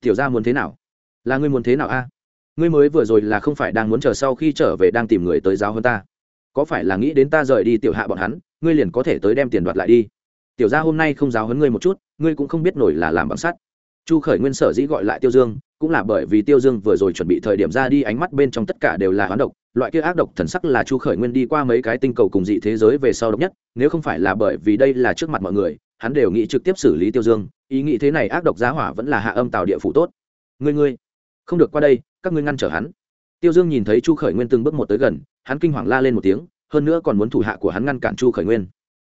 Tiểu gia muốn thế nào? Là ngươi muốn thế nào a? Ngươi mới vừa rồi là không phải đang muốn chờ sau khi trở về đang tìm người tới giáo hơn ta. Có phải là nghĩ đến ta rời đi tiểu hạ bọn hắn, ngươi liền có thể tới đem tiền đoạt lại đi? Tiểu gia hôm nay không giáo hấn ngươi một chút, ngươi cũng không biết nổi là làm bằng sắt chu khởi nguyên sở dĩ gọi lại tiêu dương, cũng là bởi vì tiêu dương vừa rồi chuẩn bị thời điểm ra đi, ánh mắt bên trong tất cả đều là hoán độc. Loại kia ác độc thần sắc là chu khởi nguyên đi qua mấy cái tinh cầu cùng dị thế giới về sau độc nhất, nếu không phải là bởi vì đây là trước mặt mọi người, hắn đều nghĩ trực tiếp xử lý tiêu dương. Ý nghĩ thế này ác độc giá hỏa vẫn là hạ âm tạo địa phủ tốt. Ngươi ngươi, không được qua đây, các ngươi ngăn trở hắn. Tiêu dương nhìn thấy chu khởi nguyên từng bước một tới gần, hắn kinh hoàng la lên một tiếng, hơn nữa còn muốn thủ hạ của hắn ngăn cản chu khởi nguyên.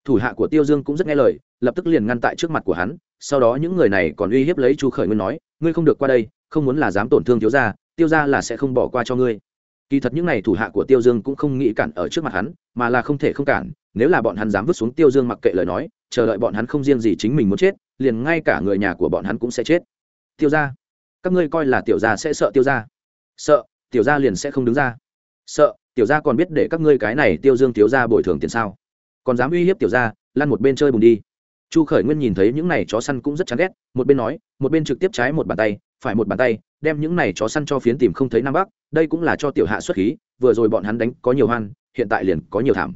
Thủ hạ của tiêu dương cũng rất nghe lời lập tức liền ngăn tại trước mặt của hắn, sau đó những người này còn uy hiếp lấy chu khởi nguyên nói, ngươi không được qua đây, không muốn là dám tổn thương thiếu gia, tiêu gia là sẽ không bỏ qua cho ngươi. Kỳ thật những n à y thủ hạ của tiêu dương cũng không nghĩ cản ở trước mặt hắn, mà là không thể không cản, nếu là bọn hắn dám vứt xuống tiêu dương mặc kệ lời nói, chờ đợi bọn hắn không riêng gì chính mình muốn chết, liền ngay cả người nhà của bọn hắn cũng sẽ chết. Tiêu gia, các ngươi coi là tiểu gia sẽ sợ tiêu gia. Sợ, tiểu gia liền sẽ không đứng ra. Sợ, tiểu gia còn biết để các ngươi cái này tiêu dương thiếu gia bồi thường tiền sao? Còn dám uy hiếp tiểu gia, lăn một bên chơi bùng đi chu khởi nguyên nhìn thấy những này chó săn cũng rất chán ghét, một bên nói, một bên trực tiếp trái một bàn tay, phải một bàn tay, đem những này chó săn cho phiến tìm không thấy nam bắc, đây cũng là cho tiểu hạ xuất khí, vừa rồi bọn hắn đánh có nhiều hoan, hiện tại liền có nhiều thảm.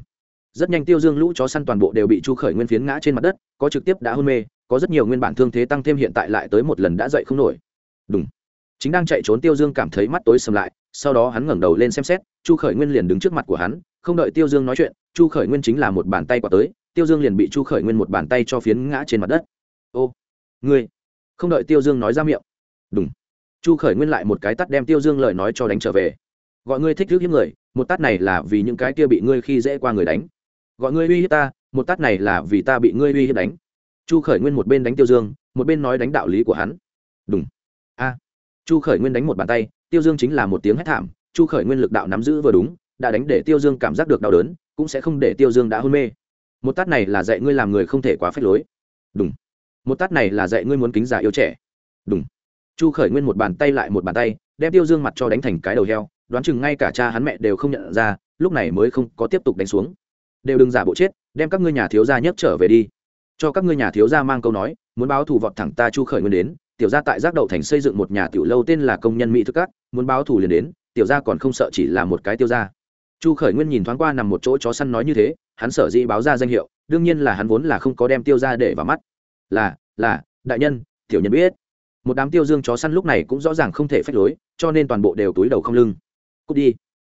Rất nhanh tiêu dương lũ chó săn toàn bộ đều bị chu khởi nguyên phiến ngã trên mặt đất, có trực tiếp đã hôn mê, có rất nhiều nguyên bản thương thế tăng thêm hiện tại lại tới một lần đã dậy không nổi. Đúng chính đang chạy trốn tiêu dương cảm thấy mắt tối sầm lại, sau đó hắn ngẩng đầu lên xem xét, chu khởi nguyên liền đứng trước mặt của hắn, không đợi tiêu dương nói chuyện, chu khởi nguyên chính là một bàn tay quả tới tiêu dương liền bị chu khởi nguyên một bàn tay cho phiến ngã trên mặt đất. Ô, ngươi, không đợi tiêu dương nói ra miệng. Đúng chu khởi nguyên lại một cái tắt đem tiêu dương lời nói cho đánh trở về. Gọi ngươi thích thức hiếp người, một tát này là vì những cái kia bị ngươi khi dễ qua người đánh. Gọi ngươi uy hiếp ta, một tát này là vì ta bị ngươi uy hiếp đánh. Chu khởi nguyên một bên đánh tiêu dương, một bên nói đánh đạo lý của hắn. Đúng a. Chu khởi nguyên đánh một bàn tay, tiêu dương chính là một tiếng hét thảm. Chu khởi nguyên lực đạo nắm giữ vừa đúng, đã đánh để tiêu dương cảm giác được đau đớn, cũng sẽ không để tiêu dương đã hôn mê một tát này là dạy ngươi làm người không thể quá phép lối. Đúng một tát này là dạy ngươi muốn kính già yêu trẻ. Đúng chu khởi nguyên một bàn tay lại một bàn tay, đem tiêu dương mặt cho đánh thành cái đầu heo, đoán chừng ngay cả cha hắn mẹ đều không nhận ra, lúc này mới không có tiếp tục đánh xuống. Đều đừng giả bộ chết, đem các ngươi nhà thiếu gia nhấc trở về đi. Cho các ngươi nhà thiếu gia mang câu nói, muốn báo thù vọt thẳng ta chu khởi nguyên đến, tiểu gia tại giác đậu thành xây dựng một nhà tiểu lâu tên là công nhân mỹ thức cát muốn báo thù liền đến, tiểu gia còn không sợ chỉ là một cái tiêu gia chu khởi nguyên nhìn thoáng qua nằm một chỗ chó săn nói như thế, hắn sở dĩ báo ra danh hiệu, đương nhiên là hắn vốn là không có đem tiêu ra để vào mắt. Là là, đại nhân, tiểu nhân biết. Một đám tiêu dương chó săn lúc này cũng rõ ràng không thể phách lối, cho nên toàn bộ đều túi đầu không lưng. Cút đi.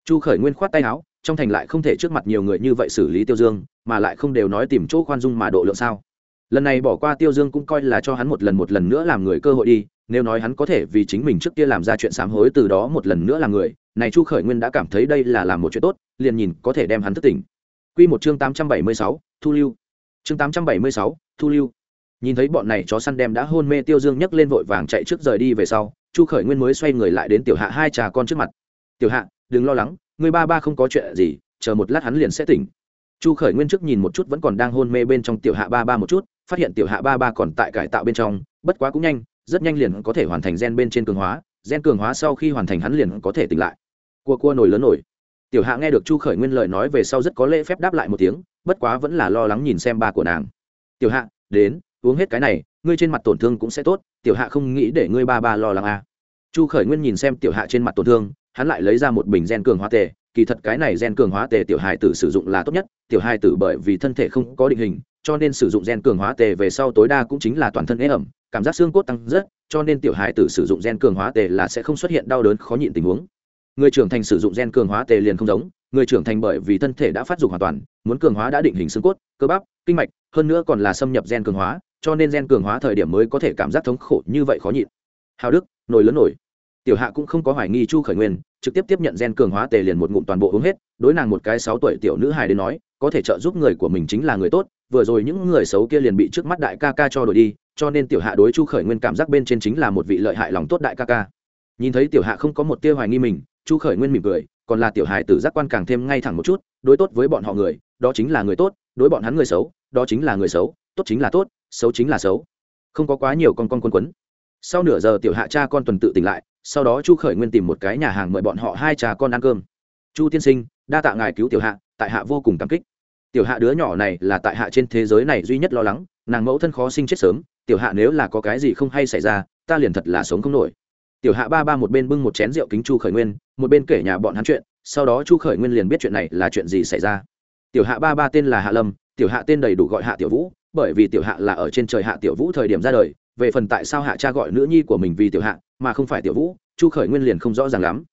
Chu khởi nguyên khoát tay áo, trong thành lại không thể trước mặt nhiều người như vậy xử lý tiêu dương, mà lại không đều nói tìm chỗ khoan dung mà độ lượng sao. Lần này bỏ qua tiêu dương cũng coi là cho hắn một lần một lần nữa làm người cơ hội đi, nếu nói hắn có thể vì chính mình trước kia làm ra chuyện sám hối từ đó một lần nữa làm người này chu khởi nguyên đã cảm thấy đây là làm một chuyện tốt liền nhìn có thể đem hắn thức tỉnh Quy một chương 876, Thu Lưu. Chương 876, Thu Lưu. Nhìn thấy bọn này chó săn đem đã hôn mê Tiêu Dương nhấc lên vội vàng chạy trước rời đi về sau, Chu Khởi Nguyên mới xoay người lại đến Tiểu Hạ hai trà con trước mặt. "Tiểu Hạ, đừng lo lắng, người ba ba không có chuyện gì, chờ một lát hắn liền sẽ tỉnh." Chu Khởi Nguyên trước nhìn một chút vẫn còn đang hôn mê bên trong Tiểu Hạ ba ba một chút, phát hiện Tiểu Hạ ba ba còn tại cải tạo bên trong, bất quá cũng nhanh, rất nhanh liền có thể hoàn thành gen bên trên cường hóa, gen cường hóa sau khi hoàn thành hắn liền có thể tỉnh lại. Cua cua nổi lớn nổi. Tiểu hạ nghe được chu khởi nguyên lời nói về sau rất có lễ phép đáp lại một tiếng, bất quá vẫn là lo lắng nhìn xem ba của nàng. Tiểu hạ, đến, uống hết cái này, ngươi trên mặt tổn thương cũng sẽ tốt, tiểu hạ không nghĩ để ngươi ba ba lo lắng à. chu khởi nguyên nhìn xem tiểu hạ trên mặt tổn thương, hắn lại lấy ra một bình gen cường hóa tề, kỳ thật cái này gen cường hóa tề tiểu hài tử sử dụng là tốt nhất, tiểu hài tử bởi vì thân thể không có định hình, cho nên sử dụng gen cường hóa tề về sau tối đa cũng chính là toàn thân ế ẩm, cảm giác xương cốt tăng rất, cho nên tiểu hài tử sử dụng gen cường hóa tề là sẽ không xuất hiện đau đớn khó nhịn tình huống người trưởng thành sử dụng gen cường hóa tề liền không giống, người trưởng thành bởi vì thân thể đã phát dục hoàn toàn, muốn cường hóa đã định hình xương cốt, cơ bắp, kinh mạch, hơn nữa còn là xâm nhập gen cường hóa, cho nên gen cường hóa thời điểm mới có thể cảm giác thống khổ như vậy khó nhịn. Hào đức, nổi lớn nổi. Tiểu hạ cũng không có hoài nghi chu khởi nguyên, trực tiếp tiếp nhận gen cường hóa tề liền một ngụm toàn bộ uống hết, đối nàng một cái sáu tuổi tiểu nữ hài đến nói, có thể trợ giúp người của mình chính là người tốt, vừa rồi những người xấu kia liền bị trước mắt đại ca ca cho đổi đi, cho nên tiểu hạ đối chu khởi nguyên cảm giác bên trên chính là một vị lợi hại lòng tốt đại ca ca. Nhìn thấy tiểu hạ không có một tia hoài nghi mình chu khởi nguyên mỉm cười, còn là tiểu hài tử giác quan càng thêm ngay thẳng một chút, đối tốt với bọn họ người, đó chính là người tốt, đối bọn hắn người xấu, đó chính là người xấu, tốt chính là tốt, xấu chính là xấu. Không có quá nhiều con con quân quấn. Sau nửa giờ tiểu hạ cha con tuần tự tỉnh lại, sau đó chu khởi nguyên tìm một cái nhà hàng mời bọn họ hai cha con ăn cơm. Chu tiên sinh, đa tạ ngài cứu tiểu hạ, tại hạ vô cùng cảm kích. Tiểu hạ đứa nhỏ này là tại hạ trên thế giới này duy nhất lo lắng, nàng mẫu thân khó sinh chết sớm, tiểu hạ nếu là có cái gì không hay xảy ra, ta liền thật là sống không nổi tiểu hạ ba ba một bên bưng một chén rượu kính chu khởi nguyên, một bên kể nhà bọn hắn chuyện, sau đó chu khởi nguyên liền biết chuyện này là chuyện gì xảy ra. Tiểu hạ ba ba tên là hạ lâm, tiểu hạ tên đầy đủ gọi hạ tiểu vũ, bởi vì tiểu hạ là ở trên trời hạ tiểu vũ thời điểm ra đời, về phần tại sao hạ cha gọi nữ nhi của mình vì tiểu hạ, mà không phải tiểu vũ, chu khởi nguyên liền không rõ ràng lắm.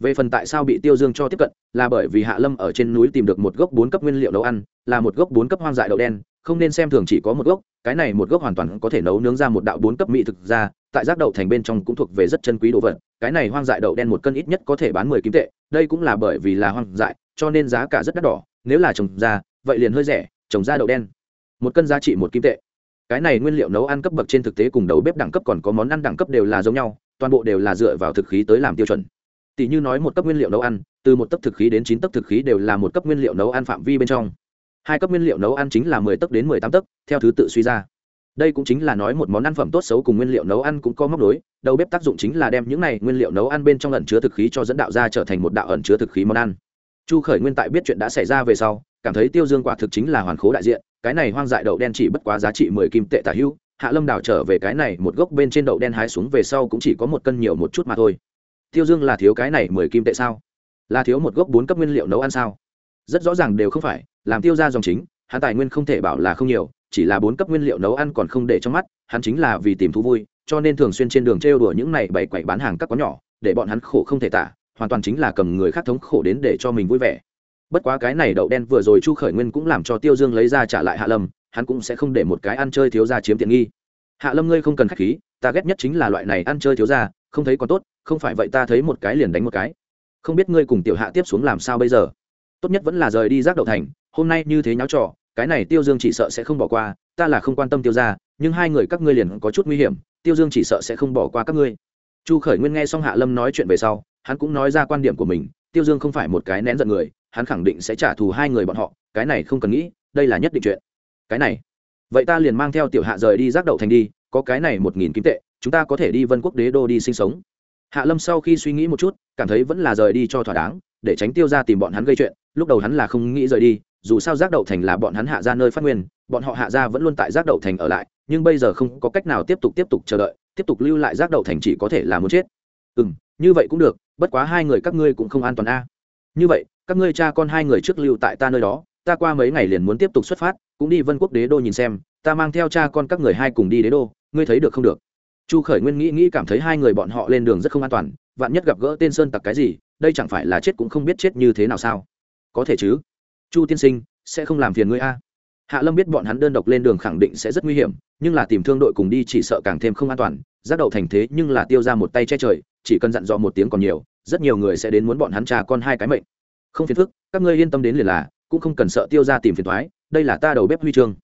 Về phần tại sao bị tiêu dương cho tiếp cận, là bởi vì hạ lâm ở trên núi tìm được một gốc bốn cấp nguyên liệu nấu ăn, là một gốc bốn cấp hoang dại đậu đen không nên xem thường chỉ có một gốc, cái này một gốc hoàn toàn có thể nấu nướng ra một đạo bốn cấp mỹ thực ra, tại giác đậu thành bên trong cũng thuộc về rất chân quý đồ vật, cái này hoang dại đậu đen một cân ít nhất có thể bán mười kim tệ, đây cũng là bởi vì là hoang dại, cho nên giá cả rất đắt đỏ, nếu là trồng ra, vậy liền hơi rẻ, trồng ra đậu đen. Một cân giá trị một kim tệ. Cái này nguyên liệu nấu ăn cấp bậc trên thực tế cùng đầu bếp đẳng cấp còn có món ăn đẳng cấp đều là giống nhau, toàn bộ đều là dựa vào thực khí tới làm tiêu chuẩn. Tỷ như nói một cấp nguyên liệu nấu ăn, từ một tấc thực khí đến chín tấc thực khí đều là một cấp nguyên liệu nấu ăn phạm vi bên trong hai cấp nguyên liệu nấu ăn chính là mười tấc đến mười tám tấc, theo thứ tự suy ra. Đây cũng chính là nói một món ăn phẩm tốt xấu cùng nguyên liệu nấu ăn cũng có móc đối đầu bếp tác dụng chính là đem những này nguyên liệu nấu ăn bên trong ẩn chứa thực khí cho dẫn đạo ra trở thành một đạo ẩn chứa thực khí món ăn. Chu khởi nguyên tại biết chuyện đã xảy ra về sau, cảm thấy tiêu dương quả thực chính là hoàn khố đại diện, cái này hoang dại đậu đen chỉ bất quá giá trị mười kim tệ tả hữu, hạ lâm đào trở về cái này một gốc bên trên đậu đen hái xuống về sau cũng chỉ có một cân nhiều một chút mà thôi. Tiêu dương là thiếu cái này mười kim tệ sao? Là thiếu một gốc bốn cấp nguyên liệu nấu ăn sao? Rất rõ ràng đều không phải, làm tiêu ra dòng chính, hắn tài nguyên không thể bảo là không nhiều, chỉ là bốn cấp nguyên liệu nấu ăn còn không để trong mắt, hắn chính là vì tìm thú vui, cho nên thường xuyên trên đường trêu đùa những này bày quậy bán hàng các quán nhỏ, để bọn hắn khổ không thể tả, hoàn toàn chính là cầm người khác thống khổ đến để cho mình vui vẻ. Bất quá cái này đậu đen vừa rồi chu khởi nguyên cũng làm cho tiêu dương lấy ra trả lại hạ lâm, hắn cũng sẽ không để một cái ăn chơi thiếu ra chiếm tiện nghi. Hạ lâm ngươi không cần k h á c h khí, ta ghét nhất chính là loại này ăn chơi thiếu ra không thấy còn tốt, không phải vậy ta thấy một cái liền đánh một cái. Không biết ngươi cùng tiểu hạ tiếp xuống làm sao bây giờ? Tốt nhất vẫn là rời đi rác đậu thành, hôm nay như thế nháo trò, cái này tiêu dương chỉ sợ sẽ không bỏ qua, ta là không quan tâm tiêu ra nhưng hai người các ngươi liền có chút nguy hiểm, tiêu dương chỉ sợ sẽ không bỏ qua các ngươi. Chu khởi nguyên nghe xong hạ lâm nói chuyện về sau, hắn cũng nói ra quan điểm của mình, tiêu dương không phải một cái nén giận người, hắn khẳng định sẽ trả thù hai người bọn họ, cái này không cần nghĩ, đây là nhất định chuyện. Cái này, vậy ta liền mang theo tiểu hạ rời đi rác đậu thành đi, có cái này một nghìn kim tệ, chúng ta có thể đi vân quốc đế đô đi sinh sống. Hạ lâm sau khi suy nghĩ một chút, cảm thấy vẫn là rời đi cho thỏa đáng, để tránh tiêu ra tìm bọn hắn gây chuyện lúc đầu hắn là không nghĩ rời đi, dù sao giác đậu thành là bọn hắn hạ ra nơi phát nguyên, bọn họ hạ ra vẫn luôn tại giác đậu thành ở lại, nhưng bây giờ không có cách nào tiếp tục tiếp tục chờ đợi, tiếp tục lưu lại giác đậu thành chỉ có thể là muốn chết. Ừ m như vậy cũng được, bất quá hai người các ngươi cũng không an toàn a. Như vậy, các ngươi cha con hai người trước lưu tại ta nơi đó, ta qua mấy ngày liền muốn tiếp tục xuất phát, cũng đi vân quốc đế đô nhìn xem, ta mang theo cha con các người hai cùng đi đế đô, ngươi thấy được không được? Chu khởi nguyên nghĩ nghĩ cảm thấy hai người bọn họ lên đường rất không an toàn, vạn nhất gặp gỡ tên sơn tặc cái gì, đây chẳng phải là chết cũng không biết chết như thế nào sao? Có thể chứ? Chu tiên sinh, sẽ không làm phiền ngươi a. Hạ lâm biết bọn hắn đơn độc lên đường khẳng định sẽ rất nguy hiểm, nhưng là tìm thương đội cùng đi chỉ sợ càng thêm không an toàn, giác đậu thành thế nhưng là tiêu ra một tay che trời, chỉ cần dặn dò một tiếng còn nhiều, rất nhiều người sẽ đến muốn bọn hắn trà con hai cái mệnh. Không phiền phức, các ngươi yên tâm đến liền là, cũng không cần sợ tiêu ra tìm phiền thoái đây là ta đầu bếp huy chương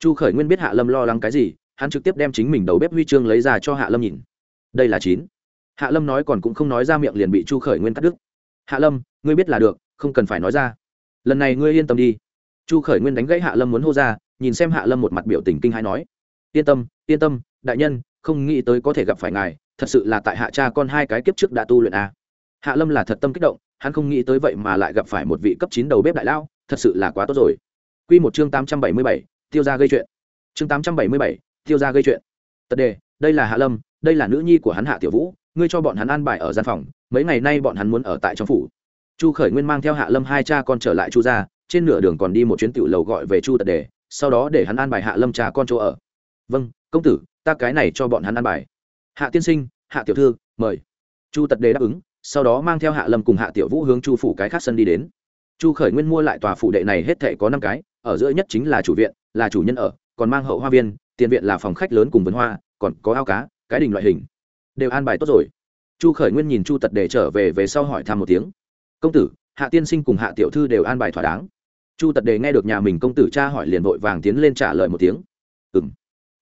chu khởi nguyên biết hạ lâm lo lắng cái gì, hắn trực tiếp đem chính mình đầu bếp huy chương lấy ra cho hạ lâm nhìn. Đây là chín. Hạ lâm nói còn cũng không nói ra miệng liền bị chu khởi nguyên cắt đứt. Hạ lâm, ngươi biết là được không cần phải nói ra. Lần này ngươi yên tâm đi. Chu khởi nguyên đánh gãy hạ lâm muốn hô ra, nhìn xem hạ lâm một mặt biểu tình kinh hãi nói, yên tâm yên tâm, đại nhân, không nghĩ tới có thể gặp phải ngài, thật sự là tại hạ cha con hai cái kiếp trước đã tu luyện à. hạ lâm là thật tâm kích động, hắn không nghĩ tới vậy mà lại gặp phải một vị cấp chín đầu bếp đại lao, thật sự là quá tốt rồi. Q một chương tám trăm bảy mươi bảy, tiêu ra gây chuyện. Chương tám trăm bảy mươi bảy, tiêu ra gây chuyện. Tật đề, đây là hạ lâm, đây là nữ nhi của hắn hạ tiểu vũ, ngươi cho bọn hắn an bài ở gian phòng, mấy ngày nay bọn hắn muốn ở tại trong phủ chu khởi nguyên mang theo hạ lâm hai cha con trở lại chu gia, trên nửa đường còn đi một chuyến tiểu lầu gọi về chu tật đề, sau đó để hắn an bài hạ lâm cha con chỗ ở. Vâng công tử, ta cái này cho bọn hắn an bài. Hạ tiên sinh, hạ tiểu thư, mời. Chu tật đề đáp ứng, sau đó mang theo hạ lâm cùng hạ tiểu vũ hướng chu phủ cái khác sân đi đến. Chu khởi nguyên mua lại tòa phủ đệ này hết thể có năm cái, ở giữa nhất chính là chủ viện, là chủ nhân ở, còn mang hậu hoa viên, tiền viện là phòng khách lớn cùng vườn hoa, còn có ao cá, cái đình loại hình. Đều an bài tốt rồi. Chu khởi nguyên nhìn chu tật đề trở về về sau hỏi thăm một tiếng công tử, hạ tiên sinh cùng hạ tiểu thư đều an bài thỏa đáng. Chu tật đề nghe được nhà mình công tử cha hỏi liền vội vàng tiến lên trả lời một tiếng. Ừ m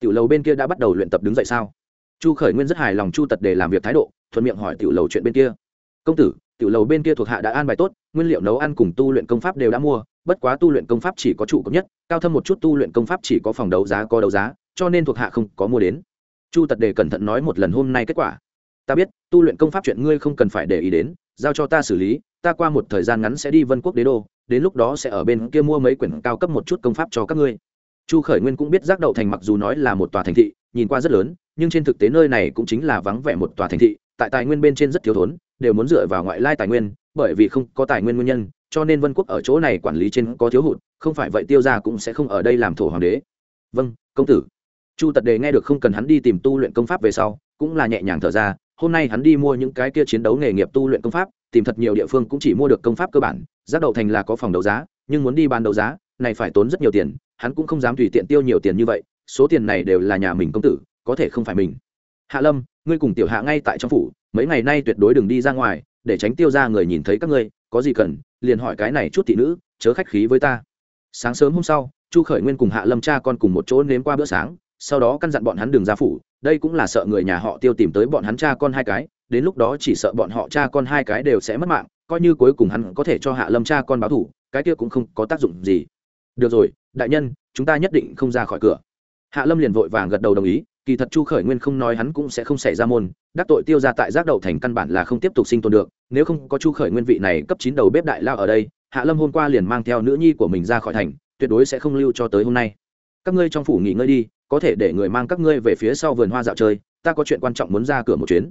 tiểu lầu bên kia đã bắt đầu luyện tập đứng dậy sao? Chu khởi nguyên rất hài lòng chu tật đề làm việc thái độ, thuận miệng hỏi tiểu lầu chuyện bên kia. Công tử, tiểu lầu bên kia thuộc hạ đã an bài tốt, nguyên liệu nấu ăn cùng tu luyện công pháp đều đã mua, bất quá tu luyện công pháp chỉ có chủ cấp nhất, cao thâm một chút tu luyện công pháp chỉ có phòng đấu giá có đấu giá, cho nên thuộc hạ không có mua đến. Chu tật đề cẩn thận nói một lần hôm nay kết quả. Ta biết, tu luyện công pháp chuyện ngươi không cần phải để ý đến giao cho ta xử lý, ta qua một thời gian ngắn sẽ đi vân quốc đế đô, đến lúc đó sẽ ở bên kia mua mấy quyển cao cấp một chút công pháp cho các ngươi. Chu khởi nguyên cũng biết giác đậu thành mặc dù nói là một tòa thành thị, nhìn qua rất lớn, nhưng trên thực tế nơi này cũng chính là vắng vẻ một tòa thành thị, tại tài nguyên bên trên rất thiếu thốn, đều muốn dựa vào ngoại lai tài nguyên, bởi vì không có tài nguyên nguyên nhân, cho nên vân quốc ở chỗ này quản lý trên có thiếu hụt, không phải vậy tiêu ra cũng sẽ không ở đây làm thổ hoàng đế. Vâng công tử. Chu tật đề nghe được không cần hắn đi tìm tu luyện công pháp về sau, cũng là nhẹ nhàng thở ra hôm nay hắn đi mua những cái kia chiến đấu nghề nghiệp tu luyện công pháp, tìm thật nhiều địa phương cũng chỉ mua được công pháp cơ bản, giác đậu thành là có phòng đấu giá, nhưng muốn đi bán đấu giá, này phải tốn rất nhiều tiền, hắn cũng không dám tùy tiện tiêu nhiều tiền như vậy, số tiền này đều là nhà mình công tử, có thể không phải mình. Hạ lâm, ngươi cùng tiểu hạ ngay tại trong phủ, mấy ngày nay tuyệt đối đừng đi ra ngoài, để tránh tiêu ra người nhìn thấy các ngươi, có gì cần, liền hỏi cái này chút thị nữ, chớ khách khí với ta. Sáng sớm hôm sau, chu khởi nguyên cùng hạ lâm cha con cùng một chỗ nếm qua bữa sáng, sau đó căn dặn bọn hắn đường ra phủ đây cũng là sợ người nhà họ tiêu tìm tới bọn hắn cha con hai cái, đến lúc đó chỉ sợ bọn họ cha con hai cái đều sẽ mất mạng, coi như cuối cùng hắn có thể cho hạ lâm cha con báo thủ, cái kia cũng không có tác dụng gì. Được rồi, đại nhân, chúng ta nhất định không ra khỏi cửa. Hạ lâm liền vội vàng gật đầu đồng ý, kỳ thật chu khởi nguyên không nói hắn cũng sẽ không xảy ra môn, đắc tội tiêu ra tại giác đậu thành căn bản là không tiếp tục sinh tồn được, nếu không có chu khởi nguyên vị này cấp chín đầu bếp đại lao ở đây, hạ lâm hôm qua liền mang theo nữ nhi của mình ra khỏi thành, tuyệt đối sẽ không lưu cho tới hôm nay. Các ngươi trong phủ nghỉ ngơi đi có thể để người mang các ngươi về phía sau vườn hoa dạo chơi, ta có chuyện quan trọng muốn ra cửa một chuyến.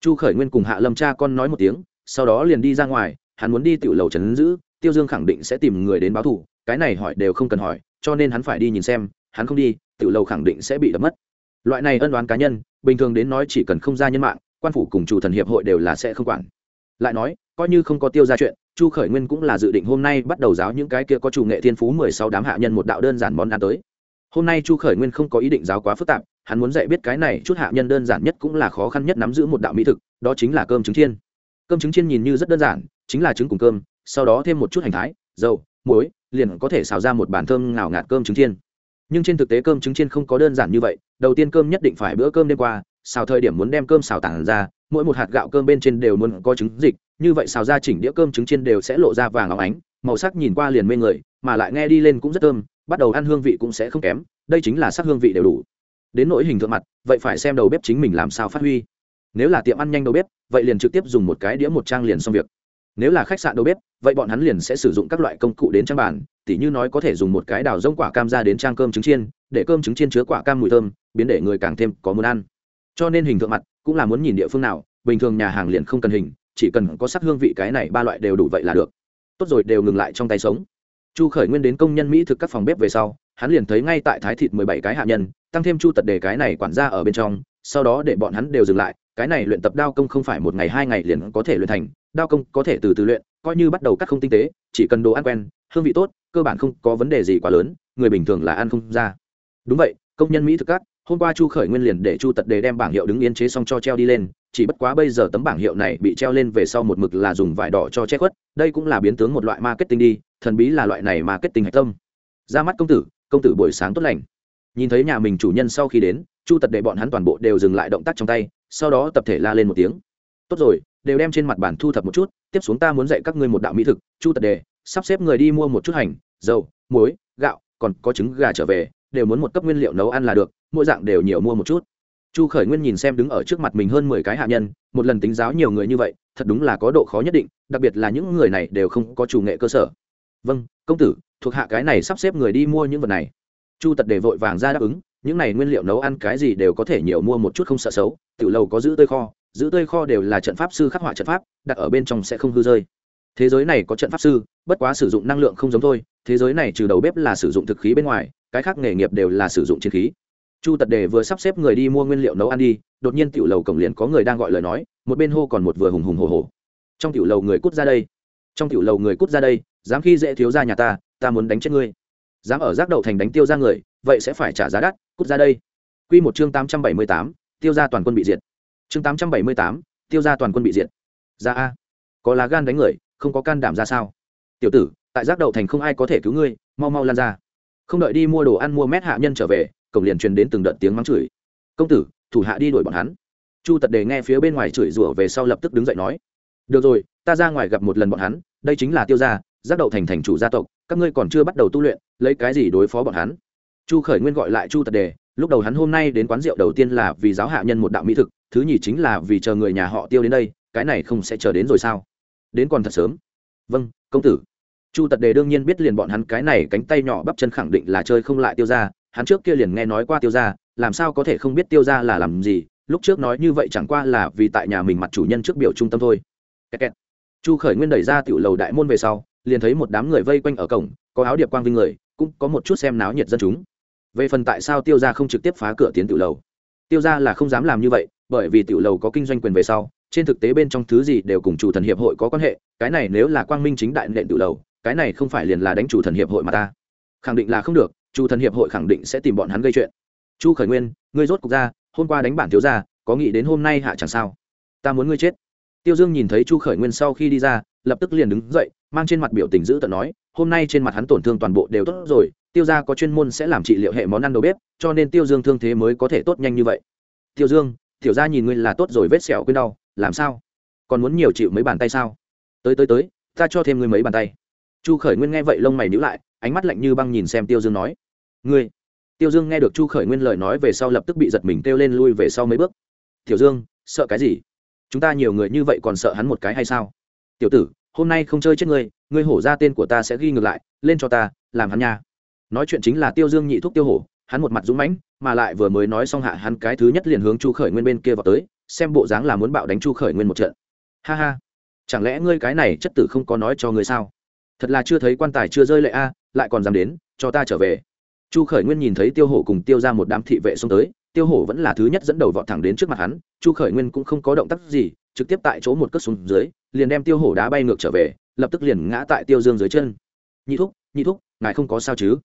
Chu khởi nguyên cùng hạ lâm cha con nói một tiếng, sau đó liền đi ra ngoài, hắn muốn đi tiểu lầu trấn giữ, tiêu dương khẳng định sẽ tìm người đến báo thủ cái này hỏi đều không cần hỏi, cho nên hắn phải đi nhìn xem, hắn không đi, tiểu lầu khẳng định sẽ bị đập mất. Loại này ân đoán cá nhân, bình thường đến nói chỉ cần không ra nhân mạng, quan phủ cùng chủ thần hiệp hội đều là sẽ không quản. Lại nói, coi như không có tiêu ra chuyện, chu khởi nguyên cũng là dự định hôm nay bắt đầu giáo những cái kia có chủ nghệ thiên phú mười sáu đám hạ nhân một đạo đơn giản món ăn tới hôm nay chu khởi nguyên không có ý định giáo quá phức tạp, hắn muốn dạy biết cái này chút hạ nhân đơn giản nhất cũng là khó khăn nhất nắm giữ một đạo mỹ thực, đó chính là cơm trứng chiên. Cơm trứng chiên nhìn như rất đơn giản, chính là trứng cùng cơm, sau đó thêm một chút hành thái, dầu, muối, liền có thể xào ra một bàn thơm ngào ngạt cơm trứng chiên. Nhưng trên thực tế cơm trứng chiên không có đơn giản như vậy, đầu tiên cơm nhất định phải bữa cơm đêm qua, xào thời điểm muốn đem cơm xào tản ra, mỗi một hạt gạo cơm bên trên đều muốn có trứng dịch, như vậy xào ra chỉnh đĩa cơm trứng chiên đều sẽ lộ ra vàng óng ánh, màu sắc nhìn qua liền mê người, mà lại nghe đi lên cũng rất thơm bắt đầu ăn hương vị cũng sẽ không kém, đây chính là sắc hương vị đều đủ. Đến nỗi hình thượng mặt, vậy phải xem đầu bếp chính mình làm sao phát huy. Nếu là tiệm ăn nhanh đầu bếp, vậy liền trực tiếp dùng một cái đĩa một trang liền xong việc. Nếu là khách sạn đầu bếp, vậy bọn hắn liền sẽ sử dụng các loại công cụ đến trang bàn, tỉ như nói có thể dùng một cái đào rông quả cam ra đến trang cơm trứng chiên, để cơm trứng chiên chứa quả cam mùi thơm, biến để người càng thêm có muốn ăn. Cho nên hình thượng mặt cũng là muốn nhìn địa phương nào, bình thường nhà hàng liền không cần hình, chỉ cần có sắc hương vị cái này ba loại đều đủ vậy là được. Tốt rồi, đều ngừng lại trong tay sống chu khởi nguyên đến công nhân mỹ thực các phòng bếp về sau, hắn liền thấy ngay tại thái thịt mười bảy cái hạ nhân, tăng thêm chu tật đề cái này quản gia ở bên trong, sau đó để bọn hắn đều dừng lại, cái này luyện tập đao công không phải một ngày hai ngày liền có thể luyện thành, đao công có thể từ từ luyện, coi như bắt đầu cắt không tinh tế, chỉ cần đồ ăn quen, hương vị tốt, cơ bản không có vấn đề gì quá lớn, người bình thường là ăn không ra. Đúng vậy, công nhân mỹ thực cắt hôm qua chu khởi nguyên liền để chu tật đề đem bảng hiệu đứng yên chế xong cho treo đi lên, chỉ bất quá bây giờ tấm bảng hiệu này bị treo lên về sau một mực là dùng vải đỏ cho che khuất, đây cũng là biến tướng một loại marketing đi, thần bí là loại này marketing hạch tâm. Ra mắt công tử công tử buổi sáng tốt lành. Nhìn thấy nhà mình chủ nhân sau khi đến, chu tật để bọn hắn toàn bộ đều dừng lại động tác trong tay, sau đó tập thể la lên một tiếng. Tốt rồi, đều đem trên mặt bàn thu thập một chút, tiếp xuống ta muốn dạy các ngươi một đạo mỹ thực. Chu tật đề, sắp xếp người đi mua một chút hành, dầu, muối, gạo, còn có trứng gà trở về, đều muốn một cấp nguyên liệu nấu ăn là được mỗi dạng đều nhiều mua một chút. Chu khởi nguyên nhìn xem đứng ở trước mặt mình hơn mười cái hạ nhân, một lần tính giáo nhiều người như vậy, thật đúng là có độ khó nhất định, đặc biệt là những người này đều không có chủ nghệ cơ sở. Vâng công tử, thuộc hạ cái này sắp xếp người đi mua những vật này. Chu tật để vội vàng ra đáp ứng, những này nguyên liệu nấu ăn cái gì đều có thể nhiều mua một chút không sợ xấu, tiểu lầu có giữ tươi kho, giữ tươi kho đều là trận pháp sư khắc họa trận pháp, đặt ở bên trong sẽ không hư rơi. Thế giới này có trận pháp sư, bất quá sử dụng năng lượng không giống thôi, thế giới này trừ đầu bếp là sử dụng thực khí bên ngoài, cái khác nghề nghiệp đều là sử dụng chiến khí chu tật đề vừa sắp xếp người đi mua nguyên liệu nấu ăn đi, đột nhiên tiểu lầu cổng liền có người đang gọi lời nói, một bên hô còn một vừa hùng hùng hồ hồ trong tiểu lầu người cút ra đây. Trong tiểu lầu người cút ra đây, dám khi dễ thiếu ra nhà ta ta muốn đánh chết ngươi. Dám ở giác đậu thành đánh tiêu ra người, vậy sẽ phải trả giá đắt, cút ra đây. Q một chương tám trăm bảy mươi tám, tiêu ra toàn quân bị diệt. Chương tám trăm bảy mươi tám, tiêu ra toàn quân bị diệt. Ra a. Có lá gan đánh người, không có can đảm ra sao? Tiểu tử, tại giác đậu thành không ai có thể cứu ngươi, mau mau lan ra. Không đợi đi mua đồ ăn mua mét hạ nhân trở về cổng liền truyền đến từng đợt tiếng mắng chửi. Công tử, thủ hạ đi đuổi bọn hắn. Chu tật đề nghe phía bên ngoài chửi rủa về sau lập tức đứng dậy nói, được rồi, ta ra ngoài gặp một lần bọn hắn, đây chính là tiêu gia, giác đậu thành thành chủ gia tộc, các ngươi còn chưa bắt đầu tu luyện, lấy cái gì đối phó bọn hắn? Chu khởi nguyên gọi lại chu tật đề, lúc đầu hắn hôm nay đến quán rượu đầu tiên là vì giáo hạ nhân một đạo mỹ thực, thứ nhì chính là vì chờ người nhà họ tiêu đến đây, cái này không sẽ chờ đến rồi sao? Đến còn thật sớm. Vâng công tử. Chu tật đề đương nhiên biết liền bọn hắn cái này cánh tay nhỏ bắp chân khẳng định là chơi không lại tiêu ra hắn trước kia liền nghe nói qua tiêu gia, làm sao có thể không biết tiêu gia là làm gì lúc trước nói như vậy chẳng qua là vì tại nhà mình mặt chủ nhân trước biểu trung tâm thôi. Kẹt kẹt. chu khởi nguyên đẩy ra tiểu lầu đại môn về sau liền thấy một đám người vây quanh ở cổng có áo điệp quang vinh người cũng có một chút xem náo nhiệt dân chúng. Về phần tại sao tiêu gia không trực tiếp phá cửa tiến tiểu lầu? Tiêu gia là không dám làm như vậy bởi vì tiểu lầu có kinh doanh quyền về sau trên thực tế bên trong thứ gì đều cùng chủ thần hiệp hội có quan hệ cái này nếu là quang minh chính đại nện tiểu lầu cái này không phải liền là đánh chủ thần hiệp hội mà ta. Khẳng định là không được Chu thần hiệp hội khẳng định sẽ tìm bọn hắn gây chuyện. Chu khởi nguyên, ngươi rốt cục ra, hôm qua đánh bản thiếu ra có nghĩ đến hôm nay hạ chẳng sao? Ta muốn ngươi chết. Tiêu dương nhìn thấy chu khởi nguyên sau khi đi ra, lập tức liền đứng dậy, mang trên mặt biểu tình giữ tận nói, hôm nay trên mặt hắn tổn thương toàn bộ đều tốt rồi, tiêu gia có chuyên môn sẽ làm trị liệu hệ món ăn đầu bếp, cho nên tiêu dương thương thế mới có thể tốt nhanh như vậy. Tiêu dương, tiểu gia nhìn ngươi là tốt rồi vết sẹo quên đau, làm sao? Còn muốn nhiều chịu mấy bàn tay sao? Tới tới tới, ta cho thêm ngươi mấy bàn tay. Chu khởi nguyên nghe vậy lông mày nhíu lại, ánh mắt lạnh như băng nhìn xem tiêu dương nói ngươi. Tiêu dương nghe được chu khởi nguyên lời nói về sau lập tức bị giật mình kêu lên lui về sau mấy bước. Tiểu dương, sợ cái gì? Chúng ta nhiều người như vậy còn sợ hắn một cái hay sao? Tiểu tử, hôm nay không chơi chết ngươi ngươi hổ ra tên của ta sẽ ghi ngược lại, lên cho ta, làm hắn nha. Nói chuyện chính là tiêu dương nhị thúc tiêu hổ, hắn một mặt dũng mãnh, mà lại vừa mới nói xong hạ hắn cái thứ nhất liền hướng chu khởi nguyên bên kia vào tới, xem bộ dáng là muốn bạo đánh chu khởi nguyên một trận. Ha ha, chẳng lẽ ngươi cái này chất tử không có nói cho ngươi sao? Thật là chưa thấy quan tài chưa rơi lệ a, lại còn dám đến, cho ta trở về chu khởi nguyên nhìn thấy tiêu hổ cùng tiêu ra một đám thị vệ xông tới, tiêu hổ vẫn là thứ nhất dẫn đầu vọt thẳng đến trước mặt hắn, chu khởi nguyên cũng không có động tác gì, trực tiếp tại chỗ một cất xuống dưới, liền đem tiêu hổ đá bay ngược trở về, lập tức liền ngã tại tiêu dương dưới chân. Nhị thúc nhị thúc, ngài không có sao chứ?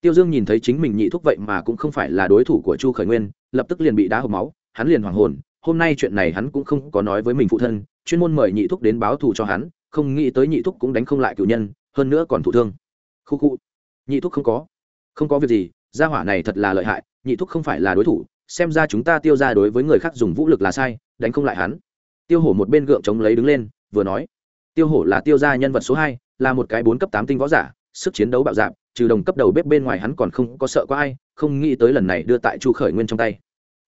Tiêu dương nhìn thấy chính mình nhị thúc vậy mà cũng không phải là đối thủ của chu khởi nguyên, lập tức liền bị đá hộp máu, hắn liền hoảng hồn, hôm nay chuyện này hắn cũng không có nói với mình phụ thân, chuyên môn mời nhị thúc đến báo thù cho hắn, không nghĩ tới nhị thúc cũng đánh không lại cựu nhân, hơn nữa còn thụ thương. Khu khu, nhị thúc không có không có việc gì, gia hỏa này thật là lợi hại, nhị thúc không phải là đối thủ, xem ra chúng ta tiêu ra đối với người khác dùng vũ lực là sai, đánh không lại hắn. Tiêu hổ một bên gượng chống lấy đứng lên, vừa nói, tiêu hổ là tiêu gia nhân vật số hai, là một cái bốn cấp tám tinh võ giả, sức chiến đấu bạo dạp trừ đồng cấp đầu bếp bên ngoài hắn còn không có sợ có ai, không nghĩ tới lần này đưa tại chu khởi nguyên trong tay.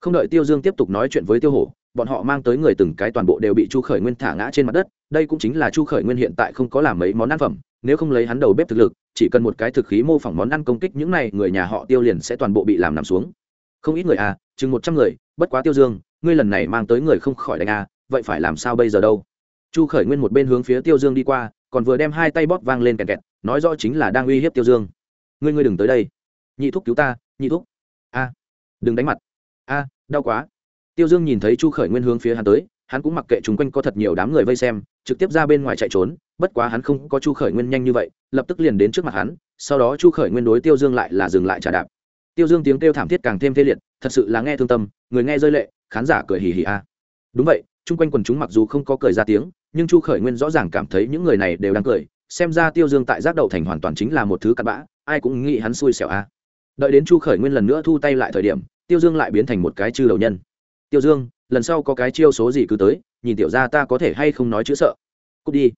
Không đợi tiêu dương tiếp tục nói chuyện với tiêu hổ, bọn họ mang tới người từng cái toàn bộ đều bị chu khởi nguyên thả ngã trên mặt đất, đây cũng chính là chu khởi nguyên hiện tại không có làm mấy món ăn phẩm nếu không lấy hắn đầu bếp thực lực, chỉ cần một cái thực khí mô phỏng món ăn công kích những này, người nhà họ tiêu liền sẽ toàn bộ bị làm nằm xuống. Không ít người à chừng một trăm người, bất quá tiêu dương, ngươi lần này mang tới người không khỏi đánh à vậy phải làm sao bây giờ đâu? Chu khởi nguyên một bên hướng phía tiêu dương đi qua, còn vừa đem hai tay bóp vang lên kẹt kẹt, nói rõ chính là đang uy hiếp tiêu dương. Ngươi ngươi đừng tới đây. Nhị thúc cứu ta, nhị thúc. A, đừng đánh mặt. A, đau quá. Tiêu dương nhìn thấy chu khởi nguyên hướng phía hắn tới, hắn cũng mặc kệ chung quanh có thật nhiều đám người vây xem trực tiếp ra bên ngoài chạy trốn, bất quá hắn không có chu khởi nguyên nhanh như vậy, lập tức liền đến trước mặt hắn, sau đó chu khởi nguyên đối tiêu dương lại là dừng lại trả đạp. Tiêu dương tiếng kêu thảm thiết càng thêm tê liệt, thật sự là nghe thương tâm, người nghe rơi lệ, khán giả cười hì hì a. Đúng vậy, chung quanh quần chúng mặc dù không có cười ra tiếng, nhưng chu khởi nguyên rõ ràng cảm thấy những người này đều đang cười, xem ra tiêu dương tại giác đậu thành hoàn toàn chính là một thứ cặn bã, ai cũng nghĩ hắn xui xẻo a. Đợi đến chu khởi nguyên lần nữa thu tay lại thời điểm, tiêu dương lại biến thành một cái chư đầu nhân. Tiêu dương, lần sau có cái chiêu số gì cứ tới nhìn tiểu ra ta có thể hay không nói chữ sợ. Cút đi.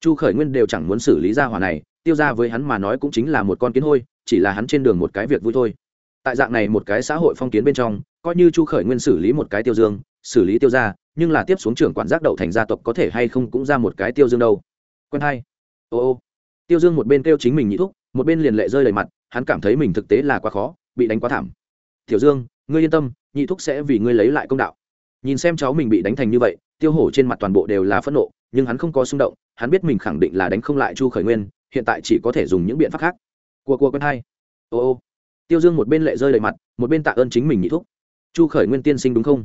Chu khởi nguyên đều chẳng muốn xử lý ra hỏa này, tiêu ra với hắn mà nói cũng chính là một con kiến hôi, chỉ là hắn trên đường một cái việc vui thôi. Tại dạng này một cái xã hội phong kiến bên trong, coi như chu khởi nguyên xử lý một cái tiêu dương, xử lý tiêu ra nhưng là tiếp xuống trưởng quản giác đậu thành gia tộc có thể hay không cũng ra một cái tiêu dương đâu. Quen hay. Ô ô. Tiêu dương một bên kêu chính mình nhị thúc, một bên liền lệ rơi đầy mặt, hắn cảm thấy mình thực tế là quá khó, bị đánh quá thảm. Tiểu dương, ngươi yên tâm, nhị thúc sẽ vì ngươi lấy lại công đạo. Nhìn xem cháu mình bị đánh thành như vậy tiêu hổ trên mặt toàn bộ đều là phẫn nộ, nhưng hắn không có xung động, hắn biết mình khẳng định là đánh không lại chu khởi nguyên, hiện tại chỉ có thể dùng những biện pháp khác. Cua cua quân hai. Ô ô. Tiêu dương một bên lệ rơi đầy mặt, một bên tạ ơn chính mình nhị thúc. Chu khởi nguyên tiên sinh đúng không?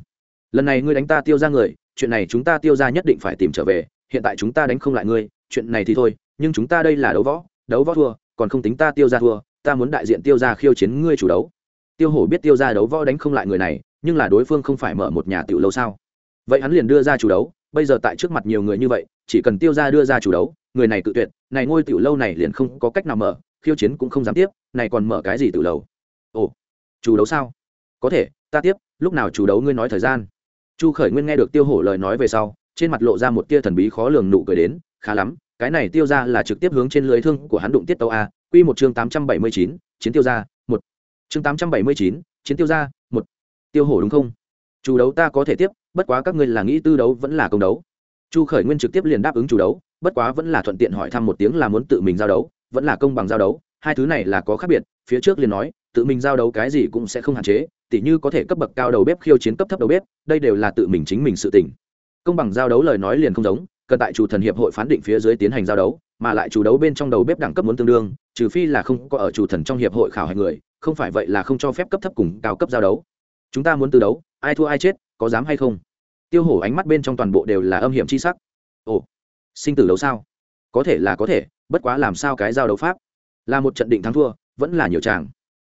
Lần này ngươi đánh ta tiêu ra người, chuyện này chúng ta tiêu ra nhất định phải tìm trở về, hiện tại chúng ta đánh không lại ngươi, chuyện này thì thôi, nhưng chúng ta đây là đấu võ đấu võ thua, còn không tính ta tiêu ra thua, ta muốn đại diện tiêu ra khiêu chiến ngươi chủ đấu. Tiêu hổ biết tiêu ra đấu võ đánh không lại người này, nhưng là đối phương không phải mở một nhà tiểu lâu sao? Vậy hắn liền đưa ra chủ đấu, bây giờ tại trước mặt nhiều người như vậy, chỉ cần tiêu ra đưa ra chủ đấu, người này tự tuyệt, này ngôi tiểu lâu này liền không có cách nào mở, khiêu chiến cũng không dám tiếp, này còn mở cái gì từ lâu? Ồ, chủ đấu sao? Có thể, ta tiếp, lúc nào chủ đấu ngươi nói thời gian? Chu khởi nguyên nghe được tiêu hổ lời nói về sau, trên mặt lộ ra một tia thần bí khó lường nụ cười đến, khá lắm, cái này tiêu ra là trực tiếp hướng trên lưới thương của hắn đụng tiết tàu a, quy một chương tám trăm bảy mươi chín, chiến tiêu ra một. Chương tám trăm bảy mươi chín, chiến tiêu ra một. Tiêu hổ đúng không? Chủ đấu ta có thể tiếp bất quá các ngươi là nghĩ tư đấu vẫn là công đấu. Chu khởi nguyên trực tiếp liền đáp ứng chủ đấu, bất quá vẫn là thuận tiện hỏi thăm một tiếng là muốn tự mình giao đấu, vẫn là công bằng giao đấu, hai thứ này là có khác biệt, phía trước liền nói, tự mình giao đấu cái gì cũng sẽ không hạn chế, tỉ như có thể cấp bậc cao đầu bếp khiêu chiến cấp thấp đầu bếp, đây đều là tự mình chính mình sự tỉnh công bằng giao đấu lời nói liền không giống, cần tại chủ thần hiệp hội phán định phía dưới tiến hành giao đấu, mà lại chủ đấu bên trong đầu bếp đẳng cấp muốn tương đương, trừ phi là không có ở chủ thần trong hiệp hội khảo hành người, không phải vậy là không cho phép cấp thấp cùng cao cấp giao đấu. Chúng ta muốn từ đấu, ai thua ai chết có dám hay không? Tiêu hổ ánh mắt bên trong toàn bộ đều là âm hiểm c h i sắc. Ồ, sinh tử đấu sao? Có thể là có thể, bất quá làm sao cái giao đấu pháp? Là một trận định thắng thua, vẫn là nhiều chàng.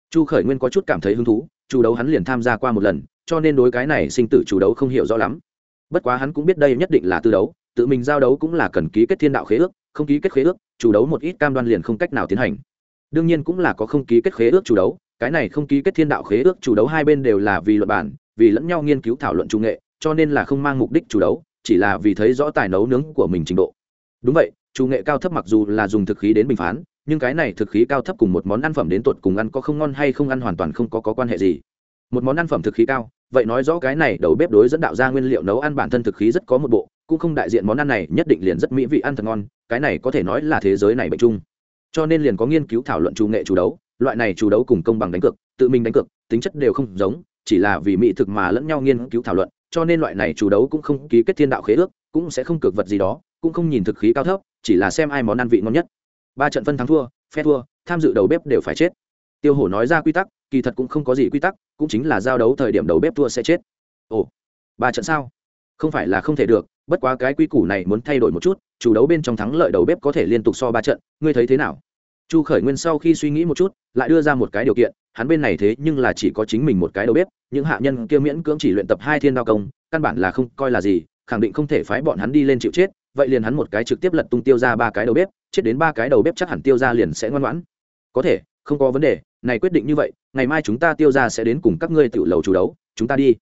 Chu khởi nguyên có chút cảm thấy hứng thú, chủ đấu hắn liền tham gia qua một lần, cho nên đối cái này sinh tử chủ đấu không hiểu rõ lắm. Bất quá hắn cũng biết đây nhất định là tư đấu, tự mình giao đấu cũng là cần ký kết thiên đạo khế ước, không ký kết khế ước, chủ đấu một ít cam đoan liền không cách nào tiến hành. Đương nhiên cũng là có không ký kết khế ước chủ đấu, cái này không ký kết thiên đạo khế ước chủ đấu hai bên đều là vì luật bản vì lẫn nhau nghiên cứu thảo luận trung nghệ cho nên là không mang mục đích chủ đấu chỉ là vì thấy rõ tài nấu nướng của mình trình độ. Đúng vậy chủ nghệ cao thấp mặc dù là dùng thực khí đến bình phán nhưng cái này thực khí cao thấp cùng một món ăn phẩm đến tột cùng ăn có không ngon hay không ăn hoàn toàn không có, có quan hệ gì. Một món ăn phẩm thực khí cao vậy nói rõ cái này đầu bếp đối dẫn đạo ra nguyên liệu nấu ăn bản thân thực khí rất có một bộ cũng không đại diện món ăn này nhất định liền rất mỹ vị ăn thật ngon cái này có thể nói là thế giới này bệnh chung. Cho nên liền có nghiên cứu thảo luận chủ nghệ chủ đấu loại này chủ đấu cùng công bằng đánh cược tự mình đánh cược tính chất đều không giống chỉ là vì mỹ thực mà lẫn nhau nghiên cứu thảo luận, cho nên loại này chủ đấu cũng không ký kết thiên đạo khế ước, cũng sẽ không cược vật gì đó, cũng không nhìn thực khí cao thấp, chỉ là xem ai món ăn vị ngon nhất. Ba trận phân thắng thua, phe thua, tham dự đầu bếp đều phải chết. Tiêu hổ nói ra quy tắc, kỳ thật cũng không có gì quy tắc, cũng chính là giao đấu thời điểm đầu bếp thua sẽ chết. Ồ, ba trận sao? Không phải là không thể được, bất quá cái quy củ này muốn thay đổi một chút, chủ đấu bên trong thắng lợi đầu bếp có thể liên tục so ba trận, ngươi thấy thế nào? Chu khởi nguyên sau khi suy nghĩ một chút, lại đưa ra một cái điều kiện, hắn bên này thế nhưng là chỉ có chính mình một cái đầu bếp, những hạ nhân kia miễn cưỡng chỉ luyện tập hai thiên đao công, căn bản là không coi là gì, khẳng định không thể phái bọn hắn đi lên chịu chết, vậy liền hắn một cái trực tiếp lật tung tiêu ra ba cái đầu bếp, chết đến ba cái đầu bếp chắc hẳn tiêu ra liền sẽ ngoan ngoãn. Có thể, không có vấn đề, này quyết định như vậy, ngày mai chúng ta tiêu ra sẽ đến cùng các ngươi tự lầu chủ đấu, chúng ta đi.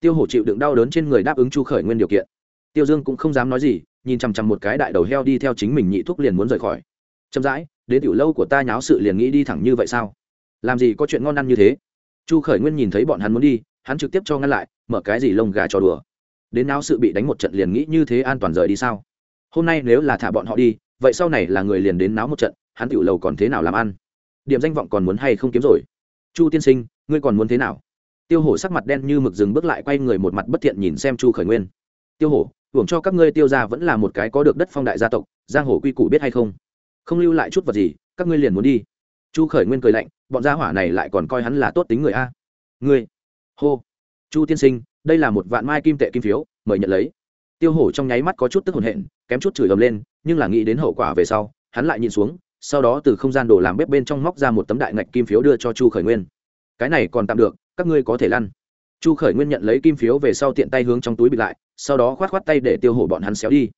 Tiêu hổ chịu đựng đau đớn trên người đáp ứng chu khởi nguyên điều kiện. Tiêu dương cũng không dám nói gì, nhìn chằm chằm một cái đại đầu heo đi theo chính mình nhị thúc liền muốn rời khỏi. Chậm rãi đến tiểu lâu của ta nháo sự liền nghĩ đi thẳng như vậy sao? Làm gì có chuyện ngon ăn như thế? Chu khởi nguyên nhìn thấy bọn hắn muốn đi, hắn trực tiếp cho ngăn lại, mở cái gì lông gà cho đùa. Đến náo sự bị đánh một trận liền nghĩ như thế an toàn rời đi sao? Hôm nay nếu là thả bọn họ đi, vậy sau này là người liền đến náo một trận, hắn tiểu lầu còn thế nào làm ăn? Điểm danh vọng còn muốn hay không kiếm rồi? Chu tiên sinh, ngươi còn muốn thế nào? Tiêu hổ sắc mặt đen như mực dừng bước lại quay người một mặt bất thiện nhìn xem chu khởi nguyên. Tiêu hổ, hưởng cho các ngươi tiêu ra vẫn là một cái có được đất phong đại gia tộc, giang hồ quy củ biết hay không? Không lưu lại chút vật gì, các ngươi liền muốn đi. Chu khởi nguyên cười lạnh, bọn gia hỏa này lại còn coi hắn là tốt tính người a. Ngươi? Hô. Chu tiên sinh, đây là một vạn mai kim tệ kim phiếu, mời nhận lấy. Tiêu hổ trong nháy mắt có chút tức hồn hện, kém chút chửi ầm lên, nhưng là nghĩ đến hậu quả về sau, hắn lại nhìn xuống, sau đó từ không gian đồ làm bếp bên trong móc ra một tấm đại ngạch kim phiếu đưa cho chu khởi nguyên. Cái này còn tạm được, các ngươi có thể lăn. Chu khởi nguyên nhận lấy kim phiếu về sau tiện tay hướng trong túi bịt lại, sau đó khoát khoát tay để tiêu hổ bọn hắn xéo đi.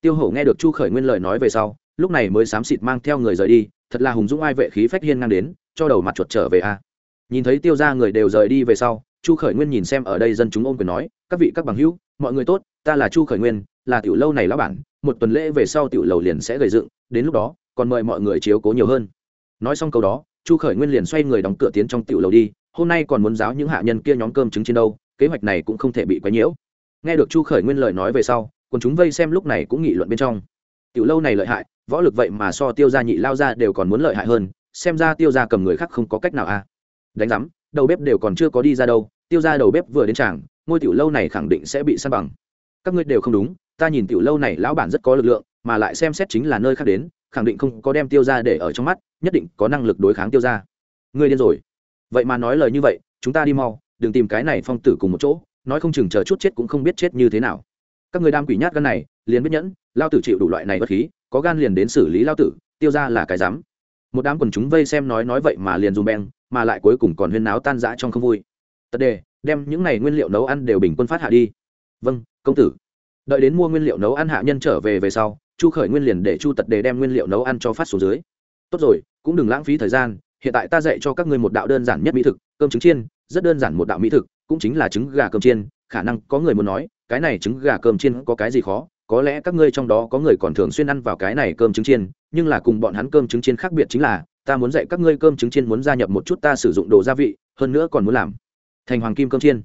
Tiêu hổ nghe được chu khởi nguyên lời nói về sau lúc này mới xám xịt mang theo người rời đi, thật là hùng dũng ai vệ khí phách hiên ngang đến, cho đầu mặt chuột trở về a. À. Nhìn thấy tiêu ra người đều rời đi về sau, chu khởi nguyên nhìn xem ở đây dân chúng ôm quyền nói, các vị, các bằng hữu, mọi người tốt, ta là chu khởi nguyên, là tiểu lâu này lão bản, một tuần lễ về sau tiểu lầu liền sẽ gầy dựng, đến lúc đó, còn mời mọi người chiếu cố nhiều hơn. Nói xong câu đó, chu khởi nguyên liền xoay người đóng cửa tiến trong tiểu lầu đi, hôm nay còn muốn giáo những hạ nhân kia nhóm cơm trứng trên đâu, kế hoạch này cũng không thể bị quấy nhiễu. Nghe được chu khởi nguyên lời nói về sau còn chúng vây xem lúc này cũng nghị luận bên trong. Tiểu lâu này lợi hại võ lực vậy mà so tiêu gia nhị lao ra đều còn muốn lợi hại hơn, xem ra tiêu gia cầm người khác không có cách nào a à. đánh giám, đầu bếp đều còn chưa có đi ra đâu, tiêu gia đầu bếp vừa đến tràng, ngôi tiểu lâu này khẳng định sẽ bị săn bằng các ngươi đều không đúng, ta nhìn tiểu lâu này lão bản rất có lực lượng, mà lại xem xét chính là nơi khác đến, khẳng định không có đem tiêu gia để ở trong mắt, nhất định có năng lực đối kháng tiêu gia. ngươi điên rồi vậy mà nói lời như vậy, chúng ta đi mau, đừng tìm cái này phong tử cùng một chỗ, nói không chừng chờ chút chết cũng không biết chết như thế nào các người đam quỷ nhát gan này, liền biết nhẫn, lao tử chịu đủ loại này bất khí có gan liền đến xử lý lao tử, tiêu ra là cái dám. Một đám quần chúng vây xem nói nói vậy mà liền dùm beng, mà lại cuối cùng còn huyên náo tan rã trong không vui. Tật đề, đem những này nguyên liệu nấu ăn đều bình quân phát hạ đi. Vâng công tử. Đợi đến mua nguyên liệu nấu ăn hạ nhân trở về về sau, chu khởi nguyên liền để chu tật đề đem nguyên liệu nấu ăn cho phát xuống dưới. Tốt rồi, cũng đừng lãng phí thời gian, hiện tại ta dạy cho các ngươi một đạo đơn giản nhất mỹ thực, cơm trứng chiên, rất đơn giản một đạo mỹ thực, cũng chính là trứng gà cơm chiên, khả năng có người muốn nói, cái này trứng gà cơm chiên có cái gì khó có lẽ các ngươi trong đó có người còn thường xuyên ăn vào cái này cơm trứng chiên, nhưng là cùng bọn hắn cơm trứng chiên khác biệt chính là, ta muốn dạy các ngươi cơm trứng chiên muốn gia nhập một chút ta sử dụng đồ gia vị, hơn nữa còn muốn làm thành hoàng kim cơm chiên.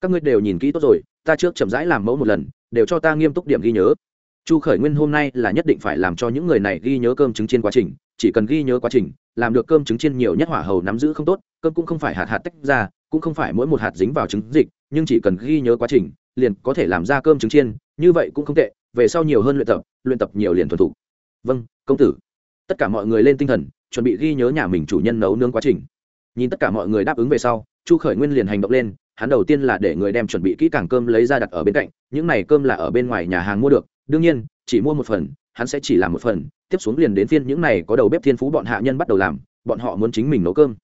Các ngươi đều nhìn kỹ tốt rồi, ta trước chậm rãi làm mẫu một lần, đều cho ta nghiêm túc điểm ghi nhớ. Chu khởi nguyên hôm nay là nhất định phải làm cho những người này ghi nhớ cơm trứng chiên quá trình, chỉ cần ghi nhớ quá trình, làm được cơm trứng chiên nhiều nhất hỏa hầu nắm giữ không tốt, cơm cũng không phải hạt hạt tách ra, cũng không phải mỗi một hạt dính vào trứng dịch, nhưng chỉ cần ghi nhớ quá trình, liền có thể làm ra cơm trứng chiên, như vậy cũng không tệ về sau nhiều hơn luyện tập luyện tập nhiều liền thuần thục. Vâng công tử. Tất cả mọi người lên tinh thần, chuẩn bị ghi nhớ nhà mình chủ nhân nấu nướng quá trình. Nhìn tất cả mọi người đáp ứng về sau, chu khởi nguyên liền hành động lên, hắn đầu tiên là để người đem chuẩn bị kỹ càng cơm lấy ra đặt ở bên cạnh, những này cơm là ở bên ngoài nhà hàng mua được, đương nhiên, chỉ mua một phần, hắn sẽ chỉ làm một phần, tiếp xuống liền đến phiên những này có đầu bếp thiên phú bọn hạ nhân bắt đầu làm, bọn họ muốn chính mình nấu cơm.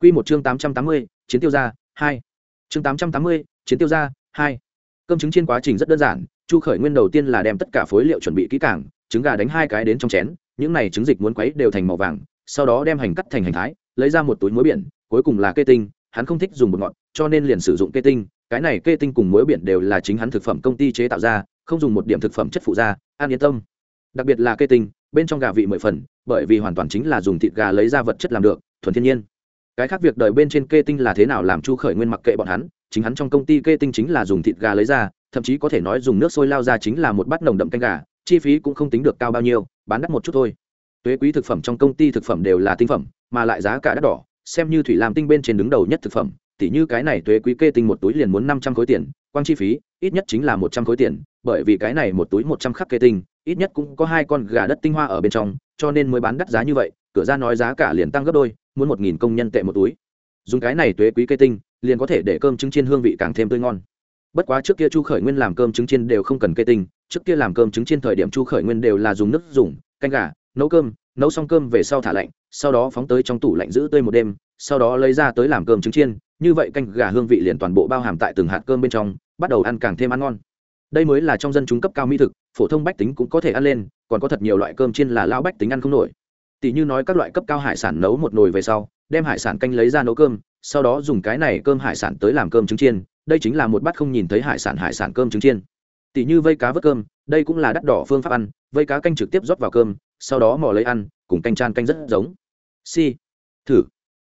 Quy một chương tám trăm tám mươi, chiến tiêu gia hai. Chương tám trăm tám mươi, chiến tiêu gia hai. Cơm trứng chiên quá trình rất đơn giản chu khởi nguyên đầu tiên là đem tất cả phối liệu chuẩn bị kỹ càng, trứng gà đánh hai cái đến trong chén, những này trứng dịch muốn quấy đều thành màu vàng, sau đó đem hành cắt thành hành thái, lấy ra một túi muối biển, cuối cùng là kê tinh, hắn không thích dùng bột ngọt, cho nên liền sử dụng kê tinh. Cái này kê tinh cùng muối biển đều là chính hắn thực phẩm công ty chế tạo ra, không dùng một điểm thực phẩm chất phụ da an yên tâm. Đặc biệt là kê tinh, bên trong gà vị mười phần, bởi vì hoàn toàn chính là dùng thịt gà lấy ra vật chất làm được, thuần thiên nhiên. Cái khác việc đợi bên trên kê tinh là thế nào làm chu khởi nguyên mặc kệ bọn hắn, chính hắn trong công ty kê tinh chính là dùng thịt gà lấy ra thậm chí có thể nói dùng nước sôi lao ra chính là một bát nồng đậm canh gà, chi phí cũng không tính được cao bao nhiêu, bán đắt một chút thôi. Tuế quý thực phẩm trong công ty thực phẩm đều là tinh phẩm, mà lại giá cả đắt đỏ, xem như thủy làm tinh bên trên đứng đầu nhất thực phẩm, tỉ như cái này tuế quý kê tinh một túi liền muốn năm trăm khối tiền, quang chi phí, ít nhất chính là một trăm khối tiền, bởi vì cái này một túi một trăm khắc kê tinh, ít nhất cũng có hai con gà đất tinh hoa ở bên trong, cho nên mới bán đắt giá như vậy, cửa ra nói giá cả liền tăng gấp đôi, muốn một nghìn công nhân tệ một túi. Dùng cái này tuế quý kê tinh, liền có thể để cơm trứng chiên hương vị càng thêm tươi ngon bất quá trước kia chu khởi nguyên làm cơm trứng chiên đều không cần kê tinh, trước kia làm cơm trứng chiên thời điểm chu khởi nguyên đều là dùng nước, dùng canh gà, nấu cơm, nấu xong cơm về sau thả lạnh, sau đó phóng tới trong tủ lạnh giữ tươi một đêm, sau đó lấy ra tới làm cơm trứng chiên, như vậy canh gà hương vị liền toàn bộ bao hàm tại từng hạt cơm bên trong, bắt đầu ăn càng thêm ăn ngon. Đây mới là trong dân chúng cấp cao mỹ thực, phổ thông bách tính cũng có thể ăn lên, còn có thật nhiều loại cơm chiên là lao bách tính ăn không nổi. Tỷ như nói các loại cấp cao hải sản nấu một nồi về sau, đem hải sản canh lấy ra nấu cơm, sau đó dùng cái này cơm hải sản tới làm cơm trứng chiên đây chính là một bát không nhìn thấy hải sản hải sản cơm trứng chiên. Tỷ như vây cá vớt cơm, đây cũng là đắt đỏ phương pháp ăn, vây cá canh trực tiếp rót vào cơm, sau đó mò lấy ăn, cùng canh chan canh rất giống. Si. Thử.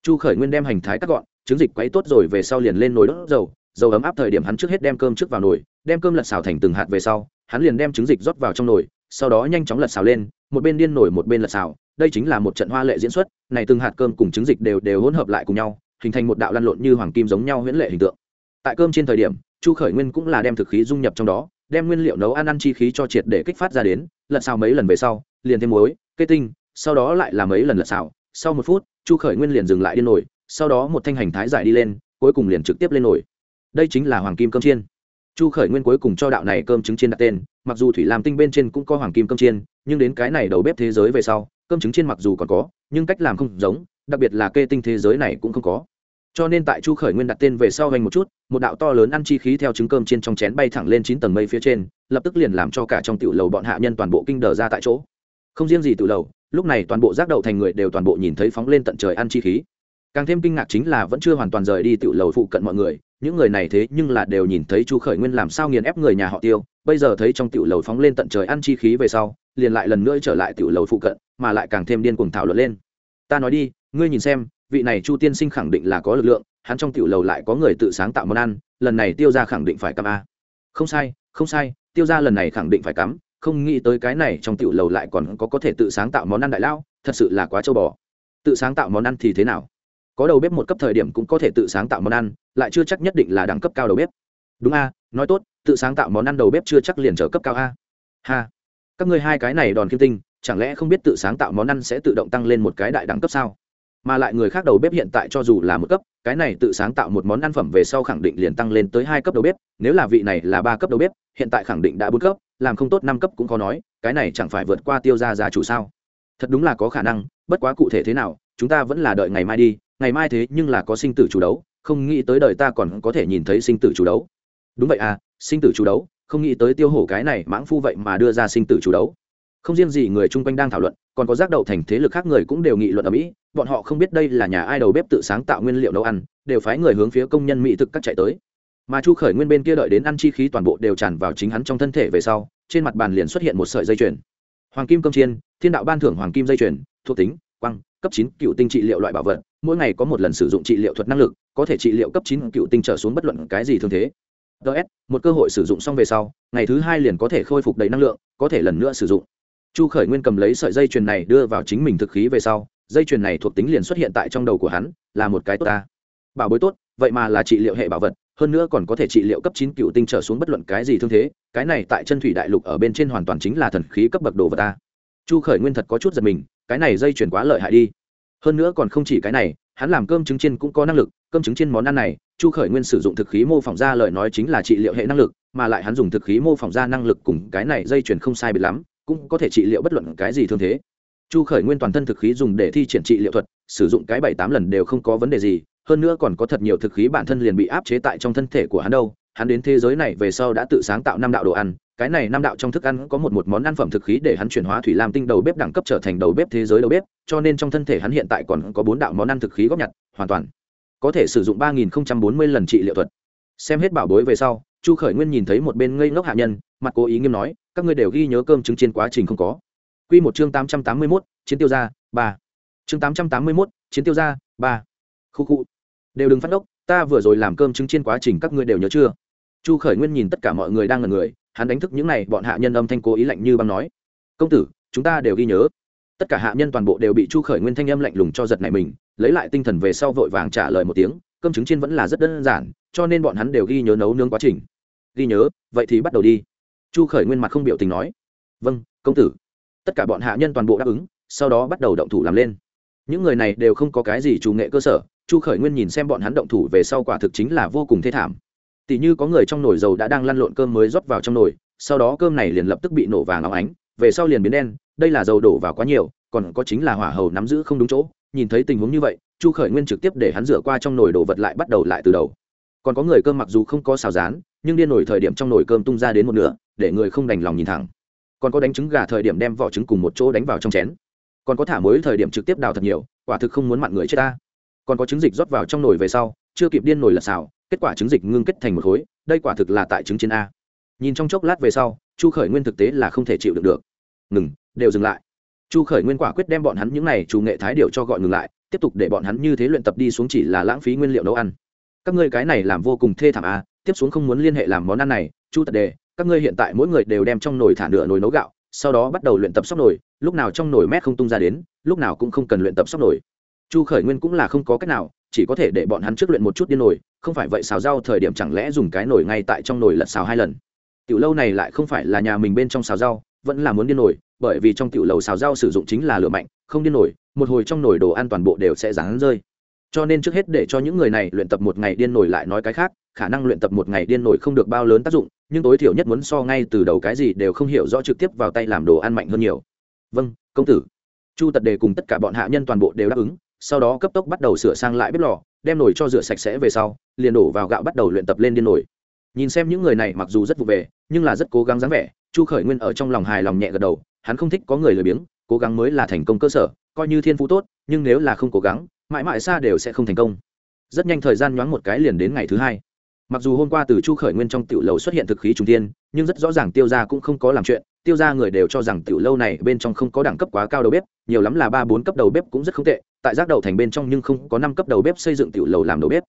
Chu khởi nguyên đem hành thái cắt gọn, trứng dịch quấy tốt rồi về sau liền lên nồi đốt dầu dầu ấm áp thời điểm hắn trước hết đem cơm trước vào nồi, đem cơm lật xào thành từng hạt về sau, hắn liền đem trứng dịch rót vào trong nồi, sau đó nhanh chóng lật xào lên, một bên điên nổi một bên lật xào, đây chính là một trận hoa lệ diễn xuất, này từng hạt cơm cùng trứng dịch đều đều hỗn hợp lại cùng nhau, hình thành một đạo lăn lộn như hoàng kim giống nhau huyễn lệ hình tượng tại cơm trên thời điểm, chu khởi nguyên cũng là đem thực khí dung nhập trong đó, đem nguyên liệu nấu ăn ăn chi khí cho triệt để kích phát ra đến, lật xào mấy lần về sau, liền thêm muối, cây tinh, sau đó lại là mấy lần lật xào. Sau một phút, chu khởi nguyên liền dừng lại điên nổi, sau đó một thanh hành thái giải đi lên, cuối cùng liền trực tiếp lên nổi. Đây chính là hoàng kim cơm chiên. Chu khởi nguyên cuối cùng cho đạo này cơm trứng chiên đặt tên, mặc dù thủy làm tinh bên trên cũng có hoàng kim cơm chiên, nhưng đến cái này đầu bếp thế giới về sau, cơm trứng chiên mặc dù còn có, nhưng cách làm không giống, đặc biệt là kê tinh thế giới này cũng không có cho nên tại chu khởi nguyên đặt tên về sau hành một chút, một đạo to lớn ăn chi khí theo trứng cơm trên trong chén bay thẳng lên chín tầng mây phía trên, lập tức liền làm cho cả trong tiểu lầu bọn hạ nhân toàn bộ kinh đờ ra tại chỗ. Không riêng gì tiểu lầu, lúc này toàn bộ giác đậu thành người đều toàn bộ nhìn thấy phóng lên tận trời ăn chi khí. Càng thêm kinh ngạc chính là vẫn chưa hoàn toàn rời đi tiểu lầu phụ cận mọi người, những người này thế nhưng là đều nhìn thấy chu khởi nguyên làm sao nghiền ép người nhà họ tiêu, bây giờ thấy trong tiểu lầu phóng lên tận trời ăn chi khí về sau, liền lại lần nữa trở lại tiểu lầu phụ cận, mà lại càng thêm điên cuồng thảo luận lên. Ta nói đi, ngươi nhìn xem vị này chu tiên sinh khẳng định là có lực lượng, hắn trong tiểu lầu lại có người tự sáng tạo món ăn, lần này tiêu ra khẳng định phải cắm a. Không sai không sai, tiêu ra lần này khẳng định phải cắm, không nghĩ tới cái này trong tiểu lầu lại còn có có thể tự sáng tạo món ăn đại lao thật sự là quá châu bò. Tự sáng tạo món ăn thì thế nào? Có đầu bếp một cấp thời điểm cũng có thể tự sáng tạo món ăn, lại chưa chắc nhất định là đẳng cấp cao đầu bếp. Đúng a, nói tốt, tự sáng tạo món ăn đầu bếp chưa chắc liền trở cấp cao a. Ha. Các ngươi hai cái này đòn kim tinh, chẳng lẽ không biết tự sáng tạo món ăn sẽ tự động tăng lên một cái đại đẳng cấp sao? Mà lại người khác đầu bếp hiện tại cho dù là một cấp, cái này tự sáng tạo một món ăn phẩm về sau khẳng định liền tăng lên tới hai cấp đầu bếp, nếu là vị này là ba cấp đầu bếp, hiện tại khẳng định đã bốn cấp, làm không tốt năm cấp cũng khó nói, cái này chẳng phải vượt qua tiêu ra gia chủ sao? Thật đúng là có khả năng, bất quá cụ thể thế nào, chúng ta vẫn là đợi ngày mai đi, ngày mai thế nhưng là có sinh tử chủ đấu, không nghĩ tới đời ta còn có thể nhìn thấy sinh tử chủ đấu. Đúng vậy à sinh tử chủ đấu, không nghĩ tới tiêu hổ cái này mãng phu vậy mà đưa ra sinh tử chủ đấu không riêng gì người chung quanh đang thảo luận, còn có giác đậu thành thế lực khác người cũng đều nghị luận ở mỹ, bọn họ không biết đây là nhà ai đầu bếp tự sáng tạo nguyên liệu nấu ăn, đều phái người hướng phía công nhân mỹ thực các chạy tới. Mà chu khởi nguyên bên kia đợi đến ăn chi khí toàn bộ đều tràn vào chính hắn trong thân thể về sau, trên mặt bàn liền xuất hiện một sợi dây chuyền. Hoàng kim công chiên, thiên đạo ban thưởng hoàng kim dây chuyền, thuộc tính quăng cấp chín cựu tinh trị liệu loại bảo vật, mỗi ngày có một lần sử dụng trị liệu thuật năng lực, có thể trị liệu cấp chín cựu tinh trở xuống bất luận cái gì thường thế. Ts một cơ hội sử dụng xong về sau, ngày thứ hai liền có thể khôi phục đầy năng lượng, có thể lần nữa sử dụng chu khởi nguyên cầm lấy sợi dây chuyền này đưa vào chính mình thực khí về sau, dây chuyền này thuộc tính liền xuất hiện tại trong đầu của hắn, là một cái tốt ta. Bảo bối tốt, vậy mà là trị liệu hệ bảo vật, hơn nữa còn có thể trị liệu cấp chín cựu tinh trở xuống bất luận cái gì thương thế, cái này tại chân thủy đại lục ở bên trên hoàn toàn chính là thần khí cấp bậc đồ vật ta. Chu khởi nguyên thật có chút giật mình, cái này dây chuyển quá lợi hại đi. Hơn nữa còn không chỉ cái này, hắn làm cơm trứng chiên cũng có năng lực, cơm trứng chiên món ăn này, chu khởi nguyên sử dụng thực khí mô phỏng ra lời nói chính là trị liệu hệ năng lực, mà lại hắn dùng thực khí mô phỏng ra năng lực cùng cái này dây chuyển không sai biệt lắm cũng có thể trị liệu bất luận cái gì thương thế. Chu khởi nguyên toàn thân thực khí dùng để thi triển trị liệu thuật, sử dụng cái bảy tám lần đều không có vấn đề gì, hơn nữa còn có thật nhiều thực khí bản thân liền bị áp chế tại trong thân thể của hắn đâu. Hắn đến thế giới này về sau đã tự sáng tạo năm đạo đồ ăn, cái này năm đạo trong thức ăn có một một món ăn phẩm thực khí để hắn chuyển hóa thủy lam tinh đầu bếp đẳng cấp trở thành đầu bếp thế giới đầu bếp, cho nên trong thân thể hắn hiện tại còn có bốn đạo món ăn thực khí góp nhặt, hoàn toàn có thể sử dụng ba nghìn bốn mươi lần trị liệu thuật. Xem hết bảo bối về sau, chu khởi nguyên nhìn thấy một bên ngây ngốc hạ nhân mặt cố ý nghiêm nói, các ngươi đều ghi nhớ cơm chứng chiên quá trình không có. Quy một chương tám trăm tám mươi mốt, chiến tiêu gia ba. Chương tám trăm tám mươi mốt, chiến tiêu gia ba. Khu khu. Đều đừng phát ốc ta vừa rồi làm cơm chứng trên quá trình các ngươi đều nhớ chưa? Chu khởi nguyên nhìn tất cả mọi người đang ngẩn người, hắn đánh thức những này bọn hạ nhân âm thanh cố ý lạnh như băng nói. Công tử, chúng ta đều ghi nhớ. Tất cả hạ nhân toàn bộ đều bị chu khởi nguyên thanh âm lạnh lùng cho giật nảy mình, lấy lại tinh thần về sau vội vàng trả lời một tiếng, cơm trứng chiên vẫn là rất đơn giản, cho nên bọn hắn đều ghi nhớ nấu nướng quá trình. Ghi nhớ, vậy thì bắt đầu đi chu khởi nguyên mặt không biểu tình nói vâng công tử. Tất cả bọn hạ nhân toàn bộ đáp ứng, sau đó bắt đầu động thủ làm lên. Những người này đều không có cái gì chủ nghệ cơ sở, chu khởi nguyên nhìn xem bọn hắn động thủ về sau quả thực chính là vô cùng thê thảm. Tỷ như có người trong nồi dầu đã đang lăn lộn cơm mới rót vào trong nồi, sau đó cơm này liền lập tức bị nổ vàng óng ánh, về sau liền biến đen, đây là dầu đổ vào quá nhiều, còn có chính là hỏa hầu nắm giữ không đúng chỗ. Nhìn thấy tình huống như vậy, chu khởi nguyên trực tiếp để hắn rửa qua trong nồi đồ vật lại bắt đầu lại từ đầu. Còn có người cơm mặc dù không có xào rán, nhưng điên nổi thời điểm trong nồi cơm tung ra đến một nửa để người không đành lòng nhìn thẳng. Còn có đánh trứng gà thời điểm đem vỏ trứng cùng một chỗ đánh vào trong chén. Còn có thả muối thời điểm trực tiếp đào thật nhiều, quả thực không muốn mặn người chết ta. Còn có trứng dịch rót vào trong nồi về sau, chưa kịp điên nồi lật xào, kết quả trứng dịch ngưng kết thành một khối, đây quả thực là tại trứng trên a. Nhìn trong chốc lát về sau, chu khởi nguyên thực tế là không thể chịu được được. Ngừng, đều dừng lại. Chu khởi nguyên quả quyết đem bọn hắn những n à y chủ nghệ thái điệu cho gọi ngừng lại, tiếp tục để bọn hắn như thế luyện tập đi xuống chỉ là lãng phí nguyên liệu nấu ăn. Các ngươi cái này làm vô cùng thê thảm a, tiếp xuống không muốn liên hệ làm món ăn này, chu tật đề các ngươi hiện tại mỗi người đều đem trong nồi thả nửa nồi nấu gạo, sau đó bắt đầu luyện tập sóc nồi, lúc nào trong nồi mét không tung ra đến, lúc nào cũng không cần luyện tập sóc nồi. Chu khởi nguyên cũng là không có cách nào, chỉ có thể để bọn hắn trước luyện một chút điên nồi, không phải vậy xào rau thời điểm chẳng lẽ dùng cái nồi ngay tại trong nồi lật xào hai lần. Tiểu lâu này lại không phải là nhà mình bên trong xào rau, vẫn là muốn điên nồi, bởi vì trong tiểu lầu xào rau sử dụng chính là lửa mạnh, không điên nồi, một hồi trong nồi đồ ăn toàn bộ đều sẽ rán rơi. Cho nên trước hết để cho những người này luyện tập một ngày điên nổi lại nói cái khác, khả năng luyện tập một ngày điên nổi không được bao lớn tác dụng nhưng tối thiểu nhất muốn so ngay từ đầu cái gì đều không hiểu rõ trực tiếp vào tay làm đồ ăn mạnh hơn nhiều. Vâng công tử. Chu tật đề cùng tất cả bọn hạ nhân toàn bộ đều đáp ứng, sau đó cấp tốc bắt đầu sửa sang lại bếp lò, đem nồi cho rửa sạch sẽ về sau, liền đổ vào gạo bắt đầu luyện tập lên điên nổi nhìn xem những người này mặc dù rất vụ về, nhưng là rất cố gắng dáng vẻ, chu khởi nguyên ở trong lòng hài lòng nhẹ gật đầu, hắn không thích có người lười biếng, cố gắng mới là thành công cơ sở, coi như thiên phú tốt, nhưng nếu là không cố gắng, mãi mãi xa đều sẽ không thành công. Rất nhanh thời gian nhoáng một cái liền đến ngày thứ hai mặc dù hôm qua từ chu khởi nguyên trong tiểu lầu xuất hiện thực khí trung tiên nhưng rất rõ ràng tiêu g i a cũng không có làm chuyện. Tiêu g i a người đều cho rằng tiểu lâu này bên trong không có đẳng cấp quá cao đầu bếp, nhiều lắm là ba bốn cấp đầu bếp cũng rất không tệ, tại giác đầu thành bên trong nhưng không có năm cấp đầu bếp xây dựng tiểu lầu làm đầu bếp.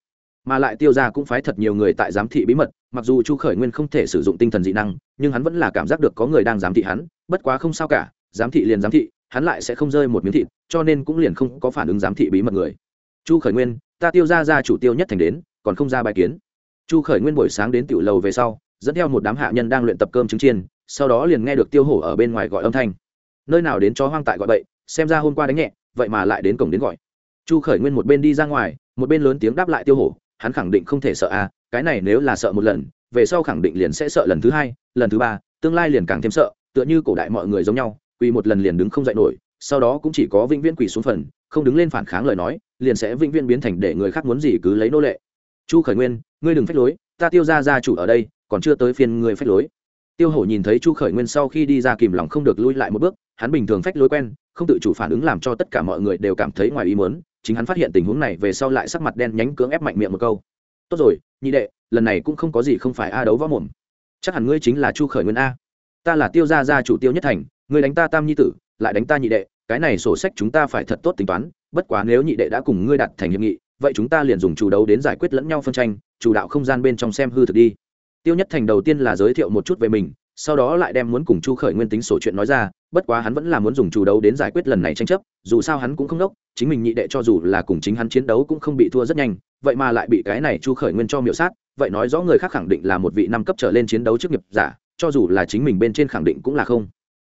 Mà lại tiêu g i a cũng phái thật nhiều người tại giám thị bí mật, mặc dù chu khởi nguyên không thể sử dụng tinh thần dị năng, nhưng hắn vẫn là cảm giác được có người đang giám thị hắn, bất quá không sao cả, giám thị liền giám thị, hắn lại sẽ không rơi một miếng thịt, cho nên cũng liền không có phản ứng giám thị bí mật người. Chu khởi nguyên, ta tiêu ra ra chủ tiêu nhất thành đến, còn không ra bài kiến chu khởi nguyên buổi sáng đến tiểu lầu về sau, dẫn theo một đám hạ nhân đang luyện tập cơm trứng chiên, sau đó liền nghe được tiêu hổ ở bên ngoài gọi âm thanh. Nơi nào đến chó hoang tại gọi bậy, xem ra hôm qua đánh nhẹ, vậy mà lại đến cổng đến gọi. Chu khởi nguyên một bên đi ra ngoài, một bên lớn tiếng đáp lại tiêu hổ, hắn khẳng định không thể sợ à cái này nếu là sợ một lần, về sau khẳng định liền sẽ sợ lần thứ hai, lần thứ ba, tương lai liền càng thêm sợ, tựa như cổ đại mọi người giống nhau, quỳ một lần liền đứng không dậy nổi, sau đó cũng chỉ có vĩnh viễn quỳ xuống phần, không đứng lên phản kháng lời nói, liền sẽ vĩnh viễn biến thành để người khác muốn gì cứ lấy nô lệ. Chu khởi nguyên ngươi đừng phách lối, ta tiêu ra gia chủ ở đây, còn chưa tới phiên ngươi phách lối. Tiêu hổ nhìn thấy chu khởi nguyên sau khi đi ra kìm lòng không được lui lại một bước, hắn bình thường phách lối quen, không tự chủ phản ứng làm cho tất cả mọi người đều cảm thấy ngoài ý muốn, chính hắn phát hiện tình huống này về sau lại sắc mặt đen nhánh cưỡng ép mạnh miệng một câu. Tốt rồi, nhị đệ, lần này cũng không có gì không phải a đấu võ mồm. Chắc hẳn ngươi chính là chu khởi nguyên a. Ta là tiêu gia gia chủ tiêu nhất thành, ngươi đánh ta tam nhi tử, lại đánh ta nhị đệ, cái này sổ sách chúng ta phải thật tốt tính toán, bất quá nếu nhị đệ đã cùng ngươi đặt thành hiệp nghị, vậy chúng ta liền dùng chủ đấu đến giải quyết lẫn nhau phân tranh chủ đạo không gian bên trong xem hư thực đi. Tiêu nhất thành đầu tiên là giới thiệu một chút về mình, sau đó lại đem muốn cùng chu khởi nguyên tính sổ chuyện nói ra, bất quá hắn vẫn là muốn dùng chủ đấu đến giải quyết lần này tranh chấp, dù sao hắn cũng không đốc, chính mình nhị đệ cho dù là cùng chính hắn chiến đấu cũng không bị thua rất nhanh, vậy mà lại bị cái này chu khởi nguyên cho miểu sát, vậy nói rõ người khác khẳng định là một vị năm cấp trở lên chiến đấu trước nghiệp giả, cho dù là chính mình bên trên khẳng định cũng là không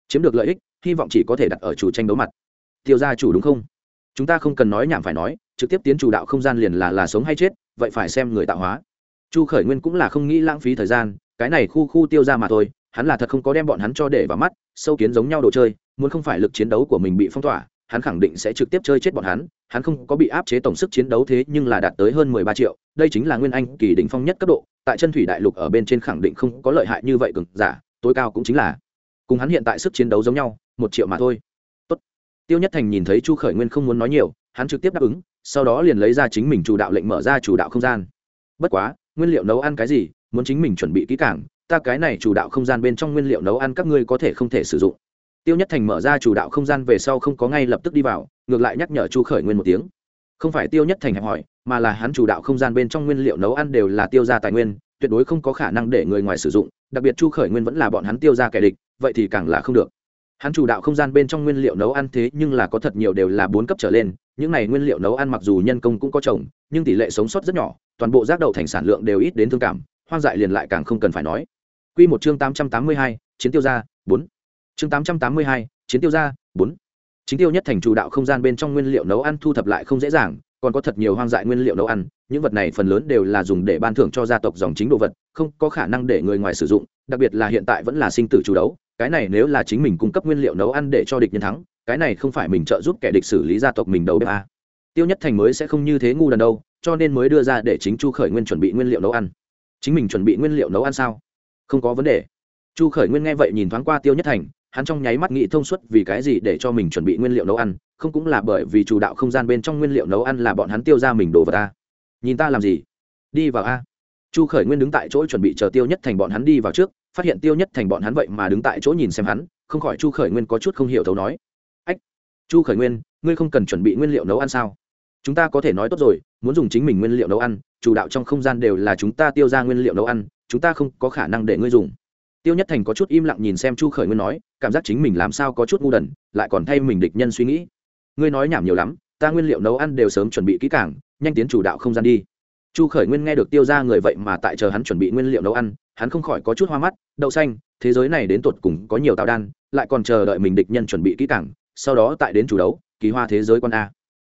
chiếm được lợi ích, hy vọng chỉ có thể đặt ở chủ tranh đấu mặt. Tiêu gia chủ đúng không? Chúng ta không cần nói nhảm phải nói, trực tiếp tiến chủ đạo không gian liền là là sống hay chết vậy phải xem người tạo hóa chu khởi nguyên cũng là không nghĩ lãng phí thời gian, cái này khu khu tiêu ra mà thôi, hắn là thật không có đem bọn hắn cho để vào mắt, sâu kiến giống nhau đồ chơi, muốn không phải lực chiến đấu của mình bị phong tỏa, hắn khẳng định sẽ trực tiếp chơi chết bọn hắn hắn không có bị áp chế tổng sức chiến đấu thế nhưng là đạt tới hơn mười ba triệu, đây chính là nguyên anh kỳ đỉnh phong nhất cấp độ, tại chân thủy đại lục ở bên trên khẳng định không có lợi hại như vậy cực giả, tối cao cũng chính là cùng hắn hiện tại sức chiến đấu giống nhau, một triệu mà thôi Tốt. tiêu nhất thành nhìn thấy chu khởi nguyên không muốn nói nhiều hắn trực tiếp đáp ứng, sau đó liền lấy ra chính mình chủ đạo lệnh mở ra chủ đạo không gian. Bất quá, nguyên liệu nấu ăn cái gì, muốn chính mình chuẩn bị kỹ càng, ta cái này chủ đạo không gian bên trong nguyên liệu nấu ăn các ngươi có thể không thể sử dụng. Tiêu nhất thành mở ra chủ đạo không gian về sau không có ngay lập tức đi vào, ngược lại nhắc nhở chu khởi nguyên một tiếng. Không phải tiêu nhất thành hẹp hỏi, mà là hắn chủ đạo không gian bên trong nguyên liệu nấu ăn đều là tiêu ra tài nguyên, tuyệt đối không có khả năng để người ngoài sử dụng, đặc biệt chu khởi nguyên vẫn là bọn hắn tiêu ra kẻ địch, vậy thì càng là không được. Hắn chủ đạo không gian bên trong nguyên liệu nấu ăn thế nhưng là có thật nhiều đều là bốn cấp trở lên những này nguyên liệu nấu ăn mặc dù nhân công cũng có trồng nhưng tỷ lệ sống sót rất nhỏ, toàn bộ rác đậu thành sản lượng đều ít đến thương cảm, hoang dại liền lại càng không cần phải nói. Quy một chương tám trăm tám mươi hai, chiến tiêu gia, bốn. Chương tám trăm tám mươi hai, chiến tiêu gia, bốn. Chính tiêu nhất thành chủ đạo không gian bên trong nguyên liệu nấu ăn thu thập lại không dễ dàng, còn có thật nhiều hoang dại nguyên liệu nấu ăn, những vật này phần lớn đều là dùng để ban thưởng cho gia tộc dòng chính đồ vật, không có khả năng để người ngoài sử dụng, đặc biệt là hiện tại vẫn là sinh tử chủ đấu, cái này nếu là chính mình cung cấp nguyên liệu nấu ăn để cho địch nhân thắng cái này không phải mình trợ giúp kẻ địch xử lý gia tộc mình đấu bếp à. tiêu nhất thành mới sẽ không như thế ngu đần đâu, cho nên mới đưa ra để chính chu khởi nguyên chuẩn bị nguyên liệu nấu ăn. Chính mình chuẩn bị nguyên liệu nấu ăn sao? Không có vấn đề. Chu khởi nguyên nghe vậy nhìn thoáng qua tiêu nhất thành, hắn trong nháy mắt nghĩ thông suốt vì cái gì để cho mình chuẩn bị nguyên liệu nấu ăn, không cũng là bởi vì chủ đạo không gian bên trong nguyên liệu nấu ăn là bọn hắn tiêu ra mình đổ vào ta nhìn ta làm gì? Đi vào a. Chu khởi nguyên đứng tại chỗ chuẩn bị chờ tiêu nhất thành bọn hắn đi vào trước, phát hiện tiêu nhất thành bọn hắn vậy mà đứng tại chỗ nhìn xem hắn, không khỏi chu khởi nguyên có chút không hiểu thấu nói chu khởi nguyên, ngươi không cần chuẩn bị nguyên liệu nấu ăn sao? Chúng ta có thể nói tốt rồi, muốn dùng chính mình nguyên liệu nấu ăn, chủ đạo trong không gian đều là chúng ta tiêu ra nguyên liệu nấu ăn, chúng ta không có khả năng để ngươi dùng. Tiêu nhất thành có chút im lặng nhìn xem chu khởi nguyên nói, cảm giác chính mình làm sao có chút ngu đần, lại còn thay mình địch nhân suy nghĩ. Ngươi nói nhảm nhiều lắm, ta nguyên liệu nấu ăn đều sớm chuẩn bị kỹ càng, nhanh tiến chủ đạo không gian đi. Chu khởi nguyên nghe được tiêu ra người vậy mà tại chờ hắn chuẩn bị nguyên liệu nấu ăn, hắn không khỏi có chút hoa mắt, đậu xanh, thế giới này đến tột cùng có nhiều tạo đan, lại còn chờ đợi mình địch nhân chuẩn bị kỹ càng sau đó tại đến chủ đấu, kỳ hoa thế giới quan a.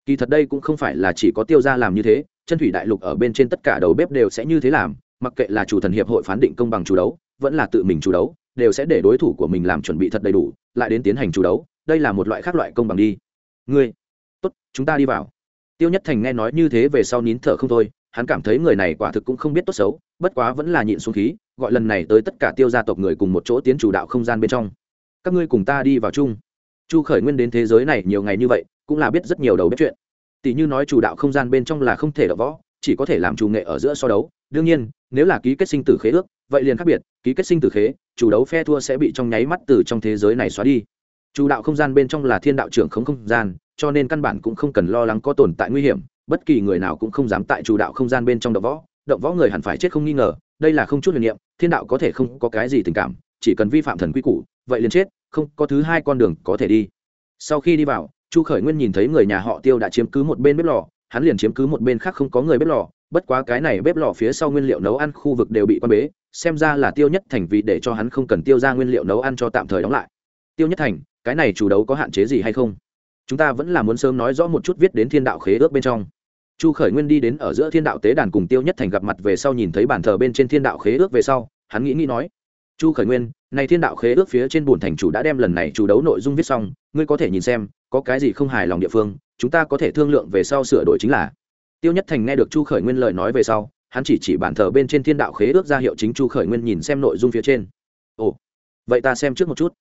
Kỳ thật đây cũng không phải là chỉ có tiêu ra làm như thế, chân thủy đại lục ở bên trên tất cả đầu bếp đều sẽ như thế làm, mặc kệ là chủ thần hiệp hội phán định công bằng chủ đấu, vẫn là tự mình chủ đấu, đều sẽ để đối thủ của mình làm chuẩn bị thật đầy đủ, lại đến tiến hành chủ đấu, đây là một loại khác loại công bằng đi. Ngươi, tốt, chúng ta đi vào. Tiêu nhất thành nghe nói như thế về sau nín thở không thôi, hắn cảm thấy người này quả thực cũng không biết tốt xấu, bất quá vẫn là nhịn xuống khí, gọi lần này tới tất cả tiêu gia tộc người cùng một chỗ tiến chủ đạo không gian bên trong. Các ngươi cùng ta đi vào chung chu khởi nguyên đến thế giới này nhiều ngày như vậy, cũng là biết rất nhiều đầu bếp chuyện. Tỷ như nói chủ đạo không gian bên trong là không thể đỡ võ, chỉ có thể làm chủ nghệ ở giữa so đấu. Đương nhiên, nếu là ký kết sinh tử khế ước, vậy liền khác biệt, ký kết sinh tử khế, chủ đấu phe thua sẽ bị trong nháy mắt từ trong thế giới này xóa đi. Chủ đạo không gian bên trong là thiên đạo trưởng không không gian, cho nên căn bản cũng không cần lo lắng có tồn tại nguy hiểm, bất kỳ người nào cũng không dám tại chủ đạo không gian bên trong động võ. Động võ người hẳn phải chết không nghi ngờ, đây là không chút huyền niệm, thiên đạo có thể không có cái gì tình cảm, chỉ cần vi phạm thần quy củ, vậy liền chết không, có thứ hai con đường có thể đi. Sau khi đi vào, chu khởi nguyên nhìn thấy người nhà họ tiêu đã chiếm cứ một bên bếp lò, hắn liền chiếm cứ một bên khác không có người bếp lò, bất quá cái này bếp lò phía sau nguyên liệu nấu ăn khu vực đều bị quan bế, xem ra là tiêu nhất thành vì để cho hắn không cần tiêu ra nguyên liệu nấu ăn cho tạm thời đóng lại. Tiêu nhất thành, cái này chủ đấu có hạn chế gì hay không? Chúng ta vẫn là muốn sớm nói rõ một chút viết đến thiên đạo khế ước bên trong. Chu khởi nguyên đi đến ở giữa thiên đạo tế đàn cùng tiêu nhất thành gặp mặt về sau nhìn thấy bàn thờ bên trên thiên đạo khế ước về sau, hắn nghĩ nghĩ nói, chu khởi nguyên này thiên đạo khế ước phía trên bùn thành chủ đã đem lần này chủ đấu nội dung viết xong, ngươi có thể nhìn xem, có cái gì không hài lòng địa phương, chúng ta có thể thương lượng về sau sửa đổi chính là. Tiêu nhất thành nghe được chu khởi nguyên lời nói về sau, hắn chỉ chỉ bản thờ bên trên thiên đạo khế ước ra hiệu chính chu khởi nguyên nhìn xem nội dung phía trên. Ồ, vậy ta xem trước một chút.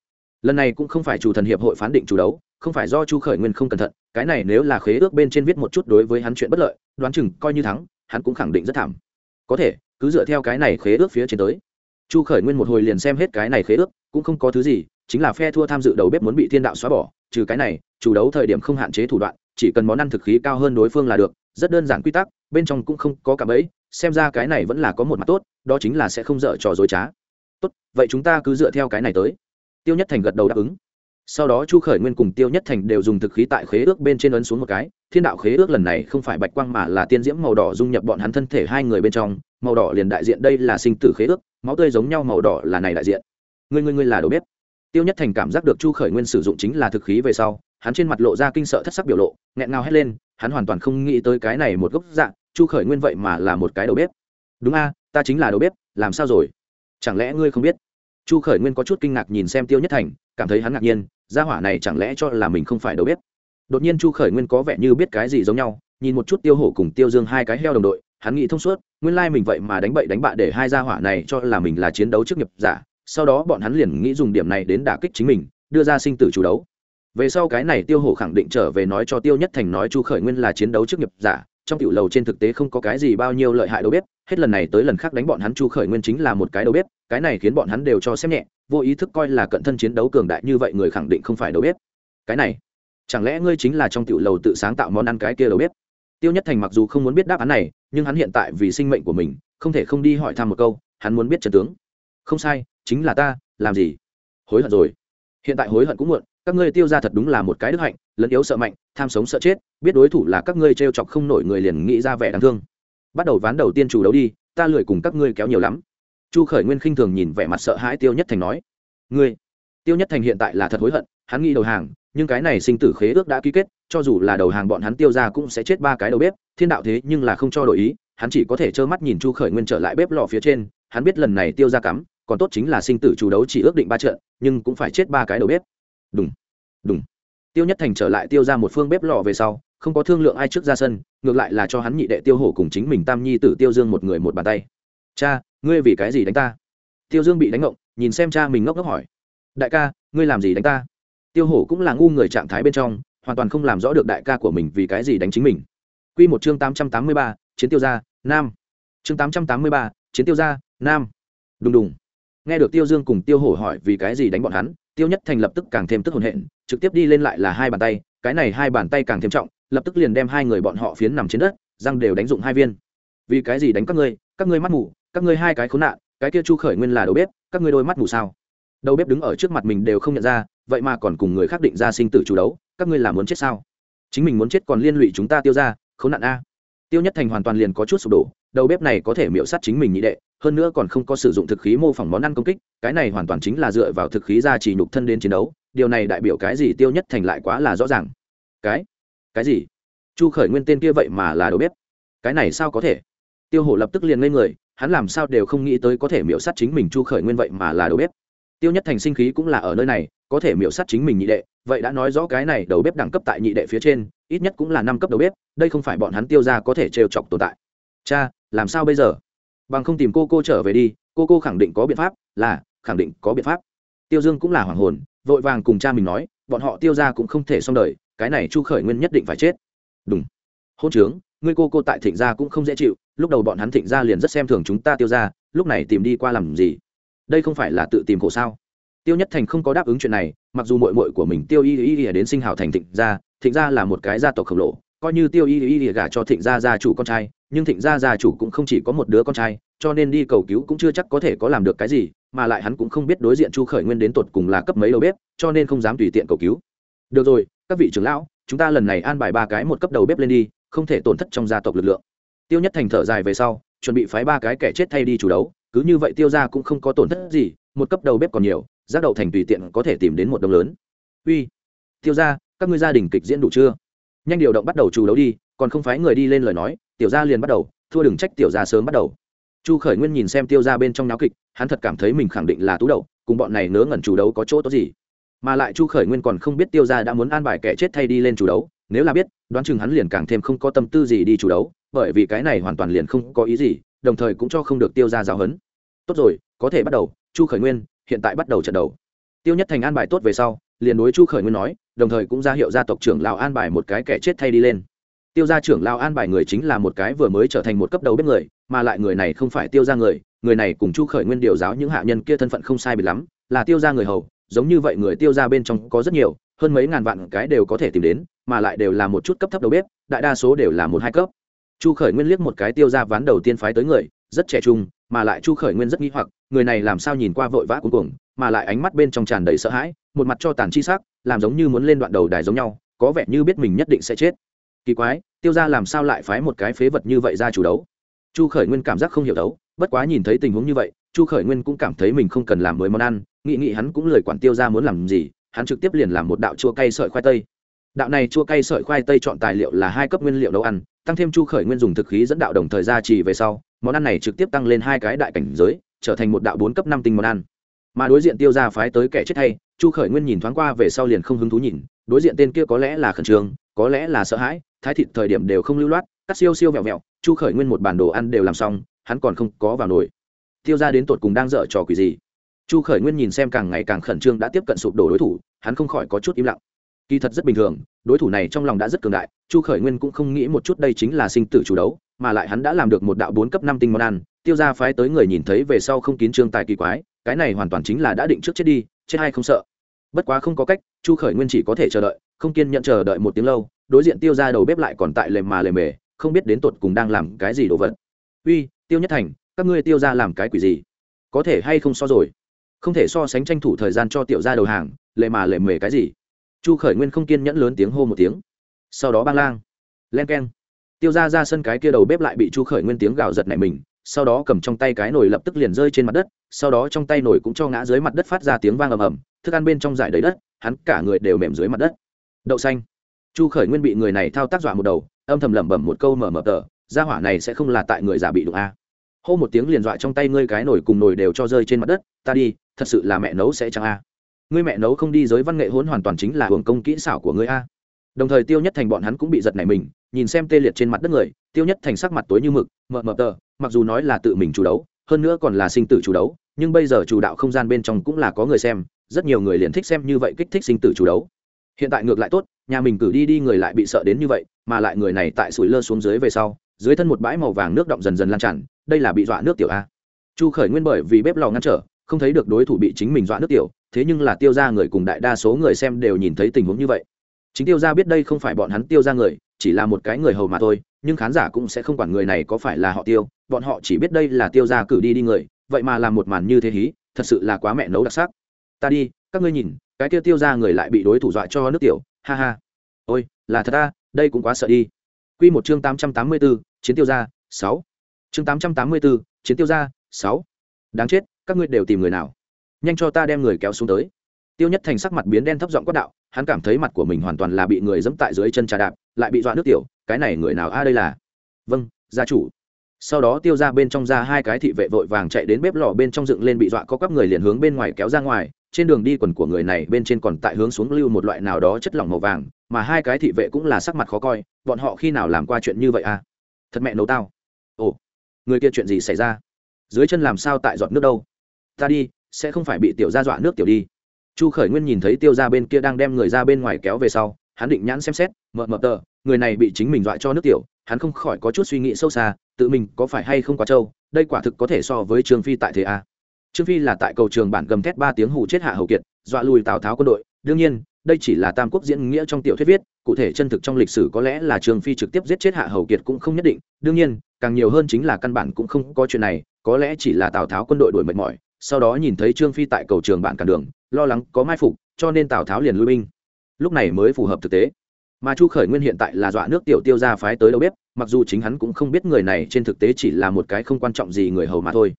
Lần này cũng không phải chủ thần hiệp hội phán định chủ đấu, không phải do chu khởi nguyên không cẩn thận, cái này nếu là khế ước bên trên viết một chút đối với hắn chuyện bất lợi, đoán chừng coi như thắng, hắn cũng khẳng định rất thảm. Có thể, cứ dựa theo cái này khế ước phía trên tới chu khởi nguyên một hồi liền xem hết cái này khế ước, cũng không có thứ gì, chính là phe thua tham dự đầu bếp muốn bị thiên đạo xóa bỏ, trừ cái này, chủ đấu thời điểm không hạn chế thủ đoạn, chỉ cần món ăn thực khí cao hơn đối phương là được, rất đơn giản quy tắc, bên trong cũng không có cả bẫy, xem ra cái này vẫn là có một mặt tốt, đó chính là sẽ không dở trò dối trá. Tốt, vậy chúng ta cứ dựa theo cái này tới. Tiêu nhất thành gật đầu đáp ứng. Sau đó chu khởi nguyên cùng tiêu nhất thành đều dùng thực khí tại khế ước bên trên ấn xuống một cái thiên đạo khế ước lần này không phải bạch quang mà là tiên diễm màu đỏ dung nhập bọn hắn thân thể hai người bên trong, màu đỏ liền đại diện đây là sinh tử khế ước, máu tươi giống nhau màu đỏ là này đại diện. Ngươi ngươi ngươi là đầu bếp tiêu nhất thành cảm giác được chu khởi nguyên sử dụng chính là thực khí về sau, hắn trên mặt lộ ra kinh sợ thất sắc biểu lộ, nghẹn ngào hét lên, hắn hoàn toàn không nghĩ tới cái này một gốc dạng chu khởi nguyên vậy mà là một cái đầu bếp đúng a, ta chính là đầu bếp làm sao rồi? Chẳng lẽ ngươi không biết? Chu khởi nguyên có chút kinh ngạc nhìn xem tiêu nhất thành, cảm thấy hắn ngạc nhiên, gia hỏa này chẳng lẽ cho là mình không phải đầu bếp đột nhiên chu khởi nguyên có vẻ như biết cái gì giống nhau, nhìn một chút tiêu hổ cùng tiêu dương hai cái heo đồng đội, hắn nghĩ thông suốt, nguyên lai mình vậy mà đánh bậy đánh bạ để hai gia hỏa này cho là mình là chiến đấu chức nghiệp giả, sau đó bọn hắn liền nghĩ dùng điểm này đến đả kích chính mình, đưa ra sinh tử chủ đấu. Về sau cái này tiêu hổ khẳng định trở về nói cho tiêu nhất thành nói chu khởi nguyên là chiến đấu chức nghiệp giả, trong tiểu lầu trên thực tế không có cái gì bao nhiêu lợi hại đâu bếp hết lần này tới lần khác đánh bọn hắn chu khởi nguyên chính là một cái đầu bếp cái này khiến bọn hắn đều cho xem nhẹ, vô ý thức coi là cận thân chiến đấu cường đại như vậy người khẳng định không phải đầu bếp cái này chẳng lẽ ngươi chính là trong tiểu lầu tự sáng tạo món ăn cái kia đầu bếp? Tiêu nhất thành mặc dù không muốn biết đáp án này, nhưng hắn hiện tại vì sinh mệnh của mình, không thể không đi hỏi thăm một câu, hắn muốn biết trần tướng. Không sai, chính là ta, làm gì? Hối hận rồi. Hiện tại hối hận cũng muộn, các ngươi tiêu ra thật đúng là một cái đức hạnh, lẫn yếu sợ mạnh, tham sống sợ chết, biết đối thủ là các ngươi t r e o chọc không nổi người liền nghĩ ra vẻ đáng thương. Bắt đầu ván đầu tiên chủ đấu đi, ta lười cùng các ngươi kéo nhiều lắm. Chu khởi nguyên khinh thường nhìn vẻ mặt sợ hãi tiêu nhất thành nói. Ngươi tiêu nhất thành hiện tại là thật hối hận, hắn nghĩ đầu hàng, nhưng cái này sinh tử khế ước đã ký kết, cho dù là đầu hàng bọn hắn tiêu ra cũng sẽ chết ba cái đầu bếp, thiên đạo thế nhưng là không cho đổi ý, hắn chỉ có thể trơ mắt nhìn chu khởi nguyên trở lại bếp lò phía trên, hắn biết lần này tiêu ra cắm, còn tốt chính là sinh tử chủ đấu chỉ ước định ba trận, nhưng cũng phải chết ba cái đầu bếp. Đúng đúng tiêu nhất thành trở lại tiêu ra một phương bếp lò về sau, không có thương lượng ai trước ra sân, ngược lại là cho hắn nhị đệ tiêu hổ cùng chính mình tam nhi tử tiêu dương một người một bàn tay. Cha, ngươi vì cái gì đánh ta? Tiêu dương bị đánh ngộng, nhìn xem cha mình ngốc ngốc hỏi đại ca, ngươi làm gì đánh ta? Tiêu hổ cũng là ngu người trạng thái bên trong, hoàn toàn không làm rõ được đại ca của mình vì cái gì đánh chính mình. Q một chương tám trăm tám mươi ba, chiến tiêu gia, nam. Chương tám trăm tám mươi ba, chiến tiêu gia, nam. Đùng đùng. Nghe được tiêu dương cùng tiêu hổ hỏi vì cái gì đánh bọn hắn, tiêu nhất thành lập tức càng thêm tức hồn hện, trực tiếp đi lên lại là hai bàn tay, cái này hai bàn tay càng thêm trọng, lập tức liền đem hai người bọn họ phiến nằm trên đất, răng đều đánh dụng hai viên. Vì cái gì đánh các ngươi? Các ngươi mắt mù, các ngươi hai cái khốn nạn, cái kia chu khởi nguyên là đầu bếp, các ngươi đôi mắt mù sao? Đầu bếp đứng ở trước mặt mình đều không nhận ra, vậy mà còn cùng người khác định ra sinh tử chủ đấu, các ngươi là muốn chết sao? Chính mình muốn chết còn liên lụy chúng ta tiêu ra khốn nạn a. Tiêu nhất thành hoàn toàn liền có chút sụp đổ, đầu bếp này có thể miễu sát chính mình nhị đệ, hơn nữa còn không có sử dụng thực khí mô phỏng món ăn công kích, cái này hoàn toàn chính là dựa vào thực khí ra chỉ nhục thân đến chiến đấu, điều này đại biểu cái gì tiêu nhất thành lại quá là rõ ràng. Cái? Cái gì? Chu khởi nguyên tên kia vậy mà là đầu bếp? Cái này sao có thể? Tiêu hổ lập tức liền ngây người, hắn làm sao đều không nghĩ tới có thể miễu sát chính mình chu khởi nguyên vậy mà là đầu bếp tiêu nhất thành sinh khí cũng là ở nơi này, có thể miễu sát chính mình nhị đệ, vậy đã nói rõ cái này đầu bếp đẳng cấp tại nhị đệ phía trên, ít nhất cũng là năm cấp đầu bếp, đây không phải bọn hắn tiêu ra có thể trêu chọc tồn tại. Cha, làm sao bây giờ? Bằng không tìm cô cô trở về đi, cô cô khẳng định có biện pháp, là, khẳng định có biện pháp. Tiêu dương cũng là hoàng hồn, vội vàng cùng cha mình nói, bọn họ tiêu ra cũng không thể xong đời, cái này chu khởi nguyên nhất định phải chết. Đúng hôn trướng, ngươi cô cô tại thịnh gia cũng không dễ chịu, lúc đầu bọn hắn thịnh gia liền rất xem thường chúng ta tiêu ra lúc này tìm đi qua làm gì? Đây không phải là tự tìm khổ sao? Tiêu nhất thành không có đáp ứng chuyện này, mặc dù mội mội của mình tiêu y y y đến sinh hào thành thịnh gia thịnh gia là một cái gia tộc khổng lồ, coi như tiêu y y y gả cho thịnh gia gia chủ con trai, nhưng thịnh gia gia chủ cũng không chỉ có một đứa con trai, cho nên đi cầu cứu cũng chưa chắc có thể có làm được cái gì, mà lại hắn cũng không biết đối diện chu khởi nguyên đến tột cùng là cấp mấy đầu bếp, cho nên không dám tùy tiện cầu cứu. Được rồi, các vị trưởng lão, chúng ta lần này an bài ba cái một cấp đầu bếp lên đi, không thể tổn thất trong gia tộc lực lượng. Tiêu nhất thành thở dài về sau, chuẩn bị phái ba cái kẻ chết thay đi chủ đấu cứ như vậy tiêu ra cũng không có tổn thất gì, một cấp đầu bếp còn nhiều, giác đậu thành tùy tiện có thể tìm đến một đồng lớn. Uy, tiêu ra, các ngươi gia đình kịch diễn đủ chưa? Nhanh điều động bắt đầu chủ đấu đi, còn không phái người đi lên lời nói, tiểu gia liền bắt đầu, thua đừng trách tiểu gia sớm bắt đầu. Chu khởi nguyên nhìn xem tiêu gia bên trong náo kịch, hắn thật cảm thấy mình khẳng định là tú đậu, cùng bọn này nớ ngẩn chủ đấu có chỗ tốt gì. Mà lại chu khởi nguyên còn không biết tiêu gia đã muốn an bài kẻ chết thay đi lên chủ đấu, nếu là biết, đoán chừng hắn liền càng thêm không có tâm tư gì đi chủ đấu, bởi vì cái này hoàn toàn liền không có ý gì đồng thời cũng cho không được tiêu gia giáo hấn tốt rồi, có thể bắt đầu, chu khởi nguyên, hiện tại bắt đầu trận đầu tiêu nhất thành an bài tốt về sau, liền đối chu khởi nguyên nói, đồng thời cũng ra hiệu gia tộc trưởng lão an bài một cái kẻ chết thay đi lên. Tiêu gia trưởng lão an bài người chính là một cái vừa mới trở thành một cấp đầu bếp người, mà lại người này không phải tiêu gia người người này cùng chu khởi nguyên điều giáo những hạ nhân kia thân phận không sai bị lắm, là tiêu gia người hầu, giống như vậy người tiêu gia bên trong có rất nhiều, hơn mấy ngàn vạn cái đều có thể tìm đến, mà lại đều là một chút cấp thấp đầu bếp, đại đa số đều là một hai cấp chu khởi nguyên liếc một cái tiêu gia ván đầu tiên phái tới người, rất trẻ trung, mà lại chu khởi nguyên rất nghi hoặc, người này làm sao nhìn qua vội vã cuối cùng mà lại ánh mắt bên trong tràn đầy sợ hãi, một mặt cho tàn chi sắc, làm giống như muốn lên đoạn đầu đài giống nhau, có vẻ như biết mình nhất định sẽ chết. Kỳ quái, tiêu ra làm sao lại phái một cái phế vật như vậy ra chủ đấu? Chu khởi nguyên cảm giác không hiểu đấu, bất quá nhìn thấy tình huống như vậy, chu khởi nguyên cũng cảm thấy mình không cần làm mới món ăn nghị nghị hắn cũng lời quản tiêu ra muốn làm gì, hắn trực tiếp liền làm một đạo chua cay sợi khoai tây. Đạo này chua cay sợi khoai tây chọn tài liệu là hai cấp nguyên liệu nấu ăn tăng thêm chu khởi nguyên dùng thực khí dẫn đạo đồng thời gia trì về sau, món ăn này trực tiếp tăng lên hai cái đại cảnh giới, trở thành một đạo bốn cấp năm tinh món ăn. Mà đối diện tiêu ra phái tới kẻ chết hay, chu khởi nguyên nhìn thoáng qua về sau liền không hứng thú nhìn, đối diện tên kia có lẽ là khẩn trương, có lẽ là sợ hãi, thái thịt thời điểm đều không lưu loát, cắt siêu siêu vẹo vẹo, chu khởi nguyên một bản đồ ăn đều làm xong, hắn còn không có vào nồi tiêu ra đến tột cùng đang dở trò quỷ gì? Chu khởi nguyên nhìn xem càng ngày càng khẩn trương đã tiếp cận sụp đổ đối thủ, hắn không khỏi có chút im lặng kỳ thật rất bình thường, đối thủ này trong lòng đã rất cường đại, chu khởi nguyên cũng không nghĩ một chút đây chính là sinh tử chủ đấu, mà lại hắn đã làm được một đạo bốn cấp năm tinh món ăn, tiêu ra phái tới người nhìn thấy về sau không kín trương tài kỳ quái, cái này hoàn toàn chính là đã định trước chết đi, chết hay không sợ. Bất quá không có cách, chu khởi nguyên chỉ có thể chờ đợi, không kiên nhận chờ đợi một tiếng lâu, đối diện tiêu ra đầu bếp lại còn tại lề mà lề mề, không biết đến tột cùng đang làm cái gì đồ vật. Uy, tiêu nhất thành, các ngươi tiêu ra làm cái quỷ gì? Có thể hay không so rồi? Không thể so sánh tranh thủ thời gian cho tiểu ra đầu hàng, lề mà lề mề cái gì? Chu khởi nguyên không kiên nhẫn lớn tiếng hô một tiếng. Sau đó bang lang. Len k e n tiêu ra ra sân cái kia đầu bếp lại bị chu khởi nguyên tiếng gào giật này mình, sau đó cầm trong tay cái nồi lập tức liền rơi trên mặt đất, sau đó trong tay nồi cũng cho ngã dưới mặt đất phát ra tiếng vang ầm ầm, thức ăn bên trong dải đầy đất, hắn cả người đều mềm dưới mặt đất. Đậu xanh. Chu khởi nguyên bị người này thao tác dọa một đầu, âm thầm lẩm bẩm một câu mở mở tờ ra hỏa này sẽ không là tại người già bị đụng a. Hô một tiếng liền dọa trong tay ngươi cái nồi cùng nồi đều cho rơi trên mặt đất, ta đi, thật sự là mẹ nấu sẽ chẳng a ngươi mẹ nấu không đi giới văn nghệ hỗn hoàn toàn chính là hưởng công kỹ xảo của ngươi a. Đồng thời tiêu nhất thành bọn hắn cũng bị giật nảy mình, nhìn xem tê liệt trên mặt đất người, tiêu nhất thành sắc mặt tối như mực, mờ mờ tờ, mặc dù nói là tự mình chủ đấu, hơn nữa còn là sinh tử chủ đấu, nhưng bây giờ chủ đạo không gian bên trong cũng là có người xem, rất nhiều người liền thích xem như vậy kích thích sinh tử chủ đấu. Hiện tại ngược lại tốt, nhà mình cử đi đi người lại bị sợ đến như vậy, mà lại người này tại sủi lơ xuống dưới về sau, dưới thân một bãi màu vàng nước động dần dần lan tràn, đây là bị dọa nước tiểu a. Chu khởi nguyên bởi vì bếp lò ngăn trở, không thấy được đối thủ bị chính mình dọa nước tiểu thế nhưng là tiêu ra người cùng đại đa số người xem đều nhìn thấy tình huống như vậy. Chính tiêu ra biết đây không phải bọn hắn tiêu ra người, chỉ là một cái người hầu mà thôi, nhưng khán giả cũng sẽ không quản người này có phải là họ tiêu, bọn họ chỉ biết đây là tiêu ra cử đi đi người, vậy mà làm một màn như thế hí, thật sự là quá mẹ nấu đặc sắc. Ta đi, các ngươi nhìn, cái tiêu tiêu ra người lại bị đối thủ dọa cho nước tiểu, ha ha. Ôi, là thật ta, đây cũng quá sợ đi. Q một chương tám trăm tám mươi bốn chiến tiêu ra sáu. Chương tám trăm tám mươi bốn chiến tiêu ra sáu. Đáng chết, các ngươi đều tìm người nào? Nhanh cho ta đem người kéo xuống tới. Tiêu nhất thành sắc mặt biến đen thấp giọng quát đạo, hắn cảm thấy mặt của mình hoàn toàn là bị người dẫm tại dưới chân trà đạp, lại bị dọa nước tiểu, cái này người nào a, đây là? Vâng gia chủ. Sau đó tiêu ra bên trong ra hai cái thị vệ vội vàng chạy đến bếp lò bên trong dựng lên bị dọa có các người liền hướng bên ngoài kéo ra ngoài, trên đường đi quần của người này bên trên còn tại hướng xuống lưu một loại nào đó chất lỏng màu vàng, mà hai cái thị vệ cũng là sắc mặt khó coi, bọn họ khi nào làm qua chuyện như vậy à thật mẹ nấu tao. Ồ, người kia chuyện gì xảy ra? Dưới chân làm sao tại giọt nước đâu? Ta đi sẽ không phải bị tiểu gia dọa nước tiểu đi. Chu khởi nguyên nhìn thấy tiêu ra bên kia đang đem người ra bên ngoài kéo về sau, hắn định nhãn xem xét, mợ mợ tờ, người này bị chính mình dọa cho nước tiểu, hắn không khỏi có chút suy nghĩ sâu xa, tự mình có phải hay không quá trâu, đây quả thực có thể so với trương phi tại thế a. Trương phi là tại cầu trường bản gầm thét ba tiếng hù chết hạ hầu kiệt, dọa lùi tào tháo quân đội. Đương nhiên, đây chỉ là tam quốc diễn nghĩa trong tiểu thuyết viết, cụ thể chân thực trong lịch sử có lẽ là trương phi trực tiếp giết chết hạ hầu kiệt cũng không nhất định. Đương nhiên, càng nhiều hơn chính là căn bản cũng không có chuyện này, có lẽ chỉ là tào tháo quân đội đuổi mệt mỏi sau đó nhìn thấy trương phi tại cầu trường bạn cản đường, lo lắng có mai phục, cho nên tào tháo liền lui binh. Lúc này mới phù hợp thực tế. Mà chu khởi nguyên hiện tại là dọa nước tiểu tiêu ra phái tới đâu biết mặc dù chính hắn cũng không biết người này trên thực tế chỉ là một cái không quan trọng gì người hầu mà thôi.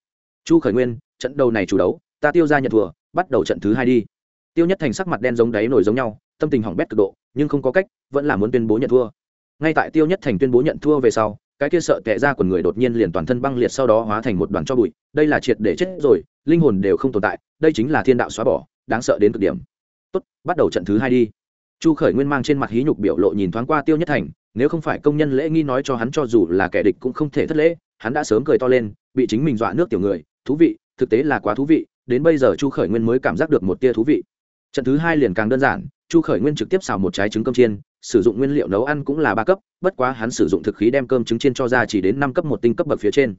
Chu khởi nguyên, trận đầu này chủ đấu, ta tiêu ra nhận thua, bắt đầu trận thứ hai đi. Tiêu nhất thành sắc mặt đen giống đáy nổi giống nhau, tâm tình hỏng bét cực độ, nhưng không có cách, vẫn là muốn tuyên bố nhận thua. Ngay tại tiêu nhất thành tuyên bố nhận thua về sau cái kia sợ tệ ra của người đột nhiên liền toàn thân băng liệt sau đó hóa thành một đoàn cho bụi, đây là triệt để chết rồi, linh hồn đều không tồn tại, đây chính là thiên đạo xóa bỏ, đáng sợ đến cực điểm. Tốt, bắt đầu trận thứ hai đi. Chu khởi nguyên mang trên mặt hí nhục biểu lộ nhìn thoáng qua tiêu nhất thành, nếu không phải công nhân lễ nghi nói cho hắn cho dù là kẻ địch cũng không thể thất lễ, hắn đã sớm cười to lên, bị chính mình dọa nước tiểu người, thú vị, thực tế là quá thú vị, đến bây giờ chu khởi nguyên mới cảm giác được một tia thú vị. Trận thứ hai liền càng đơn giản, chu khởi nguyên trực tiếp xào một trái trứng cơm chiên sử dụng nguyên liệu nấu ăn cũng là ba cấp, bất quá hắn sử dụng thực khí đem cơm trứng chiên cho ra chỉ đến năm cấp một tinh cấp bậc phía trên.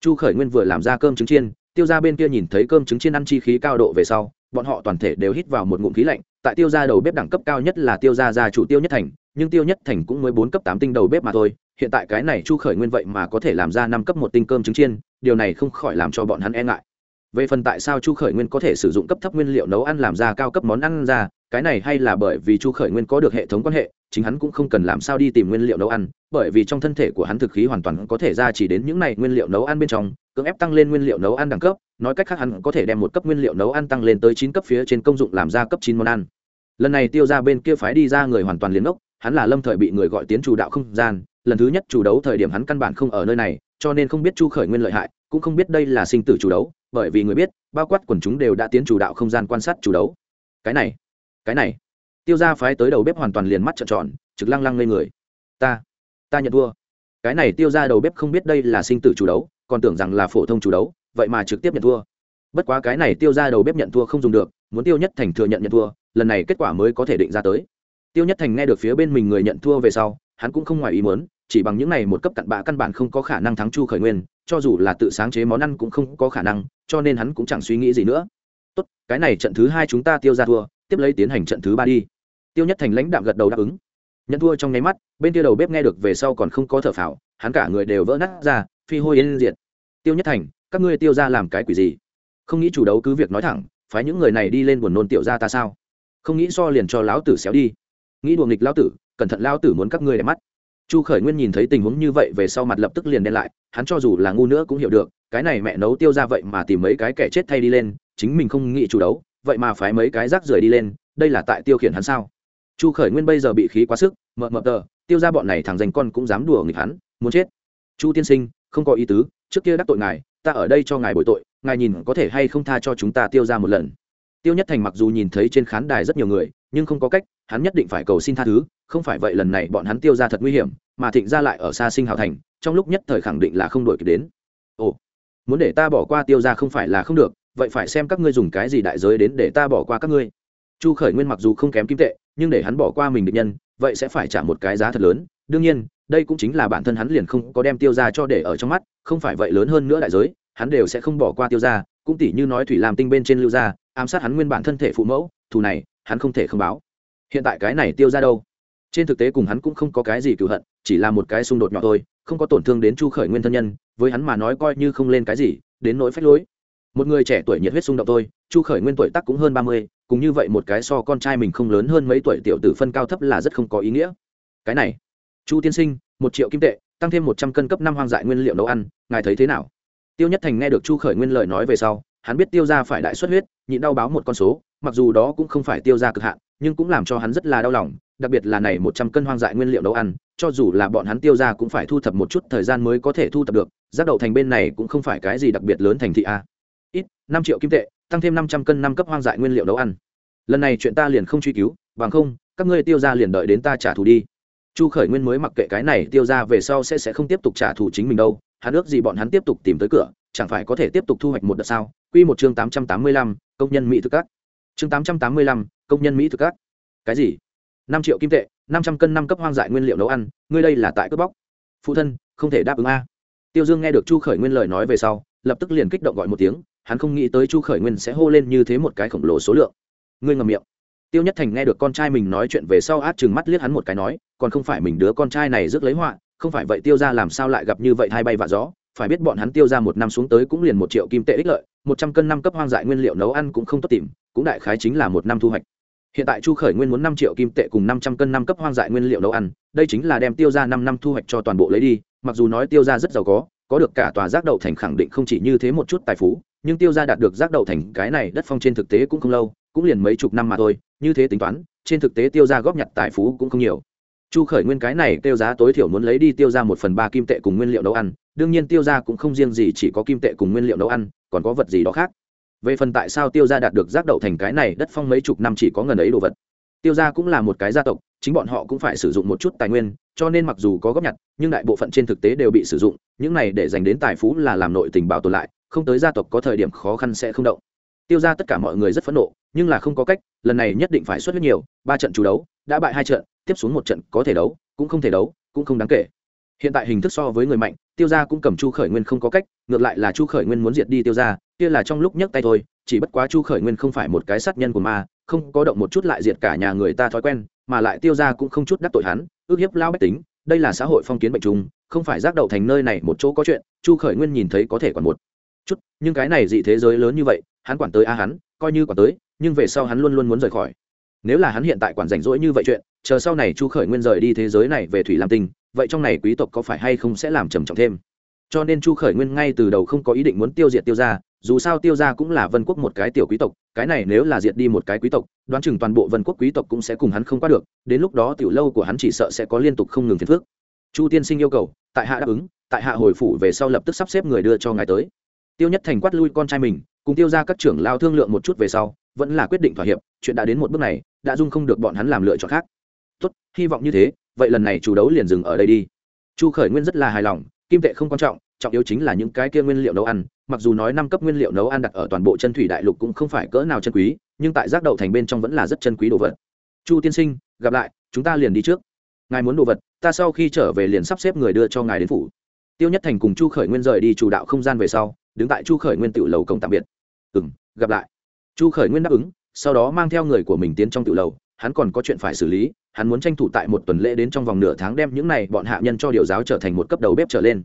Chu khởi nguyên vừa làm ra cơm trứng chiên, tiêu ra bên kia nhìn thấy cơm trứng chiên ăn chi khí cao độ về sau, bọn họ toàn thể đều hít vào một ngụm khí lạnh, tại tiêu ra đầu bếp đẳng cấp cao nhất là tiêu ra gia chủ tiêu nhất thành, nhưng tiêu nhất thành cũng mới bốn cấp tám tinh đầu bếp mà thôi, hiện tại cái này chu khởi nguyên vậy mà có thể làm ra năm cấp một tinh cơm trứng chiên, điều này không khỏi làm cho bọn hắn e ngại về phần tại sao chu khởi nguyên có thể sử dụng cấp thấp nguyên liệu nấu ăn làm ra cao cấp món ăn ra, cái này hay là bởi vì chu khởi nguyên có được hệ thống quan hệ, chính hắn cũng không cần làm sao đi tìm nguyên liệu nấu ăn, bởi vì trong thân thể của hắn thực khí hoàn toàn có thể ra chỉ đến những này nguyên liệu nấu ăn bên trong, cưỡng ép tăng lên nguyên liệu nấu ăn đẳng cấp, nói cách khác hắn có thể đem một cấp nguyên liệu nấu ăn tăng lên tới chín cấp phía trên công dụng làm ra cấp chín món ăn. Lần này tiêu ra bên kia phái đi ra người hoàn toàn liền ốc, hắn là lâm thời bị người gọi tiến chủ đạo không gian, lần thứ nhất chủ đấu thời điểm hắn căn bản không ở nơi này, cho nên không biết chu khởi nguyên lợi hại, cũng không biết đây là sinh tử chủ đấu bởi vì người biết, bao quát quần chúng đều đã tiến chủ đạo không gian quan sát chủ đấu. Cái này cái này. Tiêu ra phái tới đầu bếp hoàn toàn liền mắt trợn tròn, trực lăng lăng lên người. Ta ta nhận thua. Cái này tiêu ra đầu bếp không biết đây là sinh tử chủ đấu, còn tưởng rằng là phổ thông chủ đấu, vậy mà trực tiếp nhận thua. Bất quá cái này tiêu ra đầu bếp nhận thua không dùng được, muốn tiêu nhất thành thừa nhận nhận thua, lần này kết quả mới có thể định ra tới. Tiêu nhất thành nghe được phía bên mình người nhận thua về sau hắn cũng không ngoài ý muốn, chỉ bằng những này một cấp cặn bạ căn bản không có khả năng thắng chu khởi nguyên, cho dù là tự sáng chế món ăn cũng không có khả năng, cho nên hắn cũng chẳng suy nghĩ gì nữa. Tốt, cái này trận thứ hai chúng ta tiêu ra thua, tiếp lấy tiến hành trận thứ ba đi. Tiêu nhất thành lãnh đạm gật đầu đáp ứng. Nhận thua trong nháy mắt, bên kia đầu bếp nghe được về sau còn không có thở phào, hắn cả người đều vỡ nát ra, phi hôi yên diệt. Tiêu nhất thành, các ngươi tiêu ra làm cái quỷ gì? Không nghĩ chủ đấu cứ việc nói thẳng, phái những người này đi lên buồn nôn tiểu ra ta sao? Không nghĩ so liền cho lão tử xéo đi. Nghĩ đùa nghịch lão tử cẩn thận lao tử muốn các ngươi để mắt. Chu khởi nguyên nhìn thấy tình huống như vậy về sau mặt lập tức liền đen lại, hắn cho dù là ngu nữa cũng hiểu được, cái này mẹ nấu tiêu ra vậy mà tìm mấy cái kẻ chết thay đi lên, chính mình không nghĩ chủ đấu, vậy mà phái mấy cái rác rưởi đi lên, đây là tại tiêu khiển hắn sao? Chu khởi nguyên bây giờ bị khí quá sức, mợ mợ tờ, tiêu ra bọn này thằng dành con cũng dám đùa nghịch hắn, muốn chết. Chu tiên sinh, không có ý tứ, trước kia đắc tội ngài, ta ở đây cho ngài bồi tội, ngài nhìn có thể hay không tha cho chúng ta tiêu ra một lần. Tiêu nhất thành mặc dù nhìn thấy trên khán đài rất nhiều người, nhưng không có cách, hắn nhất định phải cầu xin tha thứ không phải vậy lần này bọn hắn tiêu ra thật nguy hiểm, mà thịnh ra lại ở xa sinh hào thành, trong lúc nhất thời khẳng định là không đổi kịp đến. Ồ, muốn để ta bỏ qua tiêu ra không phải là không được, vậy phải xem các ngươi dùng cái gì đại giới đến để ta bỏ qua các ngươi. Chu khởi nguyên mặc dù không kém kim tệ, nhưng để hắn bỏ qua mình định nhân, vậy sẽ phải trả một cái giá thật lớn. Đương nhiên, đây cũng chính là bản thân hắn liền không có đem tiêu ra cho để ở trong mắt, không phải vậy lớn hơn nữa đại giới, hắn đều sẽ không bỏ qua tiêu ra, cũng tỷ như nói thủy làm tinh bên trên lưu gia ám sát hắn nguyên bản thân thể phụ mẫu, thù này, hắn không thể không báo. Hiện tại cái này tiêu ra đâu? Trên thực tế cùng hắn cũng không có cái gì cựu hận, chỉ là một cái xung đột nhỏ thôi, không có tổn thương đến chu khởi nguyên thân nhân, với hắn mà nói coi như không lên cái gì, đến nỗi phách lối. Một người trẻ tuổi nhiệt huyết xung động thôi, chu khởi nguyên tuổi tắc cũng hơn ba mươi, cùng như vậy một cái so con trai mình không lớn hơn mấy tuổi tiểu tử phân cao thấp là rất không có ý nghĩa. Cái này, chu tiên sinh, một triệu kim tệ, tăng thêm một trăm cân cấp năm hoang dại nguyên liệu nấu ăn, ngài thấy thế nào? Tiêu nhất thành nghe được chu khởi nguyên lời nói về sau, hắn biết tiêu ra phải đại xuất huyết, nhịn đau báo một con số, mặc dù đó cũng không phải tiêu ra cực hạn nhưng cũng làm cho hắn rất là đau lòng, đặc biệt là này một trăm cân hoang dại nguyên liệu nấu ăn, cho dù là bọn hắn tiêu ra cũng phải thu thập một chút thời gian mới có thể thu thập được giác đậu thành bên này cũng không phải cái gì đặc biệt lớn thành thị a. Ít, năm triệu kim tệ, tăng thêm năm trăm cân năm cấp hoang dại nguyên liệu nấu ăn. Lần này chuyện ta liền không truy cứu, bằng không, các ngươi tiêu ra liền đợi đến ta trả thù đi. Chu khởi nguyên mới mặc kệ cái này, tiêu ra về sau sẽ sẽ không tiếp tục trả thù chính mình đâu, hắn ước gì bọn hắn tiếp tục tìm tới cửa, chẳng phải có thể tiếp tục thu hoạch một đợt sao? Q một chương tám trăm tám mươi lăm, công nhân mỹ thực các. Chương tám trăm tám mươi lăm công nhân mỹ thực các. Cái gì? Năm triệu kim tệ, năm trăm cân năm cấp hoang dại nguyên liệu nấu ăn, ngươi đây là tại cướp bóc. Phụ thân, không thể đáp ứng a. Tiêu dương nghe được chu khởi nguyên lời nói về sau, lập tức liền kích động gọi một tiếng, hắn không nghĩ tới chu khởi nguyên sẽ hô lên như thế một cái khổng lồ số lượng. Ngươi ngầm miệng. Tiêu nhất thành nghe được con trai mình nói chuyện về sau át chừng mắt liếc hắn một cái nói, còn không phải mình đứa con trai này rước lấy họa, không phải vậy tiêu ra làm sao lại gặp như vậy hai bay vạ gió. Phải biết bọn hắn tiêu ra một năm xuống tới cũng liền một triệu kim tệ ích lợi, một trăm cân năm cấp hoang dại nguyên liệu nấu ăn cũng không tốt tìm, cũng đại khái chính là một năm thu hoạch hiện tại chu khởi nguyên muốn năm triệu kim tệ cùng năm trăm cân năm cấp hoang dại nguyên liệu nấu ăn, đây chính là đem tiêu ra năm năm thu hoạch cho toàn bộ lấy đi, mặc dù nói tiêu ra rất giàu có có được cả tòa giác đậu thành khẳng định không chỉ như thế một chút tài phú, nhưng tiêu ra đạt được giác đậu thành cái này đất phong trên thực tế cũng không lâu, cũng liền mấy chục năm mà thôi, như thế tính toán, trên thực tế tiêu ra góp nhặt tài phú cũng không nhiều. Chu khởi nguyên cái này tiêu giá tối thiểu muốn lấy đi tiêu ra một phần ba kim tệ cùng nguyên liệu nấu ăn, đương nhiên tiêu ra cũng không riêng gì chỉ có kim tệ cùng nguyên liệu nấu ăn, còn có vật gì đó khác về phần tại sao tiêu gia đạt được giác đậu thành cái này, đất phong mấy chục năm chỉ có ngần ấy đồ vật. Tiêu gia cũng là một cái gia tộc, chính bọn họ cũng phải sử dụng một chút tài nguyên, cho nên mặc dù có góp nhặt, nhưng đại bộ phận trên thực tế đều bị sử dụng, những này để dành đến tài phú là làm nội tình bảo tồn lại, không tới gia tộc có thời điểm khó khăn sẽ không động. Tiêu ra tất cả mọi người rất phẫn nộ, nhưng là không có cách, lần này nhất định phải xuất huyết nhiều, ba trận chủ đấu, đã bại hai trận, tiếp xuống một trận có thể đấu, cũng không thể đấu, cũng không đáng kể. Hiện tại hình thức so với người mạnh tiêu gia cũng cầm chu khởi nguyên không có cách, ngược lại là chu khởi nguyên muốn diệt đi tiêu gia, kia là trong lúc nhấc tay thôi, chỉ bất quá chu khởi nguyên không phải một cái sát nhân của ma, không có động một chút lại diệt cả nhà người ta thói quen, mà lại tiêu gia cũng không chút đắc tội hắn, ước hiếp lao bách tính, đây là xã hội phong kiến bệnh trùng, không phải giác đậu thành nơi này một chỗ có chuyện, chu khởi nguyên nhìn thấy có thể còn một chút, nhưng cái này dị thế giới lớn như vậy, hắn quản tới a hắn, coi như quản tới, nhưng về sau hắn luôn luôn muốn rời khỏi. Nếu là hắn hiện tại quản rảnh rỗi như vậy chuyện, chờ sau này chu khởi nguyên rời đi thế giới này về thủy lam tinh vậy trong này quý tộc có phải hay không sẽ làm trầm trọng thêm? Cho nên chu khởi nguyên ngay từ đầu không có ý định muốn tiêu diệt tiêu gia, dù sao tiêu gia cũng là vân quốc một cái tiểu quý tộc, cái này nếu là diệt đi một cái quý tộc, đoán chừng toàn bộ vân quốc quý tộc cũng sẽ cùng hắn không qua được, đến lúc đó tiểu lâu của hắn chỉ sợ sẽ có liên tục không ngừng phiền phước chu tiên sinh yêu cầu, tại hạ đáp ứng, tại hạ hồi phủ về sau lập tức sắp xếp người đưa cho ngài tới. Tiêu nhất thành quát lui con trai mình, cùng tiêu ra các trưởng lao thương lượng một chút về sau, vẫn là quyết định thỏa hiệp, chuyện đã đến một bước này, đã dung không được bọn hắn làm lựa chọn khác. Tốt, hy vọng như thế vậy lần này chủ đấu liền dừng ở đây đi. Chu khởi nguyên rất là hài lòng, kim tệ không quan trọng trọng yếu chính là những cái kia nguyên liệu nấu ăn. Mặc dù nói năm cấp nguyên liệu nấu ăn đặt ở toàn bộ chân thủy đại lục cũng không phải cỡ nào chân quý, nhưng tại giác đậu thành bên trong vẫn là rất chân quý đồ vật. Chu tiên sinh, gặp lại, chúng ta liền đi trước. Ngài muốn đồ vật, ta sau khi trở về liền sắp xếp người đưa cho ngài đến phủ. Tiêu nhất thành cùng chu khởi nguyên rời đi chủ đạo không gian về sau, đứng tại chu khởi nguyên tự lầu cổng tạm biệt. Ừ n gặp lại. Chu khởi nguyên đáp ứng, sau đó mang theo người của mình tiến trong tự lầu hắn còn có chuyện phải xử lý, hắn muốn tranh thủ tại một tuần lễ đến trong vòng nửa tháng đem những này bọn hạ nhân cho điều giáo trở thành một cấp đầu bếp trở lên.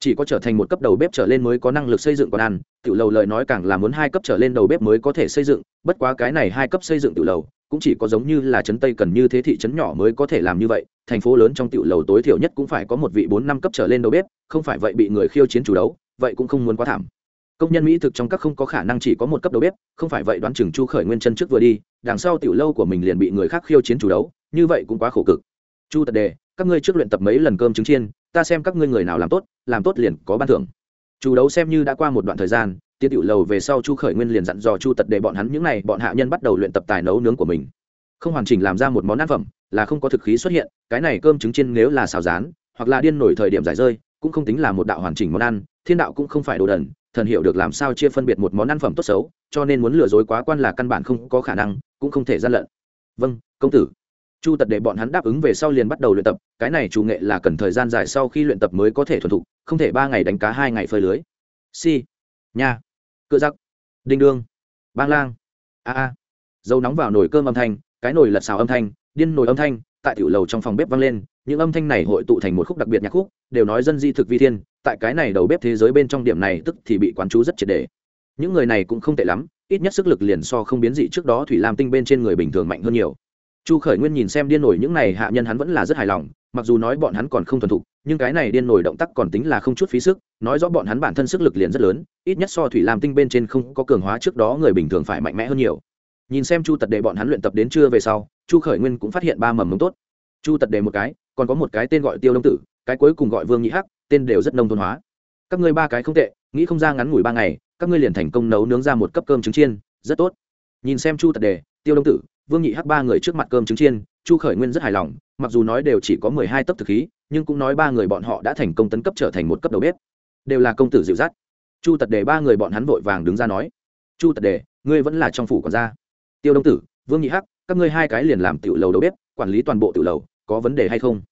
Chỉ có trở thành một cấp đầu bếp trở lên mới có năng lực xây dựng quán ăn tự lầu lời nói càng là muốn hai cấp trở lên đầu bếp mới có thể xây dựng, bất quá cái này hai cấp xây dựng tự lầu, cũng chỉ có giống như là trấn tây cần như thế thị trấn nhỏ mới có thể làm như vậy, thành phố lớn trong tiểu lầu tối thiểu nhất cũng phải có một vị bốn năm cấp trở lên đầu bếp, không phải vậy bị người khiêu chiến chủ đấu, vậy cũng không muốn quá thảm. Công nhân mỹ thực trong các không có khả năng chỉ có một cấp đầu bếp, không phải vậy đoán chừng chu khởi nguyên chân trước vừa đi đằng sau tiểu lâu của mình liền bị người khác khiêu chiến chủ đấu, như vậy cũng quá khổ cực. Chu tật đề, các ngươi trước luyện tập mấy lần cơm trứng chiên, ta xem các ngươi người nào làm tốt làm tốt liền có ban thưởng. Chủ đấu xem như đã qua một đoạn thời gian Tiết tiểu lầu về sau chu khởi nguyên liền dặn dò chu tật để bọn hắn những n à y bọn hạ nhân bắt đầu luyện tập tài nấu nướng của mình. Không hoàn chỉnh làm ra một món ăn phẩm, là không có thực khí xuất hiện, cái này cơm trứng chiên nếu là xào rán, hoặc là điên nổi thời điểm giải rơi, cũng không tính là một đạo hoàn chỉnh món ăn, thiên đạo cũng không phải đồ đần, thần hiểu được làm sao chia phân biệt một món ăn phẩm tốt xấu, cho nên muốn lừa dối quá quan là căn bản không có khả năng cũng không thể gian lận. Vâng công tử. Chu tật để bọn hắn đáp ứng về sau liền bắt đầu luyện tập, cái này chủ nghệ là cần thời gian dài sau khi luyện tập mới có thể thuần thục, không thể ba ngày đánh cá hai ngày phơi lưới. Si. Nha. Cựa giặc. Đinh đương. Bang lang. A a. Dầu nóng vào nồi cơm âm thanh, cái nồi lật xào âm thanh, điên nồi âm thanh, tại tiểu lầu trong phòng bếp vang lên, những âm thanh này hội tụ thành một khúc đặc biệt nhạc khúc, đều nói dân di thực vi thiên, tại cái này đầu bếp thế giới bên trong điểm này tức thì bị quán chú rất triệt đề những người này cũng không tệ lắm ít nhất sức lực liền so không biến dị trước đó thủy lam tinh bên trên người bình thường mạnh hơn nhiều. Chu khởi nguyên nhìn xem điên nổi những này hạ nhân hắn vẫn là rất hài lòng, mặc dù nói bọn hắn còn không thuần thục, nhưng cái này điên nổi động tác còn tính là không chút phí sức, nói rõ bọn hắn bản thân sức lực liền rất lớn, ít nhất so thủy lam tinh bên trên không có cường hóa trước đó người bình thường phải mạnh mẽ hơn nhiều. Nhìn xem chu tật đề bọn hắn luyện tập đến trưa về sau, chu khởi nguyên cũng phát hiện ba mầm mống tốt. Chu tật đề một cái, còn có một cái tên gọi tiêu đông tử, cái cuối cùng gọi vương nhị hắc, tên đều rất nông thôn hóa. Các ngươi ba cái không tệ, nghĩ không ra ngắn ngủi ba ngày các ngươi liền thành công nấu nướng ra một cấp cơm trứng chiên, rất tốt. Nhìn xem chu tật đề, tiêu đông tử, vương nhị hắc ba người trước mặt cơm trứng chiên, chu khởi nguyên rất hài lòng, mặc dù nói đều chỉ có mười hai tấc thực khí, nhưng cũng nói ba người bọn họ đã thành công tấn cấp trở thành một cấp đầu bếp. Đều là công tử dịu dắt. Chu tật đề ba người bọn hắn vội vàng đứng ra nói, chu tật đề, ngươi vẫn là trong phủ còn ra. Tiêu đông tử, vương nhị hắc, các ngươi hai cái liền làm tiểu lầu đầu bếp, quản lý toàn bộ tiểu lầu, có vấn đề hay không?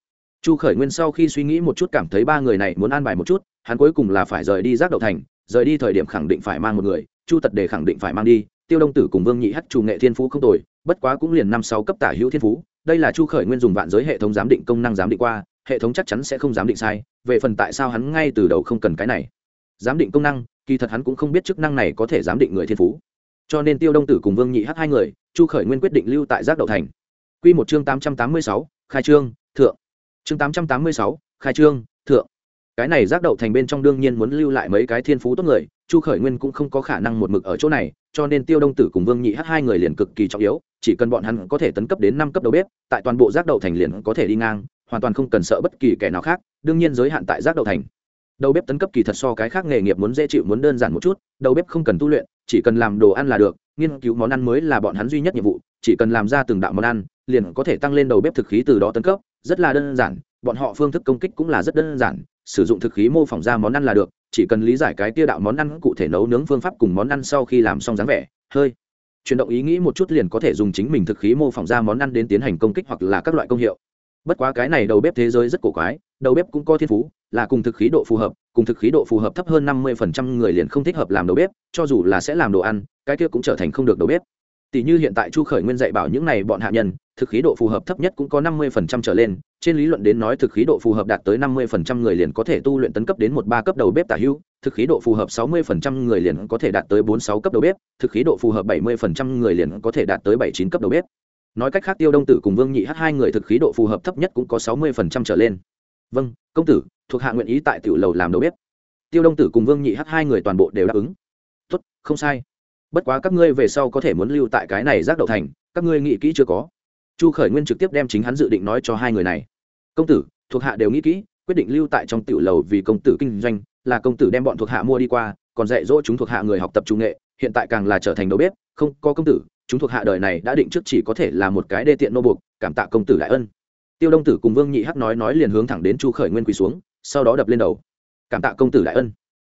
Chu khởi nguyên sau khi suy nghĩ một chút cảm thấy ba người này muốn an bài một chút, hắn cuối cùng là phải rời đi giác đậu thành rời đi thời điểm khẳng định phải mang một người, chu tật đề khẳng định phải mang đi, tiêu đông tử cùng vương nhị hắc chủ nghệ thiên phú không tồi, bất quá cũng liền năm sáu cấp tả hữu thiên phú, đây là chu khởi nguyên dùng vạn giới hệ thống giám định công năng giám định qua, hệ thống chắc chắn sẽ không giám định sai, về phần tại sao hắn ngay từ đầu không cần cái này. Giám định công năng, kỳ thật hắn cũng không biết chức năng này có thể giám định người thiên phú. Cho nên tiêu đông tử cùng vương nhị hắc hai người, chu khởi nguyên quyết định lưu tại giác đậu thành. Q một chương tám trăm tám mươi sáu, khai trương, thượng. Chương tám trăm tám mươi sáu, khai trương, thượng cái này giác đậu thành bên trong đương nhiên muốn lưu lại mấy cái thiên phú tốt người, chu khởi nguyên cũng không có khả năng một mực ở chỗ này, cho nên tiêu đông tử cùng vương nhị hát hai người liền cực kỳ trọng yếu, chỉ cần bọn hắn có thể tấn cấp đến năm cấp đầu bếp, tại toàn bộ giác đậu thành liền có thể đi ngang, hoàn toàn không cần sợ bất kỳ kẻ nào khác, đương nhiên giới hạn tại giác đậu thành. Đầu bếp tấn cấp kỳ thật so cái khác nghề nghiệp muốn dễ chịu muốn đơn giản một chút, đầu bếp không cần tu luyện, chỉ cần làm đồ ăn là được, nghiên cứu món ăn mới là bọn hắn duy nhất nhiệm vụ, chỉ cần làm ra từng đạo món ăn, liền có thể tăng lên đầu bếp thực khí từ đó tấn cấp, rất là đơn giản bọn họ phương thức công kích cũng là rất đơn giản, sử dụng thực khí mô phỏng ra món ăn là được, chỉ cần lý giải cái tia đạo món ăn cụ thể nấu nướng phương pháp cùng món ăn sau khi làm xong dáng vẻ, hơi. Chuyển động ý nghĩ một chút liền có thể dùng chính mình thực khí mô phỏng ra món ăn đến tiến hành công kích hoặc là các loại công hiệu. Bất quá cái này đầu bếp thế giới rất cổ quái, đầu bếp cũng có thiên phú, là cùng thực khí độ phù hợp, cùng thực khí độ phù hợp thấp hơn năm mươi người liền không thích hợp làm đầu bếp, cho dù là sẽ làm đồ ăn, cái kia cũng trở thành không được đầu bếp tỷ như hiện tại chu khởi nguyên dạy bảo những này bọn hạ nhân, thực khí độ phù hợp thấp nhất cũng có năm mươi phần trăm trở lên, trên lý luận đến nói thực khí độ phù hợp đạt tới năm mươi phần trăm người liền có thể tu luyện tấn cấp đến một ba cấp đầu bếp tả hưu, thực khí độ phù hợp sáu mươi phần trăm người liền có thể đạt tới bốn sáu cấp đầu bếp, thực khí độ phù hợp bảy mươi phần trăm người liền có thể đạt tới bảy chín cấp đầu bếp. Nói cách khác tiêu đông tử cùng vương nhị h hai người thực khí độ phù hợp thấp nhất cũng có sáu mươi phần trăm trở lên. Vâng công tử, thuộc hạ nguyện ý tại tiểu lầu làm đầu bếp. Tiêu đông tử cùng vương nhị h hai người toàn bộ đều đáp ứng. Tốt, không sai bất quá các ngươi về sau có thể muốn lưu tại cái này giác đậu thành, các ngươi nghĩ kỹ chưa có. Chu khởi nguyên trực tiếp đem chính hắn dự định nói cho hai người này. Công tử, thuộc hạ đều nghĩ kỹ, quyết định lưu tại trong tiểu lầu vì công tử kinh doanh, là công tử đem bọn thuộc hạ mua đi qua, còn dạy dỗ chúng thuộc hạ người học tập trung nghệ, hiện tại càng là trở thành đầu bếp, không, có công tử, chúng thuộc hạ đời này đã định trước chỉ có thể là một cái đê tiện nô buộc, cảm tạ công tử đại ân. Tiêu đông tử cùng vương nhị hắc nói nói liền hướng thẳng đến chu khởi nguyên quỳ xuống, sau đó đập lên đầu. Cảm tạ công tử đại ân.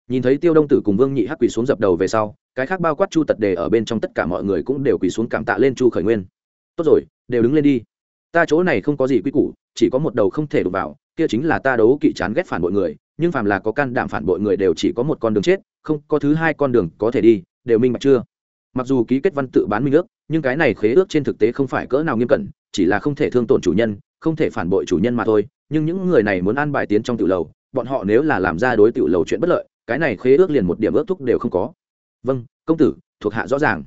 Nhìn thấy tiêu đông tử cùng vương nhị hắc quỳ xuống dập đầu về sau cái khác bao quát chu tật đề ở bên trong tất cả mọi người cũng đều quỳ xuống cảm tạ lên chu khởi nguyên. Tốt rồi, đều đứng lên đi. Ta chỗ này không có gì quy củ, chỉ có một đầu không thể đụng vào, kia chính là ta đấu kỵ chán ghét phản bội người, nhưng phàm là có can đảm phản bội người đều chỉ có một con đường chết, không, có thứ hai con đường có thể đi, đều minh bạch chưa? Mặc dù ký kết văn tự bán minh ước, nhưng cái này khế ước trên thực tế không phải cỡ nào nghiêm cẩn, chỉ là không thể thương tổn chủ nhân, không thể phản bội chủ nhân mà thôi, nhưng những người này muốn ăn bài tiến trong tiểu lầu, bọn họ nếu là làm ra đối tiểu lầu chuyện bất lợi, cái này khế ước liền một điểm ước thúc đều không có vâng công tử, thuộc hạ rõ ràng.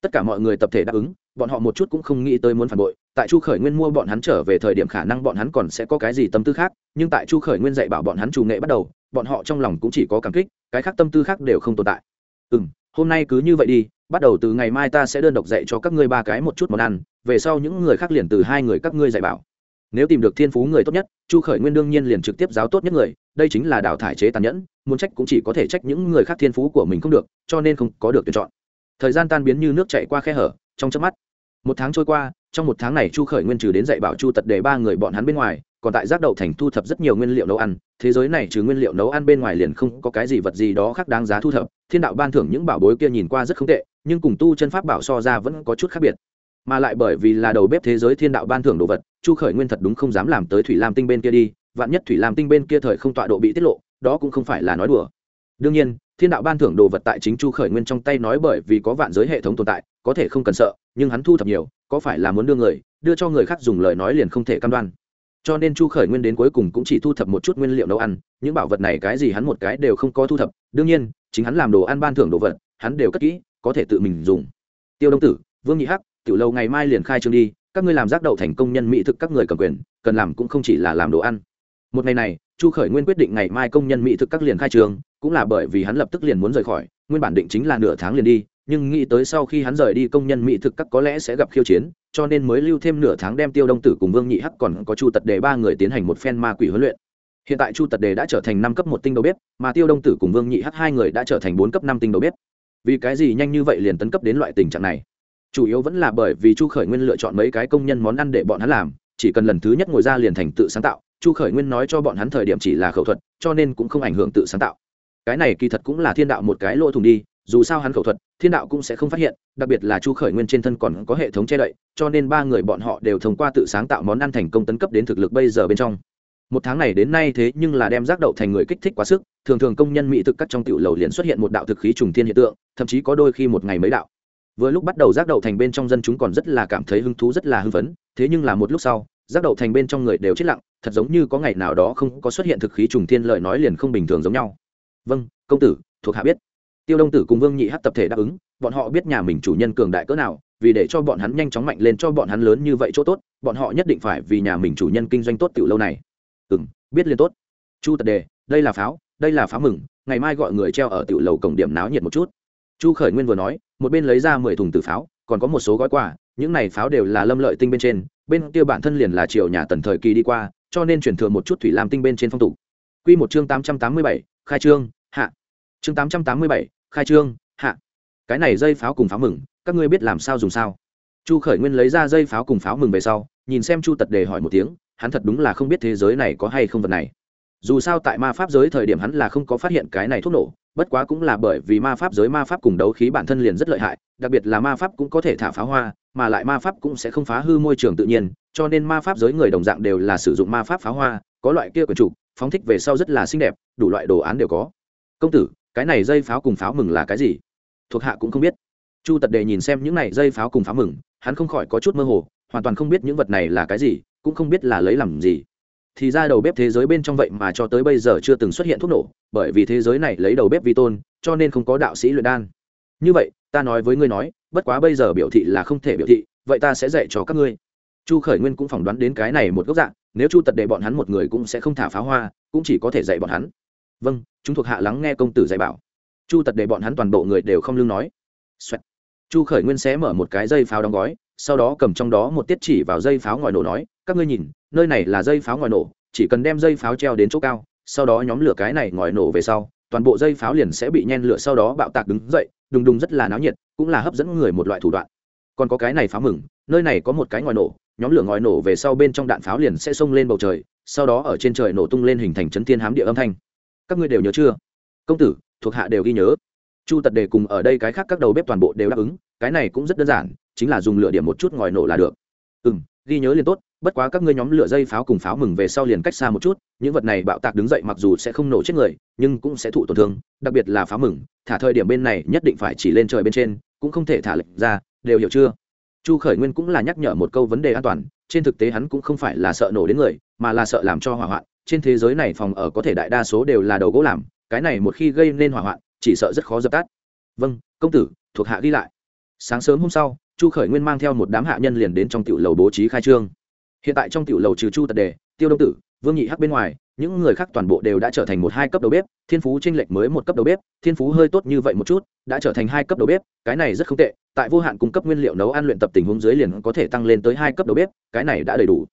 Tất cả mọi người tập thể đáp ứng, bọn họ một chút cũng không nghĩ tới muốn phản bội. Tại chu khởi nguyên mua bọn hắn trở về thời điểm khả năng bọn hắn còn sẽ có cái gì tâm tư khác, nhưng tại chu khởi nguyên dạy bảo bọn hắn chủ nghệ bắt đầu, bọn họ trong lòng cũng chỉ có cảm kích, cái khác tâm tư khác đều không tồn tại. Ừ m hôm nay cứ như vậy đi, bắt đầu từ ngày mai ta sẽ đơn độc dạy cho các ngươi ba cái một chút món ăn, về sau những người khác liền từ hai người các ngươi dạy bảo nếu tìm được thiên phú người tốt nhất, chu khởi nguyên đương nhiên liền trực tiếp giáo tốt nhất người, đây chính là đào thải chế tàn nhẫn, muốn trách cũng chỉ có thể trách những người khác thiên phú của mình không được, cho nên không có được tuyển chọn. Thời gian tan biến như nước chạy qua khe hở, trong chớp mắt, một tháng trôi qua, trong một tháng này chu khởi nguyên trừ đến dạy bảo chu tật để ba người bọn hắn bên ngoài, còn tại giác đậu thành thu thập rất nhiều nguyên liệu nấu ăn, thế giới này trừ nguyên liệu nấu ăn bên ngoài liền không có cái gì vật gì đó khác đáng giá thu thập, thiên đạo ban thưởng những bảo bối kia nhìn qua rất không tệ, nhưng cùng tu chân pháp bảo so ra vẫn có chút khác biệt. Mà lại bởi vì là đầu bếp thế giới thiên đạo ban thưởng đồ vật chu khởi nguyên thật đúng không dám làm tới thủy lam tinh bên kia đi, vạn nhất thủy lam tinh bên kia thời không tọa độ bị tiết lộ, đó cũng không phải là nói đùa. Đương nhiên, thiên đạo ban thưởng đồ vật tại chính chu khởi nguyên trong tay nói bởi vì có vạn giới hệ thống tồn tại, có thể không cần sợ, nhưng hắn thu thập nhiều, có phải là muốn đưa người, đưa cho người khác dùng lời nói liền không thể cam đoan. Cho nên chu khởi nguyên đến cuối cùng cũng chỉ thu thập một chút nguyên liệu nấu ăn, những bảo vật này cái gì hắn một cái đều không có thu thập, đương nhiên, chính hắn làm đồ ăn ban thưởng đồ vật, hắn đều cất kỹ, có thể tự mình dùng. Tiêu đông tử, vương nhị hắc, tiểu lâu ngày mai liền khai trương đi các ngươi làm giác đậu thành công nhân mỹ thực các người cầm quyền, cần làm cũng không chỉ là làm đồ ăn. Một ngày này, chu khởi nguyên quyết định ngày mai công nhân mỹ thực các liền khai trường, cũng là bởi vì hắn lập tức liền muốn rời khỏi, nguyên bản định chính là nửa tháng liền đi, nhưng nghĩ tới sau khi hắn rời đi công nhân mỹ thực các có lẽ sẽ gặp khiêu chiến, cho nên mới lưu thêm nửa tháng đem tiêu đông tử cùng vương nhị hắc còn có chu tật đề ba người tiến hành một phen ma quỷ huấn luyện. Hiện tại chu tật đề đã trở thành năm cấp một tinh đầu bếp, mà tiêu đông tử cùng vương nhị hắc hai người đã trở thành bốn cấp năm tinh đầu bếp. Vì cái gì nhanh như vậy liền tấn cấp đến loại tình trạng này? Chủ yếu vẫn là bởi vì chu khởi nguyên lựa chọn mấy cái công nhân món ăn để bọn hắn làm, chỉ cần lần thứ nhất ngồi ra liền thành tự sáng tạo. Chu khởi nguyên nói cho bọn hắn thời điểm chỉ là khẩu thuật, cho nên cũng không ảnh hưởng tự sáng tạo. Cái này kỳ thật cũng là thiên đạo một cái lỗ thủng đi, dù sao hắn khẩu thuật, thiên đạo cũng sẽ không phát hiện, đặc biệt là chu khởi nguyên trên thân còn có hệ thống che đậy, cho nên ba người bọn họ đều thông qua tự sáng tạo món ăn thành công tấn cấp đến thực lực bây giờ bên trong. Một tháng này đến nay thế nhưng là đem rác đậu thành người kích thích quá sức, thường thường công nhân mỹ thực cắt trong tiểu lầu liền xuất hiện một đạo thực khí trùng thiên hiện tượng, thậm chí có đôi khi một ngày mấy đạo vừa lúc bắt đầu giác đậu thành bên trong dân chúng còn rất là cảm thấy hứng thú, rất là hưng phấn. Thế nhưng là một lúc sau, giác đậu thành bên trong người đều chết lặng, thật giống như có ngày nào đó không có xuất hiện thực khí trùng thiên lời nói liền không bình thường giống nhau. Vâng công tử, thuộc hạ biết. Tiêu đông tử cùng vương nhị hát tập thể đáp ứng, bọn họ biết nhà mình chủ nhân cường đại cỡ nào, vì để cho bọn hắn nhanh chóng mạnh lên, cho bọn hắn lớn như vậy chỗ tốt, bọn họ nhất định phải vì nhà mình chủ nhân kinh doanh tốt tiểu lâu này. Ừ m biết liên tốt. Chu tật đề, đây là pháo, đây là pháo mừng, ngày mai gọi người treo ở tiểu lầu cổng điểm náo nhiệt một chút chu khởi nguyên vừa nói, một bên lấy ra mười thùng tử pháo, còn có một số gói quà, những này pháo đều là lâm lợi tinh bên trên, bên kia bản thân liền là triều nhà tần thời kỳ đi qua, cho nên chuyển thừa một chút thủy làm tinh bên trên phong tục. Q một chương tám trăm tám mươi bảy, khai trương, hạ. Chương tám trăm tám mươi bảy, khai trương, hạ. Cái này dây pháo cùng pháo mừng, các ngươi biết làm sao dùng sao? Chu khởi nguyên lấy ra dây pháo cùng pháo mừng về sau, nhìn xem chu tật đề hỏi một tiếng, hắn thật đúng là không biết thế giới này có hay không vật này. Dù sao tại ma pháp giới thời điểm hắn là không có phát hiện cái này thuốc nổ bất quá cũng là bởi vì ma pháp giới ma pháp cùng đấu khí bản thân liền rất lợi hại, đặc biệt là ma pháp cũng có thể thả pháo hoa, mà lại ma pháp cũng sẽ không phá hư môi trường tự nhiên, cho nên ma pháp giới người đồng dạng đều là sử dụng ma pháp pháo hoa, có loại kia của chủ, phóng thích về sau rất là xinh đẹp, đủ loại đồ án đều có. Công tử, cái này dây pháo cùng pháo mừng là cái gì? Thuộc hạ cũng không biết. Chu tật đề nhìn xem những này dây pháo cùng pháo mừng, hắn không khỏi có chút mơ hồ, hoàn toàn không biết những vật này là cái gì, cũng không biết là lấy làm gì thì ra đầu bếp thế giới bên trong vậy mà cho tới bây giờ chưa từng xuất hiện thuốc nổ, bởi vì thế giới này lấy đầu bếp vi tôn, cho nên không có đạo sĩ luyện đan. Như vậy, ta nói với ngươi nói, bất quá bây giờ biểu thị là không thể biểu thị, vậy ta sẽ dạy cho các ngươi. Chu khởi nguyên cũng phỏng đoán đến cái này một góc dạng, nếu chu tật để bọn hắn một người cũng sẽ không thả pháo hoa, cũng chỉ có thể dạy bọn hắn. Vâng chúng thuộc hạ lắng nghe công tử dạy bảo. Chu tật để bọn hắn toàn bộ người đều không lương nói、Xoẹt. chu khởi nguyên sẽ mở một cái dây pháo đóng gói, sau đó cầm trong đó một tiết chỉ vào dây pháo ngòi nổ nói các ngươi nhìn, nơi này là dây pháo ngòi nổ, chỉ cần đem dây pháo treo đến chỗ cao, sau đó nhóm lửa cái này ngòi nổ về sau, toàn bộ dây pháo liền sẽ bị nhen lửa sau đó bạo tạc đứng dậy, đùng đùng rất là náo nhiệt, cũng là hấp dẫn người một loại thủ đoạn. Còn có cái này pháo mừng, nơi này có một cái ngòi nổ, nhóm lửa ngòi nổ về sau bên trong đạn pháo liền sẽ xông lên bầu trời, sau đó ở trên trời nổ tung lên hình thành chấn thiên hám địa âm thanh. Các ngươi đều nhớ chưa? Công tử, thuộc hạ đều ghi nhớ. Chu tật đề cùng ở đây cái khác các đầu bếp toàn bộ đều đáp ứng, cái này cũng rất đơn giản, chính là dùng lửa điểm một chút ngòi nổ là được. Ừ m ghi nhớ liền tốt bất quá các ngươi nhóm lửa dây pháo cùng pháo mừng về sau liền cách xa một chút, những vật này bạo tạc đứng dậy mặc dù sẽ không nổ chết người, nhưng cũng sẽ thụ tổn thương, đặc biệt là pháo mừng, thả thời điểm bên này nhất định phải chỉ lên trời bên trên, cũng không thể thả lệnh ra, đều hiểu chưa? Chu khởi nguyên cũng là nhắc nhở một câu vấn đề an toàn, trên thực tế hắn cũng không phải là sợ nổ đến người, mà là sợ làm cho hỏa hoạn, trên thế giới này phòng ở có thể đại đa số đều là đầu gỗ làm, cái này một khi gây nên hỏa hoạn, chỉ sợ rất khó dập tắt. Vâng công tử, thuộc hạ ghi lại. Sáng sớm hôm sau, chu khởi nguyên mang theo một đám hạ nhân liền đến trong tiểu lầu bố trí khai trương hiện tại trong tiểu lầu trừ chu tật đề, tiêu đông tử, vương nhị hắc bên ngoài, những người khác toàn bộ đều đã trở thành một hai cấp đầu bếp, thiên phú tranh lệch mới một cấp đầu bếp, thiên phú hơi tốt như vậy một chút, đã trở thành hai cấp đầu bếp, cái này rất không tệ, tại vô hạn cung cấp nguyên liệu nấu ăn luyện tập tình huống dưới liền có thể tăng lên tới hai cấp đầu bếp, cái này đã đầy đủ.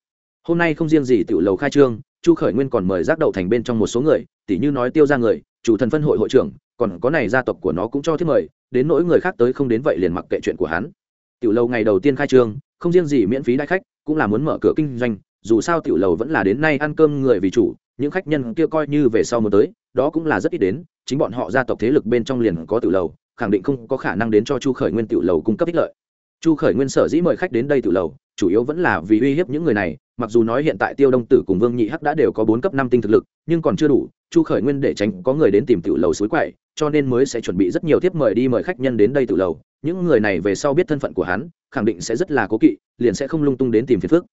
Hôm nay không riêng gì tiểu lầu khai trương, chu khởi nguyên còn mời giác đậu thành bên trong một số người, tỉ như nói tiêu ra người, chủ thần phân hội hội trưởng, còn có này gia tộc của nó cũng cho thiết mời, đến nỗi người khác tới không đến vậy liền mặc kệ chuyện của hắn. Tiểu lầu ngày đầu tiên khai trương, không riêng gì miễn phí đại khách cũng là muốn mở cửa kinh doanh, dù sao tiểu lầu vẫn là đến nay ăn cơm người vì chủ, những khách nhân kia coi như về sau mới tới, đó cũng là rất ít đến, chính bọn họ gia tộc thế lực bên trong liền có tiểu lầu, khẳng định không có khả năng đến cho chu khởi nguyên tiểu lầu cung cấp ích lợi. Chu khởi nguyên sở dĩ mời khách đến đây tiểu lầu, chủ yếu vẫn là vì uy hiếp những người này, mặc dù nói hiện tại tiêu đông tử cùng vương nhị hắc đã đều có bốn cấp năm tinh thực lực, nhưng còn chưa đủ, chu khởi nguyên để tránh có người đến tìm tiểu lầu suối quậy, cho nên mới sẽ chuẩn bị rất nhiều tiếp mời đi mời khách nhân đến đây tiểu lầu, những người này về sau biết thân phận của hắn khẳng định sẽ rất là cố kỵ, liền sẽ không lung tung đến tìm phiền phước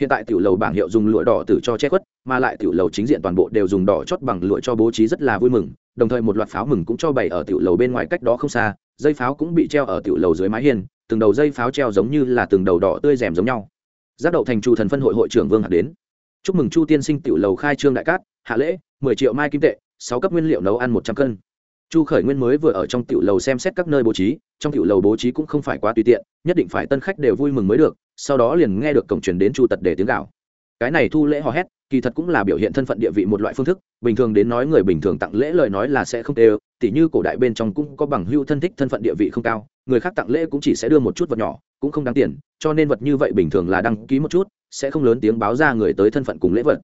hiện tại tiểu lầu bảng hiệu dùng lụa đỏ tử cho che khuất, mà lại tiểu lầu chính diện toàn bộ đều dùng đỏ chót bằng lụa cho bố trí rất là vui mừng, đồng thời một loạt pháo mừng cũng cho bày ở tiểu lầu bên ngoài cách đó không xa, dây pháo cũng bị treo ở tiểu lầu dưới mái hiên, từng đầu dây pháo treo giống như là từng đầu đỏ tươi rèm giống nhau. Giác đậu thành chu thần phân hội hội trưởng vương hạc đến. Chúc mừng chu tiên sinh tiểu lầu khai trương đại cát, hạ lễ, mười triệu mai kim tệ, sáu cấp nguyên liệu nấu ăn một trăm cân chu khởi nguyên mới vừa ở trong tiểu lầu xem xét các nơi bố trí, trong tiểu lầu bố trí cũng không phải quá tùy tiện, nhất định phải tân khách đều vui mừng mới được, sau đó liền nghe được cổng truyền đến chu tật để tiếng gạo cái này thu lễ hò hét, kỳ thật cũng là biểu hiện thân phận địa vị một loại phương thức, bình thường đến nói người bình thường tặng lễ lời nói là sẽ không đều, tỉ như cổ đại bên trong cũng có bằng hưu thân thích thân phận địa vị không cao, người khác tặng lễ cũng chỉ sẽ đưa một chút vật nhỏ, cũng không đáng tiền, cho nên vật như vậy bình thường là đăng ký một chút, sẽ không lớn tiếng báo ra người tới thân phận cùng lễ vật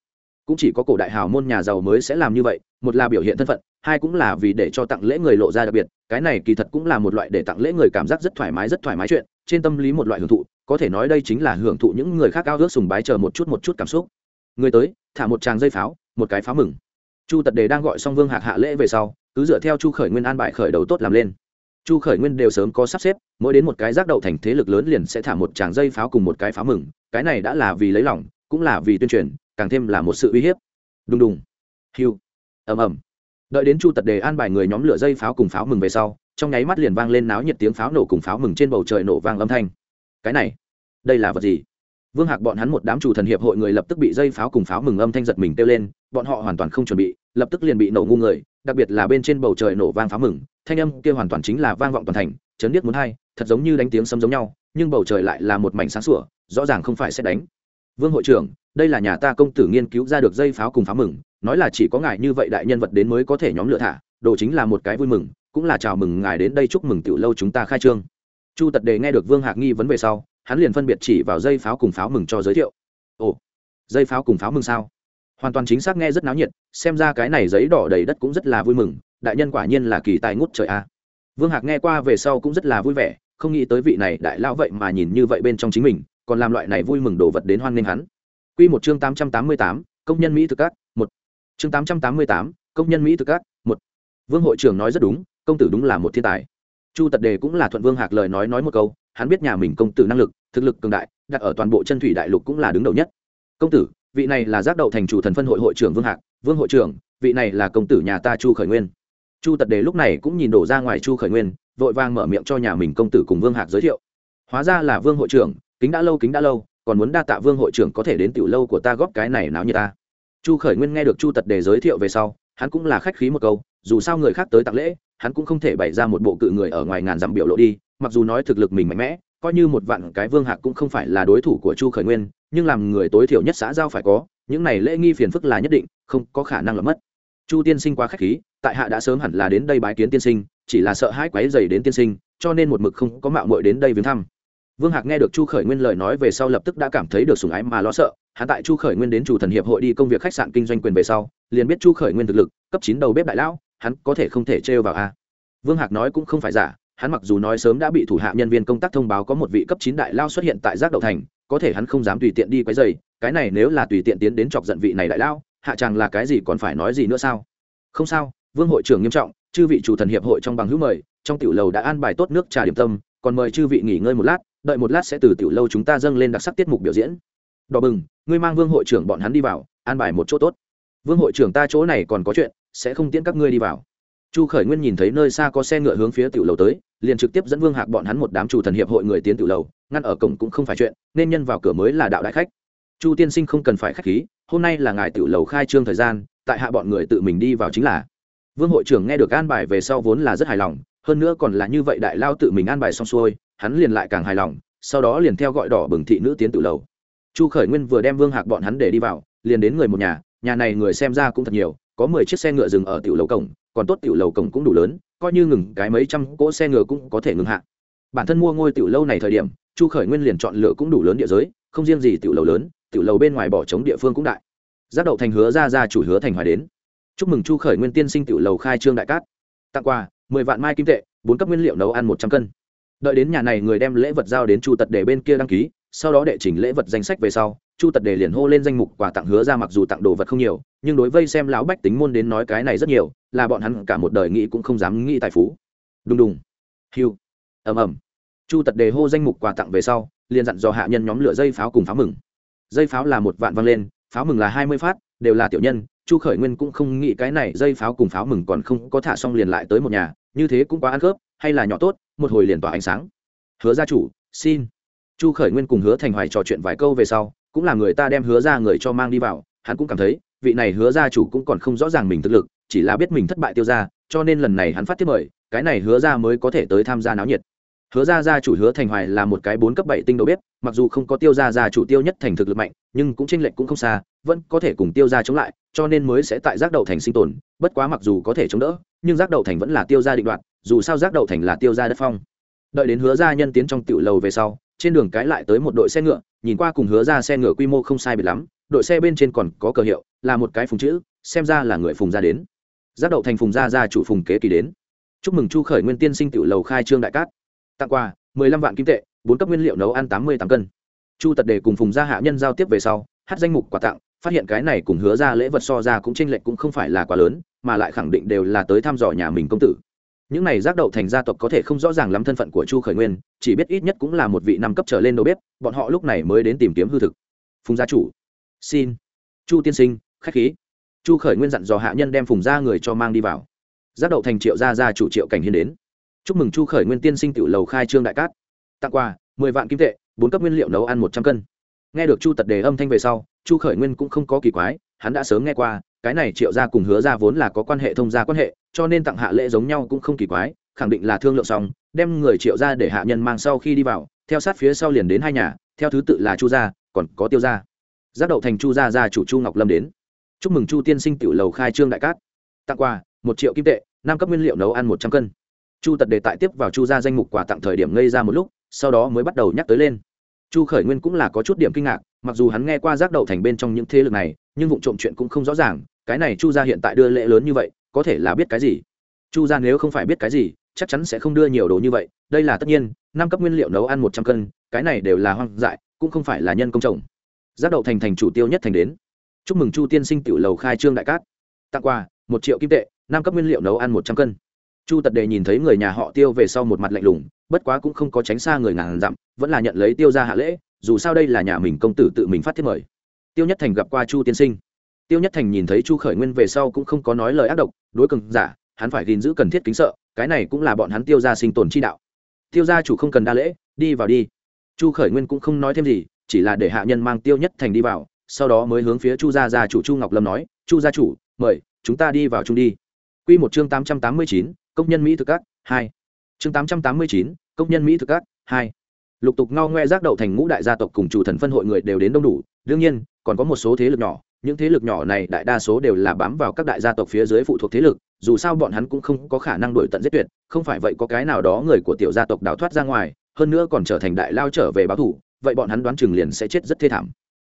cũng chỉ có cổ đại hào môn nhà giàu mới sẽ làm như vậy, một là biểu hiện thân phận, hai cũng là vì để cho tặng lễ người lộ ra đặc biệt, cái này kỳ thật cũng là một loại để tặng lễ người cảm giác rất thoải mái, rất thoải mái chuyện, trên tâm lý một loại hưởng thụ, có thể nói đây chính là hưởng thụ những người khác ao ước sùng bái chờ một chút một chút cảm xúc. Người tới, thả một tràng dây pháo, một cái pháo mừng. Chu tật đề đang gọi xong vương hạc hạ lễ về sau, cứ dựa theo chu khởi nguyên an bài khởi đầu tốt làm lên. Chu khởi nguyên đều sớm có sắp xếp, mỗi đến một cái giác đậu thành thế lực lớn liền sẽ thả một tràng dây pháo cùng một cái pháo mừng, cái này đã là vì lấy lòng, cũng là vì tuyên truyền càng thêm là một sự uy hiếp. Đùng đùng. Hiu. Ầm ầm. Đợi đến chu tật đề an bài người nhóm lửa dây pháo cùng pháo mừng về sau, trong nháy mắt liền vang lên náo nhiệt tiếng pháo nổ cùng pháo mừng trên bầu trời nổ vang âm thanh. Cái này, đây là vật gì? Vương hạc bọn hắn một đám chủ thần hiệp hội người lập tức bị dây pháo cùng pháo mừng âm thanh giật mình kêu lên, bọn họ hoàn toàn không chuẩn bị, lập tức liền bị nổ ngu người, đặc biệt là bên trên bầu trời nổ vang pháo mừng, thanh âm kia hoàn toàn chính là vang vọng toàn thành, chấn điếc muốn hay thật giống như đánh tiếng sấm giống nhau, nhưng bầu trời lại là một mảnh sáng sủa, rõ ràng không phải sẽ đánh vương hội trưởng, đây là nhà ta công tử nghiên cứu ra được dây pháo cùng pháo mừng, nói là chỉ có ngài như vậy đại nhân vật đến mới có thể nhóm lựa thả, đồ chính là một cái vui mừng, cũng là chào mừng ngài đến đây chúc mừng tiểu lâu chúng ta khai trương. Chu tật đề nghe được vương hạc nghi vấn về sau, hắn liền phân biệt chỉ vào dây pháo cùng pháo mừng cho giới thiệu. Ồ, dây pháo cùng pháo mừng sao? Hoàn toàn chính xác nghe rất náo nhiệt, xem ra cái này giấy đỏ đầy đất cũng rất là vui mừng, đại nhân quả nhiên là kỳ tài ngút trời a. Vương hạc nghe qua về sau cũng rất là vui vẻ, không nghĩ tới vị này đại lão vậy mà nhìn như vậy bên trong chính mình còn làm loại này vui mừng đồ vật đến hoan nghênh hắn Quy một chương tám tám trăm mươi tám, công nhân Mỹ thực các, một. Chương tám tám mươi tám, công nhân Mỹ thực các, một. Vương hội trưởng nói rất đúng, công tử đúng là một thiên tài. Chu Tật Đề cũng là thuận Vương Hạc lời nói nói một câu, hắn biết nhà mình công tử năng lực, thực lực cường đại, đặt ở toàn bộ chân thủy đại lục cũng là đứng đầu nhất. Công tử, vị này là giác đậu thành chủ thần phân hội hội trưởng Vương Hạc, Vương hội trưởng, vị này là công tử nhà ta Chu Khởi Nguyên. Chu Tật Đề lúc này cũng nhìn đổ ra ngoài Chu Khởi Nguyên, vội vàng mở miệng cho nhà mình công tử cùng Vương Hạc giới thiệu. Hóa ra là Vương hội trưởng, kính đã lâu kính đã lâu, còn muốn đa tạ Vương hội trưởng có thể đến tiểu lâu của ta góp cái này náo như ta. Chu Khởi Nguyên nghe được Chu Tật Đề giới thiệu về sau, hắn cũng là khách khí một câu, dù sao người khác tới tặng lễ, hắn cũng không thể bày ra một bộ cự người ở ngoài ngàn dặm biểu lộ đi, mặc dù nói thực lực mình mạnh mẽ, coi như một vạn cái Vương Hạc cũng không phải là đối thủ của Chu Khởi Nguyên, nhưng làm người tối thiểu nhất xã giao phải có, những này lễ nghi phiền phức là nhất định, không có khả năng là mất. Chu tiên sinh quá khách khí, tại hạ đã sớm hẳn là đến đây bái kiến tiên sinh, chỉ là sợ hãi quáy dày đến tiên sinh, cho nên một mực không có mạo muội đến đây viếng thăm. Vương Hạc nghe được Chu Khởi Nguyên lời nói về sau lập tức đã cảm thấy được sủng ái mà lo sợ, hắn tại Chu Khởi Nguyên đến chủ thần hiệp hội đi công việc khách sạn kinh doanh quyền về sau, liền biết Chu Khởi Nguyên thực lực, cấp chín đầu bếp đại lão, hắn có thể không thể trêu vào a. Vương Hạc nói cũng không phải giả, hắn mặc dù nói sớm đã bị thủ hạ nhân viên công tác thông báo có một vị cấp chín đại lao xuất hiện tại giác đậu thành, có thể hắn không dám tùy tiện đi quấy rầy, cái này nếu là tùy tiện tiến đến chọc giận vị này đại lao, hạ chàng là cái gì còn phải nói gì nữa sao? Không sao, Vương hội trưởng nghiêm trọng, chư vị chủ thần hiệp hội trong bằng hữu mời, trong tiểu lầu đã an bài tốt nước trà điểm tâm, còn mời chư vị nghỉ ngơi một lát, đợi một lát sẽ từ tiểu lâu chúng ta dâng lên đặc sắc tiết mục biểu diễn. Đỏ bừng, ngươi mang Vương hội trưởng bọn hắn đi vào, an bài một chỗ tốt. Vương hội trưởng ta chỗ này còn có chuyện, sẽ không tiễn các ngươi đi vào chu khởi nguyên nhìn thấy nơi xa có xe ngựa hướng phía tiểu lầu tới liền trực tiếp dẫn vương hạc bọn hắn một đám chủ thần hiệp hội người tiến tiểu lầu ngăn ở cổng cũng không phải chuyện nên nhân vào cửa mới là đạo đại khách chu tiên sinh không cần phải khách khí hôm nay là ngài tiểu lầu khai trương thời gian tại hạ bọn người tự mình đi vào chính là vương hội trưởng nghe được an bài về sau vốn là rất hài lòng hơn nữa còn là như vậy đại lao tự mình an bài xong xuôi hắn liền lại càng hài lòng, sau đó liền theo gọi đỏ bừng thị nữ tiến tự lầu. Chu khởi nguyên vừa đem vương hạc bọn hắn để đi vào, liền đến người một nhà nhà này người xem ra cũng thật nhiều, có mười chiếc xe ngựa dừng ở tiểu lầu cổng, còn tốt tiểu lầu cổng cũng đủ lớn, coi như ngừng cái mấy trăm cỗ xe ngựa cũng có thể ngừng hạ. Bản thân mua ngôi tiểu lâu này thời điểm, chu khởi nguyên liền chọn lựa cũng đủ lớn địa giới, không riêng gì tiểu lầu lớn, tiểu lầu bên ngoài bỏ trống địa phương cũng đại. Giác đậu thành hứa ra ra chủ hứa thành hoài đến. Chúc mừng chu khởi nguyên tiên sinh tiểu lầu khai trương đại cát. Tặng quà, mười vạn mai kim tệ, bốn cấp nguyên liệu nấu ăn một trăm cân đợi đến nhà này người đem lễ vật giao đến chu tật để bên kia đăng ký, sau đó đệ trình lễ vật danh sách về sau, chu tật đề liền hô lên danh mục quà tặng hứa ra mặc dù tặng đồ vật không nhiều, nhưng đối vây xem lão bách tính môn đến nói cái này rất nhiều, là bọn hắn cả một đời nghĩ cũng không dám nghĩ tài phú. Đùng đùng. Hiu. Ầm ầm. Chu tật đề hô danh mục quà tặng về sau, liền dặn dò hạ nhân nhóm lửa dây pháo cùng pháo mừng. Dây pháo là một vạn văng lên, pháo mừng là hai mươi phát, đều là tiểu nhân chu khởi nguyên cũng không nghĩ cái này dây pháo cùng pháo mừng còn không có thả xong liền lại tới một nhà, như thế cũng quá ăn khớp, hay là nhỏ tốt, một hồi liền tỏa ánh sáng. Hứa gia chủ, xin. Chu khởi nguyên cùng hứa thành hoài trò chuyện vài câu về sau, cũng là người ta đem hứa ra người cho mang đi vào, hắn cũng cảm thấy, vị này hứa ra chủ cũng còn không rõ ràng mình thực lực, chỉ là biết mình thất bại tiêu ra cho nên lần này hắn phát tiếp mời, cái này hứa ra mới có thể tới tham gia náo nhiệt hứa ra gia chủ hứa thành hoài là một cái bốn cấp bảy tinh đầu bếp, mặc dù không có tiêu Gia gia chủ tiêu nhất thành thực lực mạnh, nhưng cũng tranh lệch cũng không xa, vẫn có thể cùng tiêu Gia chống lại, cho nên mới sẽ tại giác đậu thành sinh tồn, bất quá mặc dù có thể chống đỡ, nhưng giác đậu thành vẫn là tiêu Gia định đoạt, dù sao giác đậu thành là tiêu Gia đất phong. Đợi đến hứa gia nhân tiến trong tiểu lầu về sau, trên đường cái lại tới một đội xe ngựa, nhìn qua cùng hứa ra xe ngựa quy mô không sai biệt lắm, đội xe bên trên còn có cờ hiệu, là một cái phùng chữ, xem ra là người phùng gia đến. Giác đậu thành phùng gia gia chủ phùng kế kỳ đến. Chúc mừng chu khởi nguyên tiên sinh tiểu lầu khai trương đại cát tặng quà, mười lăm vạn kim tệ, bốn cấp nguyên liệu nấu ăn tám mươi tám cân. Chu tật đề cùng phùng gia hạ nhân giao tiếp về sau, hát danh mục quà tặng, phát hiện cái này cùng hứa ra lễ vật so ra cũng tranh lệch cũng không phải là quá lớn, mà lại khẳng định đều là tới thăm dò nhà mình công tử. Những này giác đậu thành gia tộc có thể không rõ ràng lắm thân phận của chu khởi nguyên, chỉ biết ít nhất cũng là một vị năm cấp trở lên đầu bếp, bọn họ lúc này mới đến tìm kiếm hư thực. Phùng gia chủ. Xin. Chu tiên sinh, khách khí. Chu khởi nguyên dặn dò hạ nhân đem phùng gia người cho mang đi vào. Giác đậu thành triệu gia gia chủ triệu cảnh hiên đến chúc mừng chu khởi nguyên tiên sinh tiểu lầu khai trương đại cát. Tặng quà, mười vạn kim tệ, bốn cấp nguyên liệu nấu ăn một trăm cân. Nghe được chu tật đề âm thanh về sau, chu khởi nguyên cũng không có kỳ quái, hắn đã sớm nghe qua, cái này triệu gia cùng hứa gia vốn là có quan hệ thông gia quan hệ, cho nên tặng hạ lễ giống nhau cũng không kỳ quái, khẳng định là thương lượng xong, đem người triệu gia để hạ nhân mang sau khi đi vào, theo sát phía sau liền đến hai nhà, theo thứ tự là chu gia, còn có tiêu gia. Giác đậu thành chu gia gia chủ chu ngọc lâm đến. Chúc mừng chu tiên sinh tiểu lầu khai trương đại cát. Tặng quà, một triệu kim tệ, năm cấp nguyên liệu nấu ăn một trăm cân chu tật đề tại tiếp vào chu gia danh mục quà tặng thời điểm ngây ra một lúc, sau đó mới bắt đầu nhắc tới lên. Chu khởi nguyên cũng là có chút điểm kinh ngạc, mặc dù hắn nghe qua giác đậu thành bên trong những thế lực này, nhưng vụ trộm chuyện cũng không rõ ràng, cái này chu gia hiện tại đưa lễ lớn như vậy, có thể là biết cái gì? Chu gia nếu không phải biết cái gì, chắc chắn sẽ không đưa nhiều đồ như vậy, đây là tất nhiên, năm cấp nguyên liệu nấu ăn một trăm cân, cái này đều là hoang dại, cũng không phải là nhân công trồng giác đậu thành thành chủ tiêu nhất thành đến. Chúc mừng chu tiên sinh tiểu lầu khai trương đại cát. Tặng quà, một triệu kim tệ, năm cấp nguyên liệu nấu ăn một trăm cân chu tật đề nhìn thấy người nhà họ tiêu về sau một mặt lạnh lùng, bất quá cũng không có tránh xa người ngàn dặm, vẫn là nhận lấy tiêu ra hạ lễ, dù sao đây là nhà mình công tử tự mình phát thiết mời. Tiêu nhất thành gặp qua chu tiên sinh. Tiêu nhất thành nhìn thấy chu khởi nguyên về sau cũng không có nói lời ác độc, đối cường giả, hắn phải gìn giữ cần thiết kính sợ, cái này cũng là bọn hắn tiêu ra sinh tồn chi đạo. Tiêu gia chủ không cần đa lễ, đi vào đi. Chu khởi nguyên cũng không nói thêm gì, chỉ là để hạ nhân mang tiêu nhất thành đi vào, sau đó mới hướng phía chu gia gia chủ chu ngọc lâm nói, chu gia chủ, mời, chúng ta đi vào chung đi. Q một chương tám trăm tám mươi chín công nhân mỹ thực các hai. Chương tám trăm tám mươi chín, công nhân mỹ thực các hai. Lục tục ngao ngoe rác đậu thành ngũ đại gia tộc cùng chủ thần phân hội người đều đến đông đủ. Đương nhiên, còn có một số thế lực nhỏ. Những thế lực nhỏ này đại đa số đều là bám vào các đại gia tộc phía dưới phụ thuộc thế lực. Dù sao bọn hắn cũng không có khả năng đổi tận giết tuyệt. Không phải vậy có cái nào đó người của tiểu gia tộc đào thoát ra ngoài, hơn nữa còn trở thành đại lao trở về báo thủ, vậy bọn hắn đoán chừng liền sẽ chết rất thê thảm.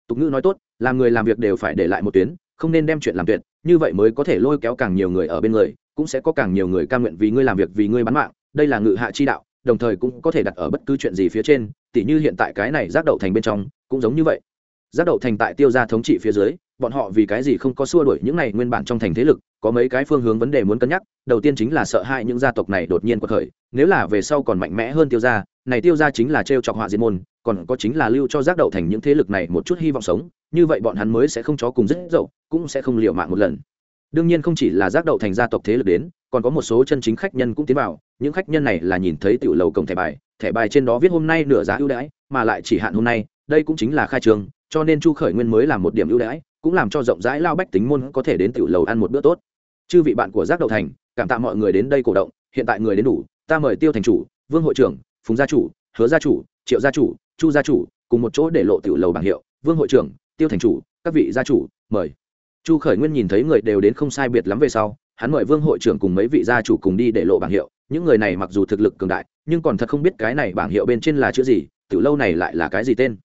Tục ngữ nói tốt, làm người làm việc đều phải để lại một tuyến, không nên đem chuyện làm tuyệt như vậy mới có thể lôi kéo càng nhiều người ở bên người, cũng sẽ có càng nhiều người cam nguyện vì ngươi làm việc, vì ngươi bán mạng. Đây là ngự hạ chi đạo, đồng thời cũng có thể đặt ở bất cứ chuyện gì phía trên, tỉ như hiện tại cái này giác đậu thành bên trong, cũng giống như vậy. Giác đậu thành tại tiêu gia thống trị phía dưới, bọn họ vì cái gì không có xua đuổi những này nguyên bản trong thành thế lực, có mấy cái phương hướng vấn đề muốn cân nhắc, đầu tiên chính là sợ hãi những gia tộc này đột nhiên quật khởi, nếu là về sau còn mạnh mẽ hơn tiêu gia này tiêu gia chính là t chọc họa diệt môn, còn có chính là lưu cho giác đậu thành những thế lực này một chút hy vọng sống, như vậy bọn hắn mới sẽ không chó cùng rất dậu, cũng sẽ không liều mạng một lần. Đương nhiên không chỉ là giác đậu thành gia tộc thế lực đến, còn có một số chân chính khách nhân cũng tiến vào, những khách nhân này là nhìn thấy tiểu lầu cổng thẻ bài thẻ bài trên đó viết hôm nay nửa giá ưu đãi, mà lại chỉ hạn hôm nay, đây cũng chính là khai trường, cho nên chu khởi nguyên mới làm một điểm ưu đãi, cũng làm cho rộng rãi lao bách tính môn có thể đến tiểu lầu ăn một bữa tốt. Chư vị bạn của giác đậu thành, cảm tạ mọi người đến đây cổ động, hiện tại người đến đủ, ta mời tiêu thành chủ, vương hội trưởng phùng gia chủ, hứa gia chủ, triệu gia chủ, chu gia chủ, cùng một chỗ để lộ tiểu lầu bảng hiệu, vương hội trưởng, tiêu thành chủ, các vị gia chủ, mời. Chu khởi nguyên nhìn thấy người đều đến không sai biệt lắm về sau, hắn mời vương hội trưởng cùng mấy vị gia chủ cùng đi để lộ bảng hiệu. Những người này mặc dù thực lực cường đại, nhưng còn thật không biết cái này bảng hiệu bên trên là chữ gì, tiểu lâu này lại là cái gì tên.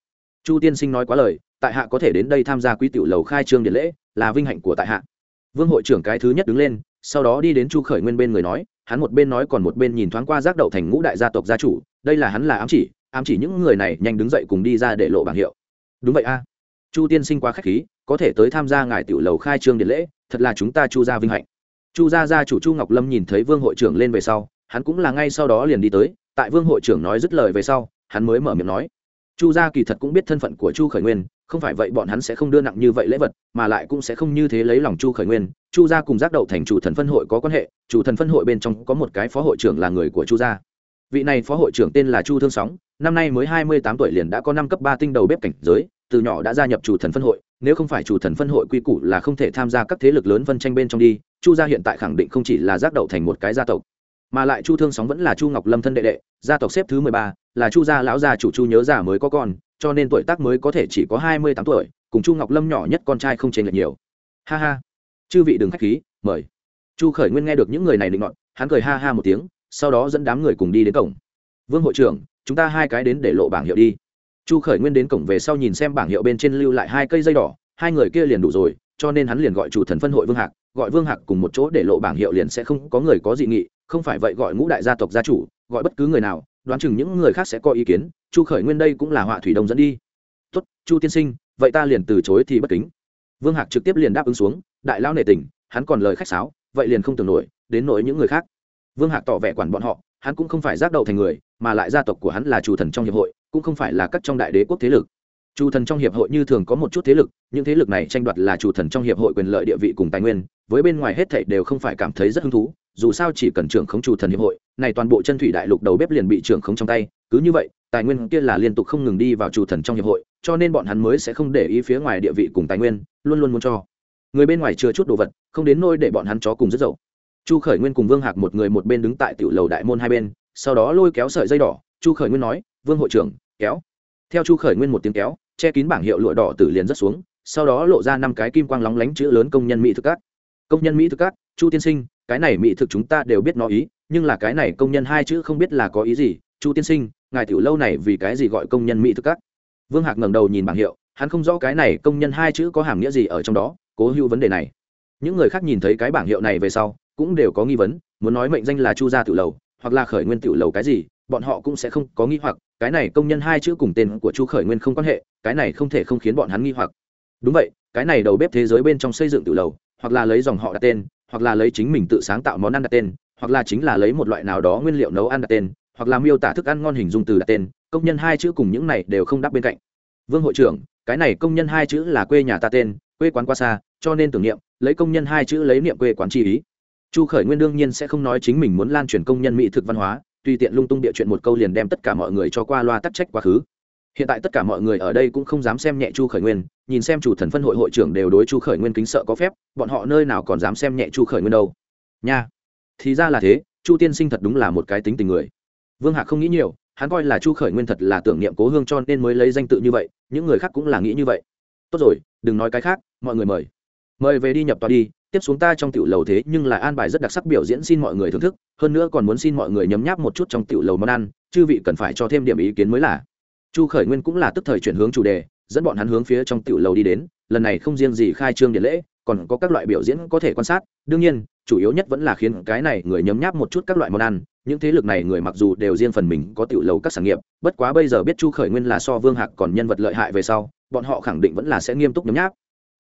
Chu tiên sinh nói quá lời, tại hạ có thể đến đây tham gia quý tiểu lầu khai trương điện lễ, là vinh hạnh của tại hạ. Vương hội trưởng cái thứ nhất đứng lên, sau đó đi đến chu khởi nguyên bên người nói, hắn một bên nói còn một bên nhìn thoáng qua giác đậu thành ngũ đại gia tộc gia chủ đây là hắn là ám chỉ ám chỉ những người này nhanh đứng dậy cùng đi ra để lộ bảng hiệu. Đúng vậy a. Chu tiên sinh quá k h á c h khí, có thể tới tham gia ngài tiểu lầu khai trương điện lễ, thật là chúng ta chu gia vinh hạnh. Chu gia gia chủ chu ngọc lâm nhìn thấy vương hội trưởng lên về sau, hắn cũng là ngay sau đó liền đi tới, tại vương hội trưởng nói dứt lời về sau, hắn mới mở miệng nói. Chu gia kỳ thật cũng biết thân phận của chu khởi nguyên, không phải vậy bọn hắn sẽ không đưa nặng như vậy lễ vật, mà lại cũng sẽ không như thế lấy lòng chu khởi nguyên. Chu gia cùng giác đậu thành chủ thần phân hội có quan hệ, chủ thần phân hội bên trong có một cái phó hội trưởng là người của chu gia vị này phó hội trưởng tên là chu thương sóng, năm nay mới hai mươi tám tuổi liền đã có năm cấp ba tinh đầu bếp cảnh giới, từ nhỏ đã gia nhập chủ thần phân hội, nếu không phải chủ thần phân hội quy củ là không thể tham gia các thế lực lớn phân tranh bên trong đi, chu gia hiện tại khẳng định không chỉ là giác đậu thành một cái gia tộc, mà lại chu thương sóng vẫn là chu ngọc lâm thân đệ đệ, gia tộc xếp thứ mười ba, là chu gia lão gia chủ chu nhớ già mới có con, cho nên tuổi tác mới có thể chỉ có hai mươi tám tuổi, cùng chu ngọc lâm nhỏ nhất con trai không chênh lệch nhiều. Ha ha. Chư vị đừng khách khí, mời. Chu khởi nguyên nghe được những người này định ngọn hắn cười ha ha một tiếng sau đó dẫn đám người cùng đi đến cổng. Vương hội trưởng, chúng ta hai cái đến để lộ bảng hiệu đi. Chu khởi nguyên đến cổng về sau nhìn xem bảng hiệu bên trên lưu lại hai cây dây đỏ, hai người kia liền đủ rồi, cho nên hắn liền gọi chủ thần phân hội vương hạc, gọi vương hạc cùng một chỗ để lộ bảng hiệu liền sẽ không có người có dị nghị, không phải vậy gọi ngũ đại gia tộc gia chủ, gọi bất cứ người nào, đoán chừng những người khác sẽ có ý kiến, chu khởi nguyên đây cũng là họa thủy đông dẫn đi. Tốt, chu tiên sinh, vậy ta liền từ chối thì bất kính. Vương hạc trực tiếp liền đáp ứng xuống, đại lao nệ tình, hắn còn lời khách sáo, vậy liền không tưởng nổi, đến nỗi những người khác vương hạc tỏ vẻ quản bọn họ, hắn cũng không phải giác đầu thành người, mà lại gia tộc của hắn là chủ thần trong hiệp hội, cũng không phải là các trong đại đế quốc thế lực. Chủ thần trong hiệp hội như thường có một chút thế lực, những thế lực này tranh đoạt là chủ thần trong hiệp hội quyền lợi địa vị cùng tài nguyên, với bên ngoài hết thảy đều không phải cảm thấy rất hứng thú, dù sao chỉ cần trưởng khống chủ thần hiệp hội, này toàn bộ chân thủy đại lục đầu bếp liền bị trưởng khống trong tay, cứ như vậy, tài nguyên kia là liên tục không ngừng đi vào chủ thần trong hiệp hội, cho nên bọn hắn mới sẽ không để ý phía ngoài địa vị cùng tài nguyên, luôn luôn muốn cho. Người bên ngoài chưa chút đồ vật, không đến nôi để bọn hắn chó cùng rất dậu chu khởi nguyên cùng vương hạc một người một bên đứng tại tiểu lầu đại môn hai bên, sau đó lôi kéo sợi dây đỏ. Chu khởi nguyên nói, vương hội trưởng, kéo. Theo chu khởi nguyên một tiếng kéo, che kín bảng hiệu lụa đỏ tử liền rất xuống, sau đó lộ ra năm cái kim quang lóng lánh chữ lớn công nhân mỹ thực cát công nhân mỹ thực cát chu tiên sinh, cái này mỹ thực chúng ta đều biết nó ý, nhưng là cái này công nhân hai chữ không biết là có ý gì, chu tiên sinh, ngài tiểu lâu này vì cái gì gọi công nhân mỹ thực cát vương hạc ngẩng đầu nhìn bảng hiệu, hắn không rõ cái này công nhân hai chữ có hàm nghĩa gì ở trong đó, cố hữu vấn đề này. Những người khác nhìn thấy cái bảng hiệu này về sau cũng đều có nghi vấn, muốn nói mệnh danh là chu gia tiểu lầu, hoặc là khởi nguyên tiểu lầu cái gì, bọn họ cũng sẽ không có nghi hoặc, cái này công nhân hai chữ cùng tên của chu khởi nguyên không quan hệ, cái này không thể không khiến bọn hắn nghi hoặc. Đúng vậy, cái này đầu bếp thế giới bên trong xây dựng tiểu lầu, hoặc là lấy dòng họ đặt tên, hoặc là lấy chính mình tự sáng tạo món ăn đặt tên, hoặc là chính là lấy một loại nào đó nguyên liệu nấu ăn đặt tên, hoặc là miêu tả thức ăn ngon hình dung từ đặt tên, công nhân hai chữ cùng những này đều không đáp bên cạnh. Vương hội trưởng, cái này công nhân hai chữ là quê nhà ta tên, quê quán qua xa, cho nên tưởng niệm, lấy công nhân hai chữ lấy niệm quê quán chi ý chu khởi nguyên đương nhiên sẽ không nói chính mình muốn lan truyền công nhân mỹ thực văn hóa, tùy tiện lung tung địa chuyện một câu liền đem tất cả mọi người cho qua loa tắc trách quá khứ. Hiện tại tất cả mọi người ở đây cũng không dám xem nhẹ chu khởi nguyên, nhìn xem chủ thần phân hội hội trưởng đều đối chu khởi nguyên kính sợ có phép, bọn họ nơi nào còn dám xem nhẹ chu khởi nguyên đâu. Nha. Thì ra là thế, chu tiên sinh thật đúng là một cái tính tình người. Vương hạc không nghĩ nhiều, hắn coi là chu khởi nguyên thật là tưởng niệm cố hương cho nên mới lấy danh tự như vậy, những người khác cũng là nghĩ như vậy. Tốt rồi, đừng nói cái khác, mọi người mời. Mời về đi nhập tòa đi tiếp xuống ta trong tiểu lầu thế nhưng lại an bài rất đặc sắc biểu diễn xin mọi người thưởng thức, hơn nữa còn muốn xin mọi người nhấm nháp một chút trong tiểu lầu món ăn, chư vị cần phải cho thêm điểm ý kiến mới là. Chu khởi nguyên cũng là tức thời chuyển hướng chủ đề, dẫn bọn hắn hướng phía trong tiểu lầu đi đến, lần này không riêng gì khai trương điện lễ, còn có các loại biểu diễn có thể quan sát, đương nhiên, chủ yếu nhất vẫn là khiến cái này người nhấm nháp một chút các loại món ăn, những thế lực này người mặc dù đều riêng phần mình có tiểu lầu các sản nghiệp, bất quá bây giờ biết chu khởi nguyên là so vương hạc còn nhân vật lợi hại về sau, bọn họ khẳng định vẫn là sẽ nghiêm túc nhấm nháp.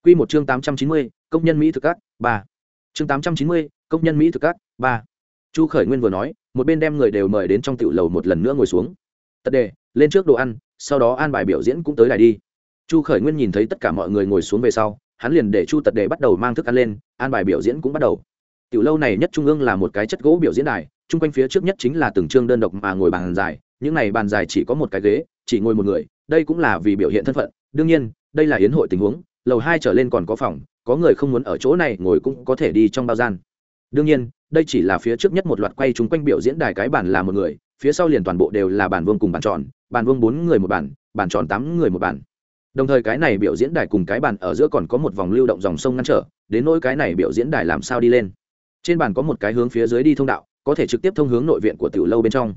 Quy một chương tám trăm chín mươi công nhân mỹ thực các, ba. Chương tám trăm chín mươi, công nhân mỹ thực các, ba. Chu khởi nguyên vừa nói, một bên đem người đều mời đến trong tiểu lầu một lần nữa ngồi xuống. Tật đề, lên trước đồ ăn, sau đó an bài biểu diễn cũng tới đài đi. Chu khởi nguyên nhìn thấy tất cả mọi người ngồi xuống về sau, hắn liền để chu tật đề bắt đầu mang thức ăn lên, an bài biểu diễn cũng bắt đầu. Tiểu lâu này nhất trung ương là một cái chất gỗ biểu diễn đài, chung quanh phía trước nhất chính là từng chương đơn độc mà ngồi bàn dài, những này bàn dài chỉ có một cái ghế, chỉ ngồi một người, đây cũng là vì biểu hiện thân phận. Đương nhiên, đây là yến hội tình huống, lầu hai trở lên còn có phòng có người không muốn ở chỗ này ngồi cũng có thể đi trong bao gian. Đương nhiên đây chỉ là phía trước nhất một loạt quay chung quanh biểu diễn đài cái bản là một người phía sau liền toàn bộ đều là bản vương cùng bàn tròn bàn vương bốn người một bản, bàn tròn tám người một bản. đồng thời cái này biểu diễn đài cùng cái bàn ở giữa còn có một vòng lưu động dòng sông ngăn trở đến nỗi cái này biểu diễn đài làm sao đi lên. Trên bàn có một cái hướng phía dưới đi thông đạo có thể trực tiếp thông hướng nội viện của tiểu lâu bên trong.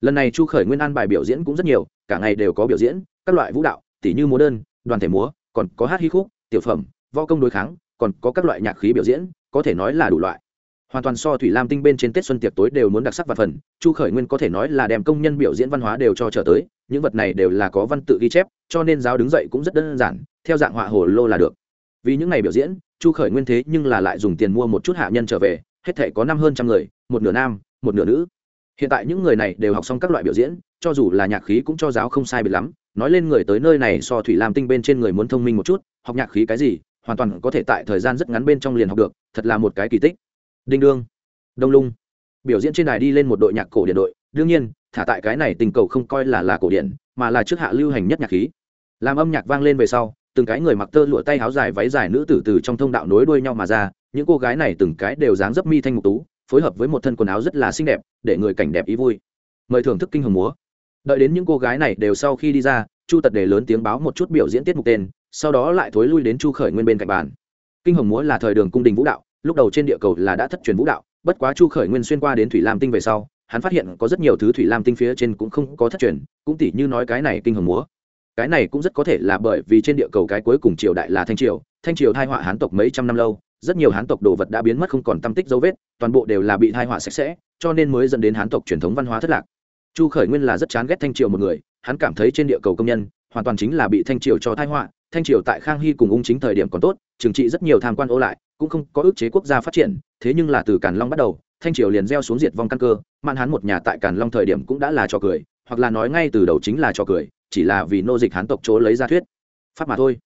Lần này chu khởi nguyên an bài biểu diễn cũng rất nhiều cả ngày đều có biểu diễn các loại vũ đạo tỉ như múa đơn đoàn thể múa còn có hát hi khúc tiểu phẩm vo công đối kháng, còn có các loại nhạc khí biểu diễn, có thể nói là đủ loại. Hoàn toàn so thủy lam tinh bên trên tết xuân tiệc tối đều muốn đặc sắc và phần, chu khởi nguyên có thể nói là đem công nhân biểu diễn văn hóa đều cho trở tới, những vật này đều là có văn tự ghi chép, cho nên giáo đứng dậy cũng rất đơn giản, theo dạng họa hồ lô là được. Vì những ngày biểu diễn, chu khởi nguyên thế nhưng là lại dùng tiền mua một chút hạ nhân trở về, hết thể có năm hơn trăm người, một nửa nam, một nửa nữ. Hiện tại những người này đều học xong các loại biểu diễn, cho dù là nhạc khí cũng cho giáo không sai biệt lắm, nói lên người tới nơi này so thủy lam tinh bên trên người muốn thông minh một chút, học nhạc khí cái gì hoàn toàn có thể tại thời gian rất ngắn bên trong liền học được, thật là một cái kỳ tích. Đinh đương, đông lung. Biểu diễn trên đài đi lên một đội nhạc cổ điện đội, đương nhiên, thả tại cái này tình cầu không coi là là cổ điển, mà là trước hạ lưu hành nhất nhạc khí. Làm âm nhạc vang lên về sau, từng cái người mặc tơ lụa tay áo dài váy dài nữ tử từ trong thông đạo nối đuôi nhau mà ra, những cô gái này từng cái đều dáng dấp mi thanh mục tú, phối hợp với một thân quần áo rất là xinh đẹp, để người cảnh đẹp ý vui. Mời thưởng thức kinh hồng múa. Đợi đến những cô gái này đều sau khi đi ra, chu tật để lớn tiếng báo một chút biểu diễn tiết mục tên sau đó lại thối lui đến chu khởi nguyên bên cạnh bàn. Kinh hồng múa là thời đường cung đình vũ đạo, lúc đầu trên địa cầu là đã thất truyền vũ đạo, bất quá chu khởi nguyên xuyên qua đến thủy lam tinh về sau, hắn phát hiện có rất nhiều thứ thủy lam tinh phía trên cũng không có thất truyền, cũng tỉ như nói cái này kinh hồng múa. Cái này cũng rất có thể là bởi vì trên địa cầu cái cuối cùng triều đại là thanh triều thanh triều thai họa hán tộc mấy trăm năm lâu, rất nhiều hán tộc đồ vật đã biến mất không còn tâm tích dấu vết, toàn bộ đều là bị thai họa sạch sẽ, cho nên mới dẫn đến hán tộc truyền thống văn hóa thất lạc. Chu khởi nguyên là rất chán ghét thanh triều một người, hắn cảm thấy trên địa cầu công nhân, hoàn toàn chính là bị thanh triều cho thai họa thanh triều tại khang hy cùng ung chính thời điểm còn tốt trừng trị rất nhiều tham quan ô lại, cũng không có ước chế quốc gia phát triển, thế nhưng là từ càn long bắt đầu, thanh triều liền gieo xuống diệt vong căn cơ, mạn hán một nhà tại càn long thời điểm cũng đã là trò cười, hoặc là nói ngay từ đầu chính là trò cười, chỉ là vì nô dịch hán tộc chỗ lấy ra thuyết. Pháp mà thôi.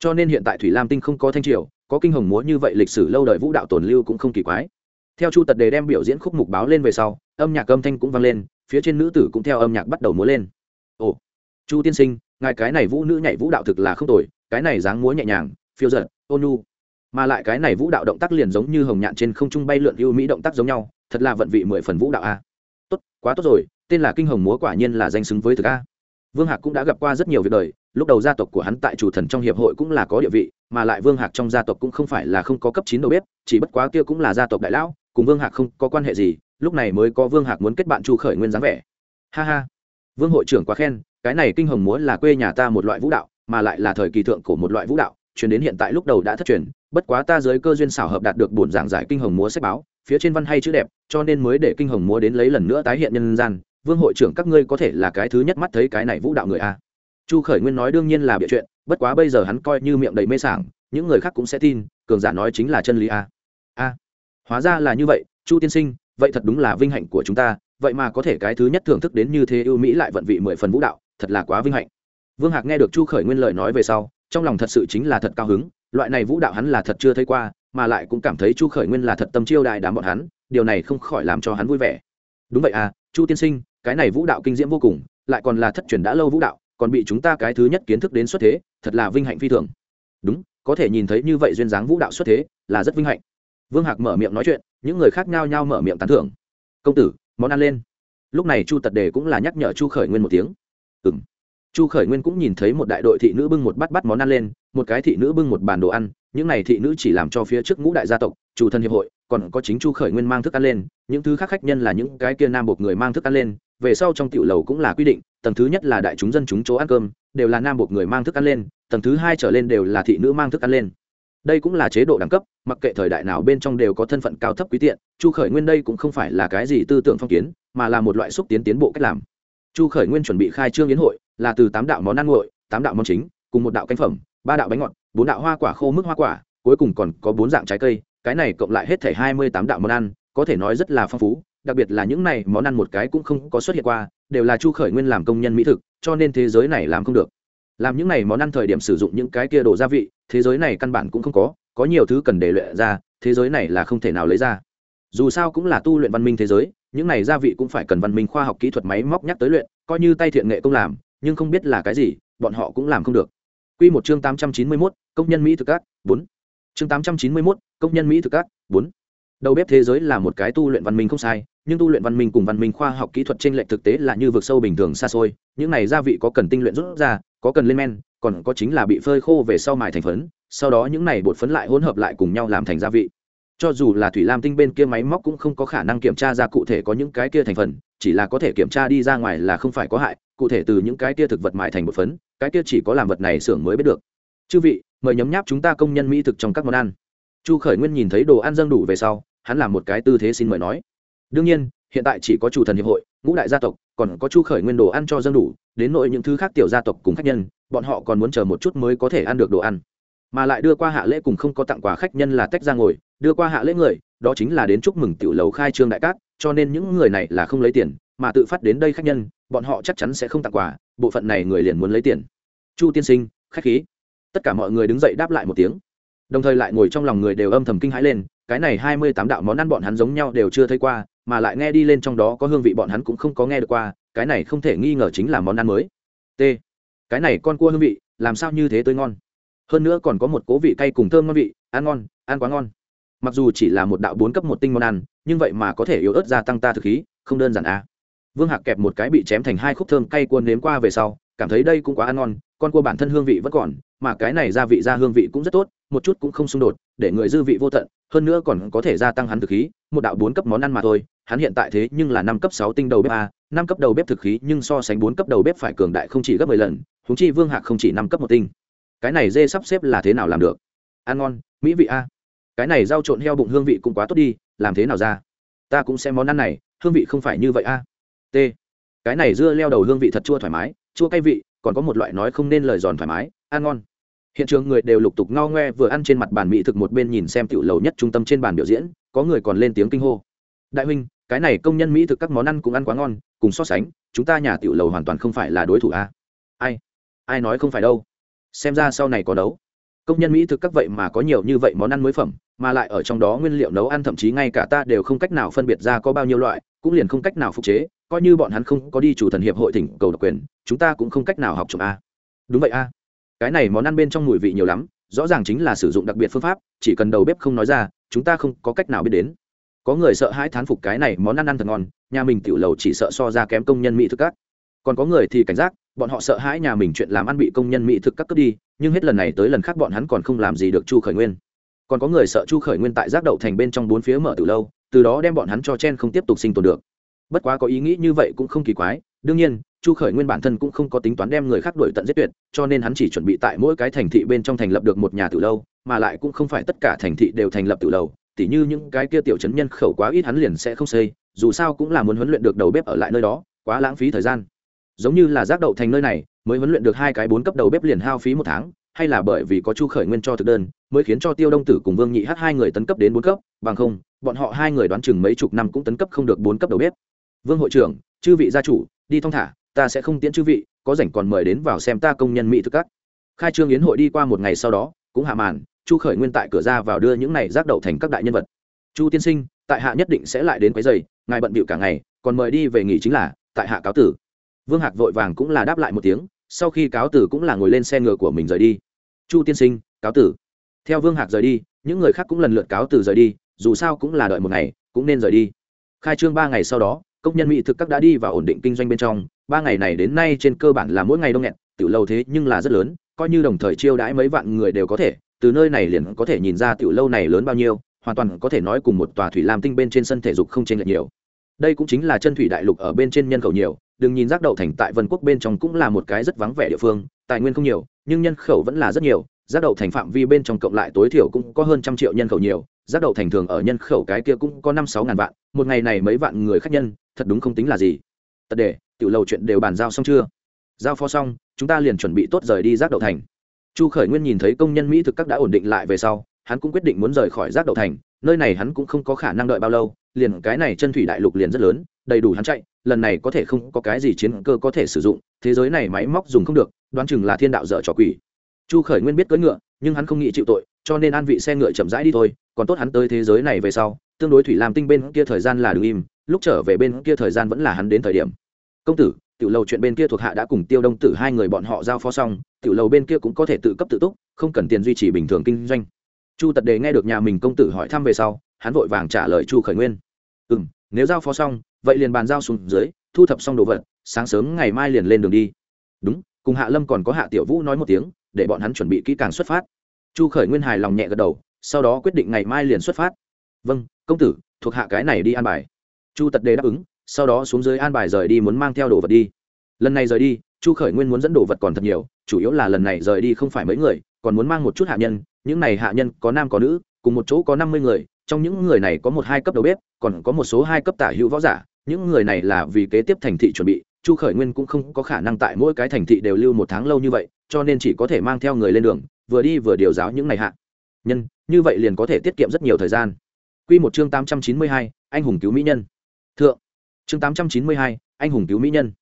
Cho nên hiện tại thủy lam tinh không có thanh triều, có kinh hồng múa như vậy lịch sử lâu đời vũ đạo tồn lưu cũng không kỳ quái. Theo chu tật đề đem biểu diễn khúc mục báo lên về sau, âm nhạc âm thanh cũng vang lên, phía trên nữ tử cũng theo âm nhạc bắt đầu múa lên. Ồ, chu tiên sinh, ngài cái này vũ nữ nhảy vũ đạo thực là không tồi cái này dáng múa nhẹ nhàng, phiêu giật ôn nhu. Mà lại cái này vũ đạo động tác liền giống như hồng nhạn trên không trung bay lượn ưu mỹ động tác giống nhau, thật là vận vị mười phần vũ đạo a. Tốt, quá tốt rồi, tên là kinh hồng múa quả nhiên là danh xứng với thực a. Vương hạc cũng đã gặp qua rất nhiều việc đời, lúc đầu gia tộc của hắn tại chủ thần trong hiệp hội cũng là có địa vị, mà lại vương hạc trong gia tộc cũng không phải là không có cấp chín đầu bếp, chỉ bất quá kia cũng là gia tộc đại lão, cùng vương hạc không có quan hệ gì, lúc này mới có vương hạc muốn kết bạn chu khởi nguyên dáng vẻ. Ha ha. Vương hội trưởng quá khen, cái này kinh hồng múa là quê nhà ta một loại vũ đạo mà lại là thời kỳ thượng của một loại vũ đạo chuyển đến hiện tại lúc đầu đã thất truyền, bất quá ta dưới cơ duyên xảo hợp đạt được bổn giảng giải kinh hồng múa sách báo, phía trên văn hay chữ đẹp, cho nên mới để kinh hồng múa đến lấy lần nữa tái hiện nhân gian. Vương hội trưởng các ngươi có thể là cái thứ nhất mắt thấy cái này vũ đạo người a. Chu khởi nguyên nói đương nhiên là bịa chuyện, bất quá bây giờ hắn coi như miệng đầy mê sảng, những người khác cũng sẽ tin, cường giả nói chính là chân lý a. A. Hóa ra là như vậy, chu tiên sinh, vậy thật đúng là vinh hạnh của chúng ta, vậy mà có thể cái thứ nhất thưởng thức đến như thế ưu mỹ lại vận vị mười phần vũ đạo, thật là quá vinh hạnh vương hạc nghe được chu khởi nguyên lời nói về sau, trong lòng thật sự chính là thật cao hứng, loại này vũ đạo hắn là thật chưa thấy qua, mà lại cũng cảm thấy chu khởi nguyên là thật tâm chiêu đại đám bọn hắn, điều này không khỏi làm cho hắn vui vẻ. Đúng vậy à chu tiên sinh, cái này vũ đạo kinh diễm vô cùng, lại còn là thất truyền đã lâu vũ đạo, còn bị chúng ta cái thứ nhất kiến thức đến xuất thế, thật là vinh hạnh phi thường. Đúng, có thể nhìn thấy như vậy duyên dáng vũ đạo xuất thế, là rất vinh hạnh. Vương hạc mở miệng nói chuyện, những người khác nhao nhao mở miệng tán thưởng. Công tử, món ăn lên. Lúc này chu tật đề cũng là nhắc nhở chu khởi nguyên một tiếng. Ừ chu khởi nguyên cũng nhìn thấy một đại đội thị nữ bưng một bát bát món ăn lên, một cái thị nữ bưng một bàn đồ ăn, những này thị nữ chỉ làm cho phía trước ngũ đại gia tộc, chủ thân hiệp hội, còn có chính chu khởi nguyên mang thức ăn lên, những thứ khác khách nhân là những cái kia nam bột người mang thức ăn lên, về sau trong tiểu lầu cũng là quy định, tầng thứ nhất là đại chúng dân chúng chỗ ăn cơm, đều là nam bột người mang thức ăn lên, tầng thứ hai trở lên đều là thị nữ mang thức ăn lên. Đây cũng là chế độ đẳng cấp, mặc kệ thời đại nào bên trong đều có thân phận cao thấp quý tiện, chu khởi nguyên đây cũng không phải là cái gì tư tưởng phong kiến, mà là một loại xúc tiến tiến bộ cách làm. Chu khởi nguyên chuẩn bị khai trương yến hội là từ tám đạo món ăn nguội, tám đạo món chính, cùng một đạo canh phẩm, ba đạo bánh ngọt, bốn đạo hoa quả khô mức hoa quả, cuối cùng còn có bốn dạng trái cây, cái này cộng lại hết thể hai mươi tám đạo món ăn, có thể nói rất là phong phú, đặc biệt là những này món ăn một cái cũng không có xuất hiện qua, đều là chu khởi nguyên làm công nhân mỹ thực, cho nên thế giới này làm không được. Làm những này món ăn thời điểm sử dụng những cái kia đồ gia vị, thế giới này căn bản cũng không có có nhiều thứ cần để luyện ra, thế giới này là không thể nào lấy ra. Dù sao cũng là tu luyện văn minh thế giới, những này gia vị cũng phải cần văn minh khoa học kỹ thuật máy móc nhắc tới luyện, coi như tay thiện nghệ công làm nhưng không biết là cái gì bọn họ cũng làm không được Quy một chương 891, công nhân Mỹ thực các, 4. Chương 891, công nhân Mỹ thực các, 4. Đầu bếp thế giới là một cái tu luyện văn minh không sai, nhưng tu luyện văn minh cùng văn minh khoa học kỹ thuật trên lệch thực tế là như vực sâu bình thường xa xôi, những này gia vị có cần tinh luyện rút ra, có cần lên men, còn có chính là bị phơi khô về sau mài thành phấn, sau đó những này bột phấn lại hỗn hợp lại cùng nhau làm thành gia vị. Cho dù là thủy lam tinh bên kia máy móc cũng không có khả năng kiểm tra ra cụ thể có những cái kia thành phần, chỉ là có thể kiểm tra đi ra ngoài là không phải có hại, cụ thể từ những cái kia thực vật mài thành một phấn, cái kia chỉ có làm vật này xưởng mới biết được. Chư vị mời nhấm nháp chúng ta công nhân mỹ thực trong các món ăn. Chu khởi nguyên nhìn thấy đồ ăn dâng đủ về sau hắn làm một cái tư thế xin mời nói. Đương nhiên hiện tại chỉ có chủ thần hiệp hội ngũ đại gia tộc còn có chu khởi nguyên đồ ăn cho dâng đủ đến nội những thứ khác tiểu gia tộc cùng khách nhân bọn họ còn muốn chờ một chút mới có thể ăn được đồ ăn. Mà lại đưa qua hạ lễ cùng không có tặng quà khách nhân là tách ra ngồi đưa qua hạ lễ người đó chính là đến chúc mừng tiểu lầu khai trương đại cát cho nên những người này là không lấy tiền mà tự phát đến đây khách nhân bọn họ chắc chắn sẽ không tặng quà, bộ phận này người liền muốn lấy tiền. Chu tiên sinh, khách khí. Tất cả mọi người đứng dậy đáp lại một tiếng. Đồng thời lại ngồi trong lòng người đều âm thầm kinh hãi lên, cái này hai mươi tám đạo món ăn bọn hắn giống nhau đều chưa thấy qua, mà lại nghe đi lên trong đó có hương vị bọn hắn cũng không có nghe được qua, cái này không thể nghi ngờ chính là món ăn mới. T. Cái này con cua hương vị, làm sao như thế tươi ngon? Hơn nữa còn có một cố vị cay cùng thơm ngon vị, ăn ngon, ăn quá ngon. Mặc dù chỉ là một đạo bốn cấp một tinh món ăn, nhưng vậy mà có thể yếu ớt gia tăng ta thực khí, không đơn giản à vương hạc kẹp một cái bị chém thành hai khúc thơm cay cuốn nếm qua về sau, cảm thấy đây cũng quá ăn ngon, con cua bản thân hương vị vẫn còn, mà cái này gia vị ra hương vị cũng rất tốt, một chút cũng không xung đột, để người dư vị vô tận, hơn nữa còn có thể gia tăng hắn thực khí, một đạo bốn cấp món ăn mà thôi, hắn hiện tại thế nhưng là năm cấp sáu tinh đầu bếp a, năm cấp đầu bếp thực khí nhưng so sánh bốn cấp đầu bếp phải cường đại không chỉ gấp mười lần húng chi vương hạc không chỉ năm cấp một tinh. Cái này dê sắp xếp là thế nào làm được? Ăn ngon, mỹ vị a. Cái này rau trộn heo bụng hương vị cũng quá tốt đi, làm thế nào ra? Ta cũng xem món ăn này, hương vị không phải như vậy a t. Cái này dưa leo đầu hương vị thật chua thoải mái, chua cay vị, còn có một loại nói không nên lời giòn thoải mái, ăn ngon. Hiện trường người đều lục tục ngao ngoe vừa ăn trên mặt bàn mỹ thực một bên nhìn xem tiểu lầu nhất trung tâm trên bàn biểu diễn, có người còn lên tiếng kinh hô. Đại huynh, cái này công nhân mỹ thực các món ăn cũng ăn quá ngon, cùng so sánh, chúng ta nhà tiểu lầu hoàn toàn không phải là đối thủ a. Ai? Ai nói không phải đâu? Xem ra sau này có đấu công nhân mỹ thực các vậy mà có nhiều như vậy món ăn mới phẩm, mà lại ở trong đó nguyên liệu nấu ăn thậm chí ngay cả ta đều không cách nào phân biệt ra có bao nhiêu loại, cũng liền không cách nào phục chế coi như bọn hắn không có đi chủ thần hiệp hội thỉnh cầu độc quyền, chúng ta cũng không cách nào học trộm a. Đúng vậy a. Cái này món ăn bên trong mùi vị nhiều lắm, rõ ràng chính là sử dụng đặc biệt phương pháp, chỉ cần đầu bếp không nói ra, chúng ta không có cách nào biết đến. Có người sợ hãi thán phục cái này món ăn ăn thật ngon, nhà mình tiểu lầu chỉ sợ so ra kém công nhân mỹ thực các. Còn có người thì cảnh giác, bọn họ sợ hãi nhà mình chuyện làm ăn bị công nhân mỹ thực các cướp đi, nhưng hết lần này tới lần khác bọn hắn còn không làm gì được chu khởi nguyên. Còn có người sợ chu khởi nguyên tại giác đậu thành bên trong bốn phía mở từ lâu, từ đó đem bọn hắn cho chen không tiếp tục sinh tồn được bất quá có ý nghĩ như vậy cũng không kỳ quái, đương nhiên, chu khởi nguyên bản thân cũng không có tính toán đem người khác đuổi tận giết tuyệt, cho nên hắn chỉ chuẩn bị tại mỗi cái thành thị bên trong thành lập được một nhà từ lâu, mà lại cũng không phải tất cả thành thị đều thành lập từ lâu, tỉ như những cái kia tiểu chấn nhân khẩu quá ít hắn liền sẽ không xây, dù sao cũng là muốn huấn luyện được đầu bếp ở lại nơi đó, quá lãng phí thời gian. Giống như là giác đậu thành nơi này, mới huấn luyện được hai cái bốn cấp đầu bếp liền hao phí một tháng, hay là bởi vì có chu khởi nguyên cho thực đơn, mới khiến cho tiêu đông tử cùng vương nhị hát hai người tấn cấp đến bốn cấp, bằng không, bọn họ hai người đoán chừng mấy chục năm cũng tấn cấp không được bốn cấp đầu bếp vương hội trưởng, chư vị gia chủ, đi thong thả, ta sẽ không tiễn chư vị, có rảnh còn mời đến vào xem ta công nhân mỹ thực các. Khai trương yến hội đi qua một ngày sau đó, cũng hạ màn, chu khởi nguyên tại cửa ra vào đưa những này rác đậu thành các đại nhân vật. Chu tiên sinh, tại hạ nhất định sẽ lại đến quấy giày ngài bận bịu cả ngày, còn mời đi về nghỉ chính là, tại hạ cáo tử. Vương hạc vội vàng cũng là đáp lại một tiếng, sau khi cáo tử cũng là ngồi lên xe ngựa của mình rời đi. Chu tiên sinh, cáo tử. Theo vương hạc rời đi, những người khác cũng lần lượt cáo tử rời đi, dù sao cũng là đợi một ngày, cũng nên rời đi. Khai trương ba ngày sau đó công nhân mỹ thực các đã đi và ổn định kinh doanh bên trong, ba ngày này đến nay trên cơ bản là mỗi ngày đông nghẹt, tiểu lâu thế nhưng là rất lớn, coi như đồng thời chiêu đãi mấy vạn người đều có thể, từ nơi này liền có thể nhìn ra tiểu lâu này lớn bao nhiêu, hoàn toàn có thể nói cùng một tòa thủy lam tinh bên trên sân thể dục không chênh lệch nhiều. Đây cũng chính là chân thủy đại lục ở bên trên nhân khẩu nhiều, đừng nhìn giác đậu thành tại vân quốc bên trong cũng là một cái rất vắng vẻ địa phương, tài nguyên không nhiều, nhưng nhân khẩu vẫn là rất nhiều giác đậu thành phạm vi bên trong cộng lại tối thiểu cũng có hơn trăm triệu nhân khẩu nhiều giác đậu thành thường ở nhân khẩu cái kia cũng có năm sáu ngàn vạn, một ngày này mấy vạn người khác nhân, thật đúng không tính là gì. Tật để tiểu lầu chuyện đều bàn giao xong chưa? Giao phó xong, chúng ta liền chuẩn bị tốt rời đi giác đậu thành. Chu khởi nguyên nhìn thấy công nhân mỹ thực các đã ổn định lại về sau, hắn cũng quyết định muốn rời khỏi giác đậu thành, nơi này hắn cũng không có khả năng đợi bao lâu, liền cái này chân thủy đại lục liền rất lớn, đầy đủ hắn chạy, lần này có thể không có cái gì chiến cơ có thể sử dụng, thế giới này máy móc dùng không được, đoán chừng là thiên đạo dở trò quỷ. Chu khởi nguyên biết cưỡi ngựa, nhưng hắn không nghĩ chịu tội cho nên an vị xe ngựa chậm rãi đi thôi, còn tốt hắn tới thế giới này về sau, tương đối thủy làm tinh bên kia thời gian là đ ứ n g im, lúc trở về bên kia thời gian vẫn là hắn đến thời điểm. Công tử, tiểu lầu chuyện bên kia thuộc hạ đã cùng tiêu đông tử hai người bọn họ giao phó xong, tiểu lầu bên kia cũng có thể tự cấp tự túc, không cần tiền duy trì bình thường kinh doanh. Chu tật đề nghe được nhà mình công tử hỏi thăm về sau, hắn vội vàng trả lời chu khởi nguyên. Ừ m nếu giao phó xong, vậy liền bàn giao xuống dưới, thu thập xong đồ vật, sáng sớm ngày mai liền lên đường đi. Đúng, cùng hạ lâm còn có hạ tiểu vũ nói một tiếng, để bọn hắn chuẩn bị kỹ càng xuất phát chu khởi nguyên hài lòng nhẹ gật đầu, sau đó quyết định ngày mai liền xuất phát. Vâng công tử, thuộc hạ cái này đi an bài. Chu tật đề đáp ứng, sau đó xuống dưới an bài rời đi muốn mang theo đồ vật đi. Lần này rời đi, chu khởi nguyên muốn dẫn đồ vật còn thật nhiều, chủ yếu là lần này rời đi không phải mấy người, còn muốn mang một chút hạ nhân, những này hạ nhân có nam có nữ, cùng một chỗ có năm mươi người, trong những người này có một hai cấp đầu bếp, còn có một số hai cấp tả hữu võ giả, những người này là vì kế tiếp thành thị chuẩn bị, chu khởi nguyên cũng không có khả năng tại mỗi cái thành thị đều lưu một tháng lâu như vậy, cho nên chỉ có thể mang theo người lên đường vừa đi vừa điều giáo những ngày hạ. Nhân, như vậy liền có thể tiết kiệm rất nhiều thời gian. Q một chương tám trăm chín mươi hai, anh hùng cứu mỹ nhân. Thượng. Chương tám trăm chín mươi hai, anh hùng cứu mỹ nhân.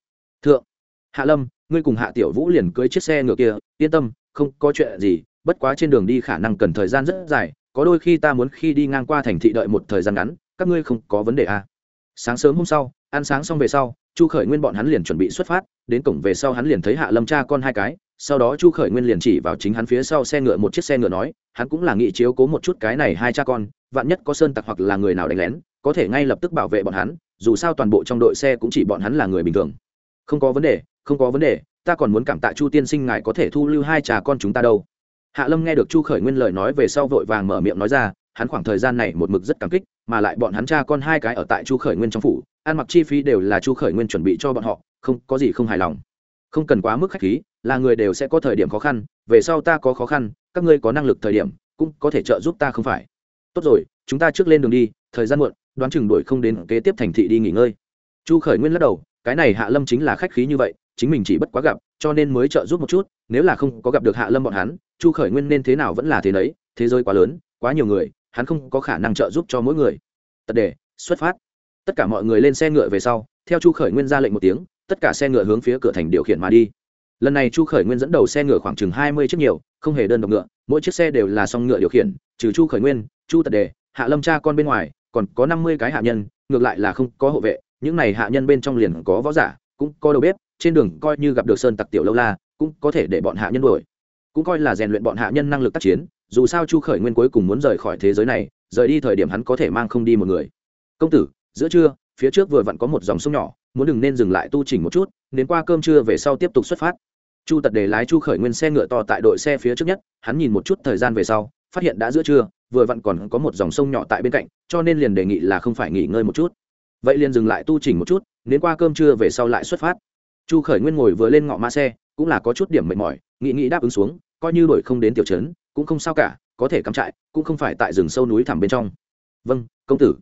Thượng. Hạ lâm, ngươi cùng hạ tiểu vũ liền cưới chiếc xe ngựa kia, yên tâm, không có chuyện gì, bất quá trên đường đi khả năng cần thời gian rất dài, có đôi khi ta muốn khi đi ngang qua thành thị đợi một thời gian ngắn, các ngươi không có vấn đề à. sáng sớm hôm sau, ăn sáng xong về sau, chu khởi nguyên bọn hắn liền chuẩn bị xuất phát đến cổng về sau hắn liền thấy hạ lâm cha con hai cái, sau đó chu khởi nguyên liền chỉ vào chính hắn phía sau xe ngựa một chiếc xe ngựa nói, hắn cũng là nghị chiếu cố một chút cái này hai cha con, vạn nhất có sơn tặc hoặc là người nào đánh lén, có thể ngay lập tức bảo vệ bọn hắn, dù sao toàn bộ trong đội xe cũng chỉ bọn hắn là người bình thường. Không có vấn đề, không có vấn đề, ta còn muốn cảm tạ chu tiên sinh ngài có thể thu lưu hai cha con chúng ta đâu. Hạ lâm nghe được chu khởi nguyên lời nói về sau vội vàng mở miệng nói ra, hắn khoảng thời gian này một mực rất cảm kích, mà lại bọn hắn cha con hai cái ở tại chu khởi nguyên trong phủ, ăn mặc chi phí đều là chu khởi nguyên chuẩn bị cho bọn họ không, có gì không hài lòng. Không cần quá mức khách khí, là người đều sẽ có thời điểm khó khăn, về sau ta có khó khăn, các ngươi có năng lực thời điểm, cũng có thể trợ giúp ta không phải. Tốt rồi, chúng ta trước lên đường đi, thời gian muộn, đoán chừng đuổi không đến kế tiếp thành thị đi nghỉ ngơi. Chu khởi nguyên lắc đầu, cái này hạ lâm chính là khách khí như vậy, chính mình chỉ bất quá gặp, cho nên mới trợ giúp một chút, nếu là không có gặp được hạ lâm bọn hắn, chu khởi nguyên nên thế nào vẫn là thế nấy, thế giới quá lớn, quá nhiều người, hắn không có khả năng trợ giúp cho mỗi người. Tật đề, xuất phát. Tất cả mọi người lên xe ngựa về sau, theo chu khởi nguyên ra lệnh một tiếng tất cả xe ngựa hướng phía cửa thành điều khiển mà đi. Lần này chu khởi nguyên dẫn đầu xe ngựa khoảng chừng hai mươi chiếc nhiều, không hề đơn độc ngựa, mỗi chiếc xe đều là song ngựa điều khiển, trừ chu khởi nguyên, chu tật đề, hạ lâm cha con bên ngoài, còn có năm mươi cái hạ nhân, ngược lại là không có hộ vệ, những này hạ nhân bên trong liền có võ giả, cũng có đầu bếp, trên đường coi như gặp được sơn tặc tiểu lâu la, cũng có thể để bọn hạ nhân đuổi. Cũng coi là rèn luyện bọn hạ nhân năng lực tác chiến, dù sao chu khởi nguyên cuối cùng muốn rời khỏi thế giới này, rời đi thời điểm hắn có thể mang không đi một người. Công tử, giữa trưa, phía trước vừa vặn có một dòng sông nhỏ muốn đừng nên dừng lại tu chỉnh một chút, đến qua cơm trưa về sau tiếp tục xuất phát. Chu tật đề lái chu khởi nguyên xe ngựa to tại đội xe phía trước nhất, hắn nhìn một chút thời gian về sau, phát hiện đã giữa trưa, vừa vặn còn có một dòng sông nhỏ tại bên cạnh, cho nên liền đề nghị là không phải nghỉ ngơi một chút. Vậy liền dừng lại tu chỉnh một chút, đến qua cơm trưa về sau lại xuất phát. Chu khởi nguyên ngồi vừa lên ngọ ma xe, cũng là có chút điểm mệt mỏi, nghĩ nghĩ đáp ứng xuống, coi như đổi không đến tiểu trấn, cũng không sao cả, có thể cắm trại, cũng không phải tại rừng sâu núi thẳm bên trong. Vâng công tử.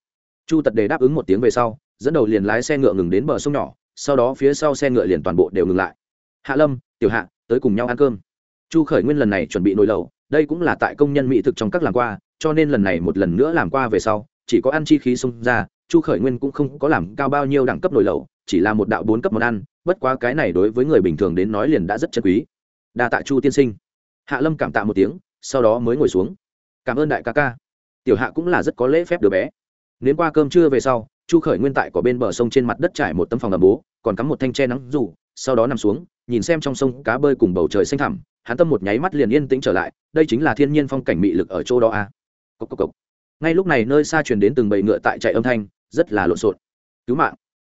Chu tật đề đáp ứng một tiếng về sau dẫn đầu liền lái xe ngựa ngừng đến bờ sông nhỏ, sau đó phía sau xe ngựa liền toàn bộ đều ngừng lại. Hạ lâm, tiểu hạ, tới cùng nhau ăn cơm. Chu khởi nguyên lần này chuẩn bị nồi lẩu, đây cũng là tại công nhân mỹ thực trong các làm qua, cho nên lần này một lần nữa làm qua về sau, chỉ có ăn chi khí xông ra, chu khởi nguyên cũng không có làm cao bao nhiêu đẳng cấp nồi lẩu, chỉ là một đạo bốn cấp món ăn, bất quá cái này đối với người bình thường đến nói liền đã rất chân quý. Đa tạ chu tiên sinh. Hạ lâm cảm tạ một tiếng, sau đó mới ngồi xuống. Cảm ơn đại ca ca. Tiểu hạ cũng là rất có lễ phép đứa bé. Nếu qua cơm trưa về sau chu khởi nguyên tại có bên bờ sông trên mặt đất trải một tấm phòng ẩm bố, còn cắm một thanh tre nắng rủ sau đó nằm xuống, nhìn xem trong sông cá bơi cùng bầu trời xanh thẳm, hắn tâm một nháy mắt liền yên tĩnh trở lại, đây chính là thiên nhiên phong cảnh mị lực ở chỗ đó a. À. cốc cốc cốc. ngay lúc này nơi xa truyền đến từng bầy ngựa tại chạy âm thanh, rất là lộn xộn. Cứu mạng.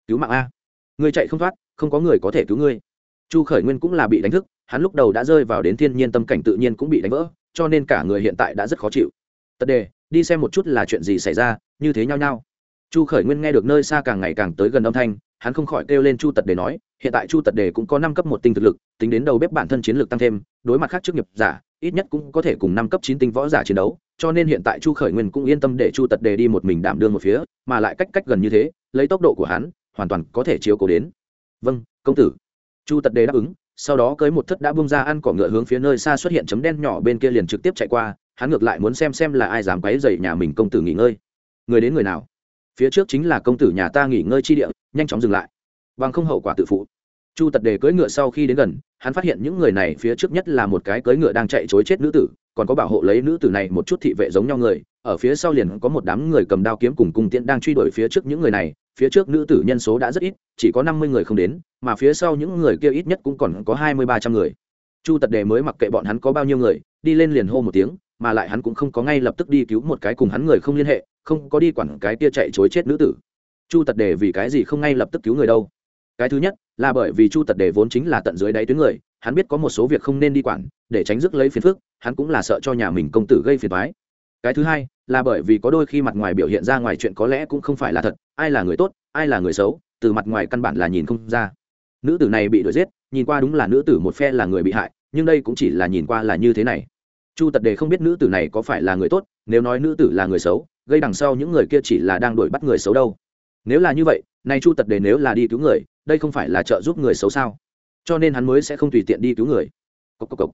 Cứu mạng a. Người chạy không thoát, không có người có thể cứu ngươi. Chu khởi nguyên cũng là bị đánh thức, hắn lúc đầu đã rơi vào đến thiên nhiên tâm cảnh tự nhiên cũng bị đánh vỡ, cho nên cả người hiện tại đã rất khó chịu. Tật đề, đi xem một chút là chuyện gì xảy ra, như thế nhau nhau chu khởi nguyên nghe được nơi xa càng ngày càng tới gần âm thanh, hắn không khỏi kêu lên chu tật đề nói, hiện tại chu tật đề cũng có năm cấp một tinh thực lực, tính đến đầu bếp bản thân chiến lược tăng thêm, đối mặt khác trước nghiệp giả, ít nhất cũng có thể cùng năm cấp chín tinh võ giả chiến đấu, cho nên hiện tại chu khởi nguyên cũng yên tâm để chu tật đề đi một mình đảm đương một phía, mà lại cách cách gần như thế, lấy tốc độ của hắn, hoàn toàn có thể chiếu cố đến. Vâng công tử. Chu tật đề đáp ứng, sau đó cưới một thất đã bung ra ăn cỏ ngựa hướng phía nơi xa xuất hiện chấm đen nhỏ bên kia liền trực tiếp chạy qua, hắn ngược lại muốn xem xem là ai dám quấy dậy nhà mình công tử nghỉ ngơi. Người đến người nào? Phía trước chính là công tử nhà ta nghỉ ngơi chi địa, nhanh chóng dừng lại. Bằng không hậu quả tự phụ. Chu tật đề cưỡi ngựa sau khi đến gần, hắn phát hiện những người này phía trước nhất là một cái cưỡi ngựa đang chạy chối chết nữ tử, còn có bảo hộ lấy nữ tử này một chút thị vệ giống nhau người. Ở phía sau liền có một đám người cầm đao kiếm cùng cung tiễn đang truy đuổi phía trước những người này. Phía trước nữ tử nhân số đã rất ít, chỉ có năm mươi người không đến, mà phía sau những người kia ít nhất cũng còn có hai mươi ba trăm người. Chu tật đề mới mặc kệ bọn hắn có bao nhiêu người, đi lên liền hô một tiếng, mà lại hắn cũng không có ngay lập tức đi cứu một cái cùng hắn người không liên hệ không có đi quản cái kia chạy chối chết nữ tử. Chu tật đề vì cái gì không ngay lập tức cứu người đâu? Cái thứ nhất, là bởi vì chu tật đề vốn chính là tận dưới đáy tuyến người, hắn biết có một số việc không nên đi quản, để tránh rước lấy phiền phức, hắn cũng là sợ cho nhà mình công tử gây phiền thoái cái thứ hai, là bởi vì có đôi khi mặt ngoài biểu hiện ra ngoài chuyện có lẽ cũng không phải là thật, ai là người tốt, ai là người xấu, từ mặt ngoài căn bản là nhìn không ra. Nữ tử này bị đuổi giết, nhìn qua đúng là nữ tử một phe là người bị hại, nhưng đây cũng chỉ là nhìn qua là như thế này. Chu tật đề không biết nữ tử này có phải là người tốt, nếu nói nữ tử là người xấu gây đằng sau những người kia chỉ là đang đuổi bắt người xấu đâu. Nếu là như vậy, nay chu tật đề nếu là đi cứu người, đây không phải là trợ giúp người xấu sao? Cho nên hắn mới sẽ không tùy tiện đi cứu người. Cốc cốc cốc.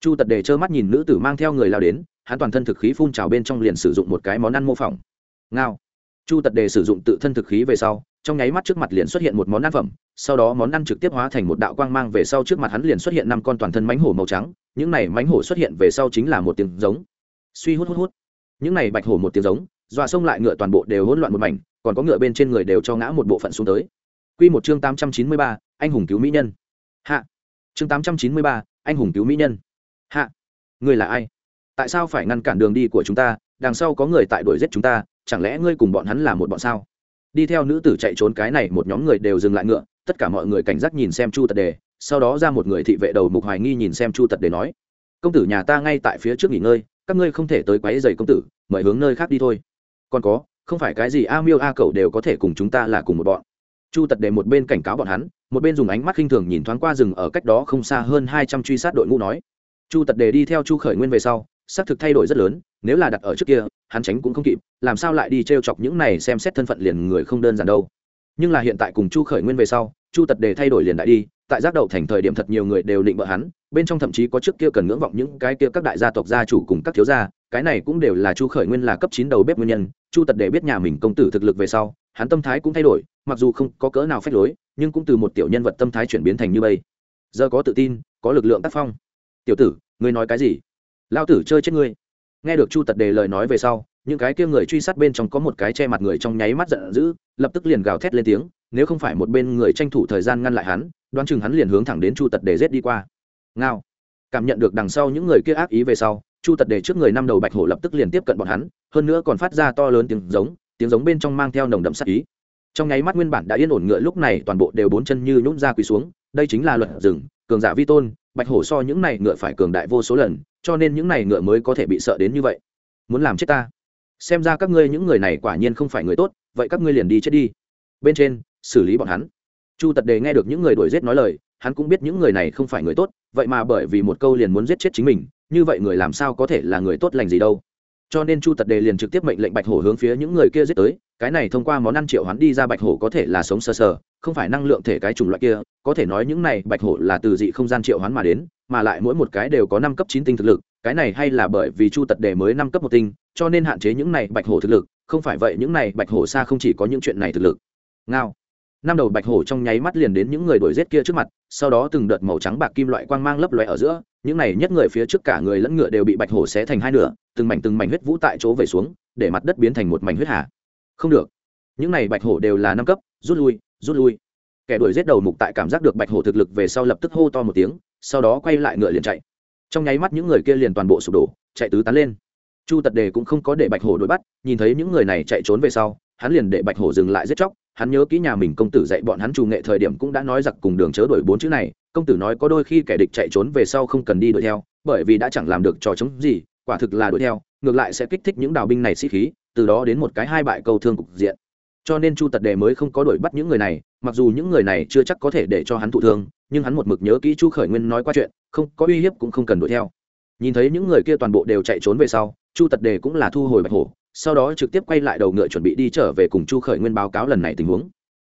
chu tật đề trơ mắt nhìn nữ tử mang theo người lao đến, hắn toàn thân thực khí phun trào bên trong liền sử dụng một cái món ăn mô phỏng. Ngao. Chu tật đề sử dụng tự thân thực khí về sau, trong nháy mắt trước mặt liền xuất hiện một món ăn phẩm, sau đó món ăn trực tiếp hóa thành một đạo quang mang về sau trước mặt hắn liền xuất hiện năm con toàn thân mánh hổ màu trắng, những này mánh hổ xuất hiện về sau chính là một tiếng giống. Suy hút hút hút. Những này bạch hổ một tiếng giống dọa sông lại ngựa toàn bộ đều hỗn loạn một mảnh còn có ngựa bên trên người đều cho ngã một bộ phận xuống tới Quy một chương tám trăm chín mươi ba, anh hùng cứu mỹ nhân. Hạ. Chương tám trăm chín mươi ba, anh hùng cứu mỹ nhân. Hạ. Ngươi là ai? Tại sao phải ngăn cản đường đi của chúng ta? Đằng sau có người tại đuổi giết chúng ta, chẳng lẽ ngươi cùng bọn hắn là một bọn sao? Đi theo nữ tử chạy trốn cái này, một nhóm người đều dừng lại ngựa, tất cả mọi người cảnh giác nhìn xem Chu Tật Đề, sau đó ra một người thị vệ đầu mục hoài nghi nhìn xem Chu Tật Đề nói: "Công tử nhà ta ngay tại phía trước nghỉ ngơi, các ngươi không thể tới quấy rầy công tử, mời hướng nơi khác đi thôi." Còn có, không phải cái gì a miêu a cậu đều có thể cùng chúng ta là cùng một bọn. Chu tật đề một bên cảnh cáo bọn hắn một bên dùng ánh mắt khinh thường nhìn thoáng qua rừng ở cách đó không xa hơn hai trăm truy sát đội ngũ nói. Chu tật đề đi theo chu khởi nguyên về sau xác thực thay đổi rất lớn nếu là đặt ở trước kia hắn tránh cũng không kịp làm sao lại đi t r e o chọc những này xem xét thân phận liền người không đơn giản đâu. Nhưng là hiện tại cùng chu khởi nguyên về sau chu tật đề thay đổi liền đại đi tại giác đậu thành thời điểm thật nhiều người đều định bợ hắn, bên trong thậm chí có trước kia cần ngưỡng vọng những cái kia các đại gia tộc gia chủ cùng các thiếu gia, cái này cũng đều là chu khởi nguyên là cấp chín đầu bếp nguyên nhân, chu tật để biết nhà mình công tử thực lực về sau, hắn tâm thái cũng thay đổi, mặc dù không có cỡ nào phép lối, nhưng cũng từ một tiểu nhân vật tâm thái chuyển biến thành như bây. Giờ có tự tin, có lực lượng tác phong. Tiểu tử, ngươi nói cái gì? Lao tử chơi chết ngươi. Nghe được chu tật đề lời nói về sau, những cái kia người truy sát bên trong có một cái che mặt người trong nháy mắt giận dữ, lập tức liền gào thét lên tiếng nếu không phải một bên người tranh thủ thời gian ngăn lại hắn, đoán chừng hắn liền hướng thẳng đến chu tật để rết đi qua. Ngao. Cảm nhận được đằng sau những người kia ác ý về sau, chu tật để trước người năm đầu bạch hổ lập tức liền tiếp cận bọn hắn, hơn nữa còn phát ra to lớn tiếng giống tiếng giống bên trong mang theo nồng đậm sắc ý. Trong nháy mắt nguyên bản đã yên ổn ngựa lúc này toàn bộ đều bốn chân như nhún ra quỳ xuống, đây chính là luật rừng, cường giả vi tôn, bạch hổ so những này ngựa phải cường đại vô số lần, cho nên những này ngựa mới có thể bị sợ đến như vậy. Muốn làm chết ta? Xem ra các ngươi những người này quả nhiên không phải người tốt, vậy các ngươi liền đi chết đi. Bên trên xử lý bọn hắn. Chu tật đề nghe được những người đuổi giết nói lời, hắn cũng biết những người này không phải người tốt, vậy mà bởi vì một câu liền muốn giết chết chính mình, như vậy người làm sao có thể là người tốt lành gì đâu. Cho nên chu tật đề liền trực tiếp mệnh lệnh bạch hổ hướng phía những người kia giết tới, cái này thông qua món ăn triệu hắn đi ra bạch hổ có thể là sống sờ sờ, không phải năng lượng thể cái chủng loại kia, có thể nói những này bạch hổ là từ dị không gian triệu hắn mà đến, mà lại mỗi một cái đều có năm cấp chín tinh thực lực, cái này hay là bởi vì chu tật đề mới năm cấp một tinh, cho nên hạn chế những này bạch hổ thực lực, không phải vậy những này bạch hổ xa không chỉ có những chuyện này thực lực. Ngao năm đầu bạch hổ trong nháy mắt liền đến những người đuổi giết kia trước mặt, sau đó từng đợt màu trắng bạc kim loại quang mang lấp lóe ở giữa, những này nhất người phía trước cả người lẫn ngựa đều bị bạch hổ xé thành hai nửa, từng mảnh từng mảnh huyết vũ tại chỗ về xuống, để mặt đất biến thành một mảnh huyết hà. Không được. Những này bạch hổ đều là năm cấp, rút lui rút lui. Kẻ đuổi giết đầu mục tại cảm giác được bạch hổ thực lực về sau lập tức hô to một tiếng, sau đó quay lại ngựa liền chạy. Trong nháy mắt những người kia liền toàn bộ sụp đổ, chạy tứ tán lên. Chu tật đề cũng không có để bạch hổ đuổi bắt, nhìn thấy những người này chạy trốn về sau, hắn liền để bạch hổ dừng lại giết chóc hắn nhớ kỹ nhà mình công tử dạy bọn hắn trù nghệ thời điểm cũng đã nói giặc cùng đường chớ đuổi bốn chữ này, công tử nói có đôi khi kẻ địch chạy trốn về sau không cần đi đuổi theo, bởi vì đã chẳng làm được trò chống gì, quả thực là đuổi theo, ngược lại sẽ kích thích những đào binh này sĩ khí, từ đó đến một cái hai bại câu thương cục diện. Cho nên chu tật đề mới không có đuổi bắt những người này, mặc dù những người này chưa chắc có thể để cho hắn thụ thương, nhưng hắn một mực nhớ kỹ chu khởi nguyên nói qua chuyện, không có uy hiếp cũng không cần đuổi theo. Nhìn thấy những người kia toàn bộ đều chạy trốn về sau, chu tật đề cũng là thu hồi bạch hổ sau đó trực tiếp quay lại đầu ngựa chuẩn bị đi trở về cùng chu khởi nguyên báo cáo lần này tình huống.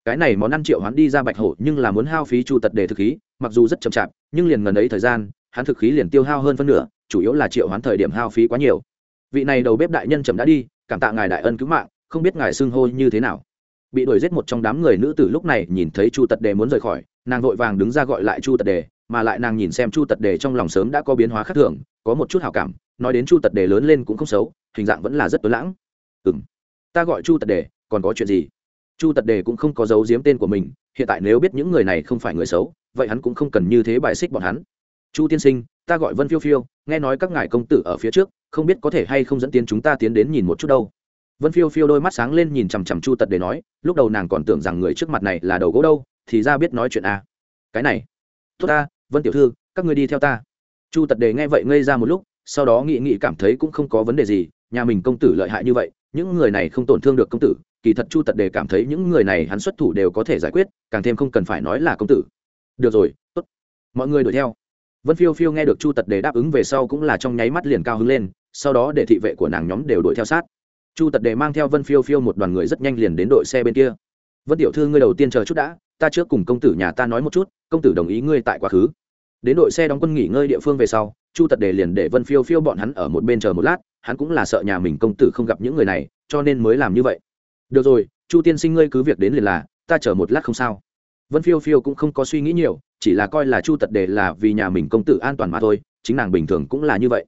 Cái này món ăn triệu hắn đi ra bạch hổ nhưng là muốn hao phí chu tật đề thực khí, mặc dù rất chậm chạp, nhưng liền gần ấy thời gian, hắn thực khí liền tiêu hao hơn phân nửa, chủ yếu là triệu hoán thời điểm hao phí quá nhiều. Vị này đầu bếp đại nhân chậm đã đi, cảm tạ ngài đại ân cứu mạng, không biết ngài xưng hô như thế nào. Bị đuổi giết một trong đám người nữ tử lúc này nhìn thấy chu tật đề muốn rời khỏi, nàng vội vàng đứng ra gọi lại chu tật đề, mà lại nàng nhìn xem chu tật đề trong lòng sớm đã có biến hóa khác thường, có một chút hào cảm, nói đến chu tật đề lớn lên cũng không xấu hình dạng vẫn là rất tối lãng. Ừ m ta gọi chu tật đề, còn có chuyện gì? Chu tật đề cũng không có giấu giếm tên của mình, hiện tại nếu biết những người này không phải người xấu, vậy hắn cũng không cần như thế bài xích bọn hắn. Chu tiên sinh, ta gọi vân phiêu phiêu, nghe nói các ngài công tử ở phía trước, không biết có thể hay không dẫn tiến chúng ta tiến đến nhìn một chút đâu. Vân phiêu phiêu đôi mắt sáng lên nhìn chằm chằm chu tật để nói, lúc đầu nàng còn tưởng rằng người trước mặt này là đầu gỗ đâu, thì ra biết nói chuyện à. cái này. Tốt ta, vân tiểu thư, các người đi theo ta. Chu tật đề nghe vậy ngây ra một lúc, sau đó nghị nghị cảm thấy cũng không có vấn đề gì nhà mình công tử lợi hại như vậy, những người này không tổn thương được công tử, kỳ thật chu tật đề cảm thấy những người này hắn xuất thủ đều có thể giải quyết, càng thêm không cần phải nói là công tử. Được rồi, tốt. Mọi người đuổi theo. Vân phiêu phiêu nghe được chu tật đề đáp ứng về sau cũng là trong nháy mắt liền cao hứng lên, sau đó để thị vệ của nàng nhóm đều đuổi theo sát. Chu tật đề mang theo vân phiêu phiêu một đoàn người rất nhanh liền đến đội xe bên kia. Vân tiểu thư, ngươi đầu tiên chờ chút đã, ta trước cùng công tử nhà ta nói một chút, công tử đồng ý ngươi tại quá khứ đến đội xe đóng quân nghỉ ngơi địa phương về sau, chu tật đề liền để vân phiêu phiêu bọn hắn ở một bên chờ một lát, hắn cũng là sợ nhà mình công tử không gặp những người này, cho nên mới làm như vậy. Được rồi, chu tiên sinh ngươi cứ việc đến liền là, ta chờ một lát không sao. Vân phiêu phiêu cũng không có suy nghĩ nhiều, chỉ là coi là chu tật đề là vì nhà mình công tử an toàn mà thôi, chính nàng bình thường cũng là như vậy.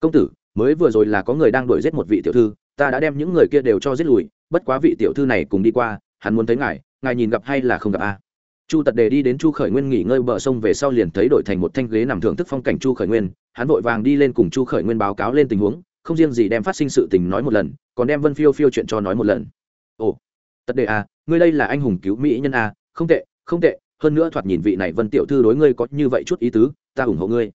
Công tử, mới vừa rồi là có người đang đuổi giết một vị tiểu thư, ta đã đem những người kia đều cho giết lùi, bất quá vị tiểu thư này cùng đi qua, hắn muốn thấy ngài ngài nhìn gặp hay là không gặp a chu tật đề đi đến chu khởi nguyên nghỉ ngơi bờ sông về sau liền thấy đội thành một thanh ghế nằm thưởng thức phong cảnh chu khởi nguyên. Hắn vội vàng đi lên cùng chu khởi nguyên báo cáo lên tình huống, không riêng gì đem phát sinh sự tình nói một lần, còn đem vân phiêu phiêu chuyện cho nói một lần. Ồ, tật đề a ngươi đây là anh hùng cứu mỹ nhân a không tệ không tệ, hơn nữa thoạt nhìn vị này vân tiểu thư đối ngươi có như vậy chút ý tứ, ta ủng hộ ngươi.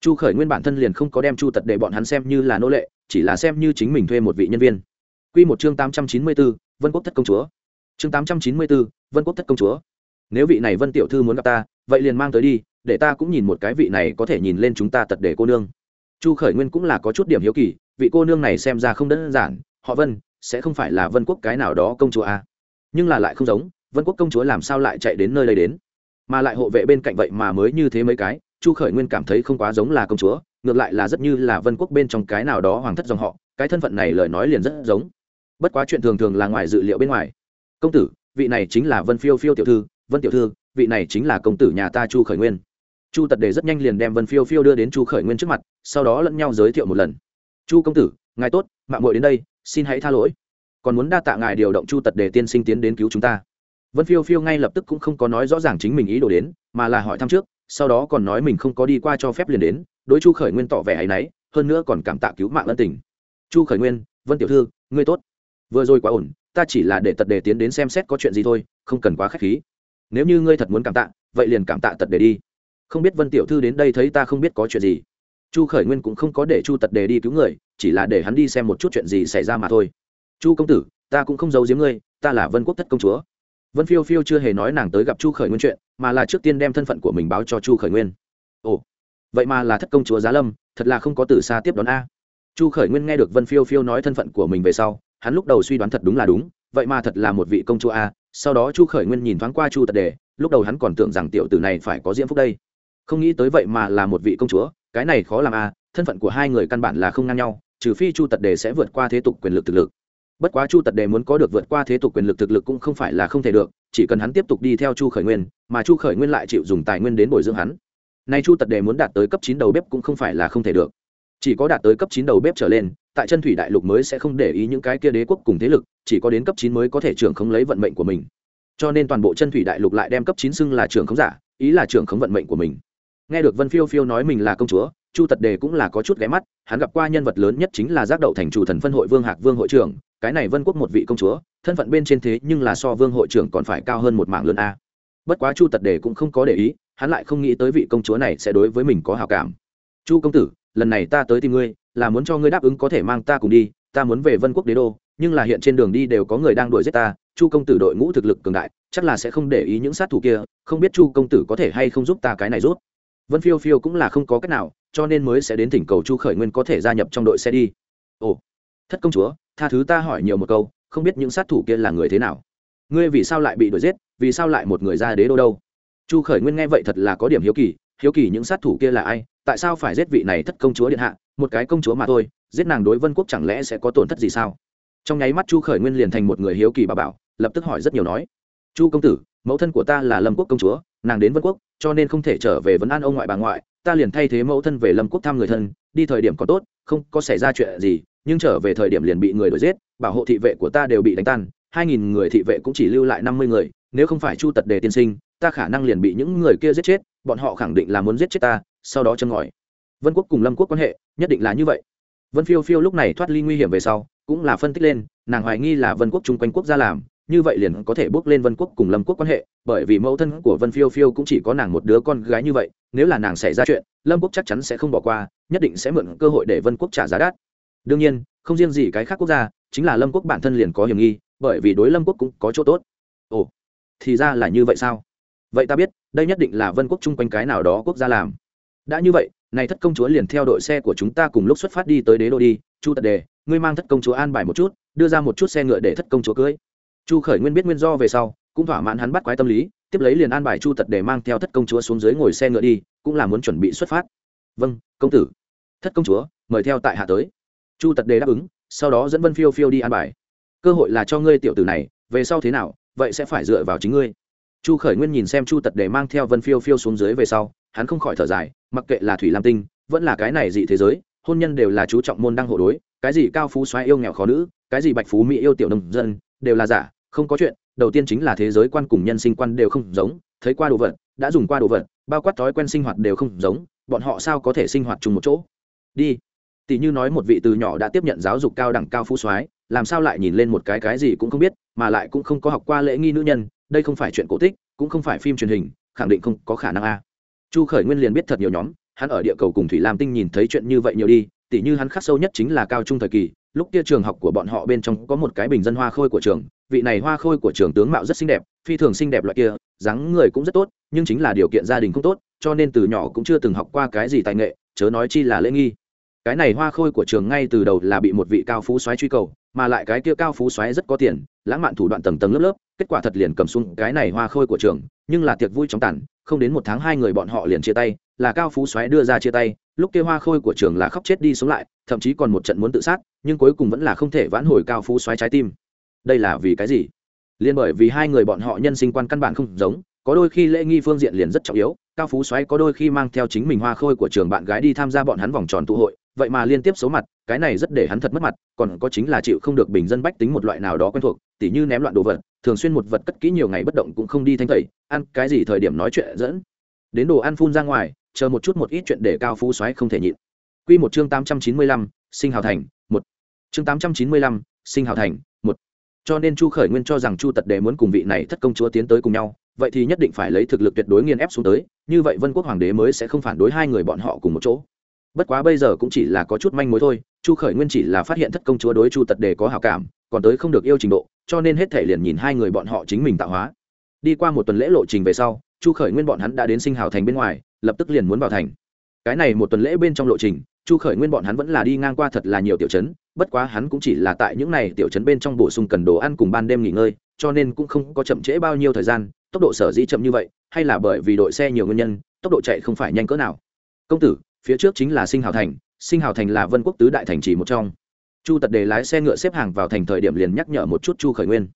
Chu khởi nguyên bản thân liền không có đem chu tật để bọn hắn xem như là nô lệ, chỉ là xem như chính mình thuê một vị nhân viên. Q một chương tám trăm chín mươi bốn vân quốc thất công chúa. Chương tám trăm chín mươi bốn vân quốc thất công chúa nếu vị này vân tiểu thư muốn gặp ta, vậy liền mang tới đi, để ta cũng nhìn một cái vị này có thể nhìn lên chúng ta tật để cô nương. Chu khởi nguyên cũng là có chút điểm hiếu kỳ, vị cô nương này xem ra không đơn giản, họ vân, sẽ không phải là vân quốc cái nào đó công chúa à. nhưng là lại không giống, vân quốc công chúa làm sao lại chạy đến nơi đây đến? Mà lại hộ vệ bên cạnh vậy mà mới như thế mấy cái, chu khởi nguyên cảm thấy không quá giống là công chúa, ngược lại là rất như là vân quốc bên trong cái nào đó hoàng thất dòng họ, cái thân phận này lời nói liền rất giống. Bất quá chuyện thường thường là ngoài dự liệu bên ngoài. Công tử, vị này chính là vân phiêu phiêu tiểu thư vân tiểu thư, vị này chính là công tử nhà ta chu khởi nguyên. Chu tật đề rất nhanh liền đem vân phiêu phiêu đưa đến chu khởi nguyên trước mặt, sau đó lẫn nhau giới thiệu một lần. Chu công tử, ngài tốt, mạng muội đến đây, xin hãy tha lỗi. Còn muốn đa tạ ngài điều động chu tật đề tiên sinh tiến đến cứu chúng ta. Vân phiêu phiêu ngay lập tức cũng không có nói rõ ràng chính mình ý đồ đến, mà là hỏi thăm trước, sau đó còn nói mình không có đi qua cho phép liền đến, đối chu khởi nguyên tỏ vẻ hay náy, hơn nữa còn cảm tạ cứu mạng ân tình. Chu khởi nguyên, vân tiểu thư, ngươi tốt. Vừa rồi quá ổn, ta chỉ là để tật đề tiến đến xem xét có chuyện gì thôi, không cần quá k h á c h khí nếu như ngươi thật muốn cảm tạ, vậy liền cảm tạ tật đề đi. Không biết vân tiểu thư đến đây thấy ta không biết có chuyện gì. Chu khởi nguyên cũng không có để chu tật đề đi cứu người, chỉ là để hắn đi xem một chút chuyện gì xảy ra mà thôi. Chu công tử, ta cũng không giấu giếm ngươi, ta là vân quốc thất công chúa. Vân phiêu phiêu chưa hề nói nàng tới gặp chu khởi nguyên chuyện, mà là trước tiên đem thân phận của mình báo cho chu khởi nguyên. Ồ, vậy mà là thất công chúa giá lâm, thật là không có từ xa tiếp đón a. Chu khởi nguyên nghe được vân phiêu phiêu nói thân phận của mình về sau, hắn lúc đầu suy đoán thật đúng là đúng vậy mà thật là một vị công chúa a, sau đó chu khởi nguyên nhìn thoáng qua chu tật đề, lúc đầu hắn còn tưởng rằng tiểu tử này phải có diễm phúc đây. Không nghĩ tới vậy mà là một vị công chúa, cái này khó làm a, thân phận của hai người căn bản là không ngang nhau, trừ phi chu tật đề sẽ vượt qua thế tục quyền lực thực lực. Bất quá chu tật đề muốn có được vượt qua thế tục quyền lực thực lực cũng không phải là không thể được, chỉ cần hắn tiếp tục đi theo chu khởi nguyên, mà chu khởi nguyên lại chịu dùng tài nguyên đến bồi dưỡng hắn. Nay chu tật đề muốn đạt tới cấp chín đầu bếp cũng không phải là không thể được. Chỉ có đạt tới cấp chín đầu bếp trở lên tại chân thủy đại lục mới sẽ không để ý những cái kia đế quốc cùng thế lực, chỉ có đến cấp chín mới có thể trưởng không lấy vận mệnh của mình. Cho nên toàn bộ chân thủy đại lục lại đem cấp chín xưng là trưởng khống giả, ý là trưởng khống vận mệnh của mình. Nghe được vân phiêu phiêu nói mình là công chúa, chu tật đề cũng là có chút ghé mắt, hắn gặp qua nhân vật lớn nhất chính là giác đậu thành chủ thần phân hội vương hạc vương hội trưởng, cái này vân quốc một vị công chúa, thân phận bên trên thế nhưng là so vương hội trưởng còn phải cao hơn một mạng lớn a. Bất quá chu tật đề cũng không có để ý, hắn lại không nghĩ tới vị công chúa này sẽ đối với mình có hào cảm. Chu công tử, lần này ta tới tìm ngươi là muốn cho ngươi đáp ứng có thể mang ta cùng đi, ta muốn về vân quốc đế đô, nhưng là hiện trên đường đi đều có người đang đuổi giết ta, chu công tử đội ngũ thực lực cường đại, chắc là sẽ không để ý những sát thủ kia, không biết chu công tử có thể hay không giúp ta cái này rút vân phiêu phiêu cũng là không có cách nào, cho nên mới sẽ đến thỉnh cầu chu khởi nguyên có thể gia nhập trong đội xe đi. Ồ, thất công chúa, tha thứ ta hỏi nhiều một câu, không biết những sát thủ kia là người thế nào? Ngươi vì sao lại bị đuổi giết, vì sao lại một người ra đế đô đâu? Chu khởi nguyên nghe vậy thật là có điểm hiếu kỳ hiếu kỳ những sát thủ kia là ai, tại sao phải giết vị này thất công chúa điện hạ, một cái công chúa mà thôi, giết nàng đối vân quốc chẳng lẽ sẽ có tổn thất gì sao? Trong nháy mắt chu khởi nguyên liền thành một người hiếu kỳ bà bảo, lập tức hỏi rất nhiều nói, chu công tử, mẫu thân của ta là lâm quốc công chúa, nàng đến vân quốc, cho nên không thể trở về vấn an ông ngoại bà ngoại, ta liền thay thế mẫu thân về lâm quốc thăm người thân, đi thời điểm còn tốt, không có xảy ra chuyện gì, nhưng trở về thời điểm liền bị người đuổi giết, bảo hộ thị vệ của ta đều bị đánh tan, hai nghìn người thị vệ cũng chỉ lưu lại năm mươi người, nếu không phải chu tật đề tiên sinh ta khả năng liền bị những người kia giết chết, bọn họ khẳng định là muốn giết chết ta, sau đó châm ngòi. Vân quốc cùng lâm quốc quan hệ, nhất định là như vậy. Vân phiêu phiêu lúc này thoát ly nguy hiểm về sau, cũng là phân tích lên, nàng hoài nghi là vân quốc chung quanh quốc gia làm, như vậy liền có thể bước lên vân quốc cùng lâm quốc quan hệ, bởi vì mẫu thân của vân phiêu phiêu cũng chỉ có nàng một đứa con gái như vậy, nếu là nàng xảy ra chuyện, lâm quốc chắc chắn sẽ không bỏ qua, nhất định sẽ mượn cơ hội để vân quốc trả giá đắt. Đương nhiên, không riêng gì cái khác quốc gia, chính là lâm quốc bản thân liền có hiểm nghi, bởi vì đối lâm quốc cũng có chỗ tốt. Ồ, thì ra là như vậy sao? Vậy ta biết, đây nhất định là vân quốc chung quanh cái nào đó quốc gia làm. Đã như vậy, này thất công chúa liền theo đội xe của chúng ta cùng lúc xuất phát đi tới đế đô đi. Chu tật đề, ngươi mang thất công chúa an bài một chút, đưa ra một chút xe ngựa để thất công chúa cưới. Chu khởi nguyên biết nguyên do về sau, cũng thỏa mãn hắn bắt quái tâm lý, tiếp lấy liền an bài chu tật đề mang theo thất công chúa xuống dưới ngồi xe ngựa đi, cũng là muốn chuẩn bị xuất phát. Vâng công tử. Thất công chúa, mời theo tại hạ tới. Chu tật đề đáp ứng, sau đó dẫn vân phiêu phiêu đi an bài. Cơ hội là cho ngươi tiểu tử này, về sau thế nào, vậy sẽ phải dựa vào chính ngươi chu khởi nguyên nhìn xem chu tật để mang theo vân phiêu phiêu xuống dưới về sau, hắn không khỏi thở dài, mặc kệ là thủy lam tinh, vẫn là cái này dị thế giới, hôn nhân đều là chú trọng môn đăng hộ đối, cái gì cao phú xoáy yêu nghèo khó nữ, cái gì bạch phú mỹ yêu tiểu nông dân, đều là giả, không có chuyện, đầu tiên chính là thế giới quan cùng nhân sinh quan đều không giống, thấy qua đồ vật, đã dùng qua đồ vật, bao quát thói quen sinh hoạt đều không giống, bọn họ sao có thể sinh hoạt chung một chỗ? Đi. Tỷ như nói một vị từ nhỏ đã tiếp nhận giáo dục cao đẳng cao phú soái làm sao lại nhìn lên một cái cái gì cũng không biết, mà lại cũng không có học qua lễ nghi nữ nhân đây không phải chuyện cổ tích, cũng không phải phim truyền hình, khẳng định không có khả năng a. Chu khởi nguyên liền biết thật nhiều nhóm, hắn ở địa cầu cùng thủy lam tinh nhìn thấy chuyện như vậy nhiều đi, tỉ như hắn khắc sâu nhất chính là cao trung thời kỳ, lúc kia trường học của bọn họ bên trong có một cái bình dân hoa khôi của trường, vị này hoa khôi của trường tướng mạo rất xinh đẹp, phi thường xinh đẹp loại kia, dáng người cũng rất tốt, nhưng chính là điều kiện gia đình không tốt, cho nên từ nhỏ cũng chưa từng học qua cái gì tài nghệ, chớ nói chi là lễ nghi. Cái này hoa khôi của trường ngay từ đầu là bị một vị cao phú soái truy cầu mà lại cái kia cao phú xoáy rất có tiền, lãng mạn thủ đoạn tầng tầng lớp lớp, kết quả thật liền cầm xuống cái này hoa khôi của trường, nhưng là tiệc vui chóng tàn, không đến một tháng hai người bọn họ liền chia tay, là cao phú xoáy đưa ra chia tay, lúc kia hoa khôi của trường là khóc chết đi sống lại, thậm chí còn một trận muốn tự sát, nhưng cuối cùng vẫn là không thể vãn hồi cao phú xoáy trái tim. Đây là vì cái gì? Liên bởi vì hai người bọn họ nhân sinh quan căn bản không giống, có đôi khi lễ nghi phương diện liền rất trọng yếu, cao phú xoáy có đôi khi mang theo chính mình hoa khôi của trường bạn gái đi tham gia bọn hắn vòng tròn tụ hội vậy mà liên tiếp số mặt cái này rất để hắn thật mất mặt còn có chính là chịu không được bình dân bách tính một loại nào đó quen thuộc tỉ như ném loạn đồ vật thường xuyên một vật cất kỹ nhiều ngày bất động cũng không đi thanh tẩy ăn cái gì thời điểm nói chuyện dẫn đến đồ ăn phun ra ngoài chờ một chút một ít chuyện để cao phú xoáy không thể nhịn Quy một chương tám trăm chín mươi lăm, sinh hào thành, một. Chương tám trăm chín mươi lăm, sinh hào thành, một. Cho nên Chu Khởi Nguyên cho rằng Chu Tật Đề muốn cùng vị này thất công chúa tiến tới cùng nhau, vậy thì nhất định phải lấy thực lực tuyệt đối nghiền ép xuống tới, như vậy Vân Quốc hoàng đế mới sẽ không phản đối hai người bọn họ cùng một chỗ bất quá bây giờ cũng chỉ là có chút manh mối thôi, chu khởi nguyên chỉ là phát hiện thất công chúa đối chu tật đề có hào cảm, còn tới không được yêu trình độ, cho nên hết thể liền nhìn hai người bọn họ chính mình tạo hóa. Đi qua một tuần lễ lộ trình về sau, chu khởi nguyên bọn hắn đã đến sinh hào thành bên ngoài, lập tức liền muốn vào thành. Cái này một tuần lễ bên trong lộ trình, chu khởi nguyên bọn hắn vẫn là đi ngang qua thật là nhiều tiểu chấn bất quá hắn cũng chỉ là tại những này tiểu chấn bên trong bổ sung cần đồ ăn cùng ban đêm nghỉ ngơi, cho nên cũng không có chậm trễ bao nhiêu thời gian, tốc độ sở dĩ chậm như vậy, hay là bởi vì đội xe nhiều nguyên nhân, tốc độ chạy không phải nhanh cỡ nào. Công tử phía trước chính là sinh hào thành, sinh hào thành là vân quốc tứ đại thành chỉ một trong. Chu tật đề lái xe ngựa xếp hàng vào thành thời điểm liền nhắc nhở một chút chu khởi nguyên.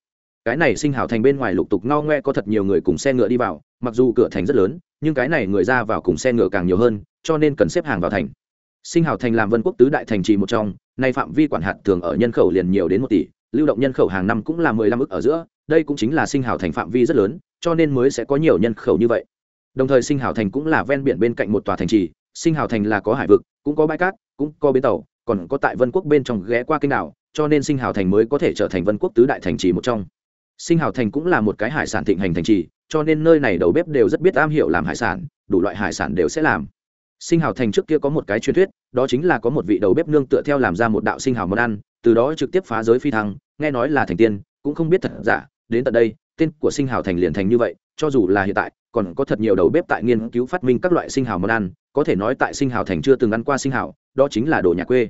Cái này sinh hào thành bên ngoài lục tục ngao ngoe có thật nhiều người cùng xe ngựa đi vào, mặc dù cửa thành rất lớn, nhưng cái này người ra vào cùng xe ngựa càng nhiều hơn, cho nên cần xếp hàng vào thành. Sinh hào thành làm vân quốc tứ đại thành trì một trong, nay phạm vi quản hạt thường ở nhân khẩu liền nhiều đến một tỷ, lưu động nhân khẩu hàng năm cũng là mười lăm ức ở giữa, đây cũng chính là sinh hào thành phạm vi rất lớn, cho nên mới sẽ có nhiều nhân khẩu như vậy. Đồng thời sinh hào thành cũng là ven biển bên cạnh một tòa thành trì sinh hào thành là có hải vực, cũng có bãi cát, cũng có bến tàu, còn có tại vân quốc bên trong ghé qua kênh đảo, cho nên sinh hào thành mới có thể trở thành vân quốc tứ đại thành trì một trong. Sinh hào thành cũng là một cái hải sản thịnh hành thành trì, cho nên nơi này đầu bếp đều rất biết am hiểu làm hải sản, đủ loại hải sản đều sẽ làm. Sinh hào thành trước kia có một cái truyền thuyết, đó chính là có một vị đầu bếp nương tựa theo làm ra một đạo sinh hào món ăn, từ đó trực tiếp phá giới phi thăng, nghe nói là thành tiên, cũng không biết thật giả, đến tận đây, tên của sinh hào thành liền thành như vậy, cho dù là hiện tại, còn có thật nhiều đầu bếp tại nghiên cứu phát minh các loại sinh hào món ăn có thể nói tại sinh hào thành chưa từng ăn qua sinh hào, đó chính là đồ nhà quê.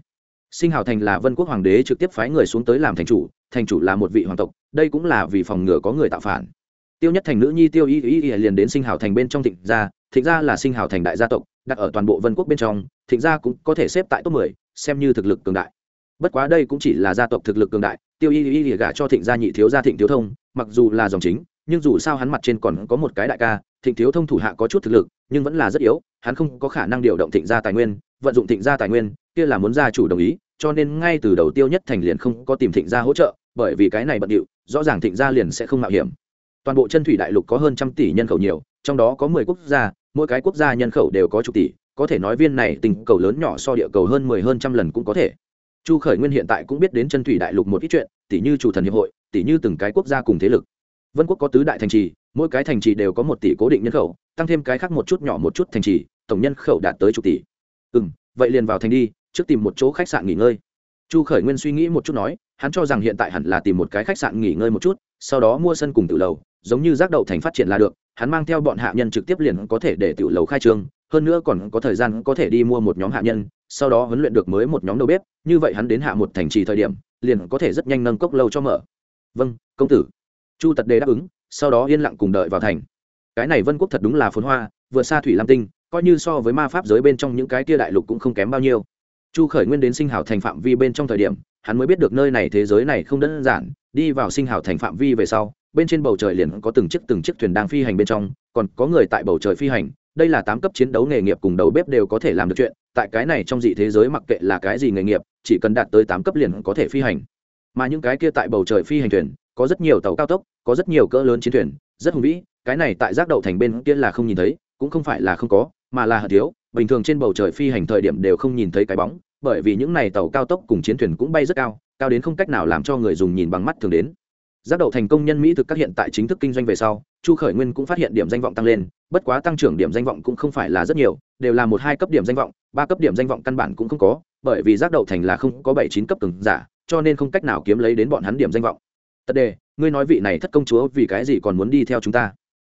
Sinh hào thành là vân quốc hoàng đế trực tiếp phái người xuống tới làm thành chủ thành chủ là một vị hoàng tộc, đây cũng là vì phòng ngừa có người tạo phản. Tiêu nhất thành nữ nhi tiêu y y y liền đến sinh hào thành bên trong thịnh gia thịnh gia là sinh hào thành đại gia tộc, đặt ở toàn bộ vân quốc bên trong, thịnh gia cũng có thể xếp tại top mười, xem như thực lực cường đại. Bất quá đây cũng chỉ là gia tộc thực lực cường đại, tiêu y y y gả cho thịnh gia nhị thiếu gia thịnh thiếu thông, mặc dù là dòng chính, nhưng dù sao hắn mặt trên còn có một cái đại ca, thịnh thiếu thông thủ hạ có chút thực lực nhưng vẫn là rất yếu, hắn không có khả năng điều động thịnh gia tài nguyên, vận dụng thịnh gia tài nguyên, kia là muốn gia chủ đồng ý, cho nên ngay từ đầu tiêu nhất thành liền không có tìm thịnh gia hỗ trợ, bởi vì cái này bận điệu, rõ ràng thịnh gia liền sẽ không mạo hiểm. Toàn bộ chân thủy đại lục có hơn trăm tỷ nhân khẩu nhiều, trong đó có mười quốc gia, mỗi cái quốc gia nhân khẩu đều có chục tỷ, có thể nói viên này tình cầu lớn nhỏ so địa cầu hơn mười hơn trăm lần cũng có thể. Chu khởi nguyên hiện tại cũng biết đến chân thủy đại lục một ít chuyện tỷ như chủ thần hiệp hội tỷ như từng cái quốc gia cùng thế lực. Vân quốc có tứ đại thành trì mỗi cái thành trì đều có một tỷ cố định nhân khẩu, tăng thêm cái khác một chút nhỏ một chút thành trì, tổng nhân khẩu đạt tới chục tỷ. Ừ m vậy liền vào thành đi, trước tìm một chỗ khách sạn nghỉ ngơi. Chu khởi nguyên suy nghĩ một chút nói, hắn cho rằng hiện tại hẳn là tìm một cái khách sạn nghỉ ngơi một chút, sau đó mua sân cùng tự lầu, giống như giác đậu thành phát triển là được, hắn mang theo bọn hạ nhân trực tiếp liền có thể để tự lầu khai trương, hơn nữa còn có thời gian có thể đi mua một nhóm hạ nhân, sau đó huấn luyện được mới một nhóm đầu bếp, như vậy hắn đến hạ một thành trì thời điểm, liền có thể rất nhanh nâng cốc lâu cho mở. Vâng công tử. Chu tật đề đáp ứng sau đó yên lặng cùng đợi vào thành. Cái này vân quốc thật đúng là phồn hoa, vừa xa thủy lam tinh, coi như so với ma pháp giới bên trong những cái tia đại lục cũng không kém bao nhiêu. Chu khởi nguyên đến sinh hào thành phạm vi bên trong thời điểm, hắn mới biết được nơi này thế giới này không đơn giản, đi vào sinh hào thành phạm vi về sau, bên trên bầu trời liền có từng chiếc từng chiếc thuyền đang phi hành bên trong, còn có người tại bầu trời phi hành, đây là tám cấp chiến đấu nghề nghiệp cùng đầu bếp đều có thể làm được chuyện, tại cái này trong dị thế giới mặc kệ là cái gì nghề nghiệp, chỉ cần đạt tới tám cấp liền có thể phi hành. Mà những cái kia tại bầu trời phi hành thuyền có rất nhiều tàu cao tốc, có rất nhiều cỡ lớn chiến thuyền, rất hùng vĩ, cái này tại giác đậu thành bên kia là không nhìn thấy, cũng không phải là không có, mà là hận thiếu, bình thường trên bầu trời phi hành thời điểm đều không nhìn thấy cái bóng, bởi vì những này tàu cao tốc cùng chiến thuyền cũng bay rất cao cao đến không cách nào làm cho người dùng nhìn bằng mắt thường đến. Giác đậu thành công nhân mỹ thực các hiện tại chính thức kinh doanh về sau, chu khởi nguyên cũng phát hiện điểm danh vọng tăng lên, bất quá tăng trưởng điểm danh vọng cũng không phải là rất nhiều, đều là một hai cấp điểm danh vọng, ba cấp điểm danh vọng căn bản cũng không có, bởi vì giác đậu thành là không có bảy chín cấp từng giả, cho nên không cách nào kiếm lấy đến bọn hắn điểm danh vọng tật đề, ngươi nói vị này thất công chúa vì cái gì còn muốn đi theo chúng ta?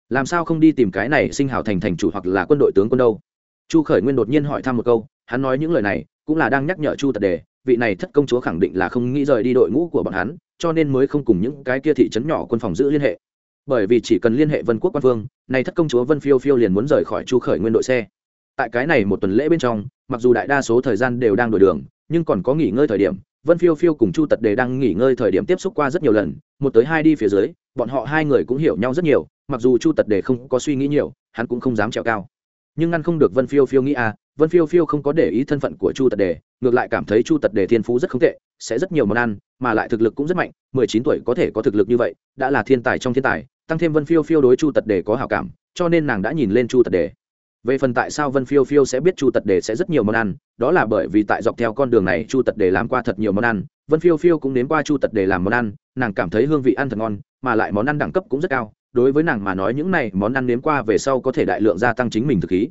Làm sao không đi tìm cái này sinh hào thành thành chủ hoặc là quân đội tướng quân đâu? Chu khởi nguyên đột nhiên hỏi thăm một câu, hắn nói những lời này cũng là đang nhắc nhở chu tật đề, vị này thất công chúa khẳng định là không nghĩ rời đi đội ngũ của bọn hắn, cho nên mới không cùng những cái kia thị trấn nhỏ quân phòng giữ liên hệ. Bởi vì chỉ cần liên hệ vân quốc quan vương, này thất công chúa vân phiêu phiêu liền muốn rời khỏi chu khởi nguyên đội xe. Tại cái này một tuần lễ bên trong, mặc dù đại đa số thời gian đều đang đổi đường, nhưng còn có nghỉ ngơi thời điểm vân phiêu phiêu cùng chu tật đề đang nghỉ ngơi thời điểm tiếp xúc qua rất nhiều lần, một tới hai đi phía dưới, bọn họ hai người cũng hiểu nhau rất nhiều, mặc dù chu tật đề không có suy nghĩ nhiều, hắn cũng không dám trèo cao. Nhưng ngăn không được vân phiêu phiêu nghĩ à vân phiêu phiêu không có để ý thân phận của chu tật đề, ngược lại cảm thấy chu tật đề thiên phú rất không tệ, sẽ rất nhiều món ăn, mà lại thực lực cũng rất mạnh, mười chín tuổi có thể có thực lực như vậy, đã là thiên tài trong thiên tài, tăng thêm vân phiêu phiêu đối chu tật đề có hào cảm, cho nên nàng đã nhìn lên chu tật đề về phần tại sao vân phiêu phiêu sẽ biết chu tật đề sẽ rất nhiều món ăn, đó là bởi vì tại dọc theo con đường này chu tật đề làm qua thật nhiều món ăn. Vân phiêu phiêu cũng đến qua chu tật đề làm món ăn, nàng cảm thấy hương vị ăn thật ngon, mà lại món ăn đẳng cấp cũng rất cao. Đối với nàng mà nói những này món ăn nếm qua về sau có thể đại lượng gia tăng chính mình thực khí.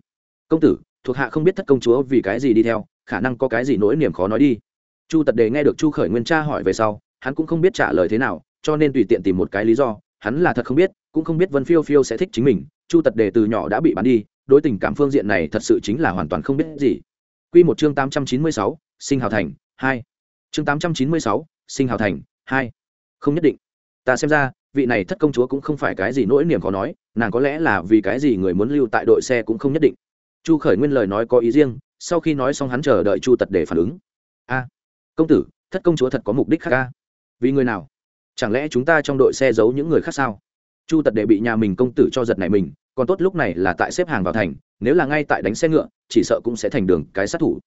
Công tử, thuộc hạ không biết thất công chúa vì cái gì đi theo, khả năng có cái gì nỗi niềm khó nói đi. Chu tật đề nghe được chu khởi nguyên cha hỏi về sau, hắn cũng không biết trả lời thế nào, cho nên tùy tiện tìm một cái lý do. Hắn là thật không biết, cũng không biết vân phiêu phiêu sẽ thích chính mình. Chu tật đề từ nhỏ đã bị bắn đi đối tình cảm phương diện này thật sự chính là hoàn toàn không biết gì Quy một chương 896, Sinh Hào Thành, 2. Chương 896, Sinh Hào Thành, 2. Không nhất định. Ta xem ra, vị này thất công chúa cũng không phải cái gì nỗi niềm khó nói, nàng có lẽ là vì cái gì người muốn lưu tại đội xe cũng không nhất định. Chu Khởi Nguyên lời nói có ý riêng, sau khi nói xong hắn chờ đợi Chu Tật để phản ứng. A, công tử, thất công chúa thật có mục đích khác a? Vì người nào? Chẳng lẽ chúng ta trong đội xe giấu những người khác sao? Chu Tật để bị nhà mình công tử cho giật này mình, còn tốt lúc này là tại xếp hàng vào thành, nếu là ngay tại đánh xe ngựa, chỉ sợ cũng sẽ thành đường cái sát thủ.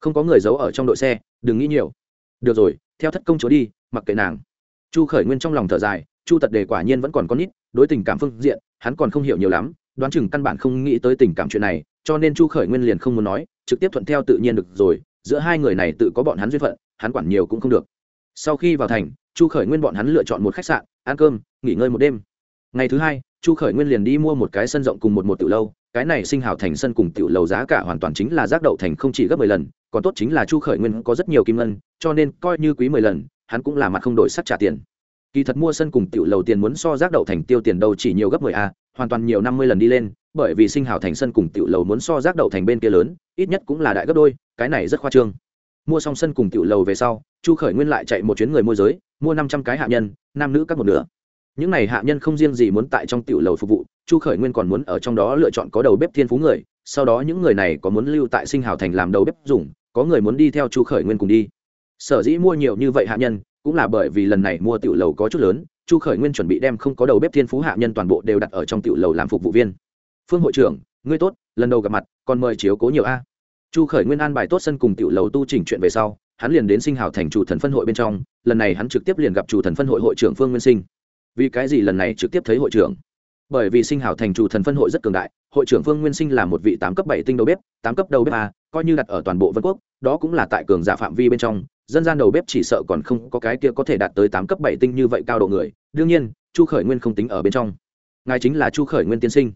Không có người giấu ở trong đội xe đừng nghĩ nhiều. Được rồi theo thất công chúa đi mặc kệ nàng. Chu khởi nguyên trong lòng thở dài chu tật đề quả nhiên vẫn còn con nít đối tình cảm phương diện hắn còn không hiểu nhiều lắm đoán chừng căn bản không nghĩ tới tình cảm chuyện này cho nên chu khởi nguyên liền không muốn nói trực tiếp thuận theo tự nhiên được rồi giữa hai người này tự có bọn hắn duyên phận hắn quản nhiều cũng không được. Sau khi vào thành chu khởi nguyên bọn hắn lựa chọn một khách sạn ăn cơm nghỉ ngơi một đêm. Ngày thứ hai chu khởi nguyên liền đi mua một cái sân rộng cùng một một tiểu lâu, cái này sinh hào thành sân cùng tiểu lầu giá cả hoàn toàn chính là giác đậu thành không chỉ gấp mười lần, còn tốt chính là chu khởi nguyên có rất nhiều kim ngân, cho nên coi như quý mười lần, hắn cũng là mặt không đổi sắt trả tiền. Kỳ thật mua sân cùng tiểu lầu tiền muốn so giác đậu thành tiêu tiền đâu chỉ nhiều gấp mười a, hoàn toàn nhiều năm mươi lần đi lên, bởi vì sinh hào thành sân cùng tiểu lầu muốn so giác đậu thành bên kia lớn, ít nhất cũng là đại gấp đôi, cái này rất khoa trương. Mua xong sân cùng tiểu lầu về sau, chu khởi nguyên lại chạy một chuyến người môi giới, mua năm trăm cái hạ nhân, nam nữ các một nửa những n à y hạ nhân không riêng gì muốn tại trong tiểu lầu phục vụ, chu khởi nguyên còn muốn ở trong đó lựa chọn có đầu bếp thiên phú người, sau đó những người này có muốn lưu tại sinh hào thành làm đầu bếp dùng, có người muốn đi theo chu khởi nguyên cùng đi. Sở dĩ mua nhiều như vậy hạ nhân, cũng là bởi vì lần này mua tiểu lầu có chút lớn, chu khởi nguyên chuẩn bị đem không có đầu bếp thiên phú hạ nhân toàn bộ đều đặt ở trong tiểu lầu làm phục vụ viên. Phương hội trưởng, ngươi tốt, lần đầu gặp mặt, còn mời chiếu cố nhiều a. Chu khởi nguyên an bài tốt sân cùng tiểu lầu tu chỉnh chuyện về sau, hắn liền đến sinh hào thành chủ thần phân hội bên trong, lần này hắn trực tiếp liền gặp chủ thần phân hội hội trưởng phương nguyên sinh vì cái gì lần này trực tiếp thấy hội trưởng? Bởi vì sinh hảo thành chủ thần phân hội rất cường đại, hội trưởng phương nguyên sinh là một vị tám cấp bảy tinh đầu bếp, tám cấp đầu bếp a, coi như đặt ở toàn bộ vân quốc, đó cũng là tại cường giả phạm vi bên trong, dân gian đầu bếp chỉ sợ còn không có cái kia có thể đạt tới tám cấp bảy tinh như vậy cao độ người. Đương nhiên, chu khởi nguyên không tính ở bên trong. Ngài chính là chu khởi nguyên tiên sinh.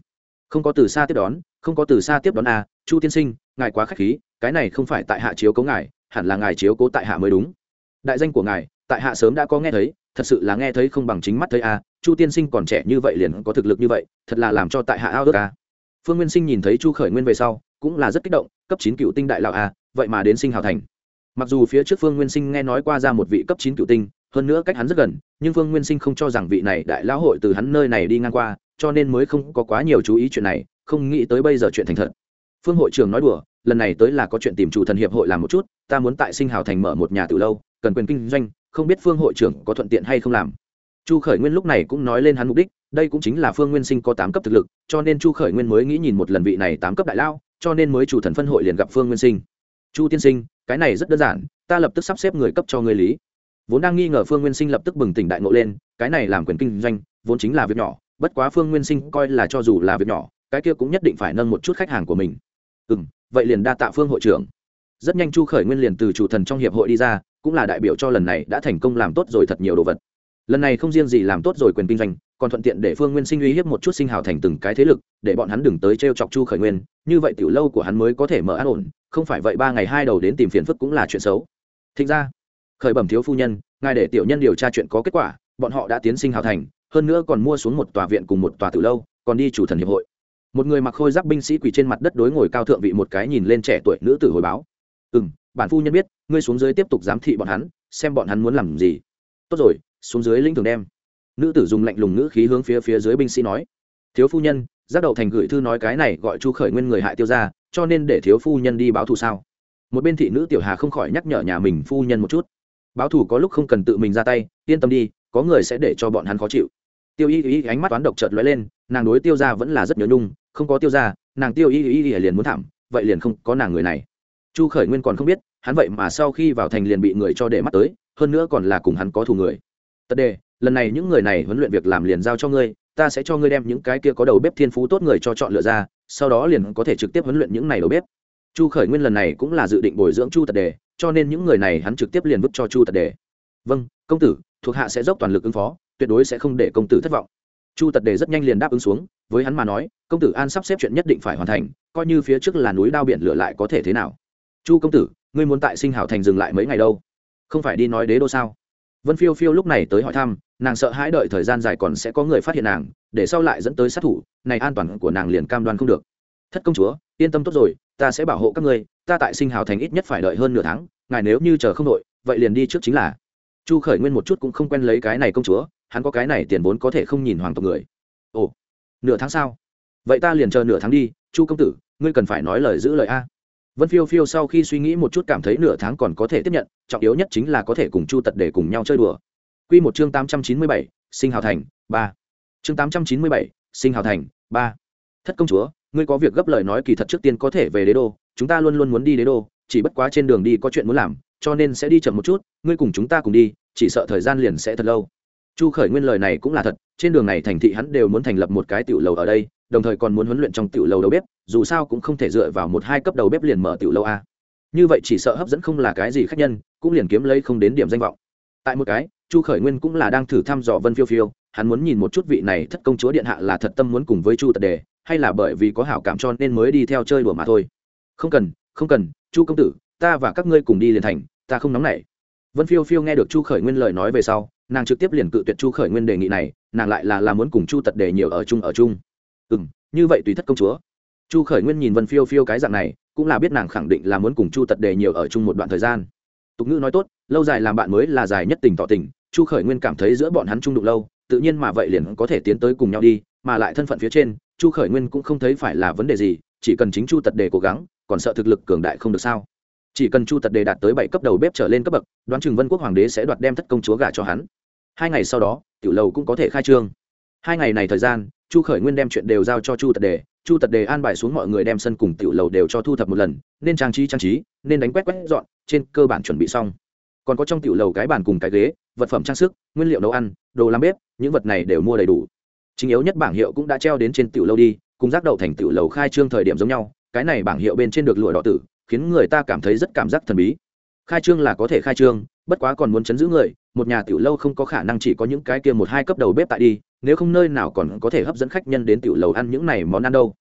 Không có từ xa tiếp đón, không có từ xa tiếp đón a, chu tiên sinh, ngài quá k h á c h khí, cái này không phải tại hạ chiếu cố ngài, hẳn là ngài chiếu cố tại hạ mới đúng. Đại danh của ngài, tại hạ sớm đã có nghe thấy thật sự là nghe thấy không bằng chính mắt thấy a, chu tiên sinh còn trẻ như vậy liền có thực lực như vậy, thật là làm cho tại hạ ao ước a. Phương nguyên sinh nhìn thấy chu khởi nguyên về sau, cũng là rất kích động, cấp chín cựu tinh đại lão a, vậy mà đến sinh hào thành. Mặc dù phía trước phương nguyên sinh nghe nói qua ra một vị cấp chín cựu tinh, hơn nữa cách hắn rất gần, nhưng phương nguyên sinh không cho rằng vị này đại lão hội từ hắn nơi này đi ngang qua, cho nên mới không có quá nhiều chú ý chuyện này, không nghĩ tới bây giờ chuyện thành thật. Phương hội trưởng nói đùa, lần này tới là có chuyện tìm chủ thần hiệp hội làm một chút, ta muốn tại sinh hào thành mở một nhà từ lâu, cần quyền kinh doanh không biết phương hội trưởng có thuận tiện hay không làm. Chu khởi nguyên lúc này cũng nói lên hắn mục đích, đây cũng chính là phương nguyên sinh có tám cấp thực lực, cho nên chu khởi nguyên mới nghĩ nhìn một lần vị này tám cấp đại lao, cho nên mới chủ thần phân hội liền gặp phương nguyên sinh. Chu tiên sinh, cái này rất đơn giản, ta lập tức sắp xếp người cấp cho người lý. Vốn đang nghi ngờ phương nguyên sinh lập tức bừng tỉnh đại ngộ lên, cái này làm quyền kinh doanh, vốn chính là việc nhỏ, bất quá phương nguyên sinh coi là cho dù là việc nhỏ, cái kia cũng nhất định phải nâng một chút khách hàng của mình. Ừ vậy liền đa tạ phương hội trưởng. Rất nhanh chu khởi nguyên liền từ chủ thần trong hiệp hội đi ra cũng là đại biểu cho lần này đã thành công làm tốt rồi thật nhiều đồ vật. Lần này không riêng gì làm tốt rồi quyền kinh doanh, còn thuận tiện để phương nguyên sinh uy hiếp một chút sinh hào thành từng cái thế lực, để bọn hắn đừng tới t r e o chọc chu khởi nguyên, như vậy tiểu lâu của hắn mới có thể mở an ổn, không phải vậy ba ngày hai đầu đến tìm phiền phức cũng là chuyện xấu. Thịnh ra khởi bẩm thiếu phu nhân, ngài để tiểu nhân điều tra chuyện có kết quả, bọn họ đã tiến sinh hào thành, hơn nữa còn mua xuống một tòa viện cùng một tòa Tử lâu, còn đi chủ thần hiệp hội. Một người mặc khôi giáp binh sĩ quỳ trên mặt đất đối ngồi cao thượng vị một cái nhìn lên trẻ tuổi nữ tử hồi báo. Ừ m bản phu nhân biết, ngươi xuống dưới tiếp tục giám thị bọn hắn, xem bọn hắn muốn làm gì. Tốt rồi, xuống dưới linh thường đem. Nữ tử dùng lạnh lùng ngữ khí hướng phía phía dưới binh sĩ nói. Thiếu phu nhân, giác đậu thành gửi thư nói cái này gọi chu khởi nguyên người hại tiêu ra cho nên để thiếu phu nhân đi báo thù sao? Một bên thị nữ tiểu hà không khỏi nhắc nhở nhà mình phu nhân một chút. Báo thù có lúc không cần tự mình ra tay, yên tâm đi, có người sẽ để cho bọn hắn khó chịu. Tiêu y y ánh mắt toán độc chợt lóe lên, nàng đối tiêu ra vẫn là rất nhớ nhung, không có tiêu ra nàng tiêu y y liền muốn thảm, vậy liền không có nàng người này. Chu khởi nguyên còn không biết hắn vậy mà sau khi vào thành liền bị người cho để mắt tới, hơn nữa còn là cùng hắn có thù người. Tật đề, lần này những người này huấn luyện việc làm liền giao cho ngươi, ta sẽ cho ngươi đem những cái kia có đầu bếp thiên phú tốt người cho chọn lựa ra, sau đó liền có thể trực tiếp huấn luyện những này đầu bếp. Chu khởi nguyên lần này cũng là dự định bồi dưỡng chu tật đề, cho nên những người này hắn trực tiếp liền vứt cho chu tật đề. Vâng công tử, thuộc hạ sẽ dốc toàn lực ứng phó, tuyệt đối sẽ không để công tử thất vọng. Chu tật đề rất nhanh liền đáp ứng xuống, với hắn mà nói, công tử an sắp xếp chuyện nhất định phải hoàn thành, coi như phía trước là núi đao biển lửa lại có thể thế nào. Chu công tử ngươi muốn tại sinh hảo thành dừng lại mấy ngày đâu? Không phải đi nói đế đô sao? Vân phiêu phiêu lúc này tới hỏi thăm, nàng sợ hãi đợi thời gian dài còn sẽ có người phát hiện nàng, để sau lại dẫn tới sát thủ, này an toàn của nàng liền cam đoan không được. Thất công chúa, yên tâm tốt rồi, ta sẽ bảo hộ các ngươi, ta tại sinh hào thành ít nhất phải đợi hơn nửa tháng, ngài nếu như chờ không đội vậy liền đi trước chính là. Chu khởi nguyên một chút cũng không quen lấy cái này công chúa, hắn có cái này tiền vốn có thể không nhìn hoàng tộc người. Ồ, nửa tháng sau vậy ta liền chờ nửa tháng đi, chu công tử, ngươi cần phải nói lời giữ lời a vân phiêu phiêu sau khi suy nghĩ một chút cảm thấy nửa tháng còn có thể tiếp nhận, trọng yếu nhất chính là có thể cùng chu tật để cùng nhau chơi đùa. Q một chương tám trăm chín mươi bảy, sinh hào thành, ba. Chương tám trăm chín mươi bảy, sinh hào thành, ba. Thất công chúa, ngươi có việc gấp lời nói kỳ thật trước tiên có thể về đế đô, chúng ta luôn luôn muốn đi đế đô, chỉ bất quá trên đường đi có chuyện muốn làm, cho nên sẽ đi chậm một chút, ngươi cùng chúng ta cùng đi, chỉ sợ thời gian liền sẽ thật lâu chu khởi nguyên lời này cũng là thật, trên đường này thành thị hắn đều muốn thành lập một cái tiểu lầu ở đây, đồng thời còn muốn huấn luyện trong tiểu lầu đầu bếp, dù sao cũng không thể dựa vào một hai cấp đầu bếp liền mở tiểu lâu a. Như vậy chỉ sợ hấp dẫn không là cái gì khách nhân, cũng liền kiếm lấy không đến điểm danh vọng. Tại một cái, chu khởi nguyên cũng là đang thử thăm dò vân phiêu phiêu, hắn muốn nhìn một chút vị này thất công chúa điện hạ là thật tâm muốn cùng với chu tật đề, hay là bởi vì có hảo cảm cho nên mới đi theo chơi đùa mà thôi. Không cần không cần, chu công tử, ta và các ngươi cùng đi liền thành, ta không nóng nảy. Vân phiêu phiêu nghe được chu khởi nguyên lời nói về sau nàng trực tiếp liền cự tuyệt chu khởi nguyên đề nghị này, nàng lại là là muốn cùng chu tật đề nhiều ở chung ở chung. Ừ m như vậy tùy thất công chúa. Chu khởi nguyên nhìn vân phiêu phiêu cái dạng này, cũng là biết nàng khẳng định là muốn cùng chu tật đề nhiều ở chung một đoạn thời gian. Tục ngữ nói tốt, lâu dài làm bạn mới là dài nhất tình tỏ tình, chu khởi nguyên cảm thấy giữa bọn hắn chung đụng lâu, tự nhiên mà vậy liền có thể tiến tới cùng nhau đi, mà lại thân phận phía trên, chu khởi nguyên cũng không thấy phải là vấn đề gì, chỉ cần chính chu tật đề cố gắng, còn sợ thực lực cường đại không được sao. Chỉ cần chu tật đề đạt tới bảy cấp đầu bếp trở lên cấp bậc, đoán chừng vân quốc hoàng đế sẽ đoạt đem thất công chúa gả cho hắn hai ngày sau đó, tiểu lầu cũng có thể khai trương. Hai ngày này thời gian, chu khởi nguyên đem chuyện đều giao cho chu tật đề. Chu tật đề an bài xuống mọi người đem sân cùng tiểu lầu đều cho thu thập một lần, nên trang trí trang trí, nên đánh quét quét dọn, trên cơ bản chuẩn bị xong. Còn có trong tiểu lầu cái bàn cùng cái ghế, vật phẩm trang sức, nguyên liệu nấu ăn, đồ làm bếp, những vật này đều mua đầy đủ. Chính yếu nhất bảng hiệu cũng đã treo đến trên tiểu lâu đi, cùng giác đậu thành tiểu lầu khai trương thời điểm giống nhau. Cái này bảng hiệu bên trên được lụa đỏ tử, khiến người ta cảm thấy rất cảm giác thần bí khai trương là có thể khai trương, bất quá còn muốn chấn giữ người, một nhà tiểu lâu không có khả năng chỉ có những cái kia một hai cấp đầu bếp tại đi, nếu không nơi nào còn có thể hấp dẫn khách nhân đến tiểu lầu ăn những này món ăn đâu.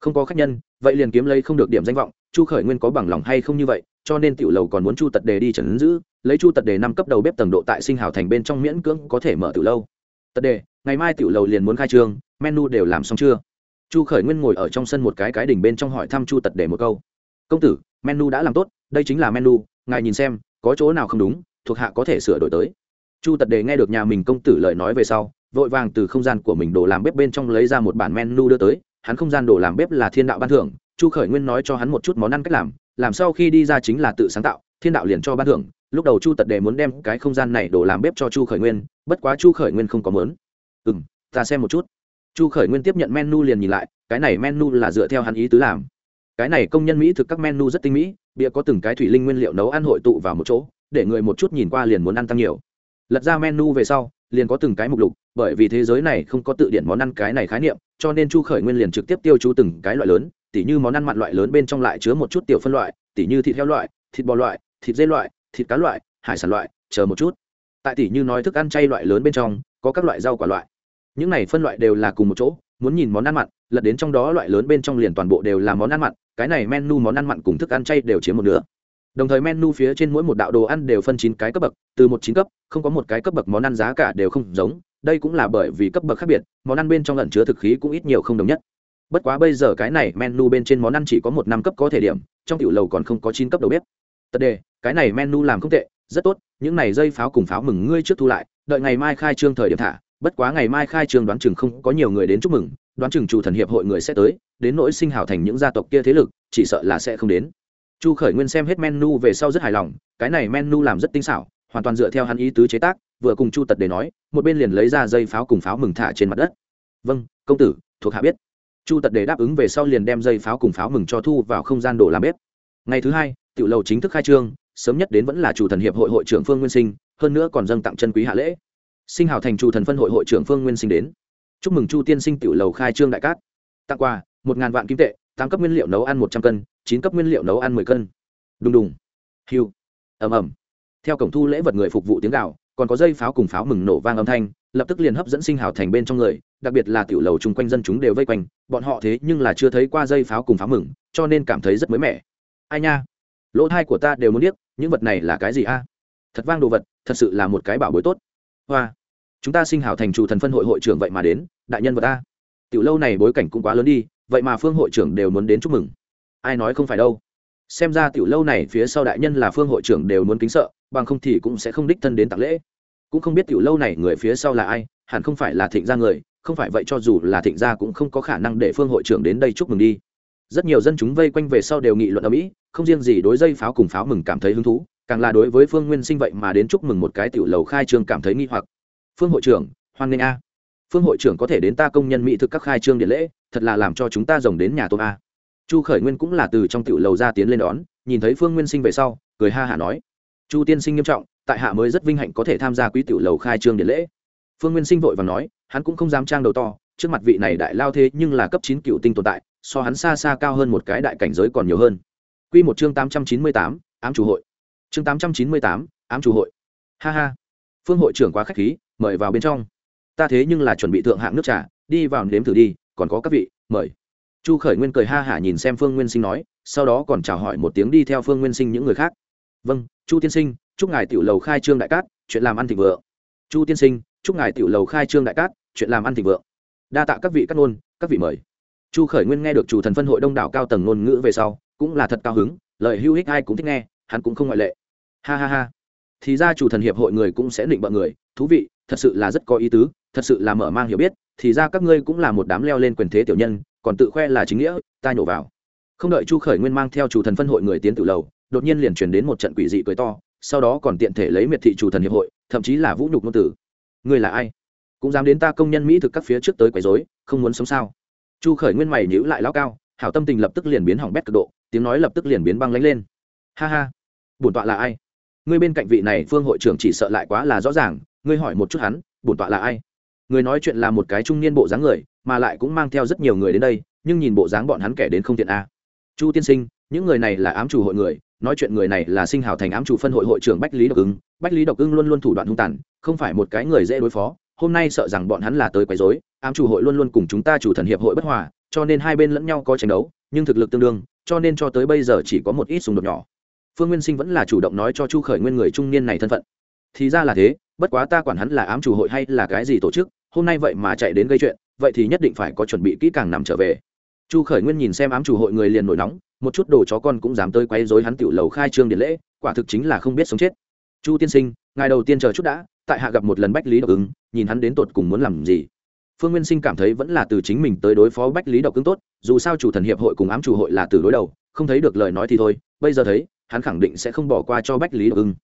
Không có khách nhân, vậy liền kiếm lấy không được điểm danh vọng, chu khởi nguyên có bằng lòng hay không như vậy, cho nên tiểu lầu còn muốn chu tật đề đi chấn giữ, lấy chu tật đề năm cấp đầu bếp tầng độ tại sinh hào thành bên trong miễn cưỡng có thể mở tiểu lâu. Tật đề, ngày mai tiểu lầu liền muốn khai trương, menu đều làm xong chưa? Chu khởi nguyên ngồi ở trong sân một cái cái đỉnh bên trong hỏi thăm chu tật đề một câu. Công tử, menu đã làm tốt, đây chính là menu ngài nhìn xem, có chỗ nào không đúng, thuộc hạ có thể sửa đổi tới. Chu tật đề nghe được nhà mình công tử lời nói về sau, vội vàng từ không gian của mình đồ làm bếp bên trong lấy ra một bản menu đưa tới, hắn không gian đồ làm bếp là thiên đạo ban thưởng, chu khởi nguyên nói cho hắn một chút món ăn cách làm làm sau khi đi ra chính là tự sáng tạo, thiên đạo liền cho ban thưởng, lúc đầu chu tật đề muốn đem cái không gian này đồ làm bếp cho chu khởi nguyên, bất quá chu khởi nguyên không có mớn ừ m ta xem một chút. Chu khởi nguyên tiếp nhận menu liền nhìn lại, cái này menu là dựa theo hắn ý tứ làm. Cái này công nhân mỹ thực các menu rất tinh mỹ bịa có từng cái thủy linh nguyên liệu nấu ăn hội tụ vào một chỗ, để người một chút nhìn qua liền muốn ăn tăng nhiều. Lật ra menu về sau, liền có từng cái mục lục, bởi vì thế giới này không có tự điển món ăn cái này khái niệm, cho nên chu khởi nguyên liền trực tiếp tiêu chú từng cái loại lớn, tỉ như món ăn mặn loại lớn bên trong lại chứa một chút tiểu phân loại, tỉ như thịt heo loại, thịt bò loại, thịt dê loại, thịt cá loại, hải sản loại, chờ một chút. Tại tỉ như nói thức ăn chay loại lớn bên trong, có các loại rau quả loại. Những này phân loại đều là cùng một chỗ, muốn nhìn món ăn mặn, lật đến trong đó loại lớn bên trong liền toàn bộ đều là món ăn mặn cái này menu món ăn mặn cùng thức ăn chay đều chiếm một nửa. Đồng thời menu phía trên mỗi một đạo đồ ăn đều phân chín cái cấp bậc, từ một chín cấp, không có một cái cấp bậc món ăn giá cả đều không giống, đây cũng là bởi vì cấp bậc khác biệt, món ăn bên trong lẩn chứa thực khí cũng ít nhiều không đồng nhất. Bất quá bây giờ cái này menu bên trên món ăn chỉ có một năm cấp có thể điểm, trong tiểu lầu còn không có chín cấp đầu bếp. Tật đề, cái này menu làm không tệ, rất tốt, những này dây pháo cùng pháo mừng ngươi trước thu lại, đợi ngày mai khai trương thời điểm thả bất quá ngày mai khai trường đoán chừng không có nhiều người đến chúc mừng, đoán chừng chủ thần hiệp hội người sẽ tới, đến nỗi sinh hào thành những gia tộc kia thế lực, chỉ sợ là sẽ không đến. Chu khởi nguyên xem hết menu về sau rất hài lòng, cái này menu làm rất tinh xảo, hoàn toàn dựa theo hắn ý tứ chế tác, vừa cùng chu tật để nói, một bên liền lấy ra dây pháo cùng pháo mừng thả trên mặt đất. Vâng công tử, thuộc hạ biết. Chu tật để đáp ứng về sau liền đem dây pháo cùng pháo mừng cho thu vào không gian đồ làm bếp. Ngày thứ hai, tiểu lầu chính thức khai trương, sớm nhất đến vẫn là chủ thần hiệp hội hội trưởng phương nguyên sinh, hơn nữa còn dâng tặng chân quý hạ lễ sinh hào thành chủ thần phân hội hội trưởng phương nguyên sinh đến. Chúc mừng chu tiên sinh tiểu lầu khai trương đại cát. Tặng quà, một ngàn vạn kim tệ, tám cấp nguyên liệu nấu ăn một trăm cân, chín cấp nguyên liệu nấu ăn mười cân. Đùng đùng. Hiu. Ầm ầm. Theo cổng thu lễ vật người phục vụ tiếng gạo còn có dây pháo cùng pháo mừng nổ vang âm thanh, lập tức liền hấp dẫn sinh hào thành bên trong người, đặc biệt là tiểu lầu chung quanh dân chúng đều vây quanh, bọn họ thế nhưng là chưa thấy qua dây pháo cùng pháo mừng, cho nên cảm thấy rất mới mẻ. Ai nha? Lỗ thai của ta đều muốn biết những vật này là cái gì a? Thật vang đồ vật, thật sự là một cái bảo bối tốt. Hoa chúng ta sinh hảo thành chủ thần phân hội hội trưởng vậy mà đến, đại nhân vật ta tiểu lâu này bối cảnh cũng quá lớn đi, vậy mà phương hội trưởng đều muốn đến chúc mừng. Ai nói không phải đâu. Xem ra tiểu lâu này phía sau đại nhân là phương hội trưởng đều muốn kính sợ, bằng không thì cũng sẽ không đích thân đến tặng lễ. Cũng không biết tiểu lâu này người phía sau là ai, hẳn không phải là thịnh gia người, không phải vậy cho dù là thịnh gia cũng không có khả năng để phương hội trưởng đến đây chúc mừng đi. Rất nhiều dân chúng vây quanh về sau đều nghị luận ở mỹ không riêng gì đối dây pháo cùng pháo mừng cảm thấy hứng thú, càng là đối với phương nguyên sinh vậy mà đến chúc mừng một cái tiểu lầu khai trương cảm thấy nghi hoặc phương hội trưởng, hoan nghênh a. Phương hội trưởng có thể đến ta công nhân mỹ thực các khai trương điện lễ, thật là làm cho chúng ta rồng đến nhà tôm a. Chu khởi nguyên cũng là từ trong tiểu lầu ra tiến lên đón, nhìn thấy phương nguyên sinh về sau, cười ha hả nói. Chu tiên sinh nghiêm trọng, tại hạ mới rất vinh hạnh có thể tham gia quý tiểu lầu khai trương điện lễ. Phương nguyên sinh vội và nói, hắn cũng không dám trang đầu to, trước mặt vị này đại lao thế nhưng là cấp chín cựu tinh tồn tại, so hắn xa xa cao hơn một cái đại cảnh giới còn nhiều hơn. Quy một chương tám trăm chín mươi tám, ám chủ hội. Chương tám trăm chín mươi tám, ám chủ hội. Ha ha. Phương hội trưởng quá khách khí mời vào bên trong. Ta thế nhưng là chuẩn bị thượng hạng nước trà, đi vào nếm thử đi, còn có các vị, mời. Chu khởi nguyên cười ha hả nhìn xem phương nguyên sinh nói, sau đó còn chào hỏi một tiếng đi theo phương nguyên sinh những người khác. Vâng chu tiên sinh, chúc ngài tiểu lầu khai trương đại cát, chuyện làm ăn thịnh vượng. Chu tiên sinh, chúc ngài tiểu lầu khai trương đại cát, chuyện làm ăn thịnh vượng. Đa tạ các vị các ngôn, các vị mời. Chu khởi nguyên nghe được chủ thần phân hội đông đảo cao tầng ngôn ngữ về sau, cũng là thật cao hứng, lời hữu hích ai cũng thích nghe, hắn cũng không ngoại lệ. Ha ha ha. Thì ra chủ thần hiệp hội người cũng sẽ định bợ người, thú vị thật sự là rất có ý tứ, thật sự là mở mang hiểu biết, thì ra các ngươi cũng là một đám leo lên quyền thế tiểu nhân, còn tự khoe là chính nghĩa, ta nhổ vào. Không đợi chu khởi nguyên mang theo chủ thần phân hội người tiến từ lầu, đột nhiên liền truyền đến một trận quỷ dị cười to, sau đó còn tiện thể lấy miệt thị chủ thần hiệp hội, thậm chí là vũ nhục ngôn tử. Ngươi là ai? Cũng dám đến ta công nhân mỹ thực các phía trước tới quấy rối, không muốn sống sao? Chu khởi nguyên mày nhữ lại lao cao, hảo tâm tình lập tức liền biến hỏng bét cực độ, tiếng nói lập tức liền biến băng lánh lên. Ha ha. Bổn tọa là ai? Ngươi bên cạnh vị này phương hội trưởng chỉ sợ lại quá là rõ ràng ngươi hỏi một chút hắn, bổn tọa là ai? Người nói chuyện là một cái trung niên bộ dáng người, mà lại cũng mang theo rất nhiều người đến đây, nhưng nhìn bộ dáng bọn hắn kẻ đến không tiện a. Chu tiên sinh, những người này là ám chủ hội người, nói chuyện người này là sinh hào thành ám chủ phân hội hội trưởng bách lý độc ưng. Bách lý độc ưng luôn luôn thủ đoạn hung tàn, không phải một cái người dễ đối phó, hôm nay sợ rằng bọn hắn là tới quấy rối, ám chủ hội luôn luôn cùng chúng ta chủ thần hiệp hội bất hòa, cho nên hai bên lẫn nhau có tranh đấu, nhưng thực lực tương đương, cho nên cho tới bây giờ chỉ có một ít xung đột nhỏ. Phương nguyên sinh vẫn là chủ động nói cho chu khởi nguyên người trung niên này thân phận. Thì ra là thế bất quá ta quản hắn là ám chủ hội hay là cái gì tổ chức, hôm nay vậy mà chạy đến gây chuyện, vậy thì nhất định phải có chuẩn bị kỹ càng nằm trở về. Chu khởi nguyên nhìn xem ám chủ hội người liền nổi nóng, một chút đồ chó con cũng dám tới quấy rối hắn tiểu lầu khai trương điện lễ, quả thực chính là không biết sống chết. Chu tiên sinh, ngài đầu tiên chờ chút đã, tại hạ gặp một lần bách lý độc ứng, nhìn hắn đến tột cùng muốn làm gì. Phương nguyên sinh cảm thấy vẫn là từ chính mình tới đối phó bách lý độc ứng tốt, dù sao chủ thần hiệp hội cùng ám chủ hội là từ đối đầu, không thấy được lời nói thì thôi, bây giờ thấy, hắn khẳng định sẽ không bỏ qua cho bách lý độc ứng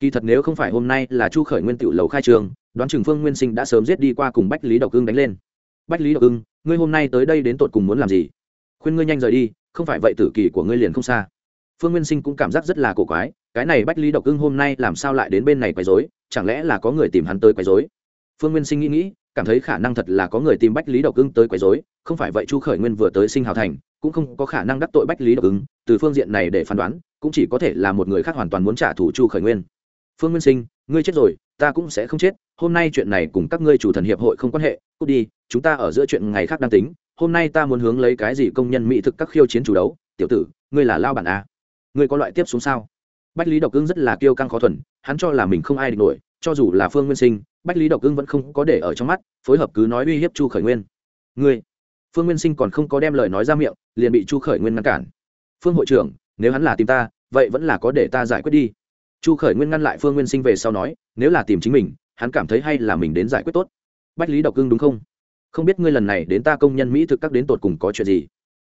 kỳ thật nếu không phải hôm nay là chu khởi nguyên tiểu lầu khai trường, đoán Trường phương nguyên sinh đã sớm giết đi qua cùng bách lý độc ưng đánh lên. Bách lý độc ưng, ngươi hôm nay tới đây đến tột cùng muốn làm gì? Khuyên ngươi nhanh rời đi, không phải vậy tử kỳ của ngươi liền không xa. Phương nguyên sinh cũng cảm giác rất là cổ quái, cái này bách lý độc ưng hôm nay làm sao lại đến bên này quấy dối chẳng lẽ là có người tìm hắn tới quấy dối phương nguyên sinh nghĩ nghĩ, cảm thấy khả năng thật là có người tìm bách lý độc ưng tới quấy dối không phải vậy chu khởi nguyên vừa tới sinh hào thành, cũng không có khả năng đắc tội bách lý độc ứng từ phương diện này để phán đoán, cũng chỉ có thể là một người khác hoàn toàn muốn trả thù chu khởi nguyên phương nguyên sinh, ngươi chết rồi, ta cũng sẽ không chết. Hôm nay chuyện này cùng các ngươi chủ thần hiệp hội không quan hệ. Cút đi, chúng ta ở giữa chuyện ngày khác đang tính. Hôm nay ta muốn hướng lấy cái gì công nhân mỹ thực các khiêu chiến chủ đấu? Tiểu tử, ngươi là lao bản a ngươi có loại tiếp xuống sao? Bách lý độc ưng rất là kiêu căng khó thuần, hắn cho là mình không ai địch nổi, cho dù là phương nguyên sinh, bách lý độc ưng vẫn không có để ở trong mắt, phối hợp cứ nói uy hiếp chu khởi nguyên. Ngươi, phương nguyên sinh còn không có đem lời nói ra miệng, liền bị chu khởi nguyên ngăn cản. Phương hội trưởng, nếu hắn là tìm ta, vậy vẫn là có để ta giải quyết đi chu khởi nguyên ngăn lại phương nguyên sinh về sau nói, nếu là tìm chính mình, hắn cảm thấy hay là mình đến giải quyết tốt. Bách lý độc cưng đúng không? Không biết ngươi lần này đến ta công nhân mỹ thực các đến tột cùng có chuyện gì?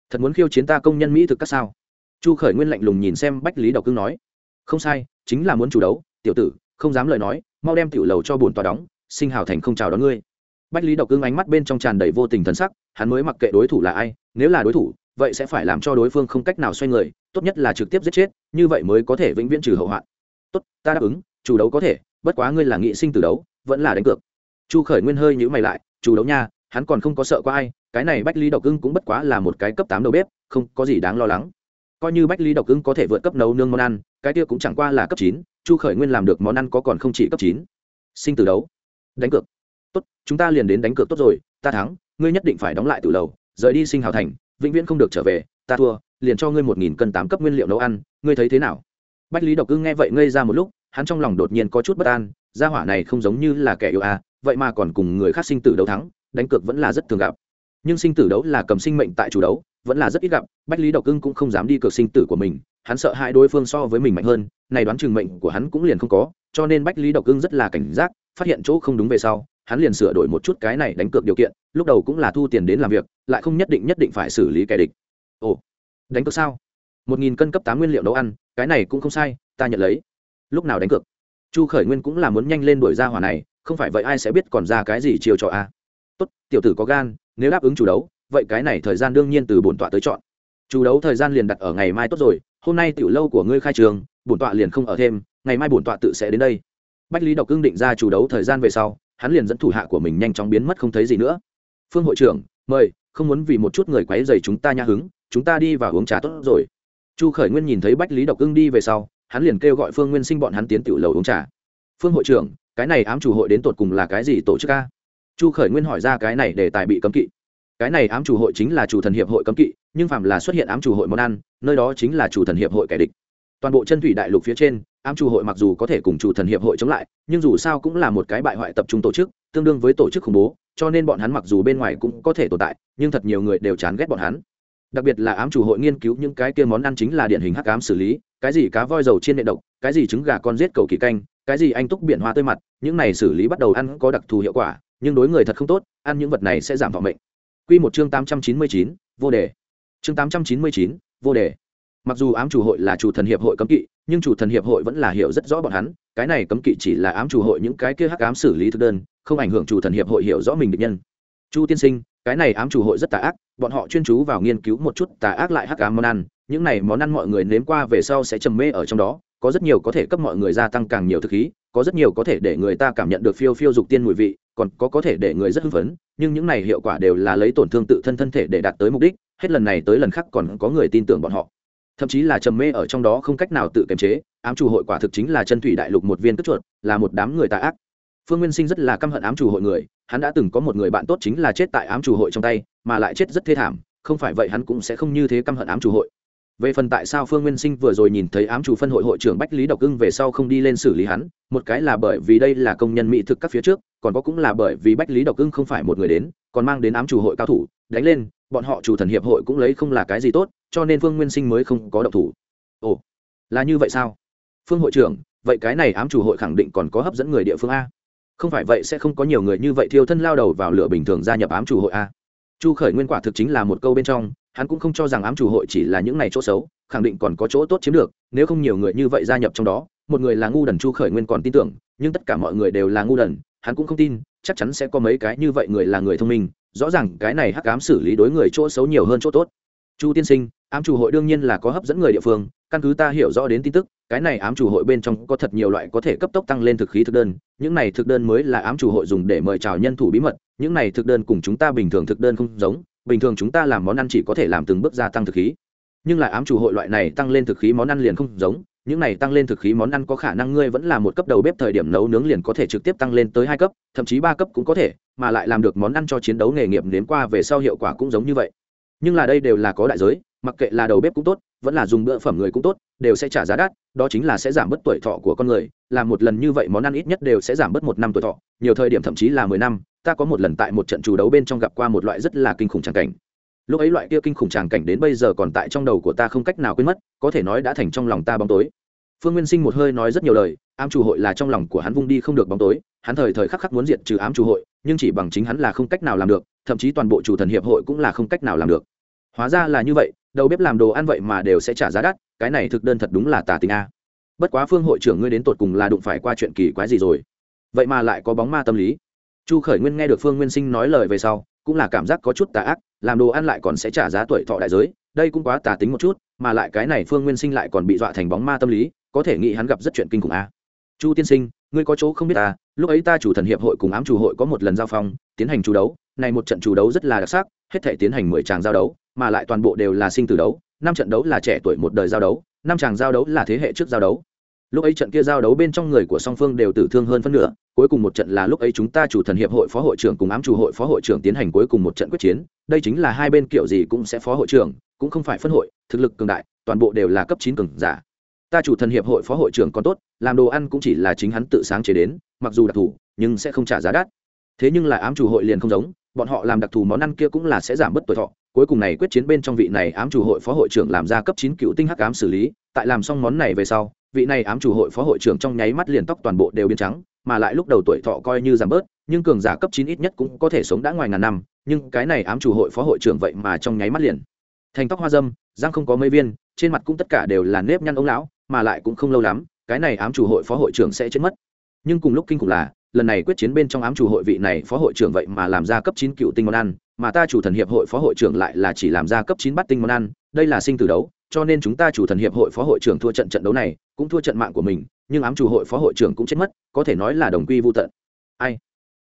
Thật muốn khiêu chiến ta công nhân mỹ thực các sao? Chu khởi nguyên lạnh lùng nhìn xem bách lý độc cưng nói, không sai, chính là muốn chủ đấu, tiểu tử, không dám lời nói, mau đem tiểu lầu cho bổn tòa đóng, sinh hào thành không chào đón ngươi. Bách lý độc cưng ánh mắt bên trong tràn đầy vô tình thân sắc, hắn mới mặc kệ đối thủ là ai, nếu là đối thủ, vậy sẽ phải làm cho đối phương không cách nào xoay người, tốt nhất là trực tiếp giết chết, như vậy mới có thể vĩnh viễn trừ hậu hoạn tốt, ta đáp ứng, chủ đấu có thể, bất quá ngươi là nghị sinh từ đấu, vẫn là đánh cược. Chu khởi nguyên hơi nhữ mày lại, chủ đấu nha, hắn còn không có sợ có ai, cái này bách lý độc ưng cũng bất quá là một cái cấp tám đầu bếp, không có gì đáng lo lắng. Coi như bách lý độc ưng có thể vượt cấp nấu nương món ăn, cái kia cũng chẳng qua là cấp chín, chu khởi nguyên làm được món ăn có còn không chỉ cấp chín. Sinh từ đấu. Đánh cược. Tốt, chúng ta liền đến đánh cược tốt rồi, ta thắng, ngươi nhất định phải đóng lại từ lầu, rời đi sinh hào thành, vĩnh viễn không được trở về, ta thua, liền cho ngươi một nghìn cân tám cấp nguyên liệu nấu ăn, ngươi thấy thế nào? Bách lý độc ưng nghe vậy ngây ra một lúc, hắn trong lòng đột nhiên có chút bất an, gia hỏa này không giống như là kẻ yêu à vậy mà còn cùng người khác sinh tử đấu thắng, đánh cược vẫn là rất thường gặp. Nhưng sinh tử đấu là cầm sinh mệnh tại chủ đấu, vẫn là rất ít gặp, bách lý độc ưng cũng không dám đi cược sinh tử của mình, hắn sợ hai đối phương so với mình mạnh hơn, này đoán chừng mệnh của hắn cũng liền không có, cho nên bách lý độc ưng rất là cảnh giác, phát hiện chỗ không đúng về sau, hắn liền sửa đổi một chút cái này đánh cược điều kiện, lúc đầu cũng là thu tiền đến làm việc, lại không nhất định nhất định phải xử lý kẻ địch. Ồ, đánh cược sao? Một nghìn cân cấp tám nguyên liệu nấu ăn cái này cũng không sai, ta nhận lấy. Lúc nào đánh cược? Chu khởi nguyên cũng là muốn nhanh lên đuổi ra hỏa này, không phải vậy ai sẽ biết còn ra cái gì chiều trò a. Tốt, tiểu tử có gan, nếu đáp ứng chủ đấu, vậy cái này thời gian đương nhiên từ bổn tọa tới chọn. Chủ đấu thời gian liền đặt ở ngày mai tốt rồi, hôm nay tiểu lâu của ngươi khai trường, bổn tọa liền không ở thêm, ngày mai bổn tọa tự sẽ đến đây. Bách lý độc cương định ra chủ đấu thời gian về sau, hắn liền dẫn thủ hạ của mình nhanh chóng biến mất không thấy gì nữa. Phương hội trưởng, mời, không muốn vì một chút người quấy dày chúng ta nhã hứng, chúng ta đi vào uống trà tốt rồi chu khởi nguyên nhìn thấy bách lý độc ưng đi về sau, hắn liền kêu gọi phương nguyên sinh bọn hắn tiến tiểu lầu uống trà. Phương hội trưởng, cái này ám chủ hội đến tột cùng là cái gì tổ chức ca chu khởi nguyên hỏi ra cái này để tài bị cấm kỵ. Cái này ám chủ hội chính là chủ thần hiệp hội cấm kỵ, nhưng phạm là xuất hiện ám chủ hội món ăn, nơi đó chính là chủ thần hiệp hội kẻ địch. Toàn bộ chân thủy đại lục phía trên, ám chủ hội mặc dù có thể cùng chủ thần hiệp hội chống lại, nhưng dù sao cũng là một cái bại hoại tập trung tổ chức, tương đương với tổ chức khủng bố, cho nên bọn hắn mặc dù bên ngoài cũng có thể tồn tại, nhưng thật nhiều người đều chán ghét bọn hắn đặc biệt là ám chủ hội nghiên cứu những cái kia món ăn chính là điển hình hắc ám xử lý, cái gì cá voi dầu chiên nệ độc, cái gì trứng gà con giết cầu kỳ canh, cái gì anh túc biển hoa tươi mặt, những này xử lý bắt đầu ăn có đặc thù hiệu quả, nhưng đối người thật không tốt, ăn những vật này sẽ giảm vọng mệnh. Quy một chương tám trăm chín mươi chín, vô đề. Chương tám trăm chín mươi chín, vô đề. Mặc dù ám chủ hội là chủ thần hiệp hội cấm kỵ, nhưng chủ thần hiệp hội vẫn là hiểu rất rõ bọn hắn, cái này cấm kỵ chỉ là ám chủ hội những cái kia hắc ám xử lý thực đơn, không ảnh hưởng chủ thần hiệp hội hiểu rõ mình định nhân. Chu tiên sinh cái này ám chủ hội rất tà ác, bọn họ chuyên chú vào nghiên cứu một chút tà ác lại hắc ám món ăn, những này món ăn mọi người nếm qua về sau sẽ trầm mê ở trong đó, có rất nhiều có thể cấp mọi người gia tăng càng nhiều thực khí, có rất nhiều có thể để người ta cảm nhận được phiêu phiêu dục tiên mùi vị, còn có có thể để người rất hưng phấn, nhưng những này hiệu quả đều là lấy tổn thương tự thân thân thể để đạt tới mục đích, hết lần này tới lần khác còn có người tin tưởng bọn họ. Thậm chí là trầm mê ở trong đó không cách nào tự kiềm chế, ám chủ hội quả thực chính là chân thủy đại lục một viên cất chuột, là một đám người tà ác. Phương nguyên sinh rất là căm hận ám chủ hội người hắn đã từng có một người bạn tốt chính là chết tại ám chủ hội trong tay, mà lại chết rất thê thảm, không phải vậy hắn cũng sẽ không như thế căm hận ám chủ hội. Về phần tại sao phương nguyên sinh vừa rồi nhìn thấy ám chủ phân hội hội trưởng bách lý độc ưng về sau không đi lên xử lý hắn, một cái là bởi vì đây là công nhân mỹ thực các phía trước, còn có cũng là bởi vì bách lý độc ưng không phải một người đến, còn mang đến ám chủ hội cao thủ, đánh lên, bọn họ chủ thần hiệp hội cũng lấy không là cái gì tốt, cho nên phương nguyên sinh mới không có độc thủ. Ồ, là như vậy sao? Phương hội trưởng, vậy cái này ám chủ hội khẳng định còn có hấp dẫn người địa phương a không phải vậy sẽ không có nhiều người như vậy thiêu thân lao đầu vào lửa bình thường gia nhập ám chủ hội a. Chu khởi nguyên quả thực chính là một câu bên trong, hắn cũng không cho rằng ám chủ hội chỉ là những này chỗ xấu, khẳng định còn có chỗ tốt chiếm được, nếu không nhiều người như vậy gia nhập trong đó, một người là ngu đần chu khởi nguyên còn tin tưởng, nhưng tất cả mọi người đều là ngu đần, hắn cũng không tin, chắc chắn sẽ có mấy cái như vậy người là người thông minh, rõ ràng cái này hắc ám xử lý đối người chỗ xấu nhiều hơn chỗ tốt. Chu tiên sinh ám chủ hội đương nhiên là có hấp dẫn người địa phương, căn cứ ta hiểu rõ đến tin tức, cái này ám chủ hội bên trong có thật nhiều loại có thể cấp tốc tăng lên thực khí thực đơn, những này thực đơn mới là ám chủ hội dùng để mời chào nhân thủ bí mật, những này thực đơn cùng chúng ta bình thường thực đơn không giống, bình thường chúng ta làm món ăn chỉ có thể làm từng bước gia tăng thực khí. Nhưng lại ám chủ hội loại này tăng lên thực khí món ăn liền không giống, những này tăng lên thực khí món ăn có khả năng ngươi vẫn là một cấp đầu bếp thời điểm nấu nướng liền có thể trực tiếp tăng lên tới hai cấp, thậm chí ba cấp cũng có thể, mà lại làm được món ăn cho chiến đấu nghề nghiệp đến qua về sau hiệu quả cũng giống như vậy. Nhưng là đây đều là có đại giới mặc kệ là đầu bếp cũng tốt, vẫn là dùng bữa phẩm người cũng tốt, đều sẽ trả giá đắt, đó chính là sẽ giảm bớt tuổi thọ của con người. Làm một lần như vậy món ăn ít nhất đều sẽ giảm bớt một năm tuổi thọ, nhiều thời điểm thậm chí là mười năm. Ta có một lần tại một trận chủ đấu bên trong gặp qua một loại rất là kinh khủng tràng cảnh. Lúc ấy loại kia kinh khủng tràng cảnh đến bây giờ còn tại trong đầu của ta không cách nào quên mất, có thể nói đã thành trong lòng ta bóng tối. Phương nguyên sinh một hơi nói rất nhiều lời, ám chủ hội là trong lòng của hắn vung đi không được bóng tối, hắn thời thời khắc khắc muốn diệt trừ ám chủ hội, nhưng chỉ bằng chính hắn là không cách nào làm được, thậm chí toàn bộ chủ thần hiệp hội cũng là không cách nào làm được hóa ra là như vậy, đầu bếp làm đồ ăn vậy mà đều sẽ trả giá đắt, cái này thực đơn thật đúng là tà tình a. Bất quá phương hội trưởng ngươi đến tột cùng là đụng phải qua chuyện kỳ quái gì rồi? Vậy mà lại có bóng ma tâm lý. Chu khởi nguyên nghe được phương nguyên sinh nói lời về sau, cũng là cảm giác có chút tà ác, làm đồ ăn lại còn sẽ trả giá tuổi thọ đại giới, đây cũng quá tà tính một chút, mà lại cái này phương nguyên sinh lại còn bị dọa thành bóng ma tâm lý, có thể nghĩ hắn gặp rất chuyện kinh khủng a. Chu tiên sinh, ngươi có chỗ không biết ta, lúc ấy ta chủ thần hiệp hội cùng ám chủ hội có một lần giao phong, tiến hành chủ đấu, này một trận chủ đấu rất là đặc sắc, hết thể tiến hành mười tràng giao đấu mà lại toàn bộ đều là sinh tử đấu, năm trận đấu là trẻ tuổi một đời giao đấu, năm chàng giao đấu là thế hệ trước giao đấu. Lúc ấy trận kia giao đấu bên trong người của song phương đều tử thương hơn phân nửa, cuối cùng một trận là lúc ấy chúng ta chủ thần hiệp hội phó hội trưởng cùng ám chủ hội phó hội trưởng tiến hành cuối cùng một trận quyết chiến, đây chính là hai bên kiểu gì cũng sẽ phó hội trưởng, cũng không phải phân hội, thực lực cường đại, toàn bộ đều là cấp chín cường giả. Ta chủ thần hiệp hội phó hội trưởng còn tốt, làm đồ ăn cũng chỉ là chính hắn tự sáng chế đến, mặc dù đặc thù, nhưng sẽ không trả giá đắt. Thế nhưng là ám chủ hội liền không giống, bọn họ làm đặc thù món ăn kia cũng là sẽ giảm bớt tuổi thọ cuối cùng này quyết chiến bên trong vị này ám chủ hội phó hội trưởng làm ra cấp chín cựu tinh hắc ám xử lý, tại làm xong món này về sau, vị này ám chủ hội phó hội trưởng trong nháy mắt liền tóc toàn bộ đều biến trắng, mà lại lúc đầu tuổi thọ coi như giảm bớt, nhưng cường giả cấp chín ít nhất cũng có thể sống đã ngoài ngàn năm, nhưng cái này ám chủ hội phó hội trưởng vậy mà trong nháy mắt liền thành tóc hoa dâm, răng không có mấy viên, trên mặt cũng tất cả đều là nếp nhăn ống lão, mà lại cũng không lâu lắm, cái này ám chủ hội phó hội trưởng sẽ chết mất. Nhưng cùng lúc kinh khủng là, lần này quyết chiến bên trong ám chủ hội vị này phó hội trưởng vậy mà làm ra cấp chín cựu tinh món ăn mà ta chủ thần hiệp hội phó hội trưởng lại là chỉ làm ra cấp chín bắt tinh món ăn, đây là sinh tử đấu, cho nên chúng ta chủ thần hiệp hội phó hội trưởng thua trận trận đấu này, cũng thua trận mạng của mình, nhưng ám chủ hội phó hội trưởng cũng chết mất, có thể nói là đồng quy vô tận. Ai?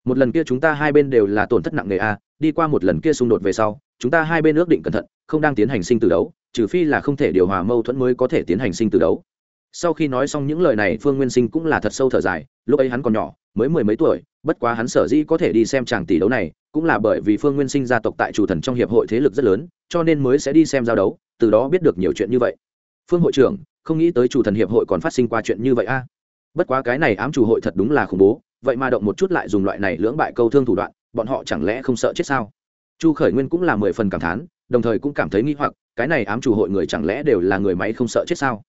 Một lần kia chúng ta hai bên đều là tổn thất nặng nề a, đi qua một lần kia xung đột về sau, chúng ta hai bên ước định cẩn thận, không đang tiến hành sinh tử đấu, trừ phi là không thể điều hòa mâu thuẫn mới có thể tiến hành sinh tử đấu. Sau khi nói xong những lời này, phương nguyên sinh cũng là thật sâu thở dài, lúc ấy hắn còn nhỏ, mới mười mấy tuổi, bất quá hắn sở dĩ có thể đi xem chàng tỷ đấu này cũng là bởi vì phương nguyên sinh gia tộc tại chủ thần trong hiệp hội thế lực rất lớn, cho nên mới sẽ đi xem giao đấu, từ đó biết được nhiều chuyện như vậy. Phương hội trưởng, không nghĩ tới chủ thần hiệp hội còn phát sinh qua chuyện như vậy a. Bất quá cái này ám chủ hội thật đúng là khủng bố, vậy mà động một chút lại dùng loại này lưỡng bại câu thương thủ đoạn, bọn họ chẳng lẽ không sợ chết sao? Chu khởi nguyên cũng là mười phần cảm thán, đồng thời cũng cảm thấy nghi hoặc, cái này ám chủ hội người chẳng lẽ đều là người máy không sợ chết sao?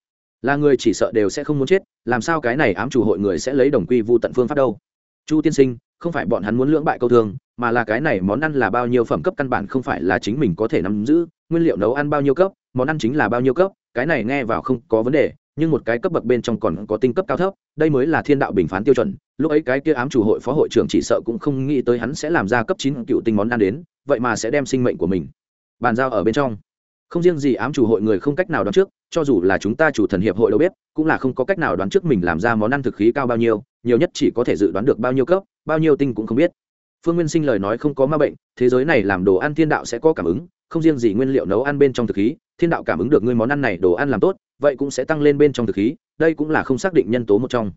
Là người chỉ sợ đều sẽ không muốn chết, làm sao cái này ám chủ hội người sẽ lấy đồng quy vu tận phương pháp đâu? Chu tiên sinh, không phải bọn hắn muốn lưỡng bại câu thương mà là cái này món ăn là bao nhiêu phẩm cấp căn bản không phải là chính mình có thể nắm giữ, nguyên liệu nấu ăn bao nhiêu cấp, món ăn chính là bao nhiêu cấp, cái này nghe vào không có vấn đề, nhưng một cái cấp bậc bên trong còn có tinh cấp cao thấp, đây mới là thiên đạo bình phán tiêu chuẩn, lúc ấy cái kia ám chủ hội phó hội trưởng chỉ sợ cũng không nghĩ tới hắn sẽ làm ra cấp chín cựu tinh món ăn đến, vậy mà sẽ đem sinh mệnh của mình bàn giao ở bên trong. Không riêng gì ám chủ hội người không cách nào đoán trước, cho dù là chúng ta chủ thần hiệp hội đâu biết, cũng là không có cách nào đoán trước mình làm ra món ăn thực khí cao bao nhiêu, nhiều nhất chỉ có thể dự đoán được bao nhiêu cấp, bao nhiêu tinh cũng không biết phương nguyên sinh lời nói không có ma bệnh, thế giới này làm đồ ăn thiên đạo sẽ có cảm ứng, không riêng gì nguyên liệu nấu ăn bên trong thực khí, thiên đạo cảm ứng được ngươi món ăn này đồ ăn làm tốt, vậy cũng sẽ tăng lên bên trong thực khí, đây cũng là không xác định nhân tố một trong.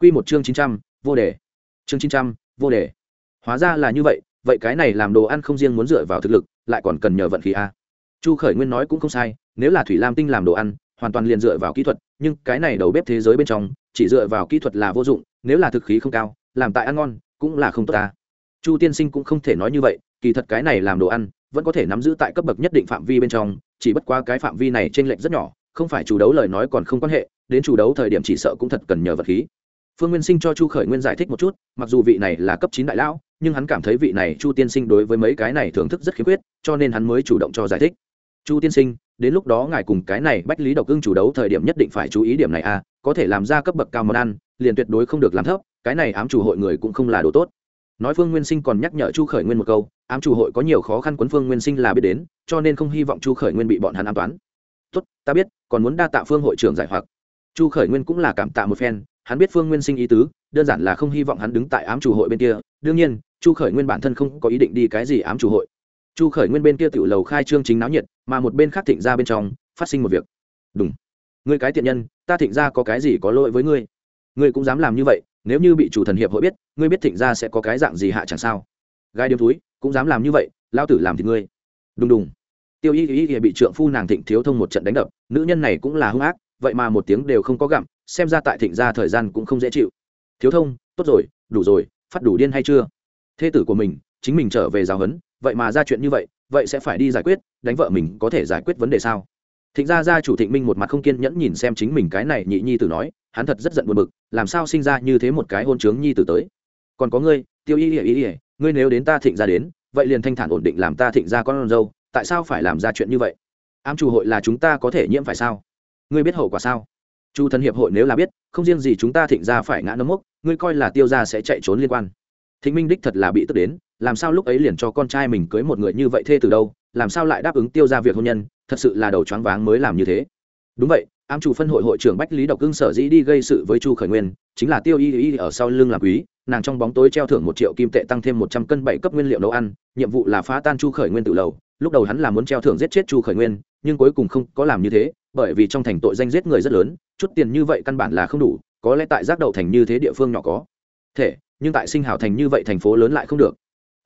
Q một chương chín trăm, vô đề. Chương chín trăm, vô đề. Hóa ra là như vậy vậy cái này làm đồ ăn không riêng muốn dựa vào thực lực, lại còn cần nhờ vận khí a. Chu khởi nguyên nói cũng không sai, nếu là thủy lam tinh làm đồ ăn, hoàn toàn liền dựa vào kỹ thuật, nhưng cái này đầu bếp thế giới bên trong, chỉ dựa vào kỹ thuật là vô dụng, nếu là thực khí không cao, làm tại ăn ngon, cũng là không tốt ta chu tiên sinh cũng không thể nói như vậy, kỳ thật cái này làm đồ ăn, vẫn có thể nắm giữ tại cấp bậc nhất định phạm vi bên trong, chỉ bất qua cái phạm vi này t r ê n lệch rất nhỏ, không phải chủ đấu lời nói còn không quan hệ, đến chủ đấu thời điểm chỉ sợ cũng thật cần nhờ vật khí. Phương nguyên sinh cho chu khởi nguyên giải thích một chút, mặc dù vị này là cấp chín đại lão, nhưng hắn cảm thấy vị này chu tiên sinh đối với mấy cái này thưởng thức rất khiếm khuyết, cho nên hắn mới chủ động cho giải thích. Chu tiên sinh, đến lúc đó ngài cùng cái này bách lý độc ưng chủ đấu thời điểm nhất định phải chú ý điểm này à có thể làm ra cấp bậc cao món ăn, liền tuyệt đối không được làm thấp, cái này ám chủ hội người cũng không là đồ tốt nói phương nguyên sinh còn nhắc nhở chu khởi nguyên một câu, ám chủ hội có nhiều khó khăn quấn phương nguyên sinh là biết đến, cho nên không hy vọng chu khởi nguyên bị bọn hắn an toán. Tốt, ta biết, còn muốn đa tạ phương hội trưởng giải hoặc. Chu khởi nguyên cũng là cảm tạ một phen, hắn biết phương nguyên sinh ý tứ, đơn giản là không hy vọng hắn đứng tại ám chủ hội bên kia. Đương nhiên, chu khởi nguyên bản thân không có ý định đi cái gì ám chủ hội. Chu khởi nguyên bên kia tự lầu khai trương chính náo nhiệt, mà một bên khác thịnh ra bên trong, phát sinh một việc. Đúng ngươi cái tiện nhân, ta thịnh ra có cái gì có lỗi với ngươi? Ngươi cũng dám làm như vậy nếu như bị chủ thần hiệp hội biết, ngươi biết thịnh ra sẽ có cái dạng gì hạ chẳng sao. Gai điếm túi, cũng dám làm như vậy, lao tử làm thì ngươi. Đùng đùng. Tiêu y y y bị trượng phu nàng thịnh thiếu thông một trận đánh đập, nữ nhân này cũng là hung ác, vậy mà một tiếng đều không có gặm, xem ra tại thịnh ra thời gian cũng không dễ chịu. Thiếu thông, tốt rồi, đủ rồi, phát đủ điên hay chưa? Thê tử của mình, chính mình trở về giáo huấn, vậy mà ra chuyện như vậy vậy sẽ phải đi giải quyết, đánh vợ mình có thể giải quyết vấn đề sao? Thịnh gia gia chủ thịnh minh một mặt không kiên nhẫn nhìn xem chính mình cái này nhị nhi tử nói hắn thật rất giận buồn bực, làm sao sinh ra như thế một cái hôn trướng nhi tử tới? Còn có ngươi, tiêu y ỉa y ỉa ngươi nếu đến ta thịnh gia đến, vậy liền thanh thản ổn định làm ta thịnh gia con dâu, tại sao phải làm ra chuyện như vậy? Ám chủ hội là chúng ta có thể nhiễm phải sao? Ngươi biết hậu quả sao? Chu thần hiệp hội nếu là biết, không riêng gì chúng ta thịnh gia phải ngã nấm mốc, ngươi coi là tiêu gia sẽ chạy trốn liên quan. Thịnh minh đích thật là bị tức đến, làm sao lúc ấy liền cho con trai mình cưới một người như vậy thê từ đâu, làm sao lại đáp ứng tiêu ra việc hôn nhân, thật sự là đầu choáng váng mới làm như thế. Đúng vậy ám chủ phân hội hội trưởng bách lý độc cưng sở dĩ đi gây sự với chu khởi nguyên, chính là tiêu y y ở sau lưng làm quý, nàng trong bóng tối treo thưởng một triệu kim tệ tăng thêm một trăm cân bảy cấp nguyên liệu nấu ăn, nhiệm vụ là phá tan chu khởi nguyên tự lầu, lúc đầu hắn là muốn treo thưởng giết chết chu khởi nguyên, nhưng cuối cùng không có làm như thế, bởi vì trong thành tội danh giết người rất lớn, chút tiền như vậy căn bản là không đủ, có lẽ tại giác đậu thành như thế địa phương nhỏ có thể, nhưng tại sinh hảo thành như vậy thành phố lớn lại không được.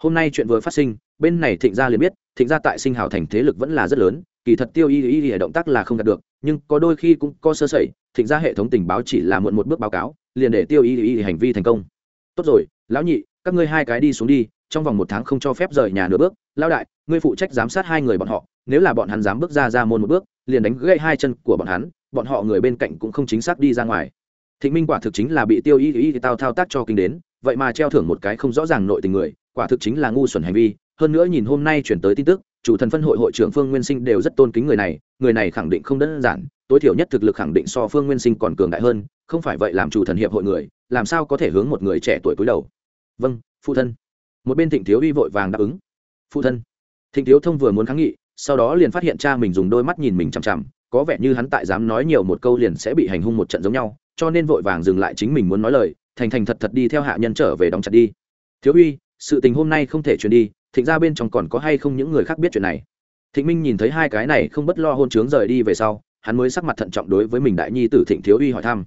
Hôm nay chuyện vừa phát sinh, bên này thịnh gia liền biết, thịnh gia tại sinh hào thành thế lực vẫn là rất lớn kỳ thật tiêu y y y động tác là không đạt được, nhưng có đôi khi cũng có sơ sẩy, thịnh gia hệ thống tình báo chỉ là muộn một bước báo cáo, liền để tiêu y y hành vi thành công. Tốt rồi, lão nhị, các ngươi hai cái đi xuống đi, trong vòng một tháng không cho phép rời nhà nửa bước. Lao đại, ngươi phụ trách giám sát hai người bọn họ, nếu là bọn hắn dám bước ra ra môn một bước, liền đánh gãy hai chân của bọn hắn, bọn họ người bên cạnh cũng không chính xác đi ra ngoài. Thịnh minh quả thực chính là bị tiêu y y tao thao tác cho kinh đến, vậy mà treo thưởng một cái không rõ ràng nội tình người, quả thực chính là ngu xuẩn hành vi. Hơn nữa nhìn hôm nay chuyển tới tin tức chủ thần phân hội hội trưởng phương nguyên sinh đều rất tôn kính người này người này khẳng định không đơn giản, tối thiểu nhất thực lực khẳng định so phương nguyên sinh còn cường đại hơn, không phải vậy làm chủ thần hiệp hội người, làm sao có thể hướng một người trẻ tuổi cúi đầu? Vâng phụ thân. Một bên thịnh thiếu uy vội vàng đáp ứng. Phụ thân. Thịnh thiếu thông vừa muốn kháng nghị, sau đó liền phát hiện cha mình dùng đôi mắt nhìn mình chằm chằm, có vẻ như hắn tại dám nói nhiều một câu liền sẽ bị hành hung một trận giống nhau, cho nên vội vàng dừng lại chính mình muốn nói lời, thành thành thật thật đi theo hạ nhân trở về đóng chặt đi. Thiếu uy sự tình hôm nay không thể truyền đi, thịnh ra bên trong còn có hay không những người khác biết chuyện này? Thịnh minh nhìn thấy hai cái này không bất lo hôn chướng rời đi về sau, hắn mới sắc mặt thận trọng đối với mình đại nhi tử thịnh thiếu uy hỏi thăm.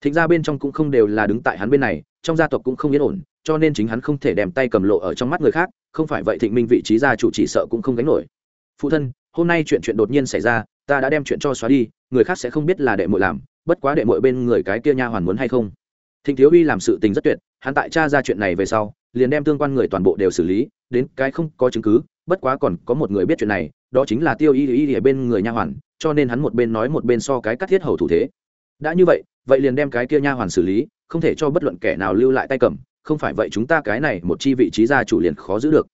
Thịnh ra bên trong cũng không đều là đứng tại hắn bên này, trong gia tộc cũng không yên ổn, cho nên chính hắn không thể đem tay cầm lộ ở trong mắt người khác, không phải vậy thịnh minh vị trí gia chủ chỉ sợ cũng không gánh nổi. Phụ thân, hôm nay chuyện chuyện đột nhiên xảy ra, ta đã đem chuyện cho xóa đi, người khác sẽ không biết là đệ muội làm, bất quá đệ muội bên người cái kia nha hoàn muốn hay không? Thịnh thiếu uy làm sự tình rất tuyệt, hắn tại cha ra chuyện này về sau liền đem tương quan người toàn bộ đều xử lý, đến cái không có chứng cứ, bất quá còn có một người biết chuyện này, đó chính là tiêu y y ở bên người nha hoàn, cho nên hắn một bên nói một bên so cái cắt thiết hầu thủ thế. Đã như vậy vậy liền đem cái kia nha hoàn xử lý, không thể cho bất luận kẻ nào lưu lại tay cầm, không phải vậy chúng ta cái này một chi vị trí gia chủ liền khó giữ được.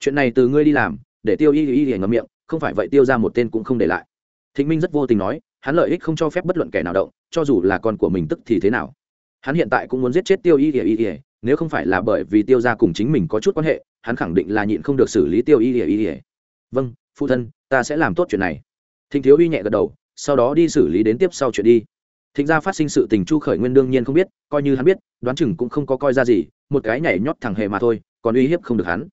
Chuyện này từ ngươi đi làm, để tiêu y y y ngậm miệng, không phải vậy tiêu ra một tên cũng không để lại. Thịnh minh rất vô tình nói, hắn lợi ích không cho phép bất luận kẻ nào động, cho dù là con của mình tức thì thế nào. Hắn hiện tại cũng muốn giết chết tiêu y y y nếu không phải là bởi vì tiêu ra cùng chính mình có chút quan hệ, hắn khẳng định là nhịn không được xử lý tiêu y y ỉa vâng phụ thân, ta sẽ làm tốt chuyện này. Thịnh thiếu uy nhẹ gật đầu, sau đó đi xử lý đến tiếp sau chuyện đi. Thịnh gia phát sinh sự tình chu khởi nguyên đương nhiên không biết, coi như hắn biết, đoán chừng cũng không có coi ra gì, một cái nhảy nhót thằng hề mà thôi, còn uy hiếp không được hắn.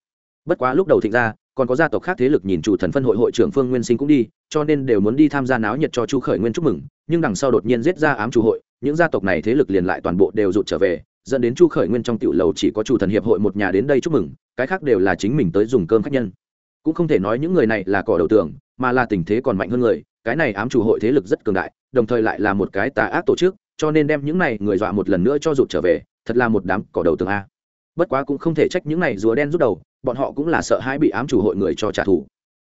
Bất quá lúc đầu thịnh gia, còn có gia tộc khác thế lực nhìn chủ thần phân hội hội trưởng phương nguyên sinh cũng đi, cho nên đều muốn đi tham gia náo nhiệt cho chu khởi nguyên chúc mừng, nhưng đằng sau đột nhiên giết ra ám chủ hội, những gia tộc này thế lực liền lại toàn bộ đều rụt trở về dẫn đến chu khởi nguyên trong tiểu lầu chỉ có chủ thần hiệp hội một nhà đến đây chúc mừng, cái khác đều là chính mình tới dùng cơm khách nhân. Cũng không thể nói những người này là cỏ đầu tường, mà là tình thế còn mạnh hơn người, cái này ám chủ hội thế lực rất cường đại, đồng thời lại là một cái tà ác tổ chức, cho nên đem những này người dọa một lần nữa cho rụt trở về, thật là một đám cỏ đầu tường a. Bất quá cũng không thể trách những này rùa đen rút đầu, bọn họ cũng là sợ hãi bị ám chủ hội người cho trả thù.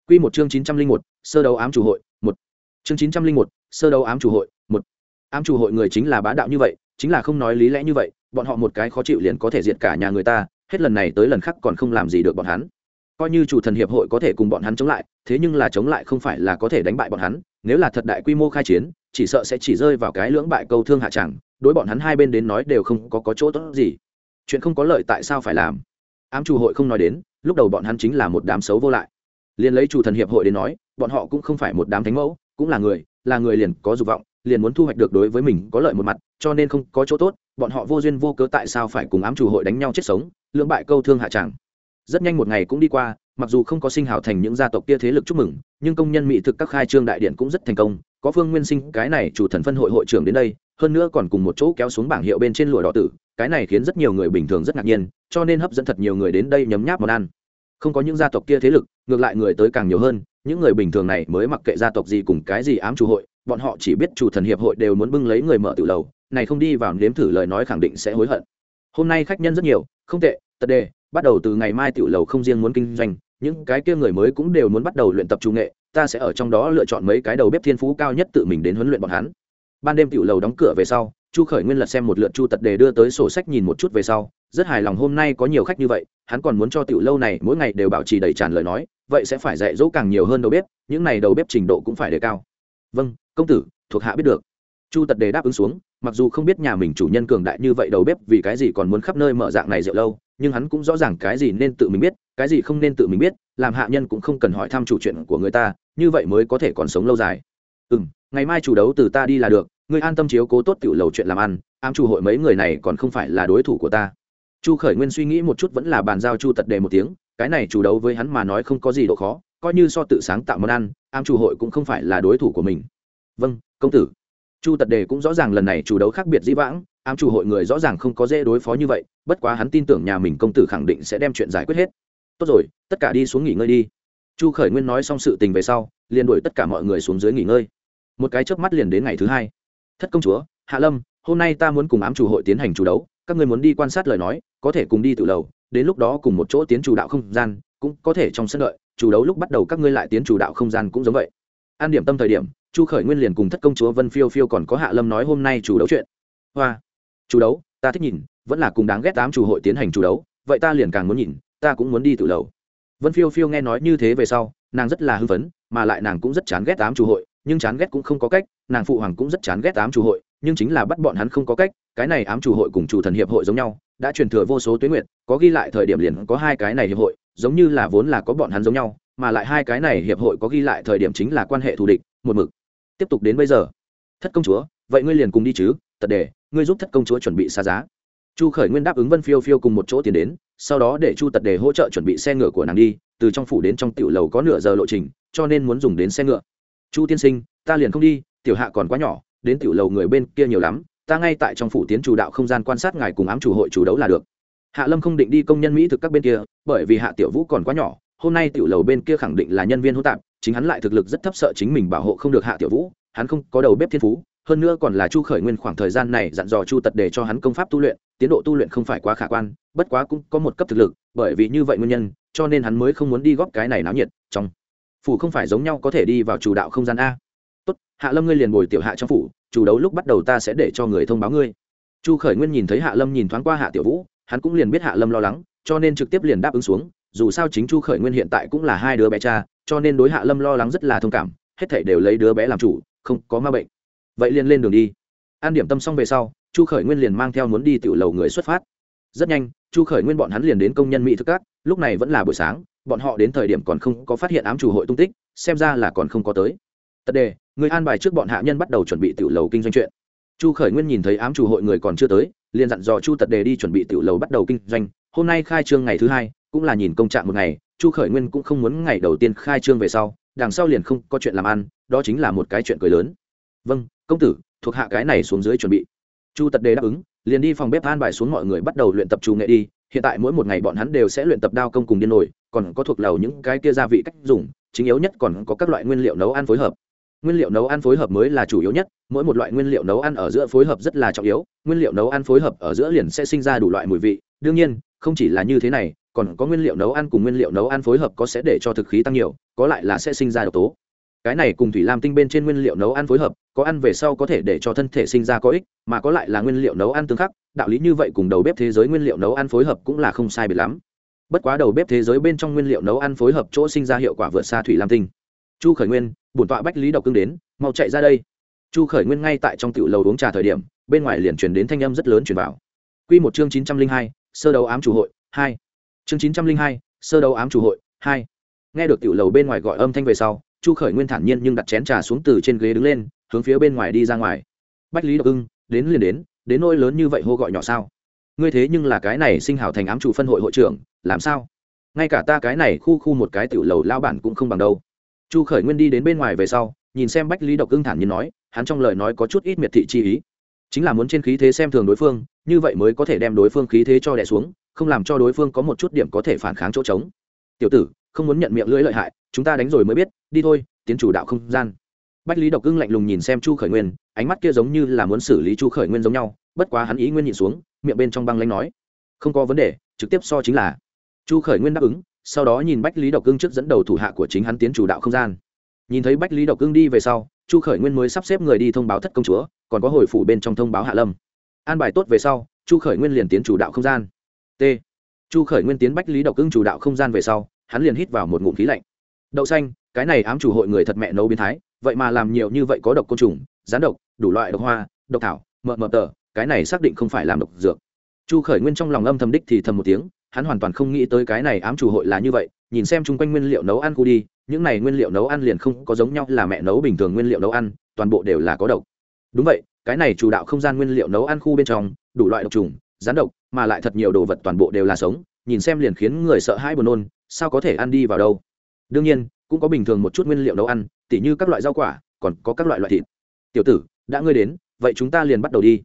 Quy một chương chín trăm linh một, sơ đấu ám chủ hội, một. Chương chín trăm linh một, sơ đấu ám chủ hội, một. Ám chủ hội người chính là bá đạo như vậy, chính là không nói lý lẽ như vậy bọn họ một cái khó chịu liền có thể diệt cả nhà người ta hết lần này tới lần khác còn không làm gì được bọn hắn. Coi như chủ thần hiệp hội có thể cùng bọn hắn chống lại thế nhưng là chống lại không phải là có thể đánh bại bọn hắn nếu là thật đại quy mô khai chiến chỉ sợ sẽ chỉ rơi vào cái lưỡng bại câu thương hạ chẳng đối bọn hắn hai bên đến nói đều không có, có chỗ tốt gì. Chuyện không có lợi tại sao phải làm? Ám chủ hội không nói đến lúc đầu bọn hắn chính là một đám xấu vô lại. Liền lấy chủ thần hiệp hội đến nói bọn họ cũng không phải một đám thánh mẫu cũng là người là người liền có dục vọng liền muốn thu hoạch được đối với mình có lợi một mặt cho nên không có chỗ tốt, bọn họ vô duyên vô cớ tại sao phải cùng ám chủ hội đánh nhau chết sống, lưỡng bại câu thương hạ tràng rất nhanh một ngày cũng đi qua, mặc dù không có sinh hào thành những gia tộc kia thế lực chúc mừng, nhưng công nhân mỹ thực các khai trương đại điện cũng rất thành công, có phương nguyên sinh, cái này chủ thần phân hội hội trưởng đến đây, hơn nữa còn cùng một chỗ kéo xuống bảng hiệu bên trên lụa đỏ tử, cái này khiến rất nhiều người bình thường rất ngạc nhiên, cho nên hấp dẫn thật nhiều người đến đây nhấm nháp món ăn. Không có những gia tộc kia thế lực, ngược lại người tới càng nhiều hơn, những người bình thường này mới mặc kệ gia tộc gì cùng cái gì ám chủ hội, bọn họ chỉ biết chủ thần hiệp hội đều muốn bưng lấy người mở từ lầu này không đi vào nếm thử lời nói khẳng định sẽ hối hận. Hôm nay khách nhân rất nhiều, không tệ, tật đề, bắt đầu từ ngày mai tiểu lầu không riêng muốn kinh doanh, những cái kia người mới cũng đều muốn bắt đầu luyện tập trung nghệ, ta sẽ ở trong đó lựa chọn mấy cái đầu bếp thiên phú cao nhất tự mình đến huấn luyện bọn hắn. Ban đêm tiểu lầu đóng cửa về sau, chu khởi nguyên lật xem một lượt chu tật đề đưa tới sổ sách nhìn một chút về sau, rất hài lòng hôm nay có nhiều khách như vậy, hắn còn muốn cho tiểu lâu này mỗi ngày đều bảo trì đầy tràn lời nói, vậy sẽ phải dạy dỗ càng nhiều hơn đầu bếp, những này đầu bếp trình độ cũng phải đề cao. Vâng công tử, thuộc hạ biết được. Chu tật đề đáp ứng xuống mặc dù không biết nhà mình chủ nhân cường đại như vậy đầu bếp vì cái gì còn muốn khắp nơi mở dạng này rượu lâu, nhưng hắn cũng rõ ràng cái gì nên tự mình biết, cái gì không nên tự mình biết, làm hạ nhân cũng không cần hỏi thăm chủ chuyện của người ta, như vậy mới có thể còn sống lâu dài. Ừ m ngày mai chủ đấu từ ta đi là được, ngươi an tâm chiếu cố tốt tiểu lầu chuyện làm ăn, ám chủ hội mấy người này còn không phải là đối thủ của ta. Chu khởi nguyên suy nghĩ một chút vẫn là bàn giao chu tật đề một tiếng, cái này chủ đấu với hắn mà nói không có gì độ khó, coi như so tự sáng tạo món ăn, ám chủ hội cũng không phải là đối thủ của mình. Vâng công tử chu tật đề cũng rõ ràng lần này chủ đấu khác biệt dĩ vãng, ám chủ hội người rõ ràng không có dễ đối phó như vậy, bất quá hắn tin tưởng nhà mình công tử khẳng định sẽ đem chuyện giải quyết hết. Tốt rồi, tất cả đi xuống nghỉ ngơi đi. Chu khởi nguyên nói xong sự tình về sau, liền đuổi tất cả mọi người xuống dưới nghỉ ngơi. Một cái chớp mắt liền đến ngày thứ hai. Thất công chúa, hạ lâm, hôm nay ta muốn cùng ám chủ hội tiến hành chủ đấu, các người muốn đi quan sát lời nói, có thể cùng đi tự lầu, đến lúc đó cùng một chỗ tiến chủ đạo không gian, cũng có thể trong sân đợi, chủ đấu lúc bắt đầu các ngươi lại tiến chủ đạo không gian cũng giống vậy an điểm tâm thời điểm, chu khởi nguyên liền cùng thất công chúa vân phiêu phiêu còn có hạ lâm nói hôm nay chủ đấu chuyện. Hoa, chủ đấu, ta thích nhìn, vẫn là cùng đáng ghét tám chủ hội tiến hành chủ đấu, vậy ta liền càng muốn nhìn, ta cũng muốn đi tự lầu. Vân phiêu phiêu nghe nói như thế về sau, nàng rất là hưng phấn, mà lại nàng cũng rất chán ghét tám chủ hội, nhưng chán ghét cũng không có cách, nàng phụ hoàng cũng rất chán ghét tám chủ hội, nhưng chính là bắt bọn hắn không có cách, cái này ám chủ hội cùng chủ thần hiệp hội giống nhau, đã truyền thừa vô số tuyến nguyện có ghi lại thời điểm liền có hai cái này hiệp hội, giống như là vốn là có bọn hắn giống nhau mà lại hai cái này hiệp hội có ghi lại thời điểm chính là quan hệ thù địch, một mực. Tiếp tục đến bây giờ. Thất công chúa, vậy ngươi liền cùng đi chứ tật đề ngươi giúp thất công chúa chuẩn bị xa giá. Chu khởi nguyên đáp ứng vân phiêu phiêu cùng một chỗ tiền đến, sau đó để chu tật đề hỗ trợ chuẩn bị xe ngựa của nàng đi, từ trong phủ đến trong tiểu lầu có nửa giờ lộ trình, cho nên muốn dùng đến xe ngựa. Chu tiên sinh, ta liền không đi, tiểu hạ còn quá nhỏ, đến tiểu lầu người bên kia nhiều lắm, ta ngay tại trong phủ tiến chủ đạo không gian quan sát ngài cùng ám chủ hội chủ đấu là được. Hạ lâm không định đi công nhân mỹ thực các bên kia, bởi vì hạ tiểu vũ còn quá nhỏ hôm nay tiểu lầu bên kia khẳng định là nhân viên hỗn tạp, chính hắn lại thực lực rất thấp sợ chính mình bảo hộ không được hạ tiểu vũ, hắn không có đầu bếp thiên phú, hơn nữa còn là chu khởi nguyên khoảng thời gian này dặn dò chu tật để cho hắn công pháp tu luyện, tiến độ tu luyện không phải quá khả quan, bất quá cũng có một cấp thực lực, bởi vì như vậy nguyên nhân, cho nên hắn mới không muốn đi góp cái này náo nhiệt, trong phủ không phải giống nhau có thể đi vào chủ đạo không gian a. Tốt, hạ lâm ngươi liền bồi tiểu hạ trong phủ, chủ đấu lúc bắt đầu ta sẽ để cho người thông báo ngươi. Chu khởi nguyên nhìn thấy hạ lâm nhìn thoáng qua hạ tiểu vũ, hắn cũng liền biết hạ lâm lo lắng, cho nên trực tiếp liền đáp ứng xuống dù sao chính chu khởi nguyên hiện tại cũng là hai đứa bé cha, cho nên đối hạ lâm lo lắng rất là thông cảm, hết thảy đều lấy đứa bé làm chủ, không có ma bệnh. Vậy liền lên đường đi. An điểm tâm xong về sau, chu khởi nguyên liền mang theo muốn đi tiểu lầu người xuất phát. Rất nhanh, chu khởi nguyên bọn hắn liền đến công nhân mỹ thức cát lúc này vẫn là buổi sáng, bọn họ đến thời điểm còn không có phát hiện ám chủ hội tung tích, xem ra là còn không có tới. Tật đề, người an bài trước bọn hạ nhân bắt đầu chuẩn bị tiểu lầu kinh doanh chuyện. Chu khởi nguyên nhìn thấy ám chủ hội người còn chưa tới, liền dặn dò chu tật đề đi chuẩn bị tiểu lầu bắt đầu kinh doanh. Hôm nay khai trương ngày thứ hai cũng là nhìn công trạng một ngày, chu khởi nguyên cũng không muốn ngày đầu tiên khai trương về sau, đằng sau liền không có chuyện làm ăn, đó chính là một cái chuyện cười lớn. Vâng công tử, thuộc hạ cái này xuống dưới chuẩn bị. Chu tật đề đáp ứng, liền đi phòng bếp an bài xuống mọi người bắt đầu luyện tập trù nghệ đi, hiện tại mỗi một ngày bọn hắn đều sẽ luyện tập đao công cùng điên nổi, còn có thuộc lầu những cái kia gia vị cách dùng, chính yếu nhất còn có các loại nguyên liệu nấu ăn phối hợp. Nguyên liệu nấu ăn phối hợp mới là chủ yếu nhất, mỗi một loại nguyên liệu nấu ăn ở giữa phối hợp rất là trọng yếu, nguyên liệu nấu ăn phối hợp ở giữa liền sẽ sinh ra đủ loại mùi vị. Đương nhiên, không chỉ là như thế này còn có nguyên liệu nấu ăn cùng nguyên liệu nấu ăn phối hợp có sẽ để cho thực khí tăng nhiều, có lại là sẽ sinh ra độc tố. Cái này cùng thủy lam tinh bên trên nguyên liệu nấu ăn phối hợp, có ăn về sau có thể để cho thân thể sinh ra có ích, mà có lại là nguyên liệu nấu ăn tương khắc, đạo lý như vậy cùng đầu bếp thế giới nguyên liệu nấu ăn phối hợp cũng là không sai biệt lắm. Bất quá đầu bếp thế giới bên trong nguyên liệu nấu ăn phối hợp chỗ sinh ra hiệu quả vượt xa thủy lam tinh. Chu khởi nguyên, bổn tọa bách lý độc cương đến, mau chạy ra đây. Chu khởi nguyên ngay tại trong tiểu lầu uống trà thời điểm, bên ngoài liền truyền đến thanh âm rất lớn truyền vào. Q một chương chín trăm linh hai, sơ đấu ám chủ hội, hai chương chín trăm linh hai, sơ đấu ám chủ hội, hai. Nghe được tiểu lầu bên ngoài gọi âm thanh về sau, chu khởi nguyên thản nhiên nhưng đặt chén trà xuống từ trên ghế đứng lên, hướng phía bên ngoài đi ra ngoài. Bách lý độc ưng, đến liền đến đến nỗi lớn như vậy hô gọi nhỏ sao? Ngươi thế nhưng là cái này sinh hảo thành ám chủ phân hội hội trưởng, làm sao? Ngay cả ta cái này khu khu một cái tiểu lầu lao bản cũng không bằng đâu. Chu khởi nguyên đi đến bên ngoài về sau, nhìn xem bách lý độc ưng thản nhiên nói, hắn trong lời nói có chút ít miệt thị chi ý. Chính là muốn trên khí thế xem thường đối phương, như vậy mới có thể đem đối phương khí thế cho đẻ xuống không làm cho đối phương có một chút điểm có thể phản kháng chỗ trống. Tiểu tử, không muốn nhận miệng lưỡi lợi hại, chúng ta đánh rồi mới biết, đi thôi, tiến chủ đạo không gian. Bách lý độc ưng lạnh lùng nhìn xem chu khởi nguyên, ánh mắt kia giống như là muốn xử lý chu khởi nguyên giống nhau, bất quá hắn ý nguyên nhìn xuống, miệng bên trong băng lanh nói, không có vấn đề, trực tiếp so chính là. Chu khởi nguyên đáp ứng, sau đó nhìn bách lý độc ưng trước dẫn đầu thủ hạ của chính hắn tiến chủ đạo không gian. Nhìn thấy bách lý độc ưng đi về sau, chu khởi nguyên mới sắp xếp người đi thông báo thất công chúa, còn có hồi phủ bên trong thông báo hạ lâm. An bài tốt về sau, chu khởi nguyên liền tiến chủ đạo không gian t. Chu khởi nguyên tiến bách lý độc ưng chủ đạo không gian về sau, hắn liền hít vào một ngụm khí lạnh. Đậu xanh, cái này ám chủ hội người thật mẹ nấu biến thái, vậy mà làm nhiều như vậy có độc côn trùng rán độc, đủ loại độc hoa, độc thảo, mợ mợ tờ, cái này xác định không phải làm độc dược. Chu khởi nguyên trong lòng âm thầm đích thì thầm một tiếng, hắn hoàn toàn không nghĩ tới cái này ám chủ hội là như vậy, nhìn xem chung quanh nguyên liệu nấu ăn khu đi, những này nguyên liệu nấu ăn liền không có giống nhau là mẹ nấu bình thường nguyên liệu nấu ăn, toàn bộ đều là có độc. Đúng vậy, cái này chủ đạo không gian nguyên liệu nấu ăn khu bên trong, đủ loại độc trùng rán độc, mà lại thật nhiều đồ vật toàn bộ đều là sống, nhìn xem liền khiến người sợ hãi buồn nôn, sao có thể ăn đi vào đâu? Đương nhiên, cũng có bình thường một chút nguyên liệu nấu ăn, tỉ như các loại rau quả, còn có các loại loại thịt. Tiểu tử, đã ngươi đến, vậy chúng ta liền bắt đầu đi.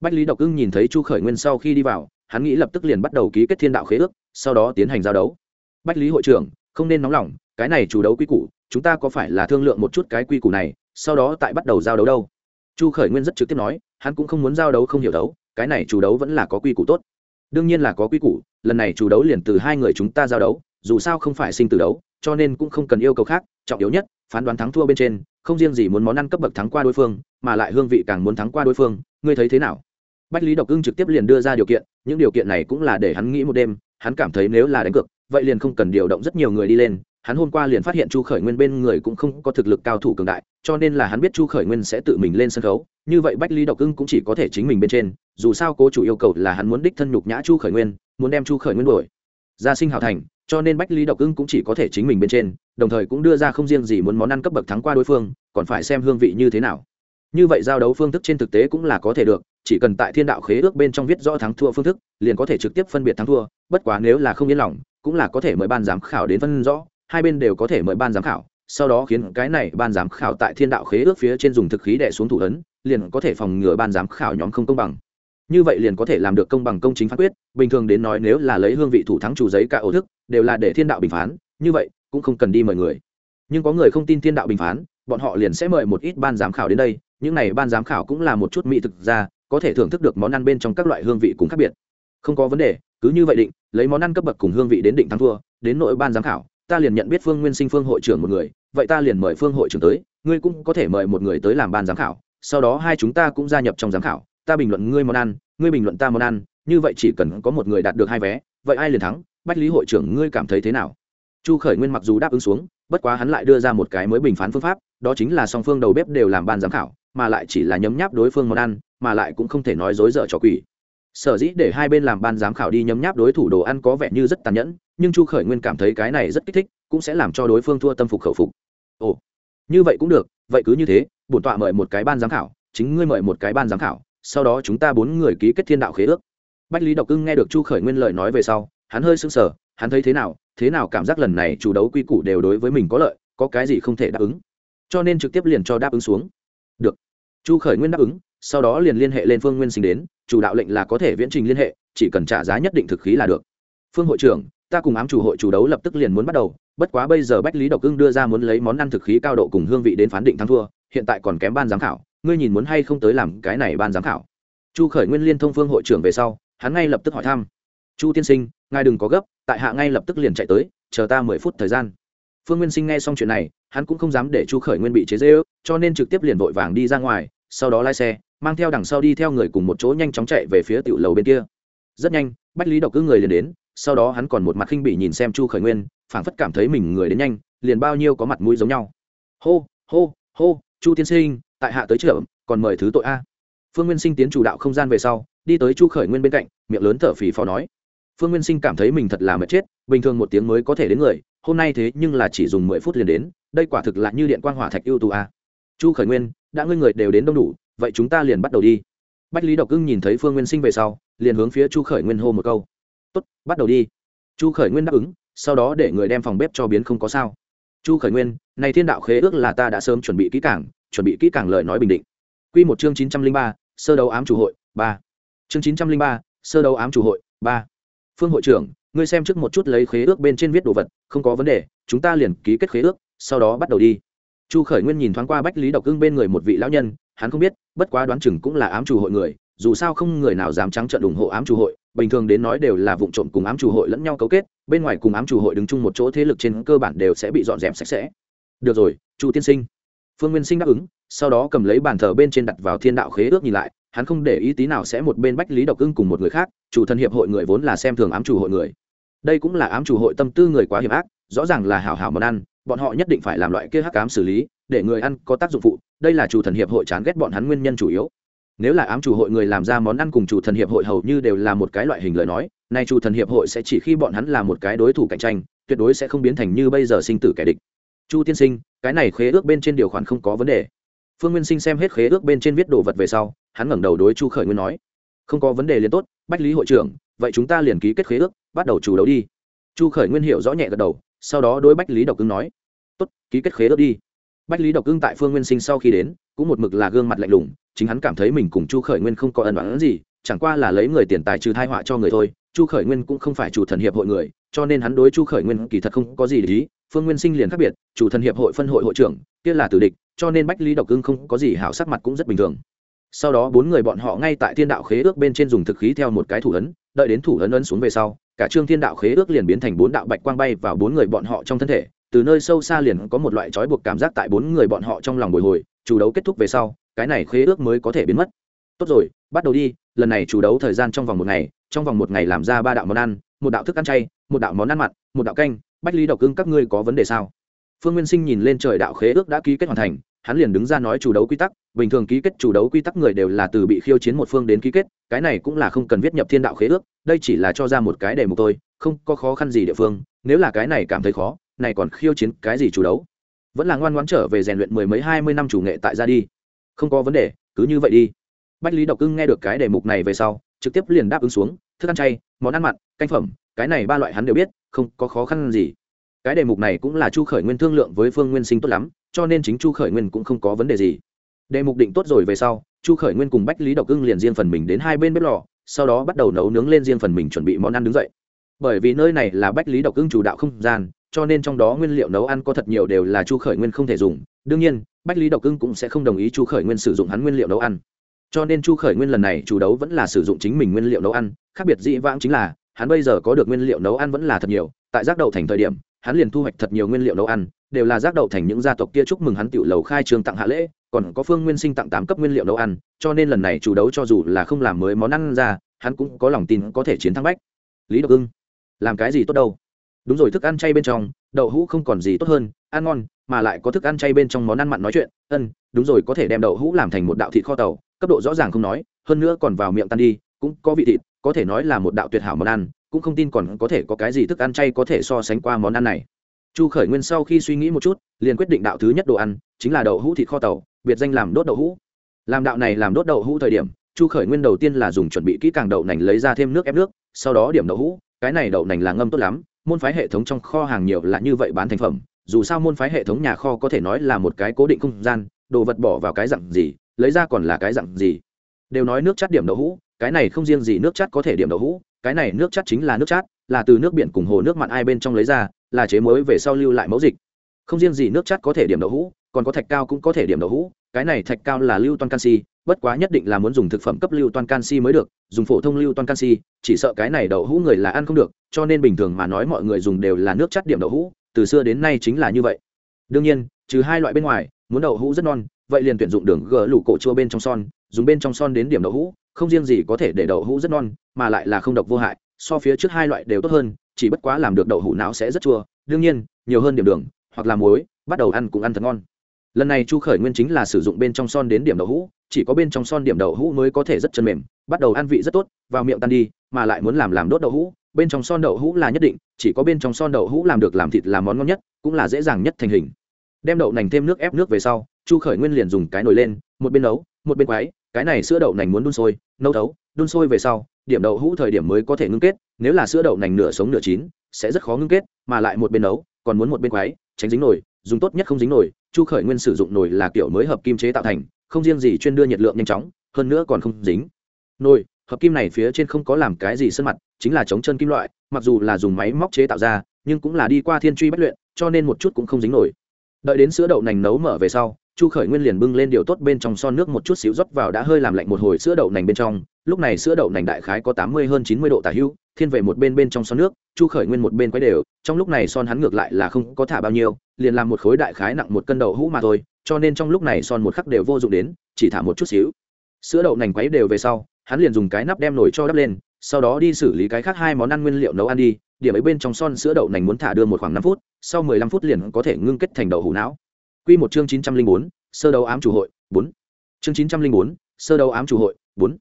Bách lý độc ưng nhìn thấy chu khởi nguyên sau khi đi vào, hắn nghĩ lập tức liền bắt đầu ký kết thiên đạo khế ước, sau đó tiến hành giao đấu. Bách lý hội trưởng, không nên nóng lòng, cái này chủ đấu quy củ, chúng ta có phải là thương lượng một chút cái quy củ này, sau đó tại bắt đầu giao đấu đâu? Chu khởi nguyên rất trực tiếp nói, hắn cũng không muốn giao đấu không hiểu đấu cái này chủ đấu vẫn là có quy củ tốt. Đương nhiên là có quy củ, lần này chủ đấu liền từ hai người chúng ta giao đấu, dù sao không phải sinh từ đấu, cho nên cũng không cần yêu cầu khác, trọng yếu nhất, phán đoán thắng thua bên trên, không riêng gì muốn món ăn cấp bậc thắng qua đối phương, mà lại hương vị càng muốn thắng qua đối phương, ngươi thấy thế nào? Bách lý độc ưng trực tiếp liền đưa ra điều kiện, những điều kiện này cũng là để hắn nghĩ một đêm, hắn cảm thấy nếu là đánh cược, vậy liền không cần điều động rất nhiều người đi lên hắn hôm qua liền phát hiện chu khởi nguyên bên người cũng không có thực lực cao thủ cường đại, cho nên là hắn biết chu khởi nguyên sẽ tự mình lên sân khấu. Như vậy bách lý độc ưng cũng chỉ có thể chính mình bên trên, dù sao cố chủ yêu cầu là hắn muốn đích thân nhục nhã chu khởi nguyên, muốn đem chu khởi nguyên đổi ra sinh hào thành, cho nên bách lý độc ưng cũng chỉ có thể chính mình bên trên, đồng thời cũng đưa ra không riêng gì muốn món ăn cấp bậc thắng qua đối phương, còn phải xem hương vị như thế nào. Như vậy giao đấu phương thức trên thực tế cũng là có thể được, chỉ cần tại thiên đạo khế ước bên trong viết rõ thắng thua phương thức, liền có thể trực tiếp phân biệt thắng thua, bất quá nếu là không yên lòng, cũng là có thể mời ban giám khảo đến phân rõ hai bên đều có thể mời ban giám khảo, sau đó khiến cái này ban giám khảo tại thiên đạo khế ước phía trên dùng thực khí đẻ xuống thủ ấn, liền có thể phòng ngừa ban giám khảo nhóm không công bằng. Như vậy liền có thể làm được công bằng công chính phán quyết, bình thường đến nói nếu là lấy hương vị thủ thắng chủ giấy cả ổ thức, đều là để thiên đạo bình phán, như vậy cũng không cần đi mời người. Nhưng có người không tin thiên đạo bình phán, bọn họ liền sẽ mời một ít ban giám khảo đến đây, những này ban giám khảo cũng là một chút mỹ thực ra, có thể thưởng thức được món ăn bên trong các loại hương vị cũng khác biệt. Không có vấn đề, cứ như vậy định, lấy món ăn cấp bậc cùng hương vị đến định thắng thua, đến nội ban giám khảo ta liền nhận biết phương nguyên sinh phương hội trưởng một người, vậy ta liền mời phương hội trưởng tới, ngươi cũng có thể mời một người tới làm ban giám khảo, sau đó hai chúng ta cũng gia nhập trong giám khảo, ta bình luận ngươi món ăn, ngươi bình luận ta món ăn, như vậy chỉ cần có một người đạt được hai vé, vậy ai liền thắng, bách lý hội trưởng ngươi cảm thấy thế nào? Chu khởi nguyên mặc dù đáp ứng xuống, bất quá hắn lại đưa ra một cái mới bình phán phương pháp, đó chính là song phương đầu bếp đều làm ban giám khảo, mà lại chỉ là nhấm nháp đối phương món ăn, mà lại cũng không thể nói dối dở trò quỷ sở dĩ để hai bên làm ban giám khảo đi nhấm nháp đối thủ đồ ăn có vẻ như rất tàn nhẫn, nhưng chu khởi nguyên cảm thấy cái này rất kích thích, cũng sẽ làm cho đối phương thua tâm phục khẩu phục. Ồ, như vậy cũng được, vậy cứ như thế, bổn tọa mời một cái ban giám khảo, chính ngươi mời một cái ban giám khảo, sau đó chúng ta bốn người ký kết thiên đạo khế ước. Bách lý độc cưng nghe được chu khởi nguyên lời nói về sau, hắn hơi sững sờ, hắn thấy thế nào thế nào cảm giác lần này chủ đấu quy củ đều đối với mình có lợi, có cái gì không thể đáp ứng. Cho nên trực tiếp liền cho đáp ứng xuống. Được. Chu khởi nguyên đáp ứng, sau đó liền liên hệ lên phương nguyên sinh đến chủ đạo lệnh là có thể viễn trình liên hệ, chỉ cần trả giá nhất định thực khí là được. Phương hội trưởng, ta cùng ám chủ hội chủ đấu lập tức liền muốn bắt đầu, bất quá bây giờ bách lý độc ưng đưa ra muốn lấy món ăn thực khí cao độ cùng hương vị đến phán định thắng thua, hiện tại còn kém ban giám khảo, ngươi nhìn muốn hay không tới làm cái này ban giám khảo. Chu khởi nguyên liên thông phương hội trưởng về sau, hắn ngay lập tức hỏi thăm. Chu tiên sinh, ngài đừng có gấp, tại hạ ngay lập tức liền chạy tới, chờ ta mười phút thời gian. Phương nguyên sinh nghe xong chuyện này, hắn cũng không dám để chu khởi nguyên bị chế dễ ước cho nên trực tiếp liền vội vàng đi ra ngoài, sau đó lái xe mang theo đằng sau đi theo người cùng một chỗ nhanh chóng chạy về phía tiểu lầu bên kia. Rất nhanh, bách lý độc cứ người liền đến, sau đó hắn còn một mặt khinh bỉ nhìn xem chu khởi nguyên, phảng phất cảm thấy mình người đến nhanh, liền bao nhiêu có mặt mũi giống nhau. Hô hô hô, chu tiên sinh, tại hạ tới trưởng còn mời thứ tội a. Phương nguyên sinh tiến chủ đạo không gian về sau, đi tới chu khởi nguyên bên cạnh, miệng lớn thở phì phò nói. Phương nguyên sinh cảm thấy mình thật là mệt chết, bình thường một tiếng mới có thể đến người, hôm nay thế nhưng là chỉ dùng mười phút liền đến, đây quả thực là như điện quang hỏa thạch ưu tú a. Chu khởi nguyên, đã ngươi người đều đến đông đủ vậy chúng ta liền bắt đầu đi. Bách lý độc ưng nhìn thấy phương nguyên sinh về sau, liền hướng phía chu khởi nguyên hô một câu. Tốt, bắt đầu đi. Chu khởi nguyên đáp ứng, sau đó để người đem phòng bếp cho biến không có sao. Chu khởi nguyên, này thiên đạo khế ước là ta đã sớm chuẩn bị kỹ càng, chuẩn bị kỹ càng lời nói bình định. Q một chương chín trăm linh ba, sơ đấu ám chủ hội, ba. Chương chín trăm linh ba, sơ đấu ám chủ hội, ba. Phương hội trưởng, ngươi xem trước một chút lấy khế ước bên trên viết đồ vật, không có vấn đề, chúng ta liền ký kết khế ước, sau đó bắt đầu đi chu khởi nguyên nhìn thoáng qua bách lý độc ưng bên người một vị lão nhân, hắn không biết, bất quá đoán chừng cũng là ám chủ hội người, dù sao không người nào dám trắng trợn ủng hộ ám chủ hội, bình thường đến nói đều là vụ trộm cùng ám chủ hội lẫn nhau cấu kết, bên ngoài cùng ám chủ hội đứng chung một chỗ thế lực trên cơ bản đều sẽ bị dọn dẹp sạch sẽ. Được rồi, chu tiên sinh. Phương nguyên sinh đáp ứng, sau đó cầm lấy bàn thờ bên trên đặt vào thiên đạo khế ước nhìn lại, hắn không để ý tí nào sẽ một bên bách lý độc ưng cùng một người khác, chủ thần hiệp hội người vốn là xem thường ám chủ hội người. Đây cũng là ám chủ hội tâm tư người quá hiểm ác, rõ ràng là hảo hảo món ăn bọn họ nhất định phải làm loại kia hắc ám xử lý, để người ăn có tác dụng phụ, đây là chủ thần hiệp hội chán ghét bọn hắn nguyên nhân chủ yếu. Nếu là ám chủ hội người làm ra món ăn cùng chủ thần hiệp hội hầu như đều là một cái loại hình lời nói, nay chủ thần hiệp hội sẽ chỉ khi bọn hắn là một cái đối thủ cạnh tranh, tuyệt đối sẽ không biến thành như bây giờ sinh tử kẻ địch. Chu tiên sinh, cái này khế ước bên trên điều khoản không có vấn đề. Phương nguyên sinh xem hết khế ước bên trên viết đồ vật về sau, hắn ngẩng đầu đối chu khởi nguyên nói, không có vấn đề liền tốt, bách lý hội trưởng, vậy chúng ta liền ký kết khế ước, bắt đầu chủ đấu đi. Chu khởi nguyên hiểu rõ nhẹ gật đầu sau đó đối bách lý độc cưng nói, tốt, ký kết khế ước đi. Bách lý độc cưng tại phương nguyên sinh sau khi đến, cũng một mực là gương mặt lạnh lùng, chính hắn cảm thấy mình cùng chu khởi nguyên không có ẩn đoán gì, chẳng qua là lấy người tiền tài trừ thai họa cho người thôi, chu khởi nguyên cũng không phải chủ thần hiệp hội người, cho nên hắn đối chu khởi nguyên kỳ thật không có gì để ý, phương nguyên sinh liền khác biệt, chủ thần hiệp hội phân hội hội trưởng, kia là tử địch, cho nên bách lý độc cưng không có gì hảo sắc mặt cũng rất bình thường. Sau đó bốn người bọn họ ngay tại thiên đạo khế ước bên trên dùng thực khí theo một cái thủ ấn, đợi đến thủ ấn ấn xuống về sau cả trương thiên đạo khế ước liền biến thành bốn đạo bạch quang bay vào bốn người bọn họ trong thân thể, từ nơi sâu xa liền có một loại trói buộc cảm giác tại bốn người bọn họ trong lòng bồi hồi, chủ đấu kết thúc về sau, cái này khế ước mới có thể biến mất. Tốt rồi, bắt đầu đi, lần này chủ đấu thời gian trong vòng một ngày, trong vòng một ngày làm ra ba đạo món ăn, một đạo thức ăn chay, một đạo món ăn mặn, một đạo canh, bách lý độc ưng các ngươi có vấn đề sao? Phương nguyên sinh nhìn lên trời đạo khế ước đã ký kết hoàn thành, hắn liền đứng ra nói chủ đấu quy tắc, bình thường ký kết chủ đấu quy tắc người đều là từ bị khiêu chiến một phương đến ký kết, cái này cũng là không cần viết nhập thiên đạo khế ước đây chỉ là cho ra một cái đề mục tôi không có khó khăn gì địa phương, nếu là cái này cảm thấy khó, này còn khiêu chiến cái gì chủ đấu? Vẫn là ngoan ngoãn trở về rèn luyện mười mấy hai mươi năm chủ nghệ tại ra đi. Không có vấn đề, cứ như vậy đi. Bách lý độc ưng nghe được cái đề mục này về sau, trực tiếp liền đáp ứng xuống, thức ăn chay, món ăn mặn, canh phẩm, cái này ba loại hắn đều biết, không có khó khăn gì. Cái đề mục này cũng là chu khởi nguyên thương lượng với phương nguyên sinh tốt lắm, cho nên chính chu khởi nguyên cũng không có vấn đề gì. Đề mục định tốt rồi về sau, chu khởi nguyên cùng bách lý độc ưng liền riêng phần mình đến hai bên bếp lò sau đó bắt đầu nấu nướng lên riêng phần mình chuẩn bị món ăn đứng dậy. Bởi vì nơi này là bách lý độc ưng chủ đạo không gian, cho nên trong đó nguyên liệu nấu ăn có thật nhiều đều là chu khởi nguyên không thể dùng. Đương nhiên, bách lý độc ưng cũng sẽ không đồng ý chu khởi nguyên sử dụng hắn nguyên liệu nấu ăn. Cho nên chu khởi nguyên lần này chủ đấu vẫn là sử dụng chính mình nguyên liệu nấu ăn. Khác biệt dĩ vãng chính là, hắn bây giờ có được nguyên liệu nấu ăn vẫn là thật nhiều. Tại giác đậu thành thời điểm hắn liền thu hoạch thật nhiều nguyên liệu nấu ăn, đều là giác đậu thành những gia tộc kia chúc mừng hắn tiểu lầu khai trương tặng hạ lễ, còn có phương nguyên sinh tặng tám cấp nguyên liệu nấu ăn, cho nên lần này chủ đấu cho dù là không làm mới món ăn ra, hắn cũng có lòng tin có thể chiến thắng bách. Lý độc ưng, làm cái gì tốt đâu? Đúng rồi, thức ăn chay bên trong, đậu hũ không còn gì tốt hơn, ăn ngon, mà lại có thức ăn chay bên trong món ăn mặn nói chuyện, ân, đúng rồi, có thể đem đậu hũ làm thành một đạo thịt kho tàu, cấp độ rõ ràng không nói, hơn nữa còn vào miệng tan đi, cũng có vị thịt, có thể nói là một đạo tuyệt hảo món ăn cũng không tin còn có thể có cái gì thức ăn chay có thể so sánh qua món ăn này. Chu khởi nguyên sau khi suy nghĩ một chút, liền quyết định đạo thứ nhất đồ ăn, chính là đậu hũ thịt kho tàu, biệt danh làm đốt đậu hũ. Làm đạo này làm đốt đậu hũ thời điểm, chu khởi nguyên đầu tiên là dùng chuẩn bị kỹ càng đậu nành lấy ra thêm nước ép nước, sau đó điểm đậu hũ, cái này đậu nành là ngâm tốt lắm, môn phái hệ thống trong kho hàng nhiều là như vậy bán thành phẩm, dù sao môn phái hệ thống nhà kho có thể nói là một cái cố định không gian, đồ vật bỏ vào cái dặn gì, lấy ra còn là cái dặn gì. Đều nói nước chát điểm đậu hũ, cái này không riêng gì nước chát có thể điểm đậu hũ cái này nước chát chính là nước chát, là từ nước biển cùng hồ nước mặn ai bên trong lấy ra, là chế mới về sau lưu lại mẫu dịch. Không riêng gì nước chát có thể điểm đậu hũ, còn có thạch cao cũng có thể điểm đậu hũ, cái này thạch cao là lưu toan canxi, bất quá nhất định là muốn dùng thực phẩm cấp lưu toan canxi mới được, dùng phổ thông lưu toan canxi, chỉ sợ cái này đậu hũ người là ăn không được, cho nên bình thường mà nói mọi người dùng đều là nước chát điểm đậu hũ, từ xưa đến nay chính là như vậy. Đương nhiên, trừ hai loại bên ngoài, muốn đậu hũ rất non, vậy liền tuyển dụng đường gỡ lủ cổ chua bên trong son, dùng bên trong son đến điểm đậu hũ không riêng gì có thể để đậu hũ rất non, mà lại là không độc vô hại, so phía trước hai loại đều tốt hơn, chỉ bất quá làm được đậu hũ não sẽ rất chua. Đương nhiên, nhiều hơn điểm đường, hoặc là muối, bắt đầu ăn cũng ăn thật ngon. Lần này chu khởi nguyên chính là sử dụng bên trong son đến điểm đậu hũ, chỉ có bên trong son điểm đậu hũ mới có thể rất chân mềm, bắt đầu ăn vị rất tốt, vào miệng tan đi, mà lại muốn làm làm đốt đậu hũ. Bên trong son đậu hũ là nhất định, chỉ có bên trong son đậu hũ làm được làm thịt là món ngon nhất, cũng là dễ dàng nhất thành hình. Đem đậu nành thêm nước ép nước về sau, chu khởi nguyên liền dùng cái nồi lên, một bên nấu, một bên quái cái này sữa đậu nành muốn đun sôi, nấu thấu, đun sôi về sau, điểm đậu hũ thời điểm mới có thể ngưng kết, nếu là sữa đậu nành nửa sống nửa chín, sẽ rất khó ngưng kết, mà lại một bên nấu, còn muốn một bên quái tránh dính nồi, dùng tốt nhất không dính nồi, chu khởi nguyên sử dụng nồi là kiểu mới hợp kim chế tạo thành, không riêng gì chuyên đưa nhiệt lượng nhanh chóng, hơn nữa còn không dính. Nồi, hợp kim này phía trên không có làm cái gì sân mặt, chính là chống chân kim loại, mặc dù là dùng máy móc chế tạo ra, nhưng cũng là đi qua thiên truy bất luyện, cho nên một chút cũng không dính nổi đợi đến sữa đậu nành nấu mở về sau chu khởi nguyên liền bưng lên điều tốt bên trong son nước một chút xíu rót vào đã hơi làm lạnh một hồi sữa đậu nành bên trong. Lúc này sữa đậu nành đại khái có tám mươi hơn chín mươi độ tả hữu, thiên về một bên bên trong son nước, chu khởi nguyên một bên quấy đều, trong lúc này son hắn ngược lại là không có thả bao nhiêu, liền làm một khối đại khái nặng một cân đậu hũ mà thôi, cho nên trong lúc này son một khắc đều vô dụng đến, chỉ thả một chút xíu. Sữa đậu nành quấy đều về sau, hắn liền dùng cái nắp đem nồi cho đắp lên, sau đó đi xử lý cái khác hai món ăn nguyên liệu nấu ăn đi, điểm ấy bên trong son sữa đậu nành muốn thả đưa một khoảng năm phút, sau mười lăm phút liền có thể ngưng kết thành đậu hũ não. Quy một chương chín trăm linh bốn, sơ đấu ám chủ hội, bốn. Chương chín trăm linh bốn, sơ đấu ám chủ hội, bốn.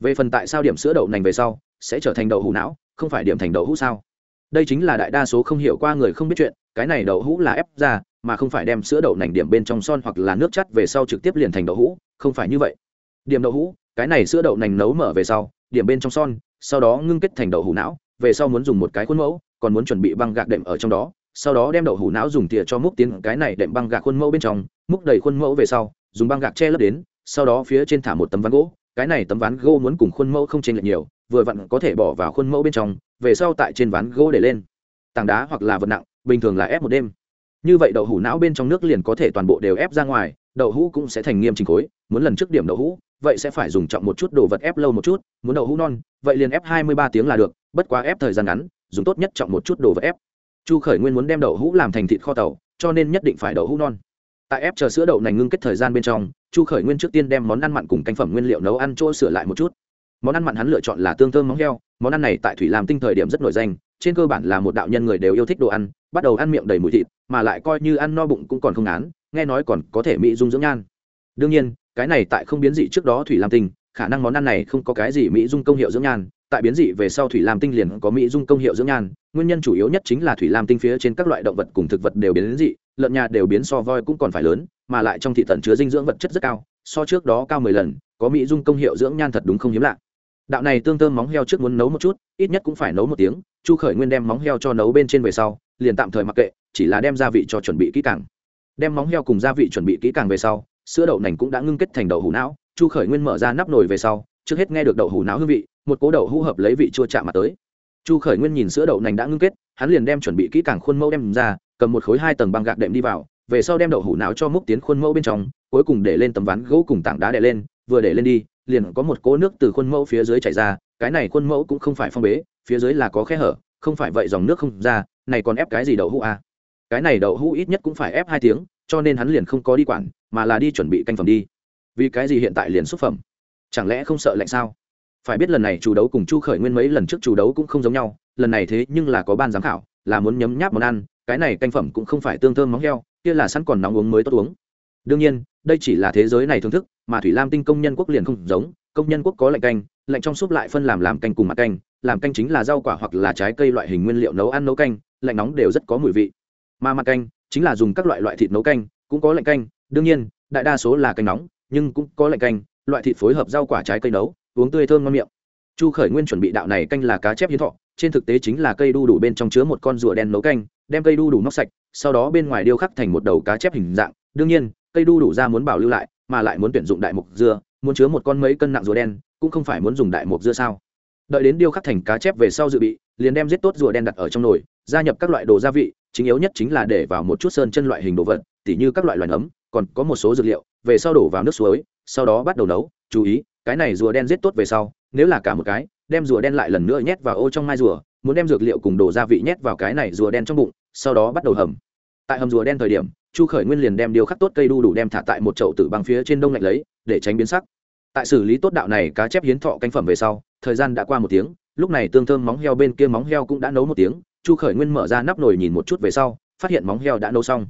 Về phần tại sao điểm sữa đậu nành về sau, sẽ trở thành đậu hũ não, không phải điểm thành đậu hũ sao? Đây chính là đại đa số không hiểu qua người không biết chuyện, cái này đậu hũ là ép ra, mà không phải đem sữa đậu nành điểm bên trong son hoặc là nước chắt về sau trực tiếp liền thành đậu hũ, không phải như vậy. Điểm đậu hũ, cái này sữa đậu nành nấu mở về sau, điểm bên trong son, sau đó ngưng kết thành đậu hũ não, về sau muốn dùng một cái khuôn mẫu, còn muốn chuẩn bị băng gạc đệm ở trong đó sau đó đem đậu hủ não dùng tỉa cho múc tiến cái này đệm băng gạc khuôn mẫu bên trong, múc đầy khuôn mẫu về sau, dùng băng gạc che lấp đến, sau đó phía trên thả một tấm ván gỗ. Cái này tấm ván gỗ muốn cùng khuôn mẫu không chênh lệch nhiều, vừa vặn có thể bỏ vào khuôn mẫu bên trong, về sau tại trên ván gỗ để lên. Tảng đá hoặc là vật nặng, bình thường là ép một đêm. Như vậy đậu hủ não bên trong nước liền có thể toàn bộ đều ép ra ngoài, đậu hũ cũng sẽ thành nghiêm trình khối. Muốn lần trước điểm đậu hũ, vậy sẽ phải dùng trọng một chút đồ vật ép lâu một chút. Muốn đậu hũ non, vậy liền ép hai mươi ba tiếng là được, bất quá ép thời gian ngắn, dùng tốt nhất trọng một chút đồ vật ép chu khởi nguyên muốn đem đậu hũ làm thành thịt kho tàu, cho nên nhất định phải đậu hũ non. Tại ép chờ sữa đậu nành ngưng kết thời gian bên trong, chu khởi nguyên trước tiên đem món ăn mặn cùng canh phẩm nguyên liệu nấu ăn chỗ sửa lại một chút. Món ăn mặn hắn lựa chọn là tương thơm móng heo, món ăn này tại thủy làm tinh thời điểm rất nổi danh, trên cơ bản là một đạo nhân người đều yêu thích đồ ăn, bắt đầu ăn miệng đầy mùi thịt, mà lại coi như ăn no bụng cũng còn không án nghe nói còn có thể mỹ dung dưỡng nhan. Đương nhiên, cái này tại không biến dị trước đó thủy lam tinh, khả năng món ăn này không có cái gì mỹ dung công hiệu dưỡng nhan tại biến dị về sau thủy lam tinh liền có mỹ dung công hiệu dưỡng nhan, nguyên nhân chủ yếu nhất chính là thủy lam tinh phía trên các loại động vật cùng thực vật đều biến dị, lợn nhà đều biến so voi cũng còn phải lớn, mà lại trong thị tận chứa dinh dưỡng vật chất rất cao, so trước đó cao mười lần, có mỹ dung công hiệu dưỡng nhan thật đúng không hiếm lạ. Đạo này tương thơm móng heo trước muốn nấu một chút, ít nhất cũng phải nấu một tiếng, chu khởi nguyên đem móng heo cho nấu bên trên về sau, liền tạm thời mặc kệ, chỉ là đem gia vị cho chuẩn bị kỹ càng. Đem móng heo cùng gia vị chuẩn bị kỹ càng về sau, sữa đậu nành cũng đã ngưng kết thành đậu hủ não, chu khởi nguyên mở ra nắp nồi về sau, trước hết nghe được đậu hủ não hương vị một cố đậu hũ hợp lấy vị chua chạm mặt tới. Chu khởi nguyên nhìn sữa đậu nành đã ngưng kết, hắn liền đem chuẩn bị kỹ càng khuôn mẫu đem ra, cầm một khối hai tầng băng gạc đệm đi vào, về sau đem đậu hủ não cho múc tiến khuôn mẫu bên trong, cuối cùng để lên tấm ván gỗ cùng tảng đá đè lên, vừa để lên đi, liền có một cỗ nước từ khuôn mẫu phía dưới chảy ra, cái này khuôn mẫu cũng không phải phong bế, phía dưới là có khe hở, không phải vậy dòng nước không ra, này còn ép cái gì đậu hũ à? cái này đậu hũ ít nhất cũng phải ép hai tiếng, cho nên hắn liền không có đi quản, mà là đi chuẩn bị canh phẩm đi. Vì cái gì hiện tại liền xúc phẩm? Chẳng lẽ không sợ lạnh sao? Phải biết lần này chủ đấu cùng chu khởi nguyên mấy lần trước chủ đấu cũng không giống nhau, lần này thế nhưng là có ban giám khảo, là muốn nhấm nháp món ăn, cái này canh phẩm cũng không phải tương thơm móng heo, kia là sẵn còn nóng uống mới tốt uống. Đương nhiên, đây chỉ là thế giới này thưởng thức, mà thủy lam tinh công nhân quốc liền không giống, công nhân quốc có lạnh canh, lạnh trong súp lại phân làm làm canh cùng mặt canh, làm canh chính là rau quả hoặc là trái cây loại hình nguyên liệu nấu ăn nấu canh, lạnh nóng đều rất có mùi vị. Mà mặt canh chính là dùng các loại loại thịt nấu canh, cũng có lạnh canh, đương nhiên, đại đa số là canh nóng, nhưng cũng có lạnh canh, loại thịt phối hợp rau quả trái cây nấu uống tươi thơm ngon miệng. Chu khởi nguyên chuẩn bị đạo này canh là cá chép hiến thọ, trên thực tế chính là cây đu đủ bên trong chứa một con rùa đen nấu canh, đem cây đu đủ nóc sạch, sau đó bên ngoài điêu khắc thành một đầu cá chép hình dạng. Đương nhiên, cây đu đủ ra muốn bảo lưu lại, mà lại muốn tuyển dụng đại mục dưa, muốn chứa một con mấy cân nặng rùa đen, cũng không phải muốn dùng đại mục dưa sao? Đợi đến điêu khắc thành cá chép về sau dự bị, liền đem giết tốt rùa đen đặt ở trong nồi, gia nhập các loại đồ gia vị, chính yếu nhất chính là để vào một chút sơn chân loại hình đồ vật, tỉ như các loại loài nấm, còn có một số dược liệu, về sau đổ vào nước suối, sau đó bắt đầu nấu, chú ý cái này rùa đen giết tốt về sau, nếu là cả một cái, đem rùa đen lại lần nữa nhét vào ô trong mai rùa, muốn đem dược liệu cùng đồ gia vị nhét vào cái này rùa đen trong bụng, sau đó bắt đầu hầm. Tại hầm rùa đen thời điểm, chu khởi nguyên liền đem điều khắc tốt cây đu đủ đem thả tại một chậu tử bằng phía trên đông lạnh lấy, để tránh biến sắc. Tại xử lý tốt đạo này cá chép hiến thọ canh phẩm về sau, thời gian đã qua một tiếng, lúc này tương thơm móng heo bên kia móng heo cũng đã nấu một tiếng, chu khởi nguyên mở ra nắp nồi nhìn một chút về sau, phát hiện móng heo đã nấu xong.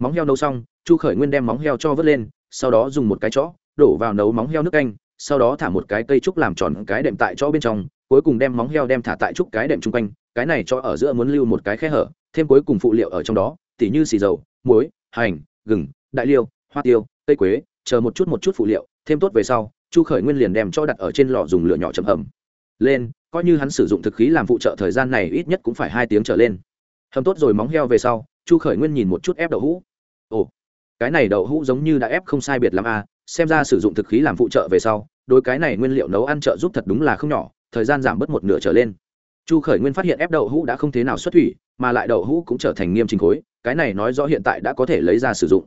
Móng heo nấu xong, chu khởi nguyên đem móng heo cho vớt lên, sau đó dùng một cái chõ đổ vào nấu móng heo nước canh sau đó thả một cái cây trúc làm tròn cái đệm tại chỗ bên trong, cuối cùng đem móng heo đem thả tại trúc cái đệm chung quanh, cái này cho ở giữa muốn lưu một cái khe hở, thêm cuối cùng phụ liệu ở trong đó, tỉ như xì dầu, muối, hành, gừng, đại liêu, hoa tiêu, cây quế, chờ một chút một chút phụ liệu, thêm tốt về sau, chu khởi nguyên liền đem cho đặt ở trên lò dùng lửa nhỏ chậm hầm. Lên, coi như hắn sử dụng thực khí làm phụ trợ thời gian này ít nhất cũng phải hai tiếng trở lên. Hầm tốt rồi móng heo về sau, chu khởi nguyên nhìn một chút ép đậu hũ. Ồ, cái này đậu hũ giống như đã ép không sai biệt l à xem ra sử dụng thực khí làm phụ trợ về sau đôi cái này nguyên liệu nấu ăn trợ giúp thật đúng là không nhỏ, thời gian giảm bớt một nửa trở lên. Chu khởi nguyên phát hiện ép đậu hũ đã không thế nào xuất thủy, mà lại đậu hũ cũng trở thành nghiêm trình khối, cái này nói rõ hiện tại đã có thể lấy ra sử dụng.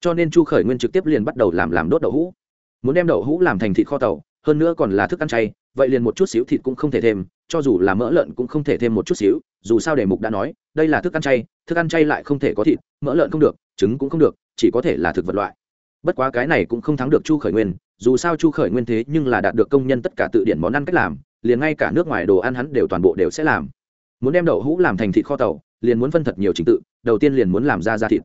Cho nên chu khởi nguyên trực tiếp liền bắt đầu làm làm đốt đậu hũ. Muốn đem đậu hũ làm thành thịt kho tàu, hơn nữa còn là thức ăn chay, vậy liền một chút xíu thịt cũng không thể thêm, cho dù là mỡ lợn cũng không thể thêm một chút xíu, dù sao đề mục đã nói, đây là thức ăn chay, thức ăn chay lại không thể có thịt, mỡ lợn không được, trứng cũng không được, chỉ có thể là thực vật loại bất quá cái này cũng không thắng được chu khởi nguyên, dù sao chu khởi nguyên thế nhưng là đạt được công nhân tất cả tự điển món ăn cách làm, liền ngay cả nước ngoài đồ ăn hắn đều toàn bộ đều sẽ làm. Muốn đem đậu hũ làm thành thịt kho tàu, liền muốn phân thật nhiều trình tự, đầu tiên liền muốn làm ra ra thịt.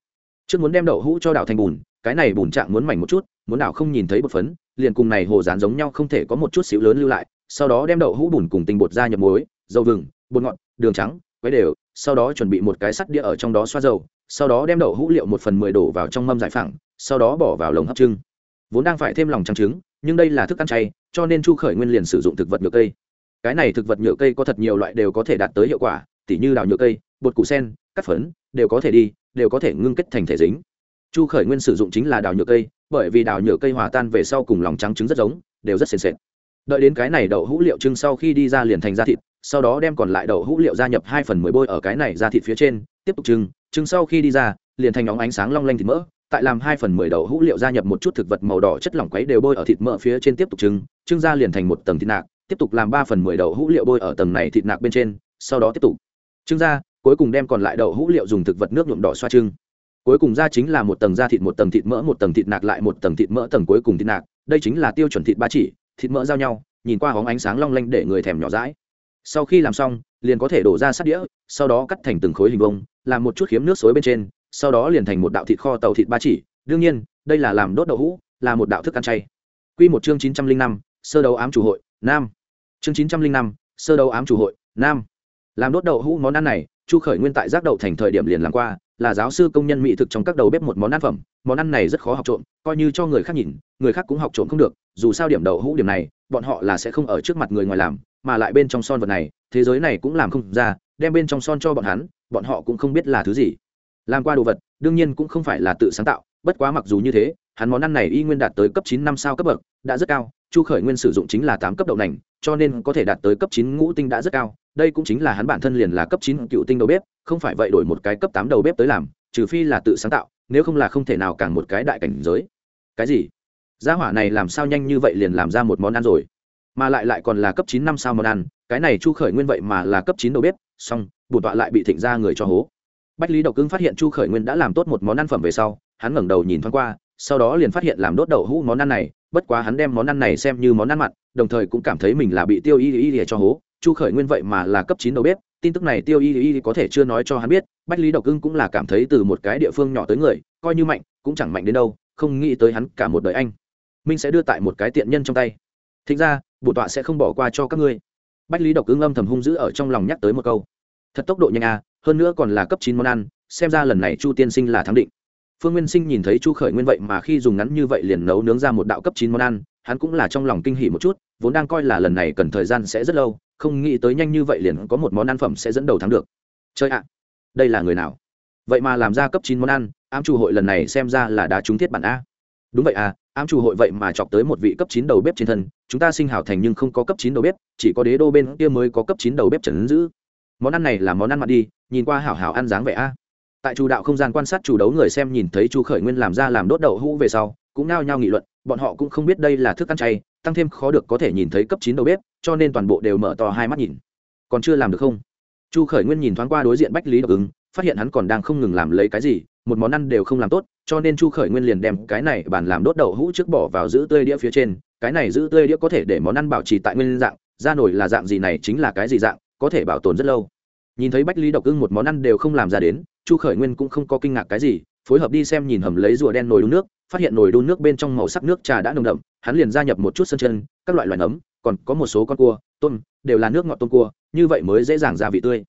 Trước muốn đem đậu hũ cho đảo thành bùn, cái này bùn trạng muốn mảnh một chút, muốn đảo không nhìn thấy bột phấn, liền cùng này hồ dán giống nhau không thể có một chút xíu lớn lưu lại, sau đó đem đậu hũ bùn cùng tinh bột ra nhập muối, dầu vừng bột ngọt, đường trắng quấy đều, sau đó chuẩn bị một cái sắt đĩa ở trong đó xoa dầu, sau đó đem đậu hũ liệu một phần mười đổ vào trong mâm giải phẳng, sau đó bỏ vào lồng hấp trưng. Vốn đang phải thêm lòng trắng trứng, nhưng đây là thức ăn chay, cho nên chu khởi nguyên liền sử dụng thực vật nhựa cây. Cái này thực vật nhựa cây có thật nhiều loại đều có thể đạt tới hiệu quả, tỉ như đào nhựa cây, bột củ sen, cắt phấn, đều có thể đi, đều có thể ngưng kết thành thể dính. Chu khởi nguyên sử dụng chính là đào nhựa cây, bởi vì đào nhựa cây hòa tan về sau cùng lòng trắng trứng rất giống, đều rất sền sệt. Đợi đến cái này đậu hũ liệu trưng sau khi đi ra liền thành ra thịt sau đó đem còn lại đậu hũ liệu gia nhập hai phần mười bôi ở cái này ra thịt phía trên, tiếp tục trưng trưng sau khi đi ra, liền thành nóng ánh sáng long lanh thịt mỡ, tại làm hai phần mười đậu hũ liệu gia nhập một chút thực vật màu đỏ chất lỏng quấy đều bôi ở thịt mỡ phía trên tiếp tục trưng trưng ra liền thành một tầng thịt nạc, tiếp tục làm ba phần mười đậu hũ liệu bôi ở tầng này thịt nạc bên trên, sau đó tiếp tục trưng ra, cuối cùng đem còn lại đậu hũ liệu dùng thực vật nước nhuộm đỏ xoa trưng. Cuối cùng ra chính là một tầng da thịt, một tầng thịt mỡ, một tầng thịt nạc lại một tầng thịt mỡ tầng cuối cùng thịt nạc. Đây chính là tiêu chuẩn thịt ba chỉ, thịt mỡ giao nhau, nhìn qua hóng ánh sáng long lanh để người thèm nhỏ rãi sau khi làm xong, liền có thể đổ ra sát đĩa, sau đó cắt thành từng khối hình vông làm một chút khiếm nước suối bên trên, sau đó liền thành một đạo thịt kho tàu thịt ba chỉ. Đương nhiên, đây là làm đốt đậu hũ, là một đạo thức ăn chay. Quy một chương chín trăm linh năm, sơ đấu ám chủ hội, nam. Chương chín trăm linh năm, sơ đấu ám chủ hội, nam. Làm đốt đậu hũ món ăn này, chu khởi nguyên tại giác đậu thành thời điểm liền làm qua, là giáo sư công nhân mỹ thực trong các đầu bếp một món ăn phẩm. Món ăn này rất khó học trộm, coi như cho người khác nhìn, người khác cũng học trộm không được dù sao điểm đậu hũ điểm này, bọn họ là sẽ không ở trước mặt người ngoài làm, mà lại bên trong son vật này, thế giới này cũng làm không ra, đem bên trong son cho bọn hắn, bọn họ cũng không biết là thứ gì. Làm qua đồ vật, đương nhiên cũng không phải là tự sáng tạo, bất quá mặc dù như thế, hắn món ăn này y nguyên đạt tới cấp chín năm sao cấp bậc, đã rất cao, chu khởi nguyên sử dụng chính là tám cấp đậu nành, cho nên có thể đạt tới cấp chín ngũ tinh đã rất cao, đây cũng chính là hắn bản thân liền là cấp chín cựu tinh đầu bếp, không phải vậy đổi một cái cấp tám đầu bếp tới làm, trừ phi là tự sáng tạo, nếu không là không thể nào càng một cái đại cảnh giới. Cái gì? Gia hỏa này làm sao nhanh như vậy liền làm ra một món ăn rồi? Mà lại lại còn là cấp chín năm sao món ăn, cái này chu khởi nguyên vậy mà là cấp chín đầu bếp, xong bổn tọa lại bị thịnh ra người cho hố. Bách lý độc cưng phát hiện chu khởi nguyên đã làm tốt một món ăn phẩm về sau, hắn ngẩng đầu nhìn thoáng qua, sau đó liền phát hiện làm đốt đậu hũ món ăn này, bất quá hắn đem món ăn này xem như món ăn mặn, đồng thời cũng cảm thấy mình là bị tiêu y y y cho hố. Chu khởi nguyên vậy mà là cấp chín đầu bếp, tin tức này tiêu y y có thể chưa nói cho hắn biết, bách lý độc ưng cũng là cảm thấy từ một cái địa phương nhỏ tới người, coi như mạnh, cũng chẳng mạnh đến đâu, không nghĩ tới hắn cả một đời anh minh sẽ đưa tại một cái tiện nhân trong tay. Thính ra, bổ tọa sẽ không bỏ qua cho các ngươi. Bách lý độc ứng âm thầm hung dữ ở trong lòng nhắc tới một câu. Thật tốc độ nhanh à hơn nữa còn là cấp chín món ăn, xem ra lần này chu tiên sinh là thắng định. Phương nguyên sinh nhìn thấy chu khởi nguyên vậy mà khi dùng ngắn như vậy liền nấu nướng ra một đạo cấp chín món ăn, hắn cũng là trong lòng kinh hỉ một chút, vốn đang coi là lần này cần thời gian sẽ rất lâu, không nghĩ tới nhanh như vậy liền có một món ăn phẩm sẽ dẫn đầu thắng được. Chơi ạ, đây là người nào? Vậy mà làm ra cấp chín món ăn, ám chủ hội lần này xem ra là đã trúng thiết bản a đúng vậy à ám chủ hội vậy mà chọc tới một vị cấp chín đầu bếp trên thân, chúng ta sinh hảo thành nhưng không có cấp chín đầu bếp, chỉ có đế đô bên kia mới có cấp chín đầu bếp trần giữ. Món ăn này là món ăn mặn đi, nhìn qua hảo hảo ăn dáng vẻ a. Tại chủ đạo không gian quan sát chủ đấu người xem nhìn thấy chu khởi nguyên làm ra làm đốt đậu hũ về sau, cũng nao nhao nghị luận, bọn họ cũng không biết đây là thức ăn chay, tăng thêm khó được có thể nhìn thấy cấp chín đầu bếp, cho nên toàn bộ đều mở to hai mắt nhìn. Còn chưa làm được không? Chu khởi nguyên nhìn thoáng qua đối diện bách lý độc ứng, phát hiện hắn còn đang không ngừng làm lấy cái gì, một món ăn đều không làm tốt cho nên chu khởi nguyên liền đem cái này bàn làm đốt đậu hũ trước bỏ vào giữ tươi đĩa phía trên. Cái này giữ tươi đĩa có thể để món ăn bảo trì tại nguyên dạng, ra nổi là dạng gì này chính là cái gì dạng, có thể bảo tồn rất lâu. Nhìn thấy bách lý độc ưng một món ăn đều không làm ra đến, chu khởi nguyên cũng không có kinh ngạc cái gì, phối hợp đi xem nhìn hầm lấy rùa đen nồi đun nước, phát hiện nồi đun nước bên trong màu sắc nước trà đã nồng đậm, hắn liền gia nhập một chút sân chân, các loại loài nấm, còn có một số con cua, tôm, đều là nước ngọt tôm cua, như vậy mới dễ dàng ra vị tươi.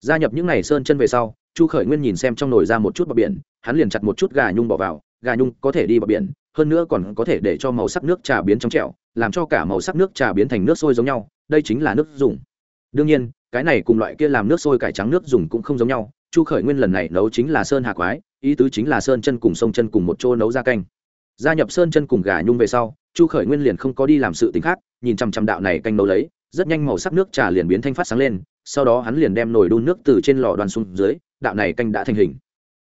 Gia nhập những n à y sơn chân về sau chu khởi nguyên nhìn xem trong nồi ra một chút bọc biển, hắn liền chặt một chút gà nhung bỏ vào, gà nhung có thể đi bọc biển, hơn nữa còn có thể để cho màu sắc nước trà biến trong trẹo làm cho cả màu sắc nước trà biến thành nước sôi giống nhau, đây chính là nước dùng. Đương nhiên, cái này cùng loại kia làm nước sôi cải trắng nước dùng cũng không giống nhau, chu khởi nguyên lần này nấu chính là sơn hạ quái, ý tứ chính là sơn chân cùng sông chân cùng một chỗ nấu ra canh. Gia nhập sơn chân cùng gà nhung về sau, chu khởi nguyên liền không có đi làm sự t ì n h khác, nhìn chằm chằm đạo này canh nấu lấy, rất nhanh màu sắc nước trà liền biến thanh phát sáng lên, sau đó hắn liền đem nồi đun nước từ trên lò đoàn xuống dưới đạo này canh đã thành hình.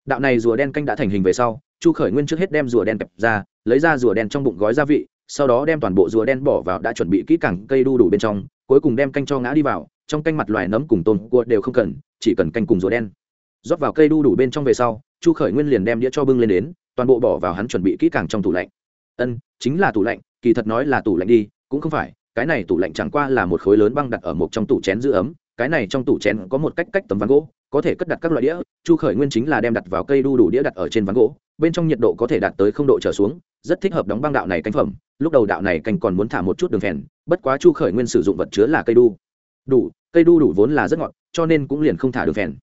Đạo này rùa đen canh đã thành hình về sau, chu khởi nguyên trước hết đem rùa đen kẹp ra, lấy ra rùa đen trong bụng gói gia vị, sau đó đem toàn bộ rùa đen bỏ vào đã chuẩn bị kỹ càng cây đu đủ bên trong, cuối cùng đem canh cho ngã đi vào, trong canh mặt loài nấm cùng tôm cua đều không cần, chỉ cần canh cùng rùa đen. Rót vào cây đu đủ bên trong về sau, chu khởi nguyên liền đem đĩa cho bưng lên đến, toàn bộ bỏ vào hắn chuẩn bị kỹ càng trong tủ lạnh. Ân, chính là tủ lạnh, kỳ thật nói là tủ lạnh đi, cũng không phải, cái này tủ lạnh chẳng qua là một khối lớn băng đặt ở một trong tủ chén giữ ấm cái này trong tủ chén có một cách cách tấm ván gỗ, có thể cất đặt các loại đĩa, chu khởi nguyên chính là đem đặt vào cây đu đủ đĩa đặt ở trên ván gỗ, bên trong nhiệt độ có thể đạt tới không độ trở xuống, rất thích hợp đóng băng đạo này canh phẩm, lúc đầu đạo này canh còn muốn thả một chút đường phèn, bất quá chu khởi nguyên sử dụng vật chứa là cây đu. Đủ, cây đu đủ vốn là rất ngọt, cho nên cũng liền không thả đường phèn.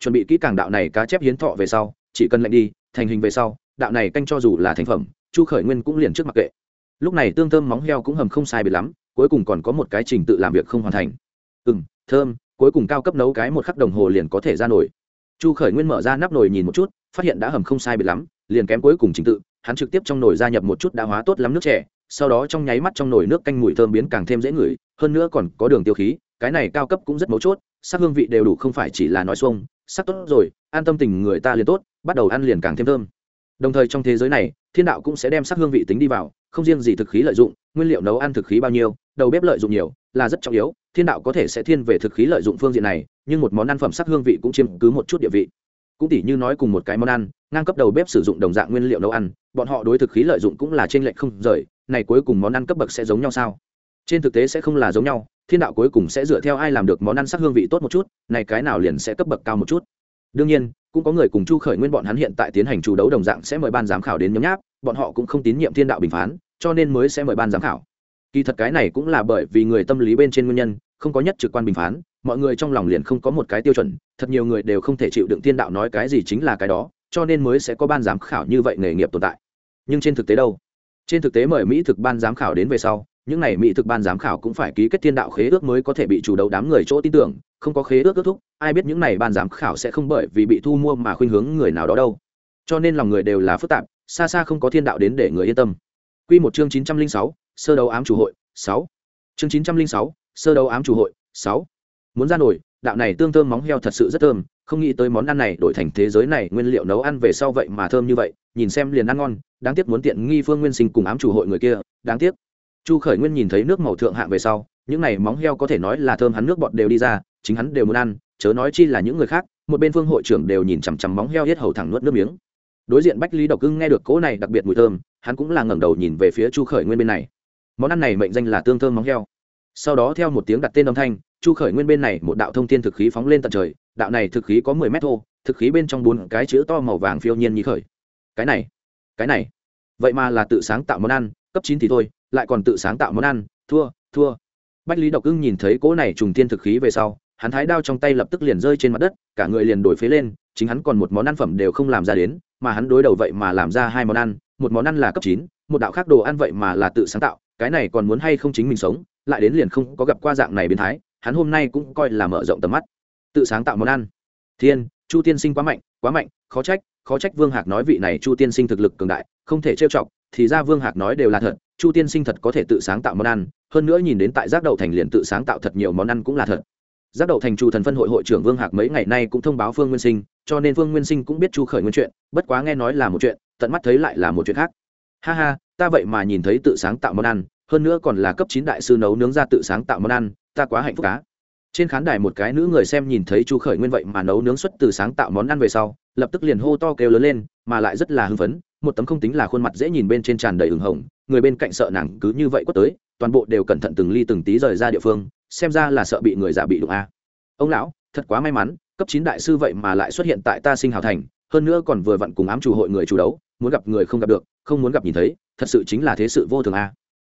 Chuẩn bị kỹ càng đạo này cá chép hiến thọ về sau, chỉ cần lệnh đi, thành hình về sau, đạo này canh cho dù là thành phẩm, chu khởi nguyên cũng liền trước mặc kệ. Lúc này tương thơm móng heo cũng hầm không sai biệt lắm, cuối cùng còn có một cái trình tự làm việc không hoàn thành. Ừ m thơm, cuối cùng cao cấp nấu cái một khắc đồng hồ liền có thể ra nổi. Chu khởi nguyên mở ra nắp nồi nhìn một chút, phát hiện đã hầm không sai biệt lắm, liền kém cuối cùng trình tự, hắn trực tiếp trong nồi gia nhập một chút đã hóa tốt lắm nước trẻ sau đó trong nháy mắt trong nồi nước canh mùi thơm biến càng thêm dễ ngửi, hơn nữa còn có đường tiêu khí, cái này cao cấp cũng rất mấu chốt, sắc hương vị đều đủ không phải chỉ là nói xuông, sắc tốt rồi, an tâm tình người ta liền tốt, bắt đầu ăn liền càng thêm thơm. Đồng thời trong thế giới này, thiên đạo cũng sẽ đem sắc hương vị tính đi vào, không riêng gì thực khí lợi dụng, nguyên liệu nấu ăn thực khí bao nhiêu đầu bếp lợi dụng nhiều, là rất trọng yếu, thiên đạo có thể sẽ thiên về thực khí lợi dụng phương diện này, nhưng một món ăn phẩm sắc hương vị cũng chiếm cứ một chút địa vị. Cũng tỉ như nói cùng một cái món ăn, ngang cấp đầu bếp sử dụng đồng dạng nguyên liệu nấu ăn, bọn họ đối thực khí lợi dụng cũng là trên lệch không rời, này cuối cùng món ăn cấp bậc sẽ giống nhau sao? Trên thực tế sẽ không là giống nhau, thiên đạo cuối cùng sẽ dựa theo ai làm được món ăn sắc hương vị tốt một chút, này cái nào liền sẽ cấp bậc cao một chút. Đương nhiên, cũng có người cùng chu khởi nguyên bọn hắn hiện tại tiến hành chủ đấu đồng dạng sẽ mời ban giám khảo đến nhấm nháp, bọn họ cũng không tín nhiệm thiên đạo bình phán, cho nên mới sẽ mời ban giám khảo kỳ thật cái này cũng là bởi vì người tâm lý bên trên nguyên nhân, không có nhất trực quan bình phán, mọi người trong lòng liền không có một cái tiêu chuẩn, thật nhiều người đều không thể chịu đựng tiên đạo nói cái gì chính là cái đó, cho nên mới sẽ có ban giám khảo như vậy nghề nghiệp tồn tại. Nhưng trên thực tế đâu? Trên thực tế mời mỹ thực ban giám khảo đến về sau, những n à y mỹ thực ban giám khảo cũng phải ký kết thiên đạo khế ước mới có thể bị chủ đầu đám người chỗ tin tưởng, không có khế ước kết thúc, ai biết những n à y ban giám khảo sẽ không bởi vì bị thu mua mà khuynh hướng người nào đó đâu. Cho nên lòng người đều là phức tạp, xa xa không có thiên đạo đến để người yên tâm. Q một chương chín trăm linh sáu sơ đấu ám chủ hội, sáu. Chương chín trăm linh sáu, sơ đấu ám chủ hội, sáu. Muốn ra nổi, đạo này tương thơm móng heo thật sự rất thơm, không nghĩ tới món ăn này đổi thành thế giới này, nguyên liệu nấu ăn về sau vậy mà thơm như vậy, nhìn xem liền ăn ngon, đáng tiếc muốn tiện nghi phương nguyên sinh cùng ám chủ hội người kia, đáng tiếc. Chu khởi nguyên nhìn thấy nước màu thượng hạng về sau, những này móng heo có thể nói là thơm hắn nước bọt đều đi ra, chính hắn đều muốn ăn, chớ nói chi là những người khác, một bên phương hội trưởng đều nhìn chằm chằm móng heo hết hầu thẳng nuốt nước miếng. Đối diện bách lý độc cưng nghe được cỗ này đặc biệt mùi thơm, hắn cũng là ngẩng đầu nhìn về phía chu khởi nguyên bên này món ăn này mệnh danh là tương thơm móng heo. Sau đó theo một tiếng đặt tên âm thanh, chu khởi nguyên bên này một đạo thông thiên thực khí phóng lên tận trời. Đạo này thực khí có mười mét thô, thực khí bên trong bốn cái chữ to màu vàng phiêu nhiên như khởi. Cái này cái này. Vậy mà là tự sáng tạo món ăn, cấp chín thì thôi, lại còn tự sáng tạo món ăn, thua thua. Bách lý độc ưng nhìn thấy cỗ này trùng thiên thực khí về sau, hắn thái đao trong tay lập tức liền rơi trên mặt đất, cả người liền đổi phế lên, chính hắn còn một món ăn phẩm đều không làm ra đến, mà hắn đối đầu vậy mà làm ra hai món ăn, một món ăn là cấp chín, một đạo khác đồ ăn vậy mà là tự sáng tạo cái này còn muốn hay không chính mình sống, lại đến liền không có gặp qua dạng này biến thái, hắn hôm nay cũng coi là mở rộng tầm mắt. Tự sáng tạo món ăn. Thiên, chu tiên sinh quá mạnh quá mạnh, khó trách khó trách vương hạc nói vị này chu tiên sinh thực lực cường đại, không thể trêu chọc, thì ra vương hạc nói đều là thật, chu tiên sinh thật có thể tự sáng tạo món ăn, hơn nữa nhìn đến tại giác đậu thành liền tự sáng tạo thật nhiều món ăn cũng là thật. Giác đậu thành chu thần phân hội hội trưởng vương hạc mấy ngày nay cũng thông báo phương nguyên sinh, cho nên phương nguyên sinh cũng biết chu khởi nguyên chuyện, bất quá nghe nói là một chuyện, tận mắt thấy lại là một chuyện khác. Ha ha ta vậy mà nhìn thấy tự sáng tạo món ăn, hơn nữa còn là cấp chín đại sư nấu nướng ra tự sáng tạo món ăn, ta quá hạnh phúc cá trên khán đài một cái nữ người xem nhìn thấy chu khởi nguyên vậy mà nấu nướng xuất từ sáng tạo món ăn về sau, lập tức liền hô to kêu lớn lên, mà lại rất là hưng phấn, một tấm không tính là khuôn mặt dễ nhìn bên trên tràn đầy ửng hồng, người bên cạnh sợ nàng cứ như vậy quất tới, toàn bộ đều cẩn thận từng ly từng tí rời ra địa phương, xem ra là sợ bị người giả bị đụng a. Ông lão, thật quá may mắn, cấp chín đại sư vậy mà lại xuất hiện tại ta sinh hào thành, hơn nữa còn vừa vặn cùng ám chủ hội người chủ đấu, muốn gặp người không gặp được, không muốn gặp nhìn thấy thật sự chính là thế sự vô thường a.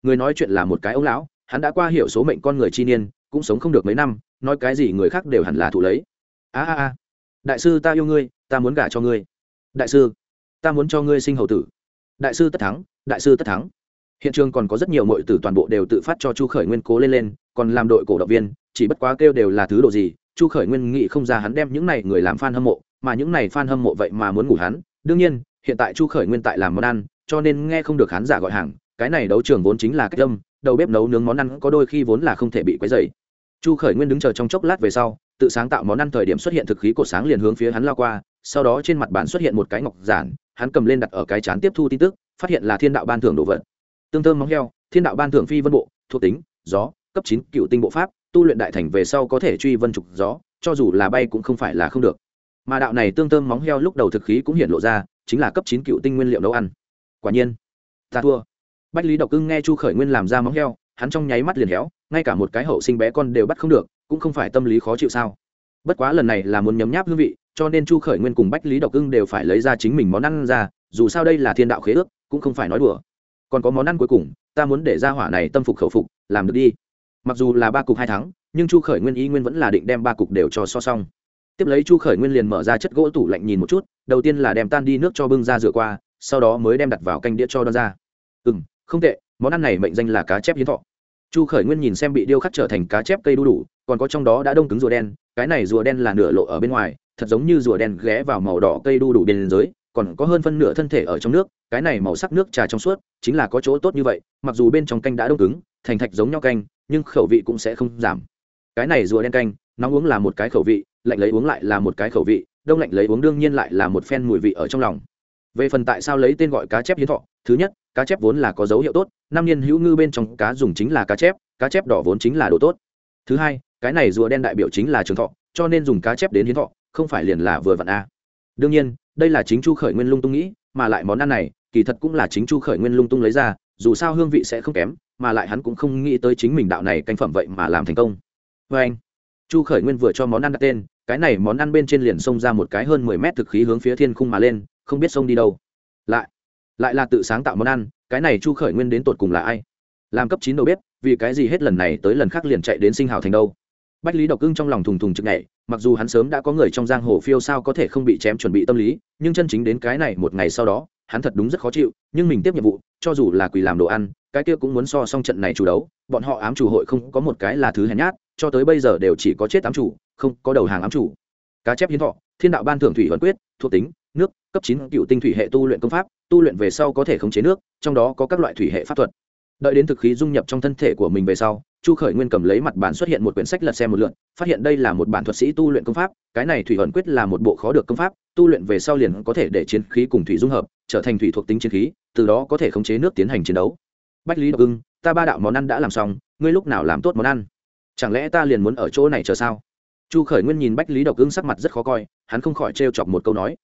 Người nói chuyện là một cái ông lão, hắn đã qua hiểu số mệnh con người chi niên, cũng sống không được mấy năm, nói cái gì người khác đều hẳn là thụ lấy. A a a. Đại sư ta yêu ngươi, ta muốn gả cho ngươi. Đại sư, ta muốn cho ngươi sinh hậu tử. Đại sư tất thắng, đại sư tất thắng. Hiện trường còn có rất nhiều mọi tử toàn bộ đều tự phát cho chu khởi nguyên cố lên lên, còn làm đội cổ động viên, chỉ bất quá kêu đều là thứ đồ gì, chu khởi nguyên nghĩ không ra hắn đem những này người làm f a n hâm mộ, mà những này f a n hâm mộ vậy mà muốn ngủ hắn. Đương nhiên, hiện tại chu khởi nguyên tại làm món ăn cho nên nghe không được khán giả gọi hàng, cái này đấu trường vốn chính là cách âm, đầu bếp nấu nướng món ăn có đôi khi vốn là không thể bị quấy dày chu khởi nguyên đứng chờ trong chốc lát về sau, tự sáng tạo món ăn thời điểm xuất hiện thực khí cột sáng liền hướng phía hắn lao qua, sau đó trên mặt bàn xuất hiện một cái ngọc giản, hắn cầm lên đặt ở cái chán tiếp thu tin tức, phát hiện là thiên đạo ban thưởng đồ vật. Tương thơm móng heo, thiên đạo ban thưởng phi vân bộ, thuộc tính, gió, cấp chín cựu tinh bộ pháp, tu luyện đại thành về sau có thể truy vân trục gió, cho dù là bay cũng không phải là không được. Mà đạo này tương thơm móng heo lúc đầu thực khí cũng hiện lộ ra, chính là cấp chín cựu tinh nguyên liệu nấu ăn quả nhiên. Ta thua. Bách lý độc ưng nghe chu khởi nguyên làm ra móng heo, hắn trong nháy mắt liền héo, ngay cả một cái hậu sinh bé con đều bắt không được, cũng không phải tâm lý khó chịu sao. Bất quá lần này là muốn nhấm nháp hương vị, cho nên chu khởi nguyên cùng bách lý độc ưng đều phải lấy ra chính mình món ăn ra, dù sao đây là thiên đạo khế ước, cũng không phải nói đùa. Còn có món ăn cuối cùng, ta muốn để ra hỏa này tâm phục khẩu phục, làm được đi. Mặc dù là ba cục hai tháng nhưng chu khởi nguyên ý nguyên vẫn là định đem ba cục đều cho so xong. Tiếp lấy chu khởi nguyên liền mở ra chất gỗ tủ lạnh nhìn một chút, đầu tiên là đem tan đi nước cho bưng ra rửa qua sau đó mới đem đặt vào canh đĩa cho đ ra ừ m không tệ, món ăn này mệnh danh là cá chép hiến thọ. Chu khởi nguyên nhìn xem bị điêu khắc trở thành cá chép cây đu đủ, còn có trong đó đã đông cứng rùa đen, cái này rùa đen là nửa lộ ở bên ngoài, thật giống như rùa đen ghé vào màu đỏ cây đu đủ bên dưới, còn có hơn phân nửa thân thể ở trong nước, cái này màu sắc nước trà trong suốt, chính là có chỗ tốt như vậy, mặc dù bên trong canh đã đông cứng, thành thạch giống nhau canh, nhưng khẩu vị cũng sẽ không giảm. Cái này rùa đen canh, nóng uống là một cái khẩu vị, lạnh lấy uống lại là một cái khẩu vị, đông lạnh lấy uống đương nhiên lại là một phen mùi vị ở trong lòng về phần tại sao lấy tên gọi cá chép hiến thọ, thứ nhất, cá chép vốn là có dấu hiệu tốt, năm niên hữu ngư bên trong cá dùng chính là cá chép cá chép đỏ vốn chính là đồ tốt. Thứ hai, cái này rùa đen đại biểu chính là trường thọ, cho nên dùng cá chép đến hiến thọ, không phải liền là vừa vặn a. Đương nhiên, đây là chính chu khởi nguyên lung tung nghĩ, mà lại món ăn này, kỳ thật cũng là chính chu khởi nguyên lung tung lấy ra, dù sao hương vị sẽ không kém, mà lại hắn cũng không nghĩ tới chính mình đạo này canh phẩm vậy mà làm thành công. Vê anh, chu khởi nguyên vừa cho món ăn đặt tên, cái này món ăn bên trên liền xông ra một cái hơn mười mét thực khí hướng phía thiên khung mà lên không biết xông đi đâu. Lại lại là tự sáng tạo món ăn, cái này chu khởi nguyên đến tột cùng là ai? Làm cấp chín đầu bếp, vì cái gì hết lần này tới lần khác liền chạy đến sinh hào thành đâu? Bách lý độc ưng trong lòng thùng thùng chực nhảy, mặc dù hắn sớm đã có người trong giang hồ phiêu sao có thể không bị chém chuẩn bị tâm lý, nhưng chân chính đến cái này một ngày sau đó, hắn thật đúng rất khó chịu, nhưng mình tiếp nhiệm vụ, cho dù là quỳ làm đồ ăn, cái kia cũng muốn so xong trận này chủ đấu, bọn họ ám chủ hội không có một cái là thứ hèn nhát, cho tới bây giờ đều chỉ có chết ám chủ, không có đầu hàng ám chủ. Cá chép hiến thọ, thiên đạo ban thưởng thủy huấn quyết, thuộc tính, nước cấp chín cựu tinh thủy hệ tu luyện công pháp, tu luyện về sau có thể khống chế nước, trong đó có các loại thủy hệ pháp thuật. Đợi đến thực khí dung nhập trong thân thể của mình về sau, chu khởi nguyên cầm lấy mặt bản xuất hiện một quyển sách lật xem một lượn phát hiện đây là một bản thuật sĩ tu luyện công pháp, cái này thủy ẩn quyết là một bộ khó được công pháp, tu luyện về sau liền có thể để chiến khí cùng thủy dung hợp, trở thành thủy thuộc tính chiến khí, từ đó có thể khống chế nước tiến hành chiến đấu. Bách lý độc ưng, ta ba đạo món ăn đã làm xong, ngươi lúc nào làm tốt món ăn? Chẳng lẽ ta liền muốn ở chỗ này chờ sao? Chu khởi nguyên nhìn bách lý độc ưng sắc mặt rất khó coi, hắn không khỏi trêu chọc một câu nói.